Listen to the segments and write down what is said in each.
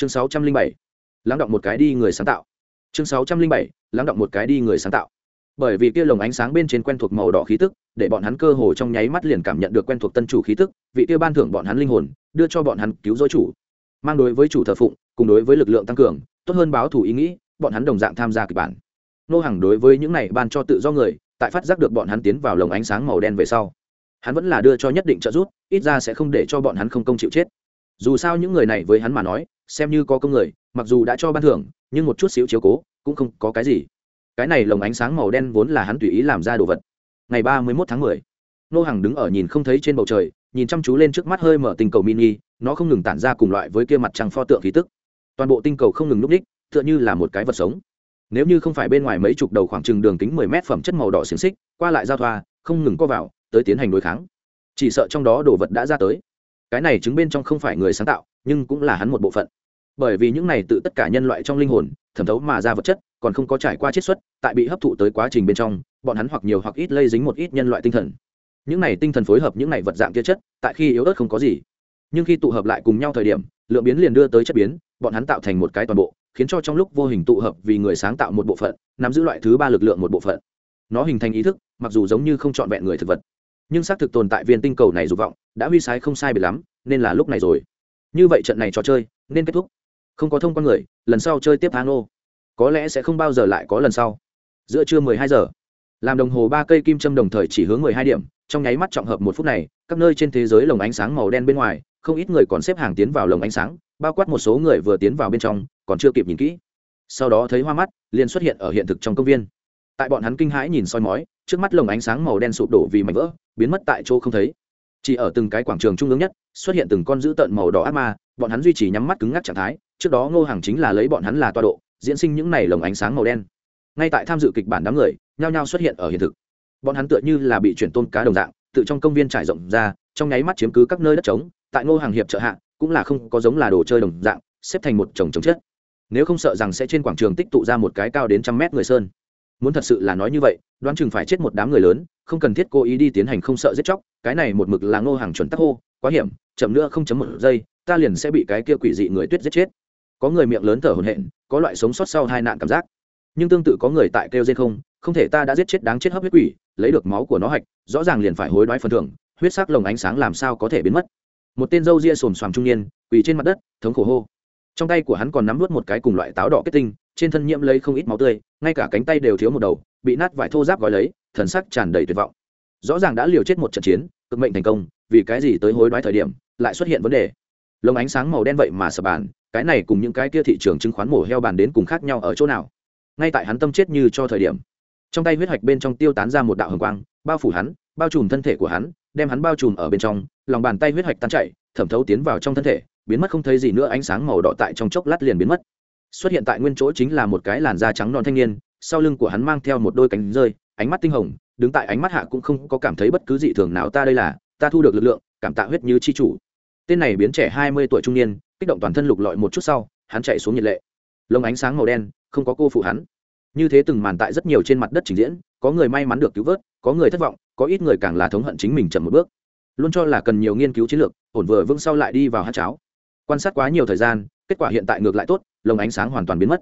chương sáu trăm linh bảy, lắng động một cái đi người sáng tạo. Chương sáu trăm linh bảy, lắng động một cái đi người sáng tạo. Bởi vì kia lồng ánh sáng bên trên quen thuộc màu đỏ khí tức, để bọn hắn cơ hồ trong nháy mắt liền cảm nhận được quen thuộc tân chủ khí tức, vị kia ban thưởng bọn hắn linh hồn, đưa cho bọn hắn cứu rỗi chủ. Mang đối với chủ thờ phụng, cùng đối với lực lượng tăng cường, tốt hơn báo thủ ý nghĩ, bọn hắn đồng dạng tham gia kịch bản. Nô hàng đối với những này ban cho tự do người, tại phát giác được bọn hắn tiến vào lồng ánh sáng màu đen về sau, hắn vẫn là đưa cho nhất định trợ giúp, ít ra sẽ không để cho bọn hắn không công chịu chết. Dù sao những người này với hắn mà nói xem như có công người, mặc dù đã cho ban thưởng, nhưng một chút xíu chiếu cố cũng không có cái gì. Cái này lồng ánh sáng màu đen vốn là hắn tùy ý làm ra đồ vật. Ngày ba mươi mốt tháng mười, nô hàng đứng ở nhìn không thấy trên bầu trời, nhìn chăm chú lên trước mắt hơi mở tinh cầu mini, nó không ngừng tản ra cùng loại với kia mặt trăng pho tượng khí tức. Toàn bộ tinh cầu không ngừng núp ních, tựa như là một cái vật sống. Nếu như không phải bên ngoài mấy chục đầu khoảng chừng đường kính mười mét phẩm chất màu đỏ xiềng xích, qua lại giao thoa, không ngừng co vào, tới tiến hành đối kháng. Chỉ sợ trong đó đồ vật đã ra tới. Cái này chứng bên trong không phải người sáng tạo, nhưng cũng là hắn một bộ phận bởi vì những này tự tất cả nhân loại trong linh hồn, thẩm thấu mà ra vật chất, còn không có trải qua chiết xuất, tại bị hấp thụ tới quá trình bên trong, bọn hắn hoặc nhiều hoặc ít lây dính một ít nhân loại tinh thần. Những này tinh thần phối hợp những này vật dạng kia chất, tại khi yếu ớt không có gì. Nhưng khi tụ hợp lại cùng nhau thời điểm, lượng biến liền đưa tới chất biến, bọn hắn tạo thành một cái toàn bộ, khiến cho trong lúc vô hình tụ hợp vì người sáng tạo một bộ phận, nắm giữ loại thứ ba lực lượng một bộ phận. Nó hình thành ý thức, mặc dù giống như không trọn vẹn người thực vật. Nhưng xác thực tồn tại viên tinh cầu này dục vọng, đã huy sái không sai biệt lắm, nên là lúc này rồi. Như vậy trận này trò chơi, nên kết thúc không có thông quan người, lần sau chơi tiếp tháng ô có lẽ sẽ không bao giờ lại có lần sau. Giữa trưa mười hai giờ. Làm đồng hồ ba cây kim châm đồng thời chỉ hướng mười hai điểm, trong nháy mắt trọng hợp một phút này, các nơi trên thế giới lồng ánh sáng màu đen bên ngoài, không ít người còn xếp hàng tiến vào lồng ánh sáng, bao quát một số người vừa tiến vào bên trong, còn chưa kịp nhìn kỹ. Sau đó thấy hoa mắt, liền xuất hiện ở hiện thực trong công viên. Tại bọn hắn kinh hãi nhìn soi mói, trước mắt lồng ánh sáng màu đen sụp đổ vì mảnh vỡ, biến mất tại chỗ không thấy. Chỉ ở từng cái quảng trường trung ương nhất, xuất hiện từng con dữ tợn màu đỏ ác ma, bọn hắn duy trì nhắm mắt cứng ngắc trạng thái trước đó ngô hàng chính là lấy bọn hắn là toa độ, diễn sinh những này lồng ánh sáng màu đen. Ngay tại tham dự kịch bản đám người, nhao nhao xuất hiện ở hiện thực. Bọn hắn tựa như là bị chuyển tôn cá đồng dạng, tự trong công viên trải rộng ra, trong nháy mắt chiếm cứ các nơi đất trống, tại ngô hàng hiệp trợ hạ, cũng là không có giống là đồ chơi đồng dạng, xếp thành một chồng chồng chết. Nếu không sợ rằng sẽ trên quảng trường tích tụ ra một cái cao đến trăm mét người sơn. Muốn thật sự là nói như vậy, đoán chừng phải chết một đám người lớn, không cần thiết cố ý đi tiến hành không sợ giết chóc, cái này một mực là ngô hàng chuẩn tắc hô, quá hiểm, chậm nữa không chấm một giây, ta liền sẽ bị cái kia quỷ dị người tuyết giết chết có người miệng lớn thở hổn hển, có loại sống sót sau hai nạn cảm giác. Nhưng tương tự có người tại kêu dên không không thể ta đã giết chết đáng chết hấp huyết quỷ, lấy được máu của nó hạch, rõ ràng liền phải hối đoái phần thưởng, huyết sắc lồng ánh sáng làm sao có thể biến mất. Một tên dâu ria xồm xoàm trung niên, quỳ trên mặt đất, thống khổ hô. Trong tay của hắn còn nắm vớt một cái cùng loại táo đỏ kết tinh, trên thân nhiễm lấy không ít máu tươi, ngay cả cánh tay đều thiếu một đầu, bị nát vải thô giáp gói lấy, thần sắc tràn đầy tuyệt vọng. Rõ ràng đã liều chết một trận chiến, cực mệnh thành công, vì cái gì tới hối đoái thời điểm, lại xuất hiện vấn đề. Lồng ánh sáng màu đen vậy mà sập bàn cái này cùng những cái kia thị trường chứng khoán mổ heo bàn đến cùng khác nhau ở chỗ nào? Ngay tại hắn tâm chết như cho thời điểm, trong tay huyết hạch bên trong tiêu tán ra một đạo hồng quang, bao phủ hắn, bao trùm thân thể của hắn, đem hắn bao trùm ở bên trong, lòng bàn tay huyết hạch tan chảy, thẩm thấu tiến vào trong thân thể, biến mất không thấy gì nữa, ánh sáng màu đỏ tại trong chốc lát liền biến mất. Xuất hiện tại nguyên chỗ chính là một cái làn da trắng non thanh niên, sau lưng của hắn mang theo một đôi cánh rơi, ánh mắt tinh hồng, đứng tại ánh mắt hạ cũng không có cảm thấy bất cứ dị thường nào, ta đây là, ta thu được lực lượng, cảm tạ huyết như chi chủ. Tên này biến trẻ hai mươi tuổi trung niên kích động toàn thân lục lọi một chút sau, hắn chạy xuống nhiệt lệ. Lông ánh sáng màu đen, không có cô phụ hắn. Như thế từng màn tại rất nhiều trên mặt đất trình diễn, có người may mắn được cứu vớt, có người thất vọng, có ít người càng là thống hận chính mình chậm một bước. Luôn cho là cần nhiều nghiên cứu chiến lược, ổn vừa vững sau lại đi vào hát cháo. Quan sát quá nhiều thời gian, kết quả hiện tại ngược lại tốt lồng ánh sáng hoàn toàn biến mất.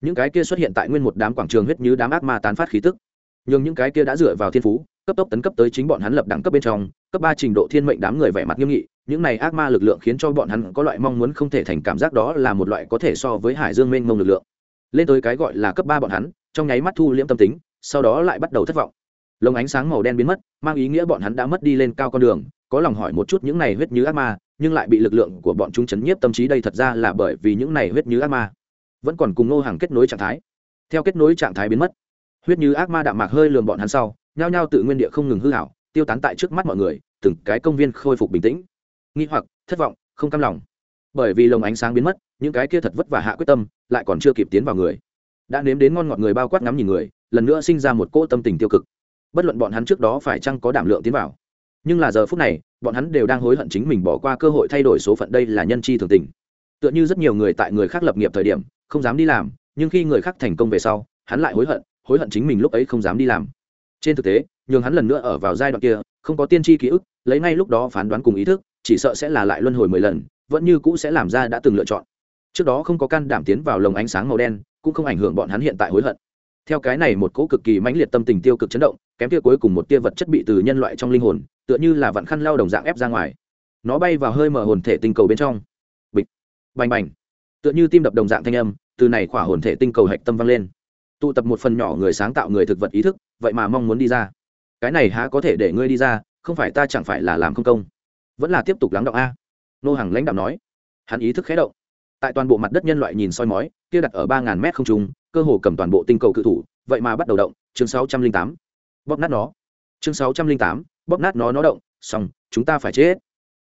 Những cái kia xuất hiện tại nguyên một đám quảng trường huyết như đám ác ma tán phát khí tức. Nhưng những cái kia đã dựa vào thiên phú, cấp tốc tấn cấp tới chính bọn hắn lập đẳng cấp bên trong, cấp ba trình độ thiên mệnh đám người vẻ mặt nghiêm nghị những này ác ma lực lượng khiến cho bọn hắn có loại mong muốn không thể thành cảm giác đó là một loại có thể so với hải dương mênh mông lực lượng. Lên tới cái gọi là cấp ba bọn hắn, trong nháy mắt thu liễm tâm tính, sau đó lại bắt đầu thất vọng. Lồng ánh sáng màu đen biến mất, mang ý nghĩa bọn hắn đã mất đi lên cao con đường, có lòng hỏi một chút những này huyết như ác ma, nhưng lại bị lực lượng của bọn chúng chấn nhiếp tâm trí đây thật ra là bởi vì những này huyết như ác ma vẫn còn cùng nô hàng kết nối trạng thái. Theo kết nối trạng thái biến mất, huyết như ác ma đạm mạc hơi lườm bọn hắn sau, nhao nhao tự nguyên địa không ngừng hư hảo, tiêu tán tại trước mắt mọi người, từng cái công viên khôi phục bình tĩnh nghi hoặc, thất vọng, không cam lòng. Bởi vì lồng ánh sáng biến mất, những cái kia thật vất vả hạ quyết tâm, lại còn chưa kịp tiến vào người. Đã nếm đến ngon ngọt người bao quát ngắm nhìn người, lần nữa sinh ra một cỗ tâm tình tiêu cực. Bất luận bọn hắn trước đó phải chăng có đảm lượng tiến vào. Nhưng là giờ phút này, bọn hắn đều đang hối hận chính mình bỏ qua cơ hội thay đổi số phận đây là nhân chi thường tình. Tựa như rất nhiều người tại người khác lập nghiệp thời điểm, không dám đi làm, nhưng khi người khác thành công về sau, hắn lại hối hận hối hận chính mình lúc ấy không dám đi làm. Trên thực tế, nhường hắn lần nữa ở vào giai đoạn kia, không có tiên tri ký ức, lấy ngay lúc đó phán đoán cùng ý thức chỉ sợ sẽ là lại luân hồi mười lần, vẫn như cũ sẽ làm ra đã từng lựa chọn. Trước đó không có can đảm tiến vào lồng ánh sáng màu đen, cũng không ảnh hưởng bọn hắn hiện tại hối hận. Theo cái này một cỗ cực kỳ mãnh liệt tâm tình tiêu cực chấn động, kém kia cuối cùng một tia vật chất bị từ nhân loại trong linh hồn, tựa như là vạn khăn lao đồng dạng ép ra ngoài. Nó bay vào hơi mở hồn thể tinh cầu bên trong. Bịch. Bành bành. Tựa như tim đập đồng dạng thanh âm, từ này khỏa hồn thể tinh cầu hạch tâm vang lên. Tụ tập một phần nhỏ người sáng tạo người thực vật ý thức, vậy mà mong muốn đi ra. Cái này há có thể để ngươi đi ra, không phải ta chẳng phải là làm không công vẫn là tiếp tục lắng động a. Nô hàng lãnh đạo nói. Hắn ý thức khé động. Tại toàn bộ mặt đất nhân loại nhìn soi mói, kia đặt ở ba ngàn mét không trung, cơ hồ cầm toàn bộ tinh cầu cự thủ, vậy mà bắt đầu động. Chương sáu trăm linh tám. Bóp nát nó. Chương sáu trăm linh tám. Bóp nát nó nó động. Xong, chúng ta phải chết.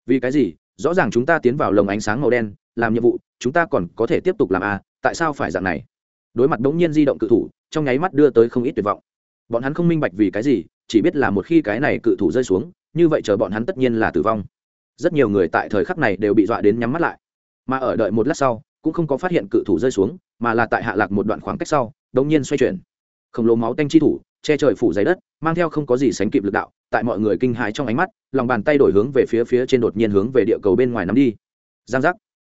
Vì cái gì? Rõ ràng chúng ta tiến vào lồng ánh sáng màu đen, làm nhiệm vụ, chúng ta còn có thể tiếp tục làm a, tại sao phải dạng này? Đối mặt đống nhiên di động cự thủ, trong nháy mắt đưa tới không ít tuyệt vọng. Bọn hắn không minh bạch vì cái gì, chỉ biết là một khi cái này cự thủ rơi xuống, như vậy chờ bọn hắn tất nhiên là tử vong rất nhiều người tại thời khắc này đều bị dọa đến nhắm mắt lại. Mà ở đợi một lát sau, cũng không có phát hiện cự thủ rơi xuống, mà là tại hạ lạc một đoạn khoảng cách sau, đống nhiên xoay chuyển. Khổng lồ máu tanh chi thủ, che trời phủ giấy đất, mang theo không có gì sánh kịp lực đạo, tại mọi người kinh hãi trong ánh mắt, lòng bàn tay đổi hướng về phía phía trên đột nhiên hướng về địa cầu bên ngoài nắm đi. Giang giác.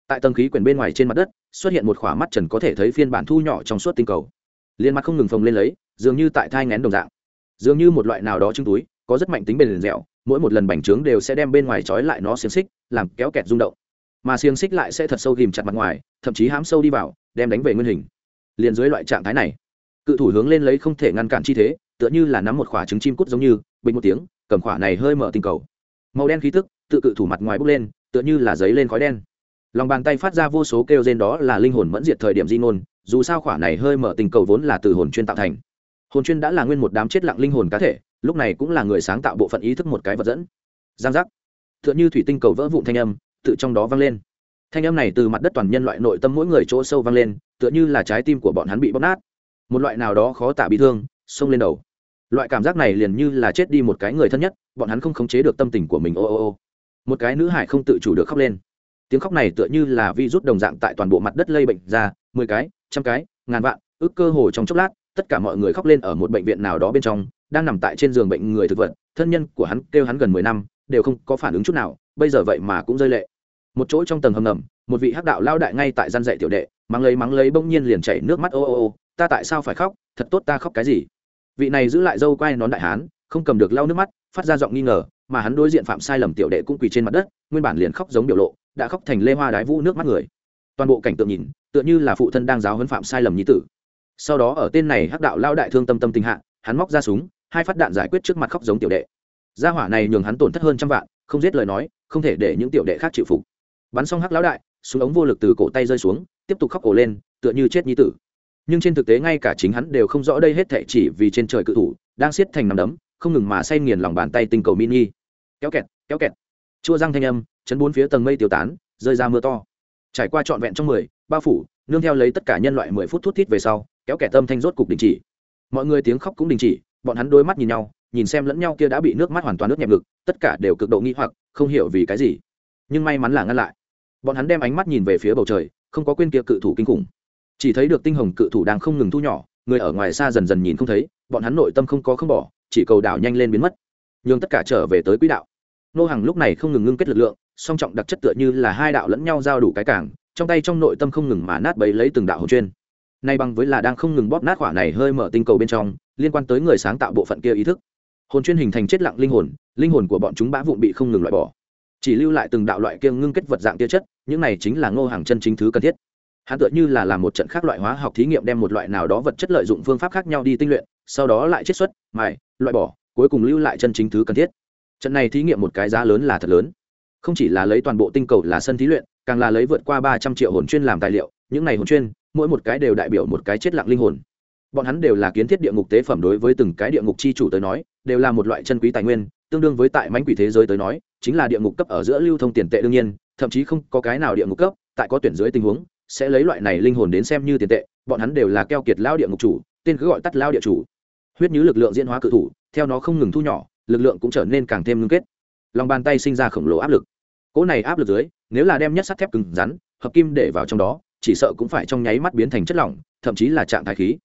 Tại tầng khí quyển bên ngoài trên mặt đất, xuất hiện một khỏa mắt trần có thể thấy phiên bản thu nhỏ trong suốt tinh cầu. Liên mặt không ngừng phồng lên lấy, dường như tại thai ngén đồng dạng. Dường như một loại nào đó trứng túi, có rất mạnh tính bền dẻo mỗi một lần bành trướng đều sẽ đem bên ngoài trói lại nó xiềng xích, làm kéo kẹt rung động. Mà xiềng xích lại sẽ thật sâu ghìm chặt mặt ngoài, thậm chí hám sâu đi vào, đem đánh về nguyên hình. Liền dưới loại trạng thái này, cự thủ hướng lên lấy không thể ngăn cản chi thế, tựa như là nắm một khỏa trứng chim cút giống như, bình một tiếng, cầm khỏa này hơi mở tinh cầu. Màu đen khí tức, tự cự thủ mặt ngoài bốc lên, tựa như là giấy lên khói đen. Lòng bàn tay phát ra vô số kêu rên đó là linh hồn mẫn diệt thời điểm di ngôn, dù sao khỏa này hơi mở tình cầu vốn là từ hồn chuyên tạo thành. Hồn chuyên đã là nguyên một đám chết lặng linh hồn cá thể lúc này cũng là người sáng tạo bộ phận ý thức một cái vật dẫn. Giang giác. T h ư ợ n h ư thủy tinh cầu vỡ vụn thanh âm, tự trong đó vang lên. Thanh âm này từ mặt đất toàn nhân loại nội tâm mỗi người chỗ sâu vang lên, tựa như là trái tim của bọn hắn bị bóp nát. Một loại nào đó khó tả bị thương, xông lên đầu. Loại cảm giác này liền như là chết đi một cái người thân nhất, bọn hắn không khống chế được tâm tình của mình, ô ô ô. Một cái nữ hải không tự chủ được khóc lên. Tiếng khóc này tựa như là vi rút đồng dạng tại toàn bộ mặt đất lây bệnh ra, mười cái, trăm cái, ngàn vạn, ước cơ hồ trong chốc lát tất cả mọi người khóc lên ở một bệnh viện nào đó bên trong, đang nằm tại trên giường bệnh người thực vật, thân nhân của hắn kêu hắn gần mười năm, đều không có phản ứng chút nào, bây giờ vậy mà cũng rơi lệ. Một chỗ trong tầng hầm ngầm, một vị hắc đạo lao đại ngay tại gian dạy tiểu đệ, mắng lấy mắng lấy bỗng nhiên liền chảy nước mắt, ô ô ô, ta tại sao phải khóc? Thật tốt ta khóc cái gì? Vị này giữ lại dâu quai nón đại hán, không cầm được lau nước mắt, phát ra giọng nghi ngờ, mà hắn đối diện phạm sai lầm tiểu đệ cũng quỳ trên mặt đất, nguyên bản liền khóc giống biểu lộ, đã khóc thành lê hoa đái vũ nước mắt người. Toàn bộ cảnh tượng nhìn, tựa như là phụ thân đang giáo huấn phạm sai lầm nhi tử sau đó ở tên này hắc đạo lao đại thương tâm tâm tình hạ, hắn móc ra súng, hai phát đạn giải quyết trước mặt khóc giống tiểu đệ. Gia hỏa này nhường hắn tổn thất hơn trăm vạn, không giết lời nói, không thể để những tiểu đệ khác chịu phục. Bắn xong hắc lão đại, súng ống vô lực từ cổ tay rơi xuống, tiếp tục khóc ổ lên, tựa như chết nhi tử. Nhưng trên thực tế ngay cả chính hắn đều không rõ đây hết thệ chỉ vì trên trời cự thủ, đang siết thành nằm đấm, không ngừng mà say nghiền lòng bàn tay tinh cầu mini. Kéo kẹt kéo kẹt. Chua răng thanh âm, chấn bốn phía tầng mây tiêu tán, rơi ra mưa to. Trải qua trọn vẹn trong mười ba phủ, nương theo lấy tất cả nhân loại mười phút thút thít về sau kéo kẻ tâm thanh rốt cục đình chỉ. Mọi người tiếng khóc cũng đình chỉ, bọn hắn đôi mắt nhìn nhau, nhìn xem lẫn nhau kia đã bị nước mắt hoàn toàn nước nhẹp ngực, tất cả đều cực độ nghi hoặc, không hiểu vì cái gì. Nhưng may mắn là ngăn lại. Bọn hắn đem ánh mắt nhìn về phía bầu trời, không có quên kia cự thủ kinh khủng. Chỉ thấy được tinh hồng cự thủ đang không ngừng thu nhỏ, người ở ngoài xa dần dần nhìn không thấy, bọn hắn nội tâm không có không bỏ, chỉ cầu đảo nhanh lên biến mất. Nhưng tất cả trở về tới quỹ đạo. Nô hàng lúc này không ngừng ngưng kết lực lượng, song trọng đặc chất tựa như là hai đạo lẫn nhau giao đủ cái cảng, trong tay trong nội tâm không ngừng mà nát bấy lấy từng đạo hồn chuyên nay bằng với là đang không ngừng bóp nát quả này hơi mở tinh cầu bên trong, liên quan tới người sáng tạo bộ phận kia ý thức. Hồn chuyên hình thành chết lặng linh hồn linh hồn của bọn chúng bã vụn bị không ngừng loại bỏ. Chỉ lưu lại từng đạo loại kia ngưng kết vật dạng tia chất, những này chính là ngô hàng chân chính thứ cần thiết. Hắn tựa như là làm một trận khác loại hóa học thí nghiệm đem một loại nào đó vật chất lợi dụng phương pháp khác nhau đi tinh luyện, sau đó lại chiết xuất, mài, loại bỏ, cuối cùng lưu lại chân chính thứ cần thiết. Trận này thí nghiệm một cái giá lớn là thật lớn. Không chỉ là lấy toàn bộ tinh cầu là sân thí luyện, càng là lấy vượt qua ba trăm triệu hồn chuyên làm tài liệu, những này hồn chuyên mỗi một cái đều đại biểu một cái chết lặng linh hồn. Bọn hắn đều là kiến thiết địa ngục tế phẩm đối với từng cái địa ngục chi chủ tới nói, đều là một loại chân quý tài nguyên, tương đương với tại mánh quỷ thế giới tới nói, chính là địa ngục cấp ở giữa lưu thông tiền tệ đương nhiên, thậm chí không có cái nào địa ngục cấp, tại có tuyển dưới tình huống, sẽ lấy loại này linh hồn đến xem như tiền tệ, bọn hắn đều là keo kiệt lao địa ngục chủ, tên cứ gọi tắt lao địa chủ. Huyết như lực lượng diễn hóa cự thủ, theo nó không ngừng thu nhỏ, lực lượng cũng trở nên càng thêm ngưng kết. Lòng bàn tay sinh ra khổng lồ áp lực. Cỗ này áp lực dưới, nếu là đem nhất sắt thép cứng rắn, hợp kim để vào trong đó chỉ sợ cũng phải trong nháy mắt biến thành chất lỏng thậm chí là trạng thái khí.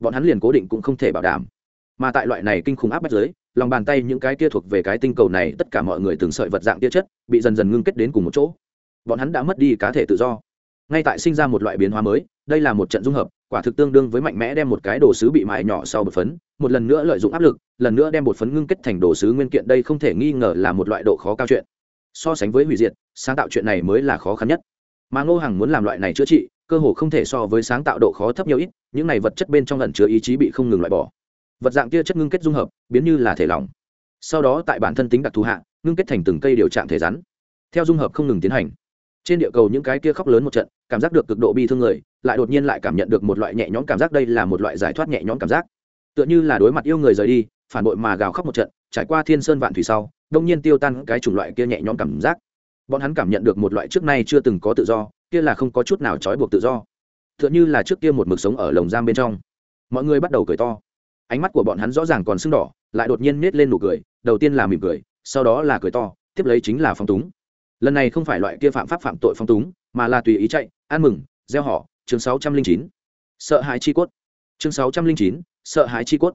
Bọn hắn liền cố định cũng không thể bảo đảm. Mà tại loại này kinh khủng áp bách giới, lòng bàn tay những cái kia thuộc về cái tinh cầu này tất cả mọi người từng sợi vật dạng tia chất bị dần dần ngưng kết đến cùng một chỗ. Bọn hắn đã mất đi cá thể tự do. Ngay tại sinh ra một loại biến hóa mới đây là một trận dung hợp quả thực tương đương với mạnh mẽ đem một cái đồ sứ bị mại nhỏ sau bột phấn một lần nữa lợi dụng áp lực lần nữa đem bột phấn ngưng kết thành đồ sứ nguyên kiện đây không thể nghi ngờ là một loại độ khó cao chuyện. So sánh với hủy diệt sáng tạo chuyện này mới là khó khăn nhất mà ngô hằng muốn làm loại này chữa trị, cơ hồ không thể so với sáng tạo độ khó thấp nhiều ít, những này vật chất bên trong lần chứa ý chí bị không ngừng loại bỏ. Vật dạng kia chất ngưng kết dung hợp, biến như là thể lỏng. Sau đó tại bản thân tính đặc thù hạ, ngưng kết thành từng cây điều trạng thể rắn. Theo dung hợp không ngừng tiến hành. Trên địa cầu những cái kia khóc lớn một trận, cảm giác được cực độ bi thương người, lại đột nhiên lại cảm nhận được một loại nhẹ nhõm cảm giác, đây là một loại giải thoát nhẹ nhõm cảm giác. Tựa như là đối mặt yêu người rời đi, phản bội mà gào khóc một trận, trải qua thiên sơn vạn thủy sau, đông nhiên tiêu tan cái chủng loại kia nhẹ nhõm cảm giác bọn hắn cảm nhận được một loại trước nay chưa từng có tự do, kia là không có chút nào trói buộc tự do. Tựa như là trước kia một mực sống ở lồng giam bên trong. Mọi người bắt đầu cười to. Ánh mắt của bọn hắn rõ ràng còn sưng đỏ, lại đột nhiên nết lên nụ cười, đầu tiên là mỉm cười, sau đó là cười to, tiếp lấy chính là phong túng. Lần này không phải loại kia phạm pháp phạm tội phong túng, mà là tùy ý chạy, ăn mừng, gieo họ, chương sáu trăm linh chín. Sợ hãi chi cốt. Chương sáu trăm linh chín, sợ hãi chi cốt.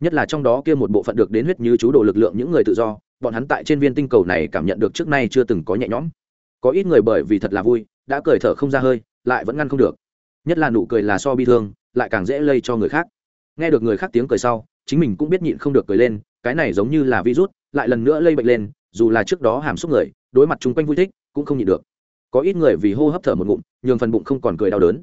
Nhất là trong đó kia một bộ phận được đến huyết như chú đồ lực lượng những người tự do bọn hắn tại trên viên tinh cầu này cảm nhận được trước nay chưa từng có nhẹ nhõm. Có ít người bởi vì thật là vui, đã cười thở không ra hơi, lại vẫn ngăn không được. Nhất là nụ cười là so bi thương, lại càng dễ lây cho người khác. Nghe được người khác tiếng cười sau, chính mình cũng biết nhịn không được cười lên, cái này giống như là virus, lại lần nữa lây bệnh lên, dù là trước đó hàm xúc người, đối mặt chung quanh vui thích, cũng không nhịn được. Có ít người vì hô hấp thở một ngụm, nhường phần bụng không còn cười đau đớn.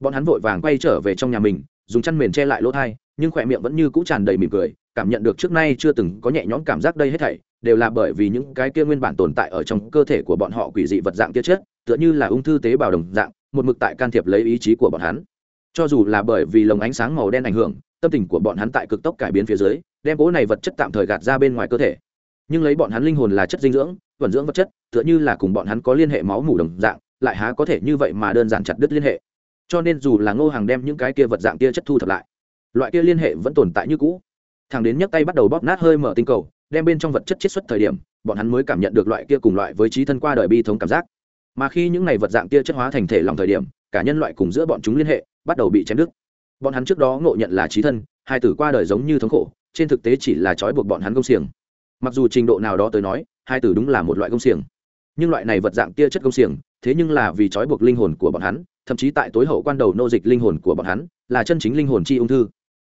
Bọn hắn vội vàng quay trở về trong nhà mình, dùng chăn mền che lại lỗ thai, nhưng khỏe miệng vẫn như cũ tràn đầy mỉm cười, cảm nhận được trước nay chưa từng có nhẹ nhõm cảm giác đây hết thảy đều là bởi vì những cái kia nguyên bản tồn tại ở trong cơ thể của bọn họ quỷ dị vật dạng kia chết, tựa như là ung thư tế bào đồng dạng một mực tại can thiệp lấy ý chí của bọn hắn. Cho dù là bởi vì lồng ánh sáng màu đen ảnh hưởng tâm tình của bọn hắn tại cực tốc cải biến phía dưới đem cố này vật chất tạm thời gạt ra bên ngoài cơ thể. Nhưng lấy bọn hắn linh hồn là chất dinh dưỡng vận dưỡng vật chất tựa như là cùng bọn hắn có liên hệ máu mủ đồng dạng lại há có thể như vậy mà đơn giản chặt đứt liên hệ. Cho nên dù là ngô hàng đem những cái kia vật dạng kia chất thu thập lại loại kia liên hệ vẫn tồn tại như cũ. Thằng đến nhấc tay bắt đầu bóp nát hơi mở tinh cầu đem bên trong vật chất chiết xuất thời điểm, bọn hắn mới cảm nhận được loại kia cùng loại với trí thân qua đời bi thống cảm giác. Mà khi những này vật dạng kia chất hóa thành thể lòng thời điểm, cả nhân loại cùng giữa bọn chúng liên hệ, bắt đầu bị chém đứt. Bọn hắn trước đó ngộ nhận là trí thân, hai tử qua đời giống như thống khổ, trên thực tế chỉ là trói buộc bọn hắn công xiềng. Mặc dù trình độ nào đó tới nói, hai tử đúng là một loại công xiềng. Nhưng loại này vật dạng tia chất công xiềng, thế nhưng là vì trói buộc linh hồn của bọn hắn, thậm chí tại tối hậu quan đầu nô dịch linh hồn của bọn hắn, là chân chính linh hồn chi ung thư.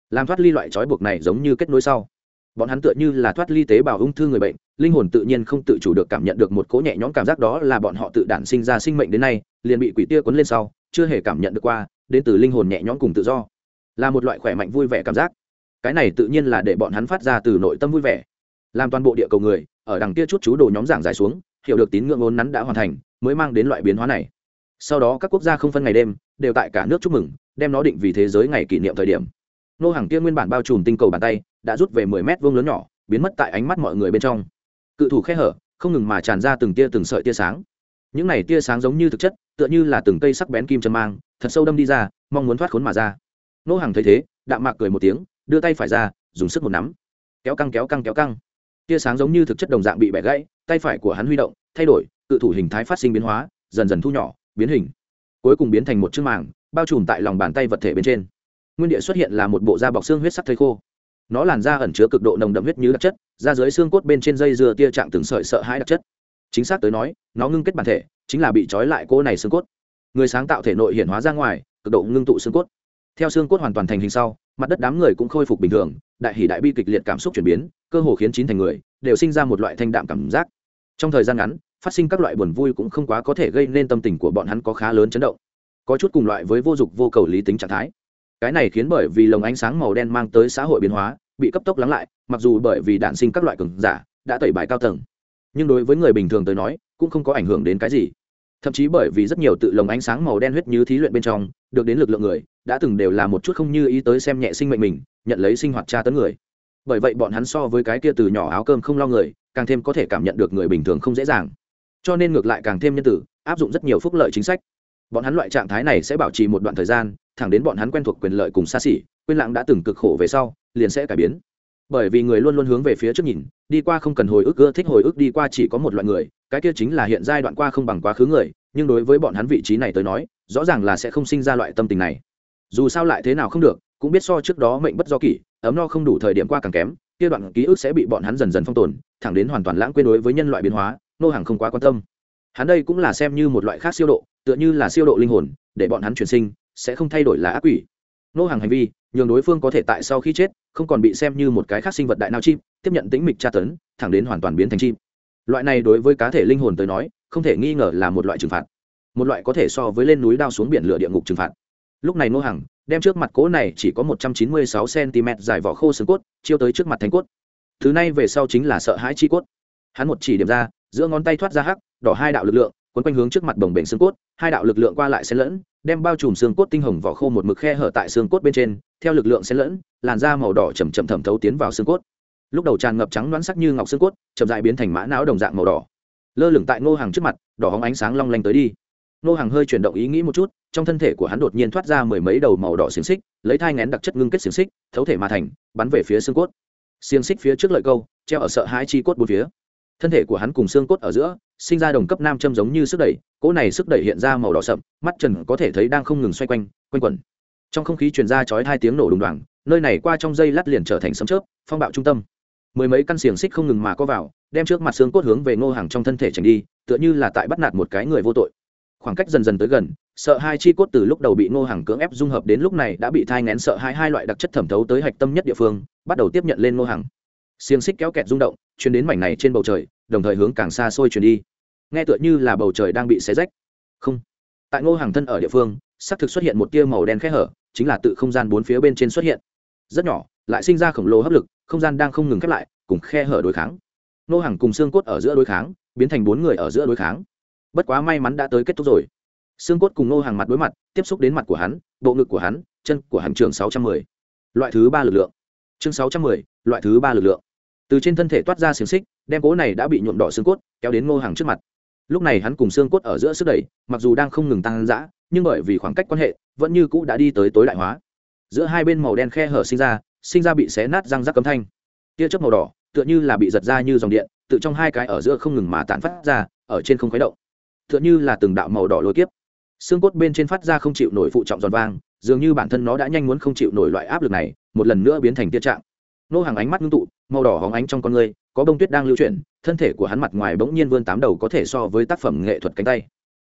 Làm thoát ly loại trói buộc này giống như kết nối sau bọn hắn tựa như là thoát ly tế bào ung thư người bệnh, linh hồn tự nhiên không tự chủ được cảm nhận được một cỗ nhẹ nhõm cảm giác đó là bọn họ tự đản sinh ra sinh mệnh đến nay, liền bị quỷ tia quấn lên sau, chưa hề cảm nhận được qua, đến từ linh hồn nhẹ nhõm cùng tự do. Là một loại khỏe mạnh vui vẻ cảm giác. Cái này tự nhiên là để bọn hắn phát ra từ nội tâm vui vẻ. Làm toàn bộ địa cầu người, ở đằng kia chút chú đồ nhóm giảng giải xuống, hiểu được tín ngưỡng ốn nắn đã hoàn thành, mới mang đến loại biến hóa này. Sau đó các quốc gia không phân ngày đêm, đều tại cả nước chúc mừng, đem nó định vì thế giới ngày kỷ niệm thời điểm. Nô hàng kia nguyên bản bao trùm tinh cầu bàn tay đã rút về mười mét vuông lớn nhỏ, biến mất tại ánh mắt mọi người bên trong. Cự thủ khe hở, không ngừng mà tràn ra từng tia từng sợi tia sáng. Những này tia sáng giống như thực chất, tựa như là từng cây sắc bén kim chân mang, thật sâu đâm đi ra, mong muốn thoát khốn mà ra. Nô hàng thấy thế, đạm mạc cười một tiếng, đưa tay phải ra, dùng sức một nắm. Kéo căng kéo căng kéo căng. Tia sáng giống như thực chất đồng dạng bị bẻ gãy, tay phải của hắn huy động, thay đổi, cự thủ hình thái phát sinh biến hóa, dần dần thu nhỏ, biến hình. Cuối cùng biến thành một chiếc màng, bao trùm tại lòng bàn tay vật thể bên trên. Nguyên địa xuất hiện là một bộ da bọc xương huyết sắc thây khô nó làn da ẩn chứa cực độ nồng đậm huyết như đặc chất, da dưới xương cốt bên trên dây dừa tia trạng từng sợi sợ hãi đặc chất. Chính xác tới nói, nó ngưng kết bản thể, chính là bị trói lại cô này xương cốt. Người sáng tạo thể nội hiện hóa ra ngoài, cực độ ngưng tụ xương cốt. Theo xương cốt hoàn toàn thành hình sau, mặt đất đám người cũng khôi phục bình thường, đại hỷ đại bi kịch liệt cảm xúc chuyển biến, cơ hồ khiến chín thành người đều sinh ra một loại thanh đạm cảm giác. Trong thời gian ngắn, phát sinh các loại buồn vui cũng không quá có thể gây nên tâm tình của bọn hắn có khá lớn chấn động. Có chút cùng loại với vô dụng vô cầu lý tính trạng thái. Cái này khiến bởi vì lồng ánh sáng màu đen mang tới xã hội biến hóa bị cấp tốc lắng lại, mặc dù bởi vì đạn sinh các loại cường giả đã tẩy bài cao tầng, nhưng đối với người bình thường tới nói, cũng không có ảnh hưởng đến cái gì. Thậm chí bởi vì rất nhiều tự lồng ánh sáng màu đen huyết như thí luyện bên trong, được đến lực lượng người, đã từng đều là một chút không như ý tới xem nhẹ sinh mệnh mình, nhận lấy sinh hoạt tra tấn người. Bởi vậy bọn hắn so với cái kia từ nhỏ áo cơm không lo người, càng thêm có thể cảm nhận được người bình thường không dễ dàng. Cho nên ngược lại càng thêm nhân tử, áp dụng rất nhiều phúc lợi chính sách. Bọn hắn loại trạng thái này sẽ bảo trì một đoạn thời gian thẳng đến bọn hắn quen thuộc quyền lợi cùng xa xỉ, quên lãng đã từng cực khổ về sau, liền sẽ cải biến. Bởi vì người luôn luôn hướng về phía trước nhìn, đi qua không cần hồi ức ưa thích hồi ức đi qua chỉ có một loại người, cái kia chính là hiện giai đoạn qua không bằng quá khứ người, nhưng đối với bọn hắn vị trí này tới nói, rõ ràng là sẽ không sinh ra loại tâm tình này. Dù sao lại thế nào không được, cũng biết so trước đó mệnh bất do kỷ, ấm no không đủ thời điểm qua càng kém, kia đoạn ký ức sẽ bị bọn hắn dần dần phong tồn, thẳng đến hoàn toàn lãng quên đối với nhân loại biến hóa, nô hàng không quá quan tâm. Hắn đây cũng là xem như một loại khác siêu độ, tựa như là siêu độ linh hồn, để bọn hắn chuyển sinh sẽ không thay đổi là ác quỷ. Nô hàng hành vi, nhường đối phương có thể tại sau khi chết, không còn bị xem như một cái khác sinh vật đại nào chim, tiếp nhận tính mịch tra tấn, thẳng đến hoàn toàn biến thành chim. Loại này đối với cá thể linh hồn tới nói, không thể nghi ngờ là một loại trừng phạt. Một loại có thể so với lên núi đao xuống biển lửa địa ngục trừng phạt. Lúc này nô hàng đem trước mặt cố này chỉ có một trăm chín mươi sáu cm dài vỏ khô xương cốt, chiêu tới trước mặt thành cốt. Thứ này về sau chính là sợ hãi chi cốt. Hắn một chỉ điểm ra, giữa ngón tay thoát ra hắc, đỏ hai đạo lực lượng quấn quanh hướng trước mặt đồng bệnh xương cốt, hai đạo lực lượng qua lại xen lẫn, đem bao trùm xương cốt tinh hồng vỏ khô một mực khe hở tại xương cốt bên trên, theo lực lượng xen lẫn, làn da màu đỏ chầm chậm thẩm thấu tiến vào xương cốt. Lúc đầu tràn ngập trắng đoán sắc như ngọc xương cốt, chậm dại biến thành mã não đồng dạng màu đỏ. Lơ lửng tại ngô hàng trước mặt, đỏ hóng ánh sáng long lanh tới đi. Ngô hàng hơi chuyển động ý nghĩ một chút, trong thân thể của hắn đột nhiên thoát ra mười mấy đầu màu đỏ xiềng xích, lấy thai ngén đặc chất ngưng kết xiềng xích, thấu thể mà thành, bắn về phía xương cốt. Xiềng xích phía trước lợi câu, treo ở sợ hãi chi cốt bốn phía. Thân thể của hắn cùng xương cốt ở giữa sinh ra đồng cấp nam châm giống như sức đẩy, cỗ này sức đẩy hiện ra màu đỏ sậm, mắt trần có thể thấy đang không ngừng xoay quanh quanh quẩn. Trong không khí truyền ra chói hai tiếng nổ đùng đoàng, nơi này qua trong dây lát liền trở thành sấm chớp, phong bạo trung tâm. Mười mấy căn xiềng xích không ngừng mà có vào, đem trước mặt xương cốt hướng về ngô hàng trong thân thể tránh đi, tựa như là tại bắt nạt một cái người vô tội. Khoảng cách dần dần tới gần, sợ hai chi cốt từ lúc đầu bị ngô hàng cưỡng ép dung hợp đến lúc này đã bị thai ngén sợ hai hai loại đặc chất thẩm thấu tới hạch tâm nhất địa phương, bắt đầu tiếp nhận lên ngô hàng xiềng xích kéo kẹt rung động chuyến đến mảnh này trên bầu trời, đồng thời hướng càng xa xôi chuyển đi. Nghe tựa như là bầu trời đang bị xé rách. Không. Tại ngô hàng thân ở địa phương, xác thực xuất hiện một tia màu đen khẽ hở, chính là tự không gian bốn phía bên trên xuất hiện. Rất nhỏ, lại sinh ra khổng lồ hấp lực, không gian đang không ngừng khép lại, cùng khe hở đối kháng. Ngô hàng cùng xương cốt ở giữa đối kháng, biến thành bốn người ở giữa đối kháng. Bất quá may mắn đã tới kết thúc rồi. Xương cốt cùng ngô hàng mặt đối mặt, tiếp xúc đến mặt của hắn, bộ ngực của hắn, chân của hắn trường sáu trăm mười. Loại thứ ba lực lượng. Chương sáu trăm mười, loại thứ ba lực lượng từ trên thân thể toát ra xiềng xích, đem cố này đã bị nhuộm đỏ xương cốt kéo đến ngô hàng trước mặt. Lúc này hắn cùng xương cốt ở giữa sức đẩy, mặc dù đang không ngừng tăng giã nhưng bởi vì khoảng cách quan hệ, vẫn như cũ đã đi tới tối đại hóa. Giữa hai bên màu đen khe hở sinh ra sinh ra bị xé nát răng rắc cấm thanh. Tia chớp màu đỏ, tựa như là bị giật ra như dòng điện, tự trong hai cái ở giữa không ngừng mà tản phát ra, ở trên không khuấy động. Tựa như là từng đạo màu đỏ lôi kiếp. Xương cốt bên trên phát ra không chịu nổi phụ trọng giòn vang, dường như bản thân nó đã nhanh muốn không chịu nổi loại áp lực này, một lần nữa biến thành tia trạng nô hàng ánh mắt ngưng tụ, màu đỏ hóng ánh trong con người, có bông tuyết đang lưu chuyển, thân thể của hắn mặt ngoài bỗng nhiên vươn tám đầu có thể so với tác phẩm nghệ thuật cánh tay.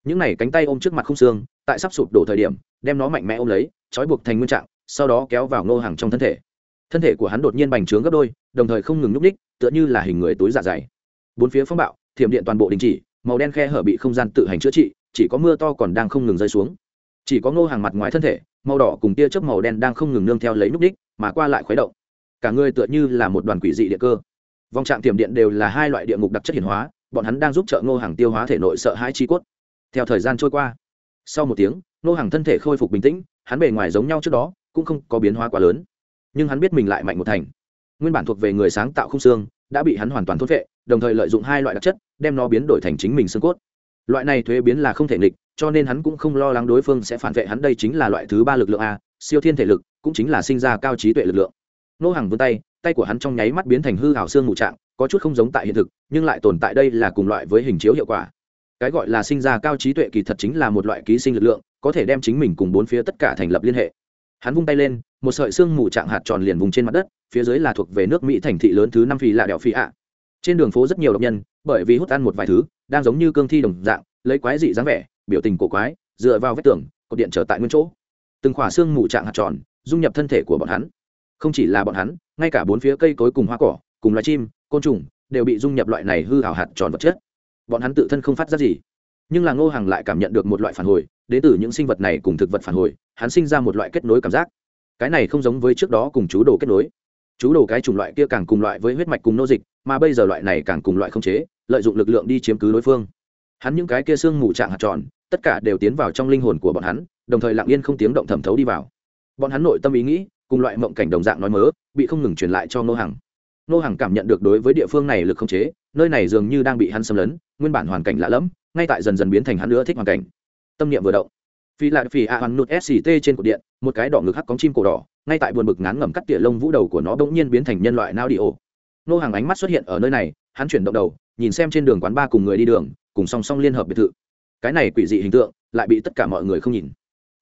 Những này cánh tay ôm trước mặt không xương, tại sắp sụp đổ thời điểm, đem nó mạnh mẽ ôm lấy, trói buộc thành nguyên trạng, sau đó kéo vào nô hàng trong thân thể. Thân thể của hắn đột nhiên bành trướng gấp đôi, đồng thời không ngừng nhúc ních tựa như là hình người túi dạ dày. Bốn phía phong bạo, thiểm điện toàn bộ đình chỉ, màu đen khe hở bị không gian tự hành chữa trị, chỉ có mưa to còn đang không ngừng rơi xuống. Chỉ có ngô hàng mặt ngoài thân thể, màu đỏ cùng tia chớp màu đen đang không ngừng nương theo lấy núc đích mà qua lại khuấy động cả người tựa như là một đoàn quỷ dị địa cơ. Vòng trạm tiềm điện đều là hai loại địa ngục đặc chất hiển hóa, bọn hắn đang giúp trợ ngô hàng tiêu hóa thể nội sợ hãi chi cốt. Theo thời gian trôi qua, sau một tiếng, ngô hàng thân thể khôi phục bình tĩnh, hắn bề ngoài giống nhau trước đó, cũng không có biến hóa quá lớn. Nhưng hắn biết mình lại mạnh một thành. Nguyên bản thuộc về người sáng tạo không xương, đã bị hắn hoàn toàn thốt vệ đồng thời lợi dụng hai loại đặc chất, đem nó biến đổi thành chính mình xương cốt. Loại này thuế biến là không thể nghịch, cho nên hắn cũng không lo lắng đối phương sẽ phản vệ hắn, đây chính là loại thứ ba lực lượng a, siêu thiên thể lực, cũng chính là sinh ra cao trí tuệ lực lượng nô hàng vươn tay tay của hắn trong nháy mắt biến thành hư hào xương mù trạng, có chút không giống tại hiện thực, nhưng lại tồn tại đây là cùng loại với hình chiếu hiệu quả. Cái gọi là sinh ra cao trí tuệ kỳ thật chính là một loại ký sinh lực lượng, có thể đem chính mình cùng bốn phía tất cả thành lập liên hệ. Hắn vung tay lên, một sợi xương mù trạng hạt tròn liền vùng trên mặt đất, phía dưới là thuộc về nước mỹ thành thị lớn thứ năm phì là đèo phi ạ. Trên đường phố rất nhiều độc nhân, bởi vì hút ăn một vài thứ, đang giống như cương thi đồng dạng, lấy quái dị dáng vẻ, biểu tình cổ quái, dựa vào vách tường, cột điện trở tại nguyên chỗ. Từng khỏa xương mù trạng hạt tròn, dung nhập thân thể của bọn hắn không chỉ là bọn hắn, ngay cả bốn phía cây cối cùng hoa cỏ, cùng loài chim, côn trùng đều bị dung nhập loại này hư hào hạt tròn vật chất. Bọn hắn tự thân không phát ra gì. Nhưng là ngô hàng lại cảm nhận được một loại phản hồi, đến từ những sinh vật này cùng thực vật phản hồi, hắn sinh ra một loại kết nối cảm giác. Cái này không giống với trước đó cùng chú đồ kết nối. Chú đồ cái chủng loại kia càng cùng loại với huyết mạch cùng nô dịch, mà bây giờ loại này càng cùng loại không chế, lợi dụng lực lượng đi chiếm cứ đối phương. Hắn những cái kia xương mù trạng hạt tròn, tất cả đều tiến vào trong linh hồn của bọn hắn, đồng thời lặng yên không tiếng động thẩm thấu đi vào. Bọn hắn nội tâm ý nghĩ cùng loại mộng cảnh đồng dạng nói mớ, bị không ngừng truyền lại cho nô hàng nô hàng cảm nhận được đối với địa phương này lực không chế, nơi này dường như đang bị hắn xâm lấn, nguyên bản hoàn cảnh lạ lẫm, ngay tại dần dần biến thành hắn nữa thích hoàn cảnh. Tâm niệm vừa động. Phi lại phi a hoàn nụt sct trên cột điện, một cái đỏ ngực hắc cóng chim cổ đỏ, ngay tại buồn bực ngán ngẩm cắt tỉa lông vũ đầu của nó bỗng nhiên biến thành nhân loại nao đi ổ nô hàng ánh mắt xuất hiện ở nơi này, hắn chuyển động đầu, nhìn xem trên đường quán ba cùng người đi đường, cùng song song liên hợp biệt thự. Cái này quỷ dị hình tượng, lại bị tất cả mọi người không nhìn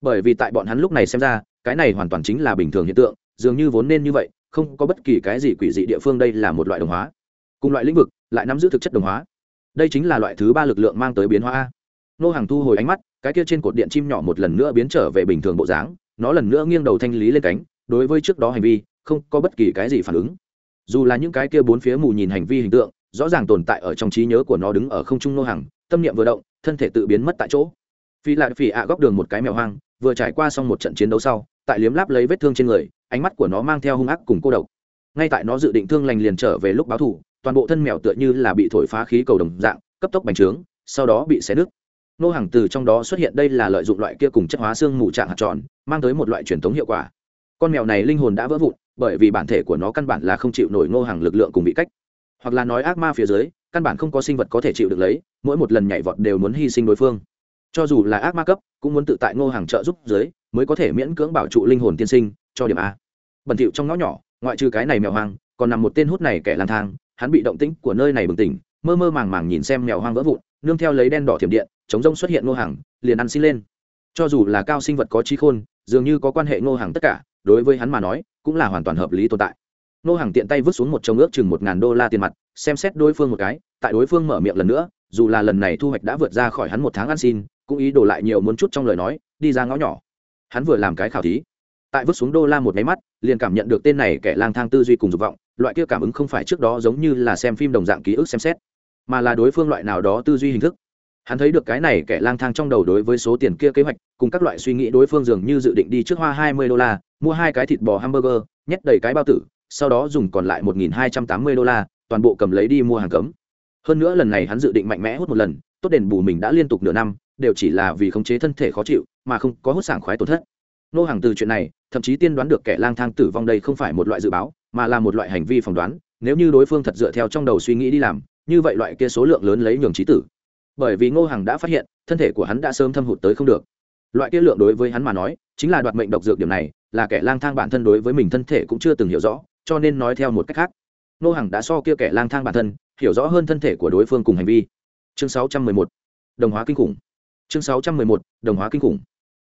bởi vì tại bọn hắn lúc này xem ra, cái này hoàn toàn chính là bình thường hiện tượng, dường như vốn nên như vậy, không có bất kỳ cái gì quỷ dị địa phương đây là một loại đồng hóa. Cùng loại lĩnh vực, lại nắm giữ thực chất đồng hóa. Đây chính là loại thứ ba lực lượng mang tới biến hóa nô hàng thu hồi ánh mắt, cái kia trên cột điện chim nhỏ một lần nữa biến trở về bình thường bộ dáng, nó lần nữa nghiêng đầu thanh lý lên cánh, đối với trước đó hành vi, không có bất kỳ cái gì phản ứng. Dù là những cái kia bốn phía mù nhìn hành vi hình tượng, rõ ràng tồn tại ở trong trí nhớ của nó đứng ở không trung nô hàng tâm niệm vừa động, thân thể tự biến mất tại chỗ. Phi lại phi ạ góc đường một cái mèo hoang vừa trải qua xong một trận chiến đấu sau, tại liếm láp lấy vết thương trên người, ánh mắt của nó mang theo hung ác cùng cô độc. Ngay tại nó dự định thương lành liền trở về lúc báo thủ toàn bộ thân mèo tựa như là bị thổi phá khí cầu đồng dạng, cấp tốc bành trướng, sau đó bị xé nứt. Nô hàng từ trong đó xuất hiện đây là lợi dụng loại kia cùng chất hóa xương mù trạng hạt tròn, mang tới một loại truyền thống hiệu quả. Con mèo này linh hồn đã vỡ vụn, bởi vì bản thể của nó căn bản là không chịu nổi nô hàng lực lượng cùng bị cách. Hoặc là nói ác ma phía dưới, căn bản không có sinh vật có thể chịu được lấy, mỗi một lần nhảy vọt đều muốn hy sinh đối phương cho dù là ác ma cấp, cũng muốn tự tại ngô hàng trợ giúp dưới, mới có thể miễn cưỡng bảo trụ linh hồn tiên sinh, cho điểm a. Bẩn thỉu trong ngõ nhỏ, ngoại trừ cái này mèo hoang, còn nằm một tên hút này kẻ lang thang, hắn bị động tĩnh của nơi này bừng tỉnh, mơ mơ màng màng nhìn xem mèo hoang vỡ vụn, nương theo lấy đen đỏ thiểm điện, chống rông xuất hiện ngô hàng, liền ăn xin lên. Cho dù là cao sinh vật có trí khôn, dường như có quan hệ ngô hàng tất cả, đối với hắn mà nói, cũng là hoàn toàn hợp lý tồn tại. Ngô hàng tiện tay vứt xuống một chồng ước chừng một ngàn đô la tiền mặt, xem xét đối phương một cái, tại đối phương mở miệng lần nữa, dù là lần này thu hoạch đã vượt ra khỏi hắn một tháng ăn xin cũng ý đổ lại nhiều muốn chút trong lời nói, đi ra ngõ nhỏ. Hắn vừa làm cái khảo thí, tại vứt xuống đô la một máy mắt, liền cảm nhận được tên này kẻ lang thang tư duy cùng dục vọng, loại kia cảm ứng không phải trước đó giống như là xem phim đồng dạng ký ức xem xét, mà là đối phương loại nào đó tư duy hình thức. Hắn thấy được cái này kẻ lang thang trong đầu đối với số tiền kia kế hoạch, cùng các loại suy nghĩ đối phương dường như dự định đi trước hoa hai mươi đô la, mua hai cái thịt bò hamburger, nhét đầy cái bao tử, sau đó dùng còn lại một nghìn hai trăm tám mươi đô la, toàn bộ cầm lấy đi mua hàng cấm. Hơn nữa lần này hắn dự định mạnh mẽ hút một lần, tốt đền bù mình đã liên tục nửa năm đều chỉ là vì khống chế thân thể khó chịu, mà không có hút sảng khoái tổn thất. Nô hàng từ chuyện này, thậm chí tiên đoán được kẻ lang thang tử vong đây không phải một loại dự báo, mà là một loại hành vi phỏng đoán, nếu như đối phương thật dựa theo trong đầu suy nghĩ đi làm, như vậy loại kia số lượng lớn lấy nhường trí tử. Bởi vì ngô Hằng đã phát hiện, thân thể của hắn đã sớm thâm hụt tới không được. Loại kia lượng đối với hắn mà nói, chính là đoạt mệnh độc dược điểm này, là kẻ lang thang bản thân đối với mình thân thể cũng chưa từng hiểu rõ, cho nên nói theo một cách khác. Ngô Hằng đã so kia kẻ lang thang bản thân, hiểu rõ hơn thân thể của đối phương cùng hành vi. Chương 611. đồng hóa kinh khủng chương 611. đồng hóa kinh khủng.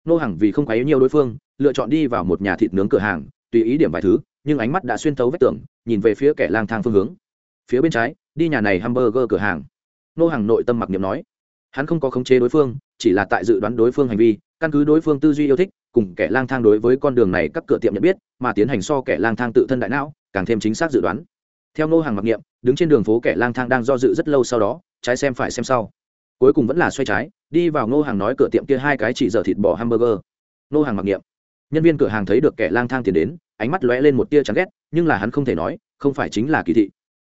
Nô hàng vì không quấy nhiều đối phương, lựa chọn đi vào một nhà thịt nướng cửa hàng, tùy ý điểm vài thứ, nhưng ánh mắt đã xuyên thấu vách tường, nhìn về phía kẻ lang thang phương hướng. Phía bên trái, đi nhà này hamburger cửa hàng. Nô hàng nội tâm mặc niệm nói, hắn không có khống chế đối phương, chỉ là tại dự đoán đối phương hành vi, căn cứ đối phương tư duy yêu thích, cùng kẻ lang thang đối với con đường này các cửa tiệm nhận biết, mà tiến hành so kẻ lang thang tự thân đại não, càng thêm chính xác dự đoán. Theo nô hàng mặc niệm, đứng trên đường phố kẻ lang thang đang do dự rất lâu sau đó, trái xem phải xem sau cuối cùng vẫn là xoay trái, đi vào Ngô hàng nói cửa tiệm kia hai cái chỉ giờ thịt bò hamburger. Ngô hàng mặc niệm. Nhân viên cửa hàng thấy được kẻ lang thang tiền đến, ánh mắt lóe lên một tia chán ghét, nhưng là hắn không thể nói, không phải chính là kỳ thị.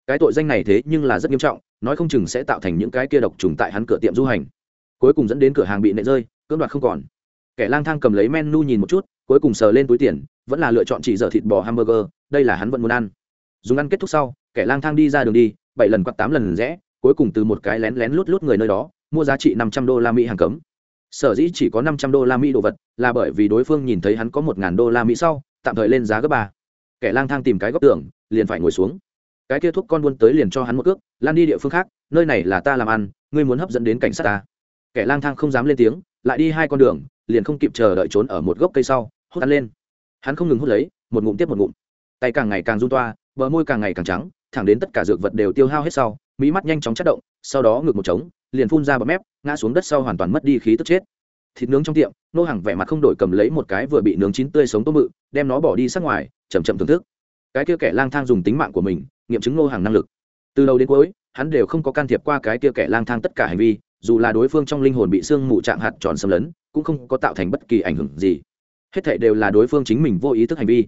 Cái tội danh này thế nhưng là rất nghiêm trọng, nói không chừng sẽ tạo thành những cái kia độc trùng tại hắn cửa tiệm du hành. Cuối cùng dẫn đến cửa hàng bị nệ rơi, cưỡng đoạt không còn. Kẻ lang thang cầm lấy menu nhìn một chút, cuối cùng sờ lên túi tiền, vẫn là lựa chọn chỉ dở thịt bò hamburger, đây là hắn vẫn muốn ăn. Dùng ăn kết thúc sau, kẻ lang thang đi ra đường đi, bảy lần quặt tám lần rẽ, cuối cùng từ một cái lén lén lút lút người nơi đó mua giá trị năm trăm đô la mỹ hàng cấm. Sở dĩ chỉ có năm trăm đô la mỹ đồ vật là bởi vì đối phương nhìn thấy hắn có một ngàn đô la mỹ sau, tạm thời lên giá gấp ba. Kẻ lang thang tìm cái góc tường, liền phải ngồi xuống. Cái kia thuốc con buôn tới liền cho hắn một cước, lan đi địa phương khác, nơi này là ta làm ăn, ngươi muốn hấp dẫn đến cảnh sát ta. Kẻ lang thang không dám lên tiếng, lại đi hai con đường, liền không kịp chờ đợi trốn ở một gốc cây sau hút ăn lên. Hắn không ngừng hút lấy, một ngụm tiếp một ngụm. Tay càng ngày càng run toa, bờ môi càng ngày càng trắng, thẳng đến tất cả dược vật đều tiêu hao hết sau mỹ mắt nhanh chóng chất động, sau đó ngực một trống liền phun ra bọt mép, ngã xuống đất sau hoàn toàn mất đi khí tức chết. Thịt nướng trong tiệm, nô hàng vẻ mặt không đổi cầm lấy một cái vừa bị nướng chín tươi sống tôm mự đem nó bỏ đi sát ngoài chầm chậm thưởng thức. Cái kia kẻ lang thang dùng tính mạng của mình, nghiệm chứng nô hàng năng lực. Từ đầu đến cuối, hắn đều không có can thiệp qua cái kia kẻ lang thang tất cả hành vi, dù là đối phương trong linh hồn bị xương mù chạm hạt tròn xâm lấn, cũng không có tạo thành bất kỳ ảnh hưởng gì. Hết thệ đều là đối phương chính mình vô ý thức hành vi.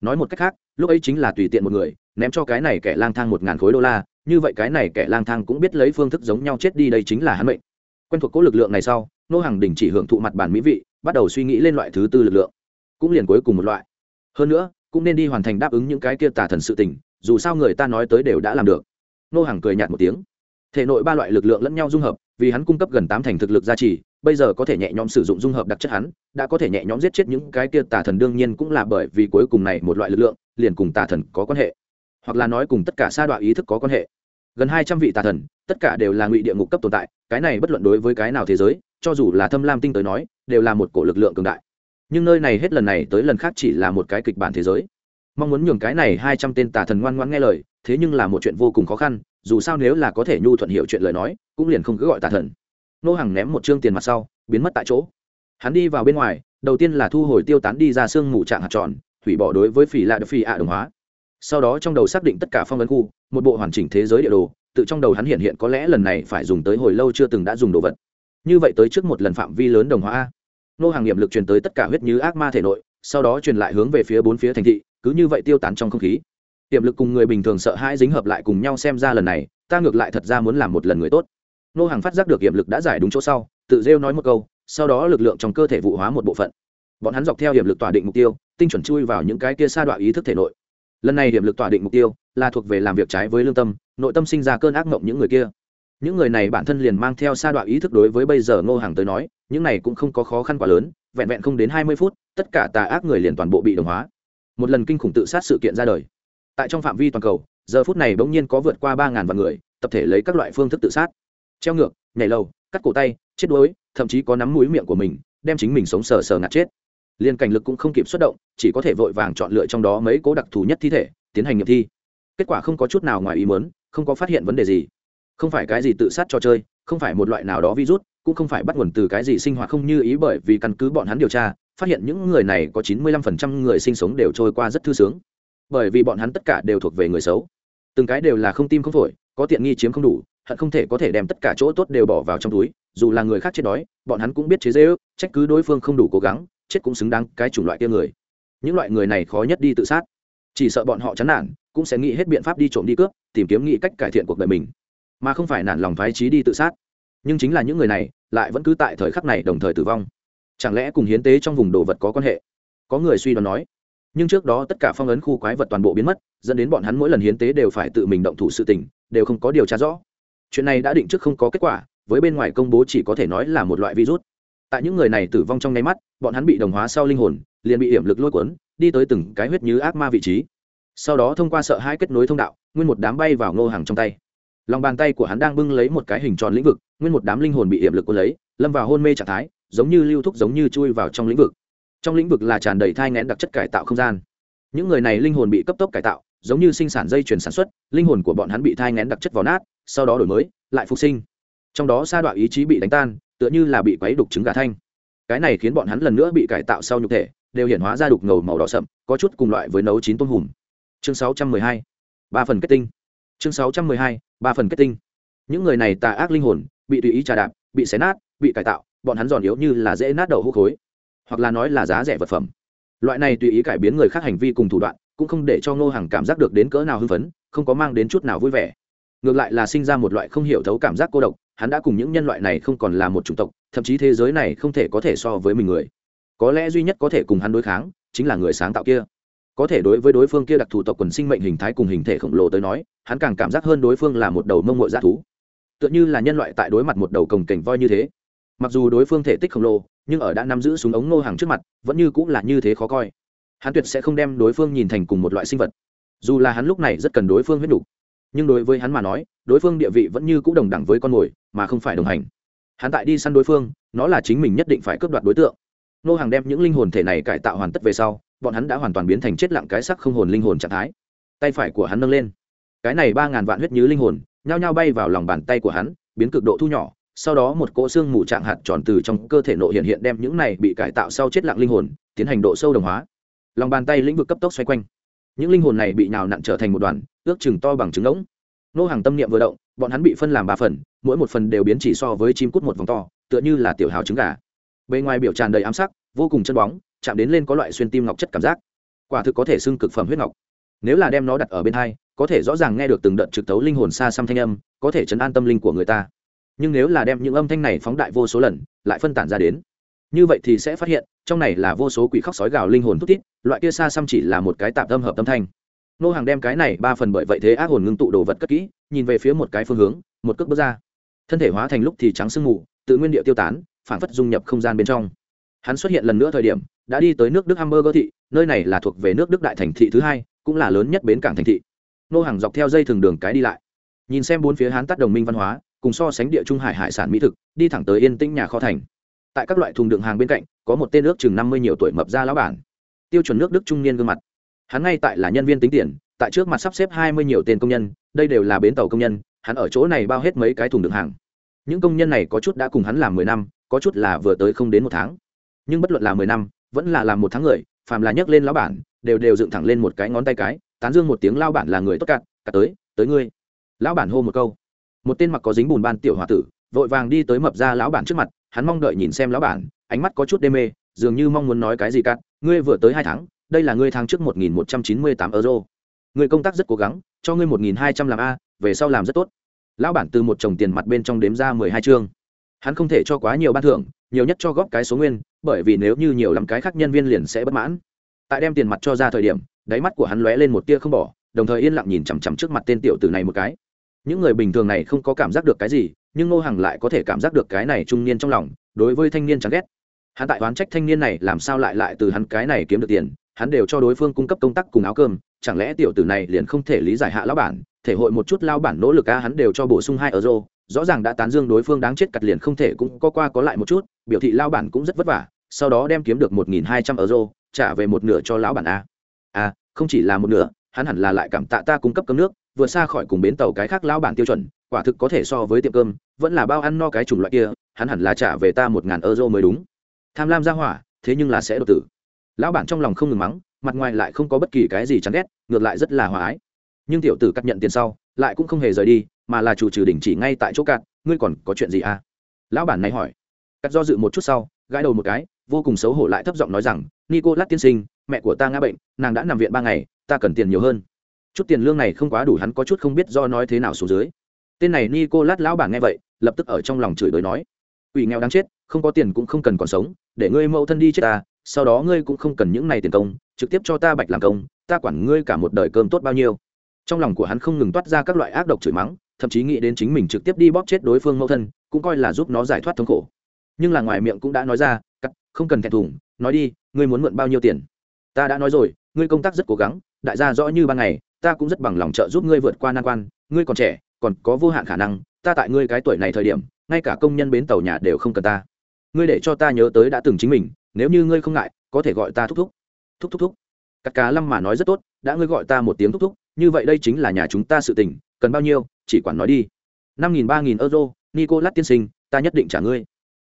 Nói một cách khác, lúc ấy chính là tùy tiện một người, ném cho cái này kẻ lang thang một ngàn khối đô la như vậy cái này kẻ lang thang cũng biết lấy phương thức giống nhau chết đi đây chính là hắn mệnh. Quen thuộc cố lực lượng này sau, nô hàng đình chỉ hưởng thụ mặt bản mỹ vị, bắt đầu suy nghĩ lên loại thứ tư lực lượng. Cũng liền cuối cùng một loại. Hơn nữa, cũng nên đi hoàn thành đáp ứng những cái kia tà thần sự tình, dù sao người ta nói tới đều đã làm được. Nô hàng cười nhạt một tiếng. Thể nội ba loại lực lượng lẫn nhau dung hợp, vì hắn cung cấp gần tám thành thực lực gia trì, bây giờ có thể nhẹ nhõm sử dụng dung hợp đặc chất hắn, đã có thể nhẹ nhõm giết chết những cái kia tà thần đương nhiên cũng là bởi vì cuối cùng này một loại lực lượng, liền cùng tà thần có quan hệ hoặc là nói cùng tất cả sa đoạn ý thức có quan hệ. Gần hai trăm vị tà thần, tất cả đều là ngụy địa ngục cấp tồn tại, cái này bất luận đối với cái nào thế giới, cho dù là thâm lam tinh tới nói, đều là một cổ lực lượng cường đại. Nhưng nơi này hết lần này tới lần khác chỉ là một cái kịch bản thế giới. Mong muốn nhường cái này hai trăm tên tà thần ngoan ngoãn nghe lời, thế nhưng là một chuyện vô cùng khó khăn, dù sao nếu là có thể nhu thuận hiểu chuyện lời nói, cũng liền không cứ gọi tà thần. Nô hàng ném một chương tiền mặt sau, biến mất tại chỗ. Hắn đi vào bên ngoài, đầu tiên là thu hồi tiêu tán đi ra xương mù trạng hạt tròn, hủy bỏ đối với phỉ lạ đ phỉ ạ đồng hóa sau đó trong đầu xác định tất cả phong ấn khu, một bộ hoàn chỉnh thế giới địa đồ, tự trong đầu hắn hiện hiện có lẽ lần này phải dùng tới hồi lâu chưa từng đã dùng đồ vật. Như vậy tới trước một lần phạm vi lớn đồng hóa a. Nô hàng nghiệm lực truyền tới tất cả huyết như ác ma thể nội, sau đó truyền lại hướng về phía bốn phía thành thị, cứ như vậy tiêu tán trong không khí. Tiềm lực cùng người bình thường sợ hãi dính hợp lại cùng nhau xem ra lần này, ta ngược lại thật ra muốn làm một lần người tốt. Nô hàng phát giác được hiểm lực đã giải đúng chỗ sau, tự rêu nói một câu, sau đó lực lượng trong cơ thể vụ hóa một bộ phận. Bọn hắn dọc theo hiểm lực tỏa định mục tiêu, tinh chuẩn chui vào những cái kia sa đoạn ý thức thể nội lần này điểm lực tỏa định mục tiêu là thuộc về làm việc trái với lương tâm, nội tâm sinh ra cơn ác mộng những người kia. Những người này bản thân liền mang theo sa đoạn ý thức đối với bây giờ ngô hàng tới nói, những này cũng không có khó khăn quá lớn, vẹn vẹn không đến hai mươi phút, tất cả tà ác người liền toàn bộ bị đồng hóa. Một lần kinh khủng tự sát sự kiện ra đời. Tại trong phạm vi toàn cầu, giờ phút này bỗng nhiên có vượt qua ba ngàn vạn người, tập thể lấy các loại phương thức tự sát. Treo ngược, nhảy lầu, cắt cổ tay, chết đuối, thậm chí có nắm mũi miệng của mình, đem chính mình sống sờ sờ ngạt chết liên cảnh lực cũng không kịp xuất động, chỉ có thể vội vàng chọn lựa trong đó mấy cố đặc thù nhất thi thể, tiến hành nghiệm thi. Kết quả không có chút nào ngoài ý muốn, không có phát hiện vấn đề gì. Không phải cái gì tự sát cho chơi, không phải một loại nào đó virus, cũng không phải bắt nguồn từ cái gì sinh hoạt không như ý bởi vì căn cứ bọn hắn điều tra, phát hiện những người này có chín mươi lăm phần trăm người sinh sống đều trôi qua rất thư sướng. Bởi vì bọn hắn tất cả đều thuộc về người xấu. Từng cái đều là không tim không phổi, có tiện nghi chiếm không đủ, hận không thể có thể đem tất cả chỗ tốt đều bỏ vào trong túi, dù là người khác chết đói, bọn hắn cũng biết chế dễ ước trách cứ đối phương không đủ cố gắng chết cũng xứng đáng cái chủng loại kia người. Những loại người này khó nhất đi tự sát. Chỉ sợ bọn họ chán nản, cũng sẽ nghĩ hết biện pháp đi trộm đi cướp, tìm kiếm nghĩ cách cải thiện cuộc đời mình. Mà không phải nản lòng phái trí đi tự sát. Nhưng chính là những người này, lại vẫn cứ tại thời khắc này đồng thời tử vong. Chẳng lẽ cùng hiến tế trong vùng đồ vật có quan hệ? Có người suy đoán nói. Nhưng trước đó tất cả phong ấn khu quái vật toàn bộ biến mất, dẫn đến bọn hắn mỗi lần hiến tế đều phải tự mình động thủ sự tình, đều không có điều tra rõ. Chuyện này đã định trước không có kết quả, với bên ngoài công bố chỉ có thể nói là một loại virus tại những người này tử vong trong nháy mắt, bọn hắn bị đồng hóa sau linh hồn, liền bị hiểm lực lôi cuốn, đi tới từng cái huyết như ác ma vị trí. Sau đó thông qua sợ hai kết nối thông đạo, nguyên một đám bay vào ngô hàng trong tay. Lòng bàn tay của hắn đang bưng lấy một cái hình tròn lĩnh vực, nguyên một đám linh hồn bị hiểm lực cuốn lấy, lâm vào hôn mê trạng thái, giống như lưu thúc giống như chui vào trong lĩnh vực. Trong lĩnh vực là tràn đầy thai ngẽn đặc chất cải tạo không gian. Những người này linh hồn bị cấp tốc cải tạo, giống như sinh sản dây chuyển sản xuất, linh hồn của bọn hắn bị thai ngén đặc chất vào nát, sau đó đổi mới, lại phục sinh. Trong đó sa đoạn ý chí bị đánh tan tựa như là bị quấy đục trứng gà thanh cái này khiến bọn hắn lần nữa bị cải tạo sau nhục thể, đều hiện hóa ra đục ngầu màu đỏ sậm, có chút cùng loại với nấu chín tôm hùm chương 612. ba phần kết tinh chương 612. ba phần kết tinh những người này tà ác linh hồn, bị tùy ý trà đạp, bị xé nát, bị cải tạo, bọn hắn giòn yếu như là dễ nát đầu hũ khối, hoặc là nói là giá rẻ vật phẩm loại này tùy ý cải biến người khác hành vi cùng thủ đoạn, cũng không để cho ngô hàng cảm giác được đến cỡ nào hưng phấn, không có mang đến chút nào vui vẻ ngược lại là sinh ra một loại không hiểu thấu cảm giác cô độc hắn đã cùng những nhân loại này không còn là một chủng tộc, thậm chí thế giới này không thể có thể so với mình người. Có lẽ duy nhất có thể cùng hắn đối kháng, chính là người sáng tạo kia. Có thể đối với đối phương kia đặc thù tộc quần sinh mệnh hình thái cùng hình thể khổng lồ tới nói, hắn càng cảm giác hơn đối phương là một đầu mông mội g thú. Tựa như là nhân loại tại đối mặt một đầu cồng cảnh voi như thế. Mặc dù đối phương thể tích khổng lồ, nhưng ở đã nắm giữ súng ống nô hàng trước mặt, vẫn như cũng là như thế khó coi. Hắn tuyệt sẽ không đem đối phương nhìn thành cùng một loại sinh vật. Dù là hắn lúc này rất cần đối phương huyết đủ, nhưng đối với hắn mà nói, đối phương địa vị vẫn như c ũ đồng đẳng với con mồi mà không phải đồng hành. Hắn tại đi săn đối phương, nó là chính mình nhất định phải cướp đoạt đối tượng. Nô hàng đem những linh hồn thể này cải tạo hoàn tất về sau, bọn hắn đã hoàn toàn biến thành chết lặng cái sắc không hồn linh hồn trạng thái. Tay phải của hắn nâng lên. Cái này ba ngàn vạn huyết như linh hồn, nhao nhao bay vào lòng bàn tay của hắn, biến cực độ thu nhỏ, sau đó một cỗ xương mù trạng hạt tròn từ trong cơ thể nội hiện hiện đem những này bị cải tạo sau chết lặng linh hồn, tiến hành độ sâu đồng hóa. Lòng bàn tay lĩnh vực cấp tốc xoay quanh. Những linh hồn này bị nhào nặn trở thành một đoàn, ước chừng to bằng trứng ngỗng. Nô hàng tâm niệm vừa động, bọn hắn bị phân làm ba phần mỗi một phần đều biến chỉ so với chim cút một vòng to, tựa như là tiểu hào trứng gà. Bề ngoài biểu tràn đầy ám sắc, vô cùng chân bóng, chạm đến lên có loại xuyên tim ngọc chất cảm giác. Quả thực có thể xưng cực phẩm huyết ngọc. Nếu là đem nó đặt ở bên hai, có thể rõ ràng nghe được từng đợt trực tấu linh hồn xa xăm thanh âm, có thể chấn an tâm linh của người ta. Nhưng nếu là đem những âm thanh này phóng đại vô số lần, lại phân tản ra đến, như vậy thì sẽ phát hiện, trong này là vô số quỷ khóc sói gào linh hồn thút tít loại kia xa xăm chỉ là một cái tạm tâm hợp tâm thanh. Nô hàng đem cái này ba phần bởi vậy thế ác hồn ngưng tụ đồ vật cất kỹ, nhìn về phía một cái phương hướng, một cước bước ra thân thể hóa thành lúc thì trắng sương mù, tự nguyên địa tiêu tán phản phất dung nhập không gian bên trong. Hắn xuất hiện lần nữa thời điểm, đã đi tới nước đức hamburger thị, nơi này là thuộc về nước đức đại thành thị thứ hai, cũng là lớn nhất bến cảng thành thị. Nô hàng dọc theo dây thường đường cái đi lại. Nhìn xem bốn phía hán tắt đồng minh văn hóa, cùng so sánh địa trung hải hải sản mỹ thực, đi thẳng tới yên tĩnh nhà kho thành. Tại các loại thùng đựng hàng bên cạnh, có một tên nước chừng năm mươi nhiều tuổi mập ra lão bản. Tiêu chuẩn nước đức trung niên gương mặt. Hắn ngay tại là nhân viên tính tiền, tại trước mặt sắp xếp hai mươi nhiều tên công nhân, đây đều là bến tàu công nhân hắn ở chỗ này bao hết mấy cái thùng đựng hàng. Những công nhân này có chút đã cùng hắn làm mười năm, có chút là vừa tới không đến một tháng. Nhưng bất luận là mười năm, vẫn là làm một tháng người, phàm là nhấc lên lão bản, đều đều dựng thẳng lên một cái ngón tay cái, tán dương một tiếng lao bản là người tốt cạn cả tới tới ngươi. Lão bản hô một câu. Một tên mặc có dính bùn ban tiểu h o a tử, vội vàng đi tới mập ra lão bản trước mặt, hắn mong đợi nhìn xem lão bản, ánh mắt có chút đê mê, dường như mong muốn nói cái gì cạn ngươi vừa tới hai tháng, đây là ngươi tháng trước một nghìn một trăm chín mươi tám euro. Người công tác rất cố gắng, cho ngươi một nghìn hai trăm làm a về sau làm rất tốt. Lão bản từ một chồng tiền mặt bên trong đếm ra mười hai chương. Hắn không thể cho quá nhiều ban thưởng, nhiều nhất cho góp cái số nguyên, bởi vì nếu như nhiều lắm cái khác nhân viên liền sẽ bất mãn. Tại đem tiền mặt cho ra thời điểm, đáy mắt của hắn lóe lên một tia không bỏ, đồng thời yên lặng nhìn chằm chằm trước mặt tên tiểu tử này một cái. Những người bình thường này không có cảm giác được cái gì, nhưng ngô hằng lại có thể cảm giác được cái này trung niên trong lòng, đối với thanh niên chán ghét. Hắn tại oán trách thanh niên này làm sao lại lại từ hắn cái này kiếm được tiền, hắn đều cho đối phương cung cấp công tác cùng áo cơm, chẳng lẽ tiểu tử này liền không thể lý giải hạ lão bản thể hội một chút lao bản nỗ lực a, hắn đều cho bổ sung hai euro. Rõ ràng đã tán dương đối phương đáng chết cặt liền không thể cũng có qua có lại một chút. Biểu thị lao bản cũng rất vất vả, sau đó đem kiếm được một nghìn hai trăm euro, trả về một nửa cho lão bản a. A không chỉ là một nửa, hắn hẳn là lại cảm tạ ta cung cấp cơm nước, vừa xa khỏi cùng bến tàu cái khác lão bản tiêu chuẩn, quả thực có thể so với tiệm cơm, vẫn là bao ăn no cái chủng loại kia, hắn hẳn là trả về ta một ngàn euro mới đúng. Tham lam ra hỏa, thế nhưng là sẽ đột tử. Lão bản trong lòng không ngừng mắng, mặt ngoài lại không có bất kỳ cái gì chán ghét, ngược lại rất là hòa ái nhưng tiểu tử cắt nhận tiền sau, lại cũng không hề rời đi, mà là chủ trừ đình chỉ ngay tại chỗ cạn. Ngươi còn có chuyện gì à? Lão bản này hỏi. Cắt do dự một chút sau, gãi đầu một cái, vô cùng xấu hổ lại thấp giọng nói rằng nico lát tiên sinh, mẹ của ta ngã bệnh, nàng đã nằm viện ba ngày, ta cần tiền nhiều hơn. Chút tiền lương này không quá đủ hắn có chút không biết do nói thế nào xuống dưới. Tên này nico lát lão bản nghe vậy, lập tức ở trong lòng chửi bới nói ủy nghèo đáng chết, không có tiền cũng không cần còn sống, để ngươi mẫu thân đi chết ta, sau đó ngươi cũng không cần những này tiền công, trực tiếp cho ta bạch làm công, ta quản ngươi cả một đời cơm tốt bao nhiêu trong lòng của hắn không ngừng toát ra các loại ác độc chửi mắng, thậm chí nghĩ đến chính mình trực tiếp đi bóp chết đối phương mẫu thân, cũng coi là giúp nó giải thoát thống khổ. Nhưng là ngoài miệng cũng đã nói ra, cắt, không cần thẹn thùng, nói đi, ngươi muốn mượn bao nhiêu tiền? Ta đã nói rồi, ngươi công tác rất cố gắng, đại gia rõ như ban ngày, ta cũng rất bằng lòng trợ giúp ngươi vượt qua nan quan, ngươi còn trẻ, còn có vô hạn khả năng, ta tại ngươi cái tuổi này thời điểm, ngay cả công nhân bến tàu nhà đều không cần ta. Ngươi để cho ta nhớ tới đã từng chính mình, nếu như ngươi không ngại, có thể gọi ta thúc thúc. Thúc thúc thúc. Cắt cá lâm mà nói rất tốt, đã ngươi gọi ta một tiếng thúc thúc như vậy đây chính là nhà chúng ta sự tình, cần bao nhiêu, chỉ quản nói đi. năm nghìn, ba nghìn euro, nicolas tiên sinh, ta nhất định trả ngươi.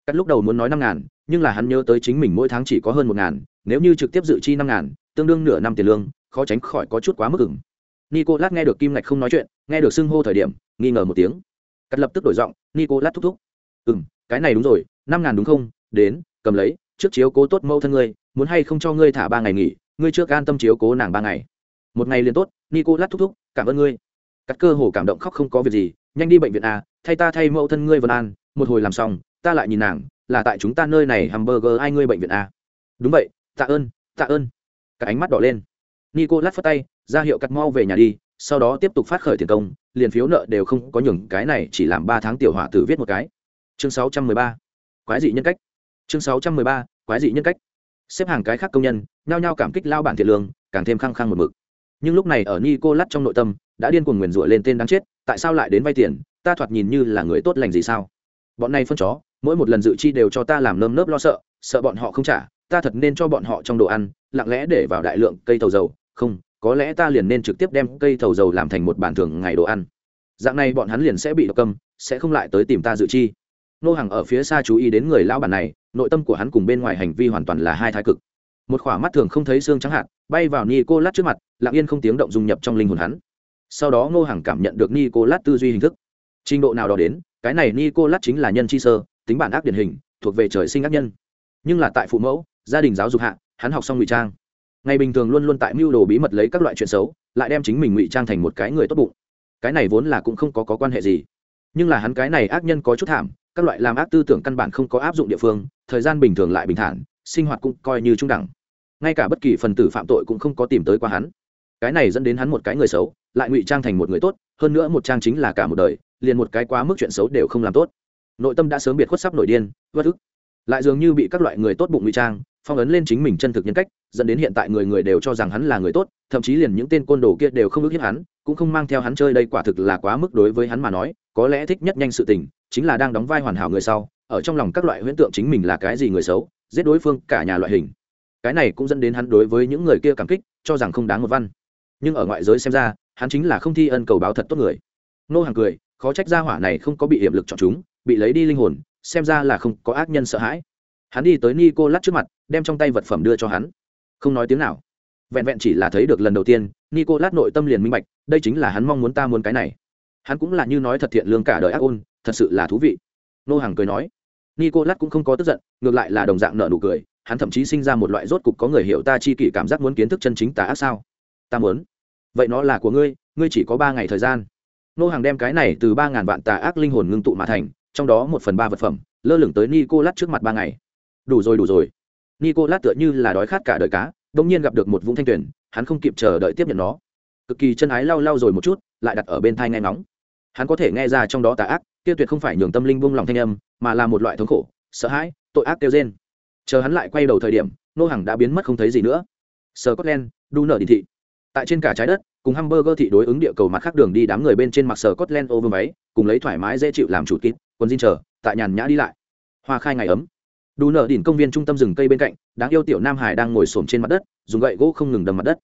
Cắt lúc đầu muốn nói năm ngàn, nhưng là hắn nhớ tới chính mình mỗi tháng chỉ có hơn một ngàn, nếu như trực tiếp dự chi năm ngàn, tương đương nửa năm tiền lương, khó tránh khỏi có chút quá mức ửng. Nicolas nghe được kim ngạch không nói chuyện, nghe được xưng hô thời điểm, nghi ngờ một tiếng. Cắt lập tức đổi giọng, nicolas thúc thúc. Ừ m cái này đúng rồi, năm ngàn đúng không? Đến, cầm lấy, trước chiếu cố tốt mâu thân ngươi, muốn hay không cho ngươi thả ba ngày nghỉ, ngươi trước an tâm chiếu cố nàng ba ngày. Một ngày liền tốt Nico lát thúc thúc, cảm ơn ngươi. Cắt cơ hồ cảm động khóc không có việc gì, nhanh đi bệnh viện à? thay ta thay mẫu thân ngươi vân an, một hồi làm xong, ta lại nhìn nàng, là tại chúng ta nơi này hamburger ai ngươi bệnh viện à? đúng vậy, tạ ơn tạ ơn. Cả ánh mắt đỏ lên. Nico lát phất tay, ra hiệu cắt mau về nhà đi, sau đó tiếp tục phát khởi tiền công, liền phiếu nợ đều không có nhường, cái này chỉ làm ba tháng tiểu hỏa tử viết một cái. Chương sáu trăm mười ba, quái dị nhân cách. Chương sáu trăm mười ba, quái dị nhân cách. Xếp hàng cái khác công nhân, nhao nhao cảm kích lao bản thiệt lương, càng thêm khăng khăng một mực nhưng lúc này ở nicolas trong nội tâm, đã điên cuồng nguyền rủa lên tên đáng chết, tại sao lại đến vay tiền? Ta thoạt nhìn như là người tốt lành gì sao? Bọn này phân chó, mỗi một lần dự chi đều cho ta làm nơm nớp lo sợ sợ bọn họ không trả, ta thật nên cho bọn họ trong đồ ăn, lặng lẽ để vào đại lượng cây thầu dầu. Không, có lẽ ta liền nên trực tiếp đem cây thầu dầu làm thành một bản thường ngày đồ ăn. Dạng này bọn hắn liền sẽ bị độc cầm sẽ không lại tới tìm ta dự chi. Nô hàng ở phía xa chú ý đến người lão bản này, nội tâm của hắn cùng bên ngoài hành vi hoàn toàn là hai thái cực một khỏa mắt thường không thấy xương trắng hạn bay vào ni cô lát trước mặt lặng yên không tiếng động dung nhập trong linh hồn hắn. Sau đó ngô hàng cảm nhận được ni cô lát tư duy hình thức. Trình độ nào đó đến cái này ni cô lát chính là nhân chi sơ tính bản ác điển hình thuộc về trời sinh ác nhân. Nhưng là tại phụ mẫu gia đình giáo dục hạ hắn học xong ngụy trang. Ngày bình thường luôn luôn tại mưu đồ bí mật lấy các loại chuyện xấu lại đem chính mình ngụy trang thành một cái người tốt bụng. Cái này vốn là cũng không có, có quan hệ gì. Nhưng là hắn cái này ác nhân có chút thảm các loại làm ác tư tưởng căn bản không có áp dụng địa phương thời gian bình thường lại bình thản sinh hoạt cũng coi như trung đẳng. Ngay cả bất kỳ phần tử phạm tội cũng không có tìm tới qua hắn. Cái này dẫn đến hắn một cái người xấu, lại ngụy trang thành một người tốt, hơn nữa một trang chính là cả một đời, liền một cái quá mức chuyện xấu đều không làm tốt. Nội tâm đã sớm biệt khuất sắp nổi điên bất ức. Lại dường như bị các loại người tốt bụng ngụy trang, phong ấn lên chính mình chân thực nhân cách, dẫn đến hiện tại người người đều cho rằng hắn là người tốt, thậm chí liền những tên côn đồ kia đều không ước hiếp hắn, cũng không mang theo hắn chơi đây quả thực là quá mức đối với hắn mà nói, có lẽ thích nhất nhanh sự tình, chính là đang đóng vai hoàn hảo người sau ở trong lòng các loại huyễn tượng chính mình là cái gì người xấu, giết đối phương cả nhà loại hình. Cái này cũng dẫn đến hắn đối với những người kia cảm kích, cho rằng không đáng một văn. Nhưng ở ngoại giới xem ra, hắn chính là không thi ân cầu báo thật tốt người. Nô hàng cười, khó trách gia hỏa này không có bị hiểm lực chọn chúng, bị lấy đi linh hồn, xem ra là không có ác nhân sợ hãi. Hắn đi tới nico lát trước mặt, đem trong tay vật phẩm đưa cho hắn. Không nói tiếng nào. Vẹn vẹn chỉ là thấy được lần đầu tiên nico lát nội tâm liền minh bạch, đây chính là hắn mong muốn ta muốn cái này. Hắn cũng là như nói thật thiện lương cả đời ác ôn, thật sự là thú vị. Nô hàng cười nói nicolas cũng không có tức giận, ngược lại là đồng dạng nợ nụ cười, hắn thậm chí sinh ra một loại rốt cục có người hiểu ta chi kỷ cảm giác muốn kiến thức chân chính tà ác sao? Ta muốn. Vậy nó là của ngươi ngươi chỉ có ba ngày thời gian. Nô hàng đem cái này từ ba ngàn vạn tà ác linh hồn ngưng tụ mà thành, trong đó một phần ba vật phẩm, lơ lửng tới nicolas trước mặt ba ngày. Đủ rồi đủ rồi. Nicolas tựa như là đói khát cả đời cá đông nhiên gặp được một vũng thanh tuyển hắn không kịp chờ đợi tiếp nhận nó. Cực kỳ chân ái lau lau rồi một chút, lại đặt ở bên thai nghe ngóng. Hắn có thể nghe ra trong đó tà ác, kia tuyệt không phải nhường tâm linh buông lòng thanh âm mà là một loại thống khổ, sợ hãi, tội ác kêu trên chờ hắn lại quay đầu thời điểm nô hàng đã biến mất không thấy gì nữa. Sờ scotland, đu nở đình thị. Tại trên cả trái đất, cùng hamburger thị đối ứng địa cầu mặt khác đường đi đám người bên trên mặt sờ scotland ô vương váy, cùng lấy thoải mái dễ chịu làm chủ kín, quần diên chờ, tại nhàn nhã đi lại. Hoa khai ngày ấm. Đủ nở đỉnh công viên trung tâm rừng cây bên cạnh, đáng yêu tiểu nam hải đang ngồi xổm trên mặt đất, dùng gậy gỗ không ngừng đâm mặt đất.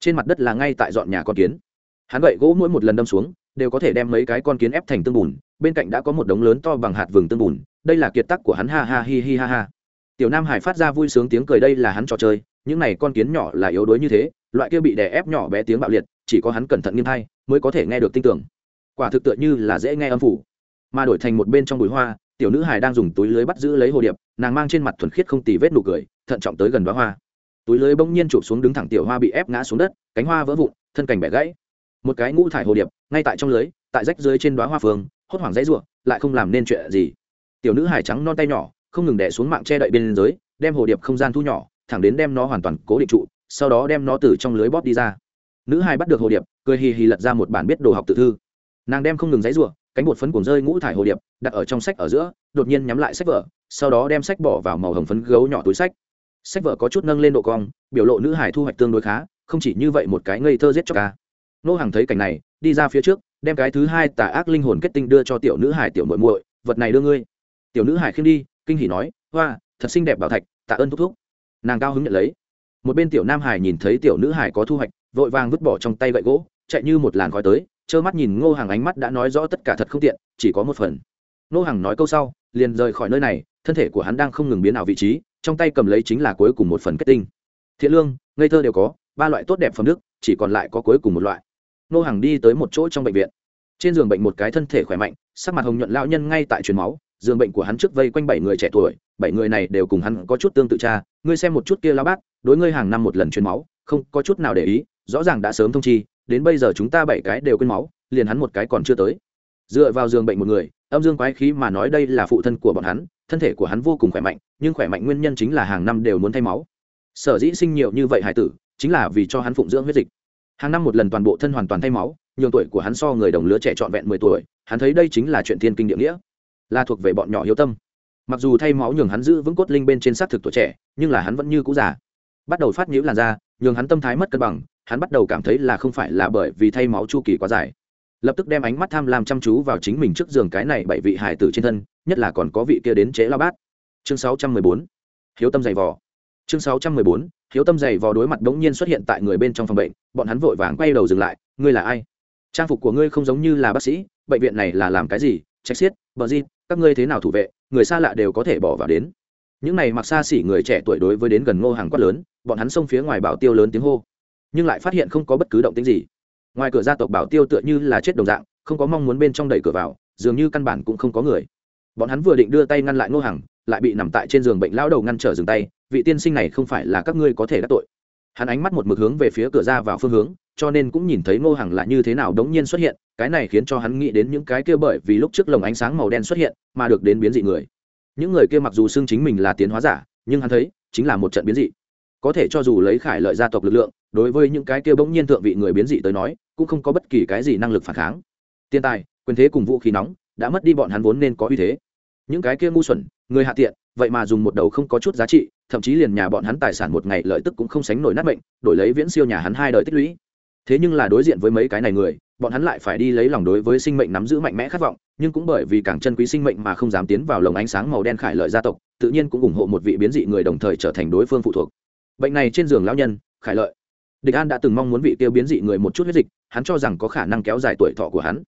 Trên mặt đất là ngay tại dọn nhà con kiến. Hắn gậy gỗ mỗi một lần đâm xuống, đều có thể đem mấy cái con kiến ép thành tương bùn bên cạnh đã có một đống lớn to bằng hạt vừng tương bùn, đây là kiệt tác của hắn, ha ha hi hi ha ha. Tiểu nam hải phát ra vui sướng tiếng cười, đây là hắn trò chơi, những này con kiến nhỏ là yếu đuối như thế, loại kia bị đè ép nhỏ bé tiếng bạo liệt, chỉ có hắn cẩn thận nghiêm thay mới có thể nghe được tin tưởng. Quả thực tựa như là dễ nghe âm phủ. Mà đổi thành một bên trong bụi hoa, tiểu nữ hải đang dùng túi lưới bắt giữ lấy hồ điệp, nàng mang trên mặt thuần khiết không tì vết nụ cười, thận trọng tới gần đoá hoa. Túi lưới bỗng nhiên chụp xuống đứng thẳng tiểu hoa bị ép ngã xuống đất, cánh hoa vỡ vụn, thân cành bẻ gãy. Một cái ngũ thải hồ điệp, ngay tại trong lưới, tại rách dưới trên đoá hoa phương hốt hoảng dãy ruộng lại không làm nên chuyện gì. Tiểu nữ hải trắng non tay nhỏ, không ngừng đẻ xuống mạng che đậy bên dưới, đem hồ điệp không gian thu nhỏ, thẳng đến đem nó hoàn toàn cố định trụ, sau đó đem nó từ trong lưới bóp đi ra. Nữ hải bắt được hồ điệp, cười hì hì lật ra một bản biết đồ học tự thư. Nàng đem không ngừng dãy ruộng cánh bột phấn cuồng rơi ngũ thải hồ điệp, đặt ở trong sách ở giữa, đột nhiên nhắm lại sách vở, sau đó đem sách bỏ vào màu hồng phấn gấu nhỏ túi sách. Sách vở có chút nâng lên độ cong, biểu lộ nữ hải thu hoạch tương đối khá, không chỉ như vậy một cái ngây thơ giết cho ca. Nô hàng thấy cảnh này, đi ra phía trước đem cái thứ hai tà ác linh hồn kết tinh đưa cho tiểu nữ hải tiểu muội muội, vật này đưa ngươi. Tiểu nữ hải khiêm đi, kinh hỉ nói, hoa, thật xinh đẹp bảo thạch, tạ ơn thúc thúc. Nàng cao hứng nhận lấy. Một bên tiểu nam hải nhìn thấy tiểu nữ hải có thu hoạch, vội vàng vứt bỏ trong tay gậy gỗ, chạy như một làn khói tới, trơ mắt nhìn ngô hàng ánh mắt đã nói rõ tất cả thật không tiện, chỉ có một phần. Ngô hàng nói câu sau, liền rời khỏi nơi này, thân thể của hắn đang không ngừng biến ảo vị trí, trong tay cầm lấy chính là cuối cùng một phần kết tinh. Thiện lương, ngây thơ đều có, ba loại tốt đẹp phẩm đức, chỉ còn lại có cuối cùng một loại. Nô hàng đi tới một chỗ trong bệnh viện. Trên giường bệnh một cái thân thể khỏe mạnh, sắc mặt hồng nhuận lão nhân ngay tại truyền máu. Giường bệnh của hắn trước vây quanh bảy người trẻ tuổi, bảy người này đều cùng hắn có chút tương tự cha. Ngươi xem một chút kia lao bác, đối ngươi hàng năm một lần truyền máu, không có chút nào để ý, rõ ràng đã sớm thông chi, đến bây giờ chúng ta bảy cái đều quên máu, liền hắn một cái còn chưa tới. Dựa vào giường bệnh một người, âm dương quái khí mà nói đây là phụ thân của bọn hắn, thân thể của hắn vô cùng khỏe mạnh, nhưng khỏe mạnh nguyên nhân chính là hàng năm đều muốn thay máu. Sở dĩ sinh nhiều như vậy hải tử, chính là vì cho hắn phụng dưỡng huyết dịch hàng năm một lần toàn bộ thân hoàn toàn thay máu, nhường tuổi của hắn so người đồng lứa trẻ trọn vẹn mười tuổi, hắn thấy đây chính là chuyện thiên kinh địa nghĩa, là thuộc về bọn nhỏ hiếu tâm. Mặc dù thay máu nhường hắn giữ vững cốt linh bên trên xác thực tuổi trẻ, nhưng là hắn vẫn như cũ già. Bắt đầu phát nhiễu làn da, nhường hắn tâm thái mất cân bằng, hắn bắt đầu cảm thấy là không phải là bởi vì thay máu chu kỳ quá dài. Lập tức đem ánh mắt tham lam chăm chú vào chính mình trước giường cái này bảy vị hải tử trên thân, nhất là còn có vị kia đến chế lao bát. Chương 614. hiếu tâm dày vò chương 614. hiếu tâm dày vò đối mặt đống nhiên xuất hiện tại người bên trong phòng bệnh, bọn hắn vội vàng quay đầu dừng lại, ngươi là ai? Trang phục của ngươi không giống như là bác sĩ, bệnh viện này là làm cái gì? Trách xiết, bờ di các ngươi thế nào thủ vệ, người xa lạ đều có thể bỏ vào đến. Những này mặc xa xỉ người trẻ tuổi đối với đến gần ngô hàng quát lớn, bọn hắn xông phía ngoài bảo tiêu lớn tiếng hô, nhưng lại phát hiện không có bất cứ động tính gì. Ngoài cửa gia tộc bảo tiêu tựa như là chết đồng dạng, không có mong muốn bên trong đẩy cửa vào, dường như căn bản cũng không có người. Bọn hắn vừa định đưa tay ngăn lại ngô hàng, lại bị nằm tại trên giường bệnh lão đầu ngăn trở dừng tay vị tiên sinh này không phải là các ngươi có thể đắc tội. Hắn ánh mắt một mực hướng về phía cửa ra vào phương hướng, cho nên cũng nhìn thấy ngô Hằng là như thế nào đống nhiên xuất hiện, cái này khiến cho hắn nghĩ đến những cái kia bởi vì lúc trước lồng ánh sáng màu đen xuất hiện mà được đến biến dị người. Những người kia mặc dù xưng chính mình là tiến hóa giả, nhưng hắn thấy chính là một trận biến dị. Có thể cho dù lấy khải lợi gia tộc lực lượng, đối với những cái kia bỗng nhiên thượng vị người biến dị tới nói, cũng không có bất kỳ cái gì năng lực phản kháng. Tiền tài, quyền thế cùng vũ khí nóng đã mất đi bọn hắn vốn nên có uy thế. Những cái kia ngu xuẩn, người hạ tiện, vậy mà dùng một đầu không có chút giá trị thậm chí liền nhà bọn hắn tài sản một ngày lợi tức cũng không sánh nổi nát bệnh đổi lấy viễn siêu nhà hắn hai đời tích lũy. Thế nhưng là đối diện với mấy cái này người, bọn hắn lại phải đi lấy lòng đối với sinh mệnh nắm giữ mạnh mẽ khát vọng, nhưng cũng bởi vì càng chân quý sinh mệnh mà không dám tiến vào lồng ánh sáng màu đen khải lợi gia tộc, tự nhiên cũng ủng hộ một vị biến dị người đồng thời trở thành đối phương phụ thuộc. Bệnh này trên giường lão nhân, khải lợi. Địch an đã từng mong muốn vị tiêu biến dị người một chút huyết dịch, hắn cho rằng có khả năng kéo dài tuổi thọ của hắn.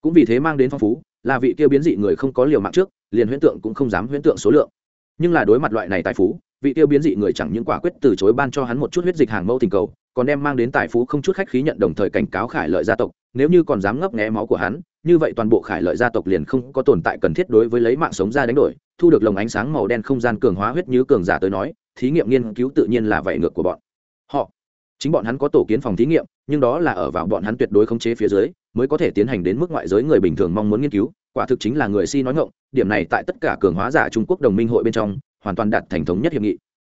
Cũng vì thế mang đến phong phú, là vị tiêu biến dị người không có liều mạng trước, liền huyễn tượng cũng không dám huyễn tượng số lượng. Nhưng là đối mặt loại này tài phú vị tiêu biến dị người chẳng những quả quyết từ chối ban cho hắn một chút huyết dịch hàng mẫu tình cầu, còn đem mang đến tài phú không chút khách khí nhận đồng thời cảnh cáo khải lợi gia tộc, nếu như còn dám ngấp nghé máu của hắn, như vậy toàn bộ khải lợi gia tộc liền không có tồn tại cần thiết đối với lấy mạng sống ra đánh đổi, thu được lồng ánh sáng màu đen không gian cường hóa huyết như cường giả tới nói, thí nghiệm nghiên cứu tự nhiên là vậy ngược của bọn họ. Chính bọn hắn có tổ kiến phòng thí nghiệm, nhưng đó là ở vào bọn hắn tuyệt đối khống chế phía dưới, mới có thể tiến hành đến mức ngoại giới người bình thường mong muốn nghiên cứu, quả thực chính là người si nói ngộng điểm này tại tất cả cường hóa giả trung quốc đồng minh hội bên trong hoàn toàn đạt thành thống nhất hiệp nghị.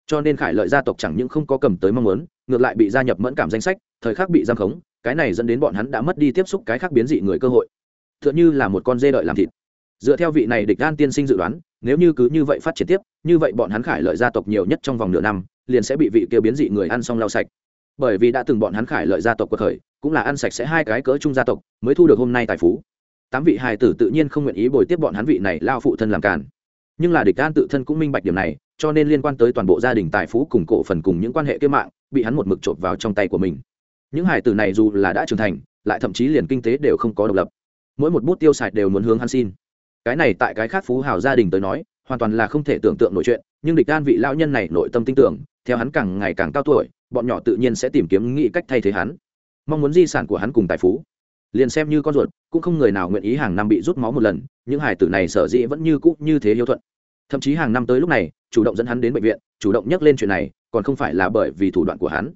Cho nên khải lợi gia tộc chẳng những không có cầm tới mong muốn, ngược lại bị gia nhập mẫn cảm danh sách, thời khắc bị giam khống, cái này dẫn đến bọn hắn đã mất đi tiếp xúc cái khác biến dị người cơ hội. T h ư ợ n h ư là một con dê đợi làm thịt. Dựa theo vị này địch gan tiên sinh dự đoán, nếu như cứ như vậy phát triển tiếp, như vậy bọn hắn khải lợi gia tộc nhiều nhất trong vòng nửa năm, liền sẽ bị vị kia biến dị người ăn xong lau sạch. Bởi vì đã từng bọn hắn khải lợi gia tộc cuộc khởi, cũng là ăn sạch sẽ hai cái cỡ chung gia tộc, mới thu được hôm nay tài phú. Tám vị hài tử tự nhiên không nguyện ý bồi tiếp bọn hắn vị này lao phụ thân làm càn nhưng là địch an tự thân cũng minh bạch điểm này, cho nên liên quan tới toàn bộ gia đình tài phú cùng cổ phần cùng những quan hệ kế mạng, bị hắn một mực trộm vào trong tay của mình. Những hải tử này dù là đã trưởng thành, lại thậm chí liền kinh tế đều không có độc lập. Mỗi một bút tiêu xài đều muốn hướng hắn xin. Cái này tại cái khác phú hào gia đình tới nói, hoàn toàn là không thể tưởng tượng nổi chuyện, nhưng địch an vị lão nhân này nội tâm tin tưởng, theo hắn càng ngày càng cao tuổi, bọn nhỏ tự nhiên sẽ tìm kiếm nghĩ cách thay thế hắn. Mong muốn di sản của hắn cùng tài phú liền xem như con ruột, cũng không người nào nguyện ý hàng năm bị rút máu một lần, những hải tử này sở dĩ vẫn như cũ như thế hiếu thuận. Thậm chí hàng năm tới lúc này, chủ động dẫn hắn đến bệnh viện, chủ động nhắc lên chuyện này, còn không phải là bởi vì thủ đoạn của hắn.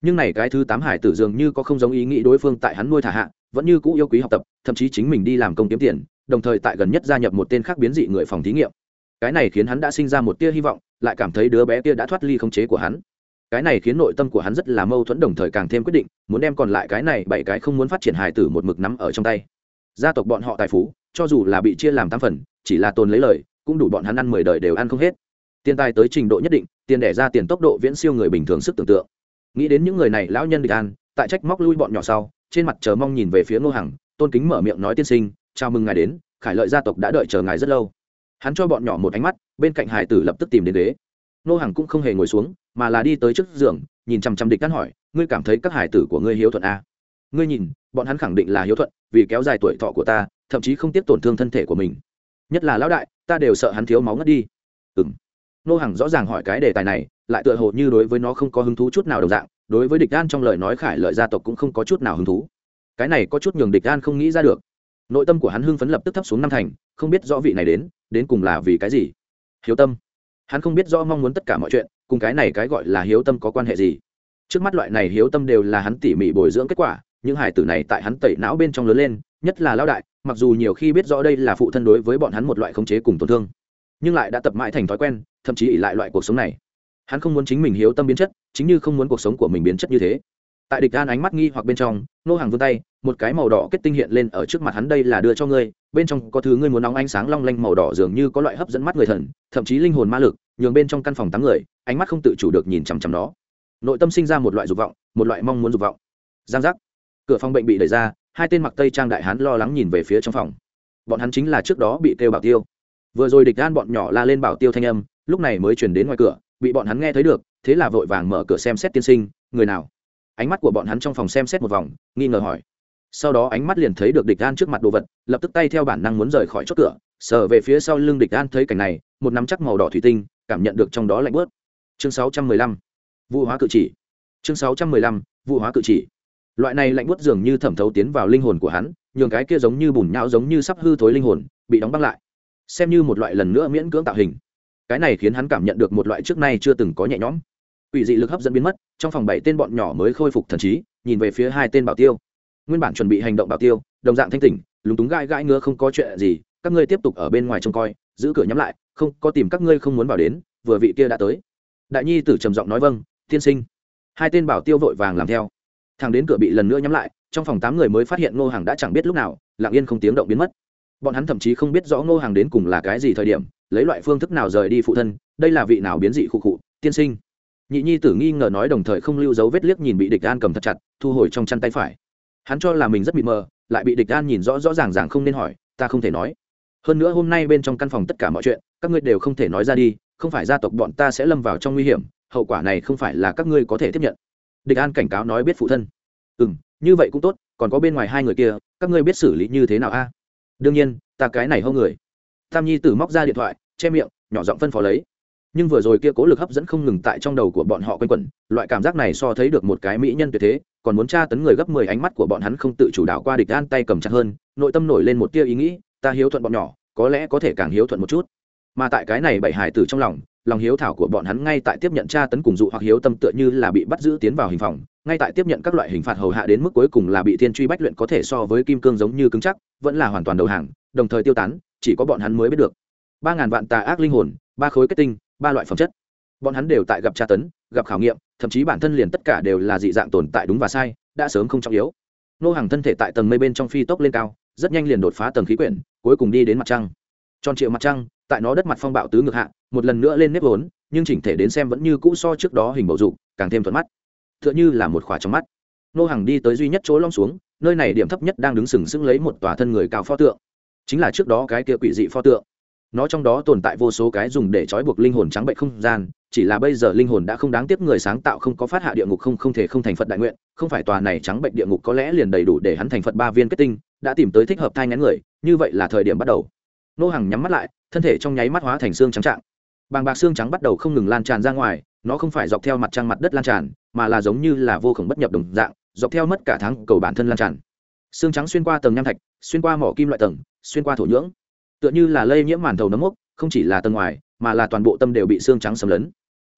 Nhưng này cái thứ tám hải tử dường như có không giống ý nghĩ đối phương tại hắn nuôi thả hạ, vẫn như cũ yêu quý học tập, thậm chí chính mình đi làm công kiếm tiền, đồng thời tại gần nhất gia nhập một tên khác biến dị người phòng thí nghiệm. Cái này khiến hắn đã sinh ra một tia hy vọng, lại cảm thấy đứa bé kia đã thoát ly khống chế của hắn cái này khiến nội tâm của hắn rất là mâu thuẫn, đồng thời càng thêm quyết định, muốn đem còn lại cái này bảy cái không muốn phát triển hài tử một mực nắm ở trong tay. Gia tộc bọn họ tài phú, cho dù là bị chia làm tám phần, chỉ là tồn lấy lời, cũng đủ bọn hắn ăn mười đời đều ăn không hết. Tiền tài tới trình độ nhất định, tiền đẻ ra tiền tốc độ viễn siêu người bình thường sức tưởng tượng. Nghĩ đến những người này, lão nhân địch an, tại trách móc lui bọn nhỏ sau, trên mặt chờ mong nhìn về phía ngô hằng, tôn kính mở miệng nói tiên sinh, chào mừng ngài đến, khải lợi gia tộc đã đợi chờ ngài rất lâu. Hắn cho bọn nhỏ một ánh mắt, bên cạnh hải tử lập tức tìm đến đế. Ngô hằng cũng không hề ngồi xuống mà là đi tới trước giường, nhìn chằm chằm địch cắt hỏi, ngươi cảm thấy các hải tử của ngươi hiếu thuận à? ngươi nhìn, bọn hắn khẳng định là hiếu thuận, vì kéo dài tuổi thọ của ta, thậm chí không tiếp tổn thương thân thể của mình. Nhất là lão đại, ta đều sợ hắn thiếu máu ngất đi. Ừ m nô hàng rõ ràng hỏi cái đề tài này, lại tựa hồ như đối với nó không có hứng thú chút nào đồng dạng, đối với địch an trong lời nói khải lợi gia tộc cũng không có chút nào hứng thú. Cái này có chút nhường địch an không nghĩ ra được. Nội tâm của hắn hưng phấn lập tức thấp xuống năm thành, không biết rõ vị này đến đến cùng là vì cái gì. Hiếu tâm hắn không biết rõ mong muốn tất cả mọi chuyện, cùng cái này cái gọi là hiếu tâm có quan hệ gì. Trước mắt loại này hiếu tâm đều là hắn tỉ mỉ bồi dưỡng kết quả, những hải tử này tại hắn tẩy não bên trong lớn lên, nhất là lao đại, mặc dù nhiều khi biết rõ đây là phụ thân đối với bọn hắn một loại khống chế cùng tổn thương, nhưng lại đã tập mãi thành thói quen, thậm chí ỉ lại loại cuộc sống này. Hắn không muốn chính mình hiếu tâm biến chất, chính như không muốn cuộc sống của mình biến chất như thế. Tại địch gan ánh mắt nghi hoặc bên trong, nô hàng vươn tay, một cái màu đỏ kết tinh hiện lên ở trước mặt hắn, đây là đưa cho ngươi, bên trong có thứ ngươi muốn nóng ánh sáng long lanh màu đỏ dường như có loại hấp dẫn mắt người thần, thậm chí linh hồn ma lực nhường bên trong căn phòng tám người, ánh mắt không tự chủ được nhìn chằm chằm nó. Nội tâm sinh ra một loại dục vọng, một loại mong muốn dục vọng. Giang giác. Cửa phòng bệnh bị đẩy ra, hai tên mặc tây trang đại hán lo lắng nhìn về phía trong phòng. Bọn hắn chính là trước đó bị kêu bảo tiêu. Vừa rồi địch gan bọn nhỏ la lên bảo tiêu thanh âm, lúc này mới chuyển đến ngoài cửa, bị bọn hắn nghe thấy được, thế là vội vàng mở cửa xem xét tiên sinh, người nào? Ánh mắt của bọn hắn trong phòng xem xét một vòng, nghi ngờ hỏi. Sau đó ánh mắt liền thấy được địch gan trước mặt đồ vật, lập tức tay theo bản năng muốn rời khỏi chốt cửa, sờ về phía sau lưng địch gan thấy cảnh này, một nắm chắc màu đỏ thủy tinh cảm nhận được trong đó lạnh bớt. Chương 615. vụ hóa cự chỉ. Chương 615. vụ hóa cự chỉ. Loại này lạnh bớt dường như thẩm thấu tiến vào linh hồn của hắn, nhường cái kia giống như bùn nhão giống như sắp hư thối linh hồn, bị đóng băng lại. Xem như một loại lần nữa miễn cưỡng tạo hình. Cái này khiến hắn cảm nhận được một loại trước nay chưa từng có nhẹ nhõm. Ủy dị lực hấp dẫn biến mất, trong phòng bảy tên bọn nhỏ mới khôi phục thần trí, nhìn về phía hai tên bảo tiêu. Nguyên bản chuẩn bị hành động bảo tiêu, đồng dạng thanh tỉnh, lúng túng gai gãi ngứa không có chuyện gì, các ngươi tiếp tục ở bên ngoài trông coi, giữ cửa nhắm lại không, có tìm các ngươi không muốn vào đến, vừa vị kia đã tới. Đại nhi tử trầm giọng nói vâng tiên sinh. Hai tên bảo tiêu vội vàng làm theo. Thằng đến cửa bị lần nữa nhắm lại, trong phòng tám người mới phát hiện ngô hàng đã chẳng biết lúc nào, lặng yên không tiếng động biến mất. Bọn hắn thậm chí không biết rõ ngô hàng đến cùng là cái gì thời điểm, lấy loại phương thức nào rời đi phụ thân, đây là vị nào biến dị khụ khụ, tiên sinh. Nhị nhi tử nghi ngờ nói đồng thời không lưu dấu vết liếc nhìn bị địch an cầm thật chặt, thu hồi trong chăn tay phải. Hắn cho là mình rất bị mờ, lại bị địch an nhìn rõ rõ ràng ràng không nên hỏi, ta không thể nói hơn nữa hôm nay bên trong căn phòng tất cả mọi chuyện, các ngươi đều không thể nói ra đi, không phải gia tộc bọn ta sẽ lâm vào trong nguy hiểm, hậu quả này không phải là các ngươi có thể tiếp nhận. Địch an cảnh cáo nói biết phụ thân. Ừ m như vậy cũng tốt, còn có bên ngoài hai người kia, các ngươi biết xử lý như thế nào a? Đương nhiên, ta cái này hâu người. Tam nhi tử móc ra điện thoại, che miệng, nhỏ giọng phân phó lấy. Nhưng vừa rồi kia cố lực hấp dẫn không ngừng tại trong đầu của bọn họ quanh quẩn, loại cảm giác này so thấy được một cái mỹ nhân tuyệt thế, còn muốn tra tấn người gấp mười ánh mắt của bọn hắn không tự chủ đạo qua địch an tay cầm chặt hơn, nội tâm nổi lên một tia ý nghĩ ta hiếu thuận bọn nhỏ, có lẽ có thể càng hiếu thuận một chút. Mà tại cái này bảy hải tử trong lòng lòng hiếu thảo của bọn hắn ngay tại tiếp nhận tra tấn cùng dụ hoặc hiếu tâm tựa như là bị bắt giữ tiến vào hình phòng, ngay tại tiếp nhận các loại hình phạt hầu hạ đến mức cuối cùng là bị thiên truy bách luyện có thể so với kim cương giống như cứng chắc, vẫn là hoàn toàn đầu hàng, đồng thời tiêu tán, chỉ có bọn hắn mới biết được. Ba ngàn vạn tà ác linh hồn, ba khối kết tinh, ba loại phẩm chất. Bọn hắn đều tại gặp tra tấn, gặp khảo nghiệm, thậm chí bản thân liền tất cả đều là dị dạng tồn tại đúng và sai, đã sớm không trọng yếu. Nô hàng thân thể tại tầng mây bên trong phi tốc lên cao, rất nhanh liền đột phá tầng khí quyển cuối cùng đi đến mặt trăng. Tròn triệu mặt trăng, tại nó đất mặt phong bạo tứ ngược hạ, một lần nữa lên nếp vốn, nhưng chỉnh thể đến xem vẫn như cũ so trước đó hình bầu dục, càng thêm thuận mắt. T h ư ợ n h ư là một khỏa trong mắt. Nô hàng đi tới duy nhất chỗ long xuống, nơi này điểm thấp nhất đang đứng sừng sững lấy một tòa thân người cao pho tượng. Chính là trước đó cái kia quỷ dị pho tượng. Nó trong đó tồn tại vô số cái dùng để trói buộc linh hồn trắng bệnh không gian, chỉ là bây giờ linh hồn đã không đáng tiếc người sáng tạo không có phát hạ địa ngục không không thể không thành phật đại nguyện, không phải tòa này trắng bệnh địa ngục có lẽ liền đầy đủ để hắn thành phật ba viên kết tinh đã tìm tới thích hợp thai ngén người, như vậy là thời điểm bắt đầu. Nô hàng nhắm mắt lại, thân thể trong nháy mắt hóa thành xương trắng trạng. Bàng bạc xương trắng bắt đầu không ngừng lan tràn ra ngoài, nó không phải dọc theo mặt trăng mặt đất lan tràn, mà là giống như là vô khổng bất nhập đồng dạng, dọc theo mất cả tháng cầu bản thân lan tràn. Xương trắng xuyên qua tầng nham thạch, xuyên qua mỏ kim loại tầng, xuyên qua thổ nhưỡng. Tựa như là lây nhiễm màn thầu nấm mốc, không chỉ là tầng ngoài, mà là toàn bộ tâm đều bị xương trắng xâm lấn.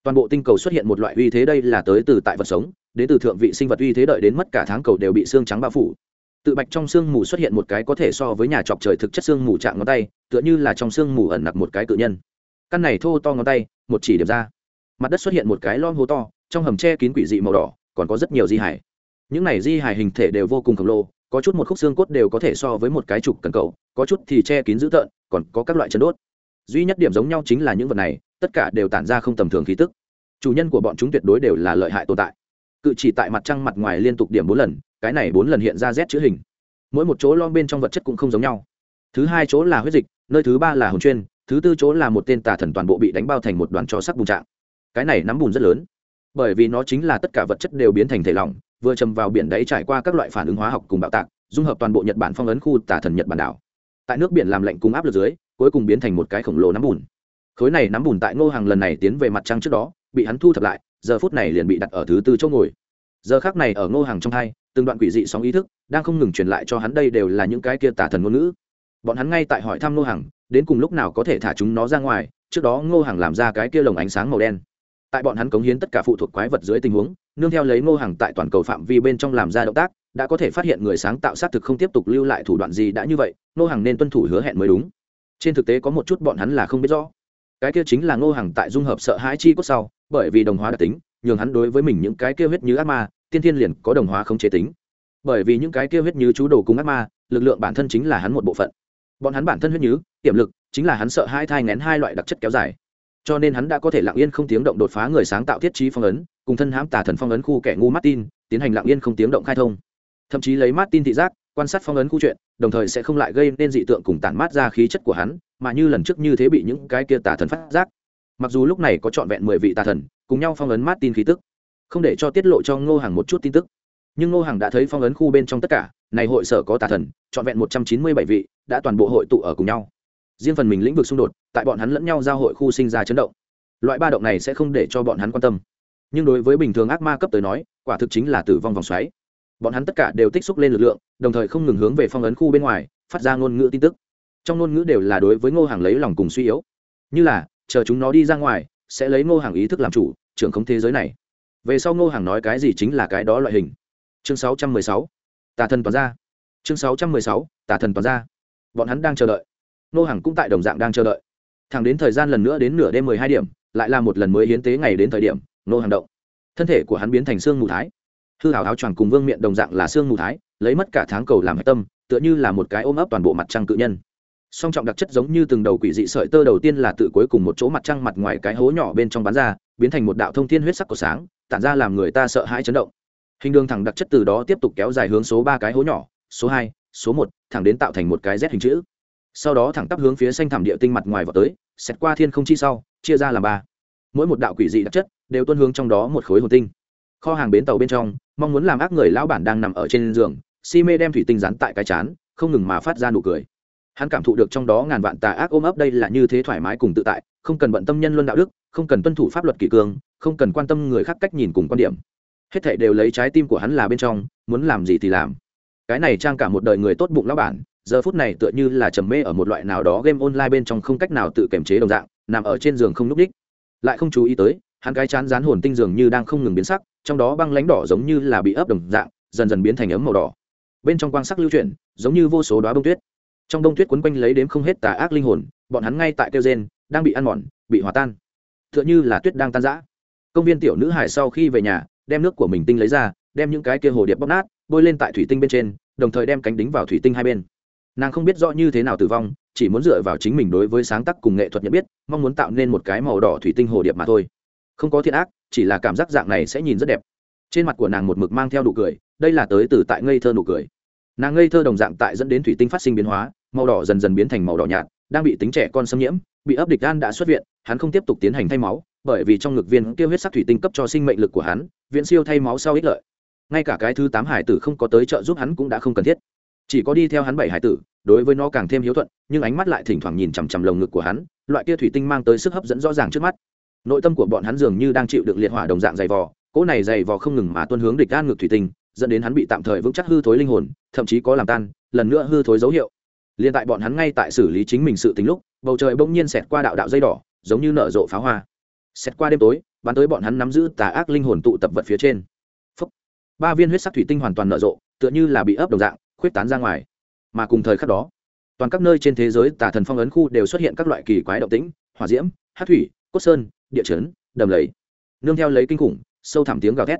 Toàn bộ tinh cầu xuất hiện một loại uy thế đây là tới từ tại vật sống, đến từ thượng vị sinh vật uy thế đợi đến mất cả tháng cầu đều bị xương trắng bao phủ tự bạch trong sương mù xuất hiện một cái có thể so với nhà chọc trời thực chất sương mù chạm ngón tay, tựa như là trong sương mù ẩn nặc một cái cự nhân. Căn này thô to ngón tay, một chỉ điểm ra. Mặt đất xuất hiện một cái lon hố to, trong hầm tre kín quỷ dị màu đỏ, còn có rất nhiều di hải những này di hải hình thể đều vô cùng khổng lồ, có chút một khúc xương cốt đều có thể so với một cái trục cần cầu, có chút thì che kín dữ tợn, còn có các loại chân đốt. Duy nhất điểm giống nhau chính là những vật này, tất cả đều tản ra không tầm thường khí tức. Chủ nhân của bọn chúng tuyệt đối đều là lợi hại tồn tại. Cự chỉ tại mặt trăng mặt ngoài liên tục điểm bốn lần cái này bốn lần hiện ra z chữ hình. Mỗi một chỗ lon bên trong vật chất cũng không giống nhau. Thứ hai chỗ là huyết dịch, nơi thứ ba là hồn chuyên, thứ tư chỗ là một tên tà thần toàn bộ bị đánh bao thành một đoàn cho sắc bùn trạng. Cái này nắm bùn rất lớn, bởi vì nó chính là tất cả vật chất đều biến thành thể lỏng, vừa chầm vào biển đáy trải qua các loại phản ứng hóa học cùng bạo tạc, dung hợp toàn bộ nhật bản phong ấn khu tà thần nhật bản đảo. Tại nước biển làm lạnh cùng áp lực dưới, cuối cùng biến thành một cái khổng lồ nắm bùn. Khối này nắm bùn tại ngô hàng lần này tiến về mặt trăng trước đó, bị hắn thu thập lại, giờ phút này liền bị đặt ở thứ tư chỗ ngồi. Giờ khác này ở ngô hàng trong hai từng đoạn quỷ dị sóng ý thức đang không ngừng truyền lại cho hắn đây đều là những cái kia tà thần ngôn ngữ. Bọn hắn ngay tại hỏi thăm ngô Hằng, đến cùng lúc nào có thể thả chúng nó ra ngoài trước đó ngô Hằng làm ra cái kia lồng ánh sáng màu đen. Tại bọn hắn cống hiến tất cả phụ thuộc quái vật dưới tình huống nương theo lấy ngô Hằng tại toàn cầu phạm vi bên trong làm ra động tác đã có thể phát hiện người sáng tạo xác thực không tiếp tục lưu lại thủ đoạn gì đã như vậy ngô Hằng nên tuân thủ hứa hẹn mới đúng. Trên thực tế có một chút bọn hắn là không biết rõ. Cái kia chính là ngô Hằng tại dung hợp sợ hãi chi cốt sau bởi vì đồng hóa đặc tính nhường hắn đối với mình những cái kia huyết như ác ma tiên thiên liền có đồng hóa không chế tính. Bởi vì những cái kia huyết như chú đồ cung ác ma, lực lượng bản thân chính là hắn một bộ phận. Bọn hắn bản thân huyết như tiềm lực, chính là hắn sợ hai thai ngén hai loại đặc chất kéo dài. Cho nên hắn đã có thể lặng yên không tiếng động đột phá người sáng tạo thiết trí phong ấn, cùng thân hãm tà thần phong ấn khu kẻ ngu martin, tiến hành lặng yên không tiếng động khai thông. Thậm chí lấy martin thị giác, quan sát phong ấn khu chuyện, đồng thời sẽ không lại gây nên dị tượng cùng tản mát ra khí chất của hắn, mà như lần trước như thế bị những cái kia tà thần phát giác. Mặc dù lúc này có trọn vẹn mười vị tà thần, cùng nhau phong ấn martin khí tức không để cho tiết lộ cho ngô hàng một chút tin tức. Nhưng ngô hàng đã thấy phong ấn khu bên trong tất cả, này hội sở có tà thần, trọn vẹn một trăm chín mươi bảy vị, đã toàn bộ hội tụ ở cùng nhau. Riêng phần mình lĩnh vực xung đột, tại bọn hắn lẫn nhau giao hội khu sinh ra chấn động. Loại ba động này sẽ không để cho bọn hắn quan tâm. Nhưng đối với bình thường ác ma cấp tới nói, quả thực chính là tử vong vòng xoáy. Bọn hắn tất cả đều tích xúc lên lực lượng, đồng thời không ngừng hướng về phong ấn khu bên ngoài, phát ra ngôn ngữ tin tức. Trong ngôn ngữ đều là đối với ngô hàng lấy lòng cùng suy yếu. Như là, chờ chúng nó đi ra ngoài, sẽ lấy ngô hàng ý thức làm chủ, trưởng không thế giới này về sau ngô hàng nói cái gì chính là cái đó loại hình. Chương 616. tà thần toàn ra chương 616. tà thần toàn ra bọn hắn đang chờ đợi. Ngô hàng cũng tại đồng dạng đang chờ đợi. Thẳng đến thời gian lần nữa đến nửa đêm mười hai điểm, lại là một lần mới hiến tế ngày đến thời điểm, ngô hàng động. Thân thể của hắn biến thành xương mù thái. Hư hảo áo choàng cùng vương miệng đồng dạng là xương mù thái, lấy mất cả tháng cầu làm hạch tâm, tựa như là một cái ôm ấp toàn bộ mặt trăng cự nhân. Song trọng đặc chất giống như từng đầu quỷ dị sợi tơ đầu tiên là tự cuối cùng một chỗ mặt trăng mặt ngoài cái hố nhỏ bên trong bán ra, biến thành một đạo thông thiên huyết sắc của sáng tản ra làm người ta sợ hãi chấn động. Hình đường thẳng đặc chất từ đó tiếp tục kéo dài hướng số ba cái hố nhỏ, số hai, số một, thẳng đến tạo thành một cái z hình chữ. Sau đó thẳng tắp hướng phía xanh thảm địa tinh mặt ngoài vào tới, xét qua thiên không chi sau, chia ra làm ba. Mỗi một đạo quỷ dị đặc chất đều tuân hướng trong đó một khối hồn tinh. Kho hàng bến tàu bên trong, mong muốn làm ác người lão bản đang nằm ở trên giường, si mê đem thủy tinh dán tại cái chán, không ngừng mà phát ra nụ cười hắn cảm thụ được trong đó ngàn vạn tà ác ôm ấp đây là như thế thoải mái cùng tự tại, không cần bận tâm nhân luân đạo đức, không cần tuân thủ pháp luật kỷ cương, không cần quan tâm người khác cách nhìn cùng quan điểm. Hết thảy đều lấy trái tim của hắn là bên trong, muốn làm gì thì làm. Cái này trang cả một đời người tốt bụng lão bản, giờ phút này tựa như là trầm mê ở một loại nào đó game online bên trong không cách nào tự kiềm chế đồng dạng, nằm ở trên giường không núp đích. Lại không chú ý tới, hắn cái chán rán hồn tinh dường như đang không ngừng biến sắc, trong đó băng lãnh đỏ giống như là bị ấp đồng dạng, dần dần biến thành ấm màu đỏ. Bên trong quang sắc lưu chuyển, giống như vô số đoá bông tuyết trong đông tuyết quấn quanh lấy đếm không hết tà ác linh hồn, bọn hắn ngay tại kêu gen đang bị ăn mòn, bị hòa tan. T h ư ợ n h ư là tuyết đang tan rã. Công viên tiểu nữ hải sau khi về nhà, đem nước của mình tinh lấy ra, đem những cái kia hồ điệp bóc nát, bôi lên tại thủy tinh bên trên, đồng thời đem cánh đính vào thủy tinh hai bên. Nàng không biết rõ như thế nào tử vong, chỉ muốn dựa vào chính mình đối với sáng tác cùng nghệ thuật nhận biết, mong muốn tạo nên một cái màu đỏ thủy tinh hồ điệp mà thôi. Không có thiện ác, chỉ là cảm giác dạng này sẽ nhìn rất đẹp. Trên mặt của nàng một mực mang theo nụ cười, đây là tới từ tại ngây thơ nụ cười nàng ngây thơ đồng dạng tại dẫn đến thủy tinh phát sinh biến hóa, màu đỏ dần dần biến thành màu đỏ nhạt, đang bị tính trẻ con xâm nhiễm, bị ấp địch gan đã xuất viện, hắn không tiếp tục tiến hành thay máu, bởi vì trong ngực viên kêu huyết sắc thủy tinh cấp cho sinh mệnh lực của hắn viện siêu thay máu sau ích lợi. Ngay cả cái thứ tám hải tử không có tới trợ giúp hắn cũng đã không cần thiết. Chỉ có đi theo hắn bảy hải tử, đối với nó càng thêm hiếu thuận, nhưng ánh mắt lại thỉnh thoảng nhìn chằm chằm lồng ngực của hắn, loại kia thủy tinh mang tới sức hấp dẫn rõ ràng trước mắt. Nội tâm của bọn hắn dường như đang chịu được liệt hỏa đồng dạng dày vò, cỗ này dày vò không ngừng mà tuân hướng địch gan ngực thủy tinh dẫn đến hắn bị tạm thời vững chắc hư thối linh hồn, thậm chí có làm tan, lần nữa hư thối dấu hiệu. Liền tại bọn hắn ngay tại xử lý chính mình sự tính lúc, bầu trời bỗng nhiên xẹt qua đạo đạo dây đỏ, giống như nở rộ pháo hoa. Xẹt qua đêm tối, bắn tới bọn hắn nắm giữ tà ác linh hồn tụ tập vật phía trên. Phúc. ba viên huyết sắc thủy tinh hoàn toàn nở rộ, tựa như là bị ấp đồng dạng, khuyết tán ra ngoài. Mà cùng thời khắc đó, toàn các nơi trên thế giới tà thần phong ấn khu đều xuất hiện các loại kỳ quái động tĩnh, hỏa diễm, hát thủy, cốt sơn, địa chấn, đầm lầy. Nương theo lấy kinh khủng, sâu thẳm tiếng gào thét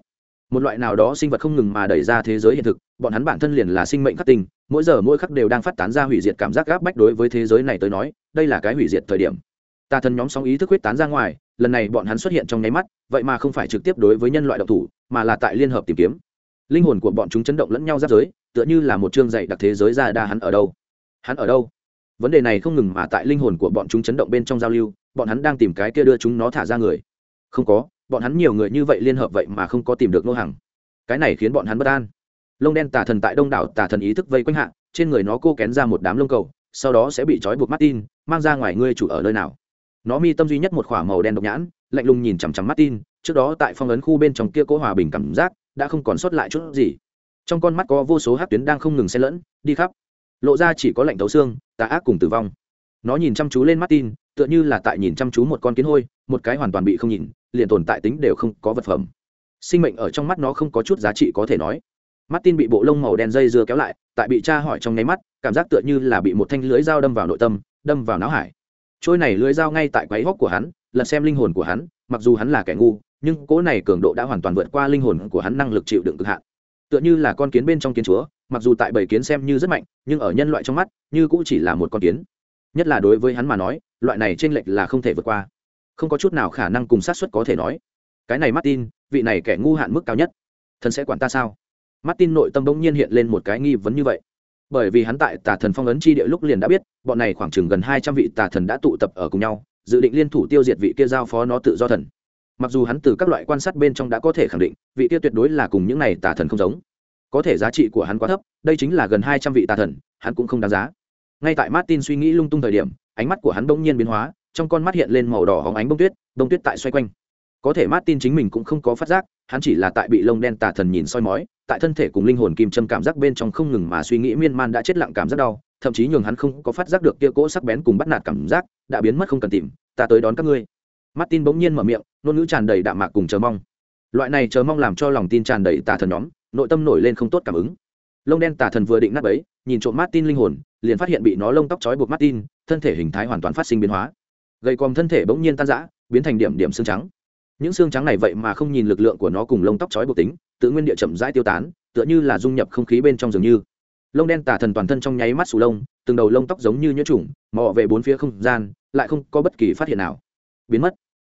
một loại nào đó sinh vật không ngừng mà đẩy ra thế giới hiện thực, bọn hắn bản thân liền là sinh mệnh khắc tinh, mỗi giờ mỗi khắc đều đang phát tán ra hủy diệt cảm giác gáp bách đối với thế giới này tới nói, đây là cái hủy diệt thời điểm. Tà thần nhóm sóng ý thức huyết tán ra ngoài, lần này bọn hắn xuất hiện trong nháy mắt, vậy mà không phải trực tiếp đối với nhân loại độc thủ, mà là tại liên hợp tìm kiếm. Linh hồn của bọn chúng chấn động lẫn nhau giáp giới, tựa như là một chương dạy đặc thế giới ra đa hắn ở đâu. Hắn ở đâu? Vấn đề này không ngừng mà tại linh hồn của bọn chúng chấn động bên trong giao lưu, bọn hắn đang tìm cái kia đưa chúng nó thả ra người. Không có bọn hắn nhiều người như vậy liên hợp vậy mà không có tìm được nô hàng cái này khiến bọn hắn bất an. Lông đen tà thần tại đông đảo tà thần ý thức vây quanh hạ, trên người nó cô kén ra một đám lông cầu, sau đó sẽ bị trói buộc martin, mang ra ngoài ngươi chủ ở nơi nào. Nó mi tâm duy nhất một k h ỏ a màu đen độc nhãn, lạnh lùng nhìn chằm chằm martin, trước đó tại phong ấn khu bên trong kia cố hòa bình cảm giác, đã không còn sót lại chút gì. Trong con mắt có vô số hát tuyến đang không ngừng xen lẫn, đi khắp. Lộ ra chỉ có lạnh thấu xương, tà ác cùng tử vong. Nó nhìn chăm chú lên martin, tựa như là tại nhìn chăm chú một con kiến hôi, một cái hoàn toàn bị không nhìn liền tồn tại tính đều không có vật phẩm. Sinh mệnh ở trong mắt nó không có chút giá trị có thể nói. Martin bị bộ lông màu đen dây dưa kéo lại, tại bị cha hỏi trong nháy mắt, cảm giác tựa như là bị một thanh lưới dao đâm vào nội tâm, đâm vào não hải. Trôi này lưới dao ngay tại quái góc của hắn, lật xem linh hồn của hắn, mặc dù hắn là kẻ ngu, nhưng cỗ này cường độ đã hoàn toàn vượt qua linh hồn của hắn năng lực chịu đựng cực hạn. Tựa như là con kiến bên trong kiến chúa, mặc dù tại bảy kiến xem như rất mạnh, nhưng ở nhân loại trong mắt, như cũng chỉ là một con kiến. Nhất là đối với hắn mà nói, loại này t r ê n lệch là không thể vượt qua không có chút nào khả năng cùng sát xuất có thể nói. Cái này martin, vị này kẻ ngu hạn mức cao nhất. Thần sẽ quản ta sao? Martin nội tâm bỗng nhiên hiện lên một cái nghi vấn như vậy. Bởi vì hắn tại tà thần phong ấn chi địa lúc liền đã biết, bọn này khoảng chừng gần hai trăm vị tà thần đã tụ tập ở cùng nhau, dự định liên thủ tiêu diệt vị kia giao phó nó tự do thần. Mặc dù hắn từ các loại quan sát bên trong đã có thể khẳng định, vị kia tuyệt đối là cùng những này tà thần không giống. Có thể giá trị của hắn quá thấp, đây chính là gần hai trăm vị tà thần, hắn cũng không đáng giá. Ngay tại martin suy nghĩ lung tung thời điểm, ánh mắt của hắn bỗng nhiên biến hóa trong con mắt hiện lên màu đỏ hóng ánh bông tuyết bông tuyết tại xoay quanh. Có thể martin chính mình cũng không có phát giác, hắn chỉ là tại bị lông đen tà thần nhìn soi mói, tại thân thể cùng linh hồn kim châm cảm giác bên trong không ngừng mà suy nghĩ miên man đã chết lặng cảm giác đau, thậm chí nhường hắn không có phát giác được kia cỗ sắc bén cùng bắt nạt cảm giác, đã biến mất không cần tìm, ta tới đón các ngươi. Martin bỗng nhiên mở miệng, ngôn ngữ tràn đầy đạm mạc cùng chờ mong. Loại này chờ mong làm cho lòng tin tràn đầy tà thần nhóm, nội tâm nổi lên không tốt cảm ứng. Lông đen tà thần vừa định nát ấy nhìn trộm martin linh hồn, liền phát hiện bị nó lông tóc trói buộc martin, thân thể hình thái hoàn toàn phát sinh biến hóa gầy còm thân thể bỗng nhiên tan rã, biến thành điểm điểm xương trắng. Những xương trắng này vậy mà không nhìn lực lượng của nó cùng lông tóc chói buộc tính, tự nguyên địa chậm rãi tiêu tán, tựa như là dung nhập không khí bên trong dường như. Lông đen tả thần toàn thân trong nháy mắt sù lông, từng đầu lông tóc giống như nhuyễn trùng, mò về bốn phía không gian, lại không có bất kỳ phát hiện nào. Biến mất.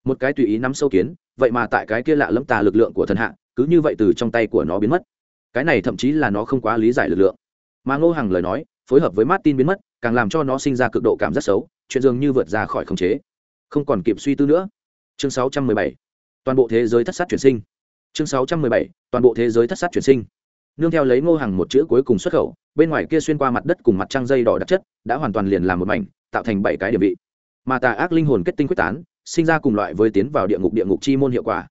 Một cái tùy ý nắm sâu kiến, vậy mà tại cái kia lạ lẫm tà lực lượng của thần hạ, cứ như vậy từ trong tay của nó biến mất. Cái này thậm chí là nó không quá lý giải lực lượng. Mà ngô Hằng lời nói, phối hợp với martin biến mất, càng làm cho nó sinh ra cực độ cảm giác xấu chuyện dường như vượt ra khỏi khống chế. Không còn kịp suy tư nữa. Chương 617. toàn bộ thế giới thất sát chuyển sinh. Chương 617. toàn bộ thế giới thất sát chuyển sinh. Nương theo lấy ngô hàng một chữ cuối cùng xuất khẩu, bên ngoài kia xuyên qua mặt đất cùng mặt trăng dây đỏ đặc chất, đã hoàn toàn liền làm một mảnh, tạo thành bảy cái địa vị. Mà tà ác linh hồn kết tinh quyết tán, sinh ra cùng loại với tiến vào địa ngục địa ngục chi môn hiệu quả.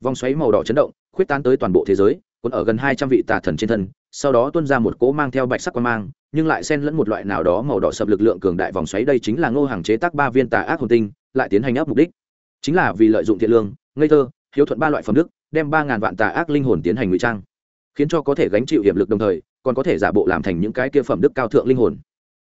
Vòng xoáy màu đỏ chấn động, khuyết tán tới toàn bộ thế giới còn ở gần hai trăm vị tà thần trên thân, sau đó tuôn ra một cỗ mang theo bạch sắc quan mang nhưng lại xen lẫn một loại nào đó màu đỏ sập lực lượng cường đại vòng xoáy. Đây chính là ngô hàng chế tác ba viên tà ác hồn tinh, lại tiến hành áp mục đích. Chính là vì lợi dụng thiện lương, ngây thơ, hiếu thuận ba loại phẩm đức, đem ba ngàn vạn tà ác linh hồn tiến hành ngụy trang. Khiến cho có thể gánh chịu hiểm lực đồng thời, còn có thể giả bộ làm thành những cái kia phẩm đức cao thượng linh hồn.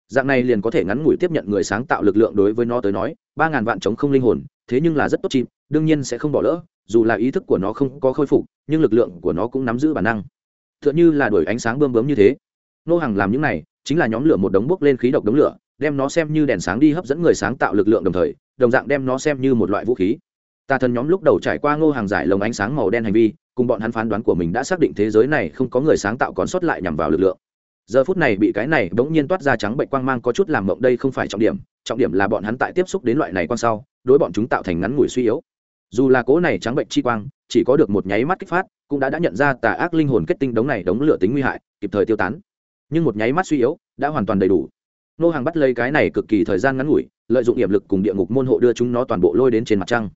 Dạng này liền có thể ngắn ngủi tiếp nhận người sáng tạo lực lượng đối với nó tới nói, ba ngàn vạn chống không linh hồn, thế nhưng là rất tốt chim đương nhiên sẽ không bỏ lỡ, dù là ý thức của nó không có khôi phục, nhưng lực lượng của nó cũng nắm giữ bản năng. T h ư ợ n h ư là đổi ánh sáng bơm bướm như thế. Nô hàng làm những này chính là nhóm lửa một đống bốc lên khí độc đống lửa, đem nó xem như đèn sáng đi hấp dẫn người sáng tạo lực lượng đồng thời, đồng dạng đem nó xem như một loại vũ khí. Tà thần nhóm lúc đầu trải qua ngô hàng giải lồng ánh sáng màu đen hành vi, cùng bọn hắn phán đoán của mình đã xác định thế giới này không có người sáng tạo còn sót lại nhằm vào lực lượng. Giờ phút này bị cái này bỗng nhiên toát ra trắng bệnh quang mang có chút làm mộng đây không phải trọng điểm trọng điểm là bọn hắn tại tiếp xúc đến loại này quang sau, đối bọn chúng tạo thành ngắn ngủi suy yếu. Dù là cố này trắng bệnh chi quang, chỉ có được một nháy mắt kích phát, cũng đã đã nhận ra tà ác linh hồn kết tinh đống này đống lửa tính nguy hại, kịp thời tiêu tán nhưng một nháy mắt suy yếu, đã hoàn toàn đầy đủ. Nô hàng bắt lấy cái này cực kỳ thời gian ngắn ngủi, lợi dụng hiểm lực cùng địa ngục môn hộ đưa chúng nó toàn bộ lôi đến trên mặt trăng.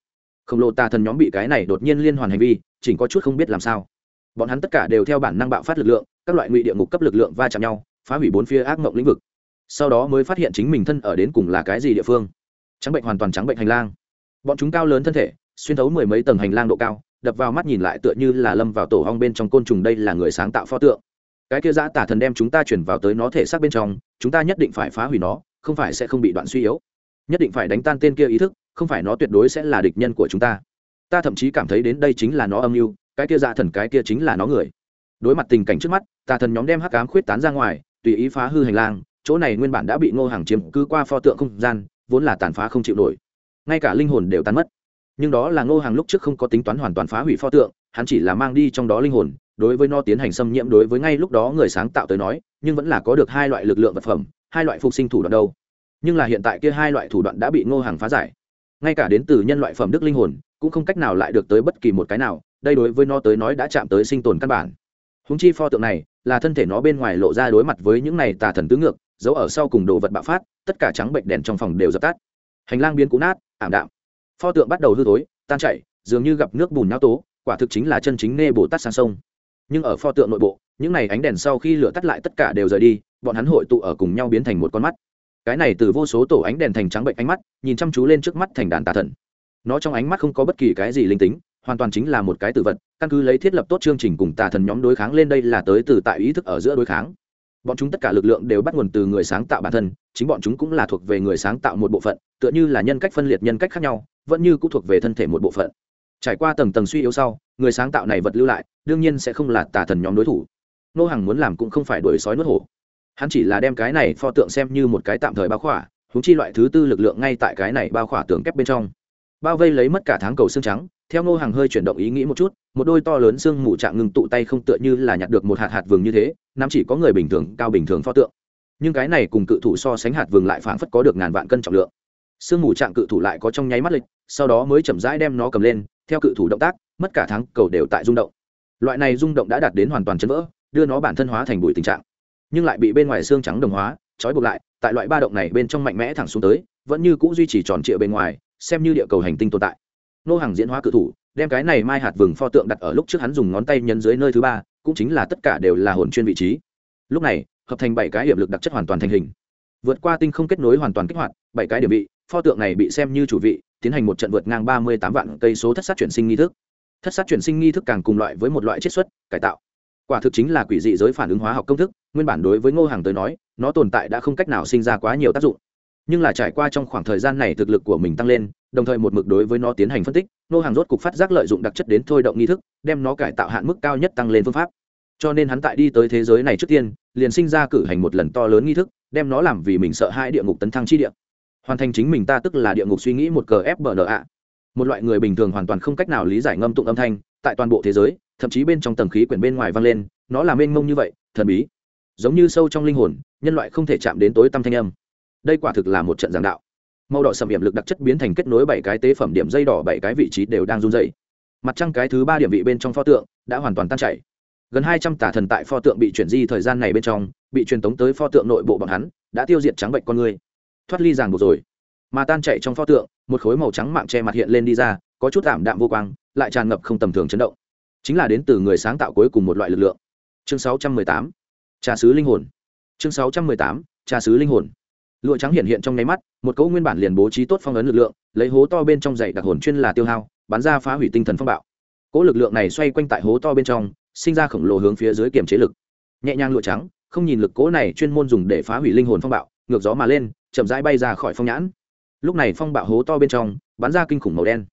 Khổng lồ tà thần nhóm bị cái này đột nhiên liên hoàn hành vi chỉnh có chút không biết làm sao. Bọn hắn tất cả đều theo bản năng bạo phát lực lượng, các loại ngụy địa ngục cấp lực lượng va chạm nhau, phá hủy bốn phía ác mộng lĩnh vực. Sau đó mới phát hiện chính mình thân ở đến cùng là cái gì địa phương. Trắng bệnh hoàn toàn trắng bệnh hành lang. Bọn chúng cao lớn thân thể, xuyên thấu mười mấy tầng hành lang độ cao, đập vào mắt nhìn lại tựa như là lâm vào tổ hong bên trong côn trùng đây là người sáng tạo pho tượng cái kia giã tả thần đem chúng ta chuyển vào tới nó thể xác bên trong, chúng ta nhất định phải phá hủy nó, không phải sẽ không bị đoạn suy yếu. Nhất định phải đánh tan tên kia ý thức, không phải nó tuyệt đối sẽ là địch nhân của chúng ta. Ta thậm chí cảm thấy đến đây chính là nó âm mưu, cái kia dạ thần cái kia chính là nó người. Đối mặt tình cảnh trước mắt, tà thần nhóm đem hắc cám khuyết tán ra ngoài, tùy ý phá hư hành lang, chỗ này nguyên bản đã bị ngô hàng chiếm cứ qua pho tượng không gian, vốn là tàn phá không chịu nổi. Ngay cả linh hồn đều tan mất. Nhưng đó là ngô hàng lúc trước không có tính toán hoàn toàn phá hủy pho tượng, hắn chỉ là mang đi trong đó linh hồn đối với nó tiến hành xâm nhiễm đối với ngay lúc đó người sáng tạo tới nói, nhưng vẫn là có được hai loại lực lượng vật phẩm, hai loại phục sinh thủ đoạn đâu. Nhưng là hiện tại kia hai loại thủ đoạn đã bị ngô hàng phá giải. Ngay cả đến từ nhân loại phẩm đức linh hồn, cũng không cách nào lại được tới bất kỳ một cái nào, đây đối với nó tới nói đã chạm tới sinh tồn căn bản. Húng chi pho tượng này, là thân thể nó bên ngoài lộ ra đối mặt với những này tà thần tứ ngược, giấu ở sau cùng đồ vật bạo phát, tất cả trắng bệnh đèn trong phòng đều dập tắt. Hành lang biến cũ nát, ảm đạm. Pho tượng bắt đầu hư tối tan chảy, dường như gặp nước bùn nhão tố, quả thực chính là chân chính nê bồ tát sang sông nhưng ở pho tượng nội bộ, những này ánh đèn sau khi lửa tắt lại tất cả đều rời đi, bọn hắn hội tụ ở cùng nhau biến thành một con mắt. Cái này từ vô số tổ ánh đèn thành trắng bệnh ánh mắt, nhìn chăm chú lên trước mắt thành đàn tà thần. Nó trong ánh mắt không có bất kỳ cái gì linh tính, hoàn toàn chính là một cái tử vật, căn cứ lấy thiết lập tốt chương trình cùng tà thần nhóm đối kháng lên đây là tới từ tại ý thức ở giữa đối kháng. Bọn chúng tất cả lực lượng đều bắt nguồn từ người sáng tạo bản thân, chính bọn chúng cũng là thuộc về người sáng tạo một bộ phận, tựa như là nhân cách phân liệt nhân cách khác nhau, vẫn như cũng thuộc về thân thể một bộ phận trải qua tầng tầng suy yếu sau, người sáng tạo này vật lưu lại, đương nhiên sẽ không là tà thần nhóm đối thủ. Nô hàng muốn làm cũng không phải đuổi sói nuốt hổ. Hắn chỉ là đem cái này pho tượng xem như một cái tạm thời bao khỏa húng chi loại thứ tư lực lượng ngay tại cái này bao khỏa tường kép bên trong. Bao vây lấy mất cả tháng cầu xương trắng, theo ngô hàng hơi chuyển động ý nghĩ một chút, một đôi to lớn xương mù trạng ngừng tụ tay không tựa như là nhặt được một hạt hạt vừng như thế nam chỉ có người bình thường, cao bình thường pho tượng. Nhưng cái này cùng cự thủ so sánh hạt vừng lại phảng phất có được ngàn vạn cân trọng lượng. Xương mù trạng cự thủ lại có trong nháy mắt lịch, sau đó mới chậm rãi đem nó cầm lên theo cự thủ động tác, mất cả tháng cầu đều tại rung động. Loại này rung động đã đạt đến hoàn toàn chấn vỡ, đưa nó bản thân hóa thành bụi tình trạng. Nhưng lại bị bên ngoài xương trắng đồng hóa, trói buộc lại, tại loại ba động này bên trong mạnh mẽ thẳng xuống tới, vẫn như c ũ duy trì tròn trịa bên ngoài, xem như địa cầu hành tinh tồn tại. Nô hàng diễn hóa cự thủ, đem cái này mai hạt vừng pho tượng đặt ở lúc trước hắn dùng ngón tay nhấn dưới nơi thứ ba, cũng chính là tất cả đều là hồn chuyên vị trí. Lúc này, hợp thành bảy cái hiệp lực đặc chất hoàn toàn thành hình. Vượt qua tinh không kết nối hoàn toàn kích hoạt, bảy cái điểm vị, pho tượng này bị xem như chủ vị tiến hành một trận vượt ngang ba mươi tám vạn cây số thất sát chuyển sinh nghi thức. Thất sát chuyển sinh nghi thức càng cùng loại với một loại chiết xuất, cải tạo. Quả thực chính là quỷ dị giới phản ứng hóa học công thức, nguyên bản đối với ngô hàng tới nói, nó tồn tại đã không cách nào sinh ra quá nhiều tác dụng. Nhưng là trải qua trong khoảng thời gian này thực lực của mình tăng lên, đồng thời một mực đối với nó tiến hành phân tích, ngô hàng rốt cục phát giác lợi dụng đặc chất đến thôi động nghi thức, đem nó cải tạo hạn mức cao nhất tăng lên phương pháp. Cho nên hắn tại đi tới thế giới này trước tiên, liền sinh ra cử hành một lần to lớn nghi thức, đem nó làm vì mình sợ hai địa ngục tấn thăng chi địa hoàn thành chính mình ta tức là địa ngục suy nghĩ một cờ fbna một loại người bình thường hoàn toàn không cách nào lý giải ngâm tụng âm thanh, tại toàn bộ thế giới, thậm chí bên trong tầng khí quyển bên ngoài vang lên, nó là mênh mông như vậy, thần bí. Giống như sâu trong linh hồn, nhân loại không thể chạm đến tối tâm thanh âm. Đây quả thực là một trận giảng đạo. Màu đỏ sầm điểm lực đặc chất biến thành kết nối bảy cái tế phẩm điểm dây đỏ bảy cái vị trí đều đang run dày mặt trăng cái thứ ba điểm vị bên trong pho tượng đã hoàn toàn tan chảy. Gần hai trăm tả thần tại pho tượng bị chuyển di thời gian này bên trong, bị truyền tống tới pho tượng nội bộ bọn hắn, đã tiêu diệt trắng bệnh con người thoát ly ràng buộc rồi. Mà tan chạy trong pho tượng, một khối màu trắng mạng che mặt hiện lên đi ra, có chút tạm đạm vô quang, lại tràn ngập không tầm thường chấn động. Chính là đến từ người sáng tạo cuối cùng một loại lực lượng. Chương 618 trà sứ linh hồn. Chương 618 trà sứ linh hồn. Lụa trắng hiện hiện trong nháy mắt, một cỗ nguyên bản liền bố trí tốt phong ấn lực lượng, lấy hố to bên trong dày đặc hồn chuyên là tiêu hao, bắn ra phá hủy tinh thần phong bạo. Cỗ lực lượng này xoay quanh tại hố to bên trong, sinh ra khổng lồ hướng phía dưới kiểm chế lực. Nhẹ nhàng lụa trắng, không nhìn lực cỗ này chuyên môn dùng để phá hủy linh hồn phong bạo, ngược gió mà lên chậm rãi bay ra khỏi phong nhãn. Lúc này phong bạo hố to bên trong, bắn ra kinh khủng màu đen.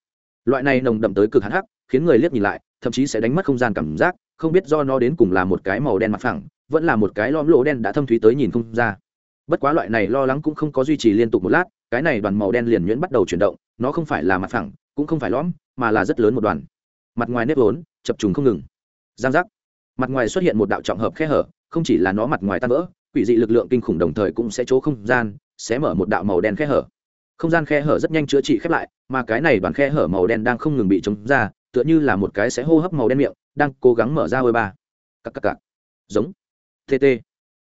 Loại này nồng đậm tới cực hạn hắc, khiến người liếc nhìn lại, thậm chí sẽ đánh mất không gian cảm giác, không biết do nó đến cùng là một cái màu đen mặt phẳng, vẫn là một cái lõm lỗ đen đã thâm thúy tới nhìn không ra. Bất quá loại này lo lắng cũng không có duy trì liên tục một lát, cái này đoàn màu đen liền nhuyễn bắt đầu chuyển động, nó không phải là mặt phẳng, cũng không phải lõm, mà là rất lớn một đoàn. Mặt ngoài nếp vốn, chập trùng không ngừng. Giang giác. Mặt ngoài xuất hiện một đạo trọng hợp khe hở, không chỉ là nó mặt ngoài tan vỡ, quỷ dị lực lượng kinh khủng đồng thời cũng sẽ chỗ không gian sẽ mở một đạo màu đen khe hở. Không gian khe hở rất nhanh chữa trị khép lại, mà cái này đoàn khe hở màu đen đang không ngừng bị chống ra, tựa như là một cái sẽ hô hấp màu đen miệng, đang cố gắng mở ra hơi ba. Cặp cặp cặp giống. Tt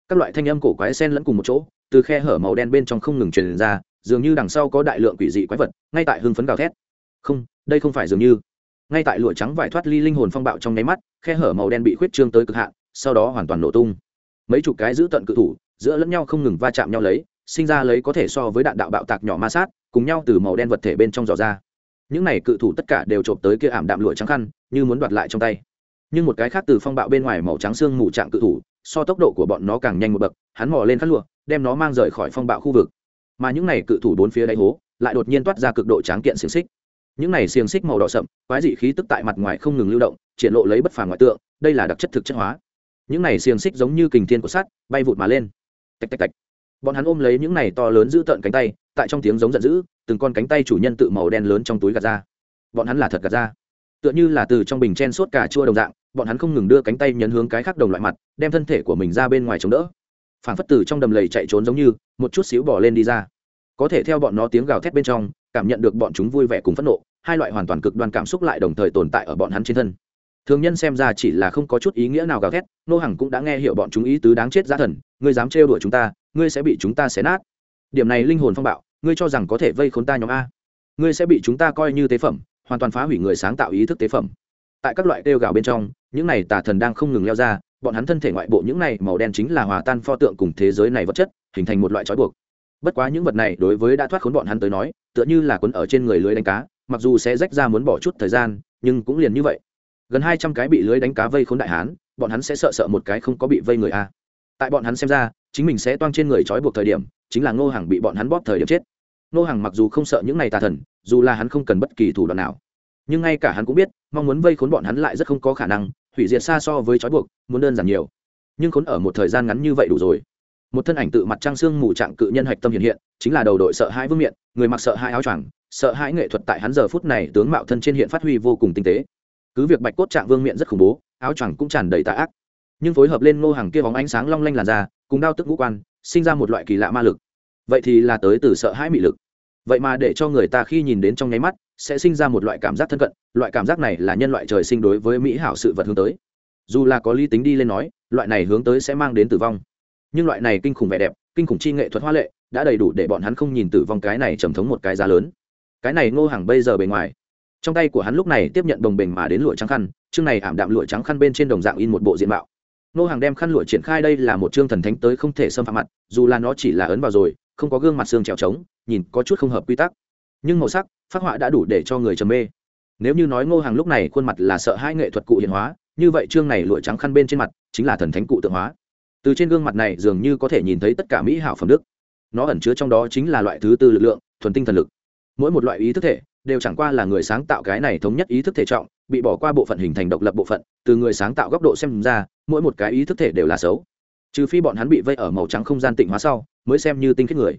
các loại thanh âm cổ quái sen lẫn cùng một chỗ, từ khe hở màu đen bên trong không ngừng truyền ra, dường như đằng sau có đại lượng quỷ dị quái vật, ngay tại hưng phấn gào thét. Không, đây không phải dường như. Ngay tại lụa trắng vải thoát ly linh hồn phong bạo trong nháy mắt, khe hở màu đen bị khuyết trương tới cực hạn, sau đó hoàn toàn nổ tung. Mấy chục cái giữ tận cự thủ, giữa lẫn nhau không ngừng va chạm nhau lấy sinh ra lấy có thể so với đạn đạo bạo tạc nhỏ ma sát, cùng nhau từ màu đen vật thể bên trong dò ra. Những này cự thủ tất cả đều trộm tới kia ảm đạm lụa trắng khăn, như muốn đoạt lại trong tay. Nhưng một cái khác từ phong bạo bên ngoài màu trắng xương mù trạng cự thủ, so tốc độ của bọn nó càng nhanh một bậc, hắn mò lên khăn lụa, đem nó mang rời khỏi phong bạo khu vực. Mà những này cự thủ bốn phía đáy hố, lại đột nhiên toát ra cực độ tráng kiện xiềng xích. Những này xiềng xích màu đỏ sậm, quái dị khí tức tại mặt ngoài không ngừng lưu động, triển lộ lấy bất phà ngoại tượng, đây là đặc chất thực chất hóa. Những này xiềng xích giống như kình thiên của sắt, bay vụt mà lên. Tạch tạch tạch bọn hắn ôm lấy những này to lớn giữ tợn cánh tay, tại trong tiếng giống giận dữ, từng con cánh tay chủ nhân tự màu đen lớn trong túi gạt ra. Bọn hắn là thật gạt ra. Tựa như là từ trong bình chen sốt cà chua đồng dạng, bọn hắn không ngừng đưa cánh tay nhấn hướng cái khác đồng loại mặt, đem thân thể của mình ra bên ngoài chống đỡ. Phản phất từ trong đầm lầy chạy trốn giống như, một chút xíu bỏ lên đi ra. Có thể theo bọn nó tiếng gào thét bên trong, cảm nhận được bọn chúng vui vẻ cùng phẫn nộ, hai loại hoàn toàn cực đoan cảm xúc lại đồng thời tồn tại ở bọn hắn trên thân. Thường nhân xem ra chỉ là không có chút ý nghĩa nào gào thét, nô hằng cũng đã nghe hiểu bọn chúng ý tứ đáng chết giá thần, ngươi dám trêu đuổi chúng ta ngươi sẽ bị chúng ta xé nát. Điểm này linh hồn phong bạo, ngươi cho rằng có thể vây khốn ta nhóm a. Ngươi sẽ bị chúng ta coi như tế phẩm, hoàn toàn phá hủy người sáng tạo ý thức tế phẩm. Tại các loại kêu gào bên trong, những này tà thần đang không ngừng leo ra, bọn hắn thân thể ngoại bộ những này màu đen chính là hòa tan pho tượng cùng thế giới này vật chất, hình thành một loại trói buộc. Bất quá những vật này đối với đã thoát khốn bọn hắn tới nói, tựa như là quấn ở trên người lưới đánh cá, mặc dù sẽ rách ra muốn bỏ chút thời gian, nhưng cũng liền như vậy. Gần hai trăm cái bị lưới đánh cá vây khốn đại hán, bọn hắn sẽ sợ sợ một cái không có bị vây người a tại bọn hắn xem ra, chính mình sẽ toang trên người trói buộc thời điểm, chính là ngô hàng bị bọn hắn bóp thời điểm chết. Ngô hàng mặc dù không sợ những này tà thần, dù là hắn không cần bất kỳ thủ đoạn nào. Nhưng ngay cả hắn cũng biết, mong muốn vây khốn bọn hắn lại rất không có khả năng, hủy diệt xa so với trói buộc, muốn đơn giản nhiều. Nhưng khốn ở một thời gian ngắn như vậy đủ rồi. Một thân ảnh tự mặt trăng xương mù trạng cự nhân hạch tâm hiện hiện, chính là đầu đội sợ hãi vương miện, người mặc sợ hãi áo choàng, sợ hãi nghệ thuật tại hắn giờ phút này tướng mạo thân trên hiện phát huy vô cùng tinh tế. Cứ việc bạch cốt trạng vương miện rất khủng bố, áo choàng cũng tràn đầy tà ác nhưng phối hợp lên ngô hàng kia bóng ánh sáng long lanh làn da, cùng đao tức ngũ quan, sinh ra một loại kỳ lạ ma lực. Vậy thì là tới từ sợ hãi mị lực. Vậy mà để cho người ta khi nhìn đến trong nháy mắt, sẽ sinh ra một loại cảm giác thân cận, loại cảm giác này là nhân loại trời sinh đối với mỹ hảo sự vật hướng tới. Dù là có lý tính đi lên nói, loại này hướng tới sẽ mang đến tử vong. Nhưng loại này kinh khủng vẻ đẹp, kinh khủng chi nghệ thuật hoa lệ, đã đầy đủ để bọn hắn không nhìn tử vong cái này trầm thống một cái giá lớn. Cái này ngô hàng bây giờ bề ngoài, trong tay của hắn lúc này tiếp nhận đồng bình mà đến lụa trắng khăn, chương này ảm đạm lụa trắng khăn bên trên đồng dạng in một bộ diện mạo ngô hàng đem khăn lụa triển khai đây là một chương thần thánh tới không thể xâm phạm mặt, dù là nó chỉ là ấn vào rồi, không có gương mặt xương trèo trống, nhìn có chút không hợp quy tắc. Nhưng màu sắc, phát họa đã đủ để cho người trầm mê. Nếu như nói ngô hàng lúc này khuôn mặt là sợ hai nghệ thuật cụ hiện hóa, như vậy chương này lụa trắng khăn bên trên mặt chính là thần thánh cụ tượng hóa. Từ trên gương mặt này dường như có thể nhìn thấy tất cả mỹ hảo phẩm đức. Nó ẩn chứa trong đó chính là loại thứ tư lực lượng, thuần tinh thần lực. Mỗi một loại ý thức thể đều chẳng qua là người sáng tạo cái này thống nhất ý thức thể trọng, bị bỏ qua bộ phận hình thành độc lập bộ phận, từ người sáng tạo góc độ xem ra, mỗi một cái ý thức thể đều là xấu. Trừ phi bọn hắn bị vây ở màu trắng không gian tịnh hóa sau, mới xem như tinh khiết người.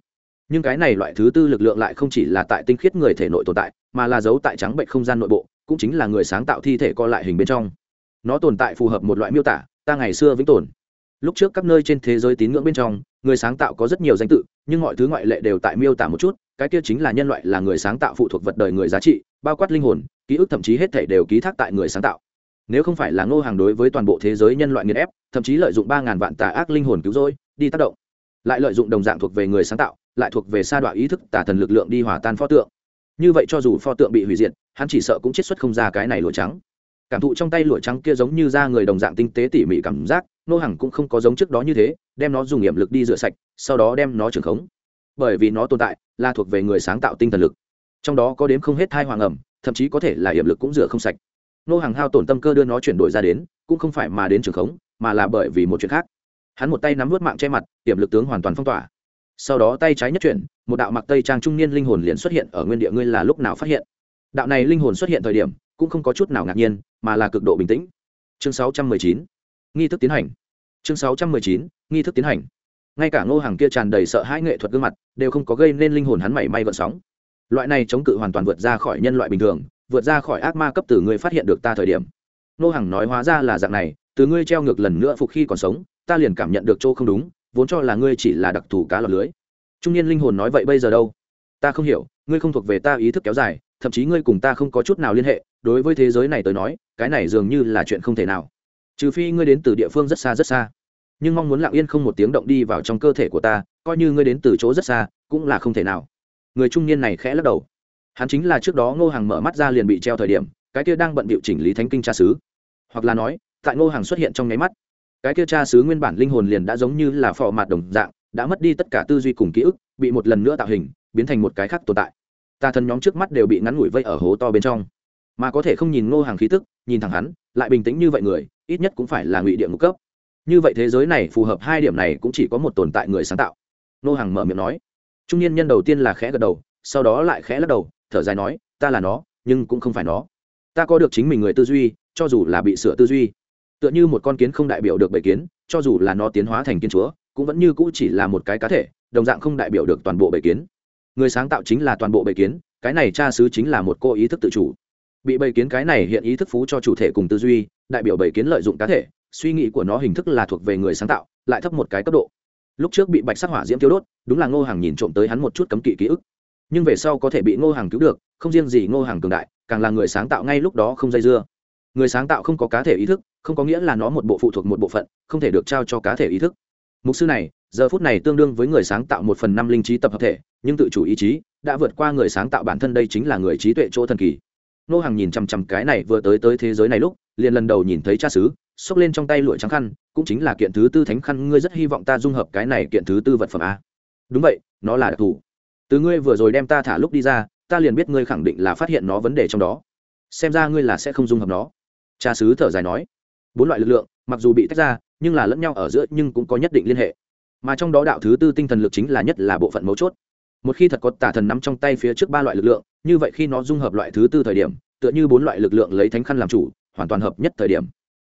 Nhưng cái này loại thứ tư lực lượng lại không chỉ là tại tinh khiết người thể nội tồn tại, mà là giấu tại trắng bệnh không gian nội bộ, cũng chính là người sáng tạo thi thể co lại hình bên trong. Nó tồn tại phù hợp một loại miêu tả, ta ngày xưa vĩnh tồn. Lúc trước các nơi trên thế giới tín ngưỡng bên trong, người sáng tạo có rất nhiều danh tự, nhưng mọi thứ ngoại lệ đều tại miêu tả một chút cái kia chính là nhân loại là người sáng tạo phụ thuộc vật đời người giá trị, bao quát linh hồn, ký ức thậm chí hết thể đều ký thác tại người sáng tạo. Nếu không phải là ngô hàng đối với toàn bộ thế giới nhân loại nghiền ép, thậm chí lợi dụng ba ngàn vạn tà ác linh hồn cứu rỗi, đi tác động. Lại lợi dụng đồng dạng thuộc về người sáng tạo, lại thuộc về sa đọa ý thức, tà thần lực lượng đi hòa tan pho tượng. Như vậy cho dù pho tượng bị hủy diệt, hắn chỉ sợ cũng chiết xuất không ra cái này lụa trắng. Cảm thụ trong tay lụa trắng kia giống như da người đồng dạng tinh tế tỉ mỉ cảm giác nô hàng cũng không có giống trước đó như thế, đem nó dùng nghiệm lực đi rửa sạch, sau đó đem nó trưởng khống bởi vì nó tồn tại, là thuộc về người sáng tạo tinh thần lực. Trong đó có đếm không hết thai hoàng ẩm, thậm chí có thể là hiểm lực cũng rửa không sạch. Nô hàng hao tổn tâm cơ đưa nó chuyển đổi ra đến, cũng không phải mà đến trường khống, mà là bởi vì một chuyện khác. Hắn một tay nắm vớt mạng che mặt, hiểm lực tướng hoàn toàn phong tỏa. Sau đó tay trái nhất chuyển, một đạo mặc tây trang trung niên linh hồn liền xuất hiện ở nguyên địa ngươi là lúc nào phát hiện. Đạo này linh hồn xuất hiện thời điểm, cũng không có chút nào ngạc nhiên, mà là cực độ bình tĩnh. Chương 619. nghi thức tiến hành. Chương 619. nghi thức tiến hành ngay cả ngô hàng kia tràn đầy sợ hãi nghệ thuật gương mặt, đều không có gây nên linh hồn hắn mảy may gợn sóng. Loại này chống cự hoàn toàn vượt ra khỏi nhân loại bình thường, vượt ra khỏi ác ma cấp từ ngươi phát hiện được ta thời điểm. Ngô hàng nói hóa ra là dạng này, từ ngươi treo ngược lần nữa phục khi còn sống, ta liền cảm nhận được chỗ không đúng, vốn cho là ngươi chỉ là đặc thù cá lọc lưới. Trung niên linh hồn nói vậy bây giờ đâu? Ta không hiểu, ngươi không thuộc về ta ý thức kéo dài, thậm chí ngươi cùng ta không có chút nào liên hệ, đối với thế giới này tới nói, cái này dường như là chuyện không thể nào. Trừ phi ngươi đến từ địa phương rất xa rất xa nhưng mong muốn lặng yên không một tiếng động đi vào trong cơ thể của ta, coi như ngươi đến từ chỗ rất xa, cũng là không thể nào. Người trung niên này khẽ lắc đầu. Hắn chính là trước đó ngô hàng mở mắt ra liền bị treo thời điểm, cái kia đang bận bịu chỉnh lý thánh kinh cha xứ. Hoặc là nói, tại ngô hàng xuất hiện trong nháy mắt, cái kia cha xứ nguyên bản linh hồn liền đã giống như là phò mạt đồng dạng, đã mất đi tất cả tư duy cùng ký ức, bị một lần nữa tạo hình, biến thành một cái khác tồn tại. Tà thần nhóm trước mắt đều bị ngắn ngủi vây ở hố to bên trong. Mà có thể không nhìn ngô hàng khí tức, nhìn thẳng hắn, lại bình tĩnh như vậy người, ít nhất cũng phải là ngụy địa ngũ cấp như vậy thế giới này phù hợp hai điểm này cũng chỉ có một tồn tại người sáng tạo. Nô hàng mở miệng nói. Trung niên nhân đầu tiên là khẽ gật đầu, sau đó lại khẽ lắc đầu, thở dài nói, ta là nó, nhưng cũng không phải nó. Ta có được chính mình người tư duy, cho dù là bị sửa tư duy. Tựa như một con kiến không đại biểu được bầy kiến, cho dù là nó tiến hóa thành kiến chúa, cũng vẫn như cũ chỉ là một cái cá thể, đồng dạng không đại biểu được toàn bộ bầy kiến. Người sáng tạo chính là toàn bộ bầy kiến, cái này cha xứ chính là một cô ý thức tự chủ. Bị bầy kiến cái này hiện ý thức phú cho chủ thể cùng tư duy, đại biểu bầy kiến lợi dụng cá thể suy nghĩ của nó hình thức là thuộc về người sáng tạo, lại thấp một cái cấp độ. Lúc trước bị bạch sắc hỏa diễm tiêu đốt, đúng là ngô hàng nhìn trộm tới hắn một chút cấm kỵ ký ức. Nhưng về sau có thể bị ngô hàng cứu được, không riêng gì ngô hàng cường đại, càng là người sáng tạo ngay lúc đó không dây dưa. Người sáng tạo không có cá thể ý thức, không có nghĩa là nó một bộ phụ thuộc một bộ phận, không thể được trao cho cá thể ý thức. Mục sư này, giờ phút này tương đương với người sáng tạo một phần năm linh trí tập hợp thể, nhưng tự chủ ý chí, đã vượt qua người sáng tạo bản thân đây chính là người trí tuệ chỗ thần kỳ nô hàng nhìn chằm chằm cái này vừa tới tới thế giới này lúc, liền lần đầu nhìn thấy cha xứ, xốc lên trong tay lụa trắng khăn, cũng chính là kiện thứ tư thánh khăn, ngươi rất hy vọng ta dung hợp cái này kiện thứ tư vật phẩm a đúng vậy, nó là đặc thù. Từ ngươi vừa rồi đem ta thả lúc đi ra, ta liền biết ngươi khẳng định là phát hiện nó vấn đề trong đó. Xem ra ngươi là sẽ không dung hợp nó. Cha xứ thở dài nói. Bốn loại lực lượng, mặc dù bị tách ra, nhưng là lẫn nhau ở giữa nhưng cũng có nhất định liên hệ. Mà trong đó đạo thứ tư tinh thần lực chính là nhất là bộ phận mấu chốt một khi thật có tà thần nắm trong tay phía trước ba loại lực lượng, như vậy khi nó dung hợp loại thứ tư thời điểm, tựa như bốn loại lực lượng lấy thánh khăn làm chủ, hoàn toàn hợp nhất thời điểm.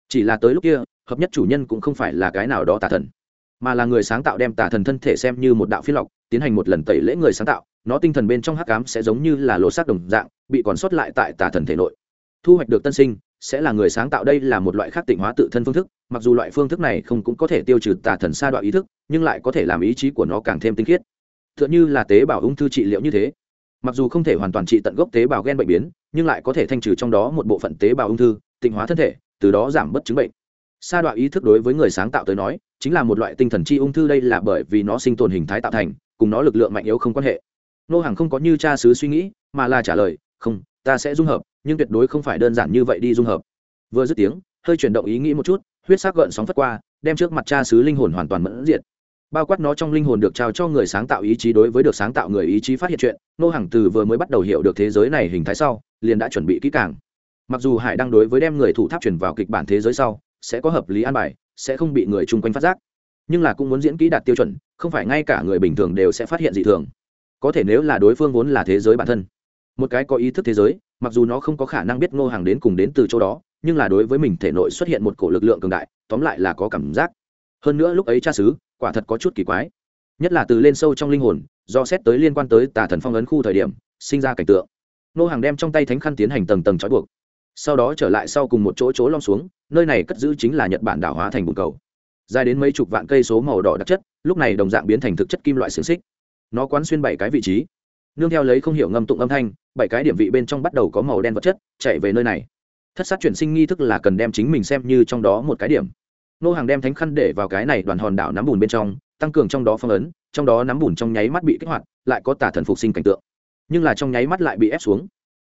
Chỉ là tới lúc kia, hợp nhất chủ nhân cũng không phải là cái nào đó tà thần, mà là người sáng tạo đem tà thần thân thể xem như một đạo phi lọc, tiến hành một lần tẩy lễ người sáng tạo, nó tinh thần bên trong hắc cám sẽ giống như là lột xác đồng dạng, bị còn sót lại tại tà thần thể nội. Thu hoạch được tân sinh, sẽ là người sáng tạo đây là một loại khác tịnh hóa tự thân phương thức, mặc dù loại phương thức này không cũng có thể tiêu trừ tà thần sa đoạn ý thức, nhưng lại có thể làm ý chí của nó càng thêm tinh khiết tựa như là tế bào ung thư trị liệu như thế. Mặc dù không thể hoàn toàn trị tận gốc tế bào g e n bệnh biến, nhưng lại có thể thanh trừ trong đó một bộ phận tế bào ung thư, tịnh hóa thân thể, từ đó giảm bất chứng bệnh. Sa đoạn ý thức đối với người sáng tạo tới nói, chính là một loại tinh thần chi ung thư đây là bởi vì nó sinh tồn hình thái tạo thành, cùng nó lực lượng mạnh yếu không quan hệ. Nô hàng không có như cha xứ suy nghĩ, mà là trả lời, không, ta sẽ dung hợp, nhưng tuyệt đối không phải đơn giản như vậy đi dung hợp. Vừa dứt tiếng, hơi chuyển động ý nghĩ một chút, huyết sắc gợn sóng phất qua, đem trước mặt cha xứ linh hồn hoàn toàn mẫn diệt bao quát nó trong linh hồn được trao cho người sáng tạo ý chí đối với được sáng tạo người ý chí phát hiện chuyện nô hàng từ vừa mới bắt đầu hiểu được thế giới này hình thái sau, liền đã chuẩn bị kỹ càng. Mặc dù hải đang đối với đem người thủ tháp chuyển vào kịch bản thế giới sau, sẽ có hợp lý an bài, sẽ không bị người chung quanh phát giác, nhưng là cũng muốn diễn kỹ đạt tiêu chuẩn, không phải ngay cả người bình thường đều sẽ phát hiện dị thường. Có thể nếu là đối phương vốn là thế giới bản thân, một cái có ý thức thế giới, mặc dù nó không có khả năng biết ngô hàng đến cùng đến từ chỗ đó, nhưng là đối với mình thể nội xuất hiện một cổ lực lượng cường đại, tóm lại là có cảm giác. Hơn nữa lúc ấy cha xứ quả thật có chút kỳ quái. Nhất là từ lên sâu trong linh hồn, do xét tới liên quan tới tà thần phong ấn khu thời điểm, sinh ra cảnh tượng. Nô hàng đem trong tay thánh khăn tiến hành tầng tầng trói buộc. Sau đó trở lại sau cùng một chỗ chỗ lom xuống, nơi này cất giữ chính là nhật bản đảo hóa thành bùn cầu. Dài đến mấy chục vạn cây số màu đỏ đặc chất, lúc này đồng dạng biến thành thực chất kim loại xiềng xích. Nó quán xuyên bảy cái vị trí. Nương theo lấy không hiểu ngâm tụng âm thanh, bảy cái điểm vị bên trong bắt đầu có màu đen vật chất, chạy về nơi này. Thất sát chuyển sinh nghi thức là cần đem chính mình xem như trong đó một cái điểm nô hàng đem thánh khăn để vào cái này đoàn hòn đảo nắm bùn bên trong, tăng cường trong đó phong ấn, trong đó nắm bùn trong nháy mắt bị kích hoạt, lại có tả thần phục sinh cảnh tượng. Nhưng là trong nháy mắt lại bị ép xuống.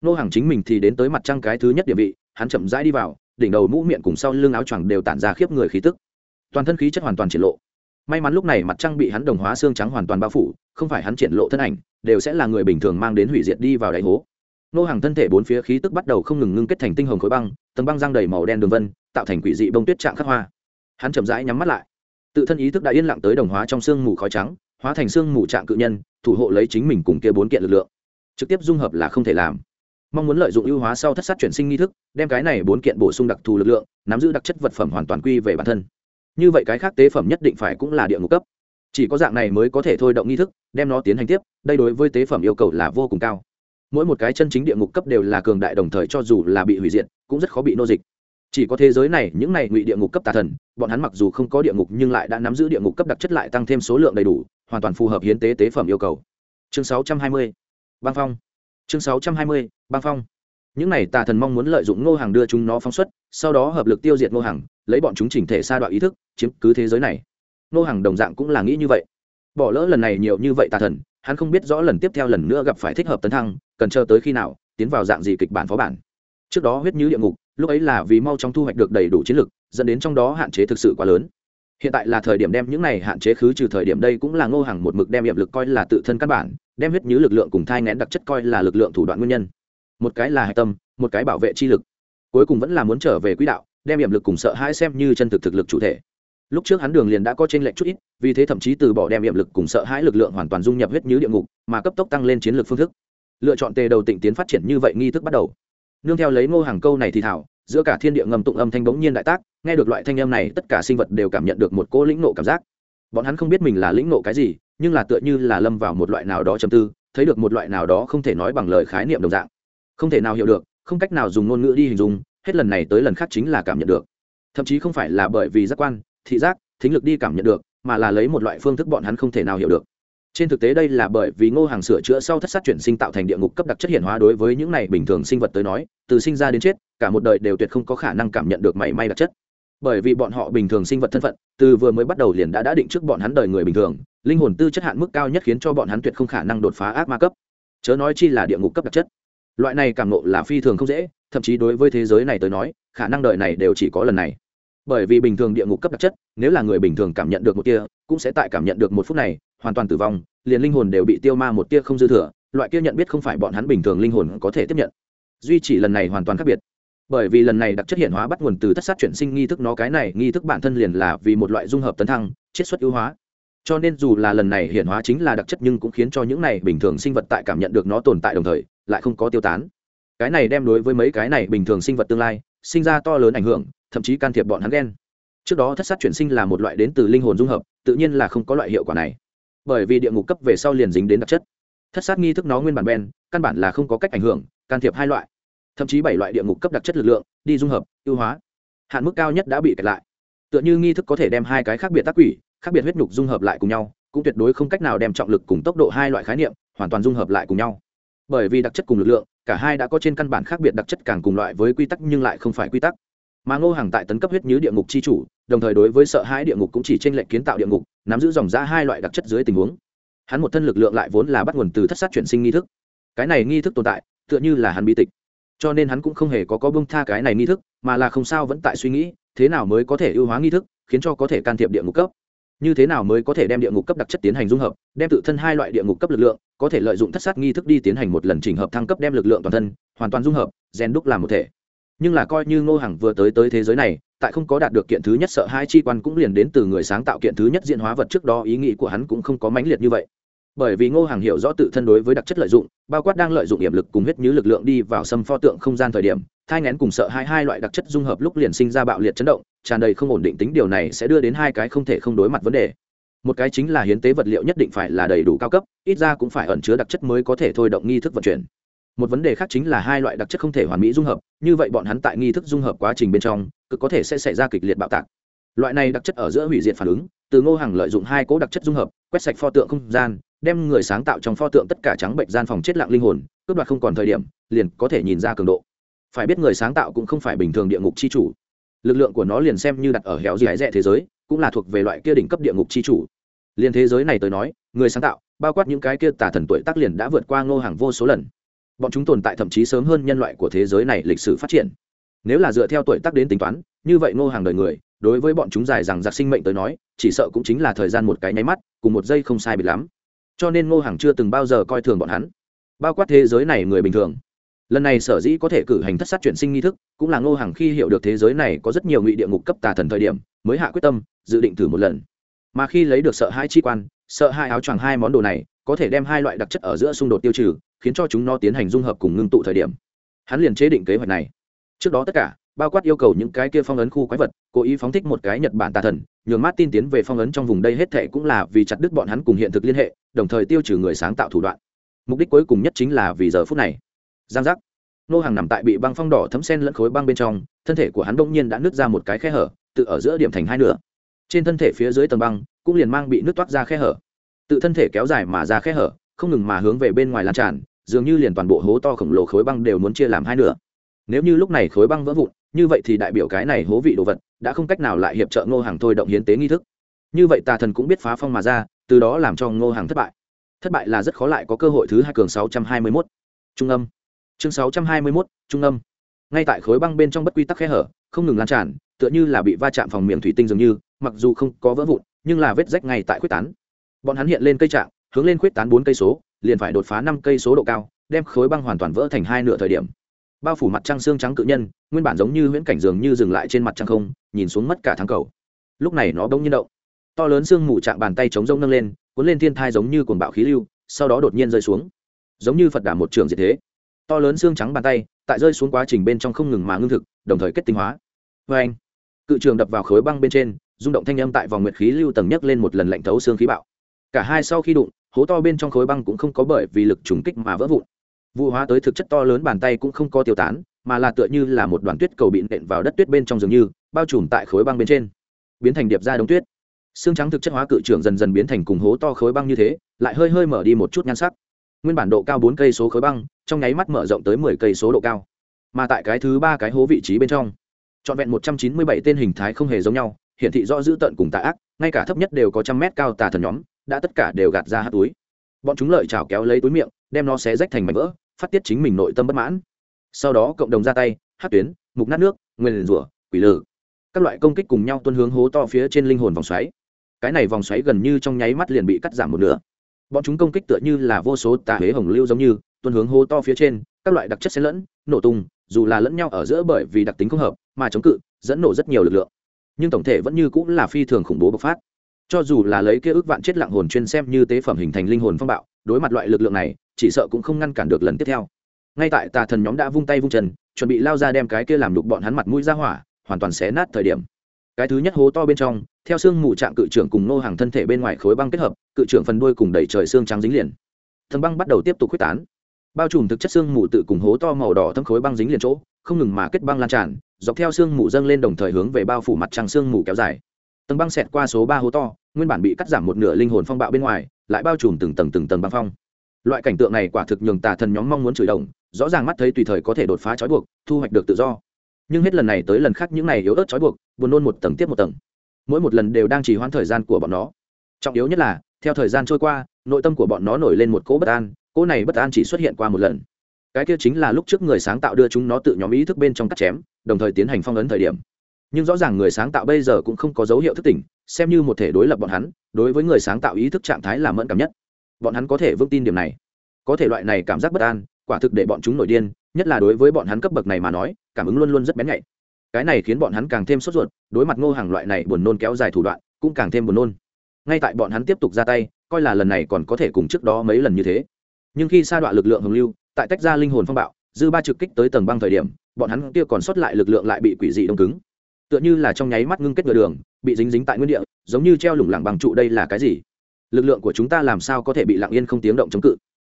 Nô hàng chính mình thì đến tới mặt trăng cái thứ nhất địa vị, hắn chậm rãi đi vào, đỉnh đầu mũ miệng cùng sau lưng áo choàng đều tản ra khiếp người khí tức. Toàn thân khí chất hoàn toàn triển lộ. May mắn lúc này mặt trăng bị hắn đồng hóa xương trắng hoàn toàn bao phủ, không phải hắn triển lộ thân ảnh, đều sẽ là người bình thường mang đến hủy diệt đi vào đáy hố. Nô hàng thân thể bốn phía khí tức bắt đầu không ngừng ngưng kết thành tinh hồng khối băng, tầng băng răng đầy màu đen đường vân, tạo thành quỷ dị bông tuyết trạng khắc hoa hắn chậm rãi nhắm mắt lại. Tự thân ý thức đã yên lặng tới đồng hóa trong sương mù khói trắng, hóa thành sương mù trạng cự nhân, thủ hộ lấy chính mình cùng kia bốn kiện lực lượng. Trực tiếp dung hợp là không thể làm. Mong muốn lợi dụng ưu hóa sau thất sát chuyển sinh nghi thức, đem cái này bốn kiện bổ sung đặc thù lực lượng, nắm giữ đặc chất vật phẩm hoàn toàn quy về bản thân. Như vậy cái khác tế phẩm nhất định phải cũng là địa ngục cấp. Chỉ có dạng này mới có thể thôi động nghi thức, đem nó tiến hành tiếp, đây đối với tế phẩm yêu cầu là vô cùng cao. Mỗi một cái chân chính địa ngục cấp đều là cường đại đồng thời cho dù là bị hủy diệt, cũng rất khó bị nô dịch chỉ có thế giới này, những này ngụy địa ngục cấp tà thần, bọn hắn mặc dù không có địa ngục nhưng lại đã nắm giữ địa ngục cấp đặc chất lại tăng thêm số lượng đầy đủ, hoàn toàn phù hợp hiến tế tế phẩm yêu cầu chương 620. băng phong chương 620. băng phong những này tà thần mong muốn lợi dụng ngô hàng đưa chúng nó phóng xuất, sau đó hợp lực tiêu diệt ngô hàng lấy bọn chúng chỉnh thể sa đoạn ý thức, chiếm cứ thế giới này ngô hàng đồng dạng cũng là nghĩ như vậy bỏ lỡ lần này nhiều như vậy tà thần, hắn không biết rõ lần tiếp theo lần nữa gặp phải thích hợp tấn thăng, cần chờ tới khi nào, tiến vào dạng gì kịch bản phó bản trước đó huyết như địa ngục, lúc ấy là vì mau chóng thu hoạch được đầy đủ chiến lực, dẫn đến trong đó hạn chế thực sự quá lớn. Hiện tại là thời điểm đem những này hạn chế khứ trừ thời điểm đây cũng là ngô hàng một mực đem hiệp lực coi là tự thân căn bản, đem huyết như lực lượng cùng thai ngén đặc chất coi là lực lượng thủ đoạn nguyên nhân. Một cái là hạch tâm, một cái bảo vệ chi lực. Cuối cùng vẫn là muốn trở về quỹ đạo, đem hiệp lực cùng sợ hãi xem như chân thực thực lực chủ thể. Lúc trước hắn đường liền đã có t r ê n lệch chút ít, vì thế thậm chí từ bỏ đem hiệp lực cùng sợ hãi lực lượng hoàn toàn dung nhập huyết như địa ngục, mà cấp tốc tăng lên chiến lược phương thức. Lựa chọn tề đầu tịnh tiến phát triển như vậy nghi thức bắt đầu nương theo lấy ngô hàng câu này thì thảo, giữa cả thiên địa ngầm tụng âm thanh bỗng nhiên đại tác, nghe được loại thanh âm này, tất cả sinh vật đều cảm nhận được một cỗ lĩnh nộ cảm giác. Bọn hắn không biết mình là lĩnh nộ cái gì, nhưng là tựa như là lâm vào một loại nào đó chầm tư, thấy được một loại nào đó không thể nói bằng lời khái niệm đồng dạng. Không thể nào hiểu được, không cách nào dùng ngôn ngữ đi hình dung, hết lần này tới lần khác chính là cảm nhận được. Thậm chí không phải là bởi vì giác quan, thị giác, thính lực đi cảm nhận được, mà là lấy một loại phương thức bọn hắn không thể nào hiểu được trên thực tế đây là bởi vì ngô hàng sửa chữa sau thất sát chuyển sinh tạo thành địa ngục cấp đặc chất hiển hóa đối với những này bình thường sinh vật tới nói, từ sinh ra đến chết, cả một đời đều tuyệt không có khả năng cảm nhận được mảy may đặc chất. Bởi vì bọn họ bình thường sinh vật thân phận, từ vừa mới bắt đầu liền đã đã định trước bọn hắn đời người bình thường, linh hồn tư chất hạn mức cao nhất khiến cho bọn hắn tuyệt không khả năng đột phá ác ma cấp. Chớ nói chi là địa ngục cấp đặc chất. Loại này cảm nộ là phi thường không dễ, thậm chí đối với thế giới này tới nói, khả năng đời này đều chỉ có lần này bởi vì bình thường địa ngục cấp đặc chất, nếu là người bình thường cảm nhận được một tia, cũng sẽ tại cảm nhận được một phút này, hoàn toàn tử vong, liền linh hồn đều bị tiêu ma một tia không dư thừa, loại kia nhận biết không phải bọn hắn bình thường linh hồn có thể tiếp nhận. Duy chỉ lần này hoàn toàn khác biệt. Bởi vì lần này đặc chất hiện hóa bắt nguồn từ thất sát chuyển sinh nghi thức, nó cái này nghi thức bản thân liền là vì một loại dung hợp tấn thăng, chiết xuất ưu hóa. Cho nên dù là lần này hiện hóa chính là đặc chất nhưng cũng khiến cho những này bình thường sinh vật tại cảm nhận được nó tồn tại đồng thời, lại không có tiêu tán. Cái này đem đối với mấy cái này bình thường sinh vật tương lai, sinh ra to lớn ảnh hưởng thậm chí can thiệp bọn hắn ghen. Trước đó thất sát chuyển sinh là một loại đến từ linh hồn dung hợp, tự nhiên là không có loại hiệu quả này. Bởi vì địa ngục cấp về sau liền dính đến đặc chất. Thất sát nghi thức nó nguyên bản ben căn bản là không có cách ảnh hưởng, can thiệp hai loại. Thậm chí bảy loại địa ngục cấp đặc chất lực lượng, đi dung hợp ưu hóa. Hạn mức cao nhất đã bị kẹt lại. Tựa như nghi thức có thể đem hai cái khác biệt tác quỷ, khác biệt huyết nhục dung hợp lại cùng nhau, cũng tuyệt đối không cách nào đem trọng lực cùng tốc độ hai loại khái niệm hoàn toàn dung hợp lại cùng nhau. Bởi vì đặc chất cùng lực lượng, cả hai đã có trên căn bản khác biệt đặc chất càng cùng loại với quy tắc nhưng lại không phải quy tắc mà ngô hàng tại tấn cấp huyết như địa ngục c h i chủ, đồng thời đối với sợ hãi địa ngục cũng chỉ tranh lệch kiến tạo địa ngục, nắm giữ dòng ra hai loại đặc chất dưới tình huống. Hắn một thân lực lượng lại vốn là bắt nguồn từ thất sát chuyển sinh nghi thức. Cái này nghi thức tồn tại, tựa như là hắn bi tịch. Cho nên hắn cũng không hề có có bông tha cái này nghi thức, mà là không sao vẫn tại suy nghĩ, thế nào mới có thể ưu hóa nghi thức, khiến cho có thể can thiệp địa ngục cấp. Như thế nào mới có thể đem địa ngục cấp đặc chất tiến hành dung hợp, đem tự thân hai loại địa ngục cấp lực lượng, có thể lợi dụng thất sát nghi thức đi tiến hành một lần chỉnh hợp thăng cấp đem lực lượng toàn thân, hoàn toàn dung hợp, rèn đúc làm một thể nhưng là coi như ngô hằng vừa tới tới thế giới này, tại không có đạt được kiện thứ nhất, sợ hai chi quan cũng liền đến từ người sáng tạo kiện thứ nhất diện hóa vật trước đó, ý nghĩ của hắn cũng không có mãnh liệt như vậy. Bởi vì ngô hàng hiểu rõ tự thân đối với đặc chất lợi dụng, bao quát đang lợi dụng hiểm lực cùng huyết như lực lượng đi vào xâm pho tượng không gian thời điểm, thai ngén cùng sợ hai hai loại đặc chất dung hợp lúc liền sinh ra bạo liệt chấn động, tràn đầy không ổn định tính, điều này sẽ đưa đến hai cái không thể không đối mặt vấn đề. Một cái chính là hiến tế vật liệu nhất định phải là đầy đủ cao cấp, ít ra cũng phải ẩn chứa đặc chất mới có thể thôi động nghi thức vận chuyển một vấn đề khác chính là hai loại đặc chất không thể hoàn mỹ dung hợp, như vậy bọn hắn tại nghi thức dung hợp quá trình bên trong, cực có thể sẽ xảy ra kịch liệt bạo tạc. Loại này đặc chất ở giữa hủy diệt phản ứng, từ ngô hàng lợi dụng hai cố đặc chất dung hợp, quét sạch pho tượng không gian, đem người sáng tạo trong pho tượng tất cả trắng bệnh gian phòng chết lặng linh hồn, cướp đoạt không còn thời điểm, liền có thể nhìn ra cường độ. Phải biết người sáng tạo cũng không phải bình thường địa ngục c h i chủ. Lực lượng của nó liền xem như đặt ở hẻo gì rẽ thế giới, cũng là thuộc về loại kia đỉnh cấp địa ngục c h i chủ. Liền thế giới này tới nói, người sáng tạo, bao quát những cái kia tà thần tuổi tác liền đã vượt qua ngô hàng vô số lần bọn chúng tồn tại thậm chí sớm hơn nhân loại của thế giới này lịch sử phát triển. Nếu là dựa theo tuổi tác đến tính toán, như vậy ngô hàng đời người, đối với bọn chúng dài rằng giặc sinh mệnh tới nói, chỉ sợ cũng chính là thời gian một cái nháy mắt, cùng một giây không sai biệt lắm. Cho nên ngô hàng chưa từng bao giờ coi thường bọn hắn. Bao quát thế giới này người bình thường. Lần này sở dĩ có thể cử hành thất sát chuyển sinh nghi thức, cũng là ngô hàng khi hiểu được thế giới này có rất nhiều ngụy địa ngục cấp tà thần thời điểm, mới hạ quyết tâm, dự định thử một lần. Mà khi lấy được sợ hai chi quan, sợ hai áo choàng hai món đồ này có thể đem hai loại đặc chất ở giữa xung đột tiêu trừ, khiến cho chúng nó tiến hành dung hợp cùng ngưng tụ thời điểm. Hắn liền chế định kế hoạch này. Trước đó tất cả, bao quát yêu cầu những cái kia phong ấn khu quái vật, cố ý phóng thích một cái nhật bản tà thần, nhường mát tin tiến về phong ấn trong vùng đây hết thệ cũng là vì chặt đứt bọn hắn cùng hiện thực liên hệ, đồng thời tiêu trừ người sáng tạo thủ đoạn. Mục đích cuối cùng nhất chính là vì giờ phút này. Giang giác. Nô hàng nằm tại bị băng phong đỏ thấm sen lẫn khối băng bên trong, thân thể của hắn đông nhiên đã nứt ra một cái khe hở, tự ở giữa điểm thành hai nửa. Trên thân thể phía dưới tầng băng cũng liền mang bị nứt toát ra khe hở tự thân thể kéo dài mà ra khe hở, không ngừng mà hướng về bên ngoài lan tràn, dường như liền toàn bộ hố to khổng lồ khối băng đều muốn chia làm hai nửa. Nếu như lúc này khối băng vỡ vụn, như vậy thì đại biểu cái này hố vị đồ vật đã không cách nào lại hiệp trợ ngô hàng thôi động hiến tế nghi thức. Như vậy tà thần cũng biết phá phong mà ra, từ đó làm cho ngô hàng thất bại. Thất bại là rất khó lại có cơ hội thứ hai cường sáu trăm hai mươi mốt. Trung âm. Chương sáu trăm hai mươi mốt, trung âm. Ngay tại khối băng bên trong bất quy tắc khe hở, không ngừng lan tràn, tựa như là bị va chạm phòng miệng thủy tinh dường như, mặc dù không có vỡ vụn, nhưng là vết rách ngay tại khuyết tán bọn hắn hiện lên cây trạng, hướng lên khuyết tán bốn cây số, liền phải đột phá năm cây số độ cao, đem khối băng hoàn toàn vỡ thành hai nửa thời điểm. Bao phủ mặt trăng xương trắng cự nhân, nguyên bản giống như huyễn cảnh dường như dừng lại trên mặt trăng không, nhìn xuống mất cả tháng cầu. Lúc này nó bỗng nhiên động. To lớn xương mù chạm bàn tay chống rông nâng lên, cuốn lên thiên thai giống như cuồng bạo khí lưu, sau đó đột nhiên rơi xuống. Giống như phật đả một trường diệt thế. To lớn xương trắng bàn tay, tại rơi xuống quá trình bên trong không ngừng mà ngưng thực, đồng thời kết tinh hóa. Vê anh cự trường đập vào khối băng bên trên, rung động thanh âm tại vòng nguyệt khí lưu tầng nhấc lên một lần lạnh thấu xương khí bạo cả hai sau khi đụng, hố to bên trong khối băng cũng không có bởi vì lực trùng kích mà vỡ vụn. Vụ hóa tới thực chất to lớn bàn tay cũng không có tiêu tán, mà là tựa như là một đoàn tuyết cầu bị nện vào đất tuyết bên trong dường như, bao trùm tại khối băng bên trên. Biến thành điệp ra đống tuyết. Xương trắng thực chất hóa cự trưởng dần dần biến thành cùng hố to khối băng như thế, lại hơi hơi mở đi một chút nhan sắc. Nguyên bản độ cao bốn cây số khối băng, trong nháy mắt mở rộng tới mười cây số độ cao. Mà tại cái thứ ba cái hố vị trí bên trong, trọn vẹn một trăm chín mươi bảy tên hình thái không hề giống nhau, hiển thị rõ dữ tận cùng tà ác, ngay cả thấp nhất đều có trăm mét cao tà thần nhóm đã tất cả đều gạt ra hát túi. Bọn chúng lợi chảo kéo lấy túi miệng, đem nó xé rách thành mảnh vỡ, phát tiết chính mình nội tâm bất mãn. Sau đó cộng đồng ra tay, hát tuyến, mục nát nước, nguyên rủa, quỷ lử. Các loại công kích cùng nhau tuân hướng hố to phía trên linh hồn vòng xoáy. Cái này vòng xoáy gần như trong nháy mắt liền bị cắt giảm một nửa. Bọn chúng công kích tựa như là vô số tà huế hồng lưu giống như, tuân hướng hố to phía trên, các loại đặc chất xen lẫn, nổ tung, dù là lẫn nhau ở giữa bởi vì đặc tính không hợp, mà chống cự, dẫn nổ rất nhiều lực lượng. Nhưng tổng thể vẫn như cũng là phi thường khủng bố bộc phát cho dù là lấy kia ước vạn chết lặng hồn chuyên xem như tế phẩm hình thành linh hồn phong bạo, đối mặt loại lực lượng này, chỉ sợ cũng không ngăn cản được lần tiếp theo. Ngay tại tà thần nhóm đã vung tay vung chân, chuẩn bị lao ra đem cái kia làm đục bọn hắn mặt mũi ra hỏa, hoàn toàn xé nát thời điểm. Cái thứ nhất hố to bên trong, theo xương mù trạng cự trưởng cùng nô hàng thân thể bên ngoài khối băng kết hợp, cự trưởng phần đuôi cùng đẩy trời xương trắng dính liền. Thần băng bắt đầu tiếp tục quyết tán. Bao trùm thực chất xương mù tự cùng hố to màu đỏ thâm khối băng dính liền chỗ, không ngừng mà kết băng lan tràn, dọc theo xương mù dâng lên đồng thời hướng về bao phủ mặt trăng xương mù kéo dài tầng băng xẹt qua số ba hố to, nguyên bản bị cắt giảm một nửa linh hồn phong bạo bên ngoài, lại bao trùm từng tầng từng tầng băng phong. Loại cảnh tượng này quả thực nhường tà thần nhóm mong muốn chửi đồng, rõ ràng mắt thấy tùy thời có thể đột phá trói buộc, thu hoạch được tự do. Nhưng hết lần này tới lần khác những này yếu ớt trói buộc, buồn nôn một tầng tiếp một tầng. Mỗi một lần đều đang chỉ hoãn thời gian của bọn nó. Trọng yếu nhất là, theo thời gian trôi qua, nội tâm của bọn nó nổi lên một cỗ bất an, cỗ này bất an chỉ xuất hiện qua một lần. Cái kia chính là lúc trước người sáng tạo đưa chúng nó tự nhóm ý thức bên trong cắt chém, đồng thời tiến hành phong ấn thời điểm nhưng rõ ràng người sáng tạo bây giờ cũng không có dấu hiệu thức tỉnh, xem như một thể đối lập bọn hắn, đối với người sáng tạo ý thức trạng thái là mẫn cảm nhất. Bọn hắn có thể vững tin điểm này. Có thể loại này cảm giác bất an, quả thực để bọn chúng nổi điên, nhất là đối với bọn hắn cấp bậc này mà nói, cảm ứng luôn luôn rất bén nhạy. Cái này khiến bọn hắn càng thêm sốt ruột, đối mặt ngô hàng loại này buồn nôn kéo dài thủ đoạn, cũng càng thêm buồn nôn. Ngay tại bọn hắn tiếp tục ra tay, coi là lần này còn có thể cùng trước đó mấy lần như thế. Nhưng khi sa đoạn lực lượng hồng lưu, tại tách ra linh hồn phong bạo, dư ba trực kích tới tầng băng thời điểm, bọn hắn kia còn sót lại lực lượng lại bị quỷ dị đông cứng tựa như là trong nháy mắt ngưng kết nửa đường, bị dính dính tại nguyên địa, giống như treo lủng lẳng bằng trụ đây là cái gì? Lực lượng của chúng ta làm sao có thể bị lặng yên không tiếng động chống cự?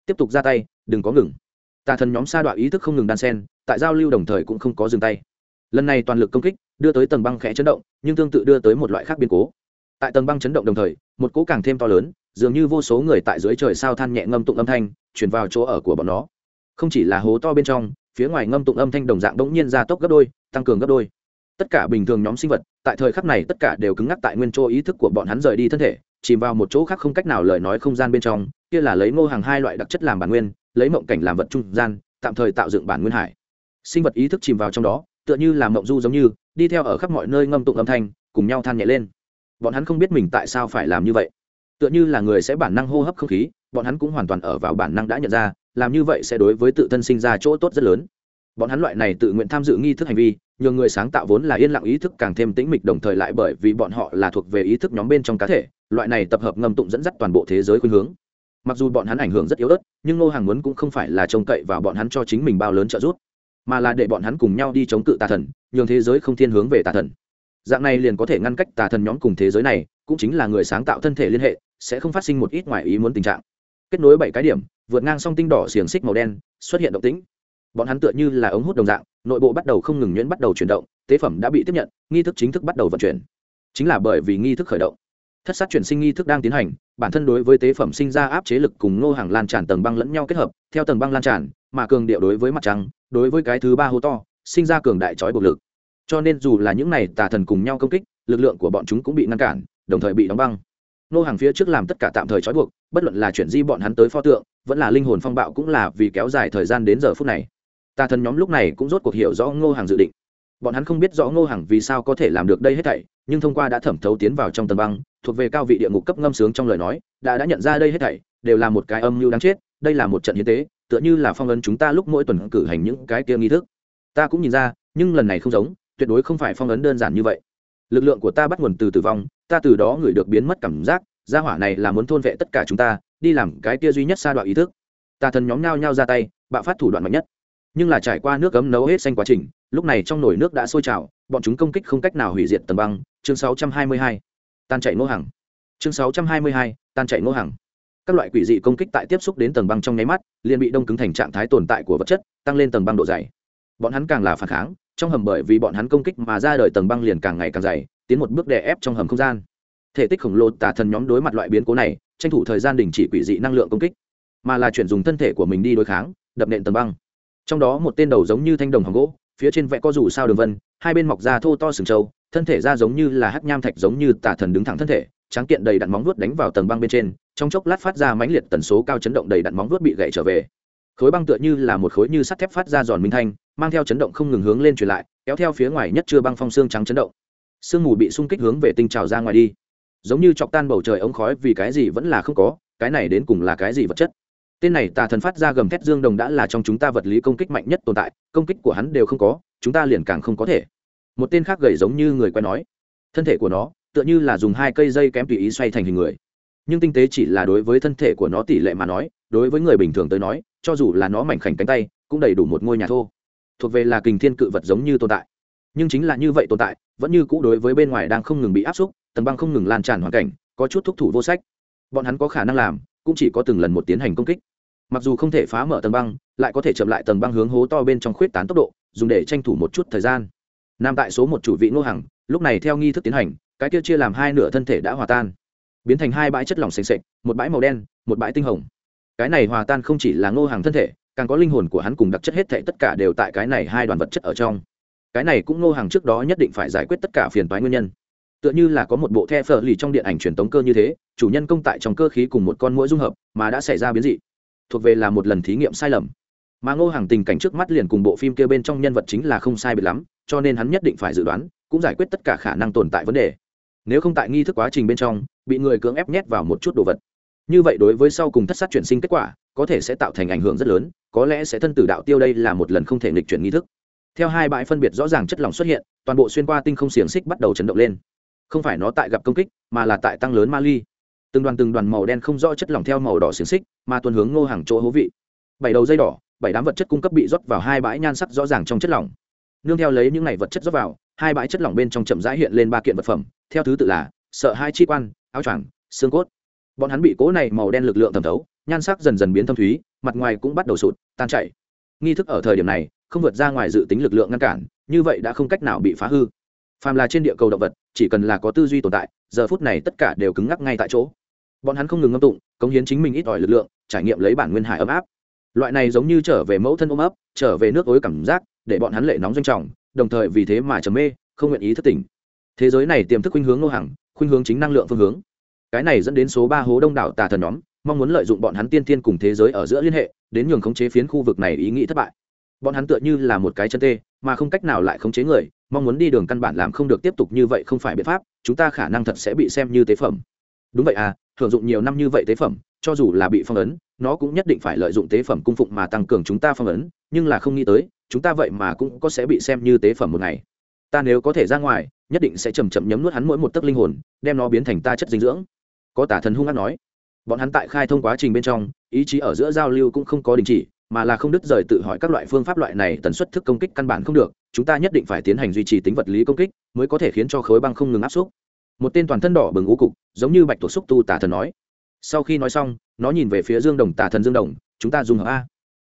Tiếp tục ra tay, đừng có ngừng. Tà thần nhóm sa đoạn ý thức không ngừng đan sen, tại giao lưu đồng thời cũng không có dừng tay. Lần này toàn lực công kích, đưa tới tầng băng khẽ chấn động, nhưng tương tự đưa tới một loại khác biến cố. Tại tầng băng chấn động đồng thời, một cỗ càng thêm to lớn, dường như vô số người tại dưới trời sao than nhẹ ngâm tụng âm thanh chuyển vào chỗ ở của bọn nó. Không chỉ là hố to bên trong, phía ngoài ngâm tụng âm thanh đồng dạng bỗng nhiên ra tốc gấp đôi, tăng cường gấp đôi tất cả bình thường nhóm sinh vật, tại thời khắc này tất cả đều cứng ngắc tại nguyên chỗ ý thức của bọn hắn rời đi thân thể, chìm vào một chỗ khác không cách nào lời nói không gian bên trong, kia là lấy ngô hàng hai loại đặc chất làm bản nguyên, lấy mộng cảnh làm vật trung gian, tạm thời tạo dựng bản nguyên hải. Sinh vật ý thức chìm vào trong đó, tựa như là mộng du giống như, đi theo ở khắp mọi nơi ngâm tụng âm thanh, cùng nhau than nhẹ lên. Bọn hắn không biết mình tại sao phải làm như vậy. Tựa như là người sẽ bản năng hô hấp không khí, bọn hắn cũng hoàn toàn ở vào bản năng đã nhận ra, làm như vậy sẽ đối với tự thân sinh ra chỗ tốt rất lớn bọn hắn loại này tự nguyện tham dự nghi thức hành vi, nhờ người sáng tạo vốn là yên lặng ý thức càng thêm tĩnh mịch đồng thời lại bởi vì bọn họ là thuộc về ý thức nhóm bên trong cá thể, loại này tập hợp ngâm tụng dẫn dắt toàn bộ thế giới khuynh hướng. Mặc dù bọn hắn ảnh hưởng rất yếu ớt, nhưng ngô hàng muốn cũng không phải là trông cậy vào bọn hắn cho chính mình bao lớn trợ giúp, mà là để bọn hắn cùng nhau đi chống cự tà thần, nhường thế giới không thiên hướng về tà thần. Dạng này liền có thể ngăn cách tà thần nhóm cùng thế giới này, cũng chính là người sáng tạo thân thể liên hệ, sẽ không phát sinh một ít ngoài ý muốn tình trạng. Kết nối bảy cái điểm, vượt ngang song tinh đỏ xiềng xích màu đen, xuất hiện động tĩnh bọn hắn tựa như là ống hút đồng dạng, nội bộ bắt đầu không ngừng nhuyễn bắt đầu chuyển động, tế phẩm đã bị tiếp nhận, nghi thức chính thức bắt đầu vận chuyển. Chính là bởi vì nghi thức khởi động, thất sát chuyển sinh nghi thức đang tiến hành, bản thân đối với tế phẩm sinh ra áp chế lực cùng ngô hàng lan tràn tầng băng lẫn nhau kết hợp, theo tầng băng lan tràn, mà cường điệu đối với mặt trăng, đối với cái thứ ba hô to, sinh ra cường đại trói buộc lực. Cho nên dù là những này tà thần cùng nhau công kích, lực lượng của bọn chúng cũng bị ngăn cản, đồng thời bị đóng băng. Nô hàng phía trước làm tất cả tạm thời trói buộc, bất luận là chuyển di bọn hắn tới pho tượng, vẫn là linh hồn phong bạo cũng là vì kéo dài thời gian đến giờ phút này tà thần nhóm lúc này cũng rốt cuộc hiểu rõ ngô hàng dự định. Bọn hắn không biết rõ ngô hàng vì sao có thể làm được đây hết thảy, nhưng thông qua đã thẩm thấu tiến vào trong tầng băng, thuộc về cao vị địa ngục cấp ngâm sướng trong lời nói, đã đã nhận ra đây hết thảy, đều là một cái âm mưu đáng chết, đây là một trận hiến tế, tựa như là phong ấn chúng ta lúc mỗi tuần cử hành những cái kia nghi thức. Ta cũng nhìn ra, nhưng lần này không giống, tuyệt đối không phải phong ấn đơn giản như vậy. Lực lượng của ta bắt nguồn từ tử vong, ta từ đó người được biến mất cảm giác, gia hỏa này là muốn thôn vệ tất cả chúng ta, đi làm cái kia duy nhất sa đoạn ý thức. Tà thần nhóm nhau nhau ra tay, bạo phát thủ đoạn mạnh nhất nhưng là trải qua nước cấm nấu hết xanh quá trình lúc này trong nồi nước đã sôi trào bọn chúng công kích không cách nào hủy diệt tầng băng. Chương 622. tan chạy ngô hàng. Chương 622, tan chạy ngô hàng. Các loại quỷ dị công kích tại tiếp xúc đến tầng băng trong nháy mắt liền bị đông cứng thành trạng thái tồn tại của vật chất tăng lên tầng băng độ dày. Bọn hắn càng là phản kháng trong hầm bởi vì bọn hắn công kích mà ra đời tầng băng liền càng ngày càng dày tiến một bước đè ép trong hầm không gian. Thể tích khổng lồ tà thần nhóm đối mặt loại biến cố này tranh thủ thời gian đình chỉ quỷ dị năng lượng công kích mà là chuyển dùng thân thể của mình đi đối kháng đập nện tầng băng trong đó một tên đầu giống như thanh đồng hòn gỗ, phía trên vẽ có rủ sao đường vân, hai bên mọc ra thô to sừng trâu, thân thể da giống như là hắc nham thạch giống như tà thần đứng thẳng thân thể, tráng kiện đầy đặn móng vuốt đánh vào tầng băng bên trên, trong chốc lát phát ra mãnh liệt tần số cao chấn động đầy đặn móng vuốt bị gãy trở về. Khối băng tựa như là một khối như sắt thép phát ra giòn minh thanh, mang theo chấn động không ngừng hướng lên truyền lại, kéo theo phía ngoài nhất chưa băng phong xương trắng chấn động. Sương mù bị xung kích hướng về tinh trào ra ngoài đi. Giống như chọc tan bầu trời ống khói vì cái gì vẫn là không có, cái này đến cùng là cái gì vật chất? Tên này tà thần phát ra gầm thét dương đồng đã là trong chúng ta vật lý công kích mạnh nhất tồn tại, công kích của hắn đều không có, chúng ta liền càng không có thể. Một tên khác gầy giống như người quen nói. Thân thể của nó, tựa như là dùng hai cây dây kém tùy ý xoay thành hình người. Nhưng tinh tế chỉ là đối với thân thể của nó tỷ lệ mà nói, đối với người bình thường tới nói, cho dù là nó mảnh khảnh cánh tay, cũng đầy đủ một ngôi nhà thô. Thuộc về là kình thiên cự vật giống như tồn tại. Nhưng chính là như vậy tồn tại, vẫn như cũ đối với bên ngoài đang không ngừng bị áp xúc, tầng băng không ngừng lan tràn hoàn cảnh, có chút thúc thủ vô sách. Bọn hắn có khả năng làm, cũng chỉ có từng lần một tiến hành công kích mặc dù không thể phá mở tầng băng, lại có thể chậm lại tầng băng hướng hố to bên trong khuyết tán tốc độ, dùng để tranh thủ một chút thời gian. Nam tại số một chủ vị ngô hằng, lúc này theo nghi thức tiến hành, cái kia chia làm hai nửa thân thể đã hòa tan. Biến thành hai bãi chất lỏng s ề sệch một bãi màu đen, một bãi tinh hồng. Cái này hòa tan không chỉ là ngô hàng thân thể, càng có linh hồn của hắn cùng đặc chất hết thệ tất cả đều tại cái này hai đoàn vật chất ở trong. Cái này cũng ngô hàng trước đó nhất định phải giải quyết tất cả phiền toái nguyên nhân. Tựa như là có một bộ the phở lì trong điện ảnh truyền tống cơ như thế, chủ nhân công tại trong cơ khí cùng một con mũi dung hợp, mà đã xảy ra biến dị thuộc về là một lần thí nghiệm sai lầm. Mà ngô hàng tình cảnh trước mắt liền cùng bộ phim kia bên trong nhân vật chính là không sai biệt lắm, cho nên hắn nhất định phải dự đoán, cũng giải quyết tất cả khả năng tồn tại vấn đề. Nếu không tại nghi thức quá trình bên trong, bị người cưỡng ép nhét vào một chút đồ vật. Như vậy đối với sau cùng thất sát chuyển sinh kết quả, có thể sẽ tạo thành ảnh hưởng rất lớn, có lẽ sẽ thân tử đạo tiêu đây là một lần không thể nghịch chuyển nghi thức. Theo hai bãi phân biệt rõ ràng chất lỏng xuất hiện, toàn bộ xuyên qua tinh không xiềng xích bắt đầu chấn động lên. Không phải nó tại gặp công kích, mà là tại tăng lớn ma ly. Từng đoàn từng đoàn màu đen không rõ chất lỏng theo màu đỏ xiềng xích mà tuần hướng ngô hàng chỗ hố vị. Bảy đầu dây đỏ, bảy đám vật chất cung cấp bị rót vào hai bãi nhan sắc rõ ràng trong chất lỏng. Nương theo lấy những này vật chất rót vào, hai bãi chất lỏng bên trong chậm rãi hiện lên ba kiện vật phẩm, theo thứ tự là sợ hai chi quan, áo choàng, xương cốt. Bọn hắn bị cố này màu đen lực lượng thẩm thấu, nhan sắc dần dần biến thâm thúy, mặt ngoài cũng bắt đầu sụt, tan chảy. Nghi thức ở thời điểm này, không vượt ra ngoài dự tính lực lượng ngăn cản, như vậy đã không cách nào bị phá hư. Phàm là trên địa cầu động vật, chỉ cần là có tư duy tồn tại, giờ phút này tất cả đều cứng ngắc ngay tại chỗ bọn hắn không ngừng ngâm tụng, cống hiến chính mình ít ỏi lực lượng, trải nghiệm lấy bản nguyên hải ấm áp. Loại này giống như trở về mẫu thân ôm ấp, trở về nước ối cảm giác, để bọn hắn lệ nóng doanh trọng, đồng thời vì thế mà trầm mê, không nguyện ý thất tỉnh. Thế giới này tiềm thức khuynh hướng nô hàng, khuynh hướng chính năng lượng phương hướng. Cái này dẫn đến số ba hố đông đảo tà thần nhóm, mong muốn lợi dụng bọn hắn tiên tiên cùng thế giới ở giữa liên hệ, đến nhường khống chế phiến khu vực này ý nghĩ thất bại. Bọn hắn tựa như là một cái chân tê, mà không cách nào lại khống chế người, mong muốn đi đường căn bản làm không được tiếp tục như vậy không phải biện pháp, chúng ta khả năng thật sẽ bị xem như tế phẩm đúng vậy à hưởng dụng nhiều năm như vậy tế phẩm, cho dù là bị phong ấn, nó cũng nhất định phải lợi dụng tế phẩm cung phụng mà tăng cường chúng ta phong ấn, nhưng là không nghĩ tới, chúng ta vậy mà cũng có sẽ bị xem như tế phẩm một ngày. Ta nếu có thể ra ngoài, nhất định sẽ chầm chậm nhấm nuốt hắn mỗi một tấc linh hồn, đem nó biến thành ta chất dinh dưỡng. Có tả thần hung hát nói. Bọn hắn tại khai thông quá trình bên trong, ý chí ở giữa giao lưu cũng không có đình chỉ, mà là không đứt rời tự hỏi các loại phương pháp loại này tần suất thức công kích căn bản không được, chúng ta nhất định phải tiến hành duy trì tính vật lý công kích, mới có thể khiến cho khối băng không ngừng áp xúc một tên toàn thân đỏ bừng ngũ cục, giống như bạch tuộc xúc tu tả thần nói. Sau khi nói xong, nó nhìn về phía dương đồng tả thần dương đồng, chúng ta dùng hợp a.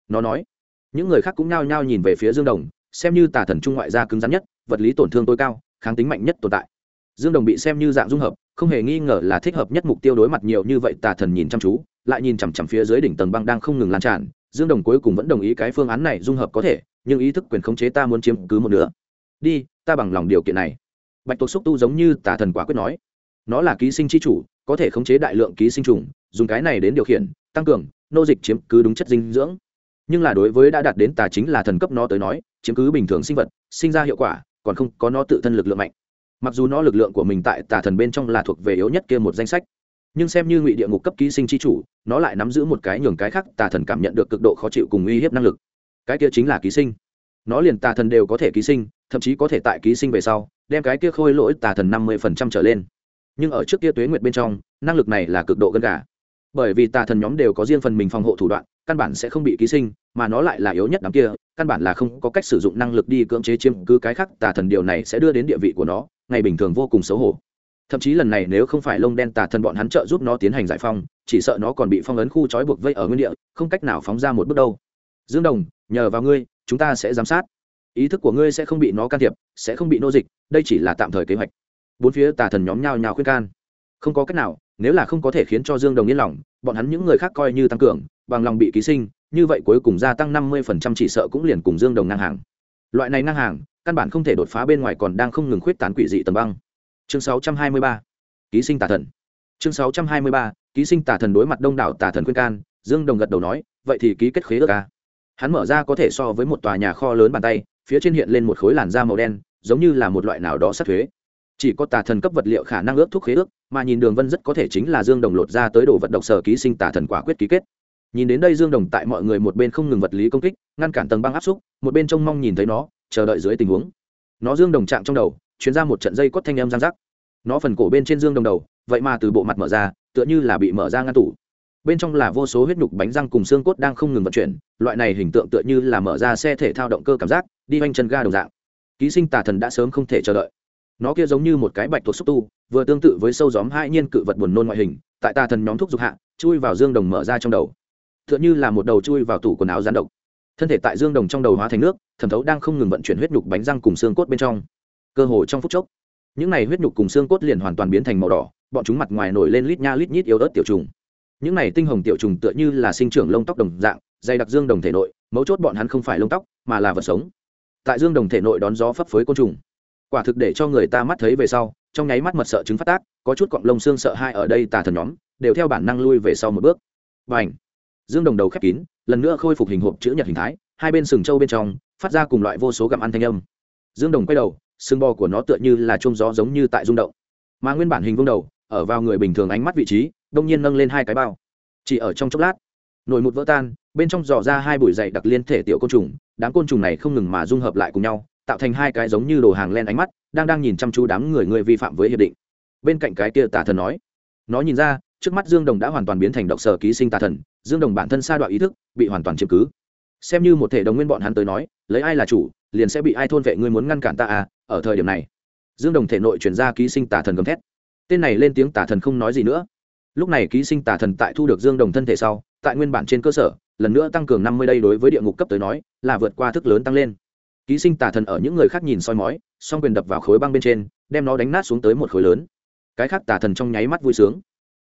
Nó nói. Những người khác cũng nhao nhao nhìn về phía dương đồng, xem như tả thần trung ngoại gia cứng rắn nhất, vật lý tổn thương tối cao, kháng tính mạnh nhất tồn tại. Dương đồng bị xem như dạng dung hợp, không hề nghi ngờ là thích hợp nhất mục tiêu đối mặt nhiều như vậy tà thần nhìn chăm chú, lại nhìn chằm chằm phía dưới đỉnh tầng băng đang không ngừng lan tràn. Dương đồng cuối cùng vẫn đồng ý cái phương án này dung hợp có thể, nhưng ý thức quyền khống chế ta muốn chiếm cứ một nửa. Đi, ta bằng lòng điều kiện này bạch tuộc xúc tu giống như tà thần quả quyết nói, nó là ký sinh chi chủ, có thể khống chế đại lượng ký sinh trùng, dùng cái này đến điều khiển, tăng cường, nô dịch chiếm cứ đúng chất dinh dưỡng. Nhưng là đối với đã đạt đến tà chính là thần cấp nó tới nói, chiếm cứ bình thường sinh vật, sinh ra hiệu quả, còn không có nó tự thân lực lượng mạnh. Mặc dù nó lực lượng của mình tại tà thần bên trong là thuộc về yếu nhất kia một danh sách, nhưng xem như ngụy địa ngục cấp ký sinh chi chủ, nó lại nắm giữ một cái nhường cái khác tà thần cảm nhận được cực độ khó chịu cùng uy hiếp năng lực. Cái kia chính là ký sinh. Nó liền tà thần đều có thể ký sinh thậm chí có thể tại ký sinh về sau, đem cái kia khôi lỗi tà thần năm mươi phần trăm trở lên. Nhưng ở trước kia tuế nguyệt bên trong, năng lực này là cực độ gần gà. Bởi vì tà thần nhóm đều có riêng phần mình phòng hộ thủ đoạn, căn bản sẽ không bị ký sinh, mà nó lại là yếu nhất đám kia, căn bản là không có cách sử dụng năng lực đi cưỡng chế chiếm cứ cái khác, tà thần điều này sẽ đưa đến địa vị của nó, ngày bình thường vô cùng xấu hổ. Thậm chí lần này nếu không phải lông đen tà thần bọn hắn trợ giúp nó tiến hành giải phong chỉ sợ nó còn bị phong ấn khu trói buộc vây ở nguyên địa, không cách nào phóng ra một bước đâu. Dương đồng, nhờ vào ngươi, chúng ta sẽ giám sát ý thức của ngươi sẽ không bị nó can thiệp, sẽ không bị nô dịch, đây chỉ là tạm thời kế hoạch. Bốn phía tà thần nhóm nhao nhao khuyên can. Không có cách nào, nếu là không có thể khiến cho dương đồng yên lòng, bọn hắn những người khác coi như tăng cường, bằng lòng bị ký sinh, như vậy cuối cùng gia tăng năm mươi phần trăm chỉ sợ cũng liền cùng dương đồng ngang hàng. Loại này ngang hàng, căn bản không thể đột phá bên ngoài còn đang không ngừng khuyết tán quỷ dị tầm băng. Chương sáu trăm hai mươi ba, ký sinh tà thần. Chương sáu trăm hai mươi ba, ký sinh tà thần đối mặt đông đảo tà thần khuyên can, dương đồng gật đầu nói, vậy thì ký kết khế ước ca hắn mở ra có thể so với một tòa nhà kho lớn bàn tay phía trên hiện lên một khối làn da màu đen, giống như là một loại nào đó sát thuế. Chỉ có tà thần cấp vật liệu khả năng ước thuốc khế ước, mà nhìn đường vân rất có thể chính là dương đồng lột ra tới đồ vật độc sở ký sinh tà thần quả quyết ký kết. Nhìn đến đây dương đồng tại mọi người một bên không ngừng vật lý công kích, ngăn cản tầng băng áp xúc, một bên trông mong nhìn thấy nó, chờ đợi dưới tình huống. Nó dương đồng chạm trong đầu, chuyến ra một trận dây cốt thanh âm giang rắc. Nó phần cổ bên trên dương đồng đầu, vậy mà từ bộ mặt mở ra, tựa như là bị mở ra ngăn tủ. Bên trong là vô số huyết nhục bánh răng cùng xương cốt đang không ngừng vận chuyển, loại này hình tượng tựa như là mở ra xe thể thao động cơ cảm giác đi quanh chân ga đồng dạng. Ký sinh tà thần đã sớm không thể chờ đợi. Nó kia giống như một cái bạch thuộc xúc tu, vừa tương tự với sâu gióm hai nhiên cự vật buồn nôn ngoại hình, tại tà thần nhóm thuốc dục hạ, chui vào dương đồng mở ra trong đầu. Tựa như là một đầu chui vào tủ quần áo gián độc. Thân thể tại dương đồng trong đầu hóa thành nước, thẩm thấu đang không ngừng vận chuyển huyết nhục bánh răng cùng xương cốt bên trong. Cơ hồ trong phút chốc, những này huyết nhục cùng xương cốt liền hoàn toàn biến thành màu đỏ, bọn chúng mặt ngoài nổi lên lít nha lít nhít yếu ớt tiểu trùng. Những này tinh hồng tiểu trùng tựa như là sinh trưởng lông tóc đồng dạng, dày đặc dương đồng thể nội, mấu chốt bọn hắn không phải lông tóc, mà là vật sống tại dương đồng thể nội đón gió phấp phới côn trùng. Quả thực để cho người ta mắt thấy về sau, trong nháy mắt mật sợ chứng phát tác, có chút cọng lông xương sợ hai ở đây tà thần nhóm, đều theo bản năng lui về sau một bước. Và ảnh dương đồng đầu khép kín, lần nữa khôi phục hình hộp chữ nhật hình thái, hai bên sừng trâu bên trong, phát ra cùng loại vô số gặm ăn thanh âm. Dương đồng quay đầu, xương bò của nó tựa như là chuông gió giống như tại rung động. Mà nguyên bản hình vương đầu, ở vào người bình thường ánh mắt vị trí, đông nhiên nâng lên hai cái bao. Chỉ ở trong chốc lát nồi một vỡ tan, bên trong dò ra hai bụi dày đặc liên thể tiểu côn trùng, đám côn trùng này không ngừng mà dung hợp lại cùng nhau, tạo thành hai cái giống như đồ hàng len ánh mắt, đang đang nhìn chăm chú đám người người vi phạm với hiệp định. Bên cạnh cái kia tà thần nói, nó nhìn ra, trước mắt dương đồng đã hoàn toàn biến thành độc sở ký sinh tà thần, dương đồng bản thân sa đoạn ý thức bị hoàn toàn chiếm cứ. Xem như một thể đồng nguyên bọn hắn tới nói, lấy ai là chủ, liền sẽ bị ai thôn vệ, ngươi muốn ngăn cản ta à ở thời điểm này, dương đồng thể nội chuyển ra ký sinh tà thần gầm thét. Tên này lên tiếng tà thần không nói gì nữa. Lúc này ký sinh tà thần tại thu được dương đồng thân thể sau tại nguyên bản trên cơ sở lần nữa tăng cường năm mươi đây đối với địa ngục cấp tới nói là vượt qua thức lớn tăng lên. Ký sinh tà thần ở những người khác nhìn soi mói song quyền đập vào khối băng bên trên đem nó đánh nát xuống tới một khối lớn. Cái khác tà thần trong nháy mắt vui sướng.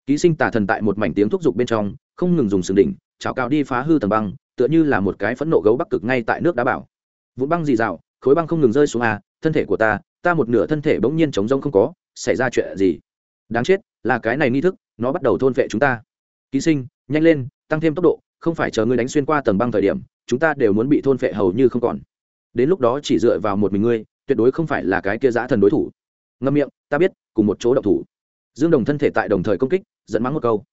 Ký sinh tà thần tại một mảnh tiếng thúc giục bên trong không ngừng dùng sừng đỉnh chảo cao đi phá hư tầng băng tựa như là một cái phẫn nộ gấu bắc cực ngay tại nước đá bảo. Vụn băng dì dào, khối băng không ngừng rơi xuống à thân thể của ta ta một nửa thân thể bỗng nhiên chống rông không có xảy ra chuyện gì? Đáng chết là cái này nghi thức nó bắt đầu thôn vệ chúng ta. Ký sinh nhanh lên tăng thêm tốc độ, không phải chờ ngươi đánh xuyên qua tầng băng thời điểm, chúng ta đều muốn bị thôn phệ hầu như không còn. Đến lúc đó chỉ dựa vào một mình ngươi, tuyệt đối không phải là cái kia giã thần đối thủ. Ngâm miệng, ta biết, cùng một chỗ động thủ. Dương đồng thân thể tại đồng thời công kích dẫn mắng một câu.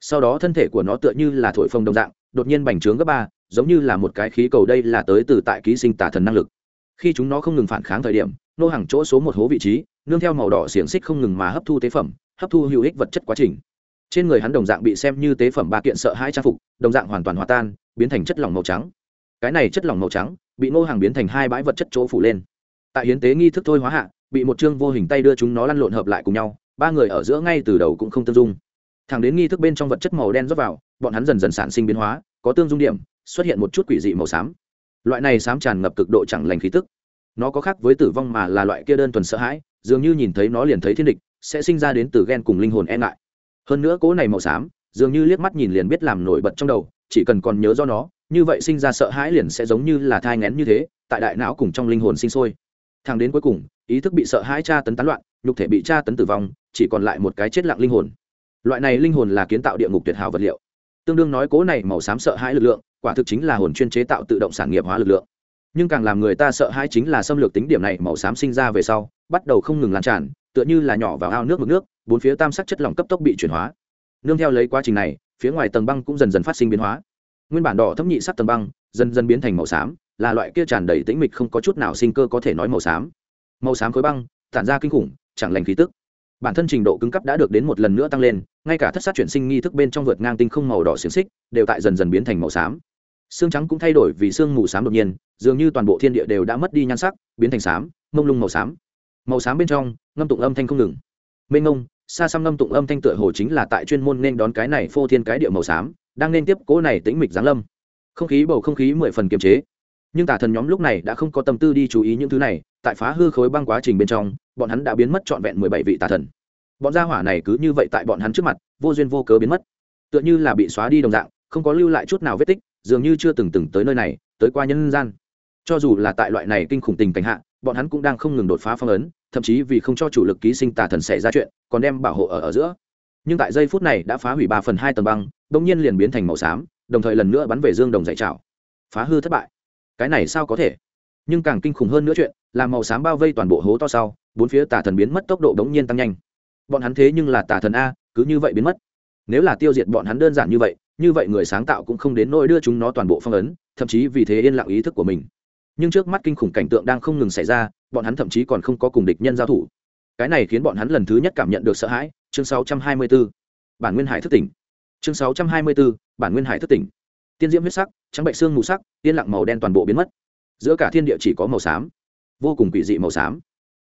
Sau đó thân thể của nó tựa như là thổi phồng đồng dạng, đột nhiên bành trướng gấp ba, giống như là một cái khí cầu đây là tới từ tại ký sinh tả thần năng lực. Khi chúng nó không ngừng phản kháng thời điểm, nô hàng chỗ số một hố vị trí, nương theo màu đỏ xiềng xích không ngừng mà hấp thu tế phẩm, hấp thu hữu ích vật chất quá trình trên người hắn đồng dạng bị xem như tế phẩm ba kiện sợ hai trang phục, đồng dạng hoàn toàn hòa tan, biến thành chất lỏng màu trắng. Cái này chất lỏng màu trắng bị Ngô hàng biến thành hai bãi vật chất chỗ phủ lên. Tại hiến tế nghi thức thôi hóa hạ, bị một chương vô hình tay đưa chúng nó lăn lộn hợp lại cùng nhau, ba người ở giữa ngay từ đầu cũng không tương dung. Thẳng đến nghi thức bên trong vật chất màu đen rót vào, bọn hắn dần dần sản sinh biến hóa, có tương dung điểm, xuất hiện một chút quỷ dị màu xám. Loại này xám tràn ngập cực độ chẳng lành khí tức. Nó có khác với tử vong mà là loại kia đơn thuần sợ hãi, dường như nhìn thấy nó liền thấy thiên địch, sẽ sinh ra đến từ ghen cùng linh hồn e ngại hơn nữa cỗ này màu xám, dường như liếc mắt nhìn liền biết làm nổi bật trong đầu, chỉ cần còn nhớ do nó, như vậy sinh ra sợ hãi liền sẽ giống như là thai ngén như thế, tại đại não cùng trong linh hồn sinh sôi. Thang đến cuối cùng, ý thức bị sợ hãi tra tấn tán loạn, nhục thể bị tra tấn tử vong, chỉ còn lại một cái chết lặng linh hồn. Loại này linh hồn là kiến tạo địa ngục tuyệt hảo vật liệu. Tương đương nói cố này màu xám sợ hãi lực lượng, quả thực chính là hồn chuyên chế tạo tự động sản nghiệp hóa lực lượng. Nhưng càng làm người ta sợ hãi chính là xâm lược tính điểm này màu xám sinh ra về sau, bắt đầu không ngừng lan tràn tựa như là nhỏ vào ao nước mực nước, bốn phía tam sắc chất lỏng cấp tốc bị chuyển hóa. Nương theo lấy quá trình này, phía ngoài tầng băng cũng dần dần phát sinh biến hóa. Nguyên bản đỏ thấp nhị sắc tầng băng dần dần biến thành màu xám, là loại kia tràn đầy tĩnh mịch không có chút nào sinh cơ có thể nói màu xám. Màu xám khối băng, tản ra kinh khủng, chẳng lành khí tức. Bản thân trình độ cứng cấp đã được đến một lần nữa tăng lên, ngay cả thất sát chuyển sinh nghi thức bên trong vượt ngang tinh không màu đỏ xiềng xích, đều tại dần dần biến thành màu xám. Xương trắng cũng thay đổi vì xương mù xám đột nhiên, dường như toàn bộ thiên địa đều đã mất đi nhan sắc, biến thành xám, mông lung màu xám màu xám bên trong, ngâm tụng âm thanh không ngừng. Mênh ngông xa xăm ngâm tụng âm thanh tựa hồ chính là tại chuyên môn nên đón cái này phô thiên cái địa màu xám, đang nên tiếp cố này tĩnh mịch giáng lâm. Không khí bầu không khí mười phần kiềm chế. Nhưng tả thần nhóm lúc này đã không có tâm tư đi chú ý những thứ này, tại phá hư khối băng quá trình bên trong, bọn hắn đã biến mất trọn vẹn mười bảy vị tà thần. Bọn gia hỏa này cứ như vậy tại bọn hắn trước mặt, vô duyên vô cớ biến mất. Tựa như là bị xóa đi đồng dạng, không có lưu lại chút nào vết tích, dường như chưa từng từng tới nơi này, tới qua nhân gian. Cho dù là tại loại này kinh khủng tình cảnh hạ bọn hắn cũng đang không ngừng đột phá phong ấn, thậm chí vì không cho chủ lực ký sinh tà thần xảy ra chuyện, còn đem bảo hộ ở ở giữa. Nhưng tại giây phút này đã phá hủy ba phần hai tầng băng đ ỗ n g nhiên liền biến thành màu xám, đồng thời lần nữa bắn về dương đồng dạy trào phá hư thất bại. Cái này sao có thể? Nhưng càng kinh khủng hơn nữa chuyện, là màu xám bao vây toàn bộ hố to sau, bốn phía tà thần biến mất tốc độ đ ố n g nhiên tăng nhanh. Bọn hắn thế nhưng là tà thần a, cứ như vậy biến mất. Nếu là tiêu diệt bọn hắn đơn giản như vậy như vậy người sáng tạo cũng không đến nỗi đưa chúng nó toàn bộ phong ấn, thậm chí vì thế yên lặng ý thức của mình nhưng trước mắt kinh khủng cảnh tượng đang không ngừng xảy ra, bọn hắn thậm chí còn không có cùng địch nhân giao thủ. Cái này khiến bọn hắn lần thứ nhất cảm nhận được sợ hãi. Chương 624. bản nguyên hải thức tỉnh. Chương 624. bản nguyên hải thức tỉnh. Tiên diễm huyết sắc, trắng bệnh xương mù sắc, yên lặng màu đen toàn bộ biến mất. Giữa cả thiên địa chỉ có màu xám, vô cùng quỷ dị màu xám.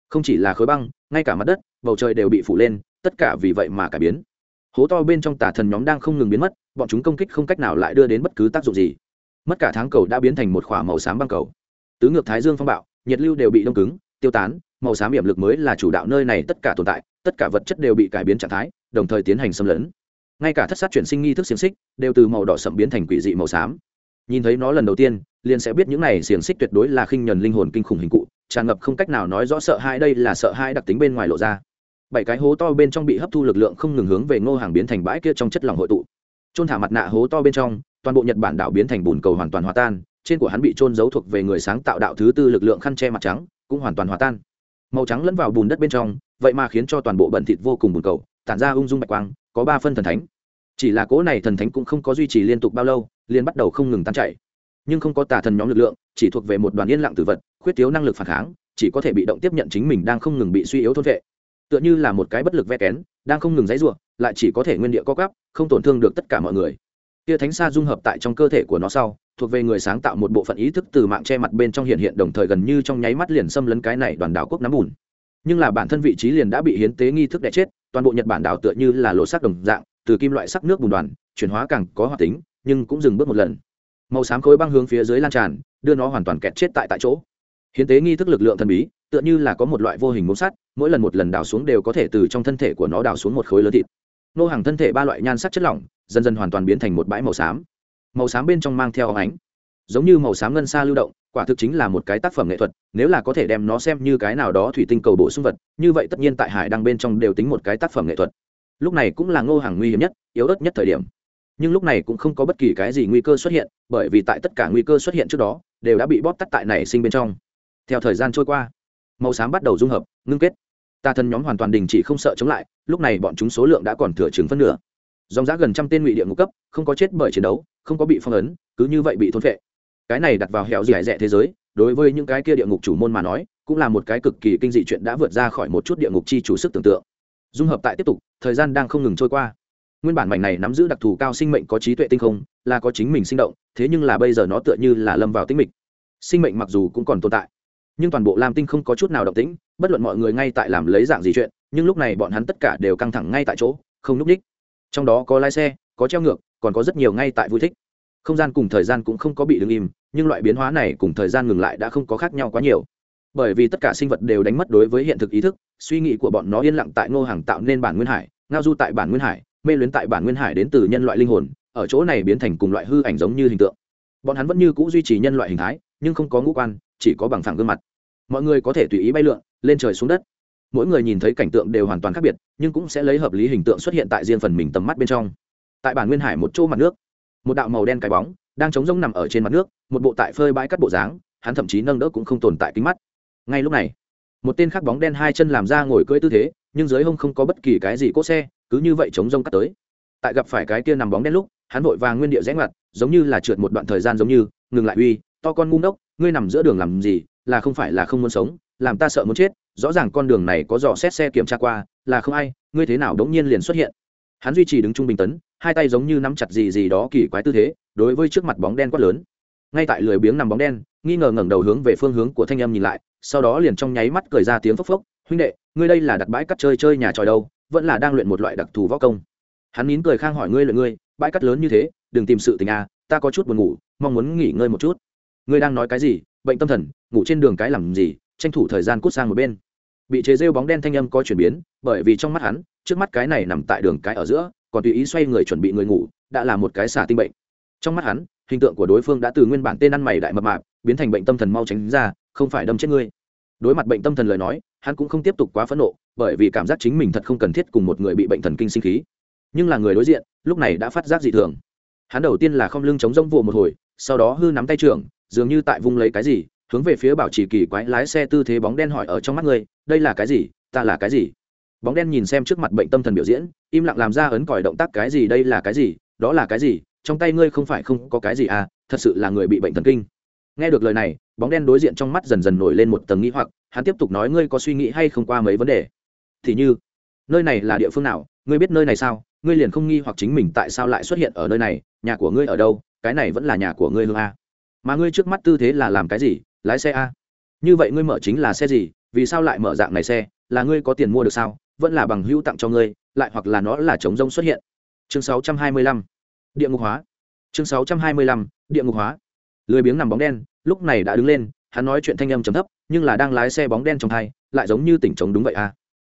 Không chỉ là khối băng, ngay cả mặt đất, bầu trời đều bị phủ lên, tất cả vì vậy mà cải biến. Hố to bên trong tà thần nhóm đang không ngừng biến mất, bọn chúng công kích không cách nào lại đưa đến bất cứ tác dụng gì. Mất cả tháng cầu đã biến thành một khỏa màu xám băng cầu tứ ngược thái dương phong bạo, nhiệt lưu đều bị đông cứng, tiêu tán, màu xám hiểm lực mới là chủ đạo nơi này tất cả tồn tại, tất cả vật chất đều bị cải biến trạng thái, đồng thời tiến hành xâm lấn. Ngay cả thất sát chuyển sinh nghi thức xiềng xích đều từ màu đỏ sậm biến thành quỷ dị màu xám. Nhìn thấy nó lần đầu tiên, liền sẽ biết những này xiềng xích tuyệt đối là khinh nhuần linh hồn kinh khủng hình cụ, tràn ngập không cách nào nói rõ sợ hãi đây là sợ hãi đặc tính bên ngoài lộ ra. Bảy cái hố to bên trong bị hấp thu lực lượng không ngừng hướng về ngô hàng biến thành bãi kia trong chất lỏng hội tụ. Trôn thả mặt nạ hố to bên trong, toàn bộ nhật bản đảo biến thành bùn cầu hoàn toàn hòa tan trên của hắn bị trôn giấu thuộc về người sáng tạo đạo thứ tư lực lượng khăn che mặt trắng, cũng hoàn toàn hòa tan. Màu trắng lẫn vào bùn đất bên trong, vậy mà khiến cho toàn bộ bẩn thịt vô cùng bùn cầu, tản ra ung dung bạch quang, có ba phân thần thánh. Chỉ là cỗ này thần thánh cũng không có duy trì liên tục bao lâu, liền bắt đầu không ngừng tan chảy. Nhưng không có tà thần nhóm lực lượng, chỉ thuộc về một đoàn yên lặng tử vật, khuyết thiếu năng lực phản kháng, chỉ có thể bị động tiếp nhận chính mình đang không ngừng bị suy yếu thôn vệ. Tựa như là một cái bất lực ve kén, đang không ngừng dãy ruộng lại chỉ có thể nguyên địa co cắp không tổn thương được tất cả mọi người. Tia thánh xa dung hợp tại trong cơ thể của nó sau thuộc về người sáng tạo một bộ phận ý thức từ mạng che mặt bên trong hiện hiện đồng thời gần như trong nháy mắt liền xâm lấn cái này đoàn đảo quốc nắm bùn. Nhưng là bản thân vị trí liền đã bị hiến tế nghi thức đẻ chết, toàn bộ nhật bản đảo tựa như là lộ sắc đồng dạng, từ kim loại sắc nước bùn đoàn, chuyển hóa càng có hoạt tính, nhưng cũng dừng bước một lần. Màu xám khối băng hướng phía dưới lan tràn, đưa nó hoàn toàn kẹt chết tại tại chỗ. Hiến tế nghi thức lực lượng thần bí, tựa như là có một loại vô hình mống sắt mỗi lần một lần đào xuống đều có thể từ trong thân thể của nó đào xuống một khối lớn thịt. Nô hàng thân thể ba loại nhan sắc chất lỏng, dần dần hoàn toàn biến thành một bãi màu xám màu xám bên trong mang theo óng ánh. Giống như màu xám ngân xa lưu động, quả thực chính là một cái tác phẩm nghệ thuật, nếu là có thể đem nó xem như cái nào đó thủy tinh cầu bổ sung vật, như vậy tất nhiên tại hải đăng bên trong đều tính một cái tác phẩm nghệ thuật. Lúc này cũng là ngô hàng nguy hiểm nhất, yếu ớt nhất thời điểm. Nhưng lúc này cũng không có bất kỳ cái gì nguy cơ xuất hiện, bởi vì tại tất cả nguy cơ xuất hiện trước đó, đều đã bị bóp tắt tại nảy sinh bên trong. Theo thời gian trôi qua, màu xám bắt đầu dung hợp, ngưng kết. Tà thần nhóm hoàn toàn đình chỉ không sợ chống lại, lúc này bọn chúng số lượng đã còn thừa chứng phân nửa dòng giá gần trăm tên ngụy địa ngũ cấp, không có chết bởi chiến đấu, không có bị phong ấn, cứ như vậy bị thôn vệ cái này đặt vào hẻo dẻ dẻ thế giới, đối với những cái kia địa ngục chủ môn mà nói, cũng là một cái cực kỳ kinh dị chuyện đã vượt ra khỏi một chút địa ngục chi chủ sức tưởng tượng. Dung hợp tại tiếp tục, thời gian đang không ngừng trôi qua. Nguyên bản mảnh này nắm giữ đặc thù cao sinh mệnh có trí tuệ tinh không, là có chính mình sinh động, thế nhưng là bây giờ nó tựa như là lâm vào tinh mịch. Sinh mệnh mặc dù cũng còn tồn tại, nhưng toàn bộ lam tinh không có chút nào động tĩnh, bất luận mọi người ngay tại làm lấy dạng gì chuyện, nhưng lúc này bọn hắn tất cả đều căng thẳng ngay tại chỗ, không núp ních trong đó có lái xe, có treo ngược, còn có rất nhiều ngay tại vui thích. Không gian cùng thời gian cũng không có bị đứng im, nhưng loại biến hóa này cùng thời gian ngừng lại đã không có khác nhau quá nhiều. Bởi vì tất cả sinh vật đều đánh mất đối với hiện thực ý thức, suy nghĩ của bọn nó yên lặng tại ngô hàng tạo nên bản nguyên hải, ngao du tại bản nguyên hải, mê luyến tại bản nguyên hải đến từ nhân loại linh hồn, ở chỗ này biến thành cùng loại hư ảnh giống như hình tượng. Bọn hắn vẫn như c ũ duy trì nhân loại hình thái, nhưng không có ngũ quan, chỉ có bằng phẳng gương mặt. Mọi người có thể tùy ý bay lượn, lên trời xuống đất mỗi người nhìn thấy cảnh tượng đều hoàn toàn khác biệt, nhưng cũng sẽ lấy hợp lý hình tượng xuất hiện tại riêng phần mình tầm mắt bên trong. Tại bản nguyên hải một chỗ mặt nước, một đạo màu đen cái bóng đang chống rông nằm ở trên mặt nước, một bộ tại phơi bãi cắt bộ dáng, hắn thậm chí nâng đỡ cũng không tồn tại kính mắt. Ngay lúc này, một tên khác bóng đen hai chân làm ra ngồi cưỡi tư thế, nhưng dưới hông không có bất kỳ cái gì cốt xe, cứ như vậy chống rông cắt tới. Tại gặp phải cái kia nằm bóng đen lúc, hắn vội vàng nguyên địa rẽ ngoặt, giống như là trượt một đoạn thời gian giống như, ngừng lại uy, to con ngu ngốc, ngươi nằm giữa đường làm gì, là không phải là không muốn sống, làm ta sợ muốn chết rõ ràng con đường này có dò xét xe kiểm tra qua, là không ai, ngươi thế nào đống nhiên liền xuất hiện? Hắn duy trì đứng trung bình tấn, hai tay giống như nắm chặt gì gì đó kỳ quái tư thế, đối với trước mặt bóng đen quát lớn. Ngay tại lười biếng nằm bóng đen, nghi ngờ ngẩng đầu hướng về phương hướng của thanh âm nhìn lại, sau đó liền trong nháy mắt cười ra tiếng phốc phốc, huynh đệ, ngươi đây là đặt bãi cắt chơi chơi nhà tròi đâu, vẫn là đang luyện một loại đặc thù võ công. Hắn nín cười khang hỏi, ngươi luyện ngươi, bãi cắt lớn như thế, đừng tìm sự tình à ta có chút buồn ngủ, mong muốn nghỉ ngơi một chút. Ngươi đang nói cái gì? Bệnh tâm thần, ngủ trên đường cái làm gì? Tranh thủ thời gian cút sang một bên. Bị chế rêu bóng đen thanh âm có chuyển biến, bởi vì trong mắt hắn, trước mắt cái này nằm tại đường cái ở giữa, còn tùy ý xoay người chuẩn bị người ngủ, đã là một cái xả tinh bệnh. Trong mắt hắn, hình tượng của đối phương đã từ nguyên bản tên ăn mày đại mập mạp, biến thành bệnh tâm thần mau tránh ra, không phải đâm chết ngươi. Đối mặt bệnh tâm thần lời nói, hắn cũng không tiếp tục quá phẫn nộ, bởi vì cảm giác chính mình thật không cần thiết cùng một người bị bệnh thần kinh sinh khí. Nhưng là người đối diện, lúc này đã phát giác dị thường. Hắn đầu tiên là không lưng chống rông vụ một hồi, sau đó hư nắm tay trưởng, dường như tại vung lấy cái gì hướng về phía bảo trì kỳ quái lái xe tư thế bóng đen hỏi ở trong mắt ngươi, đây là cái gì? Ta là cái gì? Bóng đen nhìn xem trước mặt bệnh tâm thần biểu diễn, im lặng làm ra ấn còi động tác, cái gì? Đây là cái gì? Đó là cái gì? Trong tay ngươi không phải không có cái gì à? Thật sự là người bị bệnh thần kinh. Nghe được lời này, bóng đen đối diện trong mắt dần dần nổi lên một tầng nghĩ hoặc, hắn tiếp tục nói, ngươi có suy nghĩ hay không qua mấy vấn đề? Thì như, nơi này là địa phương nào? Ngươi biết nơi này sao? Ngươi liền không nghi hoặc chính mình tại sao lại xuất hiện ở nơi này? Nhà của ngươi ở đâu? Cái này vẫn là nhà của ngươi hương a. Mà ngươi trước mắt tư thế là làm cái gì? Lái xe a. Như vậy ngươi mở chính là xe gì, vì sao lại mở dạng này xe, là ngươi có tiền mua được sao, vẫn là bằng hữu tặng cho ngươi, lại hoặc là nó là chống rông xuất hiện. Chương 625. địa ngục hóa. Chương 625. địa ngục hóa. Lười biếng nằm bóng đen, lúc này đã đứng lên, hắn nói chuyện thanh âm trầm thấp, nhưng là đang lái xe bóng đen trong thai, lại giống như tỉnh trống đúng vậy à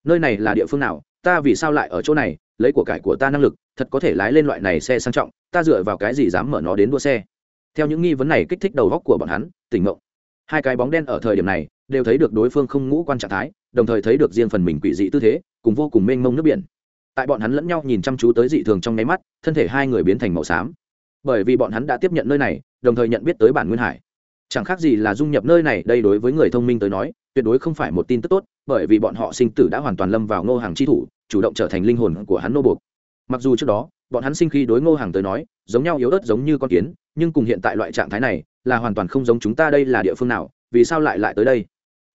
nơi này là địa phương nào, ta vì sao lại ở chỗ này, lấy của cải của ta năng lực, thật có thể lái lên loại này xe sang trọng, ta dựa vào cái gì dám mở nó đến đua xe. Theo những nghi vấn này kích thích đầu góc của bọn hắn, tỉnh ngộ hai cái bóng đen ở thời điểm này đều thấy được đối phương không ngũ quan trạng thái, đồng thời thấy được riêng phần mình quỷ dị tư thế, cùng vô cùng mênh mông nước biển. Tại bọn hắn lẫn nhau nhìn chăm chú tới dị thường trong nháy mắt, thân thể hai người biến thành màu xám. Bởi vì bọn hắn đã tiếp nhận nơi này, đồng thời nhận biết tới bản nguyên hải. Chẳng khác gì là dung nhập nơi này, đây đối với người thông minh tới nói, tuyệt đối không phải một tin tức tốt, bởi vì bọn họ sinh tử đã hoàn toàn lâm vào ngô hàng chi thủ, chủ động trở thành linh hồn của hắn nô buộc. Mặc dù trước đó, bọn hắn sinh khi đối ngô hàng tới nói giống nhau yếu ớt giống như con kiến, nhưng cùng hiện tại loại trạng thái này, là hoàn toàn không giống chúng ta đây là địa phương nào, vì sao lại lại tới đây?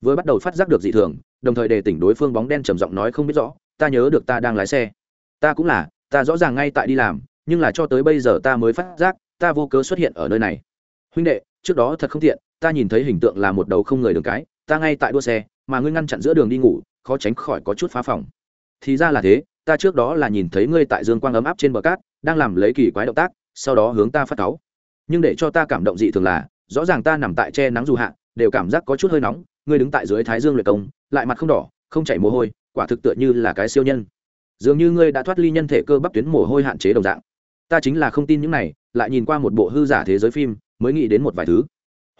Vừa bắt đầu phát giác được dị thường, đồng thời đề tỉnh đối phương bóng đen trầm giọng nói không biết rõ, ta nhớ được ta đang lái xe. Ta cũng là, ta rõ ràng ngay tại đi làm, nhưng là cho tới bây giờ ta mới phát giác, ta vô cớ xuất hiện ở nơi này. Huynh đệ, trước đó thật không tiện, ta nhìn thấy hình tượng là một đầu không người đường cái, ta ngay tại đua xe, mà ngươi ngăn chặn giữa đường đi ngủ, khó tránh khỏi có chút phá phòng. Thì ra là thế, ta trước đó là nhìn thấy ngươi tại dương quang ấm áp trên bờ cát, đang làm lấy kỳ quái động tác sau đó hướng ta phát cáu. Nhưng để cho ta cảm động dị thường là, rõ ràng ta nằm tại che nắng dù hạ, đều cảm giác có chút hơi nóng, ngươi đứng tại dưới thái dương luyện công, lại mặt không đỏ, không chảy mồ hôi, quả thực tựa như là cái siêu nhân. Dường như ngươi đã thoát ly nhân thể cơ bắp tuyến mồ hôi hạn chế đồng dạng. Ta chính là không tin những này, lại nhìn qua một bộ hư giả thế giới phim, mới nghĩ đến một vài thứ.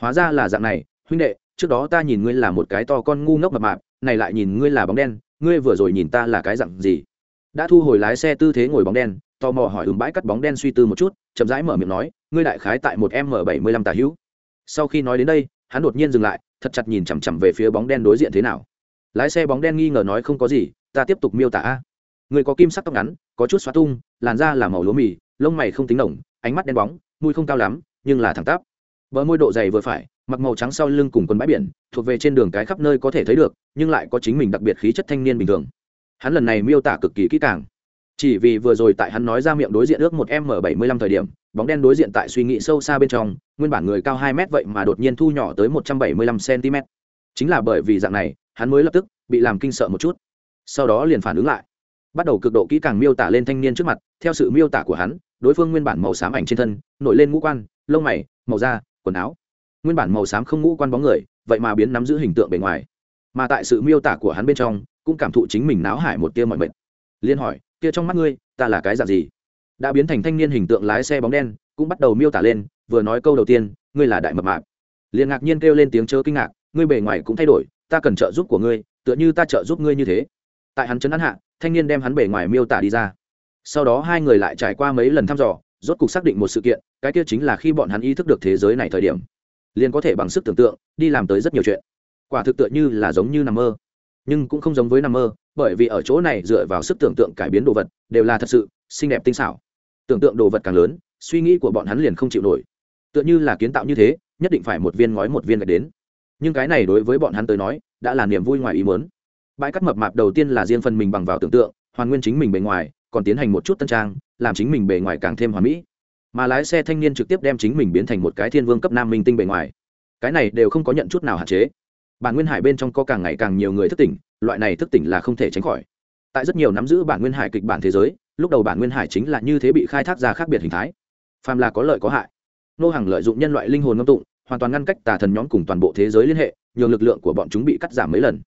Hóa ra là dạng này, huynh đệ, trước đó ta nhìn ngươi là một cái to con ngu ngốc mập mạp, này lại nhìn ngươi là bóng đen, ngươi vừa rồi nhìn ta là cái dạng gì? Đã thu hồi lái xe tư thế ngồi bóng đen tò mò hỏi ứng bãi cắt bóng đen suy tư một chút chậm rãi mở miệng nói ngươi đại khái tại một m bảy mươi lăm tà hữu. Sau khi nói đến đây hắn đột nhiên dừng lại thật chặt nhìn chằm chằm về phía bóng đen đối diện thế nào. Lái xe bóng đen nghi ngờ nói không có gì ta tiếp tục miêu tả a. Người có kim sắc tóc ngắn có chút xóa tung làn da là màu lúa mì lông mày không tính đồng, ánh mắt đen bóng mũi không cao lắm nhưng là thẳng tắp. Bờ môi độ dày vừa phải mặc màu trắng sau lưng cùng quần bãi biển thuộc về trên đường cái khắp nơi có thể thấy được nhưng lại có chính mình đặc biệt khí chất thanh niên bình thường. Hắn lần này miêu tả cực kỳ kỹ càng chỉ vì vừa rồi tại hắn nói ra miệng đối diện ước một m bảy mươi lăm thời điểm, bóng đen đối diện tại suy nghĩ sâu xa bên trong, nguyên bản người cao hai mét vậy mà đột nhiên thu nhỏ tới một trăm bảy mươi lăm cm chính là bởi vì dạng này, hắn mới lập tức bị làm kinh sợ một chút. Sau đó liền phản ứng lại. Bắt đầu cực độ kỹ càng miêu tả lên thanh niên trước mặt, theo sự miêu tả của hắn, đối phương nguyên bản màu xám ảnh trên thân, nổi lên ngũ quan, lông mày, màu da, quần áo. Nguyên bản màu xám không ngũ quan bóng người, vậy mà biến nắm giữ hình tượng bề ngoài. Mà tại sự miêu tả của hắn bên trong, cũng cảm thụ chính mình náo hải một tia mọi mệt. Liên hỏi kia trong mắt ngươi, ta là cái dạng gì? Đã biến thành thanh niên hình tượng lái xe bóng đen, cũng bắt đầu miêu tả lên, vừa nói câu đầu tiên, ngươi là đại mập mạp. Liền ngạc nhiên kêu lên tiếng chớ kinh ngạc, ngươi bề ngoài cũng thay đổi, ta cần trợ giúp của ngươi, tựa như ta trợ giúp ngươi như thế. Tại hắn chấn an hạ, thanh niên đem hắn bề ngoài miêu tả đi ra. Sau đó hai người lại trải qua mấy lần thăm dò, rốt cục xác định một sự kiện, cái kia chính là khi bọn hắn ý thức được thế giới này thời điểm, liền có thể bằng sức tưởng tượng, đi làm tới rất nhiều chuyện. Quả thực tựa như là giống như nằm mơ, nhưng cũng không giống với nằm mơ bởi vì ở chỗ này dựa vào sức tưởng tượng cải biến đồ vật, đều là thật sự, xinh đẹp tinh xảo. Tưởng tượng đồ vật càng lớn, suy nghĩ của bọn hắn liền không chịu nổi. Tựa như là kiến tạo như thế, nhất định phải một viên ngói một viên gạch đến. Nhưng cái này đối với bọn hắn tới nói, đã là niềm vui ngoài ý muốn. Bãi cắt mập mạp đầu tiên là riêng phần mình bằng vào tưởng tượng, hoàn nguyên chính mình bề ngoài, còn tiến hành một chút tân trang, làm chính mình bề ngoài càng thêm hoàn mỹ. Mà lái xe thanh niên trực tiếp đem chính mình biến thành một cái thiên vương cấp nam minh tinh bề ngoài. Cái này đều không có nhận chút nào hạn chế. Bản nguyên hải bên trong có càng ngày càng nhiều người thất tỉnh loại này thức tỉnh là không thể tránh khỏi. Tại rất nhiều nắm giữ bản nguyên hải kịch bản thế giới, lúc đầu bản nguyên hải chính là như thế bị khai thác ra khác biệt hình thái. Phàm là có lợi có hại. Nô hàng lợi dụng nhân loại linh hồn ngâm tụng, hoàn toàn ngăn cách tà thần nhóm cùng toàn bộ thế giới liên hệ, nhường lực lượng của bọn chúng bị cắt giảm mấy lần.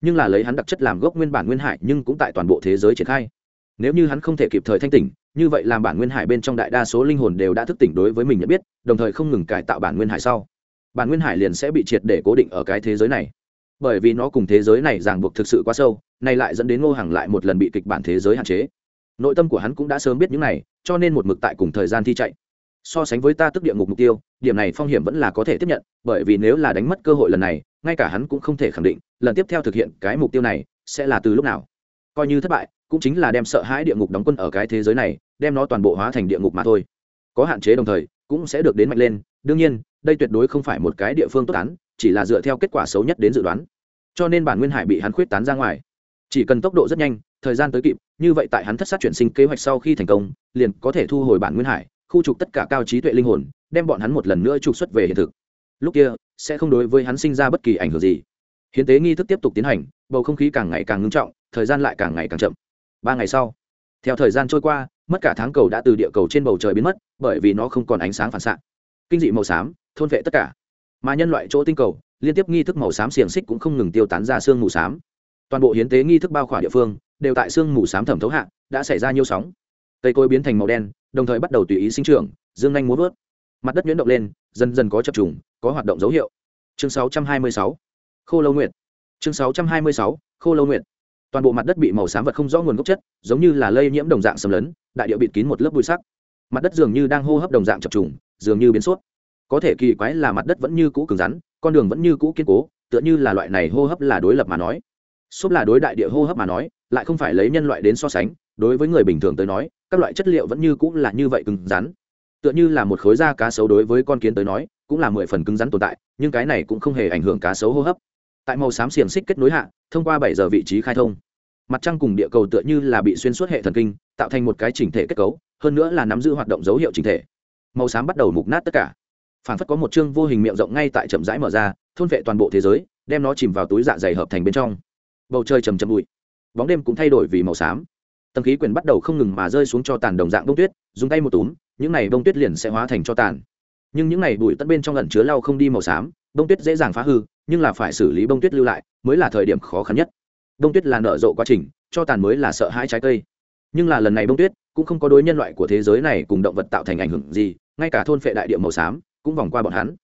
Nhưng là lấy hắn đặc chất làm gốc nguyên bản nguyên hải nhưng cũng tại toàn bộ thế giới triển khai. Nếu như hắn không thể kịp thời thanh tỉnh, như vậy làm bản nguyên hải bên trong đại đa số linh hồn đều đã thức tỉnh đối với mình nhận biết, đồng thời không ngừng cải tạo bản nguyên hải sau. Bản nguyên hải liền sẽ bị triệt để cố định ở cái thế giới này bởi vì nó cùng thế giới này ràng buộc thực sự quá sâu, nay lại dẫn đến ngô hàng lại một lần bị kịch bản thế giới hạn chế. Nội tâm của hắn cũng đã sớm biết những này, cho nên một mực tại cùng thời gian thi chạy. So sánh với ta tức địa ngục mục tiêu, điểm này phong hiểm vẫn là có thể tiếp nhận, bởi vì nếu là đánh mất cơ hội lần này, ngay cả hắn cũng không thể khẳng định, lần tiếp theo thực hiện cái mục tiêu này sẽ là từ lúc nào. Coi như thất bại, cũng chính là đem sợ hãi địa ngục đóng quân ở cái thế giới này, đem nó toàn bộ hóa thành địa ngục mà thôi. Có hạn chế đồng thời, cũng sẽ được đến mạnh lên. Đương nhiên, đây tuyệt đối không phải một cái địa phương tốt án chỉ là dựa theo kết quả xấu nhất đến dự đoán. Cho nên bản nguyên hải bị hắn khuyết tán ra ngoài. Chỉ cần tốc độ rất nhanh, thời gian tới kịp, như vậy tại hắn thất sát chuyển sinh kế hoạch sau khi thành công, liền có thể thu hồi bản nguyên hải, khu trục tất cả cao trí tuệ linh hồn, đem bọn hắn một lần nữa trục xuất về hiện thực. Lúc kia, sẽ không đối với hắn sinh ra bất kỳ ảnh hưởng gì. Hiến tế nghi thức tiếp tục tiến hành, bầu không khí càng ngày càng ngưng trọng, thời gian lại càng ngày càng chậm. Ba ngày sau, theo thời gian trôi qua, mất cả tháng cầu đã từ địa cầu trên bầu trời biến mất, bởi vì nó không còn ánh sáng phản xạ. Kinh dị màu xám, thôn vệ tất cả mà nhân loại chỗ tinh cầu liên tiếp nghi thức màu xám xiềng xích cũng không ngừng tiêu tán ra sương mù xám toàn bộ hiến tế nghi thức bao khỏa địa phương đều tại sương mù xám thẩm thấu hạ đã xảy ra nhiều sóng cây cối biến thành màu đen đồng thời bắt đầu tùy ý sinh trưởng dương nhanh muốn vớt mặt đất nhuyễn động lên dần dần có chập trùng có hoạt động dấu hiệu chương 626. khô lâu nguyệt chương 626. khô lâu nguyệt toàn bộ mặt đất bị màu xám vật không rõ nguồn gốc chất giống như là lây nhiễm đồng dạng sầm lớn, đại địa bịt kín một lớp bụi sắc mặt đất dường như đang hô hấp đồng dạng chập trùng dường như biến suốt có thể kỳ quái là mặt đất vẫn như cũ cứng rắn, con đường vẫn như cũ kiên cố, tựa như là loại này hô hấp là đối lập mà nói. Xốp là đối đại địa hô hấp mà nói, lại không phải lấy nhân loại đến so sánh, đối với người bình thường tới nói, các loại chất liệu vẫn như cũ là như vậy cứng rắn. Tựa như là một khối da cá sấu đối với con kiến tới nói, cũng là mười phần cứng rắn tồn tại, nhưng cái này cũng không hề ảnh hưởng cá sấu hô hấp. Tại màu xám xiềng xích kết nối hạ, thông qua bảy giờ vị trí khai thông. Mặt trăng cùng địa cầu tựa như là bị xuyên suốt hệ thần kinh, tạo thành một cái chỉnh thể kết cấu, hơn nữa là nắm giữ hoạt động dấu hiệu chỉnh thể. Màu xám bắt đầu mục nát tất cả phản phất có một chương vô hình miệng rộng ngay tại chậm rãi mở ra, thôn vệ toàn bộ thế giới, đem nó chìm vào túi dạ dày hợp thành bên trong. Bầu trời chầm chậm bụi. Bóng đêm cũng thay đổi vì màu xám. Tầng khí quyển bắt đầu không ngừng mà rơi xuống cho tàn đồng dạng bông tuyết, dùng tay một túm, những này bông tuyết liền sẽ hóa thành cho tàn. Nhưng những này bụi tất bên trong lần chứa lau không đi màu xám, bông tuyết dễ dàng phá hư, nhưng là phải xử lý bông tuyết lưu lại mới là thời điểm khó khăn nhất. Bông tuyết là nở rộ quá trình, cho tàn mới là sợ hãi trái cây. Nhưng là lần này bông tuyết cũng không có đối nhân loại của thế giới này cùng động vật tạo thành ảnh hưởng gì, ngay cả thôn phệ đại địa màu xám cũng vòng qua bọn hắn.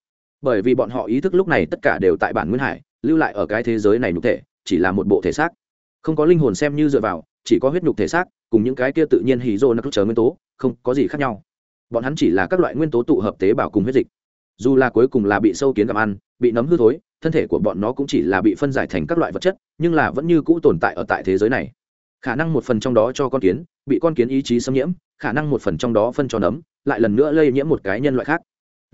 Bởi vì bọn họ ý thức lúc này tất cả đều tại bản nguyên hải, lưu lại ở cái thế giới này nhục thể, chỉ là một bộ thể xác. Không có linh hồn xem như dựa vào, chỉ có huyết nhục thể xác, cùng những cái kia tự nhiên hì dô nắc chờ nguyên tố, không có gì khác nhau. Bọn hắn chỉ là các loại nguyên tố tụ hợp tế bào cùng huyết dịch. Dù là cuối cùng là bị sâu kiến gặm ăn, bị nấm hư thối, thân thể của bọn nó cũng chỉ là bị phân giải thành các loại vật chất, nhưng là vẫn như cũ tồn tại ở tại thế giới này. Khả năng một phần trong đó cho con kiến, bị con kiến ý chí xâm nhiễm, khả năng một phần trong đó phân cho nấm, lại lần nữa lây nhiễm một cái nhân loại khác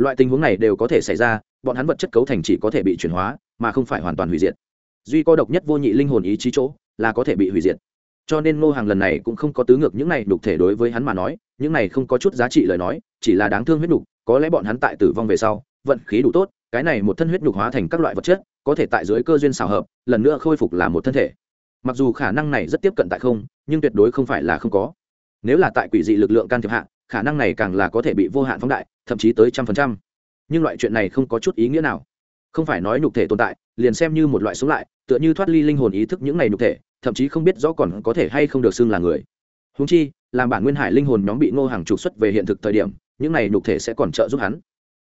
loại tình huống này đều có thể xảy ra, bọn hắn vật chất cấu thành chỉ có thể bị chuyển hóa, mà không phải hoàn toàn hủy diệt. Duy có độc nhất vô nhị linh hồn ý chí chỗ, là có thể bị hủy diệt. Cho nên ngô hàng lần này cũng không có tứ ngược những này đục thể đối với hắn mà nói, những này không có chút giá trị lời nói, chỉ là đáng thương huyết đục, có lẽ bọn hắn tại tử vong về sau, vận khí đủ tốt, cái này một thân huyết đục hóa thành các loại vật chất, có thể tại dưới cơ duyên xào hợp, lần nữa khôi phục là một thân thể. Mặc dù khả năng này rất tiếp cận tại không, nhưng tuyệt đối không phải là không có. Nếu là tại quỷ dị lực lượng can thiệp hạ, khả năng này càng là có thể bị vô hạn phóng đại thậm chí tới trăm phần trăm. Nhưng loại chuyện này không có chút ý nghĩa nào. Không phải nói nhục thể tồn tại, liền xem như một loại sống lại, tựa như thoát ly linh hồn ý thức những này nhục thể, thậm chí không biết rõ còn có thể hay không được xưng là người. Húng chi, làm bản nguyên hải linh hồn nhóm bị ngô hàng trục xuất về hiện thực thời điểm, những này nhục thể sẽ còn trợ giúp hắn.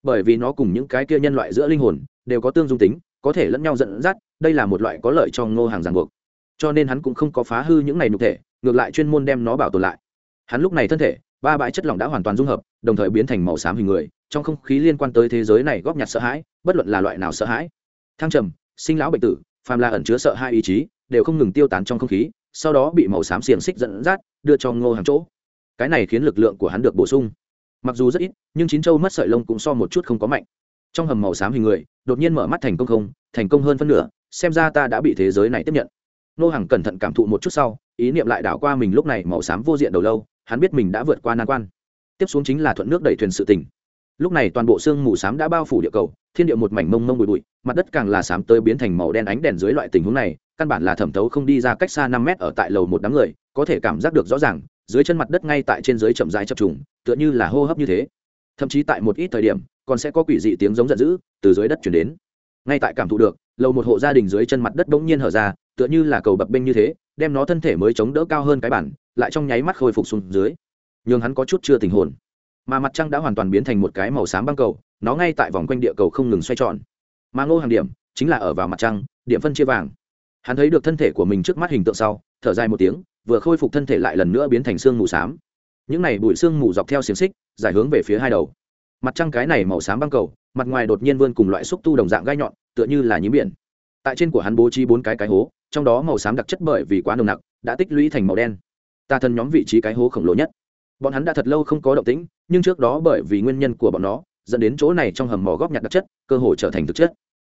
Bởi vì nó cùng những cái kia nhân loại giữa linh hồn đều có tương dung tính, có thể lẫn nhau dẫn dắt, đây là một loại có lợi cho ngô hàng ràng buộc. Cho nên hắn cũng không có phá hư những này nhục thể, ngược lại chuyên môn đem nó bảo tồn lại. Hắn lúc này thân thể ba bãi chất lỏng đã hoàn toàn dung hợp, đồng thời biến thành màu xám hình người, trong không khí liên quan tới thế giới này góp nhặt sợ hãi, bất luận là loại nào sợ hãi. Thăng trầm, sinh lão bệnh tử, phàm là ẩn chứa sợ hai ý chí, đều không ngừng tiêu tán trong không khí, sau đó bị màu xám xiềng xích dẫn dắt, đưa cho ngô hàng chỗ. Cái này khiến lực lượng của hắn được bổ sung. Mặc dù rất ít, nhưng chín châu mất sợi lông cũng so một chút không có mạnh. Trong hầm màu xám hình người, đột nhiên mở mắt thành công không, thành công hơn phân nửa, xem ra ta đã bị thế giới này tiếp nhận. Nô hàng cẩn thận cảm thụ một chút sau, ý niệm lại đảo qua mình lúc này màu xám vô diện đầu lâu hắn biết mình đã vượt qua nan quan. Tiếp xuống chính là thuận nước đẩy thuyền sự tình. Lúc này toàn bộ sương mù xám đã bao phủ địa cầu, thiên địa một mảnh mông mông bụi bụi, mặt đất càng là xám tới biến thành màu đen ánh đèn dưới loại tình huống này, căn bản là thẩm thấu không đi ra cách xa năm mét ở tại lầu một đám người, có thể cảm giác được rõ ràng, dưới chân mặt đất ngay tại trên dưới chậm rãi chập trùng, tựa như là hô hấp như thế. Thậm chí tại một ít thời điểm, còn sẽ có quỷ dị tiếng giống giận dữ từ dưới đất chuyển đến. Ngay tại cảm thụ được, lầu một hộ gia đình dưới chân mặt đất bỗng nhiên hở ra, tựa như là cầu bập bênh như thế, đem nó thân thể mới chống đỡ cao hơn cái bản lại trong nháy mắt khôi phục xuống dưới. Nhưng hắn có chút chưa tình hồn. Mà mặt trăng đã hoàn toàn biến thành một cái màu xám băng cầu, nó ngay tại vòng quanh địa cầu không ngừng xoay tròn. Mà ngô hàng điểm chính là ở vào mặt trăng, điểm phân chia vàng. Hắn thấy được thân thể của mình trước mắt hình tượng sau, thở dài một tiếng, vừa khôi phục thân thể lại lần nữa biến thành xương mù xám. Những này bụi xương mù dọc theo xiềng xích, giải hướng về phía hai đầu. Mặt trăng cái này màu xám băng cầu, mặt ngoài đột nhiên vươn cùng loại xúc tu đồng dạng gai nhọn, tựa như là nhím biển. Tại trên của hắn bố trí bốn cái cái hố, trong đó màu xám đặc chất bởi vì quá nồng nặc, đã tích lũy thành màu đen ta thân nhóm vị trí cái hố khổng lồ nhất. Bọn hắn đã thật lâu không có động tĩnh, nhưng trước đó bởi vì nguyên nhân của bọn nó, dẫn đến chỗ này trong hầm mỏ góp nhặt đặc chất, cơ hội trở thành thực chất.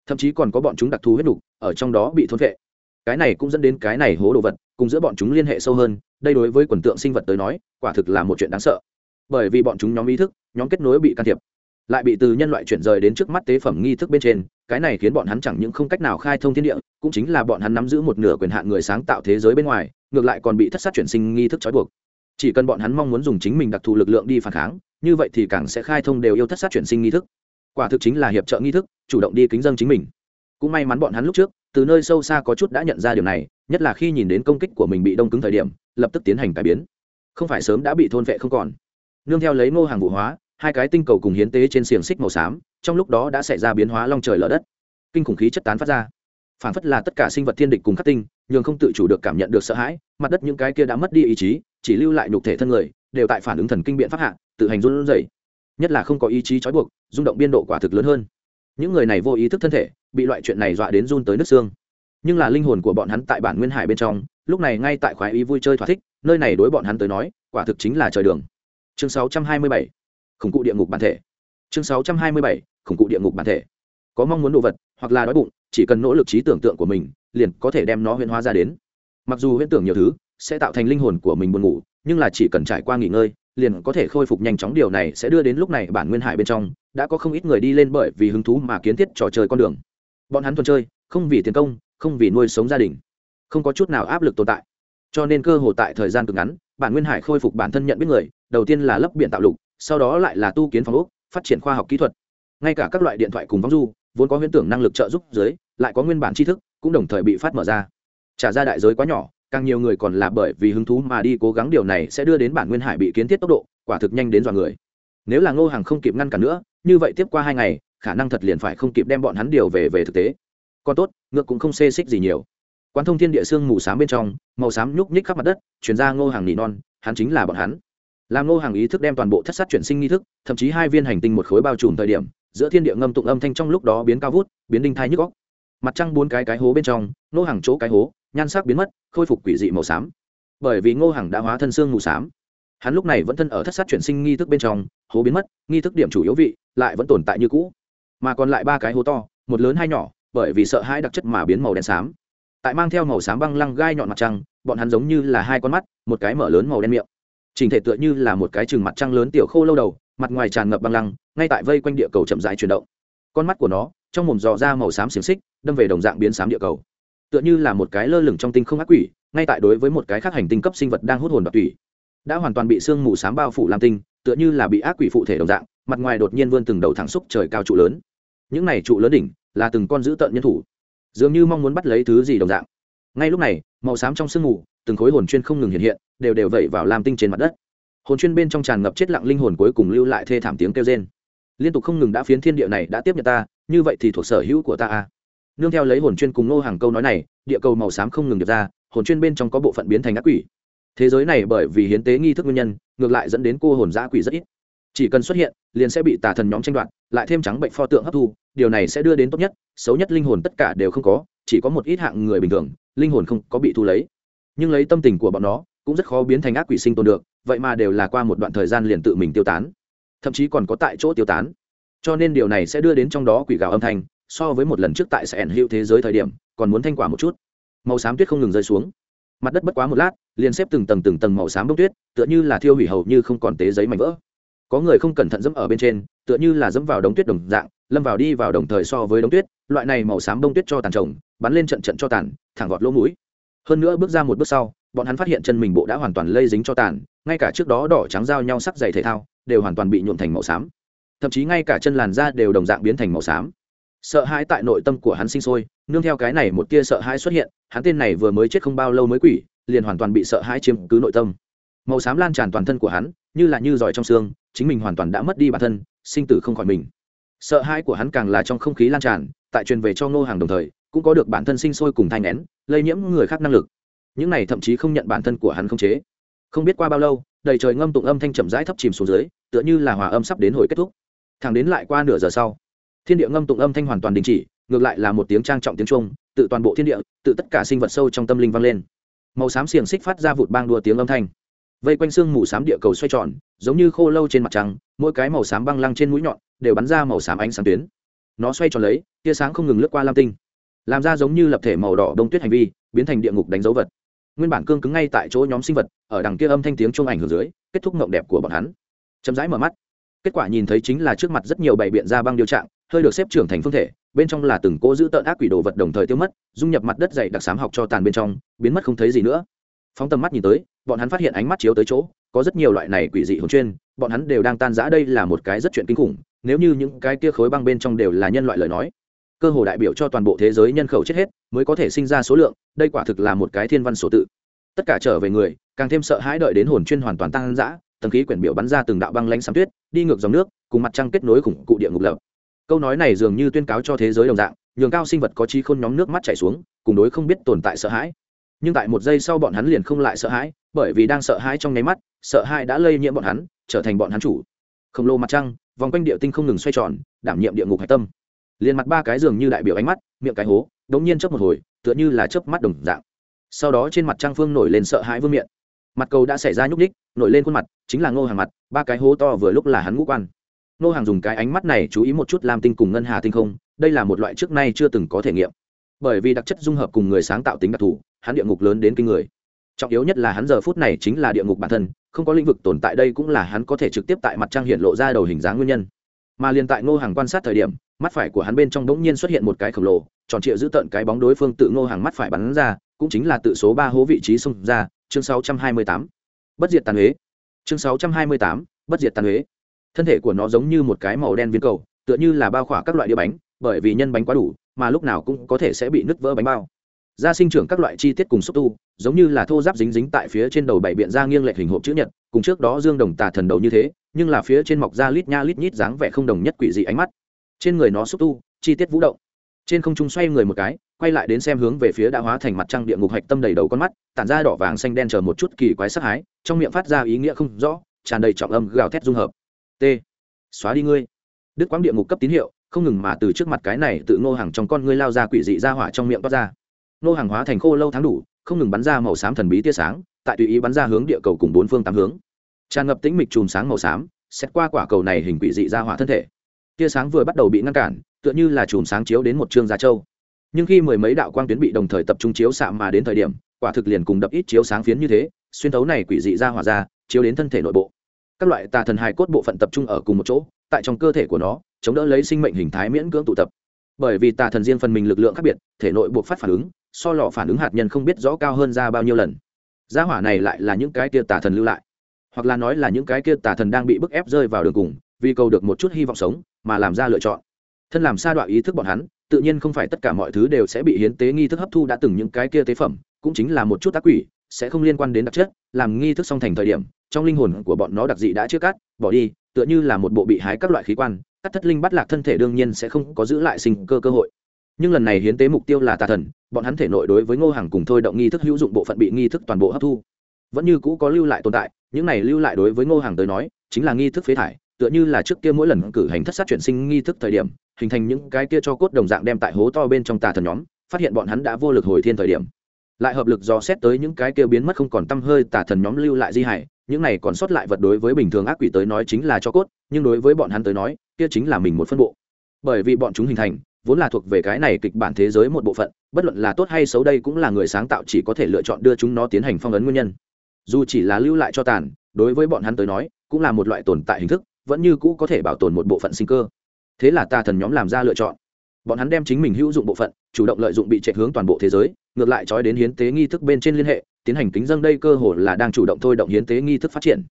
Thậm chí còn có bọn chúng đặc thù huyết đục ở trong đó bị thôn vệ. Cái này cũng dẫn đến cái này hố đồ vật, cùng giữa bọn chúng liên hệ sâu hơn, đây đối với quần tượng sinh vật tới nói, quả thực là một chuyện đáng sợ. Bởi vì bọn chúng nhóm ý thức, nhóm kết nối bị can thiệp, lại bị từ nhân loại chuyển rời đến trước mắt tế phẩm nghi thức bên trên, cái này khiến bọn hắn chẳng những không cách nào khai thông thiên địa, cũng chính là bọn hắn nắm giữ một nửa quyền hạn người sáng tạo thế giới bên ngoài ngược lại còn bị thất sát chuyển sinh nghi thức trói buộc. Chỉ cần bọn hắn mong muốn dùng chính mình đặc thù lực lượng đi phản kháng, như vậy thì càng sẽ khai thông đều yêu thất sát chuyển sinh nghi thức. Quả thực chính là hiệp trợ nghi thức, chủ động đi kính dân chính mình. Cũng may mắn bọn hắn lúc trước, từ nơi sâu xa có chút đã nhận ra điều này, nhất là khi nhìn đến công kích của mình bị đông cứng thời điểm, lập tức tiến hành cải biến. Không phải sớm đã bị thôn vệ không còn. Nương theo lấy ngô hàng vụ hóa, hai cái tinh cầu cùng hiến tế trên xiềng xích màu xám, trong lúc đó đã xảy ra biến hóa long trời lở đất. Kinh khủng khí chất tán phát ra phản phất là tất cả sinh vật thiên địch cùng khắc tinh nhưng không tự chủ được cảm nhận được sợ hãi, mặt đất những cái kia đã mất đi ý chí, chỉ lưu lại nhục thể thân người, đều tại phản ứng thần kinh biện pháp hạ, tự hành run rẩy. Nhất là không có ý chí trói buộc, rung động biên độ quả thực lớn hơn. Những người này vô ý thức thân thể, bị loại chuyện này dọa đến run tới nước xương. Nhưng là linh hồn của bọn hắn tại bản nguyên hải bên trong, lúc này ngay tại khoái ý vui chơi thỏa thích, nơi này đối bọn hắn tới nói, quả thực chính là trời đường. Chương 627 khủng cụ địa ngục bản thể. Chương 627 khủng cụ địa ngục bản thể. Có mong muốn đồ vật, hoặc là đói bụng chỉ cần nỗ lực trí tưởng tượng của mình, liền có thể đem nó huyễn hóa ra đến. Mặc dù huyễn tưởng nhiều thứ sẽ tạo thành linh hồn của mình buồn ngủ, nhưng là chỉ cần trải qua nghỉ ngơi, liền có thể khôi phục nhanh chóng. Điều này sẽ đưa đến lúc này bản nguyên hải bên trong đã có không ít người đi lên bởi vì hứng thú mà kiến thiết trò chơi con đường. Bọn hắn thuần chơi, không vì tiền công, không vì nuôi sống gia đình, không có chút nào áp lực tồn tại. Cho nên cơ hồ tại thời gian cực ngắn, bản nguyên hải khôi phục bản thân nhận biết người, đầu tiên là lấp biển tạo lục, sau đó lại là tu kiến phòng ốc, phát triển khoa học kỹ thuật. Ngay cả các loại điện thoại cùng vong du, vốn có huyễn tưởng năng lực trợ giúp dưới lại có nguyên bản tri thức, cũng đồng thời bị phát mở ra. Trả ra đại giới quá nhỏ, càng nhiều người còn là bởi vì hứng thú mà đi cố gắng điều này sẽ đưa đến bản nguyên hải bị kiến thiết tốc độ, quả thực nhanh đến dọa người. Nếu là ngô hàng không kịp ngăn cản nữa, như vậy tiếp qua hai ngày, khả năng thật liền phải không kịp đem bọn hắn điều về về thực tế. Còn tốt, ngược cũng không xê xích gì nhiều. Quán thông thiên địa xương mù s á m bên trong, màu xám nhúc nhích khắp mặt đất chuyển ra ngô hàng nỉ non, hắn chính là bọn hắn. Làm ngô hàng ý thức đem toàn bộ thất sát chuyển sinh nghi thức, thậm chí hai viên hành tinh một khối bao trùm thời điểm, giữa thiên địa ngâm tụng âm thanh trong lúc đó biến cao vút, biến đinh thai nhức góc mặt trăng bốn cái cái hố bên trong, ngô hàng chỗ cái hố, nhan sắc biến mất, khôi phục quỷ dị màu xám. Bởi vì ngô hàng đã hóa thân xương mù xám. Hắn lúc này vẫn thân ở thất sát chuyển sinh nghi thức bên trong, hố biến mất, nghi thức điểm chủ yếu vị, lại vẫn tồn tại như cũ. Mà còn lại ba cái hố to, một lớn hai nhỏ, bởi vì sợ hãi đặc chất mà biến màu đen xám. Tại mang theo màu xám băng lăng gai nhọn mặt trăng, bọn hắn giống như là hai con mắt, một cái mở lớn màu đen miệng. Trình thể tựa như là một cái chừng mặt trăng lớn tiểu khô lâu đầu, mặt ngoài tràn ngập băng lăng, ngay tại vây quanh địa cầu chậm rãi chuyển động. Con mắt của nó, trong mồm dò ra màu xám xiềng xích đâm về đồng dạng biến xám địa cầu. Tựa như là một cái lơ lửng trong tinh không ác quỷ, ngay tại đối với một cái khác hành tinh cấp sinh vật đang hút hồn đoạt tủy. Đã hoàn toàn bị sương mù xám bao phủ làm tinh, tựa như là bị ác quỷ phụ thể đồng dạng, mặt ngoài đột nhiên vươn từng đầu thẳng xúc trời cao trụ lớn. Những này trụ lớn đỉnh, là từng con dữ tợn nhân thủ, dường như mong muốn bắt lấy thứ gì đồng dạng. Ngay lúc này, màu xám trong sương mù, từng khối hồn chuyên không ngừng hiện hiện, đều đều vẩy vào lam tinh trên mặt đất. Hồn chuyên bên trong tràn ngập chết lặng linh hồn cuối cùng lưu lại thê thảm tiếng kêu rên. Liên tục không ngừng đã phiến thiên địa này đã tiếp nhận ta, như vậy thì thuộc sở hữu của ta a nương theo lấy hồn chuyên cùng nô hàng câu nói này, địa cầu màu xám không ngừng được ra, hồn chuyên bên trong có bộ phận biến thành ác quỷ. Thế giới này bởi vì hiến tế nghi thức nguyên nhân, ngược lại dẫn đến cô hồn giã quỷ rất ít. Chỉ cần xuất hiện, liền sẽ bị tà thần nhóm tranh đoạt, lại thêm trắng bệnh pho tượng hấp thu, điều này sẽ đưa đến tốt nhất, xấu nhất linh hồn tất cả đều không có, chỉ có một ít hạng người bình thường, linh hồn không có bị thu lấy. Nhưng lấy tâm tình của bọn nó, cũng rất khó biến thành ác quỷ sinh tồn được, vậy mà đều là qua một đoạn thời gian liền tự mình tiêu tán. Thậm chí còn có tại chỗ tiêu tán. Cho nên điều này sẽ đưa đến trong đó quỷ gào âm thanh so với một lần trước tại sẽ ẩn hữu thế giới thời điểm, còn muốn thanh quả một chút. Màu xám tuyết không ngừng rơi xuống. Mặt đất bất quá một lát, liền xếp từng tầng từng tầng màu xám bông tuyết, tựa như là thiêu hủy hầu như không còn tế giấy mảnh vỡ. Có người không cẩn thận dẫm ở bên trên, tựa như là dẫm vào đống tuyết đồng dạng, lâm vào đi vào đồng thời so với đống tuyết, loại này màu xám bông tuyết cho tàn trồng, bắn lên trận trận cho tàn, thẳng vọt lỗ mũi. Hơn nữa bước ra một bước sau, bọn hắn phát hiện chân mình bộ đã hoàn toàn lây dính cho tàn, ngay cả trước đó đỏ trắng giao nhau sắc dày thể thao, đều hoàn toàn bị nhuộm thành màu xám. Thậm chí ngay cả chân làn da đều đồng dạng biến thành màu xám sợ hãi tại nội tâm của hắn sinh sôi, nương theo cái này một tia sợ hãi xuất hiện, hắn tên này vừa mới chết không bao lâu mới quỷ, liền hoàn toàn bị sợ hãi chiếm cứ nội tâm. Màu xám lan tràn toàn thân của hắn, như là như giỏi trong xương, chính mình hoàn toàn đã mất đi bản thân, sinh tử không khỏi mình. Sợ hãi của hắn càng là trong không khí lan tràn, tại truyền về cho ngô hàng đồng thời, cũng có được bản thân sinh sôi cùng thai nén lây nhiễm người khác năng lực. Những này thậm chí không nhận bản thân của hắn không chế. Không biết qua bao lâu, đầy trời ngâm tụng âm thanh chậm rãi thấp chìm xuống dưới, tựa như là hòa âm sắp đến hồi kết thúc. Thẳng đến lại qua nửa giờ sau thiên địa ngâm tụng âm thanh hoàn toàn đình chỉ, ngược lại là một tiếng trang trọng tiếng trung, tự toàn bộ thiên địa, tự tất cả sinh vật sâu trong tâm linh vang lên. Màu xám xiềng xích phát ra vụt bang đua tiếng âm thanh. Vây quanh xương mù xám địa cầu xoay tròn, giống như khô lâu trên mặt trăng, mỗi cái màu xám băng lăng trên mũi nhọn đều bắn ra màu xám ánh sáng tuyến. Nó xoay tròn lấy, tia sáng không ngừng lướt qua lam tinh, làm ra giống như lập thể màu đỏ đông tuyết hành vi, biến thành địa ngục đánh dấu vật. Nguyên bản cương cứng ngay tại chỗ nhóm sinh vật, ở đằng kia âm thanh tiếng trung ảnh hưởng dưới, kết thúc mộng đẹp của bọn hắn. Chậm rãi mở mắt. Kết quả nhìn thấy chính là trước mặt rất nhiều bảy biện ra băng điều trạng hơi được xếp trưởng thành phương thể, bên trong là từng cỗ giữ tợn ác quỷ đồ vật đồng thời tiêu mất, dung nhập mặt đất dày đặc sám học cho tàn bên trong, biến mất không thấy gì nữa. Phóng tầm mắt nhìn tới, bọn hắn phát hiện ánh mắt chiếu tới chỗ, có rất nhiều loại này quỷ dị hồn chuyên, bọn hắn đều đang tan giã đây là một cái rất chuyện kinh khủng, nếu như những cái kia khối băng bên trong đều là nhân loại lời nói, cơ hồ đại biểu cho toàn bộ thế giới nhân khẩu chết hết, mới có thể sinh ra số lượng, đây quả thực là một cái thiên văn số tự. Tất cả trở về người, càng thêm sợ hãi đợi đến hồn chuyên hoàn toàn tăng giã tầng khí quyển biểu bắn ra từng đạo băng lanh sám tuyết, đi ngược dòng nước, cùng mặt trăng kết nối khủng cụ địa ngục lập câu nói này dường như tuyên cáo cho thế giới đồng dạng, nhường cao sinh vật có chi khôn nhóm nước mắt chảy xuống, cùng đối không biết tồn tại sợ hãi. Nhưng tại một giây sau bọn hắn liền không lại sợ hãi, bởi vì đang sợ hãi trong nháy mắt, sợ hãi đã lây nhiễm bọn hắn, trở thành bọn hắn chủ. Khổng lồ mặt trăng, vòng quanh địa tinh không ngừng xoay tròn, đảm nhiệm địa ngục hạch tâm. Liền mặt ba cái giường như đại biểu ánh mắt, miệng cái hố, đống nhiên chớp một hồi, tựa như là chớp mắt đồng dạng. Sau đó trên mặt trăng phương nổi lên sợ hãi vương miệng. Mặt cầu đã xảy ra nhúc ních nổi lên khuôn mặt, chính là ngô hàng mặt, ba cái hố to vừa lúc là hắn ngũ quan. Nô hàng dùng cái ánh mắt này chú ý một chút làm tinh cùng ngân hà tinh không đây là một loại trước nay chưa từng có thể nghiệm. Bởi vì đặc chất dung hợp cùng người sáng tạo tính đặc thù hắn địa ngục lớn đến kinh người. Trọng yếu nhất là hắn giờ phút này chính là địa ngục bản thân không có lĩnh vực tồn tại đây cũng là hắn có thể trực tiếp tại mặt trăng hiện lộ ra đầu hình dáng nguyên nhân. Mà liền tại ngô hàng quan sát thời điểm mắt phải của hắn bên trong bỗng nhiên xuất hiện một cái khổng lồ tròn trịa giữ tận cái bóng đối phương tự ngô hàng mắt phải bắn ra cũng chính là tự số ba hố vị trí xông ra chương 628. bất diệt tàn huế. Chương 628, bất diệt tàn huế thân thể của nó giống như một cái màu đen viên cầu, tựa như là bao khỏa các loại đĩa bánh, bởi vì nhân bánh quá đủ, mà lúc nào cũng có thể sẽ bị nứt vỡ bánh bao. Da sinh trưởng các loại chi tiết cùng xúc tu, giống như là thô giáp dính dính tại phía trên đầu bảy biện da nghiêng lệch hình hộp chữ nhật, cùng trước đó dương đồng tà thần đầu như thế, nhưng là phía trên mọc ra lít nha lít nhít dáng vẻ không đồng nhất quỷ dị ánh mắt. Trên người nó xúc tu, chi tiết vũ động. Trên không trung xoay người một cái, quay lại đến xem hướng về phía đã hóa thành mặt trăng địa ngục hạch tâm đầy đầu con mắt, tản ra đỏ vàng xanh đen chờ một chút kỳ quái sắc hái, trong miệng phát ra ý nghĩa không rõ, tràn đầy trọng âm gào thét dung hợp t. Xóa đi ngươi. Đức quang địa ngục cấp tín hiệu, không ngừng mà từ trước mặt cái này tự ngô hàng trong con ngươi lao ra quỷ dị ra hỏa trong miệng toát ra. Ngô hàng hóa thành khô lâu tháng đủ, không ngừng bắn ra màu xám thần bí tia sáng, tại tùy ý bắn ra hướng địa cầu cùng bốn phương tám hướng. Tràn ngập tĩnh mịch chùm sáng màu xám, xét qua quả cầu này hình quỷ dị ra hỏa thân thể. Tia sáng vừa bắt đầu bị ngăn cản, tựa như là chùm sáng chiếu đến một trương gia châu nhưng khi mười mấy đạo quang tuyến bị đồng thời tập trung chiếu xạ mà đến thời điểm, quả thực liền cùng đập ít chiếu sáng phiến như thế, xuyên thấu này quỷ dị ra hỏa ra, chiếu đến thân thể nội bộ các loại tà thần hài cốt bộ phận tập trung ở cùng một chỗ, tại trong cơ thể của nó, chống đỡ lấy sinh mệnh hình thái miễn cưỡng tụ tập. Bởi vì tà thần riêng phần mình lực lượng khác biệt, thể nội buộc phát phản ứng, so lọ phản ứng hạt nhân không biết rõ cao hơn ra bao nhiêu lần. Gia hỏa này lại là những cái kia tà thần lưu lại, hoặc là nói là những cái kia tà thần đang bị bức ép rơi vào đường cùng, vì cầu được một chút hy vọng sống, mà làm ra lựa chọn. Thân làm sa đoạn ý thức bọn hắn, tự nhiên không phải tất cả mọi thứ đều sẽ bị hiến tế nghi thức hấp thu đã từng những cái kia tế phẩm, cũng chính là một chút tác quỷ, sẽ không liên quan đến đặc chất, làm nghi thức song thành thời điểm trong linh hồn của bọn nó đặc dị đã chưa cắt, bỏ đi, tựa như là một bộ bị hái các loại khí quan cắt thất linh bắt lạc thân thể đương nhiên sẽ không có giữ lại sinh cơ cơ hội. Nhưng lần này hiến tế mục tiêu là tà thần, bọn hắn thể nội đối với ngô hàng cùng thôi động nghi thức hữu dụng bộ phận bị nghi thức toàn bộ hấp thu. Vẫn như cũ có lưu lại tồn tại, những này lưu lại đối với ngô hàng tới nói, chính là nghi thức phế thải, tựa như là trước kia mỗi lần cử hành thất sát chuyển sinh nghi thức thời điểm, hình thành những cái kia cho cốt đồng dạng đem tại hố to bên trong tà thần nhóm, phát hiện bọn hắn đã vô lực hồi thiên thời điểm. Lại hợp lực dò xét tới những cái kia biến mất không còn tăm hơi tà thần nhóm lưu lại di hải những này còn sót lại vật đối với bình thường ác quỷ tới nói chính là cho cốt, nhưng đối với bọn hắn tới nói, kia chính là mình một phân bộ. Bởi vì bọn chúng hình thành, vốn là thuộc về cái này kịch bản thế giới một bộ phận, bất luận là tốt hay xấu đây cũng là người sáng tạo chỉ có thể lựa chọn đưa chúng nó tiến hành phong ấn nguyên nhân. Dù chỉ là lưu lại cho tàn, đối với bọn hắn tới nói, cũng là một loại tồn tại hình thức, vẫn như cũ có thể bảo tồn một bộ phận sinh cơ. Thế là tà thần nhóm làm ra lựa chọn. Bọn hắn đem chính mình hữu dụng bộ phận, chủ động lợi dụng bị chạy hướng toàn bộ thế giới, ngược lại trói đến hiến tế nghi thức bên trên liên hệ tiến hành kính dâng đây cơ hội là đang chủ động thôi động hiến tế nghi thức phát triển.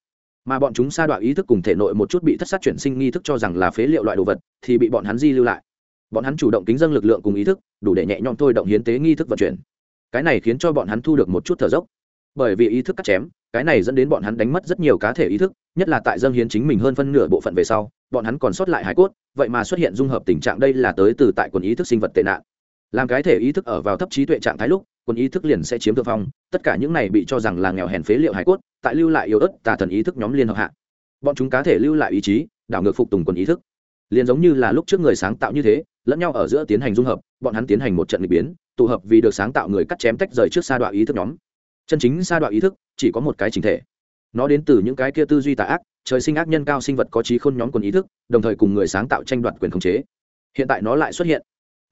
Mà bọn chúng sa đoạn ý thức cùng thể nội một chút bị thất sát chuyển sinh nghi thức cho rằng là phế liệu loại đồ vật, thì bị bọn hắn di lưu lại. Bọn hắn chủ động kính dâng lực lượng cùng ý thức, đủ để nhẹ nhõm thôi động hiến tế nghi thức vận chuyển. Cái này khiến cho bọn hắn thu được một chút thở dốc. Bởi vì ý thức cắt chém, cái này dẫn đến bọn hắn đánh mất rất nhiều cá thể ý thức, nhất là tại dâng hiến chính mình hơn phân nửa bộ phận về sau, bọn hắn còn sót lại hải cốt, vậy mà xuất hiện dung hợp tình trạng đây là tới từ tại quần ý thức sinh vật tệ nạn. Làm cái thể ý thức ở vào thấp trí tuệ trạng thái lúc Quân ý thức liền sẽ chiếm thượng phong, tất cả những này bị cho rằng là nghèo hèn phế liệu hải cốt, tại lưu lại yếu ớt tà thần ý thức nhóm liên hợp hạ. Bọn chúng cá thể lưu lại ý chí, đảo ngược phục tùng quân ý thức. Liền giống như là lúc trước người sáng tạo như thế, lẫn nhau ở giữa tiến hành dung hợp, bọn hắn tiến hành một trận nghịch biến, tụ hợp vì được sáng tạo người cắt chém tách rời trước sa đoạn ý thức nhóm. Chân chính sa đoạn ý thức, chỉ có một cái chính thể. Nó đến từ những cái kia tư duy tà ác, trời sinh ác nhân cao sinh vật có trí khôn nhóm quần ý thức, đồng thời cùng người sáng tạo tranh đoạt quyền khống chế. Hiện tại nó lại xuất hiện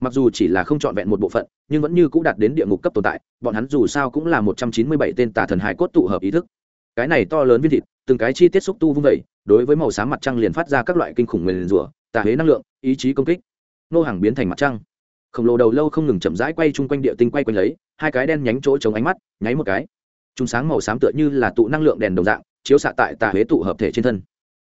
mặc dù chỉ là không trọn vẹn một bộ phận, nhưng vẫn như cũng đạt đến địa ngục cấp tồn tại, bọn hắn dù sao cũng là một trăm chín mươi bảy tên tà thần hải cốt tụ hợp ý thức. Cái này to lớn viên thịt, từng cái chi tiết xúc tu vung vẩy đối với màu xám mặt trăng liền phát ra các loại kinh khủng nguyền rủa, tà huế năng lượng, ý chí công kích. Nô hàng biến thành mặt trăng. Khổng lồ đầu lâu không ngừng chậm rãi quay chung quanh địa tinh quay quanh lấy, hai cái đen nhánh chỗ chống ánh mắt, nháy một cái. Chúng sáng màu xám tựa như là tụ năng lượng đèn đồng dạng, chiếu xạ tại tà huế tụ hợp thể trên thân.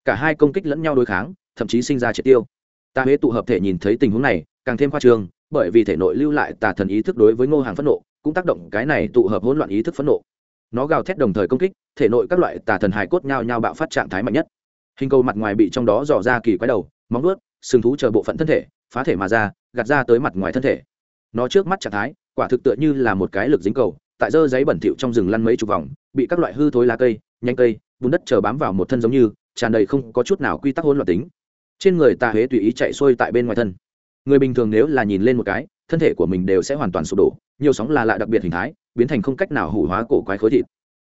Cả hai công kích lẫn nhau đối kháng, thậm chí sinh ra triệt tiêu. Tà huế tụ hợp thể nhìn thấy tình huống này càng thêm khoa trương, bởi vì thể nội lưu lại tà thần ý thức đối với ngô hàng phẫn nộ, cũng tác động cái này tụ hợp hỗn loạn ý thức phẫn nộ. Nó gào thét đồng thời công kích, thể nội các loại tà thần hài cốt nhau nhau bạo phát trạng thái mạnh nhất. Hình cầu mặt ngoài bị trong đó dò ra kỳ quái đầu, móng vuốt, sừng thú chờ bộ phận thân thể, phá thể mà ra, gạt ra tới mặt ngoài thân thể. Nó trước mắt trạng thái, quả thực tựa như là một cái lực dính cầu, tại dơ giấy bẩn thỉu trong rừng lăn mấy chục vòng, bị các loại hư thối lá cây nhanh cây, bùn đất chờ bám vào một thân giống như, tràn đầy không có chút nào quy tắc hỗn loạn tính. Trên người tà huế tùy ý chạy xuôi tại bên ngoài thân người bình thường nếu là nhìn lên một cái, thân thể của mình đều sẽ hoàn toàn sụp đổ, nhiều sóng là lạ đặc biệt hình thái, biến thành không cách nào hủ hóa cổ quái khối thịt.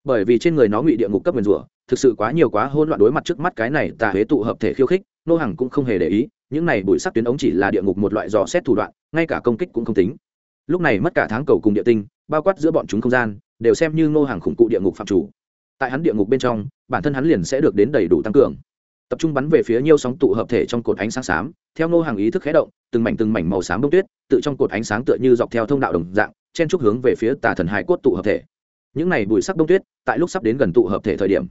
Bởi vì trên người nó ngụy địa ngục cấp nguyền rủa, thực sự quá nhiều quá hôn loạn đối mặt trước mắt cái này tà huế tụ hợp thể khiêu khích, nô hàng cũng không hề để ý, những này bụi sắc tuyến ống chỉ là địa ngục một loại dò xét thủ đoạn, ngay cả công kích cũng không tính. Lúc này mất cả tháng cầu cùng địa tinh, bao quát giữa bọn chúng không gian, đều xem như nô hàng khủng cụ địa ngục phạm chủ. Tại hắn địa ngục bên trong, bản thân hắn liền sẽ được đến đầy đủ tăng cường tập trung bắn về phía nhiều sóng tụ hợp thể trong cột ánh sáng xám, theo nô hàng ý thức khé động, từng mảnh từng mảnh màu xám bông tuyết, tự trong cột ánh sáng tựa như dọc theo thông đạo đồng dạng, chen trúc hướng về phía tà thần hải cốt tụ hợp thể. Những này bụi sắc bông tuyết, tại lúc sắp đến gần tụ hợp thể thời điểm,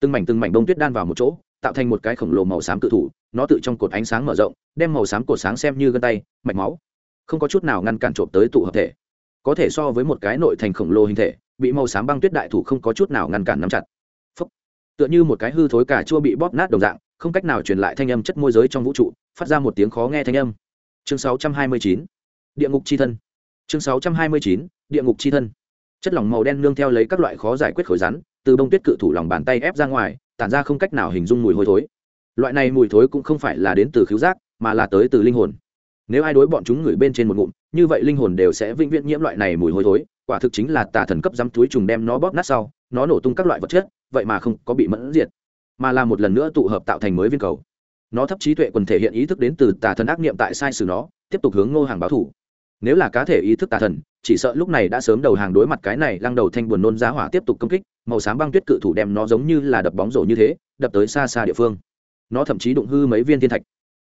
từng mảnh từng mảnh bông tuyết đan vào một chỗ, tạo thành một cái khổng lồ màu xám cự thủ, nó tự trong cột ánh sáng mở rộng, đem màu xám cột sáng xem như gân tay, mạch máu. Không có chút nào ngăn cản trộm tới tụ hợp thể. Có thể so với một cái nội thành khổng lồ hình thể, bị màu xám băng tuyết đại thủ không có chút nào ngăn cản nắm chặt tựa như một cái hư thối cà chua bị bóp nát đồng dạng, không cách nào truyền lại thanh âm chất môi giới trong vũ trụ, phát ra một tiếng khó nghe thanh âm. Chương 629 địa ngục chi thân. Chương 629 địa ngục chi thân. Chất lỏng màu đen nương theo lấy các loại khó giải quyết khối rắn, từ bông tuyết cự thủ lòng bàn tay ép ra ngoài, tản ra không cách nào hình dung mùi hôi thối. Loại này mùi thối cũng không phải là đến từ khứu giác, mà là tới từ linh hồn. Nếu ai đối bọn chúng ngửi bên trên một ngụm, như vậy linh hồn đều sẽ vĩnh viễn nhiễm loại này mùi hôi thối, quả thực chính là tà thần cấp dám túi trùng đem nó bóp nát sau, nó nổ tung các loại vật chất vậy mà không có bị mẫn diệt, mà là một lần nữa tụ hợp tạo thành mới viên cầu. Nó thấp trí tuệ quần thể hiện ý thức đến từ tà thần ác niệm tại sai sử nó, tiếp tục hướng ngô hàng báo thủ. Nếu là cá thể ý thức tà thần, chỉ sợ lúc này đã sớm đầu hàng đối mặt cái này lăng đầu thanh buồn nôn giá hỏa tiếp tục công kích, màu xám băng tuyết cự thủ đem nó giống như là đập bóng rổ như thế, đập tới xa xa địa phương. Nó thậm chí đụng hư mấy viên thiên thạch.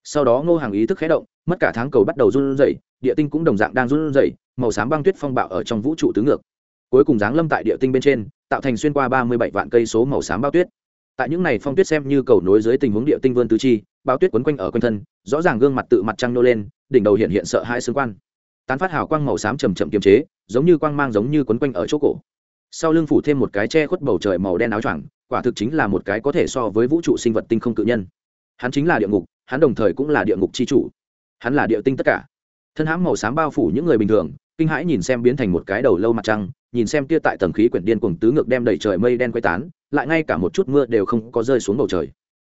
Sau đó ngô hàng ý thức khé động, mất cả tháng cầu bắt đầu run rẩy, địa tinh cũng đồng dạng đang run rẩy, màu xám băng tuyết phong bạo ở trong vũ trụ tứ ngược. Cuối cùng giáng lâm tại địa tinh bên trên tạo thành xuyên qua ba mươi bảy vạn cây số màu xám bao tuyết. Tại những này phong tuyết xem như cầu nối dưới tình huống địa tinh vươn tứ chi, bao tuyết quấn quanh ở quanh thân, rõ ràng gương mặt tự mặt trăng nô lên, đỉnh đầu hiện hiện sợ hai xương quan. Tán phát hào quang màu xám chầm chậm kiềm chế, giống như quang mang giống như quấn quanh ở chỗ cổ. Sau lưng phủ thêm một cái che khuất bầu trời màu đen áo choàng, quả thực chính là một cái có thể so với vũ trụ sinh vật tinh không cự nhân. Hắn chính là địa ngục, hắn đồng thời cũng là địa ngục c h i chủ. Hắn là địa tinh tất cả. Thân hãm màu xám bao phủ những người bình thường, kinh hãi nhìn xem biến thành một cái đầu lâu mặt trăng nhìn xem kia tại tầng khí quyển điên cuồng tứ ngược đem đầy trời mây đen quay tán, lại ngay cả một chút mưa đều không có rơi xuống bầu trời.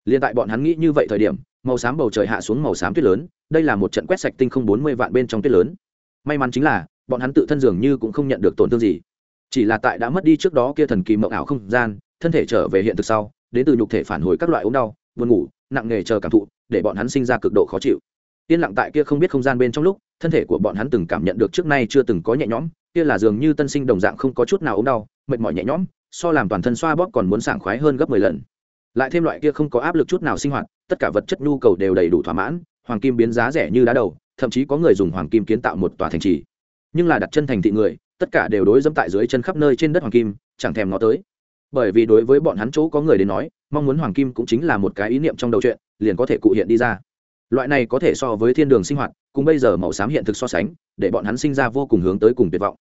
Liền tại bọn hắn nghĩ như vậy thời điểm, màu xám bầu trời hạ xuống màu xám tuyết lớn, đây là một trận quét sạch tinh không bốn mươi vạn bên trong tuyết lớn. May mắn chính là, bọn hắn tự thân dường như cũng không nhận được tổn thương gì. Chỉ là tại đã mất đi trước đó kia thần kỳ mộng ảo không gian, thân thể trở về hiện thực sau, đến từ nhục thể phản hồi các loại ốm đau, buồn ngủ, nặng nề chờ cảm thụ, để bọn hắn sinh ra cực độ khó chịu. Yên lặng tại kia không biết không gian bên trong lúc, thân thể của bọn hắn từng cảm nhận được trước nay chưa từng có nhẹ nhõm kia là dường như tân sinh đồng dạng không có chút nào ốm đau, mệt mỏi nhẹ nhõm, so làm toàn thân xoa bóp còn muốn sảng khoái hơn gấp mười lần. Lại thêm loại kia không có áp lực chút nào sinh hoạt, tất cả vật chất nhu cầu đều đầy đủ thỏa mãn, hoàng kim biến giá rẻ như đá đầu, thậm chí có người dùng hoàng kim kiến tạo một tòa thành trì. Nhưng là đặt chân thành thị người, tất cả đều đối dẫm tại dưới chân khắp nơi trên đất hoàng kim, chẳng thèm nó tới. Bởi vì đối với bọn hắn chỗ có người đến nói, mong muốn hoàng kim cũng chính là một cái ý niệm trong đầu chuyện, liền có thể cụ hiện đi ra. Loại này có thể so với thiên đường sinh hoạt, cùng bây giờ màu xám hiện thực so sánh, để bọn hắn sinh ra vô cùng hướng tới cùng tuyệt vọng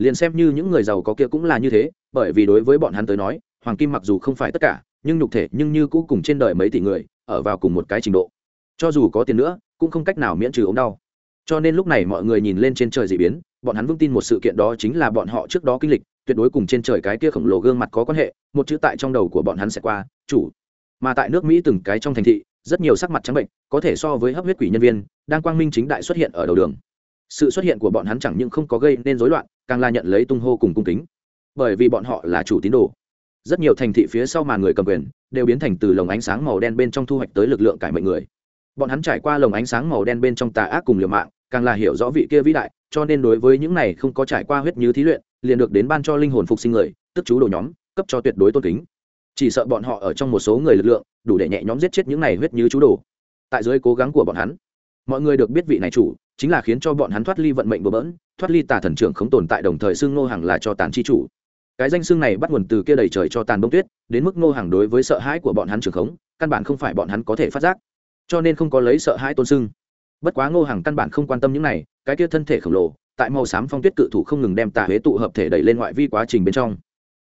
liền xem như những người giàu có kia cũng là như thế, bởi vì đối với bọn hắn tới nói, hoàng kim mặc dù không phải tất cả, nhưng nhục thể nhưng như cũ cùng trên đời mấy tỷ người, ở vào cùng một cái trình độ. Cho dù có tiền nữa, cũng không cách nào miễn trừ ống đau. Cho nên lúc này mọi người nhìn lên trên trời d ị biến, bọn hắn vững tin một sự kiện đó chính là bọn họ trước đó kinh lịch, tuyệt đối cùng trên trời cái kia khổng lồ gương mặt có quan hệ, một chữ tại trong đầu của bọn hắn sẽ qua, chủ. Mà tại nước mỹ từng cái trong thành thị, rất nhiều sắc mặt trắng bệnh, có thể so với hấp huyết quỷ nhân viên, đang quang minh chính đại xuất hiện ở đầu đường sự xuất hiện của bọn hắn chẳng những không có gây nên rối loạn, càng là nhận lấy tung hô cùng cung kính. Bởi vì bọn họ là chủ tín đồ. Rất nhiều thành thị phía sau mà người cầm quyền, đều biến thành từ lồng ánh sáng màu đen bên trong thu hoạch tới lực lượng cải mệnh người. Bọn hắn trải qua lồng ánh sáng màu đen bên trong tà ác cùng liều mạng, càng là hiểu rõ vị kia vĩ đại, cho nên đối với những này không có trải qua huyết như thí luyện, liền được đến ban cho linh hồn phục sinh người, tức chú đồ nhóm, cấp cho tuyệt đối tôn kính. Chỉ sợ bọn họ ở trong một số người lực lượng, đủ để nhẹ nhóm giết chết những này huyết như chú đồ. Tại dưới cố gắng của bọn hắn, mọi người được biết vị này chủ chính là khiến cho bọn hắn thoát ly vận mệnh bừa bỡn, thoát ly tà thần trưởng không tồn tại đồng thời xưng ngô hàng là cho tàn chi chủ. Cái danh xưng này bắt nguồn từ kia đầy trời cho tàn bông tuyết, đến mức ngô hàng đối với sợ hãi của bọn hắn trưởng khống, căn bản không phải bọn hắn có thể phát giác. Cho nên không có lấy sợ hãi tôn xưng. Bất quá ngô hàng căn bản không quan tâm những này, cái kia thân thể khổng lồ, tại màu xám phong tuyết cự thủ không ngừng đem tà huế tụ hợp thể đẩy lên ngoại vi quá trình bên trong.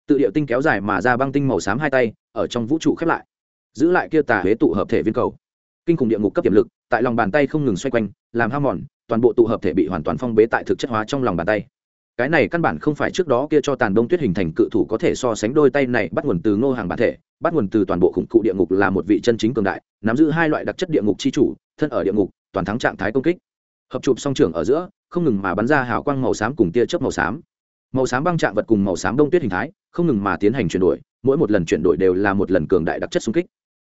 Tự điệu tinh kéo dài mà ra băng tinh màu xám hai tay, ở trong vũ trụ khép lại. Giữ lại kia tà huế tụ hợp thể viên cầu. Kinh khủng địa ngục cấp tiềm lực, tại lòng bàn tay không ngừng xoay quanh làm ham mòn, toàn bộ tụ hợp thể bị hoàn toàn phong bế tại thực chất hóa trong lòng bàn tay. Cái này căn bản không phải trước đó kia cho tàn đông tuyết hình thành cự thủ có thể so sánh đôi tay này bắt nguồn từ ngô hàng bản thể, bắt nguồn từ toàn bộ khủng cụ địa ngục là một vị chân chính cường đại, nắm giữ hai loại đặc chất địa ngục chi chủ, thân ở địa ngục, toàn thắng trạng thái công kích. Hợp chụp song trường ở giữa, không ngừng mà bắn ra hào quang màu xám cùng tia chớp màu xám. Màu xám băng trạng vật cùng màu xám đông tuyết hình thái, không ngừng mà tiến hành chuyển đổi, mỗi một lần chuyển đổi đều là một lần cường đại đặc chất xung kích.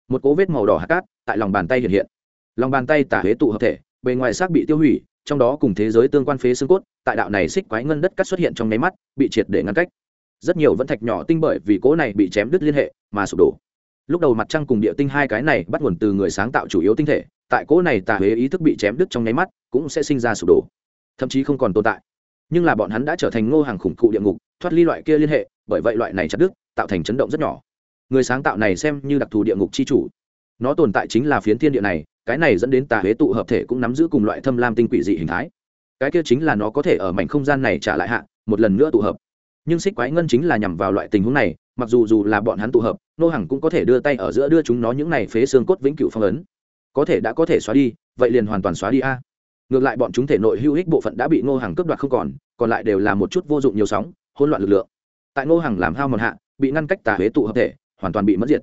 Một cố vết màu đỏ hạt cát tại lòng bàn tay hiện hiện. Lòng bàn tay tả huế tụ hợp thể bề ngoài xác bị tiêu hủy, trong đó cùng thế giới tương quan phế xương cốt, tại đạo này xích quái ngân đất cắt xuất hiện trong nháy mắt, bị triệt để ngăn cách. Rất nhiều vẫn thạch nhỏ tinh bởi vì cố này bị chém đứt liên hệ, mà sụp đổ. Lúc đầu mặt trăng cùng địa tinh hai cái này bắt nguồn từ người sáng tạo chủ yếu tinh thể, tại cố này tà huế ý thức bị chém đứt trong nháy mắt, cũng sẽ sinh ra sụp đổ. Thậm chí không còn tồn tại. Nhưng là bọn hắn đã trở thành ngô hàng khủng cụ địa ngục, thoát ly loại kia liên hệ, bởi vậy loại này chặt đứt, tạo thành chấn động rất nhỏ. Người sáng tạo này xem như đặc thù địa ngục c h i chủ. Nó tồn tại chính là phiến thiên địa này cái này dẫn đến tà huế tụ hợp thể cũng nắm giữ cùng loại thâm lam tinh quỷ dị hình thái. Cái kia chính là nó có thể ở mảnh không gian này trả lại hạ, một lần nữa tụ hợp. Nhưng xích quái ngân chính là nhằm vào loại tình huống này, mặc dù dù là bọn hắn tụ hợp, nô Hằng cũng có thể đưa tay ở giữa đưa chúng nó những này phế xương cốt vĩnh cửu phong ấn. Có thể đã có thể xóa đi, vậy liền hoàn toàn xóa đi a. Ngược lại bọn chúng thể nội hữu ích bộ phận đã bị ngô Hằng cướp đoạt không còn còn lại đều là một chút vô dụng nhiều sóng, hỗn loạn lực lượng. Tại ngô Hằng làm hao mòn hạ, bị ngăn cách tà huế tụ hợp thể, hoàn toàn bị mất diệt.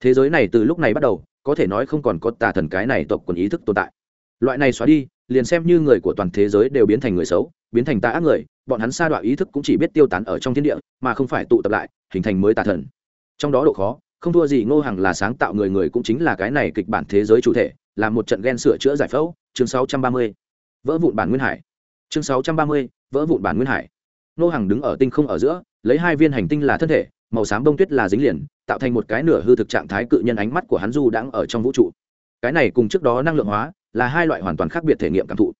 Thế giới này từ lúc này bắt đầu có thể nói không còn có tà thần cái này tộc quần ý thức tồn tại. Loại này xóa đi liền xem như người của toàn thế giới đều biến thành người xấu biến thành tà ác người bọn hắn sa đoạn ý thức cũng chỉ biết tiêu tán ở trong thiên địa mà không phải tụ tập lại hình thành mới tà thần. Trong đó độ khó không thua gì ngô Hằng là sáng tạo người người cũng chính là cái này kịch bản thế giới chủ thể là một trận ghen sửa chữa giải phẫu chương 630. vỡ vụn bản nguyên hải. Chương 630, vỡ vụn bản nguyên hải. Ngô Hằng đứng ở tinh không ở giữa lấy hai viên hành tinh là thân thể màu xám bông tuyết là dính liền, tạo thành một cái nửa hư thực trạng thái cự nhân ánh mắt của hắn du đang ở trong vũ trụ. Cái này cùng trước đó năng lượng hóa là hai loại hoàn toàn khác biệt thể nghiệm cảm thụ.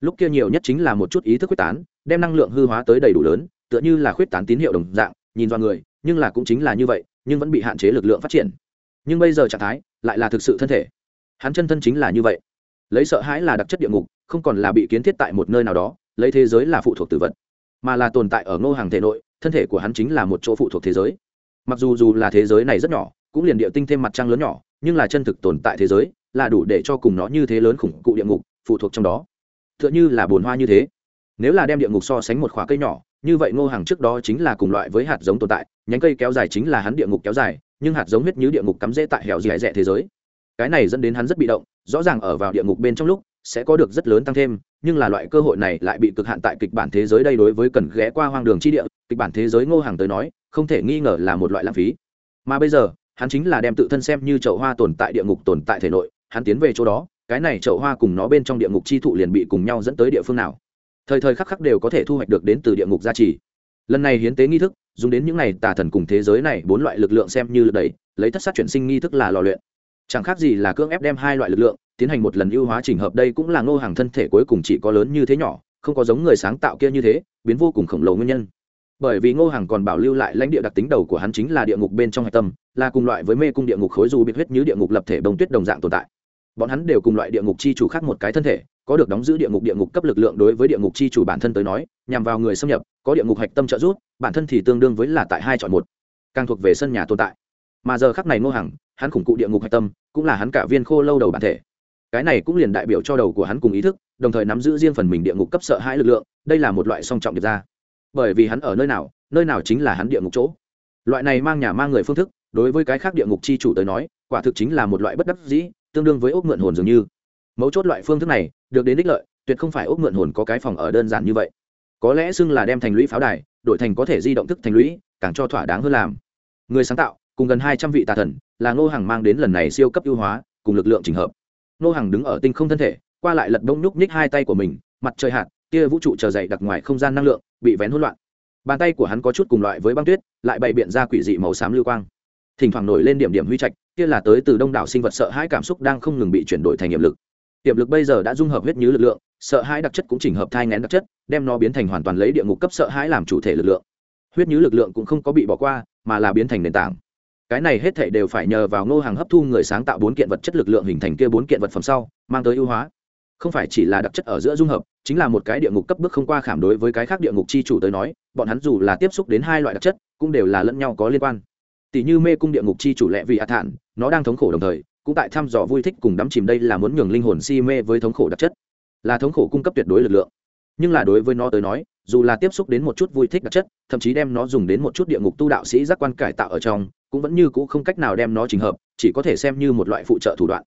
Lúc kia nhiều nhất chính là một chút ý thức quyết tán, đem năng lượng hư hóa tới đầy đủ lớn, tựa như là khuyết tán tín hiệu đồng dạng, nhìn vào người, nhưng là cũng chính là như vậy, nhưng vẫn bị hạn chế lực lượng phát triển. Nhưng bây giờ trạng thái lại là thực sự thân thể. Hắn chân thân chính là như vậy. Lấy sợ hãi là đặc chất địa ngục, không còn là bị kiến thiết tại một nơi nào đó, lấy thế giới là phụ thuộc từ vật, mà là tồn tại ở ngô hàng thể nội thân thể của hắn chính là một chỗ phụ thuộc thế giới. Mặc dù dù là thế giới này rất nhỏ, cũng liền địa tinh thêm mặt trăng lớn nhỏ, nhưng là chân thực tồn tại thế giới là đủ để cho cùng nó như thế lớn khủng cụ địa ngục phụ thuộc trong đó. T h ư ợ n h ư là bồn hoa như thế. Nếu là đem địa ngục so sánh một khóa cây nhỏ, như vậy ngô hàng trước đó chính là cùng loại với hạt giống tồn tại, nhánh cây kéo dài chính là hắn địa ngục kéo dài, nhưng hạt giống huyết như địa ngục cắm rễ tại hẻo dẻ dẻ thế giới. Cái này dẫn đến hắn rất bị động, rõ ràng ở vào địa ngục bên trong lúc sẽ có được rất lớn tăng thêm, nhưng là loại cơ hội này lại bị cực hạn tại kịch bản thế giới đây đối với cần ghé qua hoang đường chi địa, kịch bản thế giới ngô hàng tới nói, không thể nghi ngờ là một loại lãng phí. Mà bây giờ, hắn chính là đem tự thân xem như chậu hoa tồn tại địa ngục tồn tại thể nội, hắn tiến về chỗ đó, cái này chậu hoa cùng nó bên trong địa ngục chi thụ liền bị cùng nhau dẫn tới địa phương nào. Thời thời khắc khắc đều có thể thu hoạch được đến từ địa ngục gia trì. Lần này hiến tế nghi thức, dùng đến những n à y tà thần cùng thế giới này bốn loại lực lượng xem như đầy lấy thất sát chuyển sinh nghi thức là lò luyện. Chẳng khác gì là cưỡng ép đem hai loại lực lượng tiến hành một lần ưu hóa trình hợp đây cũng là ngô hàng thân thể cuối cùng chỉ có lớn như thế nhỏ, không có giống người sáng tạo kia như thế, biến vô cùng khổng lồ nguyên nhân. Bởi vì ngô hàng còn bảo lưu lại lãnh địa đặc tính đầu của hắn chính là địa ngục bên trong hạch tâm, là cùng loại với mê cung địa ngục khối dù bị huyết như địa ngục lập thể bông tuyết đồng dạng tồn tại. Bọn hắn đều cùng loại địa ngục chi chủ khác một cái thân thể, có được đóng giữ địa ngục địa ngục cấp lực lượng đối với địa ngục chi chủ bản thân tới nói, nhằm vào người xâm nhập, có địa ngục hạch tâm trợ giúp, bản thân thì tương đương với là tại hai chọn một, càng thuộc về sân nhà tồn tại. Mà giờ khắc này ngô hàng, hắn khủng cụ địa ngục hạch tâm, cũng là hắn cả viên khô lâu đầu bản thể cái này cũng liền đại biểu cho đầu của hắn cùng ý thức, đồng thời nắm giữ riêng phần mình địa ngục cấp sợ hãi lực lượng, đây là một loại song trọng điệp ra. Bởi vì hắn ở nơi nào nơi nào chính là hắn địa ngục chỗ. Loại này mang nhà mang người phương thức, đối với cái khác địa ngục chi chủ tới nói, quả thực chính là một loại bất đắc dĩ, tương đương với ốc mượn hồn dường như. Mấu chốt loại phương thức này, được đến đích lợi, tuyệt không phải ốc mượn hồn có cái phòng ở đơn giản như vậy. Có lẽ xưng là đem thành lũy pháo đài, đổi thành có thể di động thức thành lũy, càng cho thỏa đáng hơn làm. Người sáng tạo, cùng gần hai trăm vị tà thần, là ngô hàng mang đến lần này siêu cấp ưu hóa, cùng lực lượng trình hợp. Nô hàng đứng ở tinh không thân thể, qua lại lật bông nhúc nhích hai tay của mình, mặt trời hạt, tia vũ trụ trở dậy đặc ngoài không gian năng lượng, bị vén hỗn loạn. Bàn tay của hắn có chút cùng loại với băng tuyết, lại bày biện ra quỷ dị màu xám lưu quang. Thỉnh thoảng nổi lên điểm điểm huy trạch, kia là tới từ đông đảo sinh vật sợ hãi cảm xúc đang không ngừng bị chuyển đổi thành hiệp lực. Hiệp lực bây giờ đã dung hợp huyết như lực lượng, sợ hãi đặc chất cũng chỉnh hợp thai ngén đặc chất, đem nó biến thành hoàn toàn lấy địa ngục cấp sợ hãi làm chủ thể lực lượng. Huyết như lực lượng cũng không có bị bỏ qua, mà là biến thành nền tảng cái này hết thể đều phải nhờ vào ngô hàng hấp thu người sáng tạo bốn kiện vật chất lực lượng hình thành kia bốn kiện vật phẩm sau, mang tới ưu hóa. Không phải chỉ là đặc chất ở giữa dung hợp, chính là một cái địa ngục cấp bước không qua khảm đối với cái khác địa ngục chi chủ tới nói, bọn hắn dù là tiếp xúc đến hai loại đặc chất, cũng đều là lẫn nhau có liên quan. Tỷ như mê cung địa ngục chi chủ lệ vì hạ thản, nó đang thống khổ đồng thời, cũng tại thăm dò vui thích cùng đắm chìm đây là muốn nhường linh hồn si mê với thống khổ đặc chất. Là thống khổ cung cấp tuyệt đối lực lượng. Nhưng là đối với nó tới nói, dù là tiếp xúc đến một chút vui thích đặc chất, thậm chí đem nó dùng đến một chút địa ngục tu đạo sĩ giác quan cải tạo ở trong cũng vẫn như cũ không cách nào đem nó trình hợp, chỉ có thể xem như một loại phụ trợ thủ đoạn.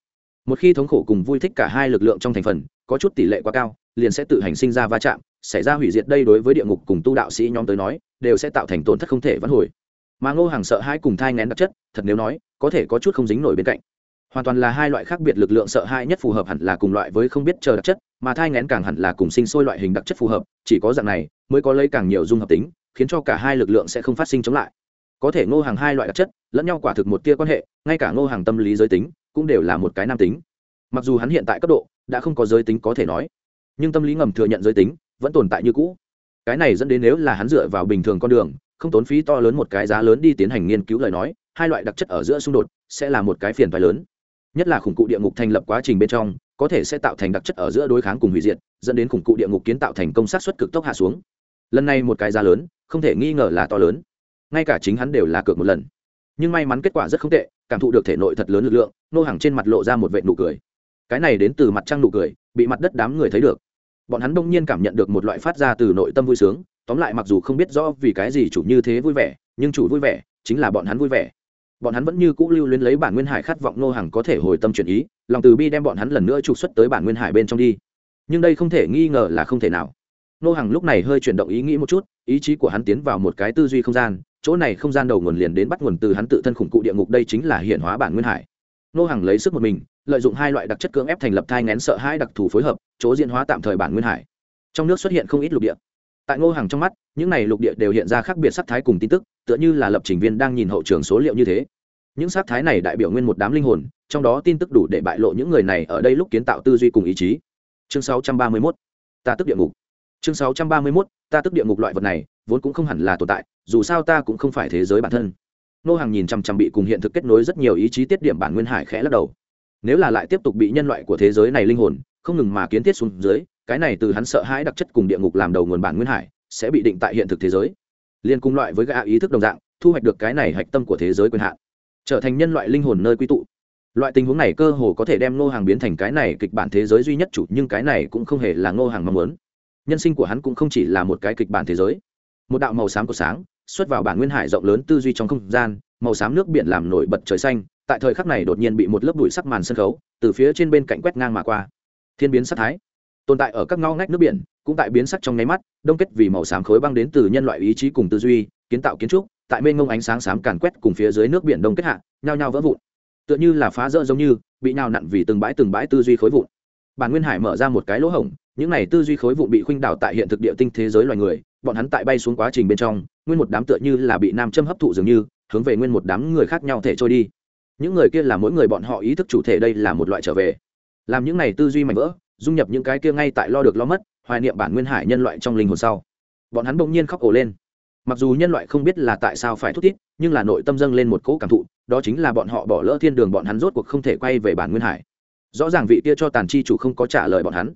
Một khi thống khổ cùng vui thích cả hai lực lượng trong thành phần, có chút tỷ lệ quá cao, liền sẽ tự hành sinh ra va chạm, xảy ra hủy diệt đây đối với địa ngục cùng tu đạo sĩ nhóm tới nói, đều sẽ tạo thành tổn thất không thể vãn hồi. Mà ngô hàng sợ hai cùng thai ngén đặc chất, thật nếu nói, có thể có chút không dính nổi bên cạnh. Hoàn toàn là hai loại khác biệt lực lượng sợ hãi nhất phù hợp hẳn là cùng loại với không biết chờ đặc chất, mà thai ngén càng hẳn là cùng sinh sôi loại hình đặc chất phù hợp, chỉ có dạng này mới có lấy càng nhiều dung hợp tính, khiến cho cả hai lực lượng sẽ không phát sinh chống lại có thể ngô hàng hai loại đặc chất, lẫn nhau quả thực một tia quan hệ, ngay cả ngô hàng tâm lý giới tính cũng đều là một cái nam tính. Mặc dù hắn hiện tại cấp độ đã không có giới tính có thể nói, nhưng tâm lý ngầm thừa nhận giới tính vẫn tồn tại như cũ. Cái này dẫn đến nếu là hắn dựa vào bình thường con đường, không tốn phí to lớn một cái giá lớn đi tiến hành nghiên cứu lời nói, hai loại đặc chất ở giữa xung đột sẽ là một cái phiền phái lớn. Nhất là khủng cụ địa ngục thành lập quá trình bên trong, có thể sẽ tạo thành đặc chất ở giữa đối kháng cùng hủy diệt, dẫn đến khủng cụ địa ngục kiến tạo thành công sát xuất cực tốc hạ xuống. Lần này một cái giá lớn, không thể nghi ngờ là to lớn ngay cả chính hắn đều là cược một lần. Nhưng may mắn kết quả rất không tệ, cảm thụ được thể nội thật lớn lực lượng, nô hàng trên mặt lộ ra một vệ nụ cười. Cái này đến từ mặt trăng nụ cười, bị mặt đất đám người thấy được. Bọn hắn đông nhiên cảm nhận được một loại phát ra từ nội tâm vui sướng, tóm lại mặc dù không biết rõ vì cái gì chủ như thế vui vẻ, nhưng chủ vui vẻ chính là bọn hắn vui vẻ. Bọn hắn vẫn như cũ lưu luyến lấy bản nguyên hải khát vọng nô hàng có thể hồi tâm chuyển ý, lòng từ bi đem bọn hắn lần nữa trục xuất tới bản nguyên hải bên trong đi. Nhưng đây không thể nghi ngờ là không thể nào. Nô hàng lúc này hơi chuyển động ý nghĩ một chút, ý chí của hắn tiến vào một cái tư duy không gian chỗ này không gian đầu nguồn liền đến bắt nguồn từ hắn tự thân khủng cụ địa ngục đây chính là hiện hóa bản nguyên hải. Nô hàng lấy sức một mình lợi dụng hai loại đặc chất cưỡng ép thành lập thai ngén sợ hai đặc thù phối hợp chỗ diện hóa tạm thời bản nguyên hải. Trong nước xuất hiện không ít lục địa. Tại ngô hàng trong mắt những này lục địa đều hiện ra khác biệt sắc thái cùng tin tức tựa như là lập trình viên đang nhìn hậu trường số liệu như thế. Những sắc thái này đại biểu nguyên một đám linh hồn trong đó tin tức đủ để bại lộ những người này ở đây lúc kiến tạo tư duy cùng ý chí. Chương 631, ta tức địa ngục. Chương 631, ta tức địa ngục loại vật này vốn cũng không hẳn là tồn tại dù sao ta cũng không phải thế giới bản thân. Nô hàng nhìn chằm chằm bị cùng hiện thực kết nối rất nhiều ý chí tiết điểm bản nguyên hải khẽ lắc đầu. Nếu là lại tiếp tục bị nhân loại của thế giới này linh hồn, không ngừng mà kiến thiết xuống dưới, cái này từ hắn sợ hãi đặc chất cùng địa ngục làm đầu nguồn bản nguyên hải, sẽ bị định tại hiện thực thế giới. Liên cùng loại với gã ý thức đồng dạng, thu hoạch được cái này hạch tâm của thế giới quyền hạn. Trở thành nhân loại linh hồn nơi quy tụ. Loại tình huống này cơ hồ có thể đem ngô hàng biến thành cái này kịch bản thế giới duy nhất chủ, nhưng cái này cũng không hề là ngô hàng mong muốn. Nhân sinh của hắn cũng không chỉ là một cái kịch bản thế giới. Một đạo màu xám của sáng xuất vào bản nguyên hải rộng lớn tư duy trong không gian, màu xám nước biển làm nổi bật trời xanh, tại thời khắc này đột nhiên bị một lớp bụi sắc màn sân khấu từ phía trên bên cạnh quét ngang mà qua. Thiên biến sắc thái. Tồn tại ở các ngao ngách nước biển, cũng tại biến sắc trong nháy mắt, đông kết vì màu xám khối băng đến từ nhân loại ý chí cùng tư duy, kiến tạo kiến trúc, tại mênh ngông ánh sáng xám càn quét cùng phía dưới nước biển đông kết hạ, nhao nhao vỡ vụn. Tựa như là phá rỡ giống như, bị nhào nặn vì từng bãi từng bãi tư duy khối vụn bản nguyên hải mở ra một cái lỗ hổng những này tư duy khối vụn bị khuynh đảo tại hiện thực địa tinh thế giới loài người bọn hắn tại bay xuống quá trình bên trong nguyên một đám tựa như là bị nam châm hấp thụ dường như hướng về nguyên một đám người khác nhau thể trôi đi. Những người kia là mỗi người bọn họ ý thức chủ thể đây là một loại trở về. Làm những này tư duy mạnh vỡ dung nhập những cái kia ngay tại lo được lo mất hoài niệm bản nguyên hải nhân loại trong linh hồn sau. Bọn hắn bỗng nhiên khóc ổ lên. Mặc dù nhân loại không biết là tại sao phải thúc thiết, nhưng là nội tâm dâng lên một cỗ cảm thụ đó chính là bọn họ bỏ lỡ thiên đường bọn hắn rốt cuộc không thể quay về bản nguyên hải rõ ràng vị kia cho tàn chi chủ không có trả lời bọn hắn.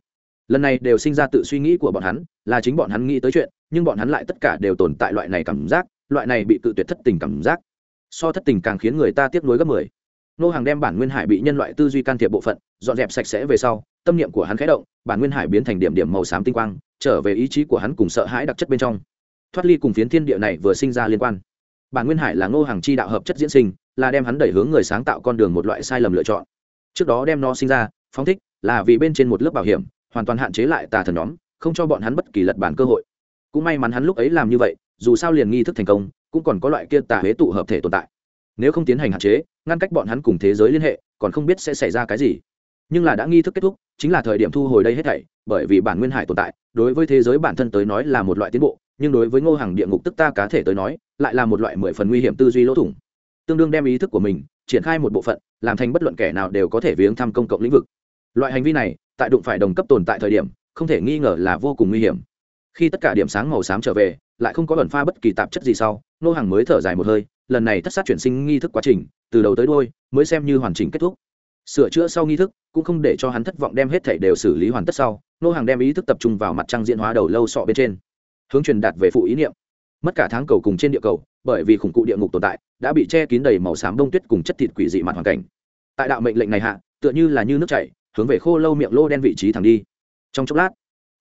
Lần này đều sinh ra tự suy nghĩ của bọn hắn, là chính bọn hắn nghĩ tới chuyện, nhưng bọn hắn lại tất cả đều tồn tại loại này cảm giác, loại này bị tự tuyệt thất tình cảm giác. So thất tình càng khiến người ta tiếc nuối gấp mười. Nô hàng đem bản nguyên hải bị nhân loại tư duy can thiệp bộ phận, dọn dẹp sạch sẽ về sau, tâm niệm của hắn khẽ động, bản nguyên hải biến thành điểm điểm màu xám tinh quang, trở về ý chí của hắn cùng sợ hãi đặc chất bên trong. Thoát ly cùng phiến thiên địa này vừa sinh ra liên quan. Bản nguyên hải là ngô hàng chi đạo hợp chất diễn sinh, là đem hắn đẩy hướng người sáng tạo con đường một loại sai lầm lựa chọn trước đó đem nó sinh ra, phóng thích, là vì bên trên một lớp bảo hiểm, hoàn toàn hạn chế lại tà thần nhóm, không cho bọn hắn bất kỳ lật bản cơ hội. Cũng may mắn hắn lúc ấy làm như vậy, dù sao liền nghi thức thành công, cũng còn có loại kia tà huế tụ hợp thể tồn tại. Nếu không tiến hành hạn chế, ngăn cách bọn hắn cùng thế giới liên hệ, còn không biết sẽ xảy ra cái gì. Nhưng là đã nghi thức kết thúc, chính là thời điểm thu hồi đây hết thảy, bởi vì bản nguyên hải tồn tại, đối với thế giới bản thân tới nói là một loại tiến bộ, nhưng đối với ngô hàng địa ngục tức ta cá thể tới nói, lại là một loại mười phần nguy hiểm tư duy lỗ thủng. Tương đương đem ý thức của mình, triển khai một bộ phận làm thành bất luận kẻ nào đều có thể viếng thăm công cộng lĩnh vực. Loại hành vi này, tại đụng phải đồng cấp tồn tại thời điểm, không thể nghi ngờ là vô cùng nguy hiểm. Khi tất cả điểm sáng màu xám trở về, lại không có ẩn pha bất kỳ tạp chất gì sau nô hàng mới thở dài một hơi, lần này thất sát chuyển sinh nghi thức quá trình, từ đầu tới đôi mới xem như hoàn chỉnh kết thúc. Sửa chữa sau nghi thức, cũng không để cho hắn thất vọng đem hết thảy đều xử lý hoàn tất sau nô hàng đem ý thức tập trung vào mặt trăng diễn hóa đầu lâu sọ bên trên, hướng truyền đạt về phụ ý niệm. Mất cả tháng cầu cùng trên địa cầu bởi vì khủng cụ địa ngục tồn tại, đã bị che kín đầy màu xám bông tuyết cùng chất thịt quỷ dị mặt hoàn cảnh. Tại đạo mệnh lệnh này hạ, tựa như là như nước chảy, hướng về khô lâu miệng lô đen vị trí thẳng đi. Trong chốc lát,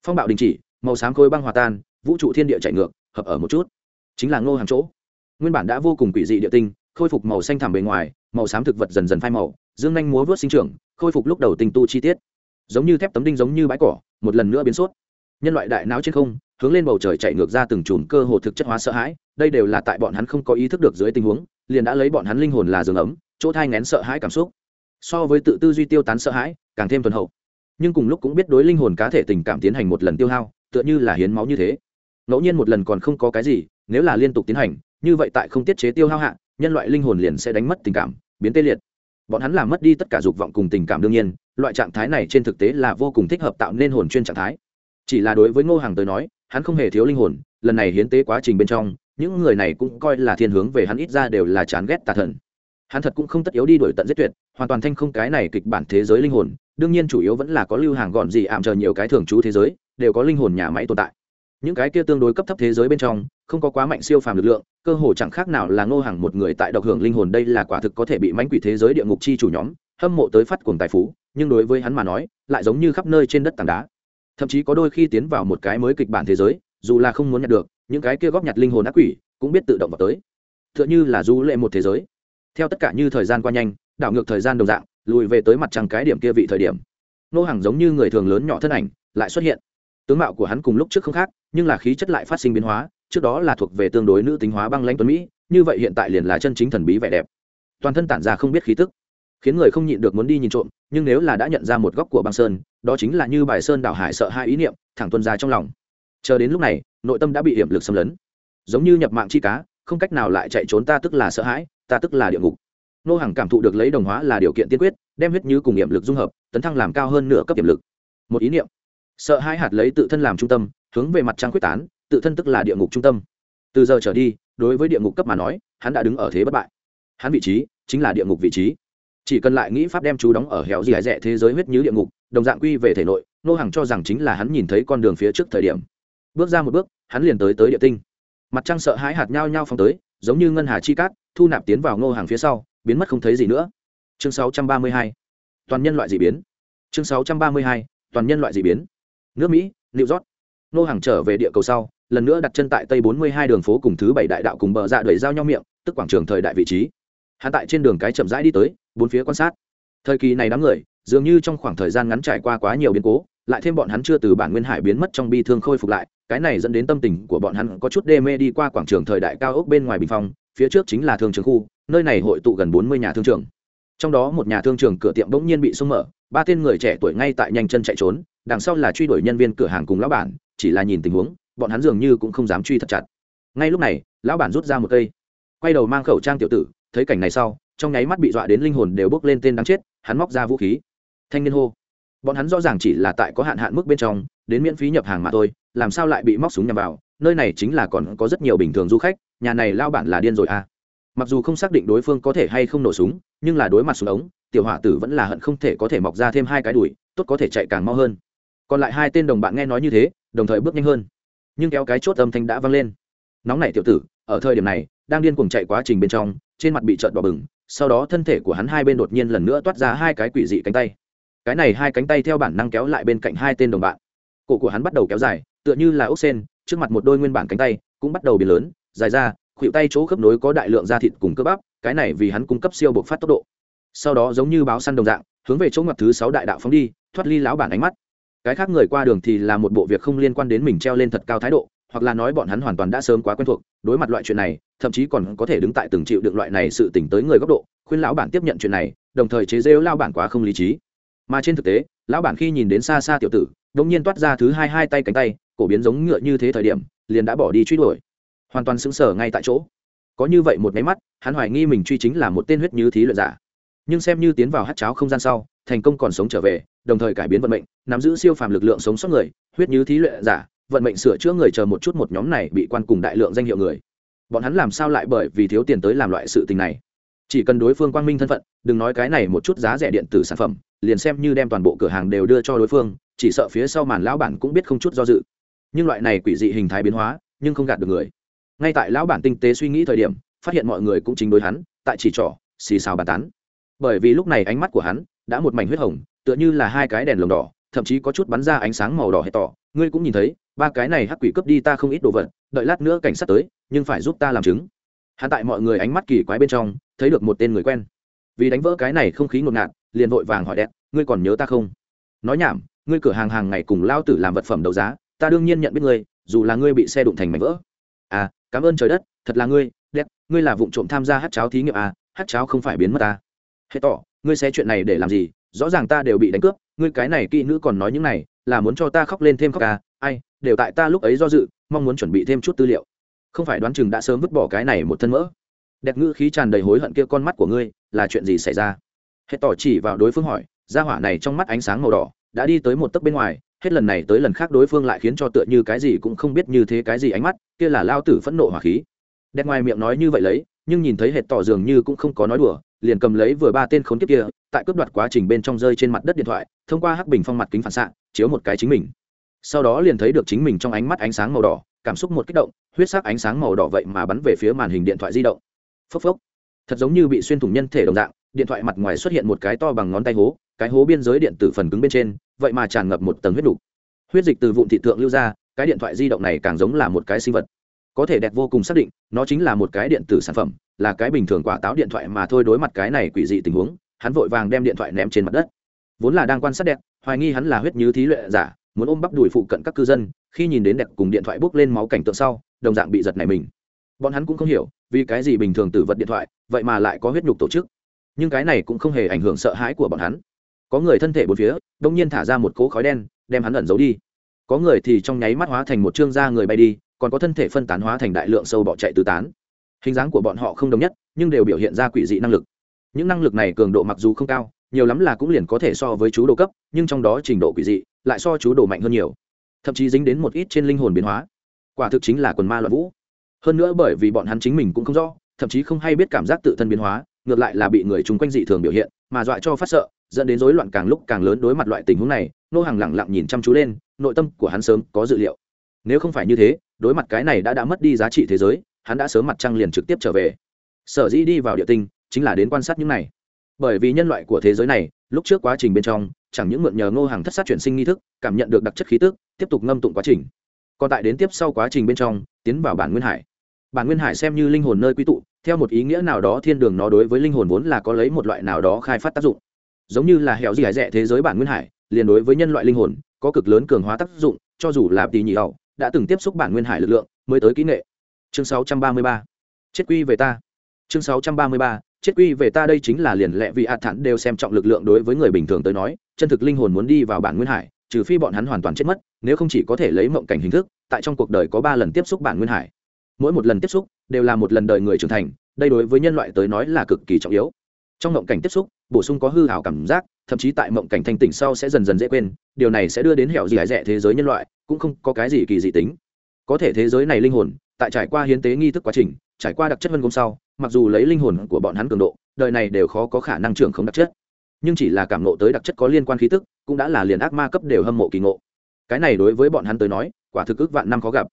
phong bạo đình chỉ, màu xám khối băng hòa tan, vũ trụ thiên địa chạy ngược, hợp ở một chút. Chính là ngô hàng chỗ. Nguyên bản đã vô cùng quỷ dị địa tinh, khôi phục màu xanh thẳm bề ngoài, màu xám thực vật dần dần phai màu, dương nhanh múa vớt sinh trưởng, khôi phục lúc đầu tinh tu chi tiết. Giống như thép tấm đinh giống như bãi cỏ, một lần nữa biến sốt. Nhân loại đại não trên không hướng lên bầu trời chạy ngược ra từng chùm cơ hồ thực chất hóa sợ hãi, đây đều là tại bọn hắn không có ý thức được dưới tình huống, liền đã lấy bọn hắn linh hồn là giường ấm, chỗ thai ngén sợ hãi cảm xúc. So với tự tư duy tiêu tán sợ hãi, càng thêm thuần hậu. Nhưng cùng lúc cũng biết đối linh hồn cá thể tình cảm tiến hành một lần tiêu hao, tựa như là hiến máu như thế. Ngẫu nhiên một lần còn không có cái gì, nếu là liên tục tiến hành, như vậy tại không tiết chế tiêu hao hạ, nhân loại linh hồn liền sẽ đánh mất tình cảm, biến tê liệt. Bọn hắn làm mất đi tất cả dục vọng cùng tình cảm đương nhiên, loại trạng thái này trên thực tế là vô cùng thích hợp tạo nên hồn chuyên trạng thái. Chỉ là đối với ngô hàng tới nói hắn không hề thiếu linh hồn, lần này hiến tế quá trình bên trong, những người này cũng coi là thiên hướng về hắn ít ra đều là chán ghét tà thần. Hắn thật cũng không tất yếu đi đổi tận giết tuyệt, hoàn toàn thanh không cái này kịch bản thế giới linh hồn, đương nhiên chủ yếu vẫn là có lưu hàng gọn gì ảm chờ nhiều cái thường trú thế giới, đều có linh hồn nhà máy tồn tại. Những cái kia tương đối cấp thấp thế giới bên trong, không có quá mạnh siêu phàm lực lượng, cơ hồ chẳng khác nào là ngô hàng một người tại độc hưởng linh hồn đây là quả thực có thể bị mánh quỷ thế giới địa ngục chi chủ nhóm hâm mộ tới phát cuồng tài phú, nhưng đối với hắn mà nói, lại giống như khắp nơi trên đất tảng đá thậm chí có đôi khi tiến vào một cái mới kịch bản thế giới, dù là không muốn nhặt được, những cái kia góp nhặt linh hồn ác quỷ cũng biết tự động vào tới. T h ư ợ n h ư là du lệ một thế giới. Theo tất cả như thời gian qua nhanh, đảo ngược thời gian đồng dạng, lùi về tới mặt trăng cái điểm kia vị thời điểm. Nô hàng giống như người thường lớn nhỏ thân ảnh, lại xuất hiện. Tướng mạo của hắn cùng lúc trước không khác, nhưng là khí chất lại phát sinh biến hóa, trước đó là thuộc về tương đối nữ tính hóa băng lãnh tuấn mỹ, như vậy hiện tại liền là chân chính thần bí vẻ đẹp. Toàn thân tản ra không biết khí tức, khiến người không nhịn được muốn đi nhìn trộm, nhưng nếu là đã nhận ra một góc của băng sơn đó chính là như bài sơn đảo hải sợ hai ý niệm, thẳng tuân ra trong lòng. Chờ đến lúc này, nội tâm đã bị hiểm lực xâm lấn. Giống như nhập mạng chi cá, không cách nào lại chạy trốn ta tức là sợ hãi, ta tức là địa ngục. Nô hàng cảm thụ được lấy đồng hóa là điều kiện tiên quyết, đem huyết như cùng hiểm lực dung hợp, tấn thăng làm cao hơn nửa cấp hiểm lực. Một ý niệm. Sợ hai hạt lấy tự thân làm trung tâm, hướng về mặt trăng quyết tán, tự thân tức là địa ngục trung tâm. Từ giờ trở đi, đối với địa ngục cấp mà nói, hắn đã đứng ở thế bất bại. Hắn vị trí chính là địa ngục vị trí. Chỉ cần lại nghĩ pháp đem chú đóng ở hẻo gì hải rẻ thế giới huyết như địa ngục đồng dạng quy về thể nội nô hàng cho rằng chính là hắn nhìn thấy con đường phía trước thời điểm. Bước ra một bước, hắn liền tới tới địa tinh. Mặt trăng sợ hãi hạt nhau nhau phong tới, giống như ngân hà chi cát, thu nạp tiến vào ngô hàng phía sau, biến mất không thấy gì nữa. Chương 632. toàn nhân loại d ị biến. Chương 632. toàn nhân loại d ị biến. Nước mỹ, new york. Ngô hàng trở về địa cầu sau, lần nữa đặt chân tại tây 42 đường phố cùng thứ bảy đại đạo cùng bờ dạ đẩy giao nhau miệng, tức quảng trường thời đại vị trí. Hắn tại trên đường cái chậm rãi đi tới, bốn phía quan sát. Thời kỳ này đám người dường như trong khoảng thời gian ngắn trải qua quá nhiều biến cố, lại thêm bọn hắn chưa từ bản nguyên hải biến mất trong bi thương khôi phục lại, cái này dẫn đến tâm tình của bọn hắn có chút đê mê đi qua quảng trường thời đại cao ốc bên ngoài bình phong, phía trước chính là thương trường khu, nơi này hội tụ gần bốn mươi nhà thương trường. Trong đó một nhà thương trường cửa tiệm bỗng nhiên bị xông mở, ba tên người trẻ tuổi ngay tại nhanh chân chạy trốn, đằng sau là truy đuổi nhân viên cửa hàng cùng lão bản, chỉ là nhìn tình huống, bọn hắn dường như cũng không dám truy thật chặt. Ngay lúc này, lão bản rút ra một cây, quay đầu mang khẩu trang tiểu tử, thấy cảnh này sau, trong nháy mắt bị dọa đến linh hồn đều bước lên tên đáng chết, hắn móc ra vũ khí thanh niên hô. Bọn hắn rõ ràng chỉ là tại có hạn hạn mức bên trong, đến miễn phí nhập hàng mà thôi, làm sao lại bị móc súng nhằm vào? Nơi này chính là còn có rất nhiều bình thường du khách, nhà này lao bản là điên rồi à. Mặc dù không xác định đối phương có thể hay không nổ súng, nhưng là đối mặt súng ống, tiểu hỏa tử vẫn là hận không thể có thể mọc ra thêm hai cái đùi, tốt có thể chạy càng mau hơn. Còn lại hai tên đồng bạn nghe nói như thế, đồng thời bước nhanh hơn. Nhưng kéo cái chốt âm thanh đã vang lên. Nóng này tiểu tử, ở thời điểm này, đang điên cuồng chạy quá trình bên trong, trên mặt bị trợn đỏ bừng, sau đó thân thể của hắn hai bên đột nhiên lần nữa toát ra hai cái quỷ dị cánh tay cái này hai cánh tay theo bản năng kéo lại bên cạnh hai tên đồng bạn. Cổ của hắn bắt đầu kéo dài, tựa như là ốc sen, trước mặt một đôi nguyên bản cánh tay cũng bắt đầu biến lớn, dài ra khuỵu tay chỗ khớp nối có đại lượng da thịt cùng cơ bắp, cái này vì hắn cung cấp siêu bộc phát tốc độ. Sau đó giống như báo săn đồng dạng, hướng về chỗ ngặt thứ sáu đại đạo phóng đi, thoát ly lão bản ánh mắt. Cái khác người qua đường thì là một bộ việc không liên quan đến mình treo lên thật cao thái độ, hoặc là nói bọn hắn hoàn toàn đã sớm quá quen thuộc, đối mặt loại chuyện này, thậm chí còn có thể đứng tại từng chịu được loại này sự tỉnh tới người góc độ, khuyên lão bản tiếp nhận chuyện này, đồng thời chế rêu lao bản quá không lý trí mà trên thực tế, lão bản khi nhìn đến xa xa tiểu tử, đột nhiên toát ra thứ hai hai tay cánh tay, cổ biến giống ngựa như thế thời điểm, liền đã bỏ đi truy đuổi. Hoàn toàn sững sờ ngay tại chỗ. Có như vậy một máy mắt, hắn hoài nghi mình truy chính là một tên huyết như thí luyện giả. Nhưng xem như tiến vào hát cháo không gian sau, thành công còn sống trở về, đồng thời cải biến vận mệnh, nắm giữ siêu phàm lực lượng sống sót người, huyết như thí luyện giả, vận mệnh sửa chữa người chờ một chút một nhóm này bị quan cùng đại lượng danh hiệu người. Bọn hắn làm sao lại bởi vì thiếu tiền tới làm loại sự tình này? Chỉ cần đối phương quang minh thân phận, đừng nói cái này một chút giá rẻ điện tử sản phẩm, liền xem như đem toàn bộ cửa hàng đều đưa cho đối phương, chỉ sợ phía sau màn lão bản cũng biết không chút do dự. Nhưng loại này quỷ dị hình thái biến hóa, nhưng không gạt được người. Ngay tại lão bản tinh tế suy nghĩ thời điểm, phát hiện mọi người cũng chính đối hắn, tại chỉ trỏ, xì xào bàn tán. Bởi vì lúc này ánh mắt của hắn đã một mảnh huyết hồng, tựa như là hai cái đèn lồng đỏ, thậm chí có chút bắn ra ánh sáng màu đỏ hay tỏ. Ngươi cũng nhìn thấy, ba cái này hắc quỷ cướp đi ta không ít đồ vật, đợi lát nữa cảnh sát tới, nhưng phải giúp ta làm chứng hắn tại mọi người ánh mắt kỳ quái bên trong, thấy được một tên người quen. Vì đánh vỡ cái này không khí ngột ngạt, liền vội vàng hỏi đẹp ngươi còn nhớ ta không? Nói nhảm, ngươi cửa hàng hàng ngày cùng lao tử làm vật phẩm đấu giá, ta đương nhiên nhận biết ngươi, dù là ngươi bị xe đụng thành mảnh vỡ. À cảm ơn trời đất, thật là ngươi đẹp ngươi là vụ trộm tham gia hát cháo thí nghiệm à hát cháo không phải biến mất ta. Hết tỏ, ngươi xe chuyện này để làm gì? Rõ ràng ta đều bị đánh cướp, ngươi cái này kỹ nữ còn nói những này, là muốn cho ta khóc lên thêm khóc à ai, đều tại ta lúc ấy do dự, mong muốn chuẩn bị thêm chút tư liệu không phải đoán chừng đã sớm vứt bỏ cái này một thân mỡ. Đẹp ngữ khí tràn đầy hối hận kia con mắt của ngươi, là chuyện gì xảy ra? Hết tỏ chỉ vào đối phương hỏi ra hỏa này trong mắt ánh sáng màu đỏ, đã đi tới một tấc bên ngoài, hết lần này tới lần khác đối phương lại khiến cho tựa như cái gì cũng không biết như thế cái gì ánh mắt, kia là lao tử phẫn nộ hỏa khí. Đẹp ngoài miệng nói như vậy lấy, nhưng nhìn thấy hệt tỏ dường như cũng không có nói đùa, liền cầm lấy vừa ba tên khốn kiếp kia, tại cướp đoạt quá trình bên trong rơi trên mặt đất điện thoại, thông qua hắc bình phong mặt kính phản xạ, chiếu một cái chính mình. Sau đó liền thấy được chính mình trong ánh mắt ánh sáng màu đỏ cảm xúc một kích động, huyết sắc ánh sáng màu đỏ vậy mà bắn về phía màn hình điện thoại di động. Phốc phốc. Thật giống như bị xuyên thủng nhân thể đồng dạng, điện thoại mặt ngoài xuất hiện một cái to bằng ngón tay hố, cái hố biên giới điện tử phần cứng bên trên, vậy mà tràn ngập một tầng huyết đủ. huyết dịch từ vụn thị tượng lưu ra, cái điện thoại di động này càng giống là một cái sinh vật. Có thể đẹp vô cùng xác định, nó chính là một cái điện tử sản phẩm, là cái bình thường quả táo điện thoại mà thôi đối mặt cái này quỷ dị tình huống, hắn vội vàng đem điện thoại ném trên mặt đất. Vốn là đang quan sát đẹp, hoài nghi hắn là huyết như thí luyện giả, muốn ôm bắp đùi phụ cận các cư dân khi nhìn đến đẹp cùng điện thoại bốc lên máu cảnh tượng sau, đồng dạng bị giật này mình. Bọn hắn cũng không hiểu, vì cái gì bình thường tử vật điện thoại, vậy mà lại có huyết nhục tổ chức. Nhưng cái này cũng không hề ảnh hưởng sợ hãi của bọn hắn. Có người thân thể bốn phía, đông nhiên thả ra một cỗ khói đen, đem hắn ẩn giấu đi. Có người thì trong nháy mắt hóa thành một trương da người bay đi, còn có thân thể phân tán hóa thành đại lượng sâu bọ chạy tứ tán. Hình dáng của bọn họ không đồng nhất, nhưng đều biểu hiện ra quỷ dị năng lực. Những năng lực này cường độ mặc dù không cao, nhiều lắm là cũng liền có thể so với chú đồ cấp, nhưng trong đó trình độ quỷ dị, lại so chú đồ mạnh hơn nhiều thậm chí dính đến một ít trên linh hồn biến hóa. Quả thực chính là quần ma loạn vũ. Hơn nữa bởi vì bọn hắn chính mình cũng không rõ, thậm chí không hay biết cảm giác tự thân biến hóa, ngược lại là bị người chung quanh dị thường biểu hiện, mà dọa cho phát sợ, dẫn đến rối loạn càng lúc càng lớn đối mặt loại tình huống này, nô hàng lẳng lặng nhìn chăm chú lên, nội tâm của hắn sớm có dự liệu. Nếu không phải như thế, đối mặt cái này đã đã mất đi giá trị thế giới, hắn đã sớm mặt trăng liền trực tiếp trở về. Sở dĩ đi vào địa tinh, chính là đến quan sát những này. Bởi vì nhân loại của thế giới này, lúc trước quá trình bên trong chẳng những mượn nhờ ngô hàng thất sát chuyển sinh nghi thức, cảm nhận được đặc chất khí tức, tiếp tục ngâm tụng quá trình còn tại đến tiếp sau quá trình bên trong, tiến vào bản nguyên hải bản nguyên hải xem như linh hồn nơi quy tụ, theo một ý nghĩa nào đó thiên đường nó đối với linh hồn vốn là có lấy một loại nào đó khai phát tác dụng giống như là hẻo gì hải rẻ thế giới bản nguyên hải, liền đối với nhân loại linh hồn, có cực lớn cường hóa tác dụng, cho dù là tỷ nhị hậu, đã từng tiếp xúc bản nguyên hải lực lượng, mới tới kỹ nghệ chương 633. chết quy về ta chương 633 chết quy về ta đây chính là liền lệ vì ạt thản đều xem trọng lực lượng đối với người bình thường tới nói, chân thực linh hồn muốn đi vào bản nguyên hải, trừ phi bọn hắn hoàn toàn chết mất, nếu không chỉ có thể lấy mộng cảnh hình thức, tại trong cuộc đời có ba lần tiếp xúc bản nguyên hải. Mỗi một lần tiếp xúc, đều là một lần đời người trưởng thành, đây đối với nhân loại tới nói là cực kỳ trọng yếu. Trong mộng cảnh tiếp xúc, bổ sung có hư hảo cảm giác, thậm chí tại mộng cảnh thanh tỉnh sau sẽ dần dần dễ quên, điều này sẽ đưa đến hẻo gì hải rẻ thế giới nhân loại, cũng không có cái gì kỳ dị tính. Có thể thế giới này linh hồn, tại trải qua hiến tế nghi thức quá trình trải qua đặc chất vân công sau, mặc dù lấy linh hồn của bọn hắn cường độ, đời này đều khó có khả năng trưởng không đặc chất. Nhưng chỉ là cảm nộ tới đặc chất có liên quan khí tức, cũng đã là liền ác ma cấp đều hâm mộ kỳ ngộ. Cái này đối với bọn hắn tới nói, quả thực ước vạn năm khó gặp.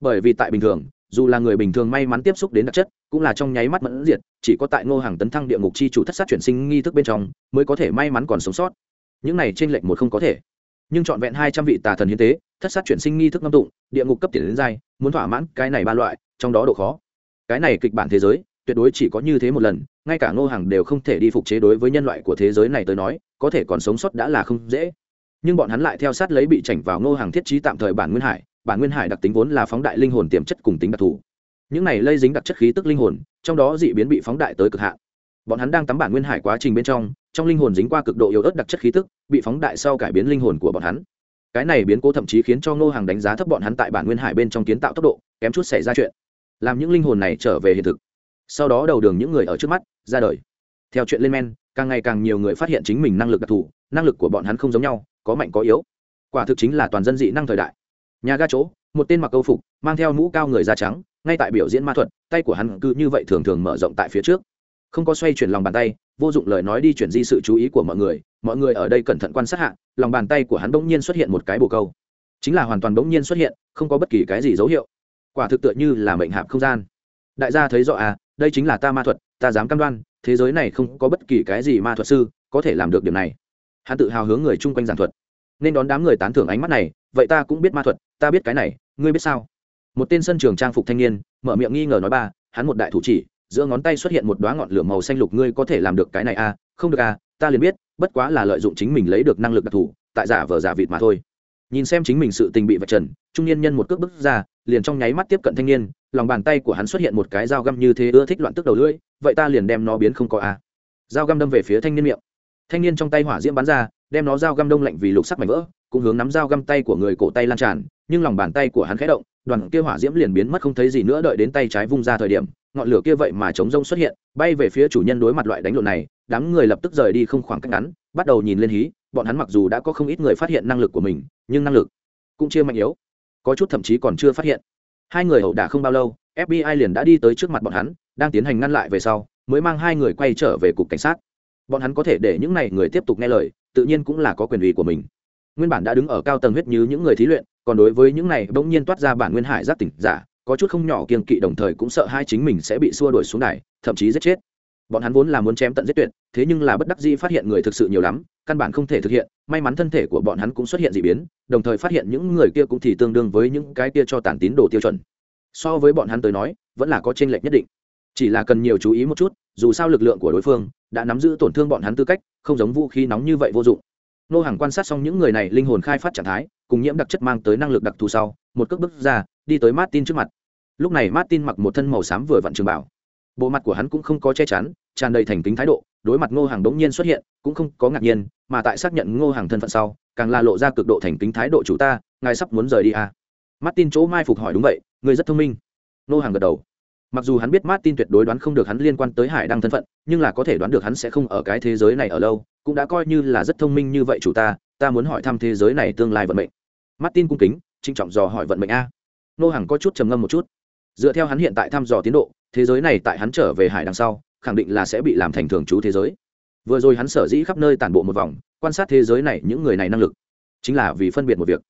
Bởi vì tại bình thường, dù là người bình thường may mắn tiếp xúc đến đặc chất, cũng là trong nháy mắt mẫn diệt, chỉ có tại ngô hàng tấn thăng địa ngục chi chủ thất sát chuyển sinh nghi thức bên trong, mới có thể may mắn còn sống sót. Những này trên lệnh một không có thể. Nhưng trọn vẹn hai trăm vị tà thần hiến tế, thất sát chuyển sinh nghi thức ngâm tụng, địa ngục cấp tiền đến giai, muốn thỏa mãn cái này ba loại, trong đó độ khó cái này kịch bản thế giới, tuyệt đối chỉ có như thế một lần, ngay cả ngô hàng đều không thể đi phục chế đối với nhân loại của thế giới này tới nói, có thể còn sống sót đã là không dễ. Nhưng bọn hắn lại theo sát lấy bị chảnh vào ngô hàng thiết trí tạm thời bản nguyên hải, bản nguyên hải đặc tính vốn là phóng đại linh hồn tiềm chất cùng tính đặc thù. Những này lây dính đặc chất khí tức linh hồn, trong đó dị biến bị phóng đại tới cực hạn. Bọn hắn đang tắm bản nguyên hải quá trình bên trong trong linh hồn dính qua cực độ yếu ớt đặc chất khí tức, bị phóng đại sau cải biến linh hồn của bọn hắn. Cái này biến cố thậm chí khiến cho ngô hàng đánh giá thấp bọn hắn tại bản nguyên hải bên trong kiến tạo tốc độ, kém chút xảy ra chuyện làm những linh hồn này trở về hiện thực. Sau đó đầu đường những người ở trước mắt, ra đời. Theo chuyện lên men, càng ngày càng nhiều người phát hiện chính mình năng lực đặc thù, năng lực của bọn hắn không giống nhau, có mạnh có yếu. Quả thực chính là toàn dân dị năng thời đại. Nhà ga chỗ, một tên mặc câu phục, mang theo mũ cao người da trắng, ngay tại biểu diễn ma thuật, tay của hắn cứ như vậy thường thường mở rộng tại phía trước. Không có xoay chuyển lòng bàn tay, vô dụng lời nói đi chuyển di sự chú ý của mọi người mọi người ở đây cẩn thận quan sát hạ, lòng bàn tay của hắn bỗng nhiên xuất hiện một cái bồ câu. Chính là hoàn toàn bỗng nhiên xuất hiện, không có bất kỳ cái gì dấu hiệu quả thực tựa như là mệnh hạp không gian. Đại gia thấy rõ à đây chính là ta ma thuật, ta dám cam đoan, thế giới này không có bất kỳ cái gì ma thuật sư có thể làm được điều này. Hắn tự hào hướng người chung quanh giảng thuật. Nên đón đám người tán thưởng ánh mắt này, vậy ta cũng biết ma thuật, ta biết cái này, ngươi biết sao? Một tên sân trường trang phục thanh niên, mở miệng nghi ngờ nói ba, hắn một đại thủ chỉ, giữa ngón tay xuất hiện một đoá ngọn lửa màu xanh lục, ngươi có thể làm được cái này à? Không được à ta liền biết, bất quá là lợi dụng chính mình lấy được năng lực đặc thù, tại giả vờ giả vịt mà thôi nhìn xem chính mình sự tình bị vạch trần, trung niên nhân một cước bước ra, liền trong nháy mắt tiếp cận thanh niên, lòng bàn tay của hắn xuất hiện một cái dao găm như thế ưa thích loạn tức đầu lưỡi, vậy ta liền đem nó biến không có à dao găm đâm về phía thanh niên miệng. Thanh niên trong tay hỏa diễm bắn ra, đem nó dao găm đông lạnh vì lục sắc mảnh vỡ, cũng hướng nắm dao găm tay của người cổ tay lan tràn, nhưng lòng bàn tay của hắn khẽ động, đoàn kia hỏa diễm liền biến mất không thấy gì nữa đợi đến tay trái vung ra thời điểm, ngọn lửa kia vậy mà chống rông xuất hiện, bay về phía chủ nhân đối mặt loại đánh lộn này, đám người lập tức rời đi không khoảng cách ngắn, bắt đầu nhìn lên hí bọn hắn mặc dù đã có không ít người phát hiện năng lực của mình, nhưng năng lực cũng chưa mạnh yếu. Có chút thậm chí còn chưa phát hiện. Hai người hậu đả không bao lâu fbi liền đã đi tới trước mặt bọn hắn, đang tiến hành ngăn lại về sau, mới mang hai người quay trở về cục cảnh sát. Bọn hắn có thể để những n à y người tiếp tục nghe lời, tự nhiên cũng là có quyền ủy của mình. Nguyên bản đã đứng ở cao tầng huyết như những người thí luyện, còn đối với những này bỗng nhiên toát ra bản nguyên hải giác tỉnh giả, có chút không nhỏ kiên kỵ đồng thời cũng sợ hai chính mình sẽ bị xua đuổi xuống đài, thậm chí giết chết bọn hắn vốn là muốn chém tận giết tuyệt, thế nhưng là bất đắc dĩ phát hiện người thực sự nhiều lắm, căn bản không thể thực hiện, may mắn thân thể của bọn hắn cũng xuất hiện d ị biến, đồng thời phát hiện những người kia cũng thì tương đương với những cái kia cho tàn tín đồ tiêu chuẩn. So với bọn hắn tới nói, vẫn là có t r ê n lệch nhất định. Chỉ là cần nhiều chú ý một chút, dù sao lực lượng của đối phương đã nắm giữ tổn thương bọn hắn tư cách, không giống vũ khí nóng như vậy vô dụng. Nô hàng quan sát xong những người này linh hồn khai phát trạng thái, cùng nhiễm đặc chất mang tới năng lực đặc thù sau, một cước bước ra, đi tới martin trước mặt. Lúc này martin mặc một thân màu xám vừa vặn trường bảo bộ mặt của hắn cũng không có che chắn, tràn đầy thành kính thái độ, đối mặt ngô hàng đống nhiên xuất hiện, cũng không có ngạc nhiên, mà tại xác nhận ngô hàng thân phận sau, càng là lộ ra cực độ thành kính thái độ chủ ta, ngài sắp muốn rời đi à. martin chỗ mai phục hỏi đúng vậy, người rất thông minh. Ngô hàng gật đầu. Mặc dù hắn biết martin tuyệt đối đoán không được hắn liên quan tới hải đăng thân phận, nhưng là có thể đoán được hắn sẽ không ở cái thế giới này ở lâu, cũng đã coi như là rất thông minh như vậy chủ ta ta muốn hỏi thăm thế giới này tương lai vận mệnh. Martin cung kính trinh trọng dò hỏi vận mệnh a. Ngô hàng có chút trầm ngâm một chút. Dựa theo hắn hiện tại thăm dò tiến độ thế giới này tại hắn trở về hải đằng sau, khẳng định là sẽ bị làm thành thường trú thế giới. Vừa rồi hắn sở dĩ khắp nơi tản bộ một vòng, quan sát thế giới này những người này năng lực, chính là vì phân biệt một việc.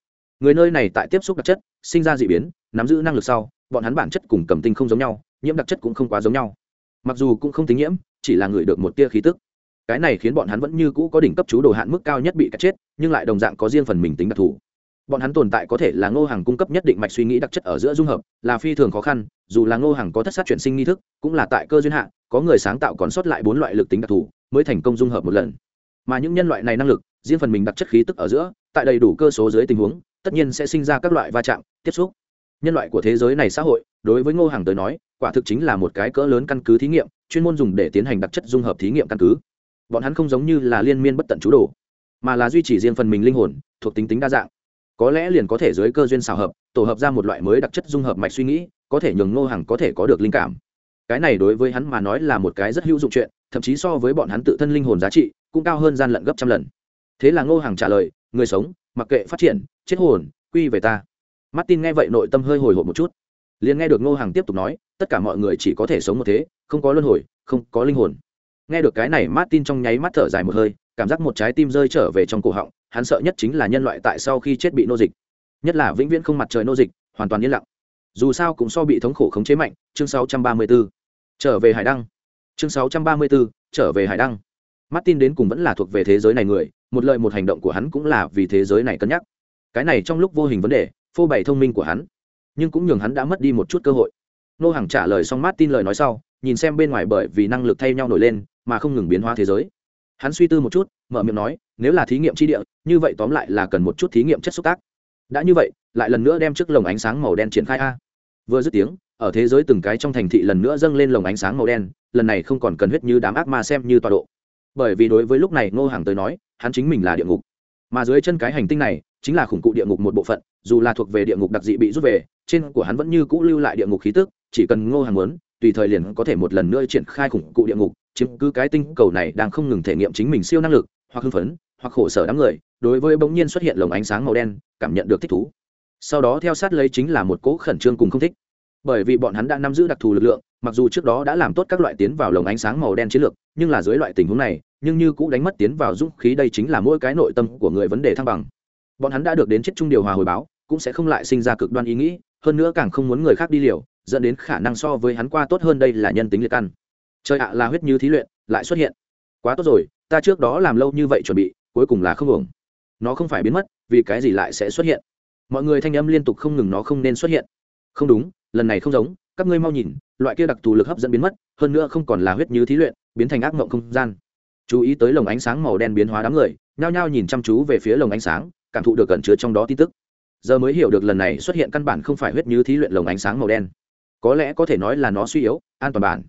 Người nơi này tại tiếp xúc đặc chất, sinh ra d ị biến, nắm giữ năng lực sau, bọn hắn bản chất cùng cầm tinh không giống nhau, nhiễm đặc chất cũng không quá giống nhau. Mặc dù cũng không tính nhiễm, chỉ là người được một tia khí tức. Cái này khiến bọn hắn vẫn như cũ có đỉnh cấp chú đồ hạn mức cao nhất bị cắt chết, nhưng lại đồng dạng có riêng phần mình tính đặc thù bọn hắn tồn tại có thể là ngô hàng cung cấp nhất định mạch suy nghĩ đặc chất ở giữa dung hợp, là phi thường khó khăn, dù là ngô hàng có thất sát chuyển sinh nghi thức, cũng là tại cơ duyên hạ, có người sáng tạo còn sót lại bốn loại lực tính đặc thù, mới thành công dung hợp một lần. Mà những nhân loại này năng lực, riêng phần mình đặc chất khí tức ở giữa, tại đầy đủ cơ số dưới tình huống, tất nhiên sẽ sinh ra các loại va chạm, tiếp xúc. Nhân loại của thế giới này xã hội, đối với ngô hàng tới nói, quả thực chính là một cái cỡ lớn căn cứ thí nghiệm, chuyên môn dùng để tiến hành đặc chất dung hợp thí nghiệm căn cứ. Bọn hắn không giống như là liên miên bất tận chú đồ, mà là duy trì riêng phần mình linh hồn, thuộc tính tính đa dạng có lẽ liền có thể dưới cơ duyên xào hợp, tổ hợp ra một loại mới đặc chất dung hợp mạch suy nghĩ, có thể nhường ngô Hằng có thể có được linh cảm. Cái này đối với hắn mà nói là một cái rất hữu dụng chuyện, thậm chí so với bọn hắn tự thân linh hồn giá trị, cũng cao hơn gian lận gấp trăm lần. Thế là ngô Hằng trả lời, người sống, mặc kệ phát triển, chết hồn, quy về ta. Martin nghe vậy nội tâm hơi hồi hộp một chút. Liền nghe được ngô Hằng tiếp tục nói, tất cả mọi người chỉ có thể sống một thế, không có luân hồi, không có linh hồn. Nghe được cái này, martin trong nháy mắt thở dài một hơi cảm giác một trái tim rơi trở về trong cổ họng hắn sợ nhất chính là nhân loại tại sau khi chết bị nô dịch. Nhất là vĩnh viễn không mặt trời nô dịch hoàn toàn yên lặng. Dù sao cũng so bị thống khổ khống chế mạnh chương 634. trở về hải đăng. Chương 634, trở về hải đăng. Martin đến cùng vẫn là thuộc về thế giới này người một lời một hành động của hắn cũng là vì thế giới này cân nhắc. Cái này trong lúc vô hình vấn đề phô bày thông minh của hắn. Nhưng cũng nhường hắn đã mất đi một chút cơ hội. Nô hàng trả lời xong martin lời nói sau nhìn xem bên ngoài bởi vì năng lực thay nhau nổi lên mà không ngừng biến hóa thế giới hắn suy tư một chút, mở miệng nói, nếu là thí nghiệm chi địa, như vậy tóm lại là cần một chút thí nghiệm chất xúc tác. Đã như vậy, lại lần nữa đem chiếc lồng ánh sáng màu đen triển khai a. Vừa dứt tiếng, ở thế giới từng cái trong thành thị lần nữa dâng lên lồng ánh sáng màu đen, lần này không còn cần huyết như đám ác ma xem như tọa độ. Bởi vì đối với lúc này ngô hàng tới nói, hắn chính mình là địa ngục. Mà dưới chân cái hành tinh này, chính là khủng cụ địa ngục một bộ phận, dù là thuộc về địa ngục đặc dị bị rút về, trên của hắn vẫn như cũ lưu lại địa ngục khí tức, chỉ cần ngô hàng muốn, tùy thời liền có thể một lần nữa triển khai khủng cụ địa ngục chiếm cứ cái tinh cầu này đang không ngừng thể nghiệm chính mình siêu năng lực, hoặc hưng phấn, hoặc khổ sở đám người, đối với bỗng nhiên xuất hiện lồng ánh sáng màu đen, cảm nhận được thích thú. Sau đó theo sát lấy chính là một cỗ khẩn trương cùng không thích. Bởi vì bọn hắn đã nắm giữ đặc thù lực lượng, mặc dù trước đó đã làm tốt các loại tiến vào lồng ánh sáng màu đen chiến lược, nhưng là dưới loại tình huống này, nhưng như cũng đánh mất tiến vào dũng khí đây chính là mỗi cái nội tâm của người vấn đề thăng bằng. Bọn hắn đã được đến chết chung điều hòa hồi báo, cũng sẽ không lại sinh ra cực đoan ý nghĩ, hơn nữa càng không muốn người khác đi liều, dẫn đến khả năng so với hắn qua tốt hơn đây là nhân tính liệt căn trời ạ, là huyết như thí luyện, lại xuất hiện. Quá tốt rồi, ta trước đó làm lâu như vậy chuẩn bị, cuối cùng là không hưởng nó không phải biến mất, vì cái gì lại sẽ xuất hiện? Mọi người thanh âm liên tục không ngừng nó không nên xuất hiện. Không đúng, lần này không giống, các ngươi mau nhìn, loại kia đặc thù lực hấp dẫn biến mất, hơn nữa không còn là huyết như thí luyện, biến thành ác mộng không gian. Chú ý tới lồng ánh sáng màu đen biến hóa đám người, nhao nhao nhìn chăm chú về phía lồng ánh sáng, cảm thụ được cẩn chứa trong đó tin tức. Giờ mới hiểu được lần này xuất hiện căn bản không phải huyết như thí luyện lồng ánh sáng màu đen. Có lẽ có thể nói là nó suy yếu, an toàn bản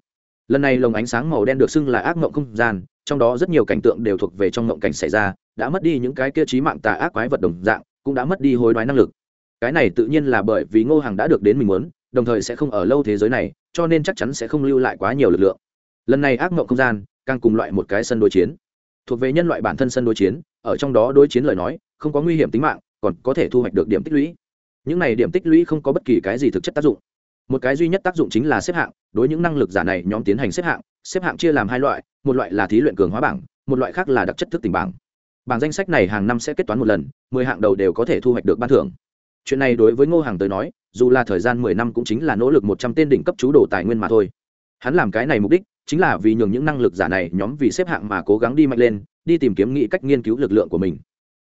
lần này lồng ánh sáng màu đen được xưng là ác mộng không gian, trong đó rất nhiều cảnh tượng đều thuộc về trong mộng cảnh xảy ra, đã mất đi những cái kia trí mạng tà ác quái vật đồng dạng, cũng đã mất đi hối đoái năng lực. Cái này tự nhiên là bởi vì ngô hàng đã được đến mình muốn, đồng thời sẽ không ở lâu thế giới này, cho nên chắc chắn sẽ không lưu lại quá nhiều lực lượng. Lần này ác mộng không gian, càng cùng loại một cái sân đối chiến. Thuộc về nhân loại bản thân sân đối chiến, ở trong đó đối chiến lời nói, không có nguy hiểm tính mạng, còn có thể thu hoạch được điểm tích lũy. Những này điểm tích lũy không có bất kỳ cái gì thực chất tác dụng một cái duy nhất tác dụng chính là xếp hạng, đối những năng lực giả này nhóm tiến hành xếp hạng xếp hạng chia làm hai loại, một loại là thí luyện cường hóa bảng, một loại khác là đặc chất thức tỉnh bảng. Bảng danh sách này hàng năm sẽ kết toán một lần, mười hạng đầu đều có thể thu hoạch được ban thưởng. Chuyện này đối với ngô hàng tới nói, dù là thời gian mười năm cũng chính là nỗ lực một trăm tên đỉnh cấp chú đồ tài nguyên mà thôi. Hắn làm cái này mục đích, chính là vì nhường những năng lực giả này nhóm vì xếp hạng mà cố gắng đi mạnh lên, đi tìm kiếm nghĩ cách nghiên cứu lực lượng của mình.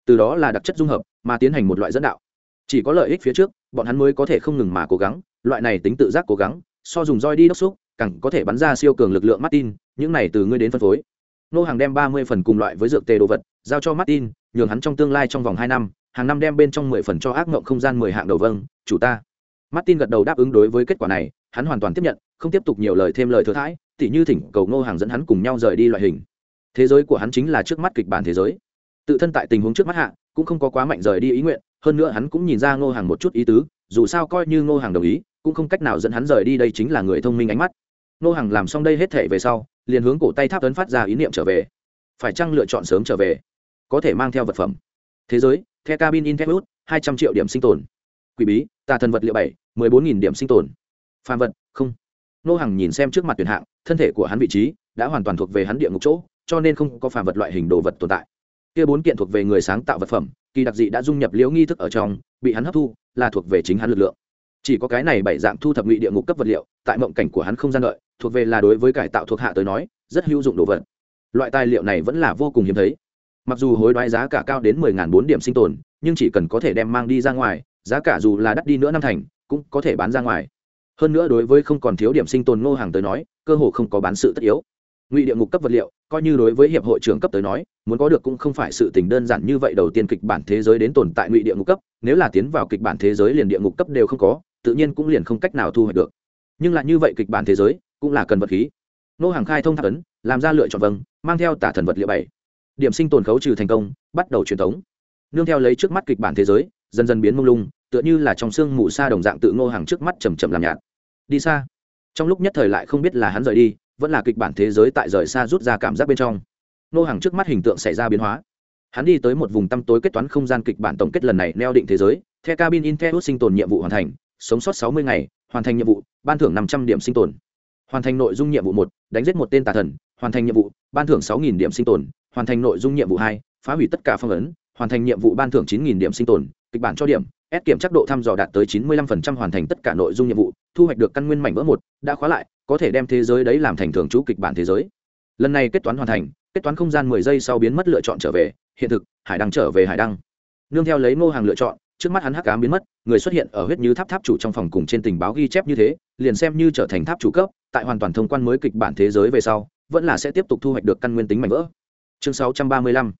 Từ đó là đặc chất dung hợp, mà tiến hành một loại dẫn đạo. Chỉ có lợi ích phía trước, bọn hắn mới có thể không ngừng mà cố gắng loại này tính tự giác cố gắng, so dùng roi đi đốc xúc, càng có thể bắn ra siêu cường lực lượng martin, những này từ ngươi đến phân phối. Nô hàng đem ba mươi phần cùng loại với dược tề đồ vật, giao cho martin, nhường hắn trong tương lai trong vòng hai năm, hàng năm đem bên trong mười phần cho ác mộng không gian mười hạng đầu vâng chủ ta. Martin gật đầu đáp ứng đối với kết quả này, hắn hoàn toàn tiếp nhận, không tiếp tục nhiều lời thêm lời thừa thãi, tỉ như thỉnh cầu ngô hàng dẫn hắn cùng nhau rời đi loại hình. Thế giới của hắn chính là trước mắt kịch bản thế giới. Tự thân tại tình huống trước mắt hạ, cũng không có quá mạnh rời đi ý nguyện, hơn nữa hắn cũng nhìn ra ngô hàng một chút ý tứ, dù sao coi như ngô hàng đồng ý cũng không cách nào dẫn hắn rời đi, đây chính là người thông minh ánh mắt. Nô hàng làm xong đây hết thể về sau, liền hướng cổ tay tháp tấn phát ra ý niệm trở về. Phải chăng lựa chọn sớm trở về? Có thể mang theo vật phẩm. Thế giới, the cabin in thép hai trăm triệu điểm sinh tồn. Quỷ bí, tà thần vật liệu bảy, mười bốn nghìn điểm sinh tồn. Phàm vật, không. Nô hàng nhìn xem trước mặt tuyển hạng, thân thể của hắn vị trí đã hoàn toàn thuộc về hắn địa ngục chỗ, cho nên không có phàm vật loại hình đồ vật tồn tại. Kia bốn kiện thuộc về người sáng tạo vật phẩm, kỳ đặc dị đã dung nhập liễu nghi thức ở trong, bị hắn hấp thu, là thuộc về chính hắn lực lượng chỉ có cái này bảy dạng thu thập ngụy địa ngục cấp vật liệu, tại mộng cảnh của hắn không gian lợi thuộc về là đối với cải tạo thuộc hạ tới nói, rất hữu dụng đồ vật. Loại tài liệu này vẫn là vô cùng hiếm thấy. Mặc dù hối đoái giá cả cao đến mười ngàn bốn điểm sinh tồn, nhưng chỉ cần có thể đem mang đi ra ngoài, giá cả dù là đắt đi nữa năm thành, cũng có thể bán ra ngoài. Hơn nữa đối với không còn thiếu điểm sinh tồn ngô hàng tới nói, cơ hồ không có bán sự tất yếu. Ngụy địa ngục cấp vật liệu, coi như đối với hiệp hội trưởng cấp tới nói, muốn có được cũng không phải sự tình đơn giản như vậy. Đầu tiên kịch bản thế giới đến tồn tại ngụy địa ngục cấp, nếu là tiến vào kịch bản thế giới liền địa ngục cấp đều không có tự nhiên cũng liền không cách nào thu hoạch được. Nhưng lại như vậy kịch bản thế giới, cũng là cần vật khí. Nô hàng khai thông tháp ấn, làm ra lựa chọn vâng mang theo tả thần vật liệu bảy. Điểm sinh tồn khấu trừ thành công, bắt đầu truyền thống. Nương theo lấy trước mắt kịch bản thế giới, dần dần biến mông lung, tựa như là trong sương mù xa đồng dạng tự ngô hàng trước mắt chầm chậm làm nhạt. Đi xa. Trong lúc nhất thời lại không biết là hắn rời đi, vẫn là kịch bản thế giới tại rời xa rút ra cảm giác bên trong. Nô hàng trước mắt hình tượng xảy ra biến hóa. Hắn đi tới một vùng tăm tối kết toán không gian kịch bản tổng kết lần này neo định thế giới theo cabin in theo sinh tồn nhiệm vụ hoàn thành sống sót sáu mươi ngày hoàn thành nhiệm vụ ban thưởng năm trăm điểm sinh tồn. Hoàn thành nội dung nhiệm vụ một đánh giết một tên tà thần. Hoàn thành nhiệm vụ ban thưởng sáu điểm sinh tồn. Hoàn thành nội dung nhiệm vụ hai phá hủy tất cả phong ấn. Hoàn thành nhiệm vụ ban thưởng chín điểm sinh tồn. Kịch bản cho điểm S kiểm chắc độ thăm dò đạt tới 95% hoàn thành tất cả nội dung nhiệm vụ, thu hoạch được căn nguyên mảnh vỡ một, đã khóa lại, có thể đem thế giới đấy làm thành thường trú kịch bản thế giới. Lần này kết toán hoàn thành, kết toán không gian 10 giây sau biến mất lựa chọn trở về, hiện thực, Hải Đăng trở về Hải Đăng. Nương theo lấy Ngô Hàng lựa chọn, trước mắt hắn hắc ám biến mất, người xuất hiện ở huyết như tháp tháp chủ trong phòng cùng trên tình báo ghi chép như thế, liền xem như trở thành tháp chủ cấp, tại hoàn toàn thông quan mới kịch bản thế giới về sau, vẫn là sẽ tiếp tục thu hoạch được căn nguyên tính mạnh vỡ. Chương 635.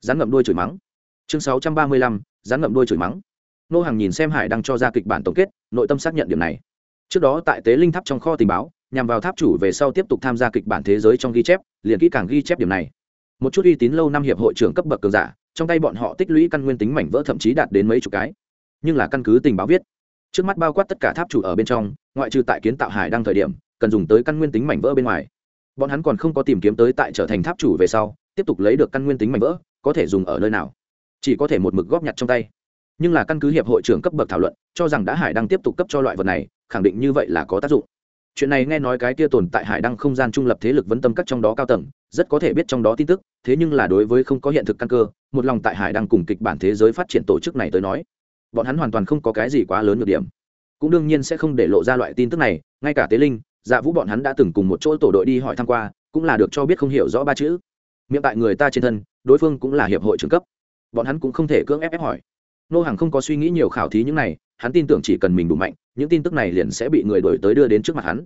rán ngậm đuôi chửi mắng. Chương 635. rán ngậm đuôi chửi mắng nô hàng nhìn xem hải đang cho ra kịch bản tổng kết nội tâm xác nhận điểm này trước đó tại tế linh tháp trong kho tình báo nhằm vào tháp chủ về sau tiếp tục tham gia kịch bản thế giới trong ghi chép liền kỹ càng ghi chép điểm này một chút uy tín lâu năm hiệp hội trưởng cấp bậc cường giả trong tay bọn họ tích lũy căn nguyên tính mảnh vỡ thậm chí đạt đến mấy chục cái. Nhưng là căn cứ tình báo viết, trước mắt bao quát tất cả tháp chủ ở bên trong, ngoại trừ tại kiến tạo hải đăng thời điểm, cần dùng tới căn nguyên tính mảnh vỡ bên ngoài. Bọn hắn còn không có tìm kiếm tới tại trở thành tháp chủ về sau, tiếp tục lấy được căn nguyên tính mảnh vỡ, có thể dùng ở nơi nào. Chỉ có thể một mực góp nhặt trong tay. Nhưng là căn cứ hiệp hội trưởng cấp bậc thảo luận, cho rằng đã hải đang tiếp tục cấp cho loại vật này, khẳng định như vậy là có tác dụng chuyện này nghe nói cái kia tồn tại hải đăng không gian trung lập thế lực vấn tâm các trong đó cao tầng, rất có thể biết trong đó tin tức, thế nhưng là đối với không có hiện thực căn cơ, một lòng tại hải đăng cùng kịch bản thế giới phát triển tổ chức này tới nói, bọn hắn hoàn toàn không có cái gì quá lớn nhược điểm. Cũng đương nhiên sẽ không để lộ ra loại tin tức này, ngay cả tế linh dạ vũ bọn hắn đã từng cùng một chỗ tổ đội đi hỏi tham q u a cũng là được cho biết không hiểu rõ ba chữ. Miệng tại người ta trên thân, đối phương cũng là hiệp hội trường cấp. Bọn hắn cũng không thể cưỡng ép ép hỏi nô hàng không có suy nghĩ nhiều khảo thí những này, hắn tin tưởng chỉ cần mình đủ mạnh, những tin tức này liền sẽ bị người đổi tới đưa đến trước mặt hắn.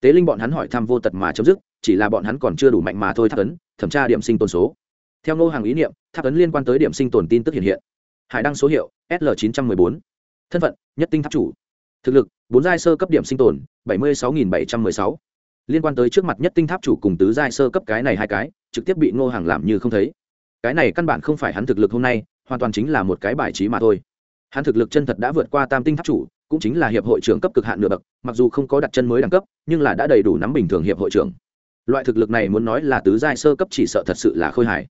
Tế linh bọn hắn hỏi thăm vô tật mà chấm dứt, chỉ là bọn hắn còn chưa đủ mạnh mà thôi tháp ấn, thẩm tra điểm sinh tồn số. Theo nô hàng ý niệm, tháp ấn liên quan tới điểm sinh tồn tin tức hiện hiện. Hải đăng số hiệu sl chín trăm m ư ơ i bốn. Thân phận, nhất tinh tháp chủ. Thực lực, bốn giai sơ cấp điểm sinh tồn, bảy mươi sáu nghìn bảy trăm m ư ơ i sáu. Liên quan tới trước mặt nhất tinh tháp chủ cùng tứ giai sơ cấp cái này hai cái, trực tiếp bị ngô hàng làm như không thấy. Cái này căn bản không phải hắn thực lực hôm nay hoàn toàn chính là một cái bài trí mà thôi. Hắn thực lực chân thật đã vượt qua tam tinh tháp chủ, cũng chính là hiệp hội trưởng cấp cực hạn nửa bậc, mặc dù không có đặt chân mới đẳng cấp, nhưng là đã đầy đủ nắm bình thường hiệp hội trưởng. Loại thực lực này muốn nói là tứ giai sơ cấp chỉ sợ thật sự là khôi hài.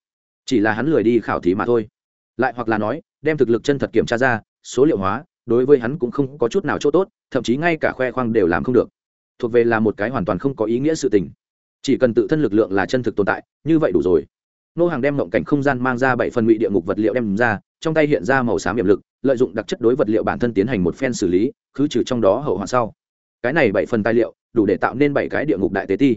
Chỉ là hắn lười đi khảo thí mà thôi. Lại hoặc là nói, đem thực lực chân thật kiểm tra ra, số liệu hóa, đối với hắn cũng không có chút nào chỗ tốt, thậm chí ngay cả khoe khoang đều làm không được. Thuộc về là một cái hoàn toàn không có ý nghĩa sự tình. Chỉ cần tự thân lực lượng là chân thực tồn tại, như vậy đủ rồi nô hàng đem mộng cảnh không gian mang ra bảy phần ngụy địa ngục vật liệu đem ra, trong tay hiện ra màu xám hiểm lực, lợi dụng đặc chất đối vật liệu bản thân tiến hành một phen xử lý, khứ trừ trong đó hậu hoạn sau. Cái này bảy phần tài liệu, đủ để tạo nên bảy cái địa ngục đại tế ti.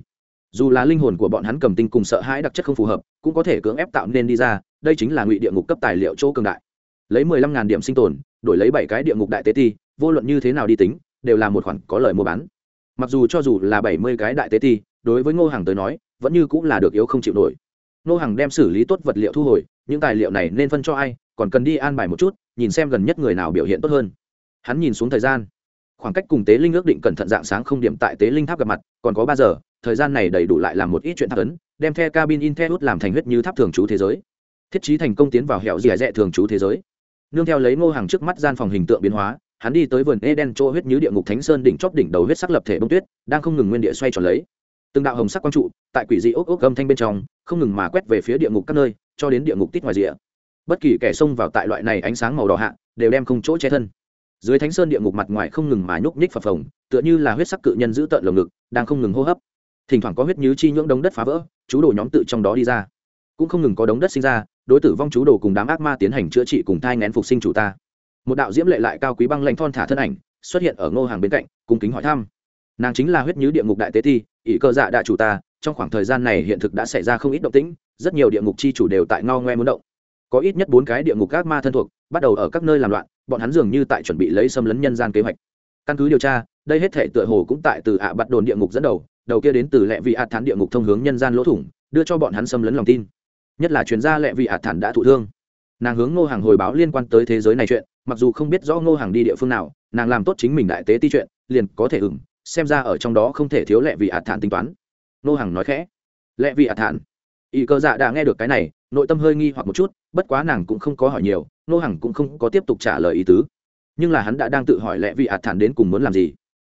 Dù là linh hồn của bọn hắn cầm tinh cùng sợ hãi đặc chất không phù hợp, cũng có thể cưỡng ép tạo nên đi ra, đây chính là ngụy địa ngục cấp tài liệu chỗ cường đại. Lấy mười lăm ngàn điểm sinh tồn, đổi lấy bảy cái địa ngục đại tế ti, vô luận như thế nào đi tính, đều là một khoản có lời mua bán. Mặc dù cho dù là bảy mươi cái đại tế ti, đối với ngô hàng tới nói, vẫn như cũng là được yếu không chịu nổi. Nô hàng đem xử lý tốt vật liệu thu hồi, những tài liệu này nên phân cho ai, còn cần đi an bài một chút, nhìn xem gần nhất người nào biểu hiện tốt hơn. Hắn nhìn xuống thời gian. Khoảng cách cùng tế linh ước định cẩn thận dạng sáng không điểm tại tế linh tháp gặp mặt, còn có ba giờ, thời gian này đầy đủ lại làm một ít chuyện tháp ấn, đem theo cabin in theo làm thành huyết như tháp thường trú thế giới. Thiết trí thành công tiến vào hẻo dì dẹ thường trú thế giới. Nương theo lấy ngô hàng trước mắt gian phòng hình tượng biến hóa, hắn đi tới vườn eden chỗ huyết như địa ngục thánh sơn đỉnh chóp đỉnh đầu huyết sắc lập thể bông tuyết, đang không ngừng nguyên địa xoay tròn lấy. Từng đạo hồng sắc quang trụ, tại quỷ dị ốc ốc âm thanh bên trong không ngừng mà quét về phía địa ngục các nơi, cho đến địa ngục tít ngoài rìa. Bất kỳ kẻ xông vào tại loại này ánh sáng màu đỏ hạ, đều đem không chỗ che thân. Dưới thánh sơn địa ngục mặt ngoài không ngừng mà nhúc nhích phập phồng, tựa như là huyết sắc cự nhân giữ tợn lồng ngực, đang không ngừng hô hấp. Thỉnh thoảng có huyết nhứ chi nhưỡng đống đất phá vỡ, chú đồ nhóm tự trong đó đi ra. Cũng không ngừng có đống đất sinh ra, đối tử vong chú đồ cùng đám ác ma tiến hành chữa trị cùng thai ngén phục sinh chủ ta. Một đạo diễm lệ lại cao quý băng lanh thon thả thân ảnh xuất hiện ở ngô hàng bên cạnh, cung kính hỏi thăm. Nàng chính là huyết nhứ địa ngục đại tế thi, ỷ cơ dạ đại chủ ta trong khoảng thời gian này hiện thực đã xảy ra không ít động tĩnh, rất nhiều địa ngục chi chủ đều tại ngao ngoe muốn động. Có ít nhất bốn cái địa ngục các ma thân thuộc, bắt đầu ở các nơi làm loạn, bọn hắn dường như tại chuẩn bị lấy xâm lấn nhân gian kế hoạch. Căn cứ điều tra, đây hết thể tựa hồ cũng tại từ ạ bắt đồn địa ngục dẫn đầu đầu kia đến từ lệ vị ạt thản địa ngục thông hướng nhân gian lỗ thủng, đưa cho bọn hắn xâm lấn lòng tin. Nhất là chuyên gia lệ vị ạt thản đã thụ thương. Nàng hướng ngô hàng hồi báo liên quan tới thế giới này chuyện, mặc dù không biết rõ ngô hàng đi địa phương nào, nàng làm tốt chính mình đại tế ti chuyện, liền có thể ửng xem ra ở trong đó không thể thiếu lệ vị ạt thản tính toán. Nô hàng nói khẽ. Lệ vị à thản. Ý cơ dạ đã nghe được cái này, nội tâm hơi nghi hoặc một chút, bất quá nàng cũng không có hỏi nhiều, nô hàng cũng không có tiếp tục trả lời ý tứ. Nhưng là hắn đã đang tự hỏi lệ vị à thản đến cùng muốn làm gì.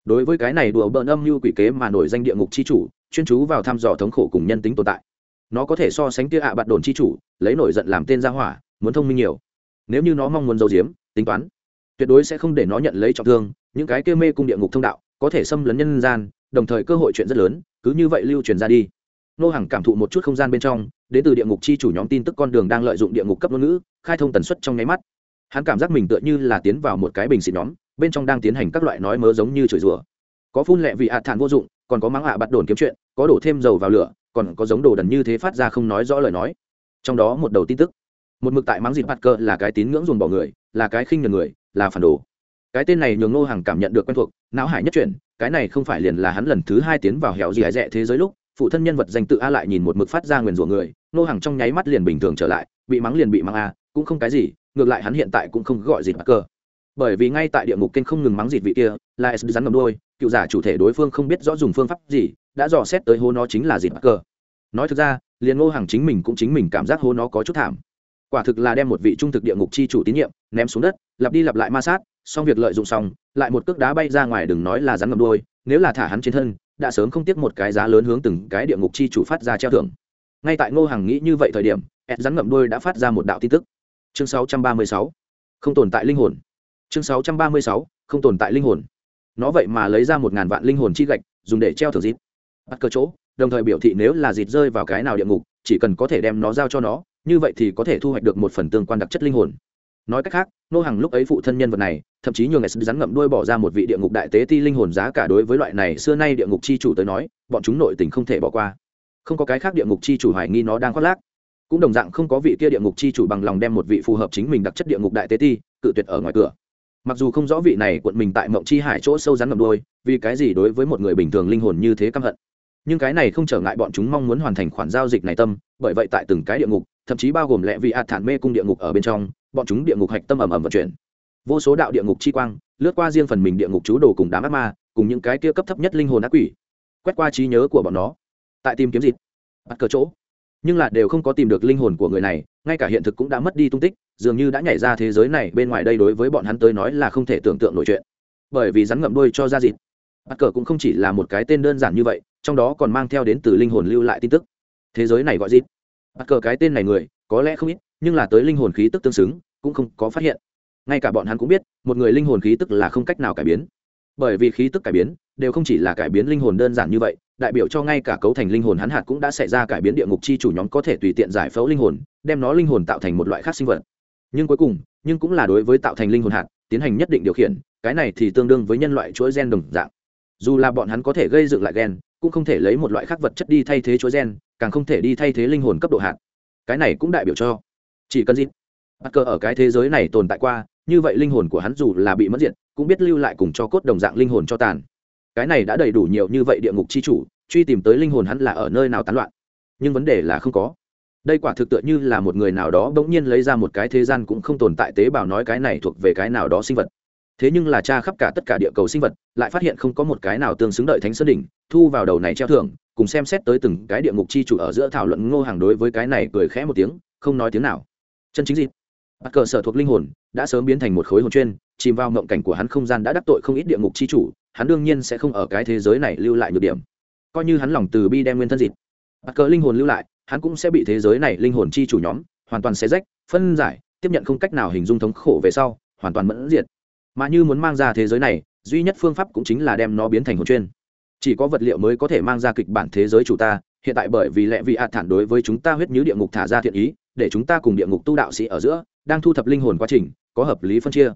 Đối với cái này đùa bỡn âm như quỷ kế mà nổi danh địa ngục chi chủ, chuyên chú vào thăm dò thống khổ cùng nhân tính tồn tại. Nó có thể so sánh tia ạ à bạt đồn chi chủ, lấy nổi giận làm tên ra hỏa, muốn thông minh nhiều. Nếu như nó mong muốn giấu giếm, tính toán, tuyệt đối sẽ không để nó nhận lấy trọng thương, những cái kia mê cung địa ngục thông đạo, có thể xâm lấn nhân gian đồng thời cơ hội chuyện rất lớn, cứ như vậy lưu truyền ra đi. Nô hàng cảm thụ một chút không gian bên trong, đến từ địa ngục chi chủ nhóm tin tức con đường đang lợi dụng địa ngục cấp ngôn ngữ, khai thông tần suất trong nháy mắt. Hắn cảm giác mình tựa như là tiến vào một cái bình xịt nhóm, bên trong đang tiến hành các loại nói mớ giống như chửi rủa. Có phun lẹ vị hạ thản vô dụng, còn có mắng hạ bắt đồn kiếm chuyện, có đổ thêm dầu vào lửa, còn có giống đồ đần như thế phát ra không nói rõ lời nói. Trong đó một đầu tin tức. Một mực tại mắng dịp bắt cơ là cái tín ngưỡng dùng bỏ người, là cái khinh nhường người, là phản đồ. Cái tên này nhường ngô hàng cảm nhận được quen thuộc, não hải nhất chuyển cái này không phải liền là hắn lần thứ hai tiến vào hẻo gì hải rẽ thế giới lúc, phụ thân nhân vật danh tự a lại nhìn một mực phát ra nguyền rủa người, nô hàng trong nháy mắt liền bình thường trở lại, bị mắng liền bị mắng a, cũng không cái gì, ngược lại hắn hiện tại cũng không gọi gì bắt cơ. Bởi vì ngay tại địa ngục kênh không ngừng mắng dịt vị kia, là s rắn ngầm đôi cựu giả chủ thể đối phương không biết rõ dùng phương pháp gì, đã dò xét tới hô nó chính là dịt bắt cơ. Nói thực ra, liền ngô hàng chính mình cũng chính mình cảm giác hô nó có chút thảm. Quả thực là đem một vị trung thực địa ngục chi chủ tín nhiệm, ném xuống đất, lặp đi lặp lại ma sát xong việc lợi dụng xong, lại một cước đá bay ra ngoài đừng nói là rắn ngầm đôi nếu là thả hắn trên thân, đã sớm không tiếc một cái giá lớn hướng từng cái địa ngục chi chủ phát ra treo thưởng. Ngay tại ngô Hằng nghĩ như vậy thời điểm ed rắn ngậm đôi đã phát ra một đạo tin tức. Chương 636. không tồn tại linh hồn. Chương 636. không tồn tại linh hồn. Nó vậy mà lấy ra một ngàn vạn linh hồn chi gạch, dùng để treo thưởng dịp. Bắt cơ chỗ, đồng thời biểu thị nếu là dịp rơi vào cái nào địa ngục, chỉ cần có thể đem nó giao cho nó, như vậy thì có thể thu hoạch được một phần tương quan đặc chất linh hồn nói cách khác nô hàng lúc ấy phụ thân nhân vật này, thậm chí nhường s rắn ngậm đuôi bỏ ra một vị địa ngục đại tế ti linh hồn giá cả đối với loại này xưa nay địa ngục chi chủ tới nói, bọn chúng nội tình không thể bỏ qua. Không có cái khác địa ngục chi chủ hoài nghi nó đang khoác lác. Cũng đồng dạng không có vị kia địa ngục chi chủ bằng lòng đem một vị phù hợp chính mình đặc chất địa ngục đại tế ti, cự tuyệt ở ngoài cửa. Mặc dù không rõ vị này quận mình tại mộng chi hải chỗ sâu rắn ngậm đuôi, vì cái gì đối với một người bình thường linh hồn như thế căm hận. Nhưng cái này không trở ngại bọn chúng mong muốn hoàn thành khoản giao dịch này tâm, bởi vậy tại từng cái địa ngục, thậm chí bao gồm lẽ vị hạt thản mê cung địa ngục ở bên trong bọn chúng địa ngục hạch tâm ầm ầm vận chuyển. Vô số đạo địa ngục chi quang, lướt qua riêng phần mình địa ngục chú đồ cùng đám ác ma, cùng những cái kia cấp thấp nhất linh hồn ác quỷ, quét qua trí nhớ của bọn nó. Tại tìm kiếm dịt bắt cờ chỗ. Nhưng là đều không có tìm được linh hồn của người này, ngay cả hiện thực cũng đã mất đi tung tích, dường như đã nhảy ra thế giới này, bên ngoài đây đối với bọn hắn tới nói là không thể tưởng tượng nổi chuyện. Bởi vì rắn ngậm đuôi cho ra dịt bắt cờ cũng không chỉ là một cái tên đơn giản như vậy, trong đó còn mang theo đến từ linh hồn lưu lại tin tức. Thế giới này gọi dịt bắt cờ cái tên này người, có lẽ không ít nhưng là tới linh hồn khí tức tương xứng, cũng không có phát hiện. Ngay cả bọn hắn cũng biết, một người linh hồn khí tức là không cách nào cải biến. Bởi vì khí tức cải biến, đều không chỉ là cải biến linh hồn đơn giản như vậy, đại biểu cho ngay cả cấu thành linh hồn hắn hạt cũng đã xảy ra cải biến địa ngục chi chủ nhóm có thể tùy tiện giải phẫu linh hồn, đem nó linh hồn tạo thành một loại khác sinh vật. Nhưng cuối cùng, nhưng cũng là đối với tạo thành linh hồn hạt, tiến hành nhất định điều khiển, cái này thì tương đương với nhân loại chuỗi gen đồng dạng. Dù là bọn hắn có thể gây dựng lại gen, cũng không thể lấy một loại khác vật chất đi thay thế chuỗi gen, càng không thể đi thay thế linh hồn cấp độ hạt. Cái này cũng đại biểu cho chỉ cần dịp bắt cờ ở cái thế giới này tồn tại qua, như vậy linh hồn của hắn dù là bị mất diện cũng biết lưu lại cùng cho cốt đồng dạng linh hồn cho tàn. Cái này đã đầy đủ nhiều như vậy địa ngục chi chủ, truy tìm tới linh hồn hắn là ở nơi nào tán loạn. Nhưng vấn đề là không có. Đây quả thực tựa như là một người nào đó bỗng nhiên lấy ra một cái thế gian cũng không tồn tại tế bào nói cái này thuộc về cái nào đó sinh vật. Thế nhưng là cha khắp cả tất cả địa cầu sinh vật, lại phát hiện không có một cái nào tương xứng đợi thánh sơn đỉnh, thu vào đầu này treo thưởng, cùng xem xét tới từng cái địa ngục chi chủ ở giữa thảo luận ngô hàng đối với cái này cười khẽ một tiếng, không nói tiếng nào chân chính dịp bắt cờ sở thuộc linh hồn đã sớm biến thành một khối hồn chuyên, chìm vào mộng cảnh của hắn không gian đã đắc tội không ít địa ngục chi chủ, hắn đương nhiên sẽ không ở cái thế giới này lưu lại nhược điểm. Coi như hắn lòng từ bi đem nguyên thân dịp bắt cờ linh hồn lưu lại, hắn cũng sẽ bị thế giới này linh hồn chi chủ nhóm hoàn toàn xé rách, phân giải, tiếp nhận không cách nào hình dung thống khổ về sau, hoàn toàn mẫn diệt. Mà như muốn mang ra thế giới này, duy nhất phương pháp cũng chính là đem nó biến thành hồn chuyên. Chỉ có vật liệu mới có thể mang ra kịch bản thế giới chủ ta, hiện tại bởi vì lẽ vị hạ thản đối với chúng ta huyết nhứ địa ngục thả ra thiện ý để chúng ta cùng địa ngục tu đạo sĩ ở giữa, đang thu thập linh hồn quá trình, có hợp lý phân chia,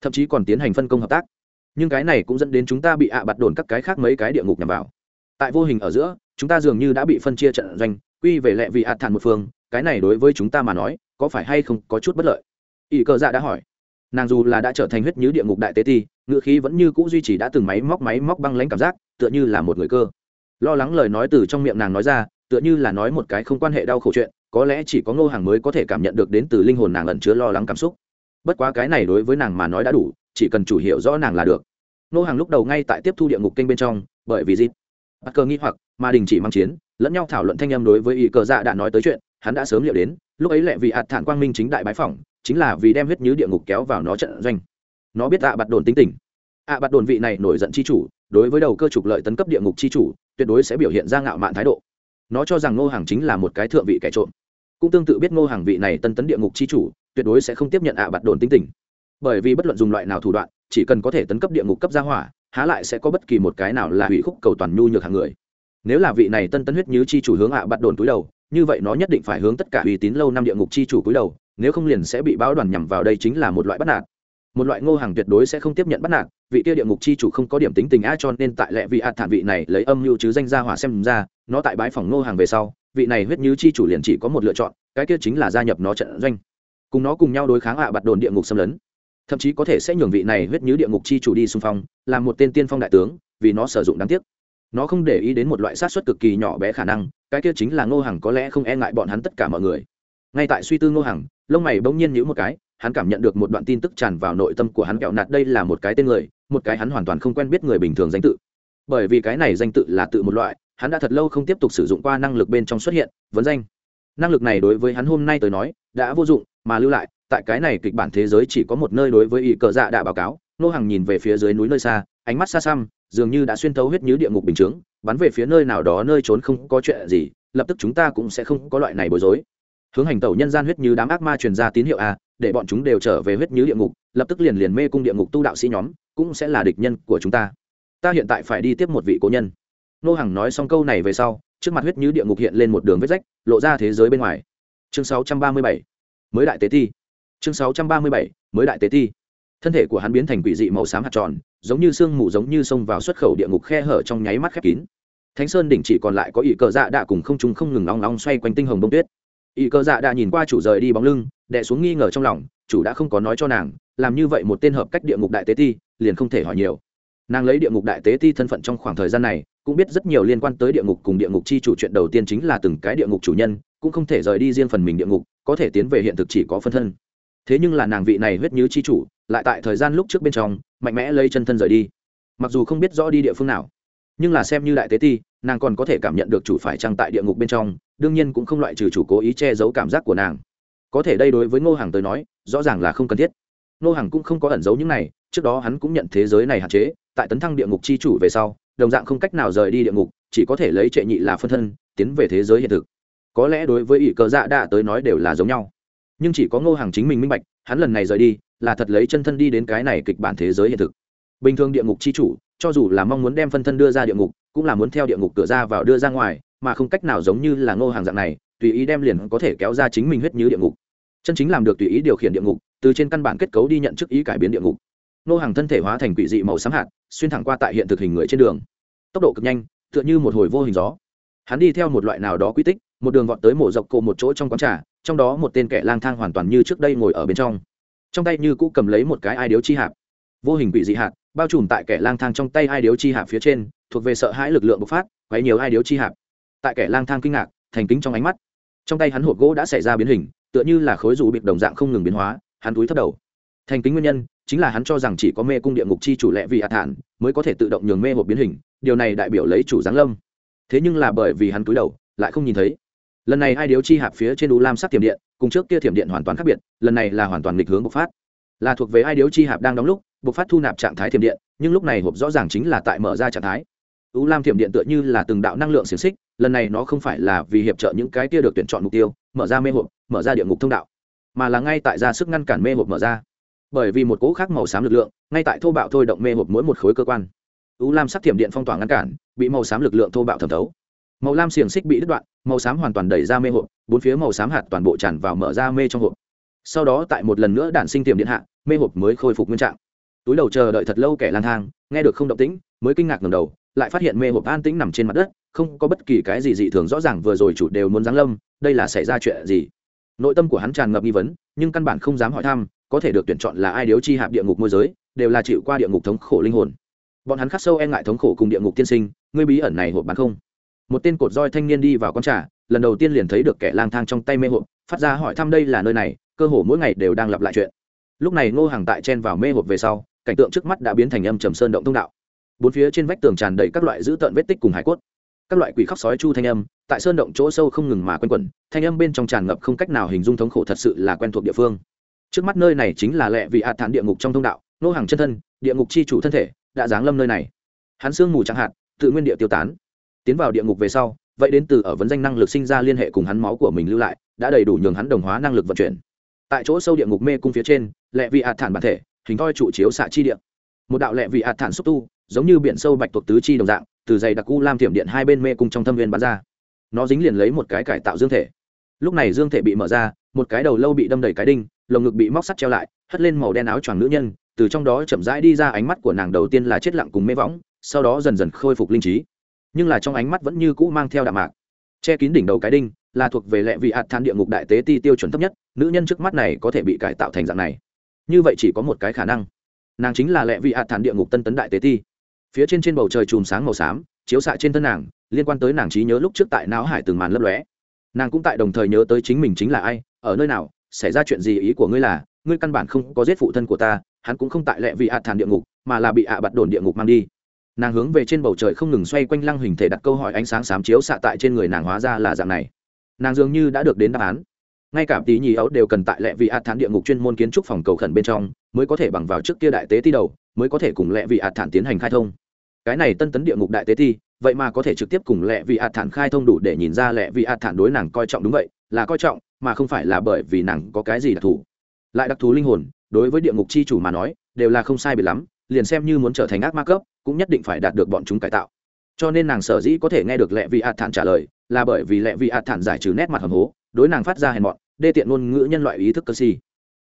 thậm chí còn tiến hành phân công hợp tác. Nhưng cái này cũng dẫn đến chúng ta bị ạ à bặt đồn các cái khác mấy cái địa ngục nhằm vào. Tại vô hình ở giữa, chúng ta dường như đã bị phân chia trận doanh, quy về lệ vị ạ thản một phương, cái này đối với chúng ta mà nói, có phải hay không có chút bất lợi? Ỷ cờ dạ đã hỏi. Nàng dù là đã trở thành huyết nhứ địa ngục đại tế ti, ngựa khí vẫn như c ũ duy trì đã từng máy móc máy móc băng lãnh cảm giác, tựa như là một người cơ. Lo lắng lời nói từ trong miệng nàng nói ra, tựa như là nói một cái không quan hệ đau khổ chuyện có lẽ chỉ có ngô hàng mới có thể cảm nhận được đến từ linh hồn nàng ẩn chứa lo lắng cảm xúc. Bất quá cái này đối với nàng mà nói đã đủ, chỉ cần chủ hiểu rõ nàng là được. Ngô hàng lúc đầu ngay tại tiếp thu địa ngục kênh bên trong, bởi vì dịp bắt cơ nghi hoặc, mà đình chỉ mang chiến, lẫn nhau thảo luận thanh âm đối với ý cờ dạ đã nói tới chuyện, hắn đã sớm liệu đến, lúc ấy lẹ vì hạt thản quang minh chính đại bái phỏng, chính là vì đem huyết nhứ địa ngục kéo vào nó trận doanh. Nó biết ạ à bạt đồn tính tình. Ạ à bạt đồn vị này nổi giận chi chủ, đối với đầu cơ trục lợi tấn cấp địa ngục chi chủ, tuyệt đối sẽ biểu hiện ra ngạo mạn thái độ. Nó cho rằng ngô hàng chính là một cái thượng vị kẻ trộm cũng tương tự biết ngô hàng vị này tân tấn địa ngục chi chủ, tuyệt đối sẽ không tiếp nhận ạ à bạt đồn tính tình. Bởi vì bất luận dùng loại nào thủ đoạn, chỉ cần có thể tấn cấp địa ngục cấp gia hỏa, há lại sẽ có bất kỳ một cái nào là hủy khúc cầu toàn nhu nhược hàng người. Nếu là vị này tân tấn huyết như chi chủ hướng ạ bạt đồn túi đầu, như vậy nó nhất định phải hướng tất cả uy tín lâu năm địa ngục chi chủ cúi đầu, nếu không liền sẽ bị báo đoàn nhằm vào đây chính là một loại bắt nạt. Một loại ngô hàng tuyệt đối sẽ không tiếp nhận bắt nạt, vị kia địa ngục chi chủ không có điểm tính tình a cho nên tại lệ vị ạ thản vị này lấy âm mưu chứ danh gia hỏa xem ra, nó tại bãi phòng ngô hàng về sau vị này huyết như chi chủ liền chỉ có một lựa chọn cái kia chính là gia nhập nó trận doanh. Cùng nó cùng nhau đối kháng ạ à bạt đồn địa ngục xâm lấn. Thậm chí có thể sẽ nhường vị này huyết như địa ngục chi chủ đi xung phong làm một tên tiên phong đại tướng vì nó sử dụng đáng tiếc. Nó không để ý đến một loại sát xuất cực kỳ nhỏ bé khả năng cái kia chính là ngô Hằng có lẽ không e ngại bọn hắn tất cả mọi người. Ngay tại suy tư ngô Hằng, lông mày bỗng nhiên nhữ một cái hắn cảm nhận được một đoạn tin tức tràn vào nội tâm của hắn kẹo nạt đây là một cái tên người một cái hắn hoàn toàn không quen biết người bình thường danh tự. Bởi vì cái này danh tự là tự một loại hắn đã thật lâu không tiếp tục sử dụng qua năng lực bên trong xuất hiện, vấn danh. Năng lực này đối với hắn hôm nay tới nói, đã vô dụng, mà lưu lại, tại cái này kịch bản thế giới chỉ có một nơi đối với ý cờ dạ đã báo cáo nô hàng nhìn về phía dưới núi nơi xa, ánh mắt xa xăm, dường như đã xuyên thấu huyết như địa ngục bình chướng, bắn về phía nơi nào đó nơi trốn không có chuyện gì, lập tức chúng ta cũng sẽ không có loại này bối rối. Hướng hành tẩu nhân gian huyết như đám ác ma truyền ra tín hiệu a, để bọn chúng đều trở về huyết như địa ngục, lập tức liền liền mê cung địa ngục tu đạo sĩ nhóm, cũng sẽ là địch nhân của chúng ta. Ta hiện tại phải đi tiếp một vị cố nhân nô hằng nói xong câu này về sau, trước mặt huyết như địa ngục hiện lên một đường vết rách, lộ ra thế giới bên ngoài. Chương 637 mới đại tế thi chương 637 mới đại tế thi thân thể của hắn biến thành quỷ dị màu xám hạt tròn, giống như sương mù giống như xông vào xuất khẩu địa ngục khe hở trong nháy mắt khép kín. Thánh sơn đỉnh chỉ còn lại có ỷ cờ dạ đạ cùng không trung không ngừng nóng nóng xoay quanh tinh hồng bông tuyết. Ỷ cờ dạ đạ nhìn qua chủ rời đi bóng lưng, đè xuống nghi ngờ trong lòng, chủ đã không có nói cho nàng, làm như vậy một tên hợp cách địa ngục đại tế ti, liền không thể hỏi nhiều. Nàng lấy địa ngục đại tế ti thân phận trong khoảng thời gian này cũng biết rất nhiều liên quan tới địa ngục cùng địa ngục chi chủ chuyện đầu tiên chính là từng cái địa ngục chủ nhân, cũng không thể rời đi riêng phần mình địa ngục, có thể tiến về hiện thực chỉ có phân thân. Thế nhưng là nàng vị này huyết như chi chủ, lại tại thời gian lúc trước bên trong, mạnh mẽ lấy chân thân rời đi. Mặc dù không biết rõ đi địa phương nào, nhưng là xem như đại tế ti, nàng còn có thể cảm nhận được chủ phải trăng tại địa ngục bên trong, đương nhiên cũng không loại trừ chủ cố ý che giấu cảm giác của nàng. Có thể đây đối với ngô hằng tới nói, rõ ràng là không cần thiết. Ngô hằng cũng không có ẩn giấu những này, trước đó hắn cũng nhận thế giới này hạn chế, tại tấn thăng địa ngục c h i chủ về sau đồng dạng không cách nào rời đi địa ngục, chỉ có thể lấy trệ nhị là phân thân, tiến về thế giới hiện thực. Có lẽ đối với ỷ cờ dạ đã tới nói đều là giống nhau. Nhưng chỉ có ngô hàng chính mình minh bạch, hắn lần này rời đi, là thật lấy chân thân đi đến cái này kịch bản thế giới hiện thực. Bình thường địa ngục c h i chủ, cho dù là mong muốn đem phân thân đưa ra địa ngục, cũng là muốn theo địa ngục cửa ra vào đưa ra ngoài, mà không cách nào giống như là ngô hàng dạng này, tùy ý đem liền có thể kéo ra chính mình huyết như địa ngục. Chân chính làm được tùy ý điều khiển địa ngục, từ trên căn bản kết cấu đi nhận chức ý cải biến địa ngục. Ngô hàng thân thể hóa thành quỷ dị màu xám hạt xuyên thẳng qua tại hiện thực hình người trên đường. Tốc độ cực nhanh, tựa như một hồi vô hình gió. Hắn đi theo một loại nào đó quy tích, một đường vọt tới mộ dọc cổ một chỗ trong quán trà, trong đó một tên kẻ lang thang hoàn toàn như trước đây ngồi ở bên trong. Trong tay như cũ cầm lấy một cái ai điếu chi hạp vô hình quỷ dị hạt, bao trùm tại kẻ lang thang trong tay ai điếu chi hạp phía trên, thuộc về sợ hãi lực lượng bộc phát, quấy nhiều ai điếu chi hạp tại kẻ lang thang kinh ngạc, thành kính trong ánh mắt. Trong tay hắn hộp gỗ đã xảy ra biến hình, tựa như là khối dù bịp đồng dạng không ngừng biến hóa, hắn túi thấp đầu thành kính nguyên nhân chính là hắn cho rằng chỉ có mê cung địa ngục chi chủ lệ vì hạ thản mới có thể tự động nhường mê hộp biến hình, điều này đại biểu lấy chủ giáng lâm. Thế nhưng là bởi vì hắn cúi đầu, lại không nhìn thấy. Lần này hai điếu chi hạp phía trên u lam sắc thiểm điện, cùng trước kia thiểm điện hoàn toàn khác biệt, lần này là hoàn toàn nghịch hướng bộc phát. Là thuộc về hai điếu chi hạp đang đóng lúc, bộc phát thu nạp trạng thái thiểm điện, nhưng lúc này hộp rõ ràng chính là tại mở ra trạng thái. U lam thiểm điện tựa như là từng đạo năng lượng xiềng xích, lần này nó không phải là vì hiệp trợ những cái kia được tuyển chọn mục tiêu, mở ra mê hộp, mở ra địa ngục thông đạo, mà là ngay tại ra sức ngăn cản mê hộp mở ra bởi vì một cỗ khác màu xám lực lượng, ngay tại thô bạo thôi động mê hộp mỗi một khối cơ quan. U lam sắc thiểm điện phong tỏa ngăn cản, bị màu xám lực lượng thô bạo thẩm thấu. Màu lam xiềng xích bị đứt đoạn, màu xám hoàn toàn đẩy ra mê hộp, bốn phía màu xám hạt toàn bộ tràn vào mở ra mê trong hộp. Sau đó tại một lần nữa đản sinh tiềm điện hạ, mê hộp mới khôi phục nguyên trạng. Túi đầu chờ đợi thật lâu kẻ lang thang, nghe được không động tĩnh, mới kinh ngạc ngầm đầu, lại phát hiện mê hộp an tĩnh nằm trên mặt đất, không có bất kỳ cái gì dị thường rõ ràng, vừa rồi chủ đều muốn giáng lâm, đây là xảy ra chuyện gì? Nội tâm của hắn tràn ngập nghi vấn, nhưng căn bản không dám hỏi thăm có thể được tuyển chọn là ai điếu chi hạp địa ngục môi giới, đều là chịu qua địa ngục thống khổ linh hồn. Bọn hắn khắc sâu e ngại thống khổ cùng địa ngục tiên sinh, ngươi bí ẩn này hộp bán không? Một tên cột roi thanh niên đi vào con trà, lần đầu tiên liền thấy được kẻ lang thang trong tay mê hộp, phát ra hỏi thăm đây là nơi này, cơ hồ mỗi ngày đều đang lặp lại chuyện. Lúc này ngô hàng tại chen vào mê hộp về sau, cảnh tượng trước mắt đã biến thành âm trầm sơn động thông đạo. Bốn phía trên vách tường tràn đầy các loại dữ tợn vết tích cùng hải cốt. Các loại quỷ khóc sói chu thanh âm, tại sơn động chỗ sâu không ngừng mà quen quẩn, thanh âm bên trong tràn ngập không cách nào hình dung thống khổ thật sự là quen thuộc địa phương trước mắt nơi này chính là lệ vị hạt thản địa ngục trong thông đạo, nô hàng chân thân, địa ngục chi chủ thân thể, đã giáng lâm nơi này. Hắn sương mù chẳng hạn, tự nguyên địa tiêu tán. Tiến vào địa ngục về sau, vậy đến từ ở vấn danh năng lực sinh ra liên hệ cùng hắn máu của mình lưu lại, đã đầy đủ nhường hắn đồng hóa năng lực vận chuyển. Tại chỗ sâu địa ngục mê cung phía trên, lệ vị hạt thản bản thể, hình thoi trụ chiếu xạ chi địa. Một đạo lệ vị hạt thản xúc tu, giống như biển sâu bạch tuộc tứ chi đồng dạng, từ dày đặc u lam thiểm điện hai bên mê cung trong thâm viên bắn ra. Nó dính liền lấy một cái cải tạo dương thể. Lúc này dương thể bị mở ra một cái đầu lâu bị đâm đầy cái đinh, lồng ngực bị móc sắt treo lại, hất lên màu đen áo choàng nữ nhân, từ trong đó chậm rãi đi ra ánh mắt của nàng đầu tiên là chết lặng cùng mê võng, sau đó dần dần khôi phục linh trí. Nhưng là trong ánh mắt vẫn như cũ mang theo đạm mạc. Che kín đỉnh đầu cái đinh, là thuộc về lệ vị hạt than địa ngục đại tế ti tiêu chuẩn thấp nhất, nữ nhân trước mắt này có thể bị cải tạo thành dạng này. Như vậy chỉ có một cái khả năng. Nàng chính là lệ vị hạt than địa ngục tân tấn đại tế ti. Phía trên trên bầu trời chùm sáng màu xám, chiếu xạ trên thân nàng, liên quan tới nàng trí nhớ lúc trước tại não hải từng màn lấp lóe. Nàng cũng tại đồng thời nhớ tới chính mình chính là ai ở nơi nào, xảy ra chuyện gì ý của ngươi là, ngươi căn bản không có giết phụ thân của ta, hắn cũng không tại lệ vì ạ thản địa ngục, mà là bị ạ bạt đồn địa ngục mang đi. Nàng hướng về trên bầu trời không ngừng xoay quanh lăng hình thể đặt câu hỏi ánh sáng xám chiếu xạ tại trên người nàng hóa ra là dạng này. Nàng dường như đã được đến đáp án. Ngay cả tí nhì ấu đều cần tại lệ vị ạt thản địa ngục chuyên môn kiến trúc phòng cầu khẩn bên trong, mới có thể bằng vào trước kia đại tế ti đầu, mới có thể cùng lệ vị ạt thản tiến hành khai thông. Cái này tân tấn địa ngục đại tế ti, vậy mà có thể trực tiếp cùng lệ vị ạt thản khai thông đủ để nhìn ra lệ vị ạt thản đối nàng coi trọng đúng vậy là coi trọng, mà không phải là bởi vì nàng có cái gì đặc thù. Lại đặc thù linh hồn, đối với địa ngục chi chủ mà nói, đều là không sai biệt lắm, liền xem như muốn trở thành ác ma cấp, cũng nhất định phải đạt được bọn chúng cải tạo. Cho nên nàng sở dĩ có thể nghe được lệ vị ạt thản trả lời, là bởi vì lệ vị ạt thản giải trừ nét mặt hầm hố, đối nàng phát ra hèn mọn, đê tiện ngôn ngữ nhân loại ý thức cơ si.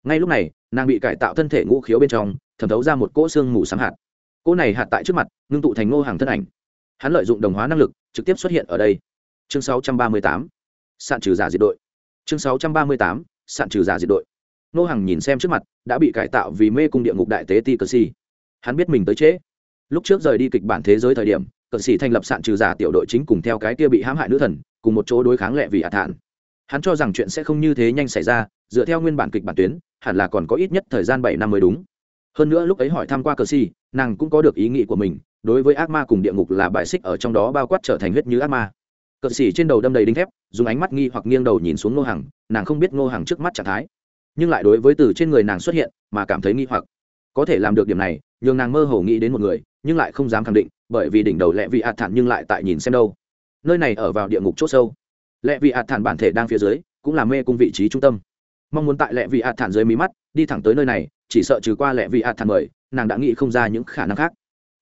Ngay lúc này, nàng bị cải tạo thân thể ngũ khiếu bên trong, thẩm thấu ra một cỗ xương mù sáng hạt. Cỗ này hạt tại trước mặt, ngưng tụ thành ngô hàng thân ảnh. Hắn lợi dụng đồng hóa năng lực, trực tiếp xuất hiện ở đây. Chương 638 sạn trừ giả diệt đội. Chương 638. sạn trừ giả diệt đội. Nô hàng nhìn xem trước mặt, đã bị cải tạo vì mê cung địa ngục đại tế ti cờ xì hắn biết mình tới trễ. Lúc trước rời đi kịch bản thế giới thời điểm cờ xì thành lập sạn trừ giả tiểu đội chính cùng theo cái kia bị hãm hại nữ thần, cùng một chỗ đối kháng lệ vì ạt thản hắn cho rằng chuyện sẽ không như thế nhanh xảy ra, dựa theo nguyên bản kịch bản tuyến, hẳn là còn có ít nhất thời gian bảy năm mới đúng. Hơn nữa lúc ấy hỏi tham q u a cờ xì nàng cũng có được ý nghĩ của mình, đối với ác ma cùng địa ngục là bài xích ở trong đó bao quát trở thành huyết như ác ma cờ xỉ trên đầu đâm đầy đinh thép, dùng ánh mắt nghi hoặc nghiêng đầu nhìn xuống ngô hằng, nàng không biết ngô hằng trước mắt trạng thái. Nhưng lại đối với từ trên người nàng xuất hiện mà cảm thấy nghi hoặc. Có thể làm được điểm này, nhường nàng mơ hồ nghĩ đến một người, nhưng lại không dám khẳng định, bởi vì đỉnh đầu lẹ vị ạt thản nhưng lại tại nhìn xem đâu. Nơi này ở vào địa ngục c h ỗ sâu. Lẹ vị ạt thản bản thể đang phía dưới, cũng là mê cung vị trí trung tâm. Mong muốn tại lẹ vị ạt thản dưới mí mắt, đi thẳng tới nơi này, chỉ sợ trừ qua lẹ vị ạt thản mời, nàng đã nghĩ không ra những khả năng khác.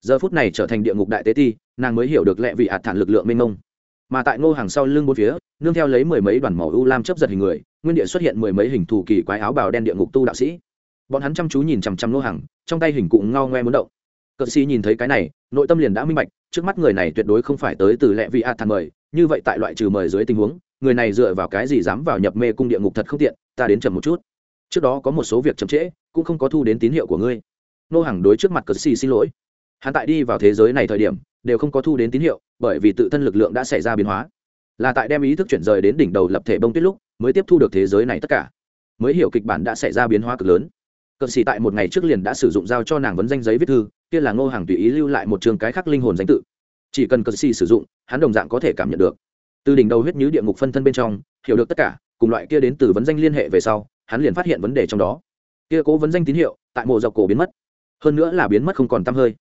Giờ phút này trở thành địa ngục đại tế ti, nàng mới hiểu được lẹ vị ạt thản lực lượng mênh mông mà tại ngô hàng sau lưng bốn phía, nương theo lấy mười mấy đoàn màu u lam chấp giật hình người, nguyên địa xuất hiện mười mấy hình thù kỳ quái áo bào đen địa ngục tu đạo sĩ. Bọn hắn chăm chú nhìn chằm chằm ngô hàng, trong tay hình cụ ngao ngoe muốn động. Cận sĩ nhìn thấy cái này, nội tâm liền đã minh bạch, trước mắt người này tuyệt đối không phải tới từ lệ vị a thàn mời, như vậy tại loại trừ mời dưới tình huống, người này dựa vào cái gì dám vào nhập mê cung địa ngục thật không tiện, ta đến chậm một chút. Trước đó có một số việc chậm trễ, cũng không có thu đến tín hiệu của ngươi. Nô hàng đối trước mặt cờ xì xin lỗi. Hắn tại đi vào thế giới này thời điểm đều không có thu đến tín hiệu, bởi vì tự thân lực lượng đã xảy ra biến hóa. Là tại đem ý thức chuyển rời đến đỉnh đầu lập thể bông tuyết lúc, mới tiếp thu được thế giới này tất cả. Mới hiểu kịch bản đã xảy ra biến hóa cực lớn. Cờ xì tại một ngày trước liền đã sử dụng giao cho nàng vấn danh giấy viết thư, kia là ngô hàng tùy ý lưu lại một trường cái khắc linh hồn danh tự. Chỉ cần cờ xì sử dụng, hắn đồng dạng có thể cảm nhận được. Từ đỉnh đầu huyết nhứ địa ngục phân thân bên trong, hiểu được tất cả, cùng loại kia đến từ vấn danh liên hệ về sau, hắn liền phát hiện vấn đề trong đó. Kia cố vấn danh tín hiệu, tại mộ dọc cổ biến mất. Hơn nữa là biến mất không còn t hơi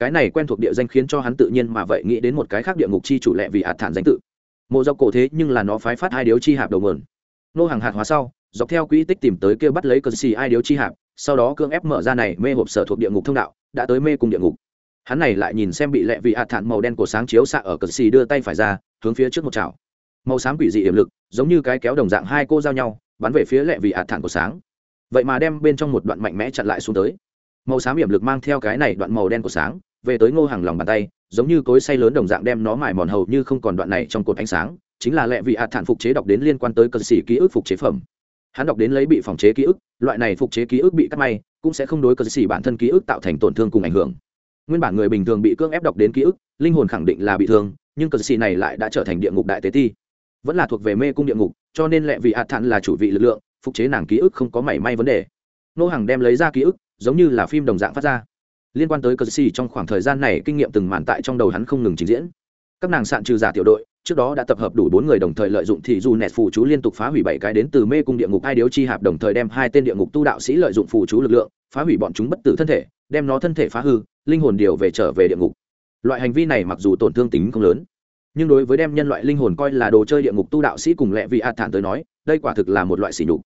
cái này quen thuộc địa danh khiến cho hắn tự nhiên mà vậy nghĩ đến một cái khác địa ngục chi chủ lệ vì hạt thản danh tự. Mộ dọc cổ thế nhưng là nó phái phát hai điếu chi hạp đầu mườn nô hàng hạt hóa sau, dọc theo quỹ tích tìm tới kia bắt lấy cờ xì ai điếu chi hạp, sau đó cương ép mở ra này mê hộp sở thuộc địa ngục thông đạo, đã tới mê cùng địa ngục. Hắn này lại nhìn xem bị lệ vị hạt thản màu đen của sáng chiếu xạ ở cờ xì đưa tay phải ra, hướng phía trước một chảo. Màu xám quỷ dị hiểm lực, giống như cái kéo đồng dạng hai cô giao nhau, bắn về phía lệ vị hạt thản của sáng. Vậy mà đem bên trong một đoạn mạnh mẽ chặn lại xuống tới. Màu xám hiểm lực mang theo cái này đoạn màu đen của sáng về tới ngô hàng lòng bàn tay, giống như cối say lớn đồng dạng đem nó mài mòn hầu như không còn đoạn này trong cột ánh sáng, chính là lệ vị hạt thản phục chế đọc đến liên quan tới cờ xỉ ký ức phục chế phẩm. Hắn đọc đến lấy bị phòng chế ký ức, loại này phục chế ký ức bị cắt may, cũng sẽ không đối cờ xỉ bản thân ký ức tạo thành tổn thương cùng ảnh hưởng. Nguyên bản người bình thường bị cưỡng ép đọc đến ký ức, linh hồn khẳng định là bị thương, nhưng cờ xỉ này lại đã trở thành địa ngục đại tế ti. Vẫn là thuộc về mê cung địa ngục, cho nên lệ vị hạt thản là chủ vị lực lượng, phục chế nàng ký ức không có mảy may vấn đề. Nô hàng đem lấy ra ký ức, giống như là phim đồng dạng phát ra liên quan tới cờ xì trong khoảng thời gian này kinh nghiệm từng màn tại trong đầu hắn không ngừng trình diễn. Các nàng sạn trừ giả tiểu đội, trước đó đã tập hợp đủ bốn người đồng thời lợi dụng thì dù nẹt phù chú liên tục phá hủy bảy cái đến từ mê cung địa ngục hai điếu chi hạp đồng thời đem hai tên địa ngục tu đạo sĩ lợi dụng phù chú lực lượng, phá hủy bọn chúng bất tử thân thể, đem nó thân thể phá hư, linh hồn điều về trở về địa ngục. Loại hành vi này mặc dù tổn thương tính không lớn, nhưng đối với đem nhân loại linh hồn coi là đồ chơi địa ngục tu đạo sĩ cùng lẹ vị ạt thản tới nói, đây quả thực là một loại xỉ nhục.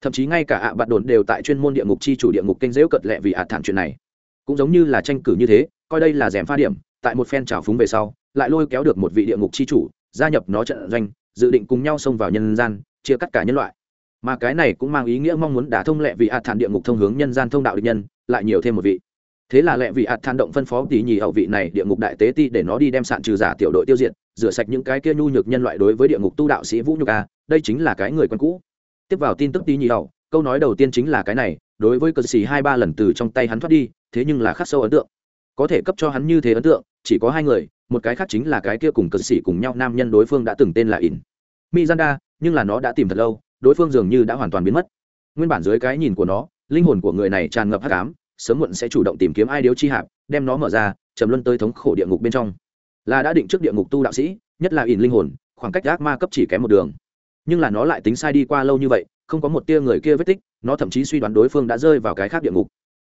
Thậm chí ngay cả ạ à bạn đồn đều tại chuyên môn địa ngục chi chủ địa ngục kênh dễu cật lẹ vị ạt thản chuyện này cũng giống như là tranh cử như thế, coi đây là rèm pha điểm, tại một phen trào phúng về sau, lại lôi kéo được một vị địa ngục chi chủ, gia nhập nó trận doanh, dự định cùng nhau xông vào nhân gian, chia cắt cả nhân loại. Mà cái này cũng mang ý nghĩa mong muốn đả thông lẹ vị hạt thản địa ngục thông hướng nhân gian thông đạo địch nhân, lại nhiều thêm một vị. Thế là lẹ vị hạt thản động phân phó tỷ nhì hậu vị này địa ngục đại tế ti để nó đi đem sạn trừ giả tiểu đội tiêu diệt, rửa sạch những cái kia nhu nhược nhân loại đối với địa ngục tu đạo sĩ vũ nhục a, đây chính là cái người quen cũ. Tiếp vào tin tức tí nhì hậu, câu nói đầu tiên chính là cái này, đối với cờ xì hai ba lần từ trong tay hắn thoát đi thế nhưng là khắc sâu ấn tượng. Có thể cấp cho hắn như thế ấn tượng, chỉ có hai người, một cái khác chính là cái kia cùng cờ sĩ cùng nhau nam nhân đối phương đã từng tên là in mizanda, nhưng là nó đã tìm thật lâu, đối phương dường như đã hoàn toàn biến mất. Nguyên bản dưới cái nhìn của nó, linh hồn của người này tràn ngập hắc ám, sớm muộn sẽ chủ động tìm kiếm ai điếu chi hạp, đem nó mở ra, trầm luân tới thống khổ địa ngục bên trong. Là đã định trước địa ngục tu đạo sĩ, nhất là ỉn linh hồn, khoảng cách ác ma cấp chỉ kém một đường. Nhưng là nó lại tính sai đi qua lâu như vậy, không có một tia người kia vết tích, nó thậm chí suy đoán đối phương đã rơi vào cái khác địa ngục.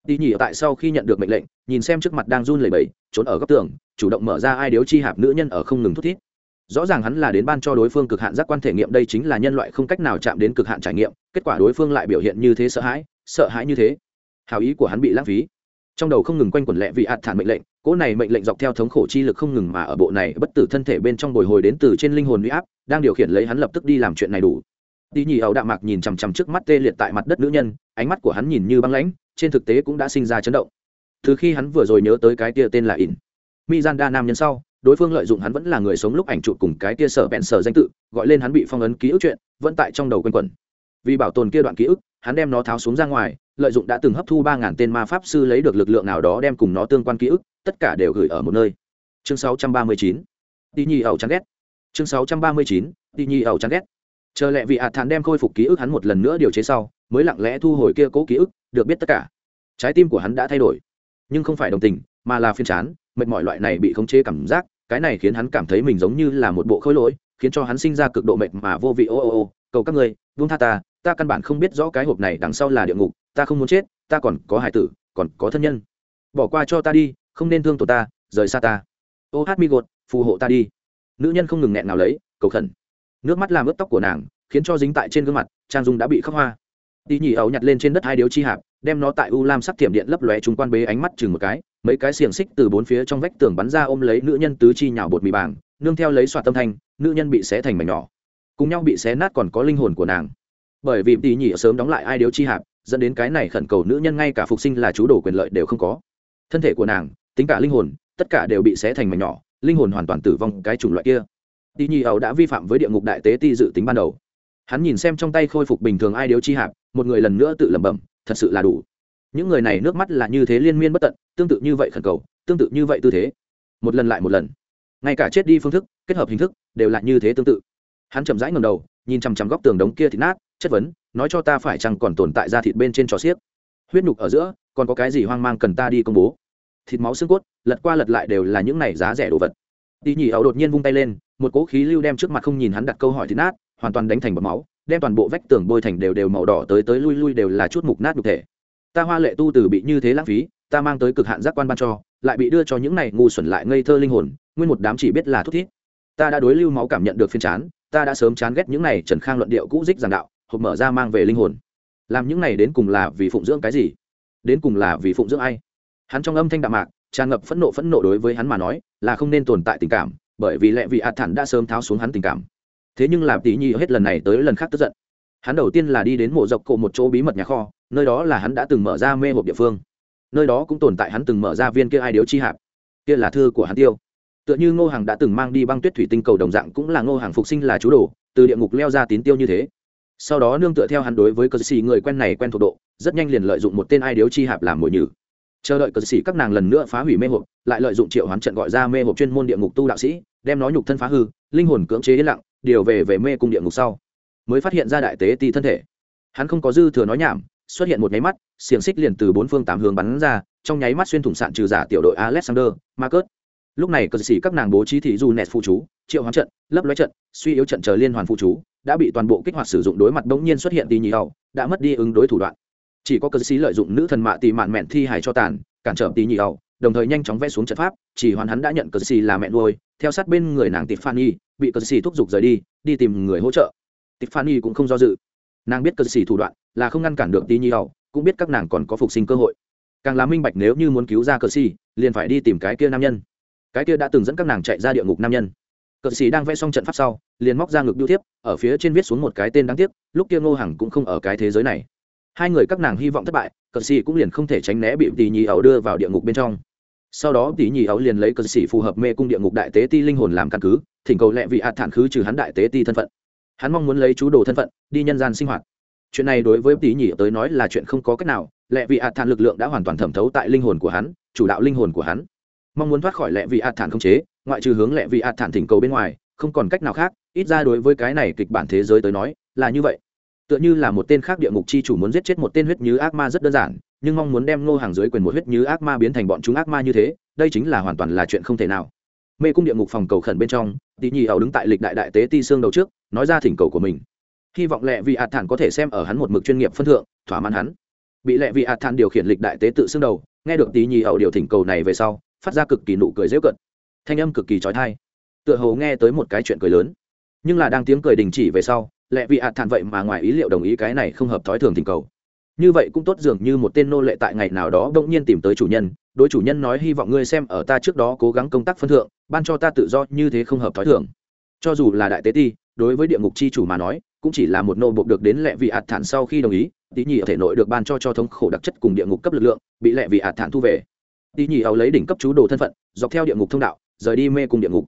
Tỷ nhỉ tại sau khi nhận được mệnh lệnh, nhìn xem trước mặt đang run lẩy bẩy, trốn ở góc tường, chủ động mở ra ai điếu chi hạp nữ nhân ở không ngừng thút thít. Rõ ràng hắn là đến ban cho đối phương cực hạn giác quan thể nghiệm, đây chính là nhân loại không cách nào chạm đến cực hạn trải nghiệm, kết quả đối phương lại biểu hiện như thế sợ hãi sợ hãi như thế. Hào ý của hắn bị lãng phí. Trong đầu không ngừng quanh quẩn lẹ vị ạt thản mệnh lệnh, cỗ này mệnh lệnh dọc theo thống khổ chi lực không ngừng mà ở bộ này bất tử thân thể bên trong bồi hồi đến từ trên linh hồn uy áp, đang điều khiển lấy hắn lập tức đi làm chuyện này đủ. Tỷ nhỉ ẩu đạm mạc nhìn chằm chằm trước mắt tê liệt tại mặt đất nữ nhân, ánh mắt của hắn nhìn như băng lãnh trên thực tế cũng đã sinh ra chấn động từ khi hắn vừa rồi nhớ tới cái kia tên là ỉn mizanda nam nhân sau, đối phương lợi dụng hắn vẫn là người sống lúc ảnh chụp cùng cái kia sở bẹn sở danh tự, gọi lên hắn bị phong ấn ký ức chuyện, vẫn tại trong đầu quanh quẩn vì bảo tồn kia đoạn ký ức, hắn đem nó tháo xuống ra ngoài, lợi dụng đã từng hấp thu ba ngàn tên ma pháp sư lấy được lực lượng nào đó đem cùng nó tương quan ký ức, tất cả đều gửi ở một nơi chương 639. đi nhi ẩu chán ghét chương 639. đi nhi ẩu chán ghét chờ lẹ vị hạt thản đem khôi phục ký ức hắn một lần nữa điều chế sau mới lặng lẽ thu hồi kia cố ký ức, được biết tất cả. Trái tim của hắn đã thay đổi. Nhưng không phải đồng tình, mà là phiên chán, mệt mỏi loại này bị khống chế cảm giác, cái này khiến hắn cảm thấy mình giống như là một bộ khối lỗi, khiến cho hắn sinh ra cực độ mệt mà vô vị. Ô ô ô, cầu các người vung tha ta ta căn bản không biết rõ cái hộp này đằng sau là địa ngục, ta không muốn chết, ta còn có hải tử, còn có thân nhân. Bỏ qua cho ta đi, không nên thương tổ ta, rời xa ta. Ô hát mi gột, phù hộ ta đi. Nữ nhân không ngừng nghẹn nào lấy, cầu khẩn. Nước mắt làm ướt tóc của nàng, khiến cho dính tại trên gương mặt, trang dung đã bị khóc hoa đi nhị ấu nhặt lên trên đất hai điếu chi hạp, đem nó tại u lam sắc thiểm điện lấp lóe chúng quan bế ánh mắt chừng một cái, mấy cái xiềng xích từ bốn phía trong vách tường bắn ra ôm lấy nữ nhân tứ chi nhào bột mì bảng nương theo lấy soạt tâm thanh, nữ nhân bị xé thành mảnh nhỏ. Cùng nhau bị xé nát còn có linh hồn của nàng. Bởi vì tỷ nhị sớm đóng lại ai điếu chi hạp, dẫn đến cái này khẩn cầu nữ nhân ngay cả phục sinh là chú đồ quyền lợi đều không có. Thân thể của nàng, tính cả linh hồn, tất cả đều bị xé thành mảnh nhỏ, linh hồn hoàn toàn tử vong cái chủng loại kia. Tỷ nhị ẩu đã vi phạm với địa ngục đại tế ti dự tính ban đầu. Hắn nhìn xem trong tay khôi phục bình thường ai điếu chi hạp một người lần nữa tự lẩm bẩm, thật sự là đủ. Những người này nước mắt là như thế liên miên bất tận, tương tự như vậy khẩn cầu, tương tự như vậy tư thế. Một lần lại một lần. Ngay cả chết đi phương thức, kết hợp hình thức, đều là như thế tương tự. Hắn chậm rãi ngầm đầu, nhìn chằm chằm góc tường đống kia thịt nát, chất vấn, nói cho ta phải chăng còn tồn tại ra thịt bên trên trò xiếc? Huyết nhục ở giữa, còn có cái gì hoang mang cần ta đi công bố? Thịt máu xương cốt, lật qua lật lại đều là những này giá rẻ đồ vật. Đi nhỉ ẩu đột nhiên vung tay lên, một cỗ khí lưu đem trước mặt không nhìn hắn đặt câu hỏi thịt nát, hoàn toàn đánh thành bọt máu đem toàn bộ vách tường bôi thành đều đều màu đỏ tới tới lui lui đều là chút mục nát nhục thể. Ta hoa lệ tu từ bị như thế lãng phí, ta mang tới cực hạn giác quan ban cho, lại bị đưa cho những này ngu xuẩn lại ngây thơ linh hồn, nguyên một đám chỉ biết là thút thít. Ta đã đối lưu máu cảm nhận được phiên chán, ta đã sớm chán ghét những này trần khang luận điệu cũ dích giảng đạo, hộp mở ra mang về linh hồn. Làm những này đến cùng là vì phụng dưỡng cái gì? Đến cùng là vì phụng dưỡng ai? Hắn trong âm thanh đạm mạc, tràn ngập phẫn nộ phẫn nộ đối với hắn mà nói, là không nên tồn tại tình cảm, bởi vì lẽ vị ạt thản đã sớm tháo xuống hắn tình cảm thế nhưng làm tỷ nhi hết lần này tới lần khác tức giận. Hắn đầu tiên là đi đến mộ dọc cổ một chỗ bí mật nhà kho, nơi đó là hắn đã từng mở ra mê hộp địa phương. Nơi đó cũng tồn tại hắn từng mở ra viên kia ai điếu chi hạp. Kia là thư của hắn tiêu. Tựa như ngô hàng đã từng mang đi băng tuyết thủy tinh cầu đồng dạng cũng là ngô hàng phục sinh là chú đồ, từ địa ngục leo ra tín tiêu như thế. Sau đó nương tựa theo hắn đối với cờ xì người quen này quen thuộc độ, rất nhanh liền lợi dụng một tên ai điếu chi hạp làm mồi nhử. Chờ đợi cờ xì các nàng lần nữa phá hủy mê hộp, lại lợi dụng triệu hoán trận gọi ra mê hộp chuyên môn địa ngục tu đạo sĩ, đem nó nhục thân phá hư, linh hồn cưỡng chế yên lặng điều về về mê cung địa ngục sau, mới phát hiện ra đại tế ti thân thể. Hắn không có dư thừa nói nhảm, xuất hiện một nháy mắt, xiềng xích liền từ bốn phương tám hướng bắn ra, trong nháy mắt xuyên thủng sạn trừ giả tiểu đội alexander marcus lúc này cờ sĩ các nàng bố trí thị du net phụ chú, triệu hoán trận, lấp lói trận, suy yếu trận chờ liên hoàn phụ chú, đã bị toàn bộ kích hoạt sử dụng đối mặt bỗng nhiên xuất hiện tì nhì ẩu đã mất đi ứng đối thủ đoạn. Chỉ có cờ sĩ lợi dụng nữ thần mạ tì mạn mẹn thi hài cho tàn, cản trở tì nhì ẩu đồng thời nhanh chóng vẽ xuống trận pháp, chỉ hoàn hắn đã nhận cờ sĩ là mẹ nuôi theo sát bên người nàng tiffany, bị cờ sĩ thúc giục rời đi đi tìm người hỗ trợ. Tiffany cũng không do dự. Nàng biết cờ sĩ thủ đoạn là không ngăn cản được tí nhi ẩu cũng biết các nàng còn có phục sinh cơ hội. Càng là minh bạch nếu như muốn cứu ra cờ sĩ liền phải đi tìm cái kia nam nhân. Cái kia đã từng dẫn các nàng chạy ra địa ngục nam nhân. Cờ sĩ đang vẽ xong trận pháp sau, liền móc ra ngực biêu thiếp, ở phía trên viết xuống một cái tên đáng tiếc, lúc kia ngô hằng cũng không ở cái thế giới này. Hai người các nàng hy vọng thất bại, cờ sĩ cũng liền không thể tránh né bị tỷ nhì ẩu đưa vào địa ngục bên trong sau đó tỷ nhì ấu liền lấy cơ sĩ phù hợp mê cung địa ngục đại tế ti linh hồn làm căn cứ, thỉnh cầu lẹ vị hạt thản khứ trừ hắn đại tế ti thân phận. Hắn mong muốn lấy chú đồ thân phận, đi nhân gian sinh hoạt. Chuyện này đối với tỷ nhì tới nói là chuyện không có cách nào, lẹ vị hạt thản lực lượng đã hoàn toàn thẩm thấu tại linh hồn của hắn, chủ đạo linh hồn của hắn. Mong muốn thoát khỏi lẹ vị hạt thản không chế, ngoại trừ hướng lẹ vị hạt thản thỉnh cầu bên ngoài, không còn cách nào khác, ít ra đối với cái này kịch bản thế giới tới nói, là như vậy. Tựa như là một tên khác địa ngục chi chủ muốn giết chết một tên huyết như ác ma rất đơn giản nhưng mong muốn đem ngô hàng dưới quyền một huyết như ác ma biến thành bọn chúng ác ma như thế, đây chính là hoàn toàn là chuyện không thể nào. Mê cung địa ngục phòng cầu khẩn bên trong tỷ nhì ẩu đứng tại lịch đại đại tế ti xương đầu trước, nói ra thỉnh cầu của mình. Hy vọng lẹ vị hạt thản có thể xem ở hắn một mực chuyên nghiệp phân thượng, thỏa mãn hắn. Bị lẹ vị hạt thản điều khiển lịch đại tế tự xương đầu, nghe được tỷ nhì ẩu điều thỉnh cầu này về sau, phát ra cực kỳ nụ cười dễ cận. Thanh âm cực kỳ trói thai tựa hồ nghe tới một cái chuyện cười lớn. Nhưng là đang tiếng cười đình chỉ về sau lẹ vị hạt thản vậy mà ngoài ý liệu đồng ý cái này không hợp thói thường thỉnh cầu như vậy cũng tốt dường như một tên nô lệ tại ngày nào đó bỗng nhiên tìm tới chủ nhân, đối chủ nhân nói hy vọng ngươi xem ở ta trước đó cố gắng công tác phân thượng, ban cho ta tự do như thế không hợp thói thường. Cho dù là đại tế ti, đối với địa ngục chi chủ mà nói, cũng chỉ là một nô bộ được đến lệ vị hạt thản sau khi đồng ý, tí nhị ở thể nội được ban cho cho thống khổ đặc chất cùng địa ngục cấp lực lượng, bị lệ vị hạt thản thu về. Tí nhị ấu lấy đỉnh cấp chú đồ thân phận, dọc theo địa ngục thông đạo, rời đi mê cùng địa ngục.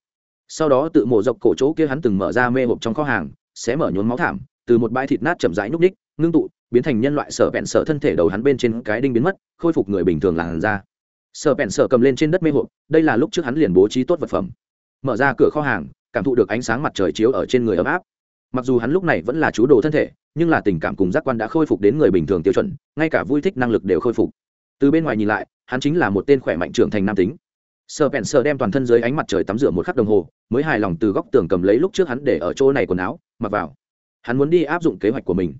Sau đó tự mổ dọc cổ chỗ kia hắn từng mở ra mê hộp trong kho hàng sẽ mở nhốn máu thảm, từ một bãi thịt nát chậm rãi núp ních ngưng tụ biến thành nhân loại sở bẹn sở thân thể đầu hắn bên trên cái đinh biến mất, khôi phục người bình thường làn ra sở bẹn sở cầm lên trên đất mê hộp, đây là lúc trước hắn liền bố trí tốt vật phẩm. Mở ra cửa kho hàng, cảm thụ được ánh sáng mặt trời chiếu ở trên người ấm áp. Mặc dù hắn lúc này vẫn là chú đồ thân thể, nhưng là tình cảm cùng giác quan đã khôi phục đến người bình thường tiêu chuẩn, ngay cả vui thích năng lực đều khôi phục. Từ bên ngoài nhìn lại, hắn chính là một tên khỏe mạnh trưởng thành nam tính. Sờ bèn sờ đem toàn thân dưới ánh mặt trời tắm rửa một khắc đồng hồ, mới hài lòng từ góc tường cầm lấy lúc trước hắn để ở chỗ này quần áo, mặc vào. Hắn muốn đi áp dụng kế hoạch của mình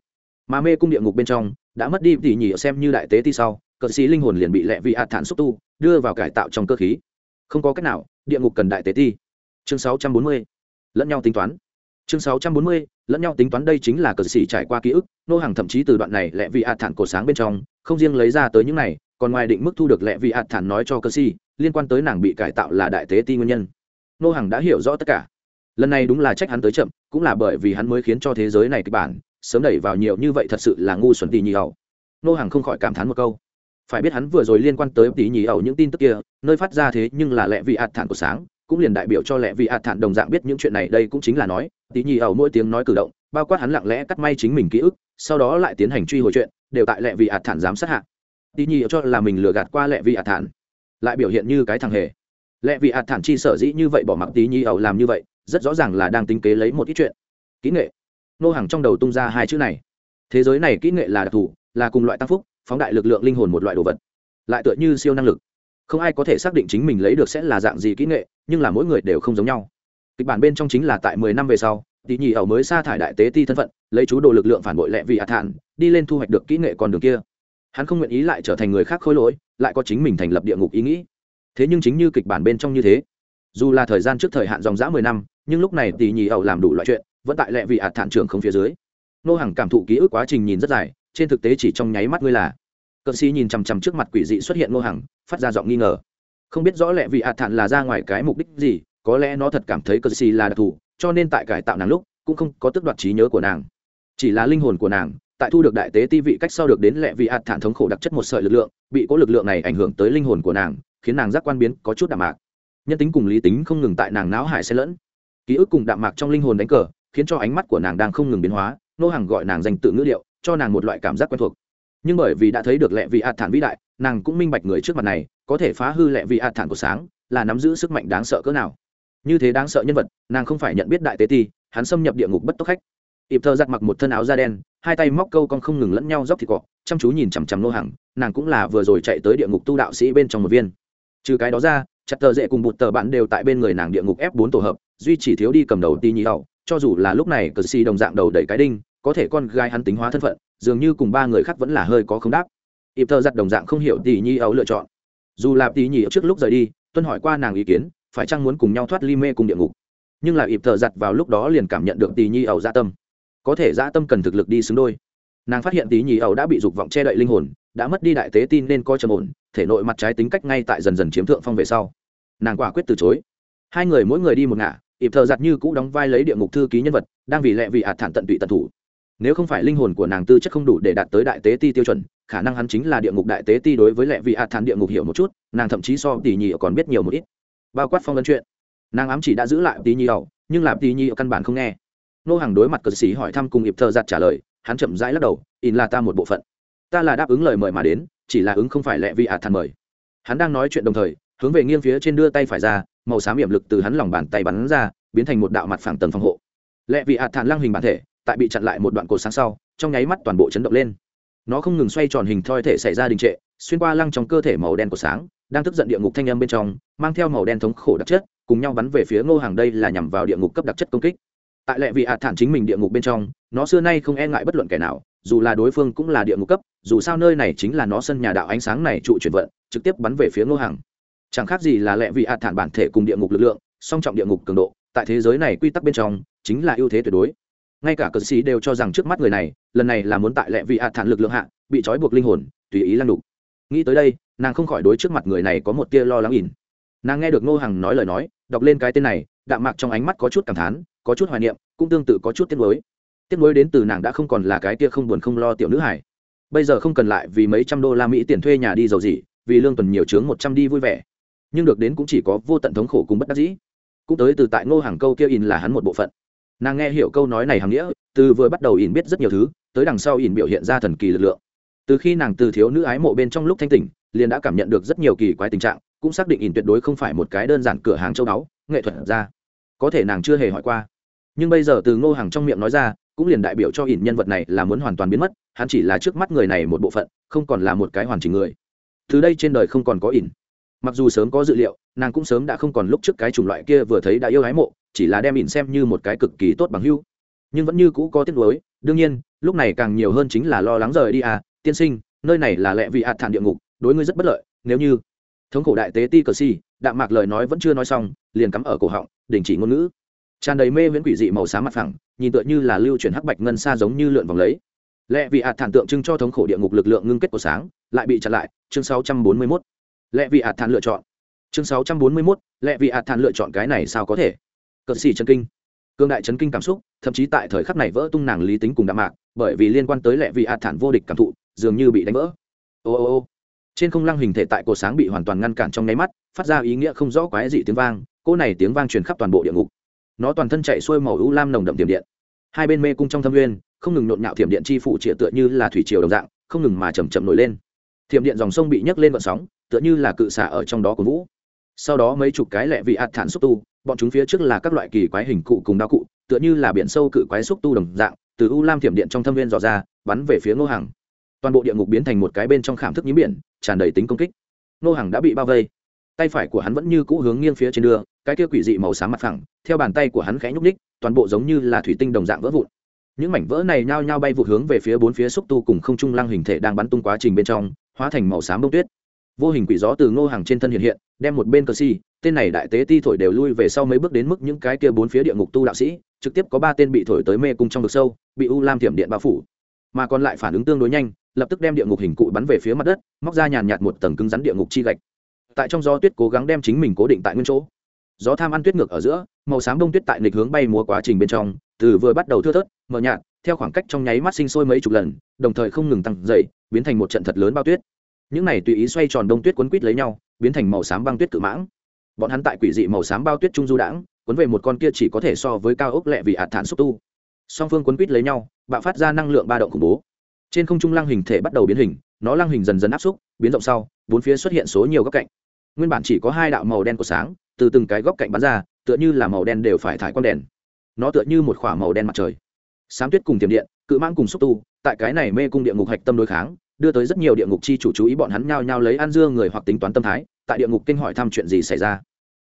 mà mê cung địa ngục bên trong đã mất đi tỉ nhỉ xem như đại tế ti sau cờ sĩ linh hồn liền bị lẹ vị hạt thản xúc tu đưa vào cải tạo trong cơ khí. Không có cách nào địa ngục cần đại tế ti. Chương 640. lẫn nhau tính toán. Chương 640, lẫn nhau tính toán đây chính là cờ sĩ trải qua ký ức nô hàng thậm chí từ đoạn này lẹ vị hạt thản cổ sáng bên trong không riêng lấy ra tới những này còn ngoài định mức thu được lẹ vị hạt thản nói cho cờ sĩ liên quan tới nàng bị cải tạo là đại tế ti nguyên nhân. Nô hàng đã hiểu rõ tất cả. Lần này đúng là trách hắn tới chậm cũng là bởi vì hắn mới khiến cho thế giới này kịch bản sớm đẩy vào nhiều như vậy thật sự là ngu xuẩn tỷ nhì ẩu. Nô hàng không khỏi cảm thán một câu. Phải biết hắn vừa rồi liên quan tới tỷ nhì ẩu những tin tức kia, nơi phát ra thế nhưng là lẹ vị ạt thản của sáng, cũng liền đại biểu cho lẹ vị ạt thản đồng dạng biết những chuyện này đây cũng chính là nói tỷ nhì ẩu mỗi tiếng nói cử động, bao quát hắn lặng lẽ cắt may chính mình ký ức, sau đó lại tiến hành truy hồi chuyện, đều tại lẹ vị ạt thản giám sát hạ. Tỷ nhì cho là mình lừa gạt qua lẹ vị ạt thản, lại biểu hiện như cái thằng hề. Lẽ vị ạt thản chi sở dĩ như vậy bỏ mặc tí nhi ẩu làm như vậy, rất rõ ràng là đang tính kế lấy một ít chuyện. Kỹ nghệ nô hàng trong đầu tung ra hai chữ này. Thế giới này kỹ nghệ là đặc thù, là cùng loại tăng phúc, phóng đại lực lượng linh hồn một loại đồ vật. Lại tựa như siêu năng lực. Không ai có thể xác định chính mình lấy được sẽ là dạng gì kỹ nghệ, nhưng là mỗi người đều không giống nhau. Kịch bản bên trong chính là tại mười năm về sau tỷ nhị ẩu mới sa thải đại tế ti thân phận, lấy chú đồ lực lượng phản bội lệ vị hạ thản đi lên thu hoạch được kỹ nghệ con đường kia. Hắn không nguyện ý lại trở thành người khác khôi lỗi, lại có chính mình thành lập địa ngục ý nghĩ. Thế nhưng chính như kịch bản bên trong như thế, dù là thời gian trước thời hạn dòng dã mười năm, nhưng lúc này tỷ nhị ẩu làm đủ loại chuyện vẫn tại lệ vị hạt thản trưởng không phía dưới. Nô hàng cảm thụ ký ức quá trình nhìn rất dài, trên thực tế chỉ trong nháy mắt ngươi là. Cờ sĩ nhìn chằm chằm trước mặt quỷ dị xuất hiện nô hàng phát ra giọng nghi ngờ. Không biết rõ lệ vị hạt thản là ra ngoài cái mục đích gì, có lẽ nó thật cảm thấy cờ sĩ là đặc thù, cho nên tại cải tạo nàng lúc, cũng không có tức đoạt trí nhớ của nàng. Chỉ là linh hồn của nàng, tại thu được đại tế ti vị cách sau được đến lệ vị hạt thản thống khổ đặc chất một sợi lực lượng, bị cố lực lượng này ảnh hưởng tới linh hồn của nàng, khiến nàng giác quan biến có chút đạm mạc. Nhân tính cùng lý tính không ngừng tại nàng não hải xen lẫn. Ký ức cùng đạm mạc trong linh hồn đánh cờ khiến cho ánh mắt của nàng đang không ngừng biến hóa nô hàng gọi nàng danh tự ngữ liệu, cho nàng một loại cảm giác quen thuộc. Nhưng bởi vì đã thấy được lệ vị ạt thản vĩ đại nàng cũng minh bạch người trước mặt này có thể phá hư lệ vị ạt thản của sáng là nắm giữ sức mạnh đáng sợ cỡ nào. Như thế đáng sợ nhân vật nàng không phải nhận biết đại tế ti hắn xâm nhập địa ngục bất tốc khách. Ịp thơ giặt mặc một thân áo da đen hai tay móc câu con không ngừng lẫn nhau dốc thịt cọ chăm chú nhìn chằm chằm nô hàng nàng cũng là vừa rồi chạy tới địa ngục tu đạo sĩ bên trong một viên. Trừ cái đó ra chặt tờ dễ cùng bụt tờ bạn đều tại bên người nàng địa ngục ép bốn tổ hợp duy chỉ thiếu đi cầm đầu ti nhị hậu cho dù là lúc này cờ xì đồng dạng đầu đẩy cái đinh, có thể con gái hắn tính hóa thân phận, dường như cùng ba người khác vẫn là hơi có không đáp. Ịp thơ giặt đồng dạng không hiểu tỷ nhi ấu lựa chọn. Dù là tỷ nhi trước lúc rời đi, tuân hỏi qua nàng ý kiến, phải chăng muốn cùng nhau thoát ly mê cùng địa ngục. Nhưng là ịp thợ giặt vào lúc đó liền cảm nhận được tỷ nhi ẩu dạ tâm. Có thể dạ tâm cần thực lực đi xứng đôi. Nàng phát hiện tỷ nhi ẩu đã bị dục vọng che đậy linh hồn, đã mất đi đại tế tin nên coi trầm ổn, thể nội mặt trái tính cách ngay tại dần dần chiếm thượng phong về sau. Nàng quả quyết từ chối. Hai người mỗi người đi một ngả ịp thợ giặt như cũ đóng vai lấy địa ngục thư ký nhân vật, đang vì lẹ vì ạt thản tận tụy tận thủ. Nếu không phải linh hồn của nàng tư chất không đủ để đạt tới đại tế ti tiêu chuẩn, khả năng hắn chính là địa ngục đại tế ti đối với lẹ vị ạt thản địa ngục hiểu một chút, nàng thậm chí so tỷ nhị còn biết nhiều một ít. Bao quát phong ấn chuyện. Nàng ám chỉ đã giữ lại tỷ nhị ẩu nhưng làm tỷ nhị căn bản không nghe. Nô hàng đối mặt cờ sĩ hỏi thăm cùng ịp thợ giặt trả lời, hắn chậm rãi lắc đầu in là ta một bộ phận. Ta là đáp ứng lời mời mà đến, chỉ là ứng không phải lẹ vị ạt thản mời. Hắn đang nói chuyện đồng thời hướng về nghiêng phía trên đưa tay phải ra, màu xám hiểm lực từ hắn lòng bàn tay bắn ra, biến thành một đạo mặt phẳng tầng phòng hộ. Lẹ vị hạt thản lăng hình bản thể, tại bị chặn lại một đoạn cột sáng sau, trong nháy mắt toàn bộ chấn động lên. Nó không ngừng xoay tròn hình thoi thể xảy ra đình trệ, xuyên qua lăng trong cơ thể màu đen của sáng, đang tức giận địa ngục thanh âm bên trong, mang theo màu đen thống khổ đặc chất, cùng nhau bắn về phía ngô hàng đây là nhằm vào địa ngục cấp đặc chất công kích. Tại lệ vị hạt thản chính mình địa ngục bên trong, nó xưa nay không e ngại bất luận kẻ nào, dù là đối phương cũng là địa ngục cấp, dù sao nơi này chính là nó sân nhà đạo ánh sáng này trụ chuyển vận, trực tiếp bắn về phía ngô hàng chẳng khác gì là lẹ vị ạt thản bản thể cùng địa ngục lực lượng, song trọng địa ngục cường độ, tại thế giới này quy tắc bên trong, chính là ưu thế tuyệt đối. Ngay cả cờ sĩ đều cho rằng trước mắt người này, lần này là muốn tại lẹ vị ạt thản lực lượng hạ, bị trói buộc linh hồn, tùy ý lăng đục nghĩ tới đây, nàng không khỏi đối trước mặt người này có một tia lo lắng ỉn. Nàng nghe được ngô hằng nói lời nói, đọc lên cái tên này, đạm mạc trong ánh mắt có chút cảm thán, có chút hoài niệm, cũng tương tự có chút tiếc nuối. Tiếc nuối đến từ nàng đã không còn là cái tia không buồn không lo tiểu nữ hải bây giờ không cần lại vì mấy trăm đô la mỹ tiền thuê nhà đi giàu gì vì lương tuần nhiều chướng một trăm đi vui vẻ nhưng được đến cũng chỉ có vô tận thống khổ cùng bất đắc dĩ. Cũng tới từ tại ngô hàng câu kia in là hắn một bộ phận. Nàng nghe hiểu câu nói này hằng nghĩa, từ vừa bắt đầu in biết rất nhiều thứ, tới đằng sau in biểu hiện ra thần kỳ lực lượng. Từ khi nàng từ thiếu nữ ái mộ bên trong lúc thanh tỉnh, liền đã cảm nhận được rất nhiều kỳ quái tình trạng, cũng xác định in tuyệt đối không phải một cái đơn giản cửa hàng châu đáo nghệ thuật ra. Có thể nàng chưa hề hỏi qua. Nhưng bây giờ từ ngô hàng trong miệng nói ra, cũng liền đại biểu cho ỉn nhân vật này là muốn hoàn toàn biến mất, hắn chỉ là trước mắt người này một bộ phận, không còn là một cái hoàn chỉnh người. Từ đây trên đời không còn có ỉn mặc dù sớm có dự liệu, nàng cũng sớm đã không còn lúc trước cái chủng loại kia vừa thấy đã yêu ái mộ, chỉ là đem ỉn xem như một cái cực kỳ tốt bằng hưu nhưng vẫn như cũ có tiếc nuối, đương nhiên, lúc này càng nhiều hơn chính là lo lắng rời đi à tiên sinh, nơi này là lẽ vì hạt thản địa ngục, đối ngươi rất bất lợi, nếu như thống khổ đại tế ti cờ si, đạm mạc lời nói vẫn chưa nói xong, liền cắm ở cổ họng, đình chỉ ngôn ngữ. Tràn đầy mê viễn quỷ dị màu xám mặt phẳng, nhìn tựa như là lưu chuyển hắc bạch ngân xa giống như lượn vòng lấy. Lẽ vì hạt thản tượng trưng cho thống khổ địa ngục lực lượng ngưng kết của sáng, lại bị chặn lại, chương 641 lẽ vị ạt thản lựa chọn. Chương 641, lẽ vị ạt thản lựa chọn cái này sao có thể? Cờ xì chân kinh. Cương đại chấn kinh cảm xúc thậm chí tại thời khắc này vỡ tung nàng lý tính cùng đạm mạc bởi vì liên quan tới lẽ vị ạt thản vô địch cảm thụ dường như bị đánh vỡ. Ô ô ô. Trên không lăng hình thể tại cổ sáng bị hoàn toàn ngăn cản trong nháy mắt phát ra ý nghĩa không rõ quái dị tiếng vang cô này tiếng vang truyền khắp toàn bộ địa ngục. Nó toàn thân chạy xuôi màu ưu lam nồng đậm tiềm điện. Hai bên mê cung trong thâm nguyên không ngừng nộn nhạo thiểm điện chi phụ trịa tựa như là thủy triều đồng dạng không ngừng mà chầm chậm nổi lên. Thiểm điện dòng sông bị nhấc lên vận sóng tựa như là cự xả ở trong đó của vũ. Sau đó mấy chục cái lẹ vị ạt thản xúc tu, bọn chúng phía trước là các loại kỳ quái hình cụ cùng đao cụ, tựa như là biển sâu cự quái xúc tu đồng dạng, từ u lam thiểm điện trong thâm viên dò ra, bắn về phía ngô hàng toàn bộ địa ngục biến thành một cái bên trong khảm thức nhí biển, tràn đầy tính công kích. Ngô hàng đã bị bao vây. Tay phải của hắn vẫn như cũ hướng nghiêng phía trên đường cái kia quỷ dị màu xám mặt phẳng, theo bàn tay của hắn khẽ nhúc ních toàn bộ giống như là thủy tinh đồng dạng vỡ vụn. Những mảnh vỡ này nhao nhao bay vụt hướng về phía bốn phía xúc tu cùng không trung lăng hình thể đang bắn tung quá trình bên trong, hóa thành màu xám bông tuyết vô hình quỷ gió từ ngô hàng trên thân hiện hiện đem một bên cờ xi、si, tên này đại tế ti thổi đều lui về sau mấy bước đến mức những cái kia bốn phía địa ngục tu đạo sĩ trực tiếp có ba tên bị thổi tới mê cung trong vực sâu bị u lam thiểm điện bao phủ. Mà còn lại phản ứng tương đối nhanh lập tức đem địa ngục hình cụ bắn về phía mặt đất móc ra nhàn nhạt một tầng cứng rắn địa ngục chi gạch. Tại trong gió tuyết cố gắng đem chính mình cố định tại nguyên chỗ. Gió tham ăn tuyết ngược ở giữa màu xám đông tuyết tại nghịch hướng bay múa quá trình bên trong từ vừa bắt đầu thưa thớt mờ nhạt theo khoảng cách trong nháy mắt sinh sôi mấy chục lần đồng thời không ngừng tăng dậy biến thành một trận thật lớn bao tuyết những này tùy ý xoay tròn đông tuyết quấn quít lấy nhau, biến thành màu xám băng tuyết cự mãng. Bọn hắn tại quỷ dị màu xám bao tuyết trung du đãng, quấn về một con kia chỉ có thể so với cao ốc lẹ vì ạt thản xúc tu. Song phương quấn quít lấy nhau, bạo phát ra năng lượng ba động khủng bố. Trên không trung lăng hình thể bắt đầu biến hình, nó lăng hình dần dần áp xúc, biến rộng sau, bốn phía xuất hiện số nhiều góc cạnh. Nguyên bản chỉ có hai đạo màu đen của sáng, từ từng cái góc cạnh bắn ra, tựa như là màu đen đều phải thải quang đèn. Nó tựa như một k h màu đen mặt trời. Sám tuyết cùng tiềm điện, cự mãng cùng xúc tu, tại cái này mê cung địa ngục hạch tâm đối kháng đưa tới rất nhiều địa ngục chi chủ chú ý bọn hắn nhao nhao lấy ăn dưa người hoặc tính toán tâm thái, tại địa ngục kinh hỏi thăm chuyện gì xảy ra.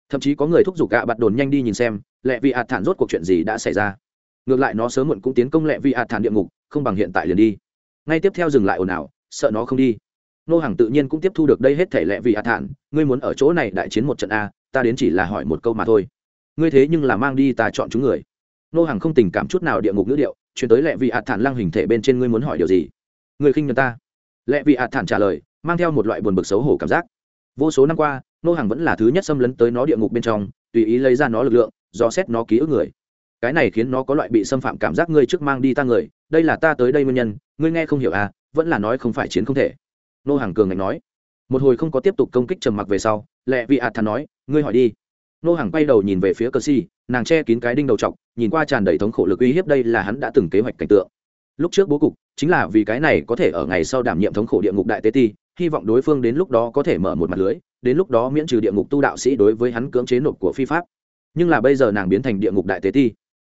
Thậm chí có người thúc giục gạ bạt đồn nhanh đi nhìn xem lẹ vị hạt thản rốt cuộc chuyện gì đã xảy ra. Ngược lại nó sớm muộn cũng tiến công lẹ vị hạt thản địa ngục, không bằng hiện tại liền đi. Ngay tiếp theo dừng lại ồn ào, sợ nó không đi. Nô hàng tự nhiên cũng tiếp thu được đây hết thể lẹ vị hạt thản, ngươi muốn ở chỗ này đại chiến một trận a, ta đến chỉ là hỏi một câu mà thôi. Ngươi thế nhưng là mang đi ta chọn chúng người. Nô hàng không tình cảm chút nào địa ngục ngữ điệu, chuyển tới lẹ vị hạt thản lăng hình thể bên trên ngươi muốn hỏi điều gì? Người khinh nhân ta. Lệ vị hạt thản trả lời, mang theo một loại buồn bực xấu hổ cảm giác. Vô số năm qua, nô hàng vẫn là thứ nhất xâm lấn tới nó địa ngục bên trong, tùy ý lấy ra nó lực lượng do xét nó ký ức người. Cái này khiến nó có loại bị xâm phạm cảm giác ngươi trước mang đi ta người, đây là ta tới đây nguyên nhân, ngươi nghe không hiểu à vẫn là nói không phải chiến không thể. Nô hàng cường ngạnh nói. Một hồi không có tiếp tục công kích trầm mặc về sau, Lệ vị ạt thản nói, ngươi hỏi đi. Nô hàng quay đầu nhìn về phía cờ si, nàng che kín cái đinh đầu t nhìn qua tràn đầy thống khổ lực uy hiếp đây là hắn đã từng kế hoạch cảnh tượng lúc trước bố cục, chính là vì cái này có thể ở ngày sau đảm nhiệm thống khổ địa ngục đại tế ti, hy vọng đối phương đến lúc đó có thể mở một mặt lưới, đến lúc đó miễn trừ địa ngục tu đạo sĩ đối với hắn cưỡng chế nộp của phi pháp. Nhưng là bây giờ nàng biến thành địa ngục đại tế ti.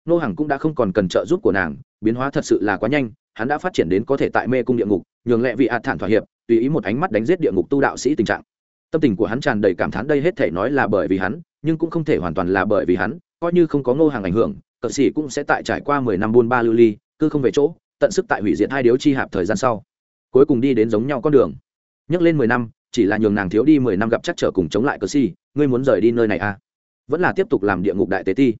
Nô Hằng cũng đã không còn cần trợ giúp của nàng, biến hóa thật sự là quá nhanh, hắn đã phát triển đến có thể tại mê cung địa ngục, nhường lẹ vị hạt thản thỏa hiệp, tùy ý một ánh mắt đánh giết địa ngục tu đạo sĩ tình trạng. Tâm tình của hắn tràn đầy cảm thán, đây hết thể nói là bởi vì hắn, nhưng cũng không thể hoàn toàn là bởi vì hắn, coi như không có ngô hàng ảnh hưởng, cờ sĩ cũng sẽ tại trải qua mười năm buôn ba lưu ly cứ không về chỗ tận sức tại hủy diệt hai điếu chi hạp thời gian sau. Cuối cùng đi đến giống nhau con đường. Nhắc lên mười năm, chỉ là nhường nàng thiếu đi mười năm gặp chắc trở cùng chống lại cờ si, ngươi muốn rời đi nơi này à? Vẫn là tiếp tục làm địa ngục đại tế ti.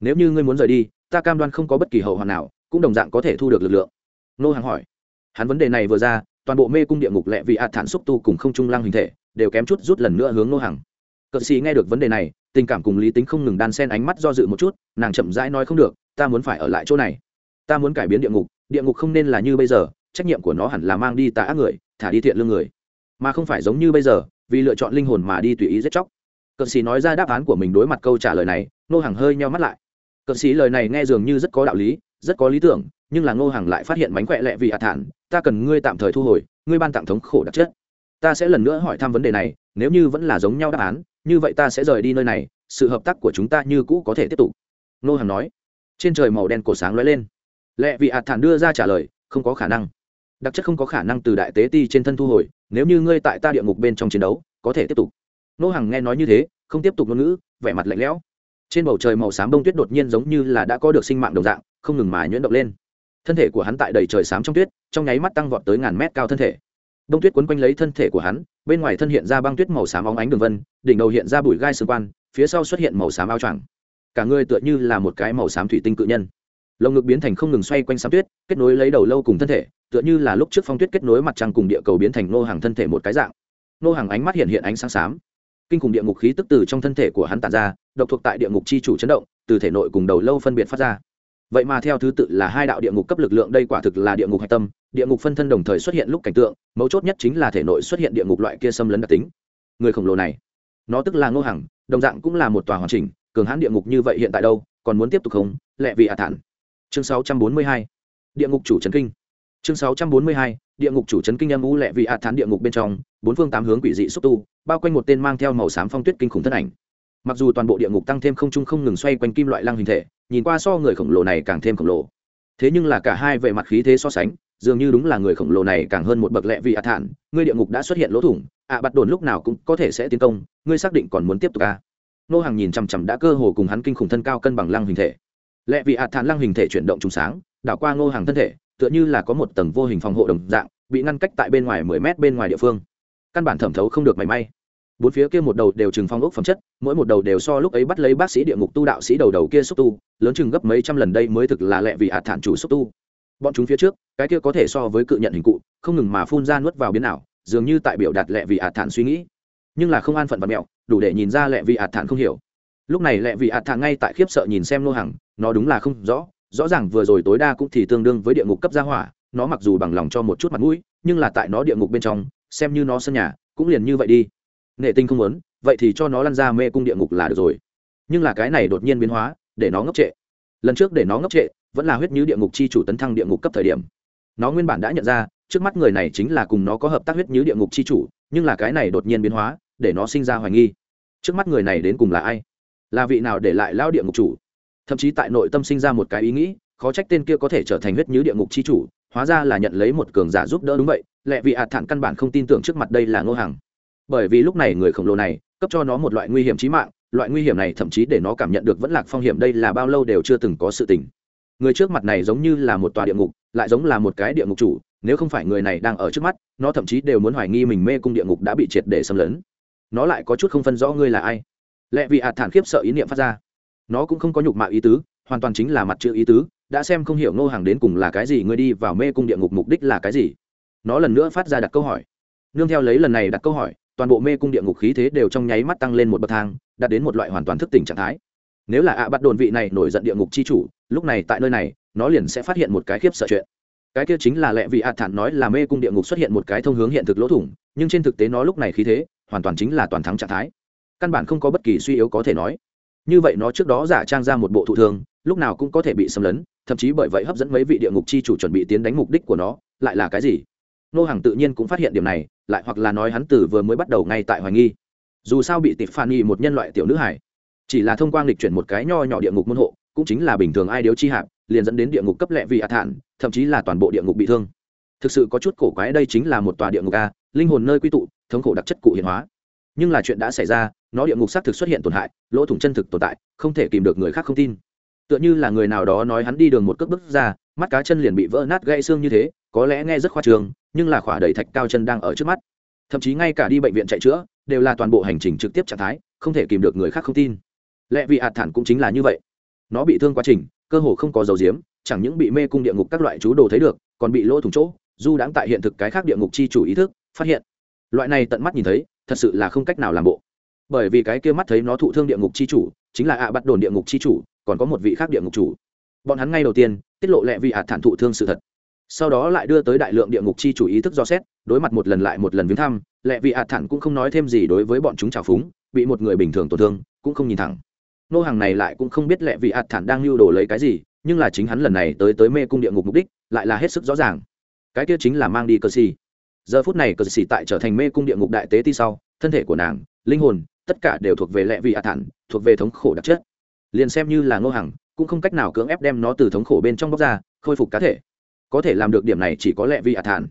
Nếu như ngươi muốn rời đi, ta cam đoan không có bất kỳ hậu hoạn nào, cũng đồng dạng có thể thu được lực lượng. Nô hàng hỏi. Hắn vấn đề này vừa ra, toàn bộ mê cung địa ngục lẹ vì ạt thản xúc tu cùng không trung lăng hình thể, đều kém chút rút lần nữa hướng nô hàng. Cờ xì nghe được vấn đề này, tình cảm cùng lý tính không ngừng đan sen ánh mắt do dự một chút, nàng chậm rãi nói không được, ta muốn phải ở lại chỗ này. Ta muốn cải biến địa ngục địa ngục không nên là như bây giờ, trách nhiệm của nó hẳn là mang đi tà ác người, thả đi thiện lương người. Mà không phải giống như bây giờ, vì lựa chọn linh hồn mà đi tùy ý giết chóc. Cận sĩ nói ra đáp án của mình đối mặt câu trả lời này nô hàng hơi nheo mắt lại. Cận sĩ lời này nghe dường như rất có đạo lý, rất có lý tưởng, nhưng là ngô hàng lại phát hiện mánh khỏe lẹ vì hạ thản, ta cần ngươi tạm thời thu hồi, ngươi ban tặng thống khổ đặc chất. Ta sẽ lần nữa hỏi thăm vấn đề này, nếu như vẫn là giống nhau đáp án, như vậy ta sẽ rời đi nơi này, sự hợp tác của chúng ta như cũ có thể tiếp tục. Ngô hàng nói. Trên trời màu đen cổ sáng lóe lên. Lệ vì ạt thản đưa ra trả lời, không có khả năng. Đặc chất không có khả năng từ đại tế ti trên thân thu hồi, nếu như ngươi tại ta địa ngục bên trong chiến đấu, có thể tiếp tục. Nô hàng nghe nói như thế, không tiếp tục ngôn ngữ, vẻ mặt lạnh lẽo. Trên bầu trời màu xám bông tuyết đột nhiên giống như là đã có được sinh mạng đồng dạng, không ngừng mà nhuyễn động lên. Thân thể của hắn tại đầy trời xám trong tuyết, trong nháy mắt tăng vọt tới ngàn mét cao thân thể. Đông tuyết quấn quanh lấy thân thể của hắn, bên ngoài thân hiện ra băng tuyết màu xám óng ánh đường vân, đỉnh đầu hiện ra bụi gai xương quan, phía sau xuất hiện màu xám áo choàng. Cả người tựa như là một cái màu xám thủy tinh cự nhân lồng ngực biến thành không ngừng xoay quanh xám tuyết, kết nối lấy đầu lâu cùng thân thể, tựa như là lúc trước phong tuyết kết nối mặt trăng cùng địa cầu biến thành nô hàng thân thể một cái dạng. Nô hàng ánh mắt hiện hiện ánh sáng xám. Kinh khủng địa ngục khí tức từ trong thân thể của hắn tàn ra, độc thuộc tại địa ngục chi chủ chấn động, từ thể nội cùng đầu lâu phân biệt phát ra. Vậy mà theo thứ tự là hai đạo địa ngục cấp lực lượng, đây quả thực là địa ngục hạch tâm. Địa ngục phân thân đồng thời xuất hiện lúc cảnh tượng, mấu chốt nhất chính là thể nội xuất hiện địa ngục loại kia xâm lấn đặc tính. Người khổng lồ này, nó tức là ngô hằng, đồng dạng cũng là một tòa hoàn chỉnh, cường hãn địa ngục như vậy hiện tại đâu, còn muốn tiếp tục không? Lẹ vì ạ thản chương 642 địa ngục chủ trấn kinh. Chương 642 địa ngục chủ trấn kinh âm u lẹ vì ạ thản địa ngục bên trong, bốn phương tám hướng quỷ dị xúc tu, bao quanh một tên mang theo màu xám phong tuyết kinh khủng thân ảnh. Mặc dù toàn bộ địa ngục tăng thêm không trung không ngừng xoay quanh kim loại lăng hình thể, nhìn qua so người khổng lồ này càng thêm khổng lồ. Thế nhưng là cả hai về mặt khí thế so sánh, dường như đúng là người khổng lồ này càng hơn một bậc lẹ vì ạ thản ngươi địa ngục đã xuất hiện lỗ thủng, ạ bắt đồn lúc nào cũng có thể sẽ tiến công, ngươi xác định còn muốn tiếp tục à? nô hàng nhìn chằm chằm đã cơ hồ cùng hắn kinh khủng thân cao cân bằng lăng hình thể. Lệ vì hạt thản lăng hình thể chuyển động trùng sáng, đảo qua ngô hàng thân thể, tựa như là có một tầng vô hình phòng hộ đồng dạng, bị ngăn cách tại bên ngoài mười mét bên ngoài địa phương. Căn bản thẩm thấu không được mảy may. Bốn phía kia một đầu đều chừng phong ốc phẩm chất, mỗi một đầu đều so lúc ấy bắt lấy bác sĩ địa ngục tu đạo sĩ đầu đầu kia xúc tu, lớn chừng gấp mấy trăm lần đây mới thực là lẹ vì hạt thản chủ xúc tu. Bọn chúng phía trước, cái kia có thể so với cự nhận hình cụ, không ngừng mà phun ra nuốt vào biến ảo, dường như tại biểu đạt lẹ vì hạt thản suy nghĩ. Nhưng là không an phận và mẹo, đủ để nhìn ra lẹ vì hạt thản không hiểu lúc này lẹ vị hạt thạ ngay tại khiếp sợ nhìn xem nô hàng nó đúng là không rõ rõ ràng vừa rồi tối đa cũng thì tương đương với địa ngục cấp gia hỏa, nó mặc dù bằng lòng cho một chút mặt mũi, nhưng là tại nó địa ngục bên trong, xem như nó sân nhà, cũng liền như vậy đi. Nghệ tinh không muốn, vậy thì cho nó lăn ra mê cung địa ngục là được rồi. Nhưng là cái này đột nhiên biến hóa, để nó ngốc trệ. Lần trước để nó ngốc trệ, vẫn là huyết như địa ngục chi chủ tấn thăng địa ngục cấp thời điểm. Nó nguyên bản đã nhận ra, trước mắt người này chính là cùng nó có hợp tác huyết như địa ngục chi chủ, nhưng là cái này đột nhiên biến hóa, để nó sinh ra hoài nghi. Trước mắt người này đến cùng là ai? Là vị nào để lại lao địa ngục chủ? Thậm chí tại nội tâm sinh ra một cái ý nghĩ, khó trách tên kia có thể trở thành huyết như địa ngục chi chủ, hóa ra là nhận lấy một cường giả giúp đỡ đúng vậy, lẽ vì hạt thản căn bản không tin tưởng trước mặt đây là ngô hàng bởi vì lúc này người khổng lồ này, cấp cho nó một loại nguy hiểm trí mạng, loại nguy hiểm này thậm chí để nó cảm nhận được vẫn lạc phong hiểm đây là bao lâu đều chưa từng có sự tình. Người trước mặt này giống như là một tòa địa ngục, lại giống là một cái địa ngục chủ, nếu không phải người này đang ở trước mắt, nó thậm chí đều muốn hoài nghi mình mê cung địa ngục đã bị triệt để xâm lấn. Nó lại có chút không phân rõ ngươi là ai lẽ vì hạt thản khiếp sợ ý niệm phát ra. Nó cũng không có nhục mạ ý tứ, hoàn toàn chính là mặt chữ ý tứ, đã xem không hiểu ngô hàng đến cùng là cái gì, ngươi đi vào mê cung địa ngục mục đích là cái gì. Nó lần nữa phát ra đặt câu hỏi. Nương theo lấy lần này đặt câu hỏi, toàn bộ mê cung địa ngục khí thế đều trong nháy mắt tăng lên một bậc thang, đạt đến một loại hoàn toàn thức tỉnh trạng thái. Nếu là ạ bắt đồn vị này nổi giận địa ngục chi chủ, lúc này tại nơi này, nó liền sẽ phát hiện một cái khiếp sợ chuyện. Cái kia chính là lẽ vì ạ thản nói là mê cung địa ngục xuất hiện một cái thông hướng hiện thực lỗ thủng, nhưng trên thực tế nó lúc này khí thế, hoàn toàn chính là toàn thắng trạng thái căn bản không có bất kỳ suy yếu có thể nói. Như vậy nó trước đó giả trang ra một bộ thụ thương lúc nào cũng có thể bị xâm lấn, thậm chí bởi vậy hấp dẫn mấy vị địa ngục chi chủ chuẩn bị tiến đánh mục đích của nó, lại là cái gì? Nô hàng tự nhiên cũng phát hiện điểm này, lại hoặc là nói hắn từ vừa mới bắt đầu ngay tại hoài nghi. Dù sao bị tịp phản nghi một nhân loại tiểu nữ hải chỉ là thông qua lịch chuyển một cái nho nhỏ địa ngục môn hộ, cũng chính là bình thường ai điếu chi hạp, liền dẫn đến địa ngục cấp lệ vì hạ thản, thậm chí là toàn bộ địa ngục bị thương. Thực sự có chút cổ quái đây chính là một tòa địa ngục a, linh hồn nơi quy tụ, thống khổ đặc chất cụ hiện hóa nhưng là chuyện đã xảy ra, nó địa ngục xác thực xuất hiện tổn hại, lỗ thủng chân thực tồn tại, không thể kìm được người khác không tin. Tựa như là người nào đó nói hắn đi đường một cước bước ra, mắt cá chân liền bị vỡ nát gãy xương như thế, có lẽ nghe rất khoa trường nhưng là khỏa đầy thạch cao chân đang ở trước mắt. Thậm chí ngay cả đi bệnh viện chạy chữa, đều là toàn bộ hành trình trực tiếp trạng thái, không thể kìm được người khác không tin. Lẽ vì hạt thản cũng chính là như vậy. Nó bị thương quá trình, cơ hồ không có dầu diếm chẳng những bị mê cung địa ngục các loại chú đồ thấy được, còn bị lỗ thủng chỗ du đãng tại hiện thực cái khác địa ngục chi chủ ý thức, phát hiện. Loại này tận mắt nhìn thấy thật sự là không cách nào làm bộ. Bởi vì cái kia mắt thấy nó thụ thương địa ngục chi chủ, chính là ạ bắt đồn địa ngục chi chủ, còn có một vị khác địa ngục chủ. Bọn hắn ngay đầu tiên, tiết lộ lẹ vị hạt thản thụ thương sự thật. Sau đó lại đưa tới đại lượng địa ngục chi chủ ý thức do xét, đối mặt một lần lại một lần viếng thăm lẹ vị hạt thản cũng không nói thêm gì đối với bọn chúng trào phúng, bị một người bình thường tổn thương, cũng không nhìn thẳng. Nô hàng này lại cũng không biết lẹ vị hạt thản đang lưu đồ lấy cái gì, nhưng là chính hắn lần này tới tới mê cung địa ngục mục đích, lại là hết sức rõ ràng. Cái kia chính là mang đi cơ xì giờ phút này cờ xì tại trở thành mê cung địa ngục đại tế ti sau, thân thể của nàng, linh hồn, tất cả đều thuộc về lẹ vì hạt thản, thuộc về thống khổ đặc chất. Liền xem như là ngô hàng cũng không cách nào cưỡng ép đem nó từ thống khổ bên trong bóc ra, khôi phục cá thể. Có thể làm được điểm này chỉ có lệ vị hạ thản.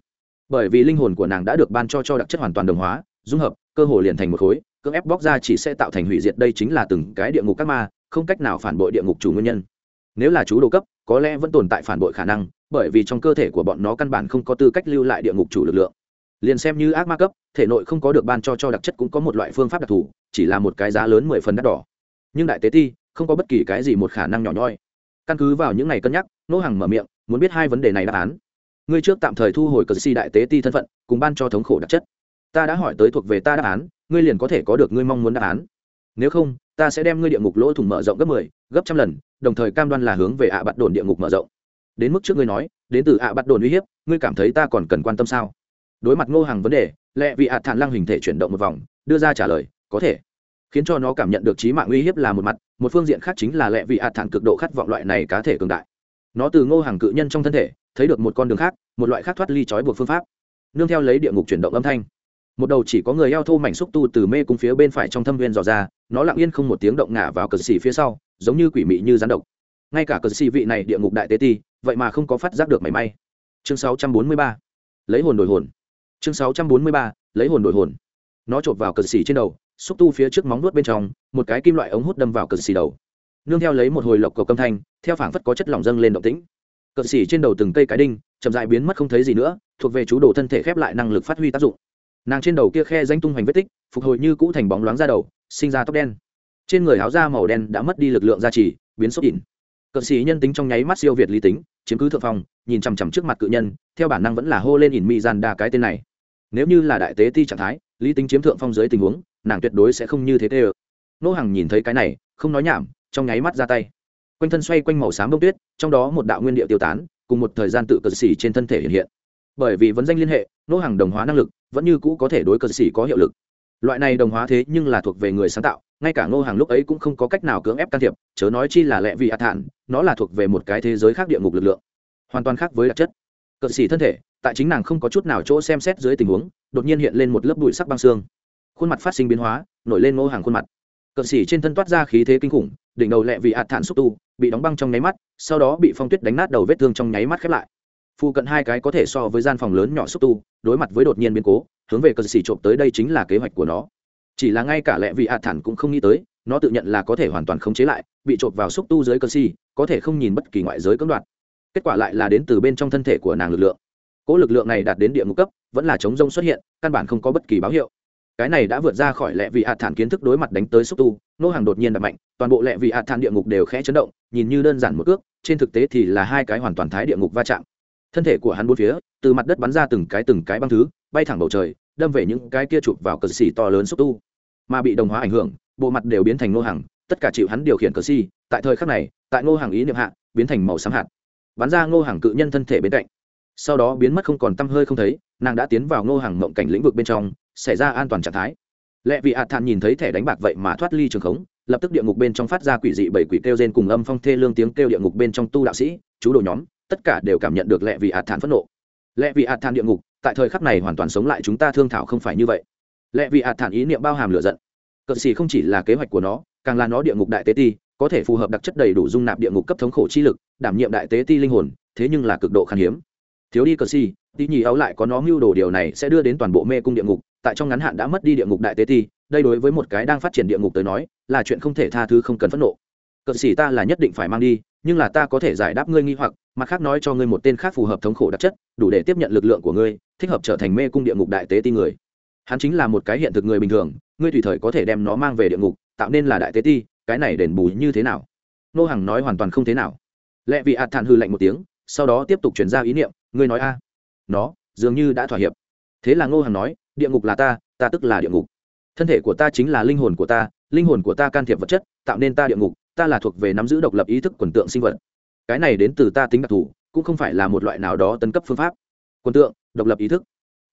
Bởi vì linh hồn của nàng đã được ban cho cho đặc chất hoàn toàn đồng hóa, dung hợp, cơ hồ liền thành một khối, cưỡng ép bóc ra chỉ sẽ tạo thành hủy diệt đây chính là từng cái địa ngục các ma, không cách nào phản bội địa ngục chủ nguyên nhân. Nếu là chú đồ cấp, có lẽ vẫn tồn tại phản bội khả năng, bởi vì trong cơ thể của bọn nó căn bản không có tư cách lưu lại địa ngục chủ lực lượng liền xem như ác ma cấp thể nội không có được ban cho cho đặc chất cũng có một loại phương pháp đặc thù chỉ là một cái giá lớn mười phần đắt đỏ. Nhưng đại tế ti không có bất kỳ cái gì một khả năng nhỏ nhoi. Căn cứ vào những ngày cân nhắc nô hàng mở miệng muốn biết hai vấn đề này đáp án. Ngươi trước tạm thời thu hồi cờ si đại tế ti thân phận cùng ban cho thống khổ đặc chất. Ta đã hỏi tới thuộc về ta đáp án ngươi liền có thể có được ngươi mong muốn đáp án. Nếu không ta sẽ đem ngươi địa ngục lỗ thủng mở rộng gấp mười 10, gấp trăm lần đồng thời cam đoan là hướng về ạ bắt đồn địa ngục mở rộng. Đến mức trước ngươi nói đến từ ạ bắt đồn uy hiếp ngươi cảm thấy ta còn cần quan tâm sao? Đối mặt ngô hàng vấn đề lẹ vị hạt thản lăng hình thể chuyển động một vòng, đưa ra trả lời, có thể. Khiến cho nó cảm nhận được trí mạng uy hiếp là một mặt, một phương diện khác chính là lẹ vị hạt thản cực độ khát vọng loại này cá thể cường đại. Nó từ ngô hàng cự nhân trong thân thể, thấy được một con đường khác, một loại khác thoát ly trói buộc phương pháp. Nương theo lấy địa ngục chuyển động âm thanh. Một đầu chỉ có người eo thô mảnh xúc tu từ mê cung phía bên phải trong thâm viên dò ra, nó lặng yên không một tiếng động ngả vào cờ xì phía sau, giống như quỷ mị như rắn độc. Ngay cả cờ xì vị này địa ngục đại tế ti, vậy mà không có phát giác được mảy may. Chương 643. lấy hồn đổi hồn chương 643. lấy hồn đổi hồn. Nó chộp vào cờ xì trên đầu, xúc tu phía trước móng nuốt bên trong, một cái kim loại ống hút đâm vào cờ xì đầu. Nương theo lấy một hồi lộc cầu âm thanh, theo phảng phất có chất lỏng dâng lên động tĩnh. Cờ xì trên đầu từng cây cái đinh, chậm dại biến mất không thấy gì nữa, thuộc về chú đồ thân thể khép lại năng lực phát huy tác dụng. Nàng trên đầu kia khe danh tung hoành vết tích, phục hồi như cũ thành bóng loáng ra đầu, sinh ra tóc đen. Trên người áo da màu đen đã mất đi lực lượng gia trì, biến sốt ỉn. Cờ sĩ nhân tính trong nháy mắt siêu việt lý tính, chiếm cứ thượng phong, nhìn chằm chằm trước mặt cự nhân, theo bản năng vẫn là hô lên ỉn mi gian đa cái tên này nếu như là đại tế ti trạng thái, lý tính chiếm thượng phong dưới tình huống, nàng tuyệt đối sẽ không như thế tê ơ. Nô hàng nhìn thấy cái này, không nói nhảm, trong nháy mắt ra tay. Quanh thân xoay quanh màu xám bông tuyết, trong đó một đạo nguyên điệu tiêu tán, cùng một thời gian tự cờ xỉ trên thân thể hiện hiện. Bởi vì vấn danh liên hệ, nô hàng đồng hóa năng lực, vẫn như cũ có thể đối cờ xỉ có hiệu lực. Loại này đồng hóa thế nhưng là thuộc về người sáng tạo, ngay cả ngô hàng lúc ấy cũng không có cách nào cưỡng ép can thiệp, chớ nói chi là lẽ vì ạt thản, nó là thuộc về một cái thế giới khác địa ngục lực lượng. Hoàn toàn khác với đặc chất cờ xỉ thân thể, tại chính nàng không có chút nào chỗ xem xét dưới tình huống, đột nhiên hiện lên một lớp bụi sắc băng xương. Khuôn mặt phát sinh biến hóa, nổi lên ngô hàng khuôn mặt. Cờ xỉ trên thân toát ra khí thế kinh khủng, đỉnh đầu lẹ vì ạt thản xúc tu, bị đóng băng trong nháy mắt, sau đó bị phong tuyết đánh nát đầu vết thương trong nháy mắt khép lại. Phụ cận hai cái có thể so với gian phòng lớn nhỏ xúc tu, đối mặt với đột nhiên biến cố, hướng về cờ xỉ trộm tới đây chính là kế hoạch của nó. Chỉ là ngay cả lẹ vì hạt thản cũng không nghĩ tới, nó tự nhận là có thể hoàn toàn khống chế lại, bị trộm vào xúc tu dưới cơ xỉ có thể không nhìn bất kỳ ngoại giới cưỡng đoạt kết quả lại là đến từ bên trong thân thể của nàng lực lượng. Cỗ lực lượng này đạt đến địa ngục cấp, vẫn là chống rông xuất hiện, căn bản không có bất kỳ báo hiệu. Cái này đã vượt ra khỏi lệ vị hạ thản kiến thức đối mặt đánh tới xúc tu, nô hàng đột nhiên đập mạnh, toàn bộ lệ vị hạ thản địa ngục đều khẽ chấn động, nhìn như đơn giản một cước, trên thực tế thì là hai cái hoàn toàn thái địa ngục va chạm. Thân thể của hắn bốn phía, từ mặt đất bắn ra từng cái từng cái băng thứ, bay thẳng bầu trời, đâm về những cái kia chụp vào cờ xì to lớn xúc tu. Mà bị đồng hóa ảnh hưởng, bộ mặt đều biến thành nô hàng, tất cả chịu hắn điều khiển cờ xì, tại thời khắc này, tại nô hàng ý niệm hạ, biến thành màu xám hạt bắn ra ngô hàng cự nhân thân thể bên cạnh. Sau đó biến mất không còn tăm hơi không thấy, nàng đã tiến vào ngô hàng mộng cảnh lĩnh vực bên trong, xảy ra an toàn trạng thái. Lẽ vì hạt thản nhìn thấy thẻ đánh bạc vậy mà thoát ly trường khống, lập tức địa ngục bên trong phát ra quỷ dị bảy quỷ kêu rên cùng âm phong thê lương tiếng kêu địa ngục bên trong tu đạo sĩ, chú đồ nhóm, tất cả đều cảm nhận được lẽ vì hạt thản phẫn nộ. Lẽ vì hạt thản địa ngục, tại thời khắc này hoàn toàn sống lại chúng ta thương thảo không phải như vậy. Lẽ vì hạt thản ý niệm bao hàm lửa giận. Cận xì không chỉ là kế hoạch của nó, càng là nó địa ngục đại tế ti có thể phù hợp đặc chất đầy đủ dung nạp địa ngục cấp thống khổ chi lực, đảm nhiệm đại tế ti linh hồn, thế nhưng là cực độ khan hiếm. Thiếu đi cờ si, tí nhì áo lại có nó mưu đồ điều này sẽ đưa đến toàn bộ mê cung địa ngục, tại trong ngắn hạn đã mất đi địa ngục đại tế ti, đây đối với một cái đang phát triển địa ngục tới nói, là chuyện không thể tha thứ không cần phẫn nộ. Cờ xì ta là nhất định phải mang đi, nhưng là ta có thể giải đáp ngươi nghi hoặc, mặt khác nói cho ngươi một tên khác phù hợp thống khổ đặc chất, đủ để tiếp nhận lực lượng của ngươi, thích hợp trở thành mê cung địa ngục đại tế ti người. Hắn chính là một cái hiện thực người bình thường, ngươi tùy thời có thể đem nó mang về địa ngục, tạo nên là đại tế ti cái này đền bù như thế nào? Nô hằng nói hoàn toàn không thế nào. Lẽ vì ạt thản hư lạnh một tiếng, sau đó tiếp tục chuyển ra ý niệm, ngươi nói a. Nó, dường như đã thỏa hiệp. Thế là ngô hằng nói, địa ngục là ta ta tức là địa ngục. Thân thể của ta chính là linh hồn của ta, linh hồn của ta can thiệp vật chất, tạo nên ta địa ngục, ta là thuộc về nắm giữ độc lập ý thức quần tượng sinh vật. Cái này đến từ ta tính đặc thù, cũng không phải là một loại nào đó tấn cấp phương pháp. Quần tượng, độc lập ý thức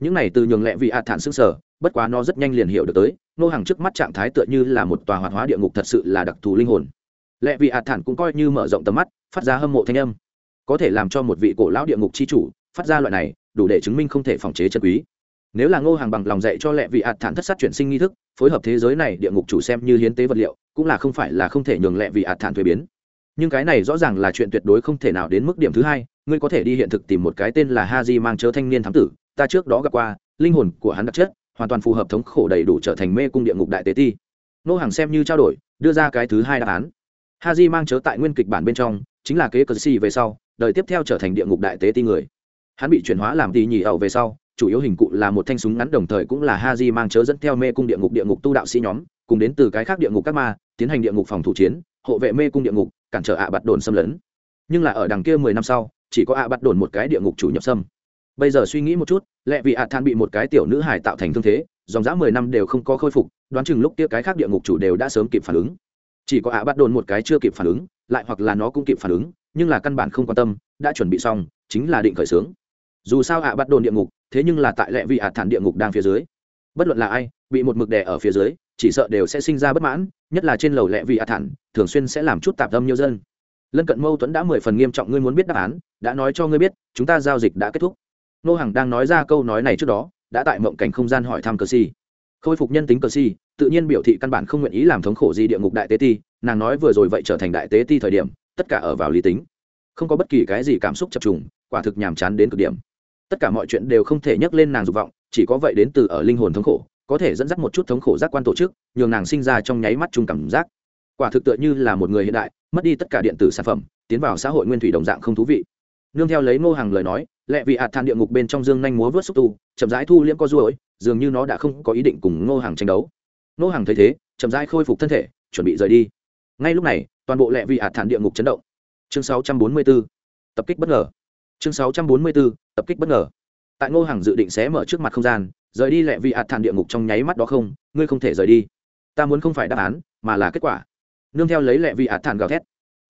những này từ nhường lẹ vị ạ thản xương sở bất quá nó rất nhanh liền hiểu được tới, nô hàng trước mắt trạng thái tựa như là một tòa hoạt hóa địa ngục thật sự là đặc thù linh hồn. Lẹ vị ạ thản cũng coi như mở rộng tầm mắt, phát ra hâm mộ thanh âm. Có thể làm cho một vị cổ lão địa ngục chi chủ, phát ra loại này, đủ để chứng minh không thể phòng chế chân quý. Nếu là ngô hàng bằng lòng dạy cho lẹ vị ạt thản thất sát chuyển sinh nghi thức, phối hợp thế giới này địa ngục chủ xem như hiến tế vật liệu, cũng là không phải là không thể nhường lẹ vị ạt thản thuế biến. Nhưng cái này rõ ràng là chuyện tuyệt đối không thể nào đến mức điểm thứ hai, ngươi có thể đi hiện thực tìm một cái tên là ha di mang chớ thanh niên thám tử ta trước đó gặp qua, linh hồn của hắn đặc chất, hoàn toàn phù hợp thống khổ đầy đủ trở thành mê cung địa ngục đại tế ti. Nô hàng xem như trao đổi, đưa ra cái thứ hai đáp án. Ha di mang chớ tại nguyên kịch bản bên trong, chính là kế cờ si về sau, đời tiếp theo trở thành địa ngục đại tế ti người. Hắn bị chuyển hóa làm tì nhì ẩu về sau, chủ yếu hình cụ là một thanh súng ngắn đồng thời cũng là ha di mang chớ dẫn theo mê cung địa ngục địa ngục tu đạo sĩ nhóm, cùng đến từ cái khác địa ngục các ma, tiến hành địa ngục phòng thủ chiến, hộ vệ mê cung địa ngục, cản trở ạ à bạt đồn xâm lấn. Nhưng là ở đằng kia mười năm sau, chỉ có ạ à bạt đồn một cái địa ngục chủ nhập xâm bây giờ suy nghĩ một chút, lẽ vì ạ than bị một cái tiểu nữ hải tạo thành thương thế, dòng dã mười năm đều không có khôi phục, đoán chừng lúc kia cái khác địa ngục chủ đều đã sớm kịp phản ứng. Chỉ có ạ bắt đồn một cái chưa kịp phản ứng, lại hoặc là nó cũng kịp phản ứng, nhưng là căn bản không quan tâm, đã chuẩn bị xong, chính là định khởi xướng. Dù sao ạ bắt đồn địa ngục, thế nhưng là tại lệ vị ạ thản địa ngục đang phía dưới. Bất luận là ai, bị một mực đè ở phía dưới, chỉ sợ đều sẽ sinh ra bất mãn, nhất là trên lầu lệ vị ạ thản thường xuyên sẽ làm chút tạp tâm nhiều dân. Lân cận mâu thuẫn đã mười phần nghiêm trọng, ngươi muốn biết đáp án, đã nói cho ngươi biết, chúng ta giao dịch đã kết thúc nô hàng đang nói ra câu nói này trước đó, đã tại mộng cảnh không gian hỏi thăm cờ si. Khôi phục nhân tính cờ si, tự nhiên biểu thị căn bản không nguyện ý làm thống khổ gì địa ngục đại tế ti, nàng nói vừa rồi vậy trở thành đại tế ti thời điểm, tất cả ở vào lý tính. Không có bất kỳ cái gì cảm xúc chập trùng, quả thực nhàm chán đến cực điểm. Tất cả mọi chuyện đều không thể nhắc lên nàng dục vọng, chỉ có vậy đến từ ở linh hồn thống khổ, có thể dẫn dắt một chút thống khổ giác quan tổ chức, nhường nàng sinh ra trong nháy mắt chung cảm giác. Quả thực tựa như là một người hiện đại, mất đi tất cả điện tử sản phẩm, tiến vào xã hội nguyên thủy đồng dạng không thú vị. Nương theo lấy ngô hàng lời nói lẹ vị hạt than địa ngục bên trong dương nhanh múa vớt xúc tu chậm rãi thu liễm co ruỗi dường như nó đã không có ý định cùng ngô hàng tranh đấu. Ngô hàng thấy thế chậm rãi khôi phục thân thể chuẩn bị rời đi. Ngay lúc này toàn bộ lẹ vị hạt thản địa ngục chấn động. Chương 644, tập kích bất ngờ. Chương 644, tập kích bất ngờ. Tại ngô hàng dự định sẽ mở trước mặt không gian rời đi lẹ vị hạt thản địa ngục trong nháy mắt đó không ngươi không thể rời đi. Ta muốn không phải đáp án mà là kết quả. Nương theo lấy lẹ vị hạt thản gào thét.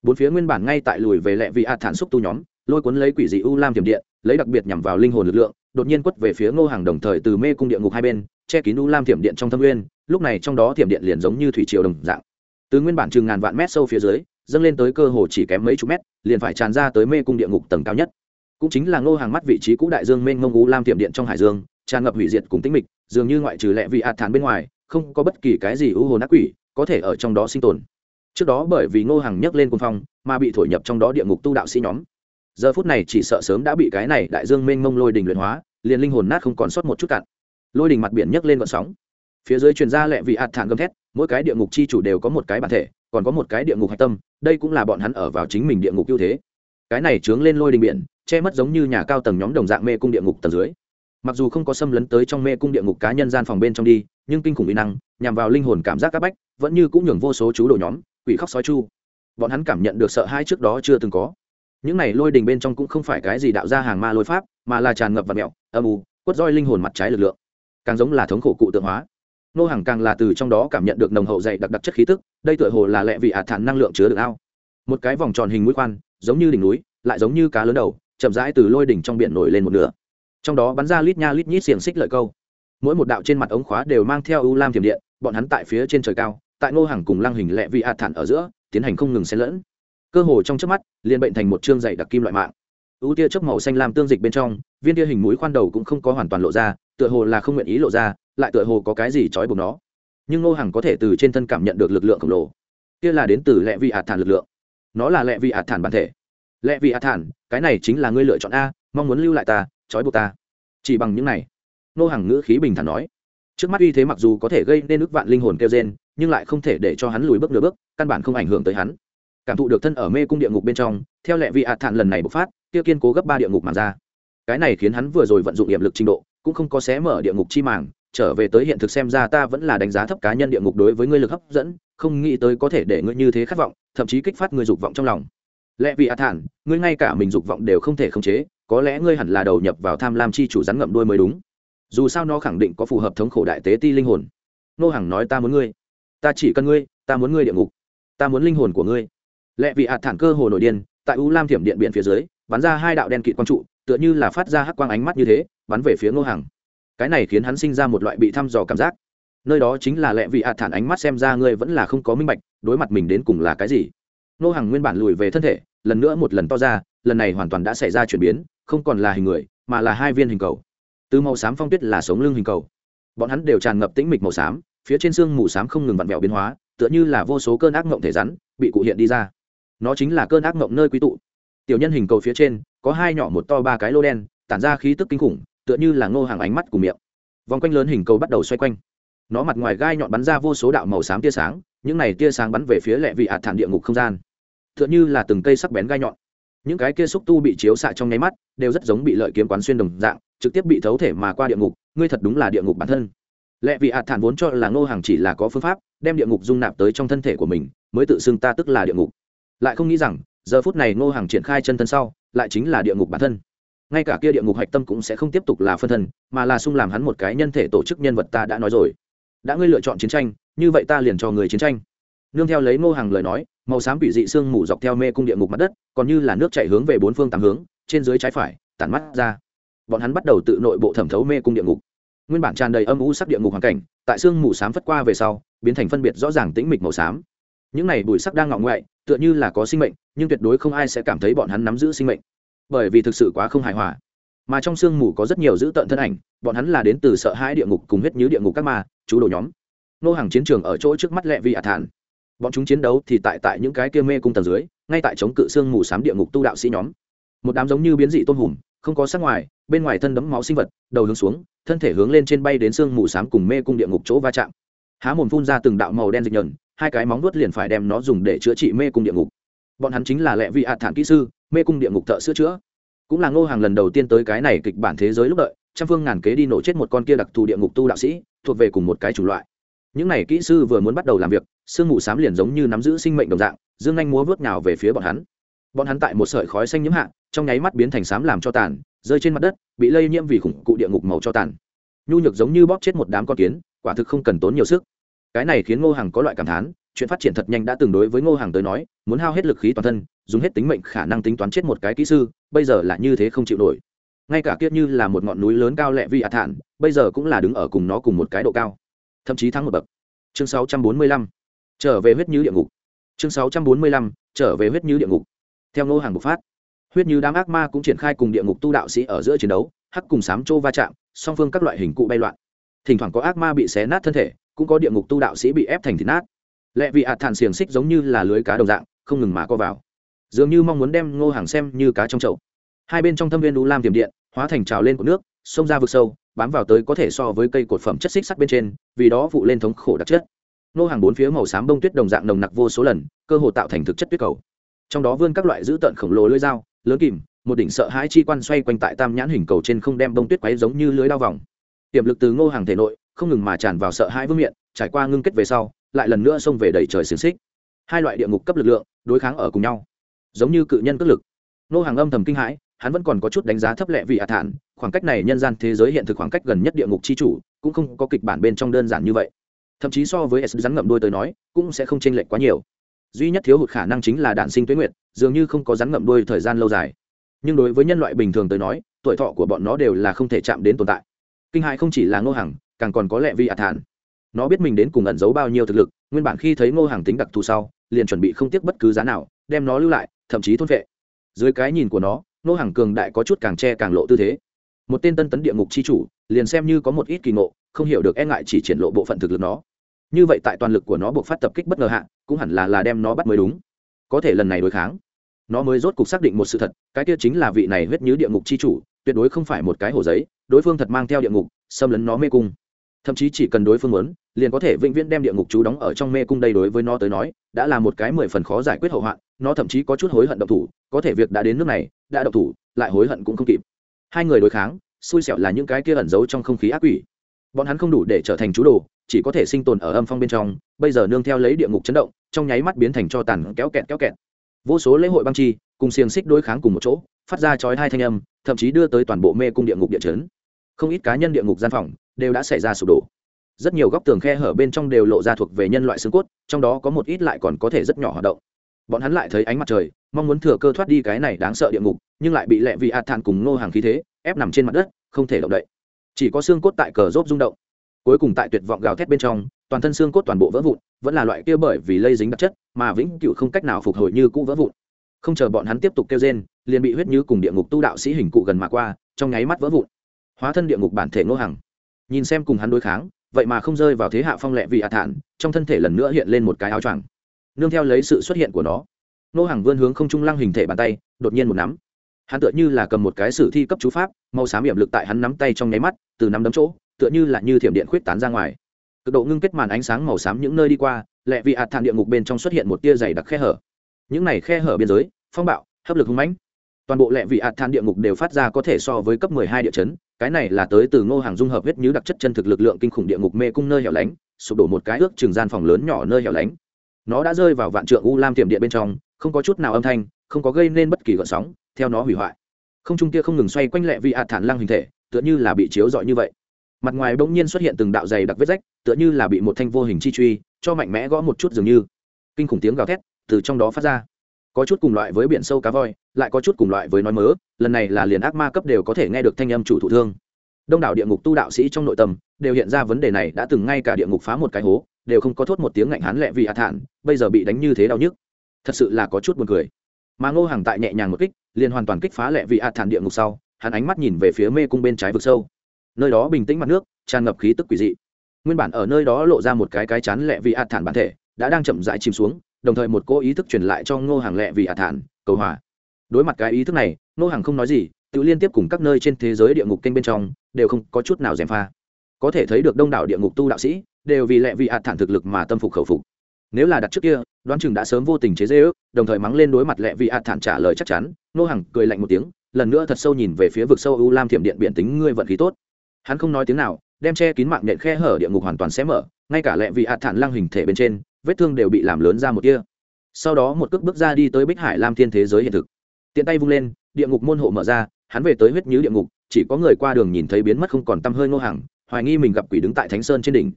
Bốn phía nguyên bản ngay tại lùi về lẹ vị hạt thản xúc tu nhóm lôi cuốn lấy quỷ dị u lam tiềm điện lấy đặc biệt nhằm vào linh hồn lực lượng, đột nhiên quất về phía ngô hàng đồng thời từ mê cung địa ngục hai bên, che kín u lam thiểm điện trong thâm nguyên, lúc này trong đó thiểm điện liền giống như thủy triều đồng dạng. Từ nguyên bản chừng ngàn vạn mét sâu phía dưới, dâng lên tới cơ hồ chỉ kém mấy chục mét, liền phải tràn ra tới mê cung địa ngục tầng cao nhất. Cũng chính là ngô hàng mắt vị trí cũ đại dương mênh mông u lam thiểm điện trong hải dương, tràn ngập hủy diệt cùng tĩnh mịch, dường như ngoại trừ lẹ vị hạt thản bên ngoài, không có bất kỳ cái gì u hồn ác quỷ có thể ở trong đó sinh tồn. Trước đó bởi vì ngô hàng nhấc lên quân phong, mà bị thổi nhập trong đó địa ngục tu đạo sĩ nhóm giờ phút này chỉ sợ sớm đã bị cái này đại dương mênh mông lôi đình luyện hóa, liền linh hồn nát không còn sót một chút cạn. Lôi đình mặt biển nhấc lên vận sóng. Phía dưới truyền ra lẹ vị ạt thản gầm thét, mỗi cái địa ngục chi chủ đều có một cái bản thể, còn có một cái địa ngục hạch tâm, đây cũng là bọn hắn ở vào chính mình địa ngục ưu thế. Cái này trướng lên lôi đình biển, che mất giống như nhà cao tầng nhóm đồng dạng mê cung địa ngục tầng dưới. Mặc dù không có xâm lấn tới trong mê cung địa ngục cá nhân gian phòng bên trong đi, nhưng kinh khủng uy năng, nhằm vào linh hồn cảm giác các bách, vẫn như cũng nhường vô số chú đồ nhóm, quỷ khóc sói chu. Bọn hắn cảm nhận được sợ hãi trước đó chưa từng có những này lôi đình bên trong cũng không phải cái gì đạo ra hàng ma lôi pháp, mà là tràn ngập vật mẹo, âm u, quất roi linh hồn mặt trái lực lượng. Càng giống là thống khổ cụ tượng hóa. Nô hàng càng là từ trong đó cảm nhận được nồng hậu dày đặc đặc chất khí tức, đây tựa hồ là lẹ vị ạt thản năng lượng chứa được ao. Một cái vòng tròn hình mũi khoan, giống như đỉnh núi, lại giống như cá lớn đầu, chậm rãi từ lôi đỉnh trong biển nổi lên một nửa. Trong đó bắn ra lít nha lít nhít xiềng xích lợi câu. Mỗi một đạo trên mặt ống khóa đều mang theo ưu lam thiểm điện, bọn hắn tại phía trên trời cao, tại ngô hàng cùng lăng hình lẹ vị ạt thản ở giữa, tiến hành không ngừng xen lẫn cơ hồ trong trước mắt, liền bệnh thành một chương dày đặc kim loại mạng. U tia chớp màu xanh lam tương dịch bên trong, viên tia hình mũi khoan đầu cũng không có hoàn toàn lộ ra, tựa hồ là không nguyện ý lộ ra, lại tựa hồ có cái gì trói buộc nó. Nhưng ngô hằng có thể từ trên thân cảm nhận được lực lượng khổng lồ. Kia là đến từ lệ vị ạt thản lực lượng. Nó là lệ vị ạt thản bản thể. Lệ vị ạt thản, cái này chính là ngươi lựa chọn a, mong muốn lưu lại ta, trói buộc ta. Chỉ bằng những này. Ngô hằng ngữ khí bình thản nói. Trước mắt uy thế mặc dù có thể gây nên ức vạn linh hồn kêu gen nhưng lại không thể để cho hắn lùi bước nửa bước, căn bản không ảnh hưởng tới hắn cảm thụ được thân ở mê cung địa ngục bên trong, theo lệ vị ạt thản lần này bộc phát, kia kiên cố gấp ba địa ngục mà ra. Cái này khiến hắn vừa rồi vận dụng hiệp lực trình độ, cũng không có xé mở địa ngục chi màng, trở về tới hiện thực xem ra ta vẫn là đánh giá thấp cá nhân địa ngục đối với ngươi lực hấp dẫn, không nghĩ tới có thể để ngươi như thế khát vọng, thậm chí kích phát ngươi dục vọng trong lòng. Lẽ vì a thản ngươi ngay cả mình dục vọng đều không thể khống chế, có lẽ ngươi hẳn là đầu nhập vào tham lam chi chủ rắn ngậm đuôi mới đúng. Dù sao nó khẳng định có phù hợp thống khổ đại tế ti linh hồn. Nô hằng nói ta muốn ngươi. Ta chỉ cần ngươi, ta muốn ngươi địa ngục. Ta muốn linh hồn của ngươi. Lệ vị hạt thản cơ hồ nổi điên, tại u lam thiểm điện biển phía dưới, bắn ra hai đạo đen kịt quang trụ, tựa như là phát ra hắc quang ánh mắt như thế, bắn về phía ngô hằng. Cái này khiến hắn sinh ra một loại bị thăm dò cảm giác. Nơi đó chính là Lệ vị ạt thản ánh mắt xem ra ngươi vẫn là không có minh bạch, đối mặt mình đến cùng là cái gì. Ngô hằng nguyên bản lùi về thân thể, lần nữa một lần to ra, lần này hoàn toàn đã xảy ra chuyển biến, không còn là hình người, mà là hai viên hình cầu. Từ màu xám phong tuyết là sống lưng hình cầu. Bọn hắn đều tràn ngập tĩnh mịch màu xám, phía trên xương mù xám không ngừng vặn vẹo biến hóa, tựa như là vô số cơn ác mộng thể rắn, bị cụ hiện đi ra nó chính là cơn ác mộng nơi quý tụ. Tiểu nhân hình cầu phía trên, có hai nhỏ một to ba cái lô đen, tản ra khí tức kinh khủng, tựa như là ngô hàng ánh mắt cùng miệng. Vòng quanh lớn hình cầu bắt đầu xoay quanh. Nó mặt ngoài gai nhọn bắn ra vô số đạo màu xám tia sáng, những này tia sáng bắn về phía lẹ vị ạt thản địa ngục không gian. Tựa như là từng cây sắc bén gai nhọn. Những cái kia xúc tu bị chiếu xạ trong nháy mắt, đều rất giống bị lợi kiếm quán xuyên đồng dạng, trực tiếp bị thấu thể mà qua địa ngục, ngươi thật đúng là địa ngục bản thân. Lệ vị ạt thản vốn cho là ngô hàng chỉ là có phương pháp, đem địa ngục dung nạp tới trong thân thể của mình, mới tự xưng ta tức là địa ngục lại không nghĩ rằng, giờ phút này ngô hàng triển khai chân thân sau, lại chính là địa ngục bản thân. Ngay cả kia địa ngục hạch tâm cũng sẽ không tiếp tục là phân thân, mà là sung làm hắn một cái nhân thể tổ chức nhân vật ta đã nói rồi. Đã ngươi lựa chọn chiến tranh, như vậy ta liền cho người chiến tranh. Nương theo lấy ngô hàng lời nói, màu xám bị dị sương mù dọc theo mê cung địa ngục mặt đất, còn như là nước chạy hướng về bốn phương tám hướng, trên dưới trái phải, tản mắt ra. Bọn hắn bắt đầu tự nội bộ thẩm thấu mê cung địa ngục. Nguyên bản tràn đầy âm u sắc địa ngục hoàn cảnh, tại sương mù xám phất qua về sau, biến thành phân biệt rõ ràng tĩnh mịch màu xám những này bụi sắc đang ngọng ngoại, tựa như là có sinh mệnh, nhưng tuyệt đối không ai sẽ cảm thấy bọn hắn nắm giữ sinh mệnh. Bởi vì thực sự quá không hài hòa. Mà trong sương mù có rất nhiều dữ tợn thân ảnh, bọn hắn là đến từ sợ hãi địa ngục cùng huyết như địa ngục các ma, chú đồ nhóm. Nô hàng chiến trường ở chỗ trước mắt lẹ vi ả thản. Bọn chúng chiến đấu thì tại tại những cái kia mê cung tầng dưới, ngay tại chống cự sương mù sám địa ngục tu đạo sĩ nhóm. Một đám giống như biến dị tôm hùm, không có sắc ngoài, bên ngoài thân đấm máu sinh vật, đầu hướng xuống, thân thể hướng lên trên bay đến sương mù sám cùng mê cung địa ngục chỗ va chạm. Há mồm phun ra từng đạo màu đen dịch nhờn hai cái móng vuốt liền phải đem nó dùng để chữa trị mê cung địa ngục. Bọn hắn chính là lệ vị hạ thản kỹ sư, mê cung địa ngục thợ sữa chữa. Cũng là ngô hàng lần đầu tiên tới cái này kịch bản thế giới lúc đợi, trăm phương ngàn kế đi nổ chết một con kia đặc thù địa ngục tu đạo sĩ, thuộc về cùng một cái chủng loại. Những này kỹ sư vừa muốn bắt đầu làm việc, sương mù xám liền giống như nắm giữ sinh mệnh đồng dạng, dương anh múa vớt nhào về phía bọn hắn. Bọn hắn tại một sợi khói xanh nhiễm hạ, trong nháy mắt biến thành xám làm cho tàn, rơi trên mặt đất, bị lây nhiễm vì khủng cụ địa ngục màu cho tàn. Nhu nhược giống như bóp chết một đám con kiến, quả thực không cần tốn nhiều sức cái này khiến ngô Hằng có loại cảm thán, chuyện phát triển thật nhanh đã từng đối với ngô Hằng tới nói, muốn hao hết lực khí toàn thân, dùng hết tính mệnh khả năng tính toán chết một cái kỹ sư, bây giờ là như thế không chịu nổi. Ngay cả kiếp như là một ngọn núi lớn cao lẹ vi ả thản, bây giờ cũng là đứng ở cùng nó cùng một cái độ cao. Thậm chí thắng một bậc. Chương 645. trở về huyết như địa ngục. Chương 645. trở về huyết như địa ngục. Theo ngô hàng bộc phát, huyết như đám ác ma cũng triển khai cùng địa ngục tu đạo sĩ ở giữa chiến đấu, hắc cùng sám trô va chạm, song phương các loại hình cụ bay loạn. Thỉnh thoảng có ác ma bị xé nát thân thể cũng có địa ngục tu đạo sĩ bị ép thành thịt nát. Lẽ vị ạt thản xiềng xích giống như là lưới cá đồng dạng, không ngừng mà co vào. Dường như mong muốn đem ngô hàng xem như cá trong chậu. Hai bên trong thâm viên đu lam tiềm điện, hóa thành trào lên của nước, xông ra vực sâu, bám vào tới có thể so với cây cột phẩm chất xích sắt bên trên, vì đó phụ lên thống khổ đặc chất. Nô hàng bốn phía màu xám bông tuyết đồng dạng nồng nặc vô số lần, cơ hồ tạo thành thực chất tuyết cầu. Trong đó vươn các loại dữ tợn khổng lồ lưới dao, lớn kìm, một đỉnh sợ hãi chi quan xoay quanh tại tam nhãn hình cầu trên không đem bông tuyết quấy giống như lưới đao vòng. Tiềm lực từ ngô hàng thể nội không ngừng mà tràn vào sợ hãi vương miệng trải qua ngưng kết về sau lại lần nữa xông về đầy trời xiềng xích. Hai loại địa ngục cấp lực lượng đối kháng ở cùng nhau giống như cự nhân cất lực. Nô hàng âm thầm kinh hãi hắn vẫn còn có chút đánh giá thấp lệ vì hạ thản khoảng cách này nhân gian thế giới hiện thực khoảng cách gần nhất địa ngục c h i chủ cũng không có kịch bản bên trong đơn giản như vậy. Thậm chí so với s rắn ngậm đôi tới nói cũng sẽ không chênh lệch quá nhiều. Duy nhất thiếu hụt khả năng chính là đạn sinh tuyến nguyệt, dường như không có rắn ngậm đôi thời gian lâu dài. Nhưng đối với nhân loại bình thường tới nói tuổi thọ của bọn nó đều là không thể chạm đến tồn tại. Kinh hại không chỉ là ngô hằng càng còn có lệ vi hạ thản nó biết mình đến cùng ẩn giấu bao nhiêu thực lực, nguyên bản khi thấy ngô hàng tính đặc thù sau, liền chuẩn bị không tiếc bất cứ giá nào, đem nó lưu lại, thậm chí thôn vệ. Dưới cái nhìn của nó, ngô hàng cường đại có chút càng che càng lộ tư thế. Một tên tân tấn địa ngục c h i chủ, liền xem như có một ít kỳ ngộ, không hiểu được e ngại chỉ triển lộ bộ phận thực lực nó. Như vậy tại toàn lực của nó buộc phát tập kích bất ngờ hạ, cũng hẳn là là đem nó bắt mới đúng. Có thể lần này đối kháng, nó mới rốt cuộc xác định một sự thật, cái kia chính là vị này huyết như địa ngục c h i chủ, tuyệt đối không phải một cái hồ giấy, đối phương thật mang theo địa ngục, xâm lấn nó mê cung thậm chí chỉ cần đối phương muốn, liền có thể vĩnh viễn đem địa ngục chú đóng ở trong mê cung đây đối với nó tới nói, đã là một cái mười phần khó giải quyết hậu hoạn, nó thậm chí có chút hối hận động thủ, có thể việc đã đến nước này, đã động thủ, lại hối hận cũng không kịp. Hai người đối kháng, xui xẻo là những cái kia ẩn giấu trong không khí ác quỷ. Bọn hắn không đủ để trở thành chú đồ, chỉ có thể sinh tồn ở âm phong bên trong, bây giờ nương theo lấy địa ngục chấn động, trong nháy mắt biến thành cho tàn kéo kẹt kéo kẹt. Vô số lễ hội băng chi, cùng xiềng xích đối kháng cùng một chỗ, phát ra chói hai thanh âm, thậm chí đưa tới toàn bộ mê cung địa ngục địa chấn. Không ít cá nhân địa ngục gian phòng đều đã xảy ra sụp đổ. Rất nhiều góc tường khe hở bên trong đều lộ ra thuộc về nhân loại xương cốt, trong đó có một ít lại còn có thể rất nhỏ hoạt động. Bọn hắn lại thấy ánh mặt trời, mong muốn thừa cơ thoát đi cái này đáng sợ địa ngục, nhưng lại bị lẹ vị hạt thản cùng nô hàng khí thế, ép nằm trên mặt đất, không thể động đậy. Chỉ có xương cốt tại cờ rốt rung động. Cuối cùng tại tuyệt vọng gào thét bên trong, toàn thân xương cốt toàn bộ vỡ vụn, vẫn là loại kia bởi vì lây dính đặc chất mà vĩnh cửu không cách nào phục hồi như cũ vỡ vụn. Không chờ bọn hắn tiếp tục kêu rên, liền bị huyết như cùng địa ngục tu đạo sĩ hình cụ gần mà qua, trong nháy mắt vỡ vụn. Hóa thân địa ngục bản thể ngô hàng nhìn xem cùng hắn đối kháng, vậy mà không rơi vào thế hạ phong lệ vì hạ thản, trong thân thể lần nữa hiện lên một cái áo choàng. Nương theo lấy sự xuất hiện của nó, nô hàng vươn hướng không trung lăng hình thể bàn tay, đột nhiên một nắm. Hắn tựa như là cầm một cái sử thi cấp chú pháp, màu xám hiểm lực tại hắn nắm tay trong nháy mắt, từ nắm đấm chỗ, tựa như là như thiểm điện khuyết tán ra ngoài. Cực độ ngưng kết màn ánh sáng màu xám những nơi đi qua lẹ vị hạt thản địa ngục bên trong xuất hiện một tia dày đặc khe hở. Những này khe hở biên giới, phong bạo, hấp lực hung mãnh. Toàn bộ lẹ vị hạt thản địa ngục đều phát ra có thể so với cấp 12 địa chấn cái này là tới từ ngô hàng dung hợp huyết như đặc chất chân thực lực lượng kinh khủng địa ngục mê cung nơi hẻo lánh, sụp đổ một cái ước trường gian phòng lớn nhỏ nơi hẻo lánh. Nó đã rơi vào vạn trượng u lam tiềm điện bên trong, không có chút nào âm thanh, không có gây nên bất kỳ gợn sóng, theo nó hủy hoại. Không trung kia không ngừng xoay quanh lẹ vị ạt thản lăng hình thể, tựa như là bị chiếu rọi như vậy. Mặt ngoài bỗng nhiên xuất hiện từng đạo dày đặc vết rách, tựa như là bị một thanh vô hình chi truy, cho mạnh mẽ gõ một chút dường như. Kinh khủng tiếng gào thét từ trong đó phát ra. Có chút cùng loại với biển sâu cá voi, lại có chút cùng loại với nói mớ lần này là liền ác ma cấp đều có thể nghe được thanh âm chủ thụ thương. Đông đảo địa ngục tu đạo sĩ trong nội tâm đều hiện ra vấn đề này đã từng ngay cả địa ngục phá một cái hố, đều không có thốt một tiếng ngạnh hán lẹ vì hạ thản, bây giờ bị đánh như thế đau nhức. Thật sự là có chút buồn cười. Mà ngô hàng tại nhẹ nhàng một kích, liền hoàn toàn kích phá lẹ vì hạ thản địa ngục sau, hắn ánh mắt nhìn về phía mê cung bên trái vực sâu. Nơi đó bình tĩnh mặt nước, tràn ngập khí tức quỷ dị. Nguyên bản ở nơi đó lộ ra một cái cái chán lẹ vì hạ thản bản thể, đã đang chậm rãi chìm xuống, đồng thời một cô ý thức truyền lại cho ngô hàng lẹ vì hạ thản, cầu hòa đối mặt cái ý thức này, Nô hàng không nói gì, tự liên tiếp cùng các nơi trên thế giới địa ngục kênh bên trong, đều không có chút nào gièm pha. Có thể thấy được đông đảo địa ngục tu đạo sĩ, đều vì lẹ vị hạt thản thực lực mà tâm phục khẩu phục. Nếu là đặt trước kia, đoán chừng đã sớm vô tình chế dễ ước đồng thời mắng lên đối mặt lẹ vị hạt thản trả lời chắc chắn, nô hằng cười lạnh một tiếng, lần nữa thật sâu nhìn về phía vực sâu u lam thiểm điện biện tính ngươi vận khí tốt. Hắn không nói tiếng nào, đem che kín mạng nhện khe hở địa ngục hoàn toàn xé mở, ngay cả lẹ vị hạt thản lăng hình thể bên trên, vết thương đều bị làm lớn ra một kia sau đó một cước bước ra đi tới bích hải lam thiên thế giới hiện thực tiện tay vung lên, địa ngục môn hộ mở ra, hắn về tới huyết nhứ địa ngục, chỉ có người qua đường nhìn thấy biến mất không còn tăm hơi Ngô hàng hoài nghi mình gặp quỷ đứng tại thánh sơn trên đỉnh.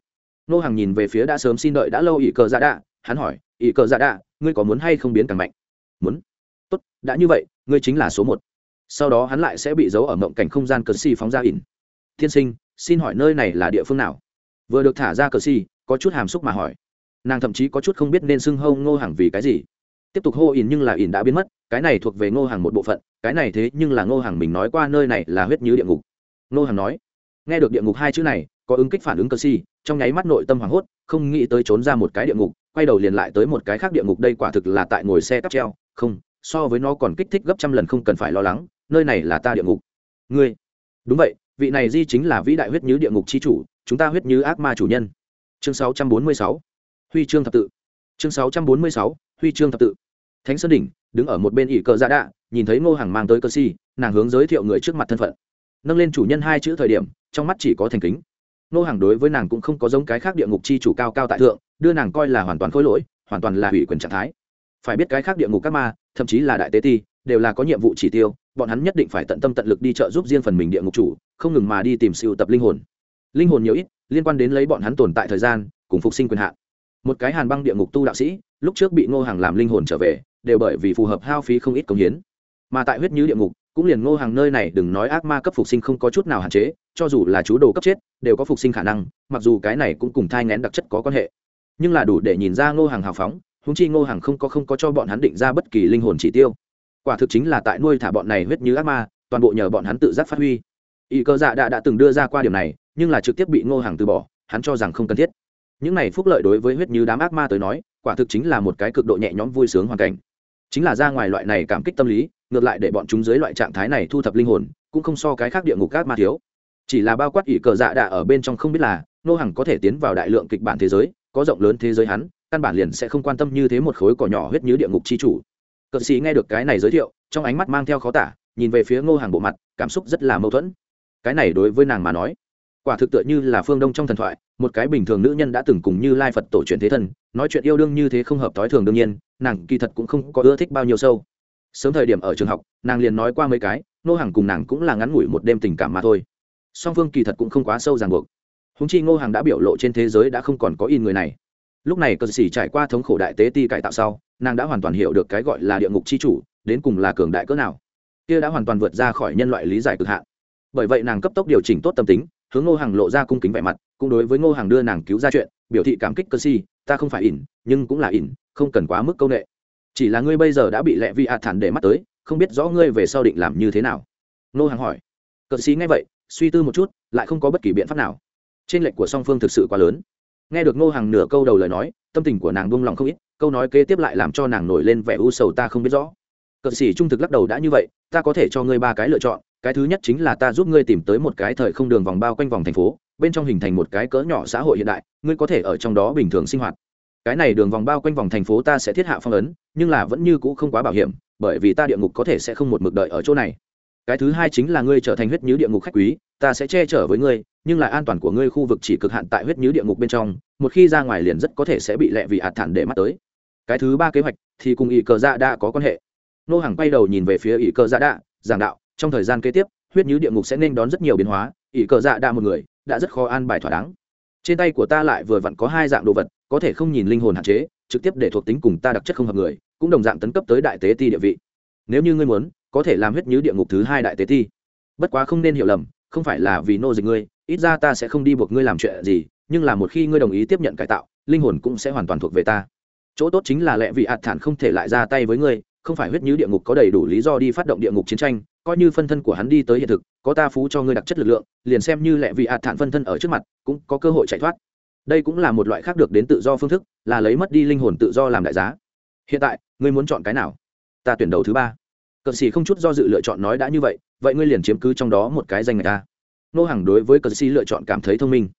Ngô hàng nhìn về phía đã sớm xin đợi đã lâu ỷ cờ dạ đạ, hắn hỏi, ỷ cờ dạ đạ, ngươi có muốn hay không biến càng mạnh? Muốn. Tốt, đã như vậy, ngươi chính là số một. Sau đó hắn lại sẽ bị giấu ở mộng cảnh không gian cờ xì phóng ra ỉn. Tiên sinh, xin hỏi nơi này là địa phương nào? Vừa được thả ra cờ xì, có chút hàm xúc mà hỏi. Nàng thậm chí có chút không biết nên xưng hâu ngô hàng vì cái gì. Tiếp tục hô ỉn nhưng là ỉn đã biến mất cái này thuộc về ngô hàng một bộ phận, cái này thế nhưng là ngô hàng mình nói qua nơi này là huyết như địa ngục. Ngô hàng nói, nghe được địa ngục hai chữ này, có ứng kích phản ứng cơ si, trong nháy mắt nội tâm hoảng hốt, không nghĩ tới trốn ra một cái địa ngục, quay đầu liền lại tới một cái khác địa ngục, đây quả thực là tại ngồi xe cắp treo. Không, so với nó còn kích thích gấp trăm lần không cần phải lo lắng, nơi này là ta địa ngục. Ngươi, đúng vậy, vị này di chính là vĩ đại huyết như địa ngục chi chủ, chúng ta huyết như ác ma chủ nhân. Chương 646 huy chương thập tự. Chương 646 huy chương thập tự thánh sơn đỉnh, đứng ở một bên ỷ cờ dạ đạ, nhìn thấy ngô hàng mang tới cơ si, nàng hướng giới thiệu người trước mặt thân phận. Nâng lên chủ nhân hai chữ thời điểm, trong mắt chỉ có thành kính. Ngô hàng đối với nàng cũng không có giống cái khác địa ngục chi chủ cao cao tại thượng, đưa nàng coi là hoàn toàn khối lỗi, hoàn toàn là hủy quyền trạng thái. Phải biết cái khác địa ngục các ma, thậm chí là đại tế ti, đều là có nhiệm vụ chỉ tiêu, bọn hắn nhất định phải tận tâm tận lực đi trợ giúp riêng phần mình địa ngục chủ, không ngừng mà đi tìm siêu tập linh hồn. Linh hồn nhiều ít, liên quan đến lấy bọn hắn tồn tại thời gian, cùng phục sinh quyền hạn. Một cái hàn băng địa ngục tu đạo sĩ, lúc trước bị ngô hàng làm linh hồn trở về đều bởi vì phù hợp hao phí không ít công hiến. Mà tại huyết như địa ngục, cũng liền ngô hàng nơi này đừng nói ác ma cấp phục sinh không có chút nào hạn chế, cho dù là chú đồ cấp chết, đều có phục sinh khả năng, mặc dù cái này cũng cùng thai ngén đặc chất có quan hệ. Nhưng là đủ để nhìn ra ngô hàng hào phóng húng chi ngô hàng không có không có cho bọn hắn định ra bất kỳ linh hồn chỉ tiêu. Quả thực chính là tại nuôi thả bọn này huyết như ác ma, toàn bộ nhờ bọn hắn tự giác phát huy. Y cơ dạ đã đã từng đưa ra qua điều này, nhưng là trực tiếp bị ngô hàng từ bỏ, hắn cho rằng không cần thiết. Những này phúc lợi đối với huyết như đám ác ma tới nói, quả thực chính là một cái cực độ nhẹ nhõm vui sướng hoàn cảnh chính là ra ngoài loại này cảm kích tâm lý, ngược lại để bọn chúng dưới loại trạng thái này thu thập linh hồn, cũng không so cái khác địa ngục các ma thiếu. Chỉ là bao quát ỷ cờ dạ đạ ở bên trong không biết là, nô Hằng có thể tiến vào đại lượng kịch bản thế giới, có rộng lớn thế giới hắn, căn bản liền sẽ không quan tâm như thế một khối cỏ nhỏ huyết như địa ngục chi chủ. Cờ sĩ nghe được cái này giới thiệu, trong ánh mắt mang theo khó tả, nhìn về phía ngô hàng bộ mặt, cảm xúc rất là mâu thuẫn. Cái này đối với nàng mà nói, quả thực tựa như là phương đông trong thần thoại, một cái bình thường nữ nhân đã từng cùng như lai phật tổ truyền thế thân, nói chuyện yêu đương như thế không hợp t ố i thường đương nhiên nàng kỳ thật cũng không có ưa thích bao nhiêu sâu. Sớm thời điểm ở trường học, nàng liền nói qua mấy cái nô hàng cùng nàng cũng là ngắn ngủi một đêm tình cảm mà thôi. Song phương kỳ thật cũng không quá sâu ràng buộc. Húng chi ngô hàng đã biểu lộ trên thế giới đã không còn có in người này. Lúc này cờ xỉ trải qua thống khổ đại tế ti cải tạo sau, nàng đã hoàn toàn hiểu được cái gọi là địa ngục c h i chủ, đến cùng là cường đại cỡ nào. Kia đã hoàn toàn vượt ra khỏi nhân loại lý giải cực hạn. Bởi vậy nàng cấp tốc điều chỉnh tốt tâm tính, hướng ngô hàng lộ ra cung kính vẻ mặt, cũng đối với ngô hàng đưa nàng cứu ra chuyện, biểu thị cảm kích cờ xỉ ta không phải ỉn, nhưng cũng là ỉn, không cần quá mức c â u n ệ chỉ là ngươi bây giờ đã bị lẹ vi hạ thản để mắt tới, không biết rõ ngươi về sau định làm như thế nào. Ngô hàng hỏi. Cờ xí nghe vậy, suy tư một chút, lại không có bất kỳ biện pháp nào. Trên lệnh của song phương thực sự quá lớn. Nghe được ngô hàng nửa câu đầu lời nói, tâm tình của nàng buông lòng không ít, câu nói kế tiếp lại làm cho nàng nổi lên vẻ u sầu ta không biết rõ. Cờ sĩ trung thực lắc đầu đã như vậy, ta có thể cho ngươi ba cái lựa chọn, cái thứ nhất chính là ta giúp ngươi tìm tới một cái thời không đường vòng bao quanh vòng thành phố bên trong hình thành một cái cỡ nhỏ xã hội hiện đại ngươi có thể ở trong đó bình thường sinh hoạt. Cái này đường vòng bao quanh vòng thành phố ta sẽ thiết hạ phong ấn nhưng là vẫn như cũ không quá bảo hiểm bởi vì ta địa ngục có thể sẽ không một mực đợi ở chỗ này. Cái thứ hai chính là ngươi trở thành huyết nhứ địa ngục khách quý ta sẽ che chở với ngươi nhưng là an toàn của ngươi khu vực chỉ cực hạn tại huyết nhứ địa ngục bên trong một khi ra ngoài liền rất có thể sẽ bị lẹ vì hạt thản để mắt tới. Cái thứ ba kế hoạch thì cùng ỷ cờ dạ đã có quan hệ. Nô hàng quay đầu nhìn về phía ỷ cờ dạ đã, giảng đạo trong thời gian kế tiếp huyết nhứ địa ngục sẽ nên đón rất nhiều biến hóa ỷ cờ dạ đã một người đã rất khó an bài thỏa đáng. Trên tay của ta lại vừa vặn có hai dạng đồ vật, có thể không nhìn linh hồn hạn chế, trực tiếp để thuộc tính cùng ta đặc chất không hợp người, cũng đồng dạng tấn cấp tới đại tế ti địa vị. Nếu như ngươi muốn, có thể làm huyết như địa ngục thứ hai đại tế ti. Bất quá không nên hiểu lầm, không phải là vì nô dịch ngươi, ít ra ta sẽ không đi buộc ngươi làm chuyện gì, nhưng là một khi ngươi đồng ý tiếp nhận cải tạo, linh hồn cũng sẽ hoàn toàn thuộc về ta. Chỗ tốt chính là lẽ vì ạt thản không thể lại ra tay với ngươi, không phải huyết như địa ngục có đầy đủ lý do đi phát động địa ngục chiến tranh, coi như phân thân của hắn đi tới hiện thực có ta phú cho ngươi đặc chất lực lượng, liền xem như lẹ vì hạt thản phân thân ở trước mặt, cũng có cơ hội chạy thoát. Đây cũng là một loại khác được đến tự do phương thức, là lấy mất đi linh hồn tự do làm đại giá. Hiện tại, ngươi muốn chọn cái nào? Ta tuyển đầu thứ ba. Cờ xì không chút do dự lựa chọn nói đã như vậy vậy ngươi liền chiếm cứ trong đó một cái danh người ta nô hàng đối với cờ xì lựa chọn cảm thấy thông minh.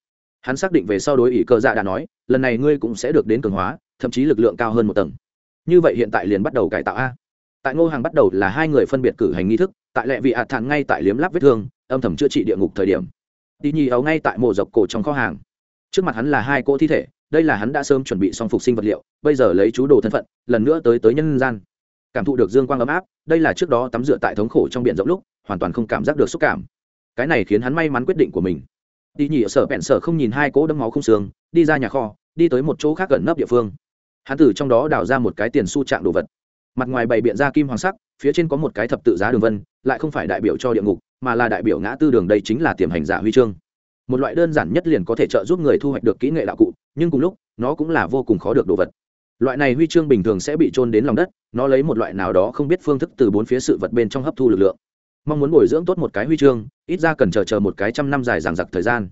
Hắn xác định về sau đối ý cờ dạ đã nói, lần này ngươi cũng sẽ được đến cường hóa, thậm chí lực lượng cao hơn một tầng. Như vậy hiện tại liền bắt đầu cải tạo a tại ngô hàng bắt đầu là hai người phân biệt cử hành nghi thức, tại lệ vị hạ thản ngay tại liếm lắp vết thương, âm thầm chữa trị địa ngục thời điểm. Tí nhì ấu ngay tại mộ dọc cổ trong kho hàng. Trước mặt hắn là hai cỗ thi thể, đây là hắn đã sớm chuẩn bị xong phục sinh vật liệu, bây giờ lấy chú đồ thân phận, lần nữa tới tới nhân gian. Cảm thụ được dương quang ấm áp, đây là trước đó tắm rửa tại thống khổ trong biển rộng lúc, hoàn toàn không cảm giác được xúc cảm. Cái này khiến hắn may mắn quyết định của mình. Đi ở sở bẹn sở không nhìn hai cỗ đấm máu không xương, đi ra nhà kho, đi tới một chỗ khác gần nấp địa phương. Hắn từ trong đó đào ra một cái tiền su trạng đồ vật mặt ngoài bày biện ra kim hoàng sắc, phía trên có một cái thập tự giá đường vân, lại không phải đại biểu cho địa ngục, mà là đại biểu ngã tư đường đây chính là tiềm hành giả huy chương. Một loại đơn giản nhất liền có thể trợ giúp người thu hoạch được kỹ nghệ đạo cụ, nhưng cùng lúc, nó cũng là vô cùng khó được đồ vật. Loại này huy chương bình thường sẽ bị trôn đến lòng đất, nó lấy một loại nào đó không biết phương thức từ bốn phía sự vật bên trong hấp thu lực lượng. Mong muốn bồi dưỡng tốt một cái huy chương, ít ra cần chờ chờ một cái trăm năm dài dằng dặc thời gian.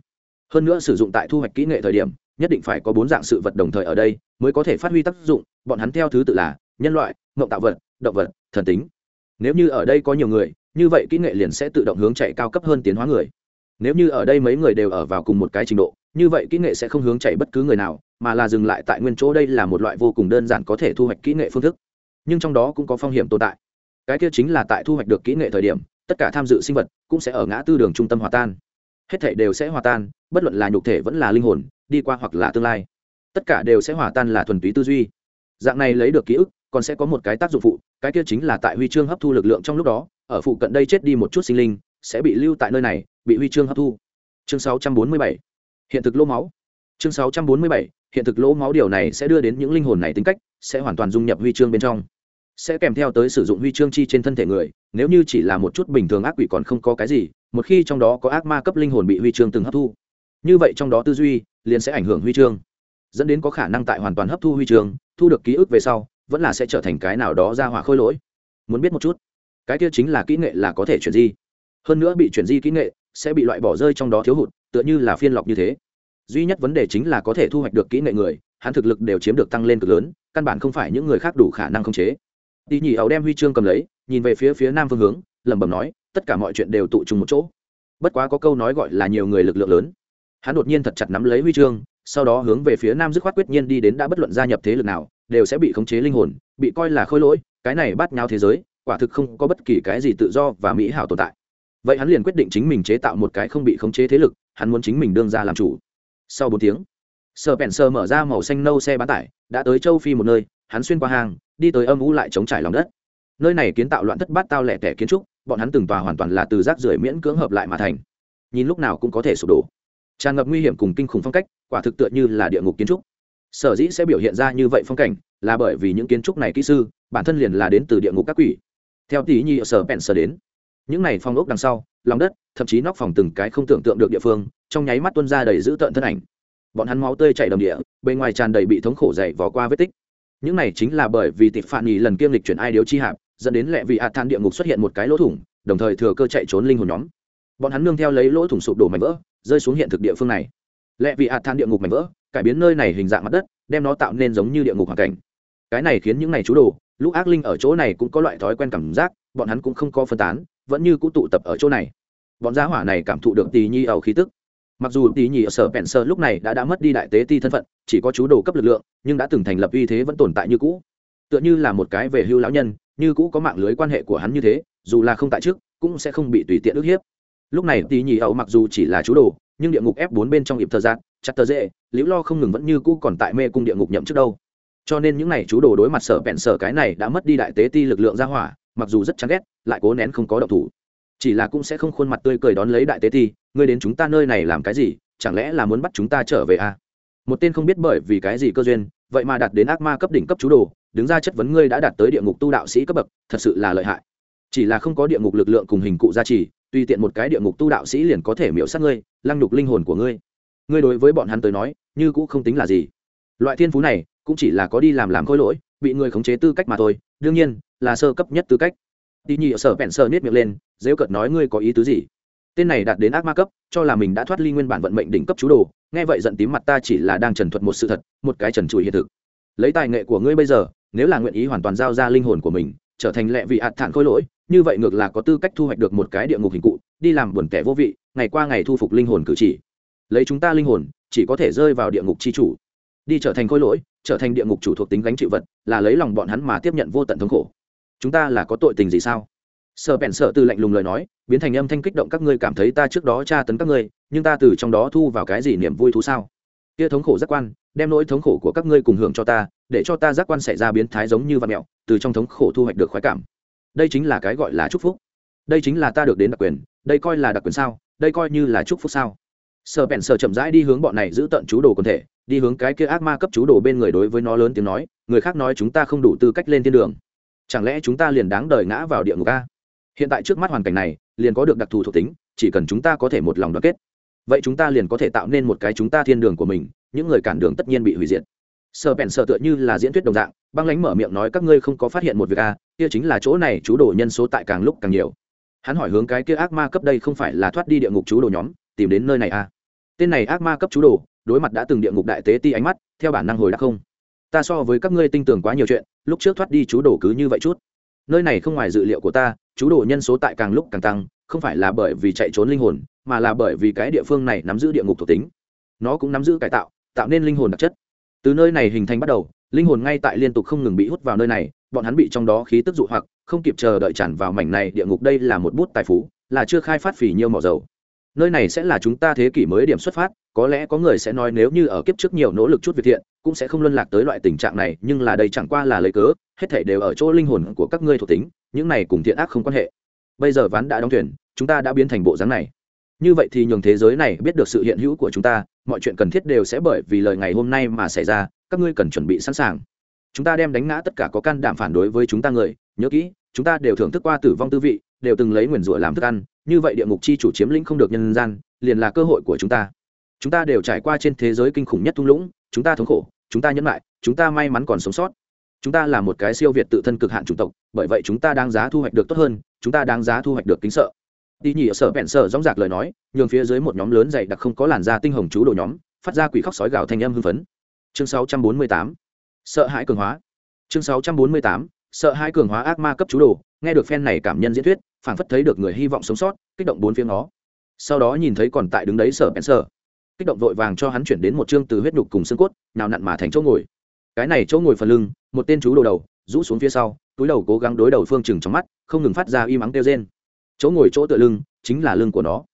Hơn nữa sử dụng tại thu hoạch kỹ nghệ thời điểm, nhất định phải có bốn dạng sự vật đồng thời ở đây mới có thể phát huy tác dụng, bọn hắn theo thứ tự là nhân loại ngộng tạo vật, động vật, thần tính. Nếu như ở đây có nhiều người, như vậy kỹ nghệ liền sẽ tự động hướng chạy cao cấp hơn tiến hóa người. Nếu như ở đây mấy người đều ở vào cùng một cái trình độ, như vậy kỹ nghệ sẽ không hướng chạy bất cứ người nào, mà là dừng lại tại nguyên chỗ đây là một loại vô cùng đơn giản có thể thu hoạch kỹ nghệ phương thức. Nhưng trong đó cũng có phong hiểm tồn tại. Cái kia chính là tại thu hoạch được kỹ nghệ thời điểm, tất cả tham dự sinh vật cũng sẽ ở ngã tư đường trung tâm hòa tan. Hết thể đều sẽ hòa tan, bất luận là nhục thể vẫn là linh hồn, đi qua hoặc là tương lai. Tất cả đều sẽ hòa tan là thuần túy tư duy. Dạng này lấy được ký ức còn sẽ có một cái tác dụng phụ, cái kia chính là tại huy chương hấp thu lực lượng trong lúc đó, ở phụ cận đây chết đi một chút sinh linh, sẽ bị lưu tại nơi này, bị huy chương hấp thu. Chương 647 hiện thực lỗ máu. Chương 647 hiện thực lỗ máu điều này sẽ đưa đến những linh hồn này tính cách, sẽ hoàn toàn dung nhập huy chương bên trong. Sẽ kèm theo tới sử dụng huy chương chi trên thân thể người, nếu như chỉ là một chút bình thường ác quỷ còn không có cái gì, một khi trong đó có ác ma cấp linh hồn bị huy chương từng hấp thu. Như vậy trong đó tư duy liền sẽ ảnh hưởng huy chương, dẫn đến có khả năng tại hoàn toàn hấp thu huy chương, thu được ký ức về sau vẫn là sẽ trở thành cái nào đó ra hỏa khôi lỗi. Muốn biết một chút, cái kia chính là kỹ nghệ là có thể chuyển di. Hơn nữa bị chuyển di kỹ nghệ, sẽ bị loại bỏ rơi trong đó thiếu hụt, tựa như là phiên lọc như thế. Duy nhất vấn đề chính là có thể thu hoạch được kỹ nghệ người, hắn thực lực đều chiếm được tăng lên cực lớn, căn bản không phải những người khác đủ khả năng khống chế. Đi nhỉ ấu đem huy chương cầm lấy, nhìn về phía phía nam phương hướng, lẩm bẩm nói, tất cả mọi chuyện đều tụ trùng một chỗ. Bất quá có câu nói gọi là nhiều người lực lượng lớn. Hắn đột nhiên thật chặt nắm lấy huy chương sau đó hướng về phía nam dứt khoát quyết nhiên đi đến đã bất luận gia nhập thế lực nào, đều sẽ bị khống chế linh hồn, bị coi là khôi lỗi, cái này bắt nhau thế giới, quả thực không có bất kỳ cái gì tự do và mỹ hảo tồn tại. Vậy hắn liền quyết định chính mình chế tạo một cái không bị khống chế thế lực, hắn muốn chính mình đương ra làm chủ. Sau bốn tiếng sờ bèn sờ mở ra màu xanh nâu xe bán tải, đã tới châu phi một nơi, hắn xuyên qua hàng, đi tới âm u lại chống trải lòng đất. Nơi này kiến tạo loạn thất bát tao lẻ tẻ kiến trúc, bọn hắn từng tòa hoàn toàn là từ rác rưởi miễn cưỡng hợp lại mà thành. Nhìn lúc nào cũng có thể sụp đổ. Tràn ngập nguy hiểm cùng kinh khủng phong cách quả thực tựa như là địa ngục kiến trúc. Sở dĩ sẽ biểu hiện ra như vậy phong cảnh là bởi vì những kiến trúc này kỹ sư, bản thân liền là đến từ địa ngục các quỷ. Theo tỷ nhi sở bèn sở đến, những này phong ốc đằng sau, lòng đất, thậm chí nóc phòng từng cái không tưởng tượng được địa phương, trong nháy mắt tuân ra đầy dữ tợn thân ảnh. Bọn hắn máu tươi chảy đầm địa bên ngoài tràn đầy bị thống khổ dày vò qua vết tích. Những này chính là bởi vì tịp phản nghỉ lần kiêm lịch chuyển ai điếu chi hạp, dẫn đến lệ vị hạt than địa ngục xuất hiện một cái lỗ thủng, đồng thời thừa cơ chạy trốn linh hồn nhóm. Bọn hắn nương theo lấy lỗ thủng sụp đổ mạnh vỡ, rơi xuống hiện thực địa phương này lệ vị hạt than địa ngục mảnh vỡ, cải biến nơi này hình dạng mặt đất, đem nó tạo nên giống như địa ngục hoàn cảnh. Cái này khiến những này chú đồ, lúc ác linh ở chỗ này cũng có loại thói quen cảm giác, bọn hắn cũng không có phân tán, vẫn như cũ tụ tập ở chỗ này. Bọn giá hỏa này cảm thụ được tì nhi ẩu khí tức. Mặc dù tì nhi ở sở bèn sơ lúc này đã đã mất đi đại tế ti thân phận, chỉ có chú đồ cấp lực lượng, nhưng đã từng thành lập uy thế vẫn tồn tại như cũ. Tựa như là một cái về hưu lão nhân, như cũ có mạng lưới quan hệ của hắn như thế, dù là không tại trước, cũng sẽ không bị tùy tiện ức hiếp. Lúc này tì nhi ẩu mặc dù chỉ là chú đồ nhưng địa ngục ép bốn bên trong ịp thơ giác chặt tờ dễ liễu lo không ngừng vẫn như cũ còn tại mê cung địa ngục nhậm trước đâu. Cho nên những n à y chú đồ đối mặt sở bẹn sở cái này đã mất đi đại tế ti lực lượng ra hỏa, mặc dù rất chán ghét, lại cố nén không có động thủ. Chỉ là cũng sẽ không khuôn mặt tươi cười đón lấy đại tế ti, ngươi đến chúng ta nơi này làm cái gì? Chẳng lẽ là muốn bắt chúng ta trở về à? một tên không biết bởi vì cái gì cơ duyên, vậy mà đạt đến ác ma cấp đỉnh cấp chú đồ, đứng ra chất vấn ngươi đã đạt tới địa ngục tu đạo sĩ cấp bậc, thật sự là lợi hại. Chỉ là không có địa ngục lực lượng cùng hình cụ gia trì tùy tiện một cái địa ngục tu đạo sĩ liền có thể miễu sát ngươi, lăng nhục linh hồn của ngươi. Ngươi đối với bọn hắn tới nói, như cũng không tính là gì. Loại thiên phú này, cũng chỉ là có đi làm làm khôi lỗi, bị người khống chế tư cách mà thôi, đương nhiên, là sơ cấp nhất tư cách. Tỉ nhị sở bẹn sơ nết miệng lên dễ cợt nói ngươi có ý tứ gì? Tên này đạt đến ác ma cấp, cho là mình đã thoát ly nguyên bản vận mệnh đỉnh cấp chú đồ, nghe vậy giận tím mặt ta chỉ là đang trần thuật một sự thật, một cái trần trụi hiện thực. Lấy tài nghệ của ngươi bây giờ, nếu là nguyện ý hoàn toàn giao ra linh hồn của mình, trở thành lệ vị hạt thản khôi lỗi như vậy ngược là có tư cách thu hoạch được một cái địa ngục hình cụ, đi làm buồn kẻ vô vị, ngày qua ngày thu phục linh hồn cử chỉ. Lấy chúng ta linh hồn, chỉ có thể rơi vào địa ngục c h i chủ. Đi trở thành khôi lỗi, trở thành địa ngục chủ thuộc tính gánh chịu vật, là lấy lòng bọn hắn mà tiếp nhận vô tận thống khổ. Chúng ta là có tội tình gì sao? Sợ bèn sợ từ lạnh lùng lời nói, biến thành âm thanh kích động các ngươi cảm thấy ta trước đó tra tấn các ngươi, nhưng ta từ trong đó thu vào cái gì niềm vui thú sao? Kia thống khổ giác quan, đem nỗi thống khổ của các ngươi cùng hưởng cho ta, để cho ta giác quan xảy ra biến thái giống như vật mẹo, từ trong thống khổ thu hoạch được khoái cảm đây chính là cái gọi là chúc phúc. Đây chính là ta được đến đặc quyền, đây coi là đặc quyền sao, đây coi như là chúc phúc sao. Sợ bèn sợ chậm rãi đi hướng bọn này giữ tận chú đồ quần thể, đi hướng cái kia ác ma cấp chú đồ bên người đối với nó lớn tiếng nói, người khác nói chúng ta không đủ tư cách lên thiên đường. Chẳng lẽ chúng ta liền đáng đời ngã vào địa ngục a? Hiện tại trước mắt hoàn cảnh này, liền có được đặc thù thuộc tính, chỉ cần chúng ta có thể một lòng đoàn kết. Vậy chúng ta liền có thể tạo nên một cái chúng ta thiên đường của mình, những người cản đường tất nhiên bị hủy diệt. Sợ bèn sợ tựa như là diễn thuyết đồng dạng băng lánh mở miệng nói, các ngươi không có phát hiện một việc a kia chính là chỗ này chú đồ nhân số tại càng lúc càng nhiều. Hắn hỏi hướng cái kia ác ma cấp đây không phải là thoát đi địa ngục chú đồ nhóm, tìm đến nơi này a tên này ác ma cấp chú đồ, đối mặt đã từng địa ngục đại tế ti ánh mắt, theo bản năng hồi đã không. Ta so với các ngươi tin tưởng quá nhiều chuyện, lúc trước thoát đi chú đồ cứ như vậy chút. Nơi này không ngoài dự liệu của ta, chú đồ nhân số tại càng lúc càng tăng, không phải là bởi vì chạy trốn linh hồn, mà là bởi vì cái địa phương này nắm giữ địa ngục thuộc tính. Nó cũng nắm giữ cải tạo tạo nên linh hồn đặc chất. Từ nơi này hình thành bắt đầu linh hồn ngay tại liên tục không ngừng bị hút vào nơi này, bọn hắn bị trong đó khí tức dụ hoặc, không kịp chờ đợi tràn vào mảnh này địa ngục đây là một bút tài phú, là chưa khai phát phỉ nhiêu mỏ dầu. Nơi này sẽ là chúng ta thế kỷ mới điểm xuất phát, có lẽ có người sẽ nói nếu như ở kiếp trước nhiều nỗ lực chút việc thiện, cũng sẽ không luân lạc tới loại tình trạng này, nhưng là đây chẳng qua là lấy cớ, hết thể đều ở chỗ linh hồn của các ngươi thuộc tính, những này cùng thiện ác không quan hệ. Bây giờ ván đã đóng thuyền, chúng ta đã biến thành bộ dáng này như vậy thì nhường thế giới này biết được sự hiện hữu của chúng ta, mọi chuyện cần thiết đều sẽ bởi vì lời ngày hôm nay mà xảy ra, các ngươi cần chuẩn bị sẵn sàng. Chúng ta đem đánh ngã tất cả có can đảm phản đối với chúng ta người, nhớ kỹ, chúng ta đều thưởng thức qua tử vong tư vị, đều từng lấy nguyền rủa làm thức ăn, như vậy địa ngục chi chủ chiếm lĩnh không được nhân gian, liền là cơ hội của chúng ta. Chúng ta đều trải qua trên thế giới kinh khủng nhất thung lũng, chúng ta thống khổ, chúng ta nhẫn lại chúng ta may mắn còn sống sót. Chúng ta là một cái siêu việt tự thân cực hạn chủng tộc, bởi vậy chúng ta đáng giá thu hoạch được tốt hơn, chúng ta đáng giá thu hoạch được kính sợ đi nhỉ ở sở bẹn sở dóng dạc lời nói, nhường phía dưới một nhóm lớn dày đặc không có làn da tinh hồng chú đồ nhóm, phát ra quỷ khóc sói gào thanh âm hưng phấn. Chương 648 sợ hãi cường hóa. Chương 648 sợ hãi cường hóa ác ma cấp chú đồ, nghe được phen này cảm nhân diễn thuyết, phảng phất thấy được người hy vọng sống sót, kích động bốn phía nó sau đó nhìn thấy còn tại đứng đấy sở bèn sở, kích động vội vàng cho hắn chuyển đến một chương từ huyết nhục cùng xương cốt nào nặn mà thành chỗ ngồi. Cái này chỗ ngồi phần lưng, một tên chú đồ đầu, rũ xuống phía sau, túi đầu cố gắng đối đầu phương chừng trong mắt, không ngừng phát ra y mắng kêu rên chỗ ngồi chỗ tựa lưng chính là lưng của nó.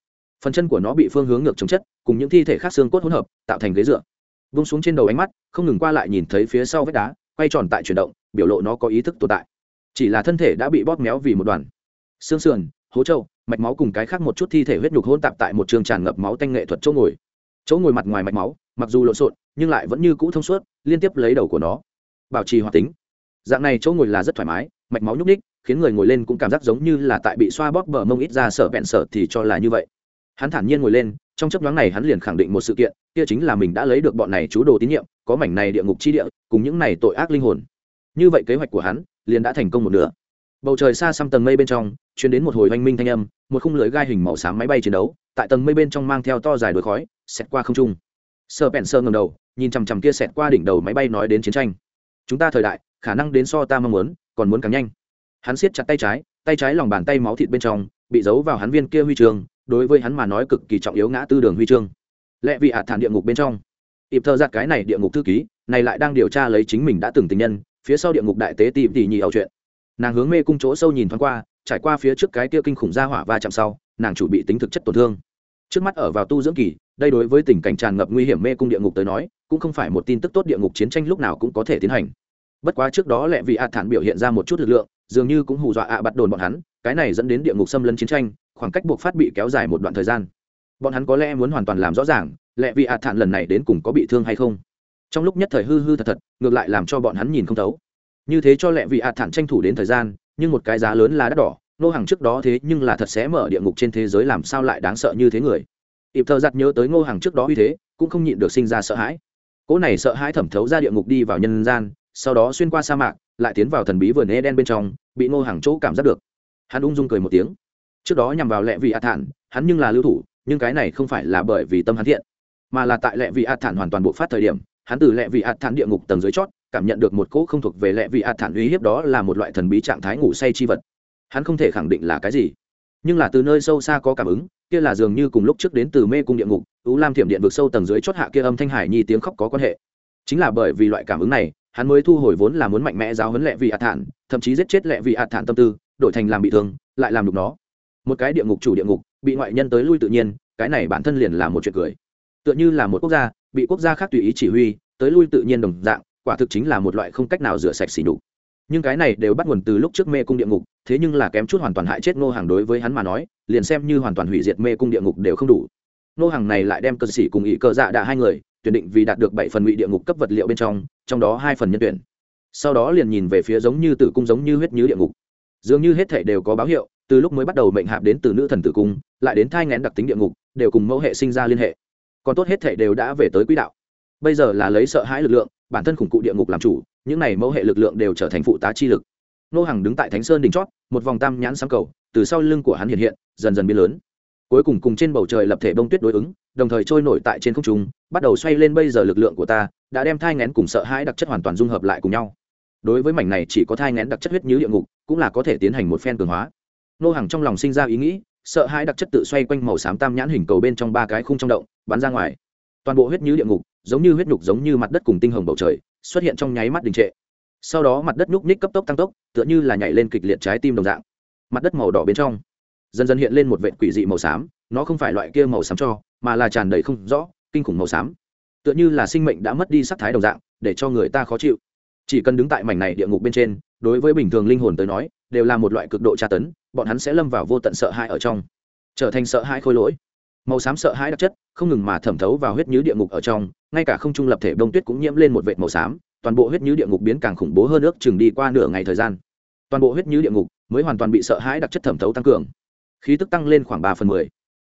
Phần chân của nó bị phương hướng ngược chống chất, cùng những thi thể khác xương cốt hỗn hợp, tạo thành ghế dựa. Vung xuống trên đầu ánh mắt, không ngừng qua lại nhìn thấy phía sau vách đá, quay tròn tại chuyển động, biểu lộ nó có ý thức tồn tại. Chỉ là thân thể đã bị bóp méo vì một đoàn. Xương sườn, hố trâu, mạch máu cùng cái khác một chút thi thể huyết nhục hôn tạp tại một trường tràn ngập máu tanh nghệ thuật chỗ ngồi. Chỗ ngồi mặt ngoài mạch máu, mặc dù lộn xộn, nhưng lại vẫn như cũ thông suốt, liên tiếp lấy đầu của nó. Bảo trì hoạt tính. Dạng này chỗ ngồi là rất thoải mái mạch máu nhúc ních khiến người ngồi lên cũng cảm giác giống như là tại bị xoa bóp bờ mông ít ra sợ bẹn sợ thì cho là như vậy. Hắn thản nhiên ngồi lên, trong chấp nhoáng này hắn liền khẳng định một sự kiện, kia chính là mình đã lấy được bọn này chú đồ tín nhiệm, có mảnh này địa ngục chi địa, cùng những này tội ác linh hồn. Như vậy kế hoạch của hắn, liền đã thành công một nửa. Bầu trời xa xăm tầng mây bên trong chuyến đến một hồi oanh minh thanh âm, một khung lưới gai hình màu xám máy bay chiến đấu, tại tầng mây bên trong mang theo to dài đuôi khói, xẹt qua không trung. Sợ bèn sơ ngầm đầu, nhìn chằm chằm kia xẹt qua đỉnh đầu máy bay nói đến chiến tranh. Chúng ta thời đại, khả năng đến so ta mong muốn còn muốn càng nhanh. Hắn siết chặt tay trái tay trái lòng bàn tay máu thịt bên trong, bị giấu vào hắn viên kia huy chương, đối với hắn mà nói cực kỳ trọng yếu ngã tư đường huy chương. Lẽ vì hạt thản địa ngục bên trong. Ịp thơ giặt cái này địa ngục thư ký, này lại đang điều tra lấy chính mình đã từng tình nhân, phía sau địa ngục đại tế tìm tỉ nhị ẩu chuyện. Nàng hướng mê cung chỗ sâu nhìn thoáng qua, trải qua phía trước cái kia kinh khủng ra hỏa va chạm sau, nàng chủ bị tính thực chất tổn thương. Trước mắt ở vào tu dưỡng kỳ, đây đối với tình cảnh tràn ngập nguy hiểm mê cung địa ngục tới nói, cũng không phải một tin tức tốt địa ngục chiến tranh lúc nào cũng có thể tiến hành bất quá trước đó lẹ vì ạ thản biểu hiện ra một chút lực lượng, dường như cũng hù dọa ạ bắt đồn bọn hắn, cái này dẫn đến địa ngục xâm lấn chiến tranh, khoảng cách buộc phát bị kéo dài một đoạn thời gian. Bọn hắn có lẽ muốn hoàn toàn làm rõ ràng, lẹ vì ạt thản lần này đến cùng có bị thương hay không. Trong lúc nhất thời hư hư thật thật, ngược lại làm cho bọn hắn nhìn không thấu. Như thế cho lẹ vì ạ thản tranh thủ đến thời gian, nhưng một cái giá lớn là đắt đỏ, nô hàng trước đó thế nhưng là thật sẽ mở địa ngục trên thế giới làm sao lại đáng sợ như thế người. Ịp thơ giặt nhớ tới ngô hàng trước đó uy thế, cũng không nhịn được sinh ra sợ hãi. Cỗ này sợ hãi thẩm thấu ra địa ngục đi vào nhân gian sau đó xuyên qua sa mạc, lại tiến vào thần bí vườn eden bên trong, bị ngô hàng chỗ cảm giác được. Hắn ung dung cười một tiếng. Trước đó nhằm vào lệ vị a thản, hắn nhưng là lưu thủ, nhưng cái này không phải là bởi vì tâm hắn thiện, mà là tại lệ vị a thản hoàn toàn bộ phát thời điểm, hắn từ lệ vị a thản địa ngục tầng dưới chót, cảm nhận được một cỗ không thuộc về lệ vị a thản uy hiếp đó là một loại thần bí trạng thái ngủ say chi vật. Hắn không thể khẳng định là cái gì, nhưng là từ nơi sâu xa có cảm ứng, kia là dường như cùng lúc trước đến từ mê cung địa ngục ú lam thiểm điện vực sâu tầng dưới chót hạ kia âm thanh hải nhi tiếng khóc có quan hệ. Chính là bởi vì loại cảm ứng này hắn mới thu hồi vốn là muốn mạnh mẽ giáo huấn lệ vị ạt thản, thậm chí giết chết lệ vị ạt thản tâm tư, đổi thành làm bị thương, lại làm đục nó. Một cái địa ngục chủ địa ngục, bị ngoại nhân tới lui tự nhiên, cái này bản thân liền là một chuyện cười. Tựa như là một quốc gia, bị quốc gia khác tùy ý chỉ huy, tới lui tự nhiên đồng dạng, quả thực chính là một loại không cách nào rửa sạch xỉ đục nhưng cái này đều bắt nguồn từ lúc trước mê cung địa ngục, thế nhưng là kém chút hoàn toàn hại chết ngô hàng đối với hắn mà nói, liền xem như hoàn toàn hủy diệt mê cung địa ngục đều không đủ. Ngô hàng này lại đem cơ sĩ cùng ý cơ dạ đạ hai người, tuyển định vì đạt được bảy phần ngụy địa ngục cấp vật liệu bên trong trong đó hai phần nhân tuyển. Sau đó liền nhìn về phía giống như tử cung giống như huyết như địa ngục. Dường như hết thể đều có báo hiệu, từ lúc mới bắt đầu mệnh hạp đến từ nữ thần tử cung, lại đến thai ngén đặc tính địa ngục, đều cùng mẫu hệ sinh ra liên hệ. Còn tốt hết thể đều đã về tới quỹ đạo. Bây giờ là lấy sợ hãi lực lượng, bản thân khủng cụ địa ngục làm chủ, những này mẫu hệ lực lượng đều trở thành phụ tá chi lực. Nô hàng đứng tại thánh sơn đỉnh chót, một vòng tam nhãn sáng cầu, từ sau lưng của hắn hiện hiện, dần dần biến lớn cuối cùng cùng trên bầu trời lập thể bông tuyết đối ứng, đồng thời trôi nổi tại trên không trung, bắt đầu xoay lên bây giờ lực lượng của ta, đã đem thai ngén cùng sợ hãi đặc chất hoàn toàn dung hợp lại cùng nhau. Đối với mảnh này chỉ có thai ngén đặc chất huyết như địa ngục, cũng là có thể tiến hành một phen cường hóa. Nô hàng trong lòng sinh ra ý nghĩ, sợ hãi đặc chất tự xoay quanh màu xám tam nhãn hình cầu bên trong ba cái khung trong động, bắn ra ngoài. Toàn bộ huyết như địa ngục, giống như huyết nhục giống như mặt đất cùng tinh hồng bầu trời, xuất hiện trong nháy mắt đình trệ. Sau đó mặt đất nhúc nhích cấp tốc tăng tốc, tựa như là nhảy lên kịch liệt trái tim đồng dạng. Mặt đất màu đỏ bên trong dần dần hiện lên một vệt quỷ dị màu xám, nó không phải loại kia màu xám cho, mà là tràn đầy không rõ, kinh khủng màu xám. Tựa như là sinh mệnh đã mất đi sắc thái đồng dạng, để cho người ta khó chịu. Chỉ cần đứng tại mảnh này địa ngục bên trên, đối với bình thường linh hồn tới nói, đều là một loại cực độ tra tấn, bọn hắn sẽ lâm vào vô tận sợ hãi ở trong, trở thành sợ hãi khôi lỗi. Màu xám sợ hãi đặc chất, không ngừng mà thẩm thấu vào huyết nhứ địa ngục ở trong, ngay cả không trung lập thể đông tuyết cũng nhiễm lên một vệt màu xám, toàn bộ huyết nhứ địa ngục biến càng khủng bố hơn ước chừng đi qua nửa ngày thời gian. Toàn bộ huyết nhứ địa ngục mới hoàn toàn bị sợ hãi đặc chất thẩm thấu tăng cường khí tức tăng lên khoảng ba phần mười.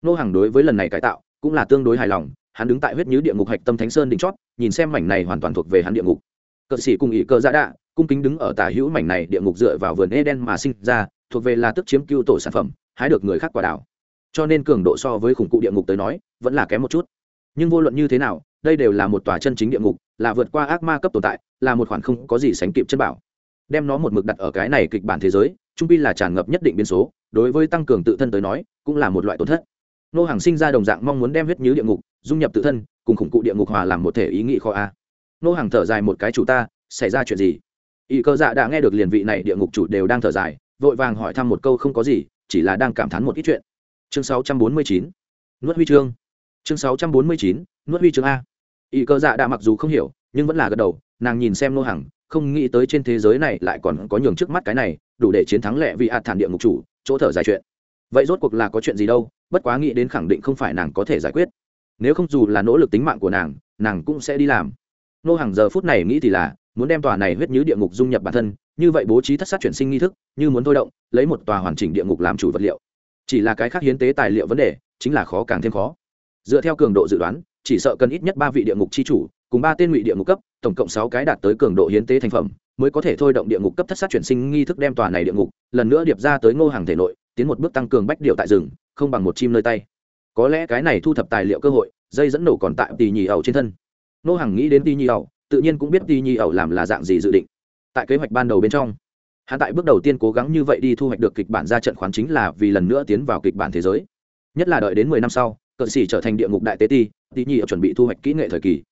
Nô hàng đối với lần này cải tạo cũng là tương đối hài lòng, hắn đứng tại huyết nhứ địa ngục hạch tâm thánh sơn đỉnh chót, nhìn xem mảnh này hoàn toàn thuộc về hắn địa ngục. Cờ sĩ cùng ỷ cơ giả dạ đạ cung kính đứng ở tả hữu mảnh này địa ngục dựa vào vườn eden mà sinh ra, thuộc về là tức chiếm cưu tổ sản phẩm, hái được người khác quả đảo. Cho nên cường độ so với khủng cụ địa ngục tới nói, vẫn là kém một chút. Nhưng vô luận như thế nào, đây đều là một tòa chân chính địa ngục, là vượt qua ác ma cấp tồn tại, là một khoản không có gì sánh kịp chân bảo đem nó một mực đặt ở cái này kịch bản thế giới, trung pi là tràn ngập nhất định biến số, đối với tăng cường tự thân tới nói, cũng là một loại tổn thất nô hàng sinh ra đồng dạng mong muốn đem huyết nhứ địa ngục, dung nhập tự thân, cùng khủng cụ địa ngục hòa làm một thể ý nghĩ kho a nô hàng thở dài một cái chủ ta, xảy ra chuyện gì ỵ cơ dạ đã nghe được liền vị này địa ngục chủ đều đang thở dài, vội vàng hỏi thăm một câu không có gì, chỉ là đang cảm thán một ít chuyện chương 649. nuốt huy chương chương 649. nuốt huy chương a ỵ cơ dạ đã mặc dù không hiểu, nhưng vẫn là gật đầu, nàng nhìn xem nô hàng không nghĩ tới trên thế giới này lại còn có nhường trước mắt cái này, đủ để chiến thắng lẹ vì hạt thản địa ngục chủ, chỗ thở dài chuyện. Vậy rốt cuộc là có chuyện gì đâu, bất quá nghĩ đến khẳng định không phải nàng có thể giải quyết. Nếu không dù là nỗ lực tính mạng của nàng nàng cũng sẽ đi làm. Nô hàng giờ phút này nghĩ thì là, muốn đem tòa này huyết như địa ngục dung nhập bản thân, như vậy bố trí thất sát chuyển sinh nghi thức, như muốn thôi động, lấy một tòa hoàn chỉnh địa ngục làm chủ vật liệu. Chỉ là cái khác hiến tế tài liệu vấn đề, chính là khó càng thêm khó. Dựa theo cường độ dự đoán, chỉ sợ cần ít nhất ba vị địa ngục c h i chủ, cùng ba tên ngụy địa ngục cấp tổng cộng sáu cái đạt tới cường độ hiến tế thành phẩm, mới có thể thôi động địa ngục cấp thất sát chuyển sinh nghi thức đem tòa này địa ngục, lần nữa điệp ra tới ngô hàng thể nội, tiến một bước tăng cường bách điệu tại rừng, không bằng một chim nơi tay. Có lẽ cái này thu thập tài liệu cơ hội, dây dẫn nổ còn tại tì nhì ẩu trên thân. Ngô hàng nghĩ đến tì nhì ẩu, tự nhiên cũng biết tì nhì ẩu làm là dạng gì dự định. Tại kế hoạch ban đầu bên trong, hắn tại bước đầu tiên cố gắng như vậy đi thu hoạch được kịch bản ra trận khoán chính là vì lần nữa tiến vào kịch bản thế giới. Nhất là đợi đến mười năm sau cận sĩ trở thành địa ngục đại tế ti tí nhì chuẩn bị thu hoạch kỹ nghệ thời kỳ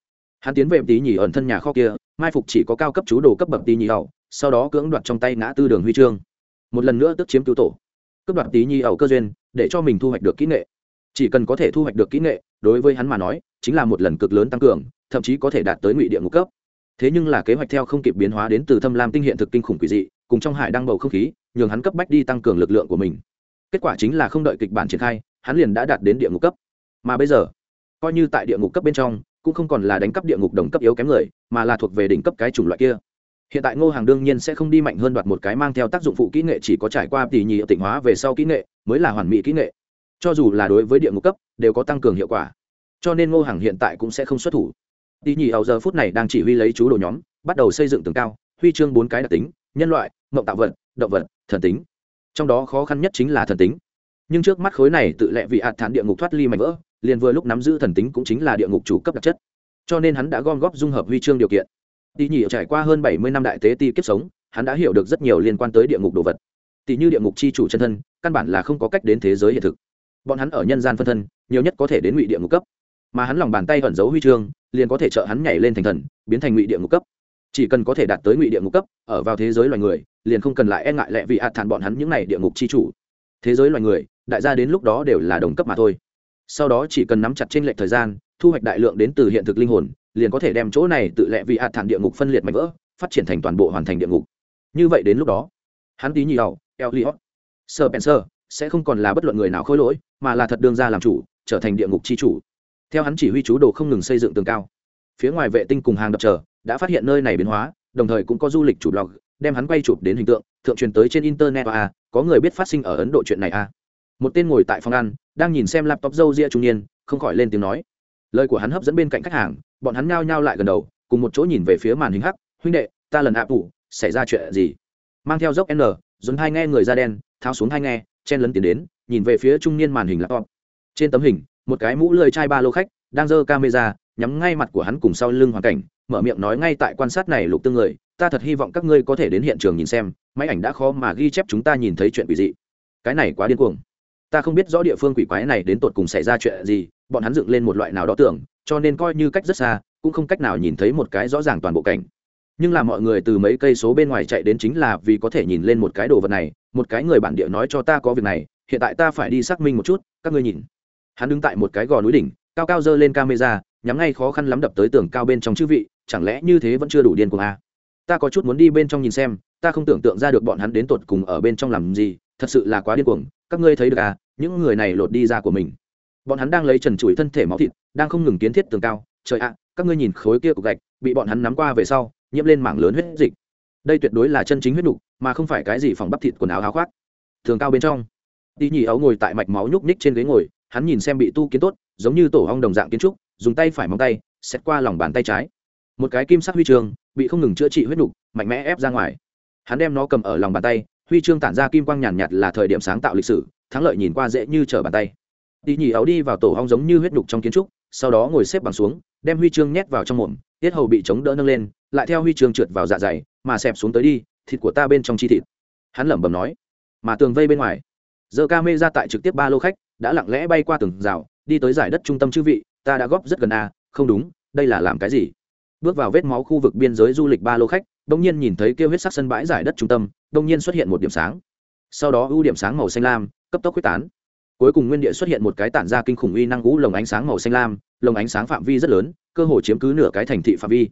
hắn tiến về tí nhì ẩn thân nhà kho kia, mai phục chỉ có cao cấp chú đồ cấp bậc tí nhì ẩu, sau đó cưỡng đoạt trong tay ngã tư đường huy chương. Một lần nữa tức chiếm cứu tổ. Cướp đoạt tí nhì ẩu cơ duyên, để cho mình thu hoạch được kỹ nghệ. Chỉ cần có thể thu hoạch được kỹ nghệ, đối với hắn mà nói, chính là một lần cực lớn tăng cường, thậm chí có thể đạt tới ngụy địa ngục cấp. Thế nhưng là kế hoạch theo không kịp biến hóa đến từ thâm lam tinh hiện thực kinh khủng quỷ dị, cùng trong hải đang bầu không khí, nhường hắn cấp bách đi tăng cường lực lượng của mình. Kết quả chính là không đợi kịch bản triển khai, hắn liền đã đạt đến địa ngục cấp. Mà bây giờ, coi như tại địa ngục cấp bên trong cũng không còn là đánh cắp địa ngục đồng cấp yếu kém người, mà là thuộc về đỉnh cấp cái chủng loại kia. Hiện tại ngô hàng đương nhiên sẽ không đi mạnh hơn đoạt một cái mang theo tác dụng phụ kỹ nghệ chỉ có trải qua tỉ nhị tịnh hóa về sau kỹ nghệ, mới là hoàn mỹ kỹ nghệ. Cho dù là đối với địa ngục cấp, đều có tăng cường hiệu quả. Cho nên ngô hàng hiện tại cũng sẽ không xuất thủ. Tỉ nhị ảo giờ phút này đang chỉ huy lấy chú đồ nhóm, bắt đầu xây dựng tường cao, huy chương bốn cái đặc tính, nhân loại mộng tạo vật, động vật, thần tính. Trong đó khó khăn nhất chính là thần tính. Nhưng trước mắt khối này tự lệ vị hạt thản địa ngục thoát ly mạnh vỡ liền vừa lúc nắm giữ thần tính cũng chính là địa ngục chủ cấp đặc chất. Cho nên hắn đã gom góp dung hợp huy chương điều kiện. Tỷ nhị trải qua hơn bảy mươi năm đại tế ti kiếp sống, hắn đã hiểu được rất nhiều liên quan tới địa ngục đồ vật. Tỷ như địa ngục chi chủ chân thân, căn bản là không có cách đến thế giới hiện thực. Bọn hắn ở nhân gian phân thân, nhiều nhất có thể đến ngụy địa ngục cấp. Mà hắn lòng bàn tay ẩn giấu huy chương, liền có thể trợ hắn nhảy lên thành thần, biến thành ngụy địa ngục cấp. Chỉ cần có thể đạt tới ngụy địa ngục cấp, ở vào thế giới loài người, liền không cần lại e ngại lẹ vì hạt thản bọn hắn những n à y địa ngục chi chủ. Thế giới loài người, đại gia đến lúc đó đều là đồng cấp mà thôi sau đó chỉ cần nắm chặt trên lệch thời gian, thu hoạch đại lượng đến từ hiện thực linh hồn, liền có thể đem chỗ này tự lệ vì hạt thản địa ngục phân liệt mạnh vỡ, phát triển thành toàn bộ hoàn thành địa ngục. Như vậy đến lúc đó, hắn tí nhì đầu eo liot sơ penser sẽ không còn là bất luận người nào khôi lỗi, mà là thật đương ra làm chủ, trở thành địa ngục c h i chủ. Theo hắn chỉ huy chú đồ không ngừng xây dựng tường cao. Phía ngoài vệ tinh cùng hàng đập chờ đã phát hiện nơi này biến hóa, đồng thời cũng có du lịch chủ blog đem hắn quay chụp đến hình tượng, thượng truyền tới trên internet a, có người biết phát sinh ở ấn độ chuyện này a. Một tên ngồi tại phòng ăn đang nhìn xem laptop dâu ria trung niên, không khỏi lên tiếng nói. Lời của hắn hấp dẫn bên cạnh khách hàng, bọn hắn nhao nhao lại gần đầu, cùng một chỗ nhìn về phía màn hình hắc, huynh đệ, ta lần ạ tủ, xảy ra chuyện gì? Mang theo dốc n, dồn hai nghe người da đen, tháo xuống hai nghe, chen lấn tiến đến, nhìn về phía trung niên màn hình laptop. Trên tấm hình, một cái mũ lười chai ba lô khách, đang giơ camera, nhắm ngay mặt của hắn cùng sau lưng hoàn cảnh, mở miệng nói ngay tại quan sát này lục tương người, ta thật hy vọng các ngươi có thể đến hiện trường nhìn xem, máy ảnh đã khó mà ghi chép chúng ta nhìn thấy chuyện quỷ dị. Cái này quá điên cuồng ta không biết rõ địa phương quỷ quái này đến tột cùng xảy ra chuyện gì, bọn hắn dựng lên một loại nào đó tưởng, cho nên coi như cách rất xa, cũng không cách nào nhìn thấy một cái rõ ràng toàn bộ cảnh. Nhưng là mọi người từ mấy cây số bên ngoài chạy đến chính là vì có thể nhìn lên một cái đồ vật này, một cái người bản địa nói cho ta có việc này, hiện tại ta phải đi xác minh một chút, các ngươi nhìn. Hắn đứng tại một cái gò núi đỉnh, cao cao dơ lên camera, nhắm ngay khó khăn lắm đập tới tường cao bên trong chữ vị, chẳng lẽ như thế vẫn chưa đủ điên cuồng à? ta có chút muốn đi bên trong nhìn xem, ta không tưởng tượng ra được bọn hắn đến tột cùng ở bên trong làm gì, thật sự là quá điên cuồng, các ngươi thấy được à? Những người này lột đi ra của mình. Bọn hắn đang lấy trần trụi thân thể máu thịt, đang không ngừng kiến thiết tường cao. Trời ạ, các ngươi nhìn khối kia cục gạch, bị bọn hắn nắm qua về sau, nhiễm lên mảng lớn huyết dịch. Đây tuyệt đối là chân chính huyết nục, mà không phải cái gì phòng bắp thịt quần áo háo khoác. Thường cao bên trong đi nhì ấu ngồi tại mạch máu nhúc ních trên ghế ngồi, hắn nhìn xem bị tu kiến tốt, giống như tổ hong đồng dạng kiến trúc, dùng tay phải móng tay xét qua lòng bàn tay trái. Một cái kim sắc huy chương, bị không ngừng chữa trị huyết nục, mạnh mẽ ép ra ngoài. Hắn đem nó cầm ở lòng bàn tay huy chương tản ra kim quang nhàn nhạt, là thời điểm sáng tạo lịch sử thắng lợi nhìn qua dễ như trở bàn tay. Tỉ nhì áo đi vào tổ hong giống như huyết đục trong kiến trúc sau đó ngồi xếp bằng xuống đem huy chương nhét vào trong mồm tiết hầu bị chống đỡ nâng lên lại theo huy chương trượt vào dạ dày mà xẹp xuống tới đi thịt của ta bên trong chi thịt. Hắn lẩm bẩm nói mà tường vây bên ngoài giờ ca mê ra tại trực tiếp ba lô khách đã lặng lẽ bay qua tường rào đi tới giải đất trung tâm chư vị ta đã góp rất gần a không đúng đây là làm cái gì? Bước vào vết máu khu vực biên giới du lịch ba lô khách đông nhiên nhìn thấy kêu huyết sắc sân bãi giải đất trung tâm, đông nhiên xuất hiện một điểm sáng. Sau đó ưu điểm sáng màu xanh lam, cấp tốc quyết tán. Cuối cùng nguyên địa xuất hiện một cái tản ra kinh khủng uy năng ngũ lồng ánh sáng màu xanh lam, lồng ánh sáng phạm vi rất lớn, cơ hồ chiếm cứ nửa cái thành thị phạm vi.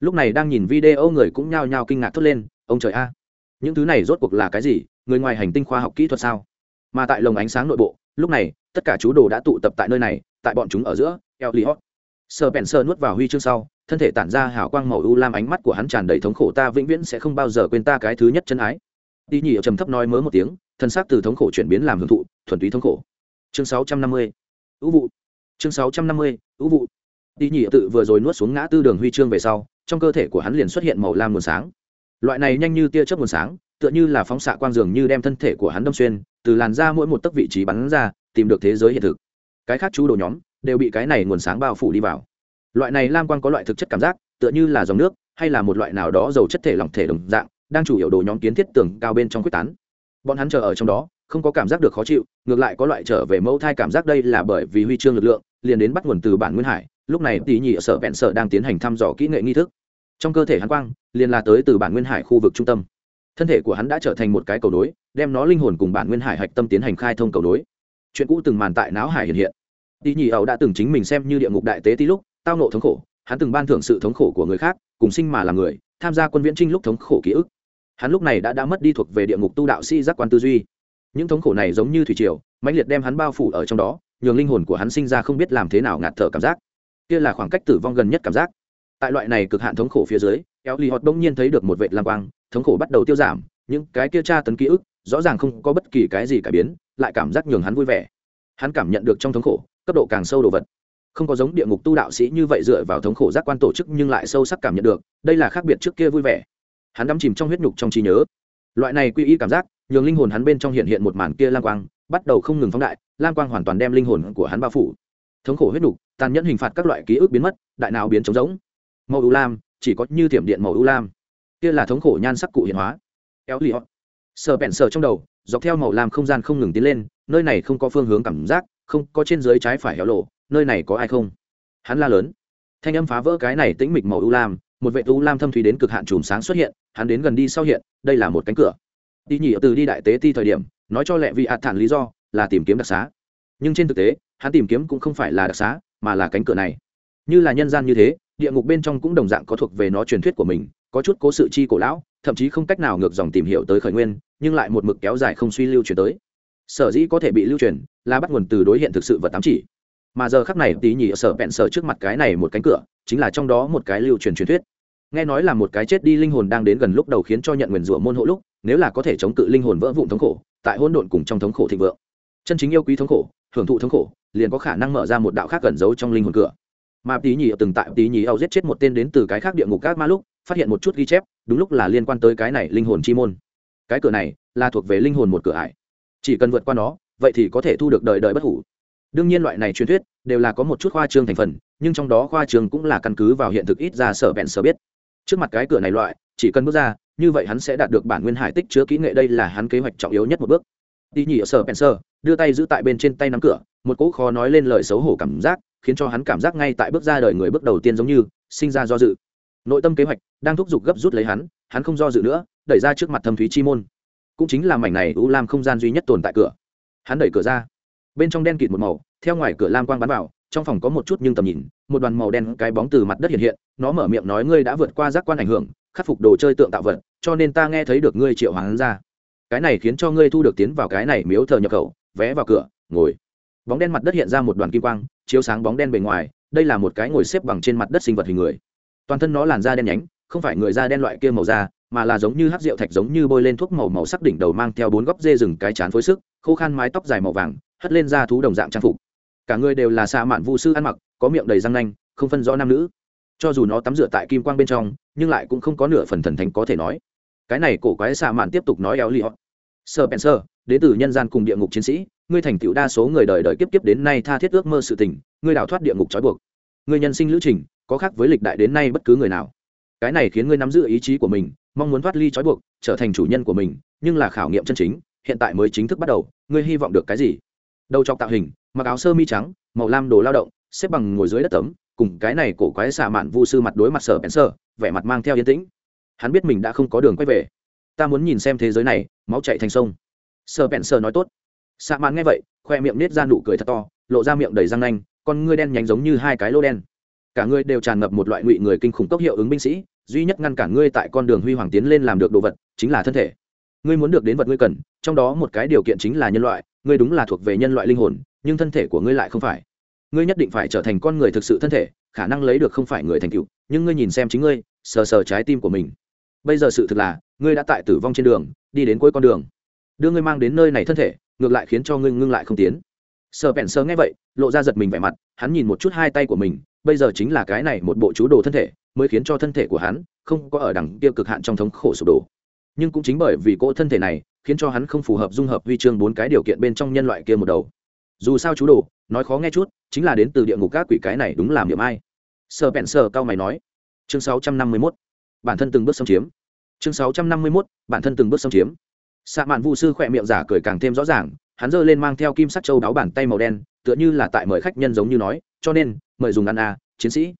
Lúc này đang nhìn video người cũng nhao nhao kinh ngạc thốt lên, ông trời a, những thứ này rốt cuộc là cái gì? Người ngoài hành tinh khoa học kỹ thuật sao? Mà tại lồng ánh sáng nội bộ, lúc này, tất cả chú đồ đã tụ tập tại nơi này, tại bọn chúng ở giữa eo li hot sờ bèn sơ nuốt vào huy chương sau thân thể tản ra hào quang màu u lam ánh mắt của hắn tràn đầy thống khổ, ta vĩnh viễn sẽ không bao giờ quên ta cái thứ nhất chân ái. Đi nhỉ trầm thấp nói mớ một tiếng, thân xác từ thống khổ chuyển biến làm hưởng thụ, thuần túy thống khổ. Chương 650. ưu vụ. Chương 650. ưu vụ. Đi nhỉ tự vừa rồi nuốt xuống ngã tư đường huy chương về sau, trong cơ thể của hắn liền xuất hiện màu lam nguồn sáng. Loại này nhanh như tia chớp nguồn sáng, tựa như là phóng xạ quang dường như đem thân thể của hắn đâm xuyên, từ làn ra mỗi một tấc vị trí bắn ra, tìm được thế giới hiện thực. Cái khác chú đồ nhóm đều bị cái này nguồn sáng bao phủ đi vào loại này lam quang có loại thực chất cảm giác, tựa như là dòng nước, hay là một loại nào đó giàu chất thể lỏng thể đồng dạng, đang chủ yếu đồ nhóm kiến thiết tường cao bên trong quyết tán. Bọn hắn chờ ở trong đó, không có cảm giác được khó chịu, ngược lại có loại trở về mẫu thai cảm giác đây là bởi vì huy chương lực lượng, liền đến bắt nguồn từ bản nguyên hải, lúc này tỷ nhị ở sở vẹn sở đang tiến hành thăm dò kỹ nghệ nghi thức. Trong cơ thể hắn quang, liền là tới từ bản nguyên hải khu vực trung tâm. Thân thể của hắn đã trở thành một cái cầu nối, đem nó linh hồn cùng bản nguyên hải hạch tâm tiến hành khai thông cầu nối. Chuyện cũ từng màn tại não hải hiện hiện. Tỷ nhị ẩu đã từng chính mình xem như địa ngục đại tế tí lúc tao nộ thống khổ, hắn từng ban thưởng sự thống khổ của người khác, cùng sinh mà làm người, tham gia quân viễn trinh lúc thống khổ ký ức. Hắn lúc này đã đã mất đi thuộc về địa ngục tu đạo sĩ giác quan tư duy. Những thống khổ này giống như thủy triều, mãnh liệt đem hắn bao phủ ở trong đó, nhường linh hồn của hắn sinh ra không biết làm thế nào ngạt thở cảm giác. Kia là khoảng cách tử vong gần nhất cảm giác. Tại loại này cực hạn thống khổ phía dưới éo lì họt đông nhiên thấy được một vệ lam quang, thống khổ bắt đầu tiêu giảm, những cái kia tra tấn ký ức, rõ ràng không có bất kỳ cái gì cải biến, lại cảm giác nhường hắn vui vẻ. Hắn cảm nhận được trong thống khổ, cấp độ càng sâu đồ vật không có giống địa ngục tu đạo sĩ như vậy dựa vào thống khổ giác quan tổ chức nhưng lại sâu sắc cảm nhận được, đây là khác biệt trước kia vui vẻ. Hắn đắm chìm trong huyết nhục trong trí nhớ. Loại này quy y cảm giác, nhường linh hồn hắn bên trong hiện hiện một màn kia lam quang, bắt đầu không ngừng phóng đại lam quang hoàn toàn đem linh hồn của hắn bao phủ. Thống khổ huyết nhục, tàn nhẫn hình phạt các loại ký ức biến mất, đại nào biến trống rỗng. Màu ưu lam, chỉ có như tiệm điện màu ưu lam. Kia là thống khổ nhan sắc cụ hiện hóa. Éo lì hót sờ bẹn sờ trong đầu, dọc theo màu lam không gian không ngừng tiến lên, nơi này không có phương hướng cảm giác, không có trên dưới trái phải héo lộ nơi này có ai không? Hắn la lớn. Thanh âm phá vỡ cái này tĩnh mịch màu u lam, một vệ ưu lam thâm thủy đến cực hạn chùm sáng xuất hiện, hắn đến gần đi sau hiện, đây là một cánh cửa. Đi nhỉ, từ đi đại tế ti thời điểm, nói cho lẹ vị hạt thản lý do, là tìm kiếm đặc xá. Nhưng trên thực tế, hắn tìm kiếm cũng không phải là đặc xá, mà là cánh cửa này. Như là nhân gian như thế, địa ngục bên trong cũng đồng dạng có thuộc về nó truyền thuyết của mình, có chút cố sự chi cổ lão, thậm chí không cách nào ngược dòng tìm hiểu tới khởi nguyên, nhưng lại một mực kéo dài không suy lưu truyền tới. Sở dĩ có thể bị lưu truyền, là bắt nguồn từ đối hiện thực sự vật tám chỉ mà giờ khắc này tí nhị sở bẹn sở trước mặt cái này một cánh cửa, chính là trong đó một cái lưu truyền truyền thuyết. Nghe nói là một cái chết đi linh hồn đang đến gần lúc đầu khiến cho nhận nguyền rủa môn hộ lúc, nếu là có thể chống cự linh hồn vỡ vụn thống khổ, tại hỗn độn cùng trong thống khổ thịnh vượng, chân chính yêu quý thống khổ, hưởng thụ thống khổ, liền có khả năng mở ra một đạo khác gần giấu trong linh hồn cửa. Mà tí nhị từng tại tí nhị âu giết chết một tên đến từ cái khác địa ngục các ma lúc, phát hiện một chút ghi chép, đúng lúc là liên quan tới cái này linh hồn chi môn. Cái cửa này là thuộc về linh hồn một cửa ải. Chỉ cần vượt qua nó, vậy thì có thể thu được đời đời bất hủ đương nhiên loại này truyền thuyết đều là có một chút khoa trương thành phần, nhưng trong đó khoa trương cũng là căn cứ vào hiện thực ít ra sở bèn sở biết. Trước mặt cái cửa này loại, chỉ cần bước ra, như vậy hắn sẽ đạt được bản nguyên hải tích chứa kỹ nghệ đây là hắn kế hoạch trọng yếu nhất một bước. Đi nhỉ ở sở bèn sở, đưa tay giữ tại bên trên tay nắm cửa, một cỗ khó nói lên lời xấu hổ cảm giác, khiến cho hắn cảm giác ngay tại bước ra đời người bước đầu tiên giống như, sinh ra do dự. Nội tâm kế hoạch đang thúc giục gấp rút lấy hắn hắn không do dự nữa, đẩy ra trước mặt thâm thúy chi môn. Cũng chính là mảnh này u lam không gian duy nhất tồn tại cửa. Hắn đẩy cửa ra bên trong đen kịt một màu, theo ngoài cửa lam quang bắn vào, trong phòng có một chút nhưng tầm nhìn, một đoàn màu đen cái bóng từ mặt đất hiện hiện, nó mở miệng nói ngươi đã vượt qua giác quan ảnh hưởng, khắc phục đồ chơi tượng tạo vật, cho nên ta nghe thấy được ngươi triệu hoán ra. Cái này khiến cho ngươi thu được tiến vào cái này miếu thờ nhập khẩu, vé vào cửa, ngồi. Bóng đen mặt đất hiện ra một đoàn kim quang, chiếu sáng bóng đen bề ngoài, đây là một cái ngồi xếp bằng trên mặt đất sinh vật hình người. Toàn thân nó làn da đen nhánh, không phải người da đen loại kia màu da, mà là giống như hát rượu thạch giống như bôi lên thuốc màu màu sắc đỉnh đầu mang theo bốn góc dê rừng cái chán phối sức, khô khan mái tóc dài màu vàng hất lên ra thú đồng dạng trang phục. Cả người đều là xạ mạn vu sư ăn mặc, có miệng đầy răng nanh, không phân rõ nam nữ. Cho dù nó tắm rửa tại kim quang bên trong, nhưng lại cũng không có nửa phần thần thánh có thể nói. Cái này cổ quái xạ mạn tiếp tục nói éo li họ. Sơ penser đến từ nhân gian cùng địa ngục chiến sĩ, ngươi thành tựu đa số người đời đời kiếp kiếp đến nay tha thiết ước mơ sự tình, ngươi đào thoát địa ngục trói buộc. Ngươi nhân sinh lữ trình, có khác với lịch đại đến nay bất cứ người nào. Cái này khiến ngươi nắm giữ ý chí của mình, mong muốn thoát ly trói buộc, trở thành chủ nhân của mình, nhưng là khảo nghiệm chân chính, hiện tại mới chính thức bắt đầu, ngươi hy vọng được cái gì? Đầu trọc tạo hình, mặc áo sơ mi trắng, màu lam đồ lao động, xếp bằng ngồi dưới đất tấm, cùng cái này cổ quái xạ mạn vu sư mặt đối mặt sở bèn sơ, vẻ mặt mang theo yên tĩnh. Hắn biết mình đã không có đường quay về. Ta muốn nhìn xem thế giới này, máu chạy thành sông. Sở bèn sơ nói tốt. Xạ mạn nghe vậy, khoe miệng nết ra nụ cười thật to, lộ ra miệng đầy răng nanh, con ngươi đen nhánh giống như hai cái lô đen. Cả ngươi đều tràn ngập một loại ngụy người kinh khủng tốc hiệu ứng binh sĩ, duy nhất ngăn cản ngươi tại con đường huy hoàng tiến lên làm được đồ vật, chính là thân thể. Ngươi muốn được đến vật ngươi cần, trong đó một cái điều kiện chính là nhân loại ngươi đúng là thuộc về nhân loại linh hồn, nhưng thân thể của ngươi lại không phải. Ngươi nhất định phải trở thành con người thực sự thân thể, khả năng lấy được không phải người thành tựu, nhưng ngươi nhìn xem chính ngươi, sờ sờ trái tim của mình. Bây giờ sự thực là, ngươi đã tại tử vong trên đường, đi đến cuối con đường. Đưa ngươi mang đến nơi này thân thể, ngược lại khiến cho ngươi ngưng lại không tiến. Sờ bèn sờ nghe vậy, lộ ra giật mình vẻ mặt, hắn nhìn một chút hai tay của mình, bây giờ chính là cái này một bộ chú đồ thân thể, mới khiến cho thân thể của hắn không có ở đẳng kia cực hạn trong thống khổ sụp đổ nhưng cũng chính bởi vì cỗ thân thể này, khiến cho hắn không phù hợp dung hợp huy chương bốn cái điều kiện bên trong nhân loại kia một đầu. Dù sao chú đồ, nói khó nghe chút, chính là đến từ địa ngục các quỷ cái này đúng làm điểm ai. Sờ bẹn sờ cao mày nói. Chương 651. bản thân từng bước xâm chiếm. Chương 651. bản thân từng bước xâm chiếm. Xạ mạn vu sư khỏe miệng giả cười càng thêm rõ ràng, hắn giơ lên mang theo kim sắc châu đáo bàn tay màu đen, tựa như là tại mời khách nhân giống như nói, cho nên, mời dùng ăn a chiến sĩ.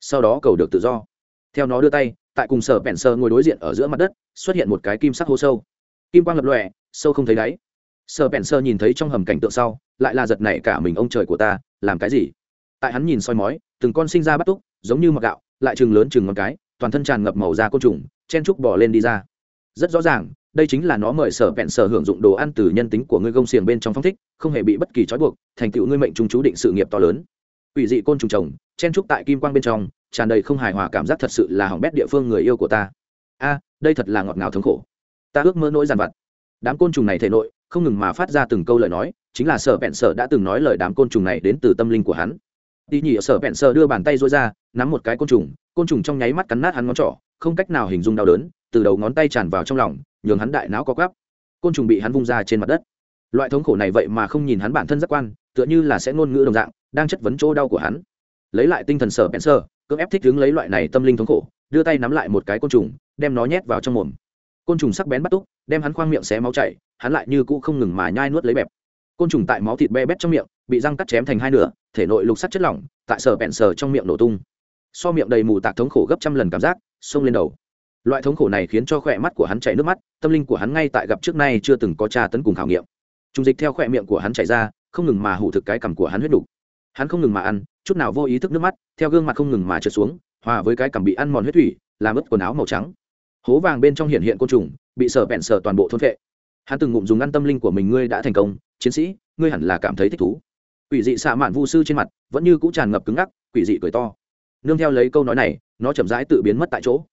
Sau đó cầu được tự do. Theo nó đưa tay tại cùng sở bẹn sơ ngồi đối diện ở giữa mặt đất, xuất hiện một cái kim sắc hố sâu. Kim quang lập lòe, sâu không thấy đáy. Sở bẹn sơ nhìn thấy trong hầm cảnh tượng sau, lại là giật nảy cả mình, ông trời của ta, làm cái gì? Tại hắn nhìn soi mói, từng con sinh ra bắt túc, giống như mặc gạo, lại chừng lớn chừng ngón cái, toàn thân tràn ngập màu da côn trùng, chen trúc bỏ lên đi ra. Rất rõ ràng, đây chính là nó mời sở vẹn sở hưởng dụng đồ ăn từ nhân tính của ngươi gông xiềng bên trong phong thích, không hề bị bất kỳ trói buộc, thành tựu ngươi mệnh trung chú định sự nghiệp to lớn. Ủy dị côn trùng trồng chen trúc tại kim quang bên trong tràn đầy không hài hòa cảm giác thật sự là hỏng bét địa phương người yêu của ta. A, đây thật là ngọt ngào thống khổ. Ta ước mơ nỗi giàn vặt. Đám côn trùng này thể nội, không ngừng mà phát ra từng câu lời nói, chính là sở bẹn sở đã từng nói lời đám côn trùng này đến từ tâm linh của hắn. Tỉ nhỉ sở bẹn sở đưa bàn tay rối ra, nắm một cái côn trùng côn trùng trong nháy mắt cắn nát hắn ngón trỏ, không cách nào hình dung đau đớn, từ đầu ngón tay tràn vào trong lòng, nhường hắn đại não có gắp côn trùng bị hắn vung ra trên mặt đất. Loại thống khổ này vậy mà không nhìn hắn bản thân giác quan, tựa như là sẽ ngôn ngữ đồng dạng, đang chất vấn chỗ đau của hắn. Lấy lại tinh thần sở bẹn sở cưỡng ép thích đứng lấy loại này tâm linh thống khổ, đưa tay nắm lại một cái côn trùng, đem nó nhét vào trong mồm. Côn trùng sắc bén bắt túc, đem hắn khoang miệng xé máu chảy, hắn lại như cũ không ngừng mà nhai nuốt lấy bẹp. Côn trùng tại máu thịt be bét trong miệng, bị răng cắt chém thành hai nửa, thể nội lục sắt chất lỏng, tại sở bẹn sờ trong miệng nổ tung. So miệng đầy mù tạc thống khổ gấp trăm lần cảm giác xông lên đầu. Loại thống khổ này khiến cho khỏe mắt của hắn chảy nước mắt, tâm linh của hắn ngay tại gặp trước nay chưa từng có tra tấn cùng khảo nghiệm. Trùng dịch theo khỏe miệng của hắn chảy ra, không ngừng mà hủ thực cái cằm của hắn huyết đủ hắn không ngừng mà ăn, chút nào vô ý thức nước mắt, theo gương mặt không ngừng mà trượt xuống, hòa với cái cằm bị ăn mòn huyết thủy, làm ướt quần áo màu trắng. Hố vàng bên trong hiện hiện côn trùng, bị sờ bẹn sờ toàn bộ thôn vệ. Hắn từng ngụm dùng ăn tâm linh của mình ngươi đã thành công, chiến sĩ, ngươi hẳn là cảm thấy thích thú. Quỷ dị xạ mạn vu sư trên mặt vẫn như cũng tràn ngập cứng ngắc, quỷ dị cười to. Nương theo lấy câu nói này, nó chậm rãi tự biến mất tại chỗ.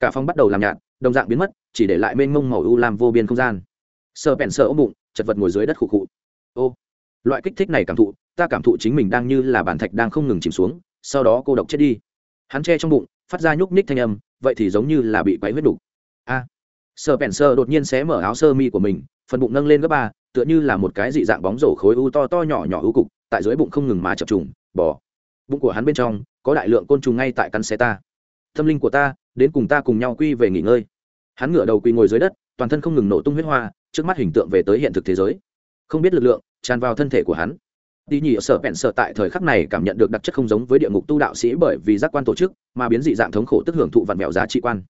Cả phòng bắt đầu làm nhạt, đồng dạng biến mất, chỉ để lại mênh mông màu u làm vô biên không gian. Sợ bẹn sợ ôm bụng, chật vật ngồi dưới đất khụ khụ. Ô loại kích thích này cảm thụ ta cảm thụ chính mình đang như là bản thạch đang không ngừng chìm xuống sau đó cô độc chết đi. Hắn che trong bụng phát ra nhúc ních thanh âm vậy thì giống như là bị quấy huyết đục. A. À, sợ bẹn sơ đột nhiên xé mở áo sơ mi của mình phần bụng nâng lên gấp ba tựa như là một cái dị dạng bóng rổ khối u to to nhỏ nhỏ u cục tại dưới bụng không ngừng mà chập trùng bỏ bụng của hắn bên trong có đại lượng côn trùng ngay tại căn xe ta. Tâm linh của ta đến cùng ta cùng nhau quy về nghỉ ngơi. Hắn ngửa đầu quỳ ngồi dưới đất toàn thân không ngừng nổ tung huyết hoa trước mắt hình tượng về tới hiện thực thế giới không biết lực lượng, tràn vào thân thể của hắn. Đi nhị sở bẹn sở tại thời khắc này cảm nhận được đặc chất không giống với địa ngục tu đạo sĩ bởi vì giác quan tổ chức mà biến dị dạng thống khổ tức hưởng thụ vạn vẹo giá trị quan.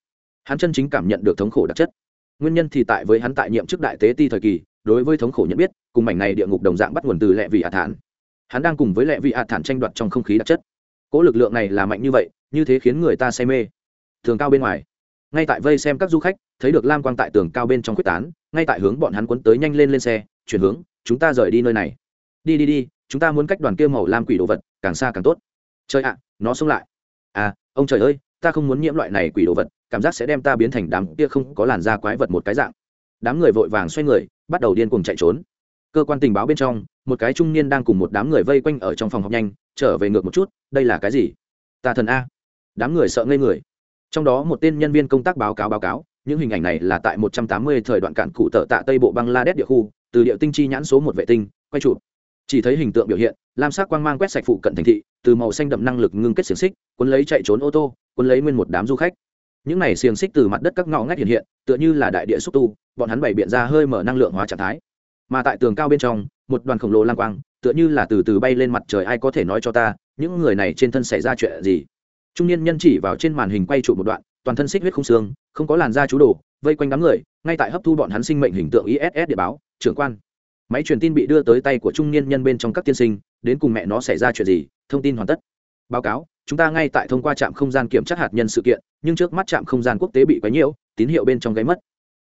Hắn chân chính cảm nhận được thống khổ đặc chất. Nguyên nhân thì tại với hắn tại nhiệm chức đại tế ti thời kỳ, đối với thống khổ nhận biết, cùng mảnh này địa ngục đồng dạng bắt nguồn từ lệ vị hạ thản. Hắn đang cùng với lệ vị hạ thản tranh đoạt trong không khí đặc chất. Cỗ lực lượng này là mạnh như vậy, như thế khiến người ta say mê. Thường cao bên ngoài. Ngay tại vây xem các du khách, thấy được lam quang tại tường cao bên trong quyết tán, ngay tại hướng bọn hắn quấn tới nhanh lên lên xe, chuyển hướng chúng ta rời đi nơi này. Đi đi đi, chúng ta muốn cách đoàn kia màu lam quỷ đồ vật càng xa càng tốt. Trời ạ, nó xông lại. À ông trời ơi, ta không muốn nhiễm loại này quỷ đồ vật, cảm giác sẽ đem ta biến thành đám kia không có làn da quái vật một cái dạng. Đám người vội vàng xoay người, bắt đầu điên cuồng chạy trốn. Cơ quan tình báo bên trong, một cái trung niên đang cùng một đám người vây quanh ở trong phòng học nhanh, trở về ngược một chút, đây là cái gì? Tà thần a. Đám người sợ ngây người. Trong đó một tên nhân viên công tác báo cáo báo cáo, những hình ảnh này là tại 180 thời đoạn cạn cụ tở tạ tây bộ bangladesh địa khu từ điệu tinh chi nhãn số một vệ tinh, quay chụp. Chỉ thấy hình tượng biểu hiện, lam sắc quang mang quét sạch phụ cận thành thị, từ màu xanh đậm năng lực ngưng kết xiềng xích, cuốn lấy chạy trốn ô tô, cuốn lấy nguyên một đám du khách. Những này xiềng xích từ mặt đất các ngõ ngách hiện hiện, tựa như là đại địa xúc tu, bọn hắn bày biện ra hơi mở năng lượng hóa trạng thái. Mà tại tường cao bên trong, một đoàn khổng lồ lang quang, tựa như là từ từ bay lên mặt trời ai có thể nói cho ta, những người này trên thân xảy ra chuyện gì? Trung niên nhân chỉ vào trên màn hình quay trụ một đoạn, toàn thân xích huyết không xương, không có làn da chú đồ, vây quanh đám người, ngay tại hấp thu bọn hắn sinh mệnh hình tượng iss địa báo trưởng quan. Máy truyền tin bị đưa tới tay của trung niên nhân bên trong các tiên sinh, đến cùng mẹ nó xảy ra chuyện gì, thông tin hoàn tất. Báo cáo, chúng ta ngay tại thông qua trạm không gian kiểm tra hạt nhân sự kiện, nhưng trước mắt trạm không gian quốc tế bị quấy nhiễu, tín hiệu bên trong gáy mất.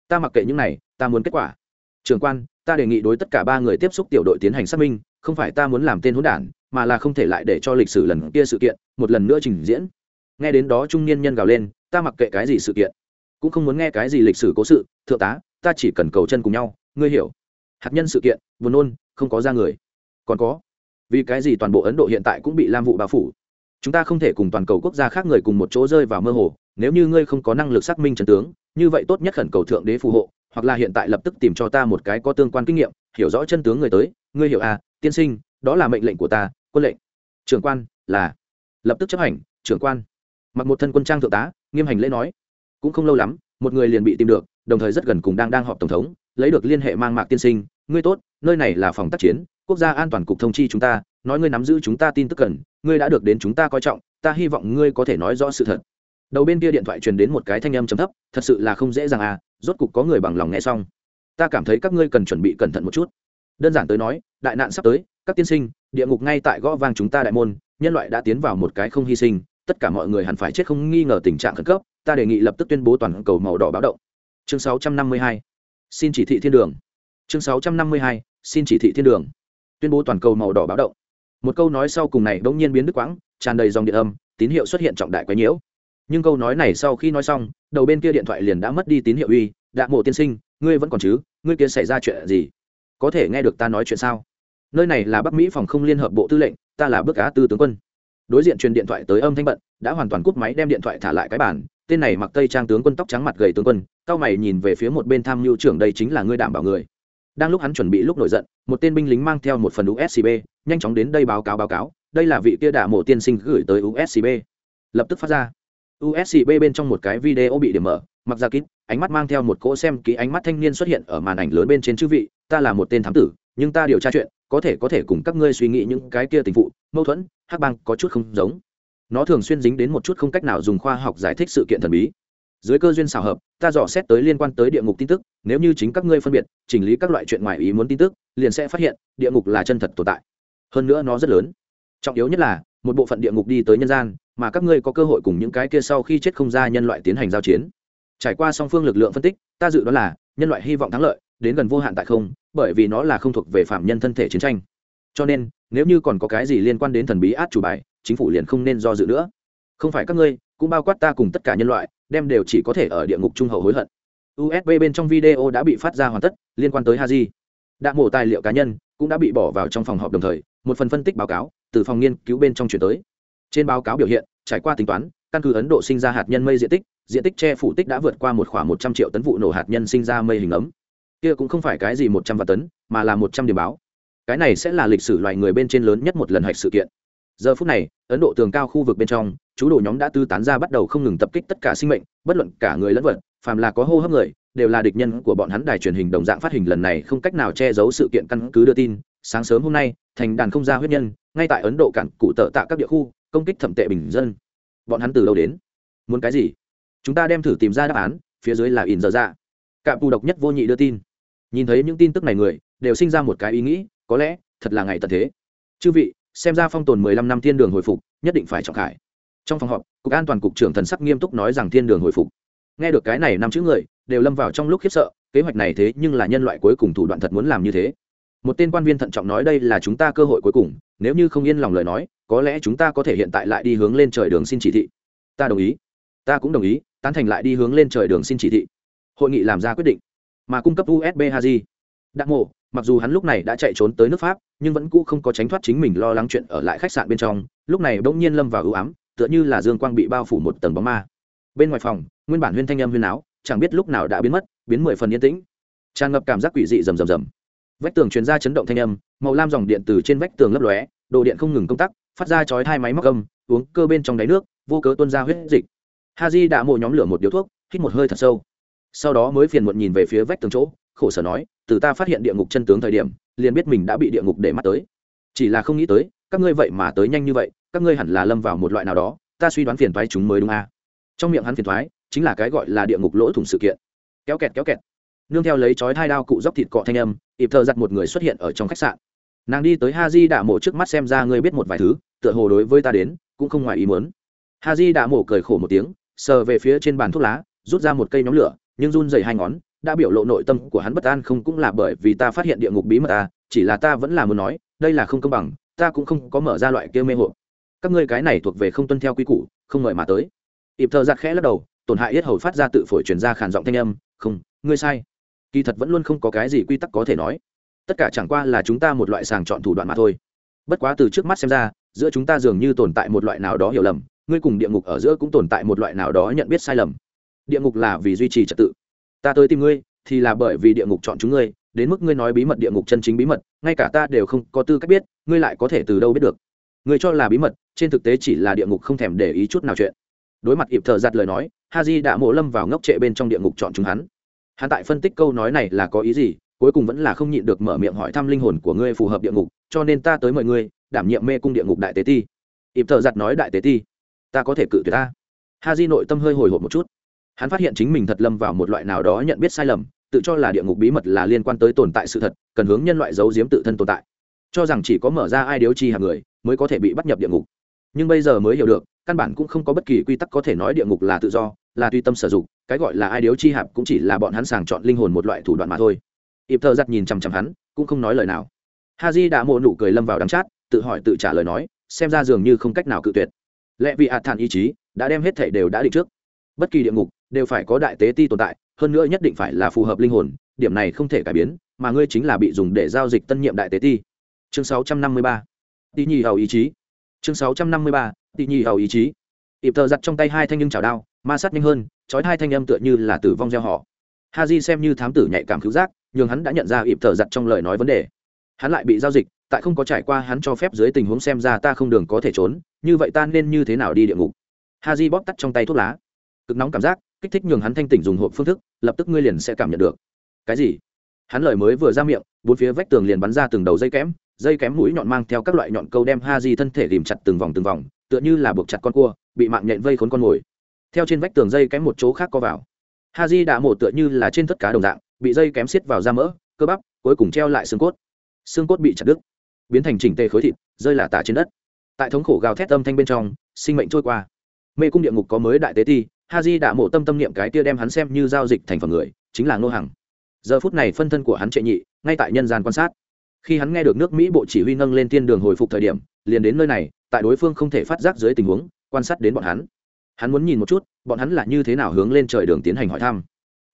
Ta mặc kệ những này, ta muốn kết quả. Trưởng quan, ta đề nghị đối tất cả ba người tiếp xúc tiểu đội tiến hành xác minh, không phải ta muốn làm tên hỗn đản, mà là không thể lại để cho lịch sử lần kia sự kiện, một lần nữa trình diễn. Nghe đến đó trung niên nhân gào lên, ta mặc kệ cái gì sự kiện, cũng không muốn nghe cái gì lịch sử cố sự, thượng tá, ta chỉ cần cầu chân cùng nhau, ngươi hiểu hạt nhân sự kiện, buồn nôn, không có ra người. Còn có, vì cái gì toàn bộ ấn độ hiện tại cũng bị lam vụ bao phủ? Chúng ta không thể cùng toàn cầu quốc gia khác người cùng một chỗ rơi vào mơ hồ, nếu như ngươi không có năng lực xác minh trần tướng, như vậy tốt nhất khẩn cầu thượng đế phù hộ, hoặc là hiện tại lập tức tìm cho ta một cái có tương quan kinh nghiệm, hiểu rõ chân tướng người tới, ngươi hiểu à tiên sinh, đó là mệnh lệnh của ta, quân lệnh. Trưởng quan, là. Lập tức chấp hành, trưởng quan. Mặc một thân quân trang thượng tá, nghiêm hành lễ nói. Cũng không lâu lắm, một người liền bị tìm được, đồng thời rất gần cùng đang đang họp tổng thống lấy được liên hệ mang mạc tiên sinh, ngươi tốt, nơi này là phòng tác chiến, quốc gia an toàn cục thông chi chúng ta, nói ngươi nắm giữ chúng ta tin tức cần, ngươi đã được đến chúng ta coi trọng, ta hy vọng ngươi có thể nói rõ sự thật. Đầu bên kia điện thoại truyền đến một cái thanh âm chấm thấp, thật sự là không dễ dàng à rốt cục có người bằng lòng nghe xong. Ta cảm thấy các ngươi cần chuẩn bị cẩn thận một chút. Đơn giản tới nói, đại nạn sắp tới, các tiên sinh, địa ngục ngay tại gõ vang chúng ta đại môn, nhân loại đã tiến vào một cái không hy sinh, tất cả mọi người hẳn phải chết không nghi ngờ tình trạng khẩn cấp, ta đề nghị lập tức tuyên bố toàn cầu màu đỏ báo động. Chương 652 xin chỉ thị thiên đường. Chương sáu trăm năm mươi hai, xin chỉ thị thiên đường. Tuyên bố toàn cầu màu đỏ báo động. Một câu nói sau cùng này bỗng nhiên biến đứt quãng, tràn đầy dòng điện âm, tín hiệu xuất hiện trọng đại quái nhiễu. Nhưng câu nói này sau khi nói xong, đầu bên kia điện thoại liền đã mất đi tín hiệu uy, đạ mộ tiên sinh, ngươi vẫn còn chứ? Ngươi kia xảy ra chuyện gì? Có thể nghe được ta nói chuyện sao? Nơi này là bắc mỹ phòng không liên hợp bộ tư lệnh, ta là bức á tư tướng quân. Đối diện truyền điện thoại tới âm thanh bận, đã hoàn toàn cúp máy đem điện thoại thả lại cái bản tên này mặc tây trang tướng quân tóc trắng mặt gầy tướng quân, cao mày nhìn về phía một bên tham mưu trưởng đây chính là ngươi đảm bảo người. Đang lúc hắn chuẩn bị lúc nổi giận, một tên binh lính mang theo một phần uscb nhanh chóng đến đây báo cáo báo cáo, đây là vị kia đả mộ tiên sinh gửi tới uscb lập tức phát ra. Uscb bên trong một cái video bị điểm mở, mặc ra kín, ánh mắt mang theo một cỗ xem ký ánh mắt thanh niên xuất hiện ở màn ảnh lớn bên trên chữ vị, ta là một tên thám tử, nhưng ta điều tra chuyện, có thể có thể cùng các ngươi suy nghĩ những cái kia tình phụ mâu thuẫn, hắc bang có chút không giống nó thường xuyên dính đến một chút không cách nào dùng khoa học giải thích sự kiện thần bí. Dưới cơ duyên xảo hợp, ta dò xét tới liên quan tới địa ngục tin tức, nếu như chính các ngươi phân biệt, chỉnh lý các loại chuyện ngoài ý muốn tin tức, liền sẽ phát hiện, địa ngục là chân thật tồn tại. Hơn nữa nó rất lớn. Trọng yếu nhất là, một bộ phận địa ngục đi tới nhân gian, mà các ngươi có cơ hội cùng những cái kia sau khi chết không ra nhân loại tiến hành giao chiến. Trải qua song phương lực lượng phân tích, ta dự đoán là, nhân loại hy vọng thắng lợi, đến gần vô hạn tại không, bởi vì nó là không thuộc về phạm nhân thân thể chiến tranh. Cho nên, nếu như còn có cái gì liên quan đến thần bí át chủ bài chính phủ liền không nên do dự nữa. Không phải các ngươi, cũng bao quát ta cùng tất cả nhân loại, đem đều chỉ có thể ở địa ngục trung hậu hối hận. Usb bên trong video đã bị phát ra hoàn tất, liên quan tới haji. Đã mổ tài liệu cá nhân cũng đã bị bỏ vào trong phòng họp đồng thời, một phần phân tích báo cáo từ phòng nghiên cứu bên trong chuyển tới. Trên báo cáo biểu hiện, trải qua tính toán, căn cứ ấn độ sinh ra hạt nhân mây diện tích diện tích che phủ tích đã vượt qua một khoảng một trăm triệu tấn vụ nổ hạt nhân sinh ra mây hình ấm. Kia cũng không phải cái gì một trăm vạn tấn, mà là một trăm điểm báo. Cái này sẽ là lịch sử loài người bên trên lớn nhất một lần hạch sự kiện giờ phút này, ấn độ tường cao khu vực bên trong, chú đồ nhóm đã tư tán ra bắt đầu không ngừng tập kích tất cả sinh mệnh, bất luận cả người lẫn vật, phàm là có hô hấp người, đều là địch nhân của bọn hắn đài truyền hình đồng dạng phát hình lần này không cách nào che giấu sự kiện căn cứ đưa tin. Sáng sớm hôm nay, thành đàn không ra huyết nhân, ngay tại ấn độ cản cụ tợ tạ các địa khu, công kích thẩm tệ bình dân. Bọn hắn từ đâu đến? Muốn cái gì? Chúng ta đem thử tìm ra đáp án, phía dưới là in giờ ra dạ. cạm bù độc nhất vô nhị đưa tin. Nhìn thấy những tin tức này người, đều sinh ra một cái ý nghĩ, có lẽ thật là ngày tận thế. Chư vị xem ra phong tồn mười lăm năm thiên đường hồi phục, nhất định phải trọng khải. Trong phòng họp, cục an toàn cục trưởng thần sắc nghiêm túc nói rằng thiên đường hồi phục. Nghe được cái này năm chữ người, đều lâm vào trong lúc khiếp sợ, kế hoạch này thế nhưng là nhân loại cuối cùng thủ đoạn thật muốn làm như thế. Một tên quan viên thận trọng nói đây là chúng ta cơ hội cuối cùng, nếu như không yên lòng lời nói, có lẽ chúng ta có thể hiện tại lại đi hướng lên trời đường xin chỉ thị. Ta đồng ý. Ta cũng đồng ý, tán thành lại đi hướng lên trời đường xin chỉ thị. Hội nghị làm ra quyết định. Mà cung cấp usb haji đặng mộ, mặc dù hắn lúc này đã chạy trốn tới nước pháp, nhưng vẫn cũ không có tránh thoát chính mình lo lắng chuyện ở lại khách sạn bên trong, lúc này bỗng nhiên lâm vào ưu ám, tựa như là dương quang bị bao phủ một tầng bóng ma. Bên ngoài phòng, nguyên bản huyên thanh âm huyên áo, chẳng biết lúc nào đã biến mất, biến mười phần yên tĩnh. Tràn ngập cảm giác quỷ dị rầm rầm rầm. Vách tường truyền ra chấn động thanh âm, màu lam dòng điện từ trên vách tường lấp lóe, đồ điện không ngừng công tắc, phát ra chói hai máy móc âm, uống cơ bên trong đáy nước, vô cớ tuôn ra huyết dịch. Ha di đã mộ nhóm lửa một điếu thuốc, hít một hơi thật sâu. Sau đó mới phiền muộn nhìn về phía vách tường chỗ khổ sở nói, từ ta phát hiện địa ngục chân tướng thời điểm, liền biết mình đã bị địa ngục để mắt tới. Chỉ là không nghĩ tới, các ngươi vậy mà tới nhanh như vậy, các ngươi hẳn là lâm vào một loại nào đó, ta suy đoán phiền thoái chúng mới đúng a. À. trong miệng hắn phiền thoái chính là cái gọi là địa ngục lỗ thủng sự kiện. Kéo kẹt kéo kẹt. Nương theo lấy chói hai đao cụ dốc thịt cọ thanh âm ịp thợ giặt một người xuất hiện ở trong khách sạn. Nàng đi tới ha di đạ mộ trước mắt xem ra ngươi biết một vài thứ, tựa hồ đối với ta đến, cũng không ngoài ý muốn. Ha di đạ mộ cười khổ một tiếng, sờ về phía trên bàn thuốc lá, rút ra một cây nhóm lửa, nhưng run dày hai ngón đã biểu lộ nội tâm của hắn bất an không cũng là bởi vì ta phát hiện địa ngục bí mật ta chỉ là ta vẫn là muốn nói, đây là không công bằng, ta cũng không có mở ra loại kia mê hộ các ngươi cái này thuộc về không tuân theo quy củ, không mời mà tới. Ịp thơ giặt khẽ lắc đầu, tổn hại yết hầu phát ra tự phổi truyền ra khản giọng thanh âm, không, ngươi sai. Kỳ thật vẫn luôn không có cái gì quy tắc có thể nói. Tất cả chẳng qua là chúng ta một loại sàng chọn thủ đoạn mà thôi. Bất quá từ trước mắt xem ra, giữa chúng ta dường như tồn tại một loại nào đó hiểu lầm, ngươi cùng địa ngục ở giữa cũng tồn tại một loại nào đó nhận biết sai lầm. Địa ngục là vì duy trì trật tự ta tới tìm ngươi, thì là bởi vì địa ngục chọn chúng ngươi, đến mức ngươi nói bí mật địa ngục chân chính bí mật, ngay cả ta đều không có tư cách biết, ngươi lại có thể từ đâu biết được. Ngươi cho là bí mật, trên thực tế chỉ là địa ngục không thèm để ý chút nào chuyện. Đối mặt ịp thợ giặt lời nói ha di đã mộ lâm vào ngốc trệ bên trong địa ngục chọn chúng hắn. Hắn tại phân tích câu nói này là có ý gì, cuối cùng vẫn là không nhịn được mở miệng hỏi thăm linh hồn của ngươi phù hợp địa ngục, cho nên ta tới mời ngươi, đảm nhiệm mê cung địa ngục đại tế ti. Ịp thợ giặt nói đại tế ti, ta có thể cự tuyệt ta. Ha di nội tâm hơi hồi hộp một chút hắn phát hiện chính mình thật lâm vào một loại nào đó nhận biết sai lầm, tự cho là địa ngục bí mật là liên quan tới tồn tại sự thật, cần hướng nhân loại giấu giếm tự thân tồn tại. Cho rằng chỉ có mở ra ai điếu chi hàng người, mới có thể bị bắt nhập địa ngục. Nhưng bây giờ mới hiểu được, căn bản cũng không có bất kỳ quy tắc có thể nói địa ngục là tự do, là tùy tâm sử dụng, cái gọi là ai điếu chi hạp cũng chỉ là bọn hắn sàng chọn linh hồn một loại thủ đoạn mà thôi. Ịp Thơ giặt nhìn chằm chằm hắn, cũng không nói lời nào. Ha di đã mộ nụ cười lâm vào đắm chát, tự hỏi tự trả lời nói, xem ra dường như không cách nào cự tuyệt. Lẽ vì hạt thản ý chí, đã đem hết thể đều đã định trước. Bất kỳ địa ngục đều phải có đại tế ti tồn tại, hơn nữa nhất định phải là phù hợp linh hồn, điểm này không thể cải biến, mà ngươi chính là bị dùng để giao dịch tân nhiệm đại tế ti. Chương 653. tỷ nhì hầu ý chí. Chương 653. tỷ nhì hầu ý chí. Ịp thợ giặt trong tay hai thanh nhưng chảo đao, ma sát nhanh hơn, trói hai thanh âm tựa như là tử vong gieo họ. Ha di xem như thám tử nhạy cảm cứu giác nhưng hắn đã nhận ra ịp thợ giặt trong lời nói vấn đề. Hắn lại bị giao dịch, tại không có trải qua hắn cho phép dưới tình huống xem ra ta không đường có thể trốn, như vậy ta nên như thế nào đi địa ngục? Ha di bóp tắt trong tay thuốc lá. Cực nóng cảm giác kích thích nhường hắn thanh tỉnh dùng hộp phương thức, lập tức ngươi liền sẽ cảm nhận được. Cái gì? Hắn lời mới vừa ra miệng, bốn phía vách tường liền bắn ra từng đầu dây kém dây kém mũi nhọn mang theo các loại nhọn câu đem ha di thân thể tìm chặt từng vòng từng vòng, tựa như là buộc chặt con cua, bị mạng nhện vây khốn con mồi. Theo trên vách tường dây kém một chỗ khác co vào. Ha di đã mổ tựa như là trên tất cá đồng dạng, bị dây kém xiết vào da mỡ, cơ bắp, cuối cùng treo lại xương cốt. Xương cốt bị chặt đứt, biến thành chỉnh tề khối thịt, rơi là tả trên đất. Tại thống khổ gào thét âm thanh bên trong, sinh mệnh trôi qua. Mê cung địa ngục có mới đại tế ti ha di đã mổ tâm tâm niệm cái tia đem hắn xem như giao dịch thành phần người, chính là ngô hằng. Giờ phút này phân thân của hắn trệ nhị, ngay tại nhân gian quan sát. Khi hắn nghe được nước mỹ bộ chỉ huy nâng lên tiên đường hồi phục thời điểm, liền đến nơi này, tại đối phương không thể phát giác dưới tình huống, quan sát đến bọn hắn. Hắn muốn nhìn một chút, bọn hắn là như thế nào hướng lên trời đường tiến hành hỏi thăm.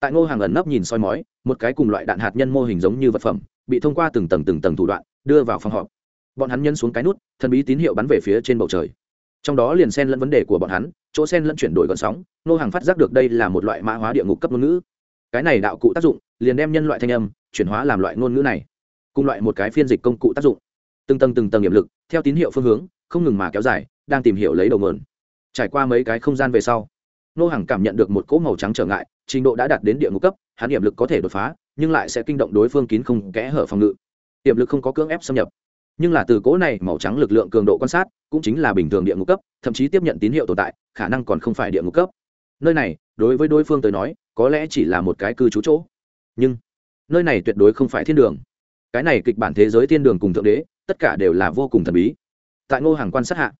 Tại ngô hàng ẩn nấp nhìn soi mói, một cái cùng loại đạn hạt nhân mô hình giống như vật phẩm, bị thông qua từng tầng từng tầng thủ đoạn, đưa vào phòng họp. Bọn hắn nhân xuống cái nút, thần bí tín hiệu bắn về phía trên bầu trời trong đó liền xen lẫn vấn đề của bọn hắn, chỗ xen lẫn chuyển đổi gọn sóng nô hàng phát giác được đây là một loại mã hóa địa ngục cấp ngôn ngữ. Cái này đạo cụ tác dụng, liền đem nhân loại thanh âm, chuyển hóa làm loại ngôn ngữ này, cùng loại một cái phiên dịch công cụ tác dụng. Từng tầng từng tầng nhiệm lực, theo tín hiệu phương hướng, không ngừng mà kéo dài, đang tìm hiểu lấy đầu mượn trải qua mấy cái không gian về sau nô hàng cảm nhận được một cỗ màu trắng trở ngại, trình độ đã đạt đến địa ngục cấp, hắn điểm lực có thể đột phá, nhưng lại sẽ kinh động đối phương kín không kẽ hở phòng ngự. Tiềm lực không có cưỡng ép xâm nhập nhưng là từ cỗ này màu trắng lực lượng cường độ quan sát, cũng chính là bình thường địa ngục cấp, thậm chí tiếp nhận tín hiệu tồn tại, khả năng còn không phải địa ngục cấp. Nơi này, đối với đối phương tới nói, có lẽ chỉ là một cái cư trú chỗ. Nhưng, nơi này tuyệt đối không phải thiên đường. Cái này kịch bản thế giới thiên đường cùng thượng đế, tất cả đều là vô cùng thần bí. Tại ngô hàng quan sát hạ,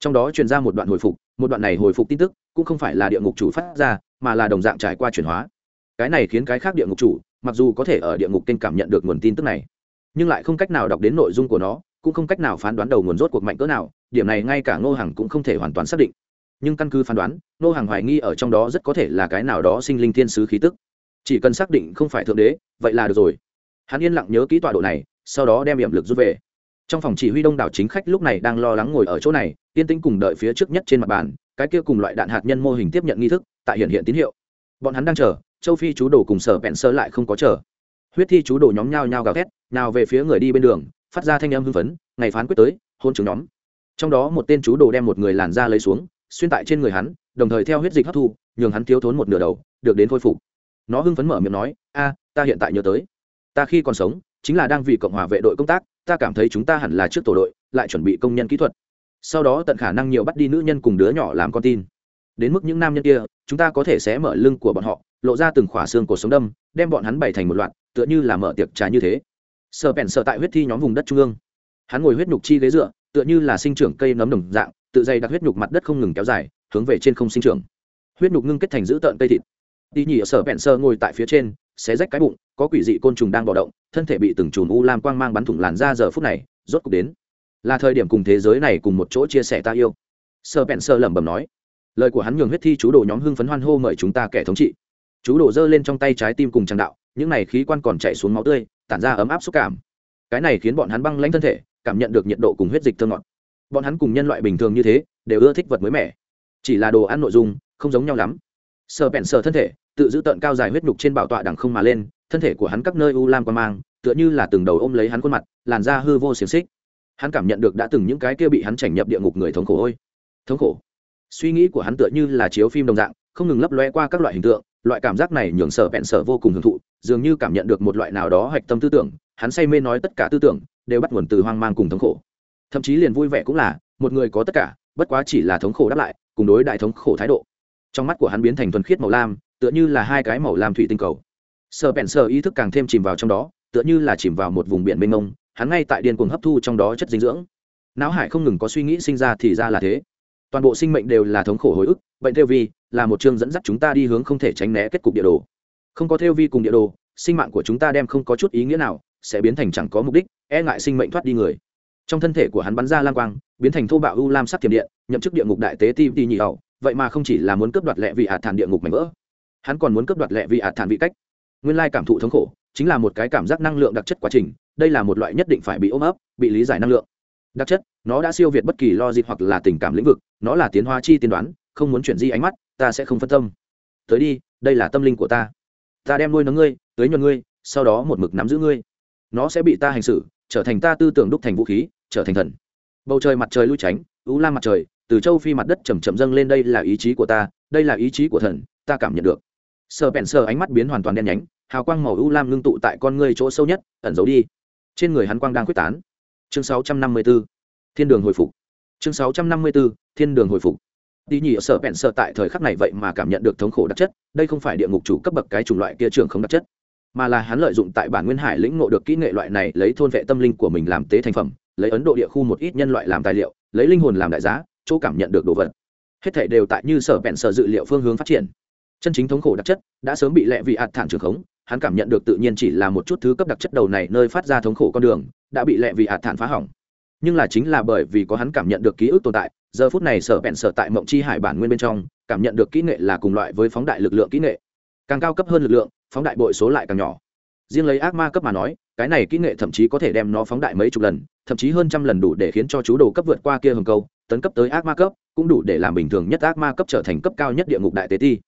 trong đó truyền ra một đoạn hồi phục, một đoạn này hồi phục tin tức, cũng không phải là địa ngục chủ phát ra, mà là đồng dạng trải qua chuyển hóa. Cái này khiến cái khác địa ngục chủ, mặc dù có thể ở địa ngục kênh cảm nhận được nguồn tin tức này nhưng lại không cách nào đọc đến nội dung của nó, cũng không cách nào phán đoán đầu nguồn rốt cuộc mạnh cỡ nào, điểm này ngay cả ngô hằng cũng không thể hoàn toàn xác định. Nhưng căn cứ phán đoán, ngô hằng hoài nghi ở trong đó rất có thể là cái nào đó sinh linh thiên sứ khí tức. Chỉ cần xác định không phải thượng đế, vậy là được rồi. Hắn yên lặng nhớ kỹ tọa độ này, sau đó đem hiểm lực rút về. Trong phòng chỉ huy đông đảo chính khách lúc này đang lo lắng ngồi ở chỗ này, yên tĩnh cùng đợi phía trước nhất trên mặt bàn, cái kia cùng loại đạn hạt nhân mô hình tiếp nhận nghi thức, tại hiện hiện tín hiệu. Bọn hắn đang chờ, châu phi chú đồ cùng sở bẹn sơ lại không có chờ. Huyết thi chú đồ nhóm nhao nhao gào thét nào về phía người đi bên đường, phát ra thanh âm hưng phấn, ngày phán quyết tới, hôn chứng nhóm. Trong đó một tên chú đồ đem một người làn da lấy xuống, xuyên tại trên người hắn, đồng thời theo huyết dịch hấp thu, nhường hắn thiếu thốn một nửa đầu, được đến khôi phục. Nó hưng phấn mở miệng nói, a, ta hiện tại nhớ tới. Ta khi còn sống, chính là đang vì cộng hòa vệ đội công tác, ta cảm thấy chúng ta hẳn là trước tổ đội, lại chuẩn bị công nhân kỹ thuật. Sau đó tận khả năng nhiều bắt đi nữ nhân cùng đứa nhỏ làm con tin. Đến mức những nam nhân kia, chúng ta có thể sẽ mở lưng của bọn họ, lộ ra từng khỏa xương của sống đâm, đem bọn hắn bày thành một loạt, tựa như là mở tiệc trà như thế sờ bèn sợ tại huyết thi nhóm vùng đất trung ương. Hắn ngồi huyết nhục chi ghế dựa, tựa như là sinh trưởng cây nấm đồng dạng, tự dày đặc huyết nhục mặt đất không ngừng kéo dài, hướng về trên không sinh trưởng. Huyết nhục ngưng kết thành giữ tợn cây thịt. Đi nhỉ ở sở bèn sơ ngồi tại phía trên, xé rách cái bụng, có quỷ dị côn trùng đang bò động, thân thể bị từng chùm u lam quang mang bắn thủng làn ra giờ phút này, rốt cục đến. Là thời điểm cùng thế giới này cùng một chỗ chia sẻ ta yêu. Sơ bèn sơ lẩm bẩm nói. Lời của hắn nhường huyết thi chú đồ nhóm hưng phấn hoan hô mời chúng ta kẻ thống trị. Chú đồ giơ lên trong tay trái tim cùng tràng đạo, những này khí quan còn chạy xuống máu tươi tản ra ấm áp xúc cảm. Cái này khiến bọn hắn băng lãnh thân thể, cảm nhận được nhiệt độ cùng huyết dịch thơ ngọt. Bọn hắn cùng nhân loại bình thường như thế, đều ưa thích vật mới mẻ. Chỉ là đồ ăn nội dung, không giống nhau lắm. Sờ bẹn sờ thân thể, tự giữ tợn cao dài huyết nhục trên bảo tọa đằng không mà lên, thân thể của hắn các nơi u lam quan mang, tựa như là từng đầu ôm lấy hắn khuôn mặt, làn da hư vô xiềng xích. Hắn cảm nhận được đã từng những cái kia bị hắn chảnh nhập địa ngục người thống khổ ôi thống khổ. Suy nghĩ của hắn tựa như là chiếu phim đồng dạng, không ngừng lấp loe qua các loại hình tượng loại cảm giác này nhường sở bẹn sở vô cùng hưởng thụ, dường như cảm nhận được một loại nào đó hạch tâm tư tưởng, hắn say mê nói tất cả tư tưởng, đều bắt nguồn từ hoang mang cùng thống khổ. Thậm chí liền vui vẻ cũng là, một người có tất cả, bất quá chỉ là thống khổ đáp lại, cùng đối đại thống khổ thái độ. Trong mắt của hắn biến thành thuần khiết màu lam, tựa như là hai cái màu lam thủy tinh cầu. Sở bẹn sở ý thức càng thêm chìm vào trong đó, tựa như là chìm vào một vùng biển mênh mông, hắn ngay tại điên cuồng hấp thu trong đó chất dinh dưỡng. Não hải không ngừng có suy nghĩ sinh ra thì ra là thế toàn bộ sinh mệnh đều là thống khổ hồi ức, bệnh theo vi là một chương dẫn dắt chúng ta đi hướng không thể tránh né kết cục địa đồ. Không có theo vi cùng địa đồ, sinh mạng của chúng ta đem không có chút ý nghĩa nào, sẽ biến thành chẳng có mục đích e ngại sinh mệnh thoát đi người. Trong thân thể của hắn bắn ra lang quang, biến thành thô bạo u lam sắc thiểm điện, nhậm chức địa ngục đại tế ti ti nhị hậu. Vậy mà không chỉ là muốn cướp đoạt lệ vị ạt thản địa ngục mảnh vỡ, hắn còn muốn cướp đoạt lệ vị ạt thản vị cách. Nguyên lai cảm thụ thống khổ, chính là một cái cảm giác năng lượng đặc chất quá trình, đây là một loại nhất định phải bị ôm ấp, bị lý giải năng lượng. Đặc chất nó đã siêu việt bất kỳ lo dịp hoặc là tình cảm lĩnh vực nó là tiến hóa chi tiên đoán không muốn chuyển di ánh mắt ta sẽ không phân tâm. Tới đi đây là tâm linh của ta. Ta đem nuôi nó ngươi tới nhuần ngươi sau đó một mực nắm giữ ngươi. Nó sẽ bị ta hành xử trở thành ta tư tưởng đúc thành vũ khí trở thành thần. Bầu trời mặt trời lui tránh ú la mặt trời từ châu phi mặt đất chầm chậm dâng lên đây là ý chí của ta đây là ý chí của thần ta cảm nhận được. Sờ bèn sờ ánh mắt biến hoàn toàn đen nhánh hào quang màu u lam ngưng tụ tại con ngươi chỗ sâu nhất ẩn giấu đi. Trên người hắn quang đang quyết tán. Chương 654, thiên đường hồi phục. Chương 654, thiên đường hồi phục. Đi nhị sở bẹn sở tại thời khắc này vậy mà cảm nhận được thống khổ đặc chất đây không phải địa ngục chủ cấp bậc cái chủng loại kia trường không đặc chất mà là hắn lợi dụng tại bản nguyên hải lĩnh ngộ được kỹ nghệ loại này lấy thôn vệ tâm linh của mình làm tế thành phẩm lấy ấn độ địa khu một ít nhân loại làm tài liệu lấy linh hồn làm đại giá chỗ cảm nhận được đồ vật. Hết thể đều tại như sở bẹn sở dự liệu phương hướng phát triển. Chân chính thống khổ đặc chất đã sớm bị lệ vị ạt thản trường khống hắn cảm nhận được tự nhiên chỉ là một chút thứ cấp đặc chất đầu này nơi phát ra thống khổ con đường đã bị lệ vị ạt thản phá hỏng nhưng là chính là bởi vì có hắn cảm nhận được ký ức tồn tại, giờ phút này sở bẹn sở tại mộng chi hải bản nguyên bên trong, cảm nhận được kỹ nghệ là cùng loại với phóng đại lực lượng kỹ nghệ. Càng cao cấp hơn lực lượng, phóng đại bội số lại càng nhỏ. Riêng lấy ác ma cấp mà nói, cái này kỹ nghệ thậm chí có thể đem nó phóng đại mấy chục lần, thậm chí hơn trăm lần đủ để khiến cho chú đồ cấp vượt qua kia hầm câu, tấn cấp tới ác ma cấp, cũng đủ để làm bình thường nhất ác ma cấp trở thành cấp cao nhất địa ngục đại tế ti.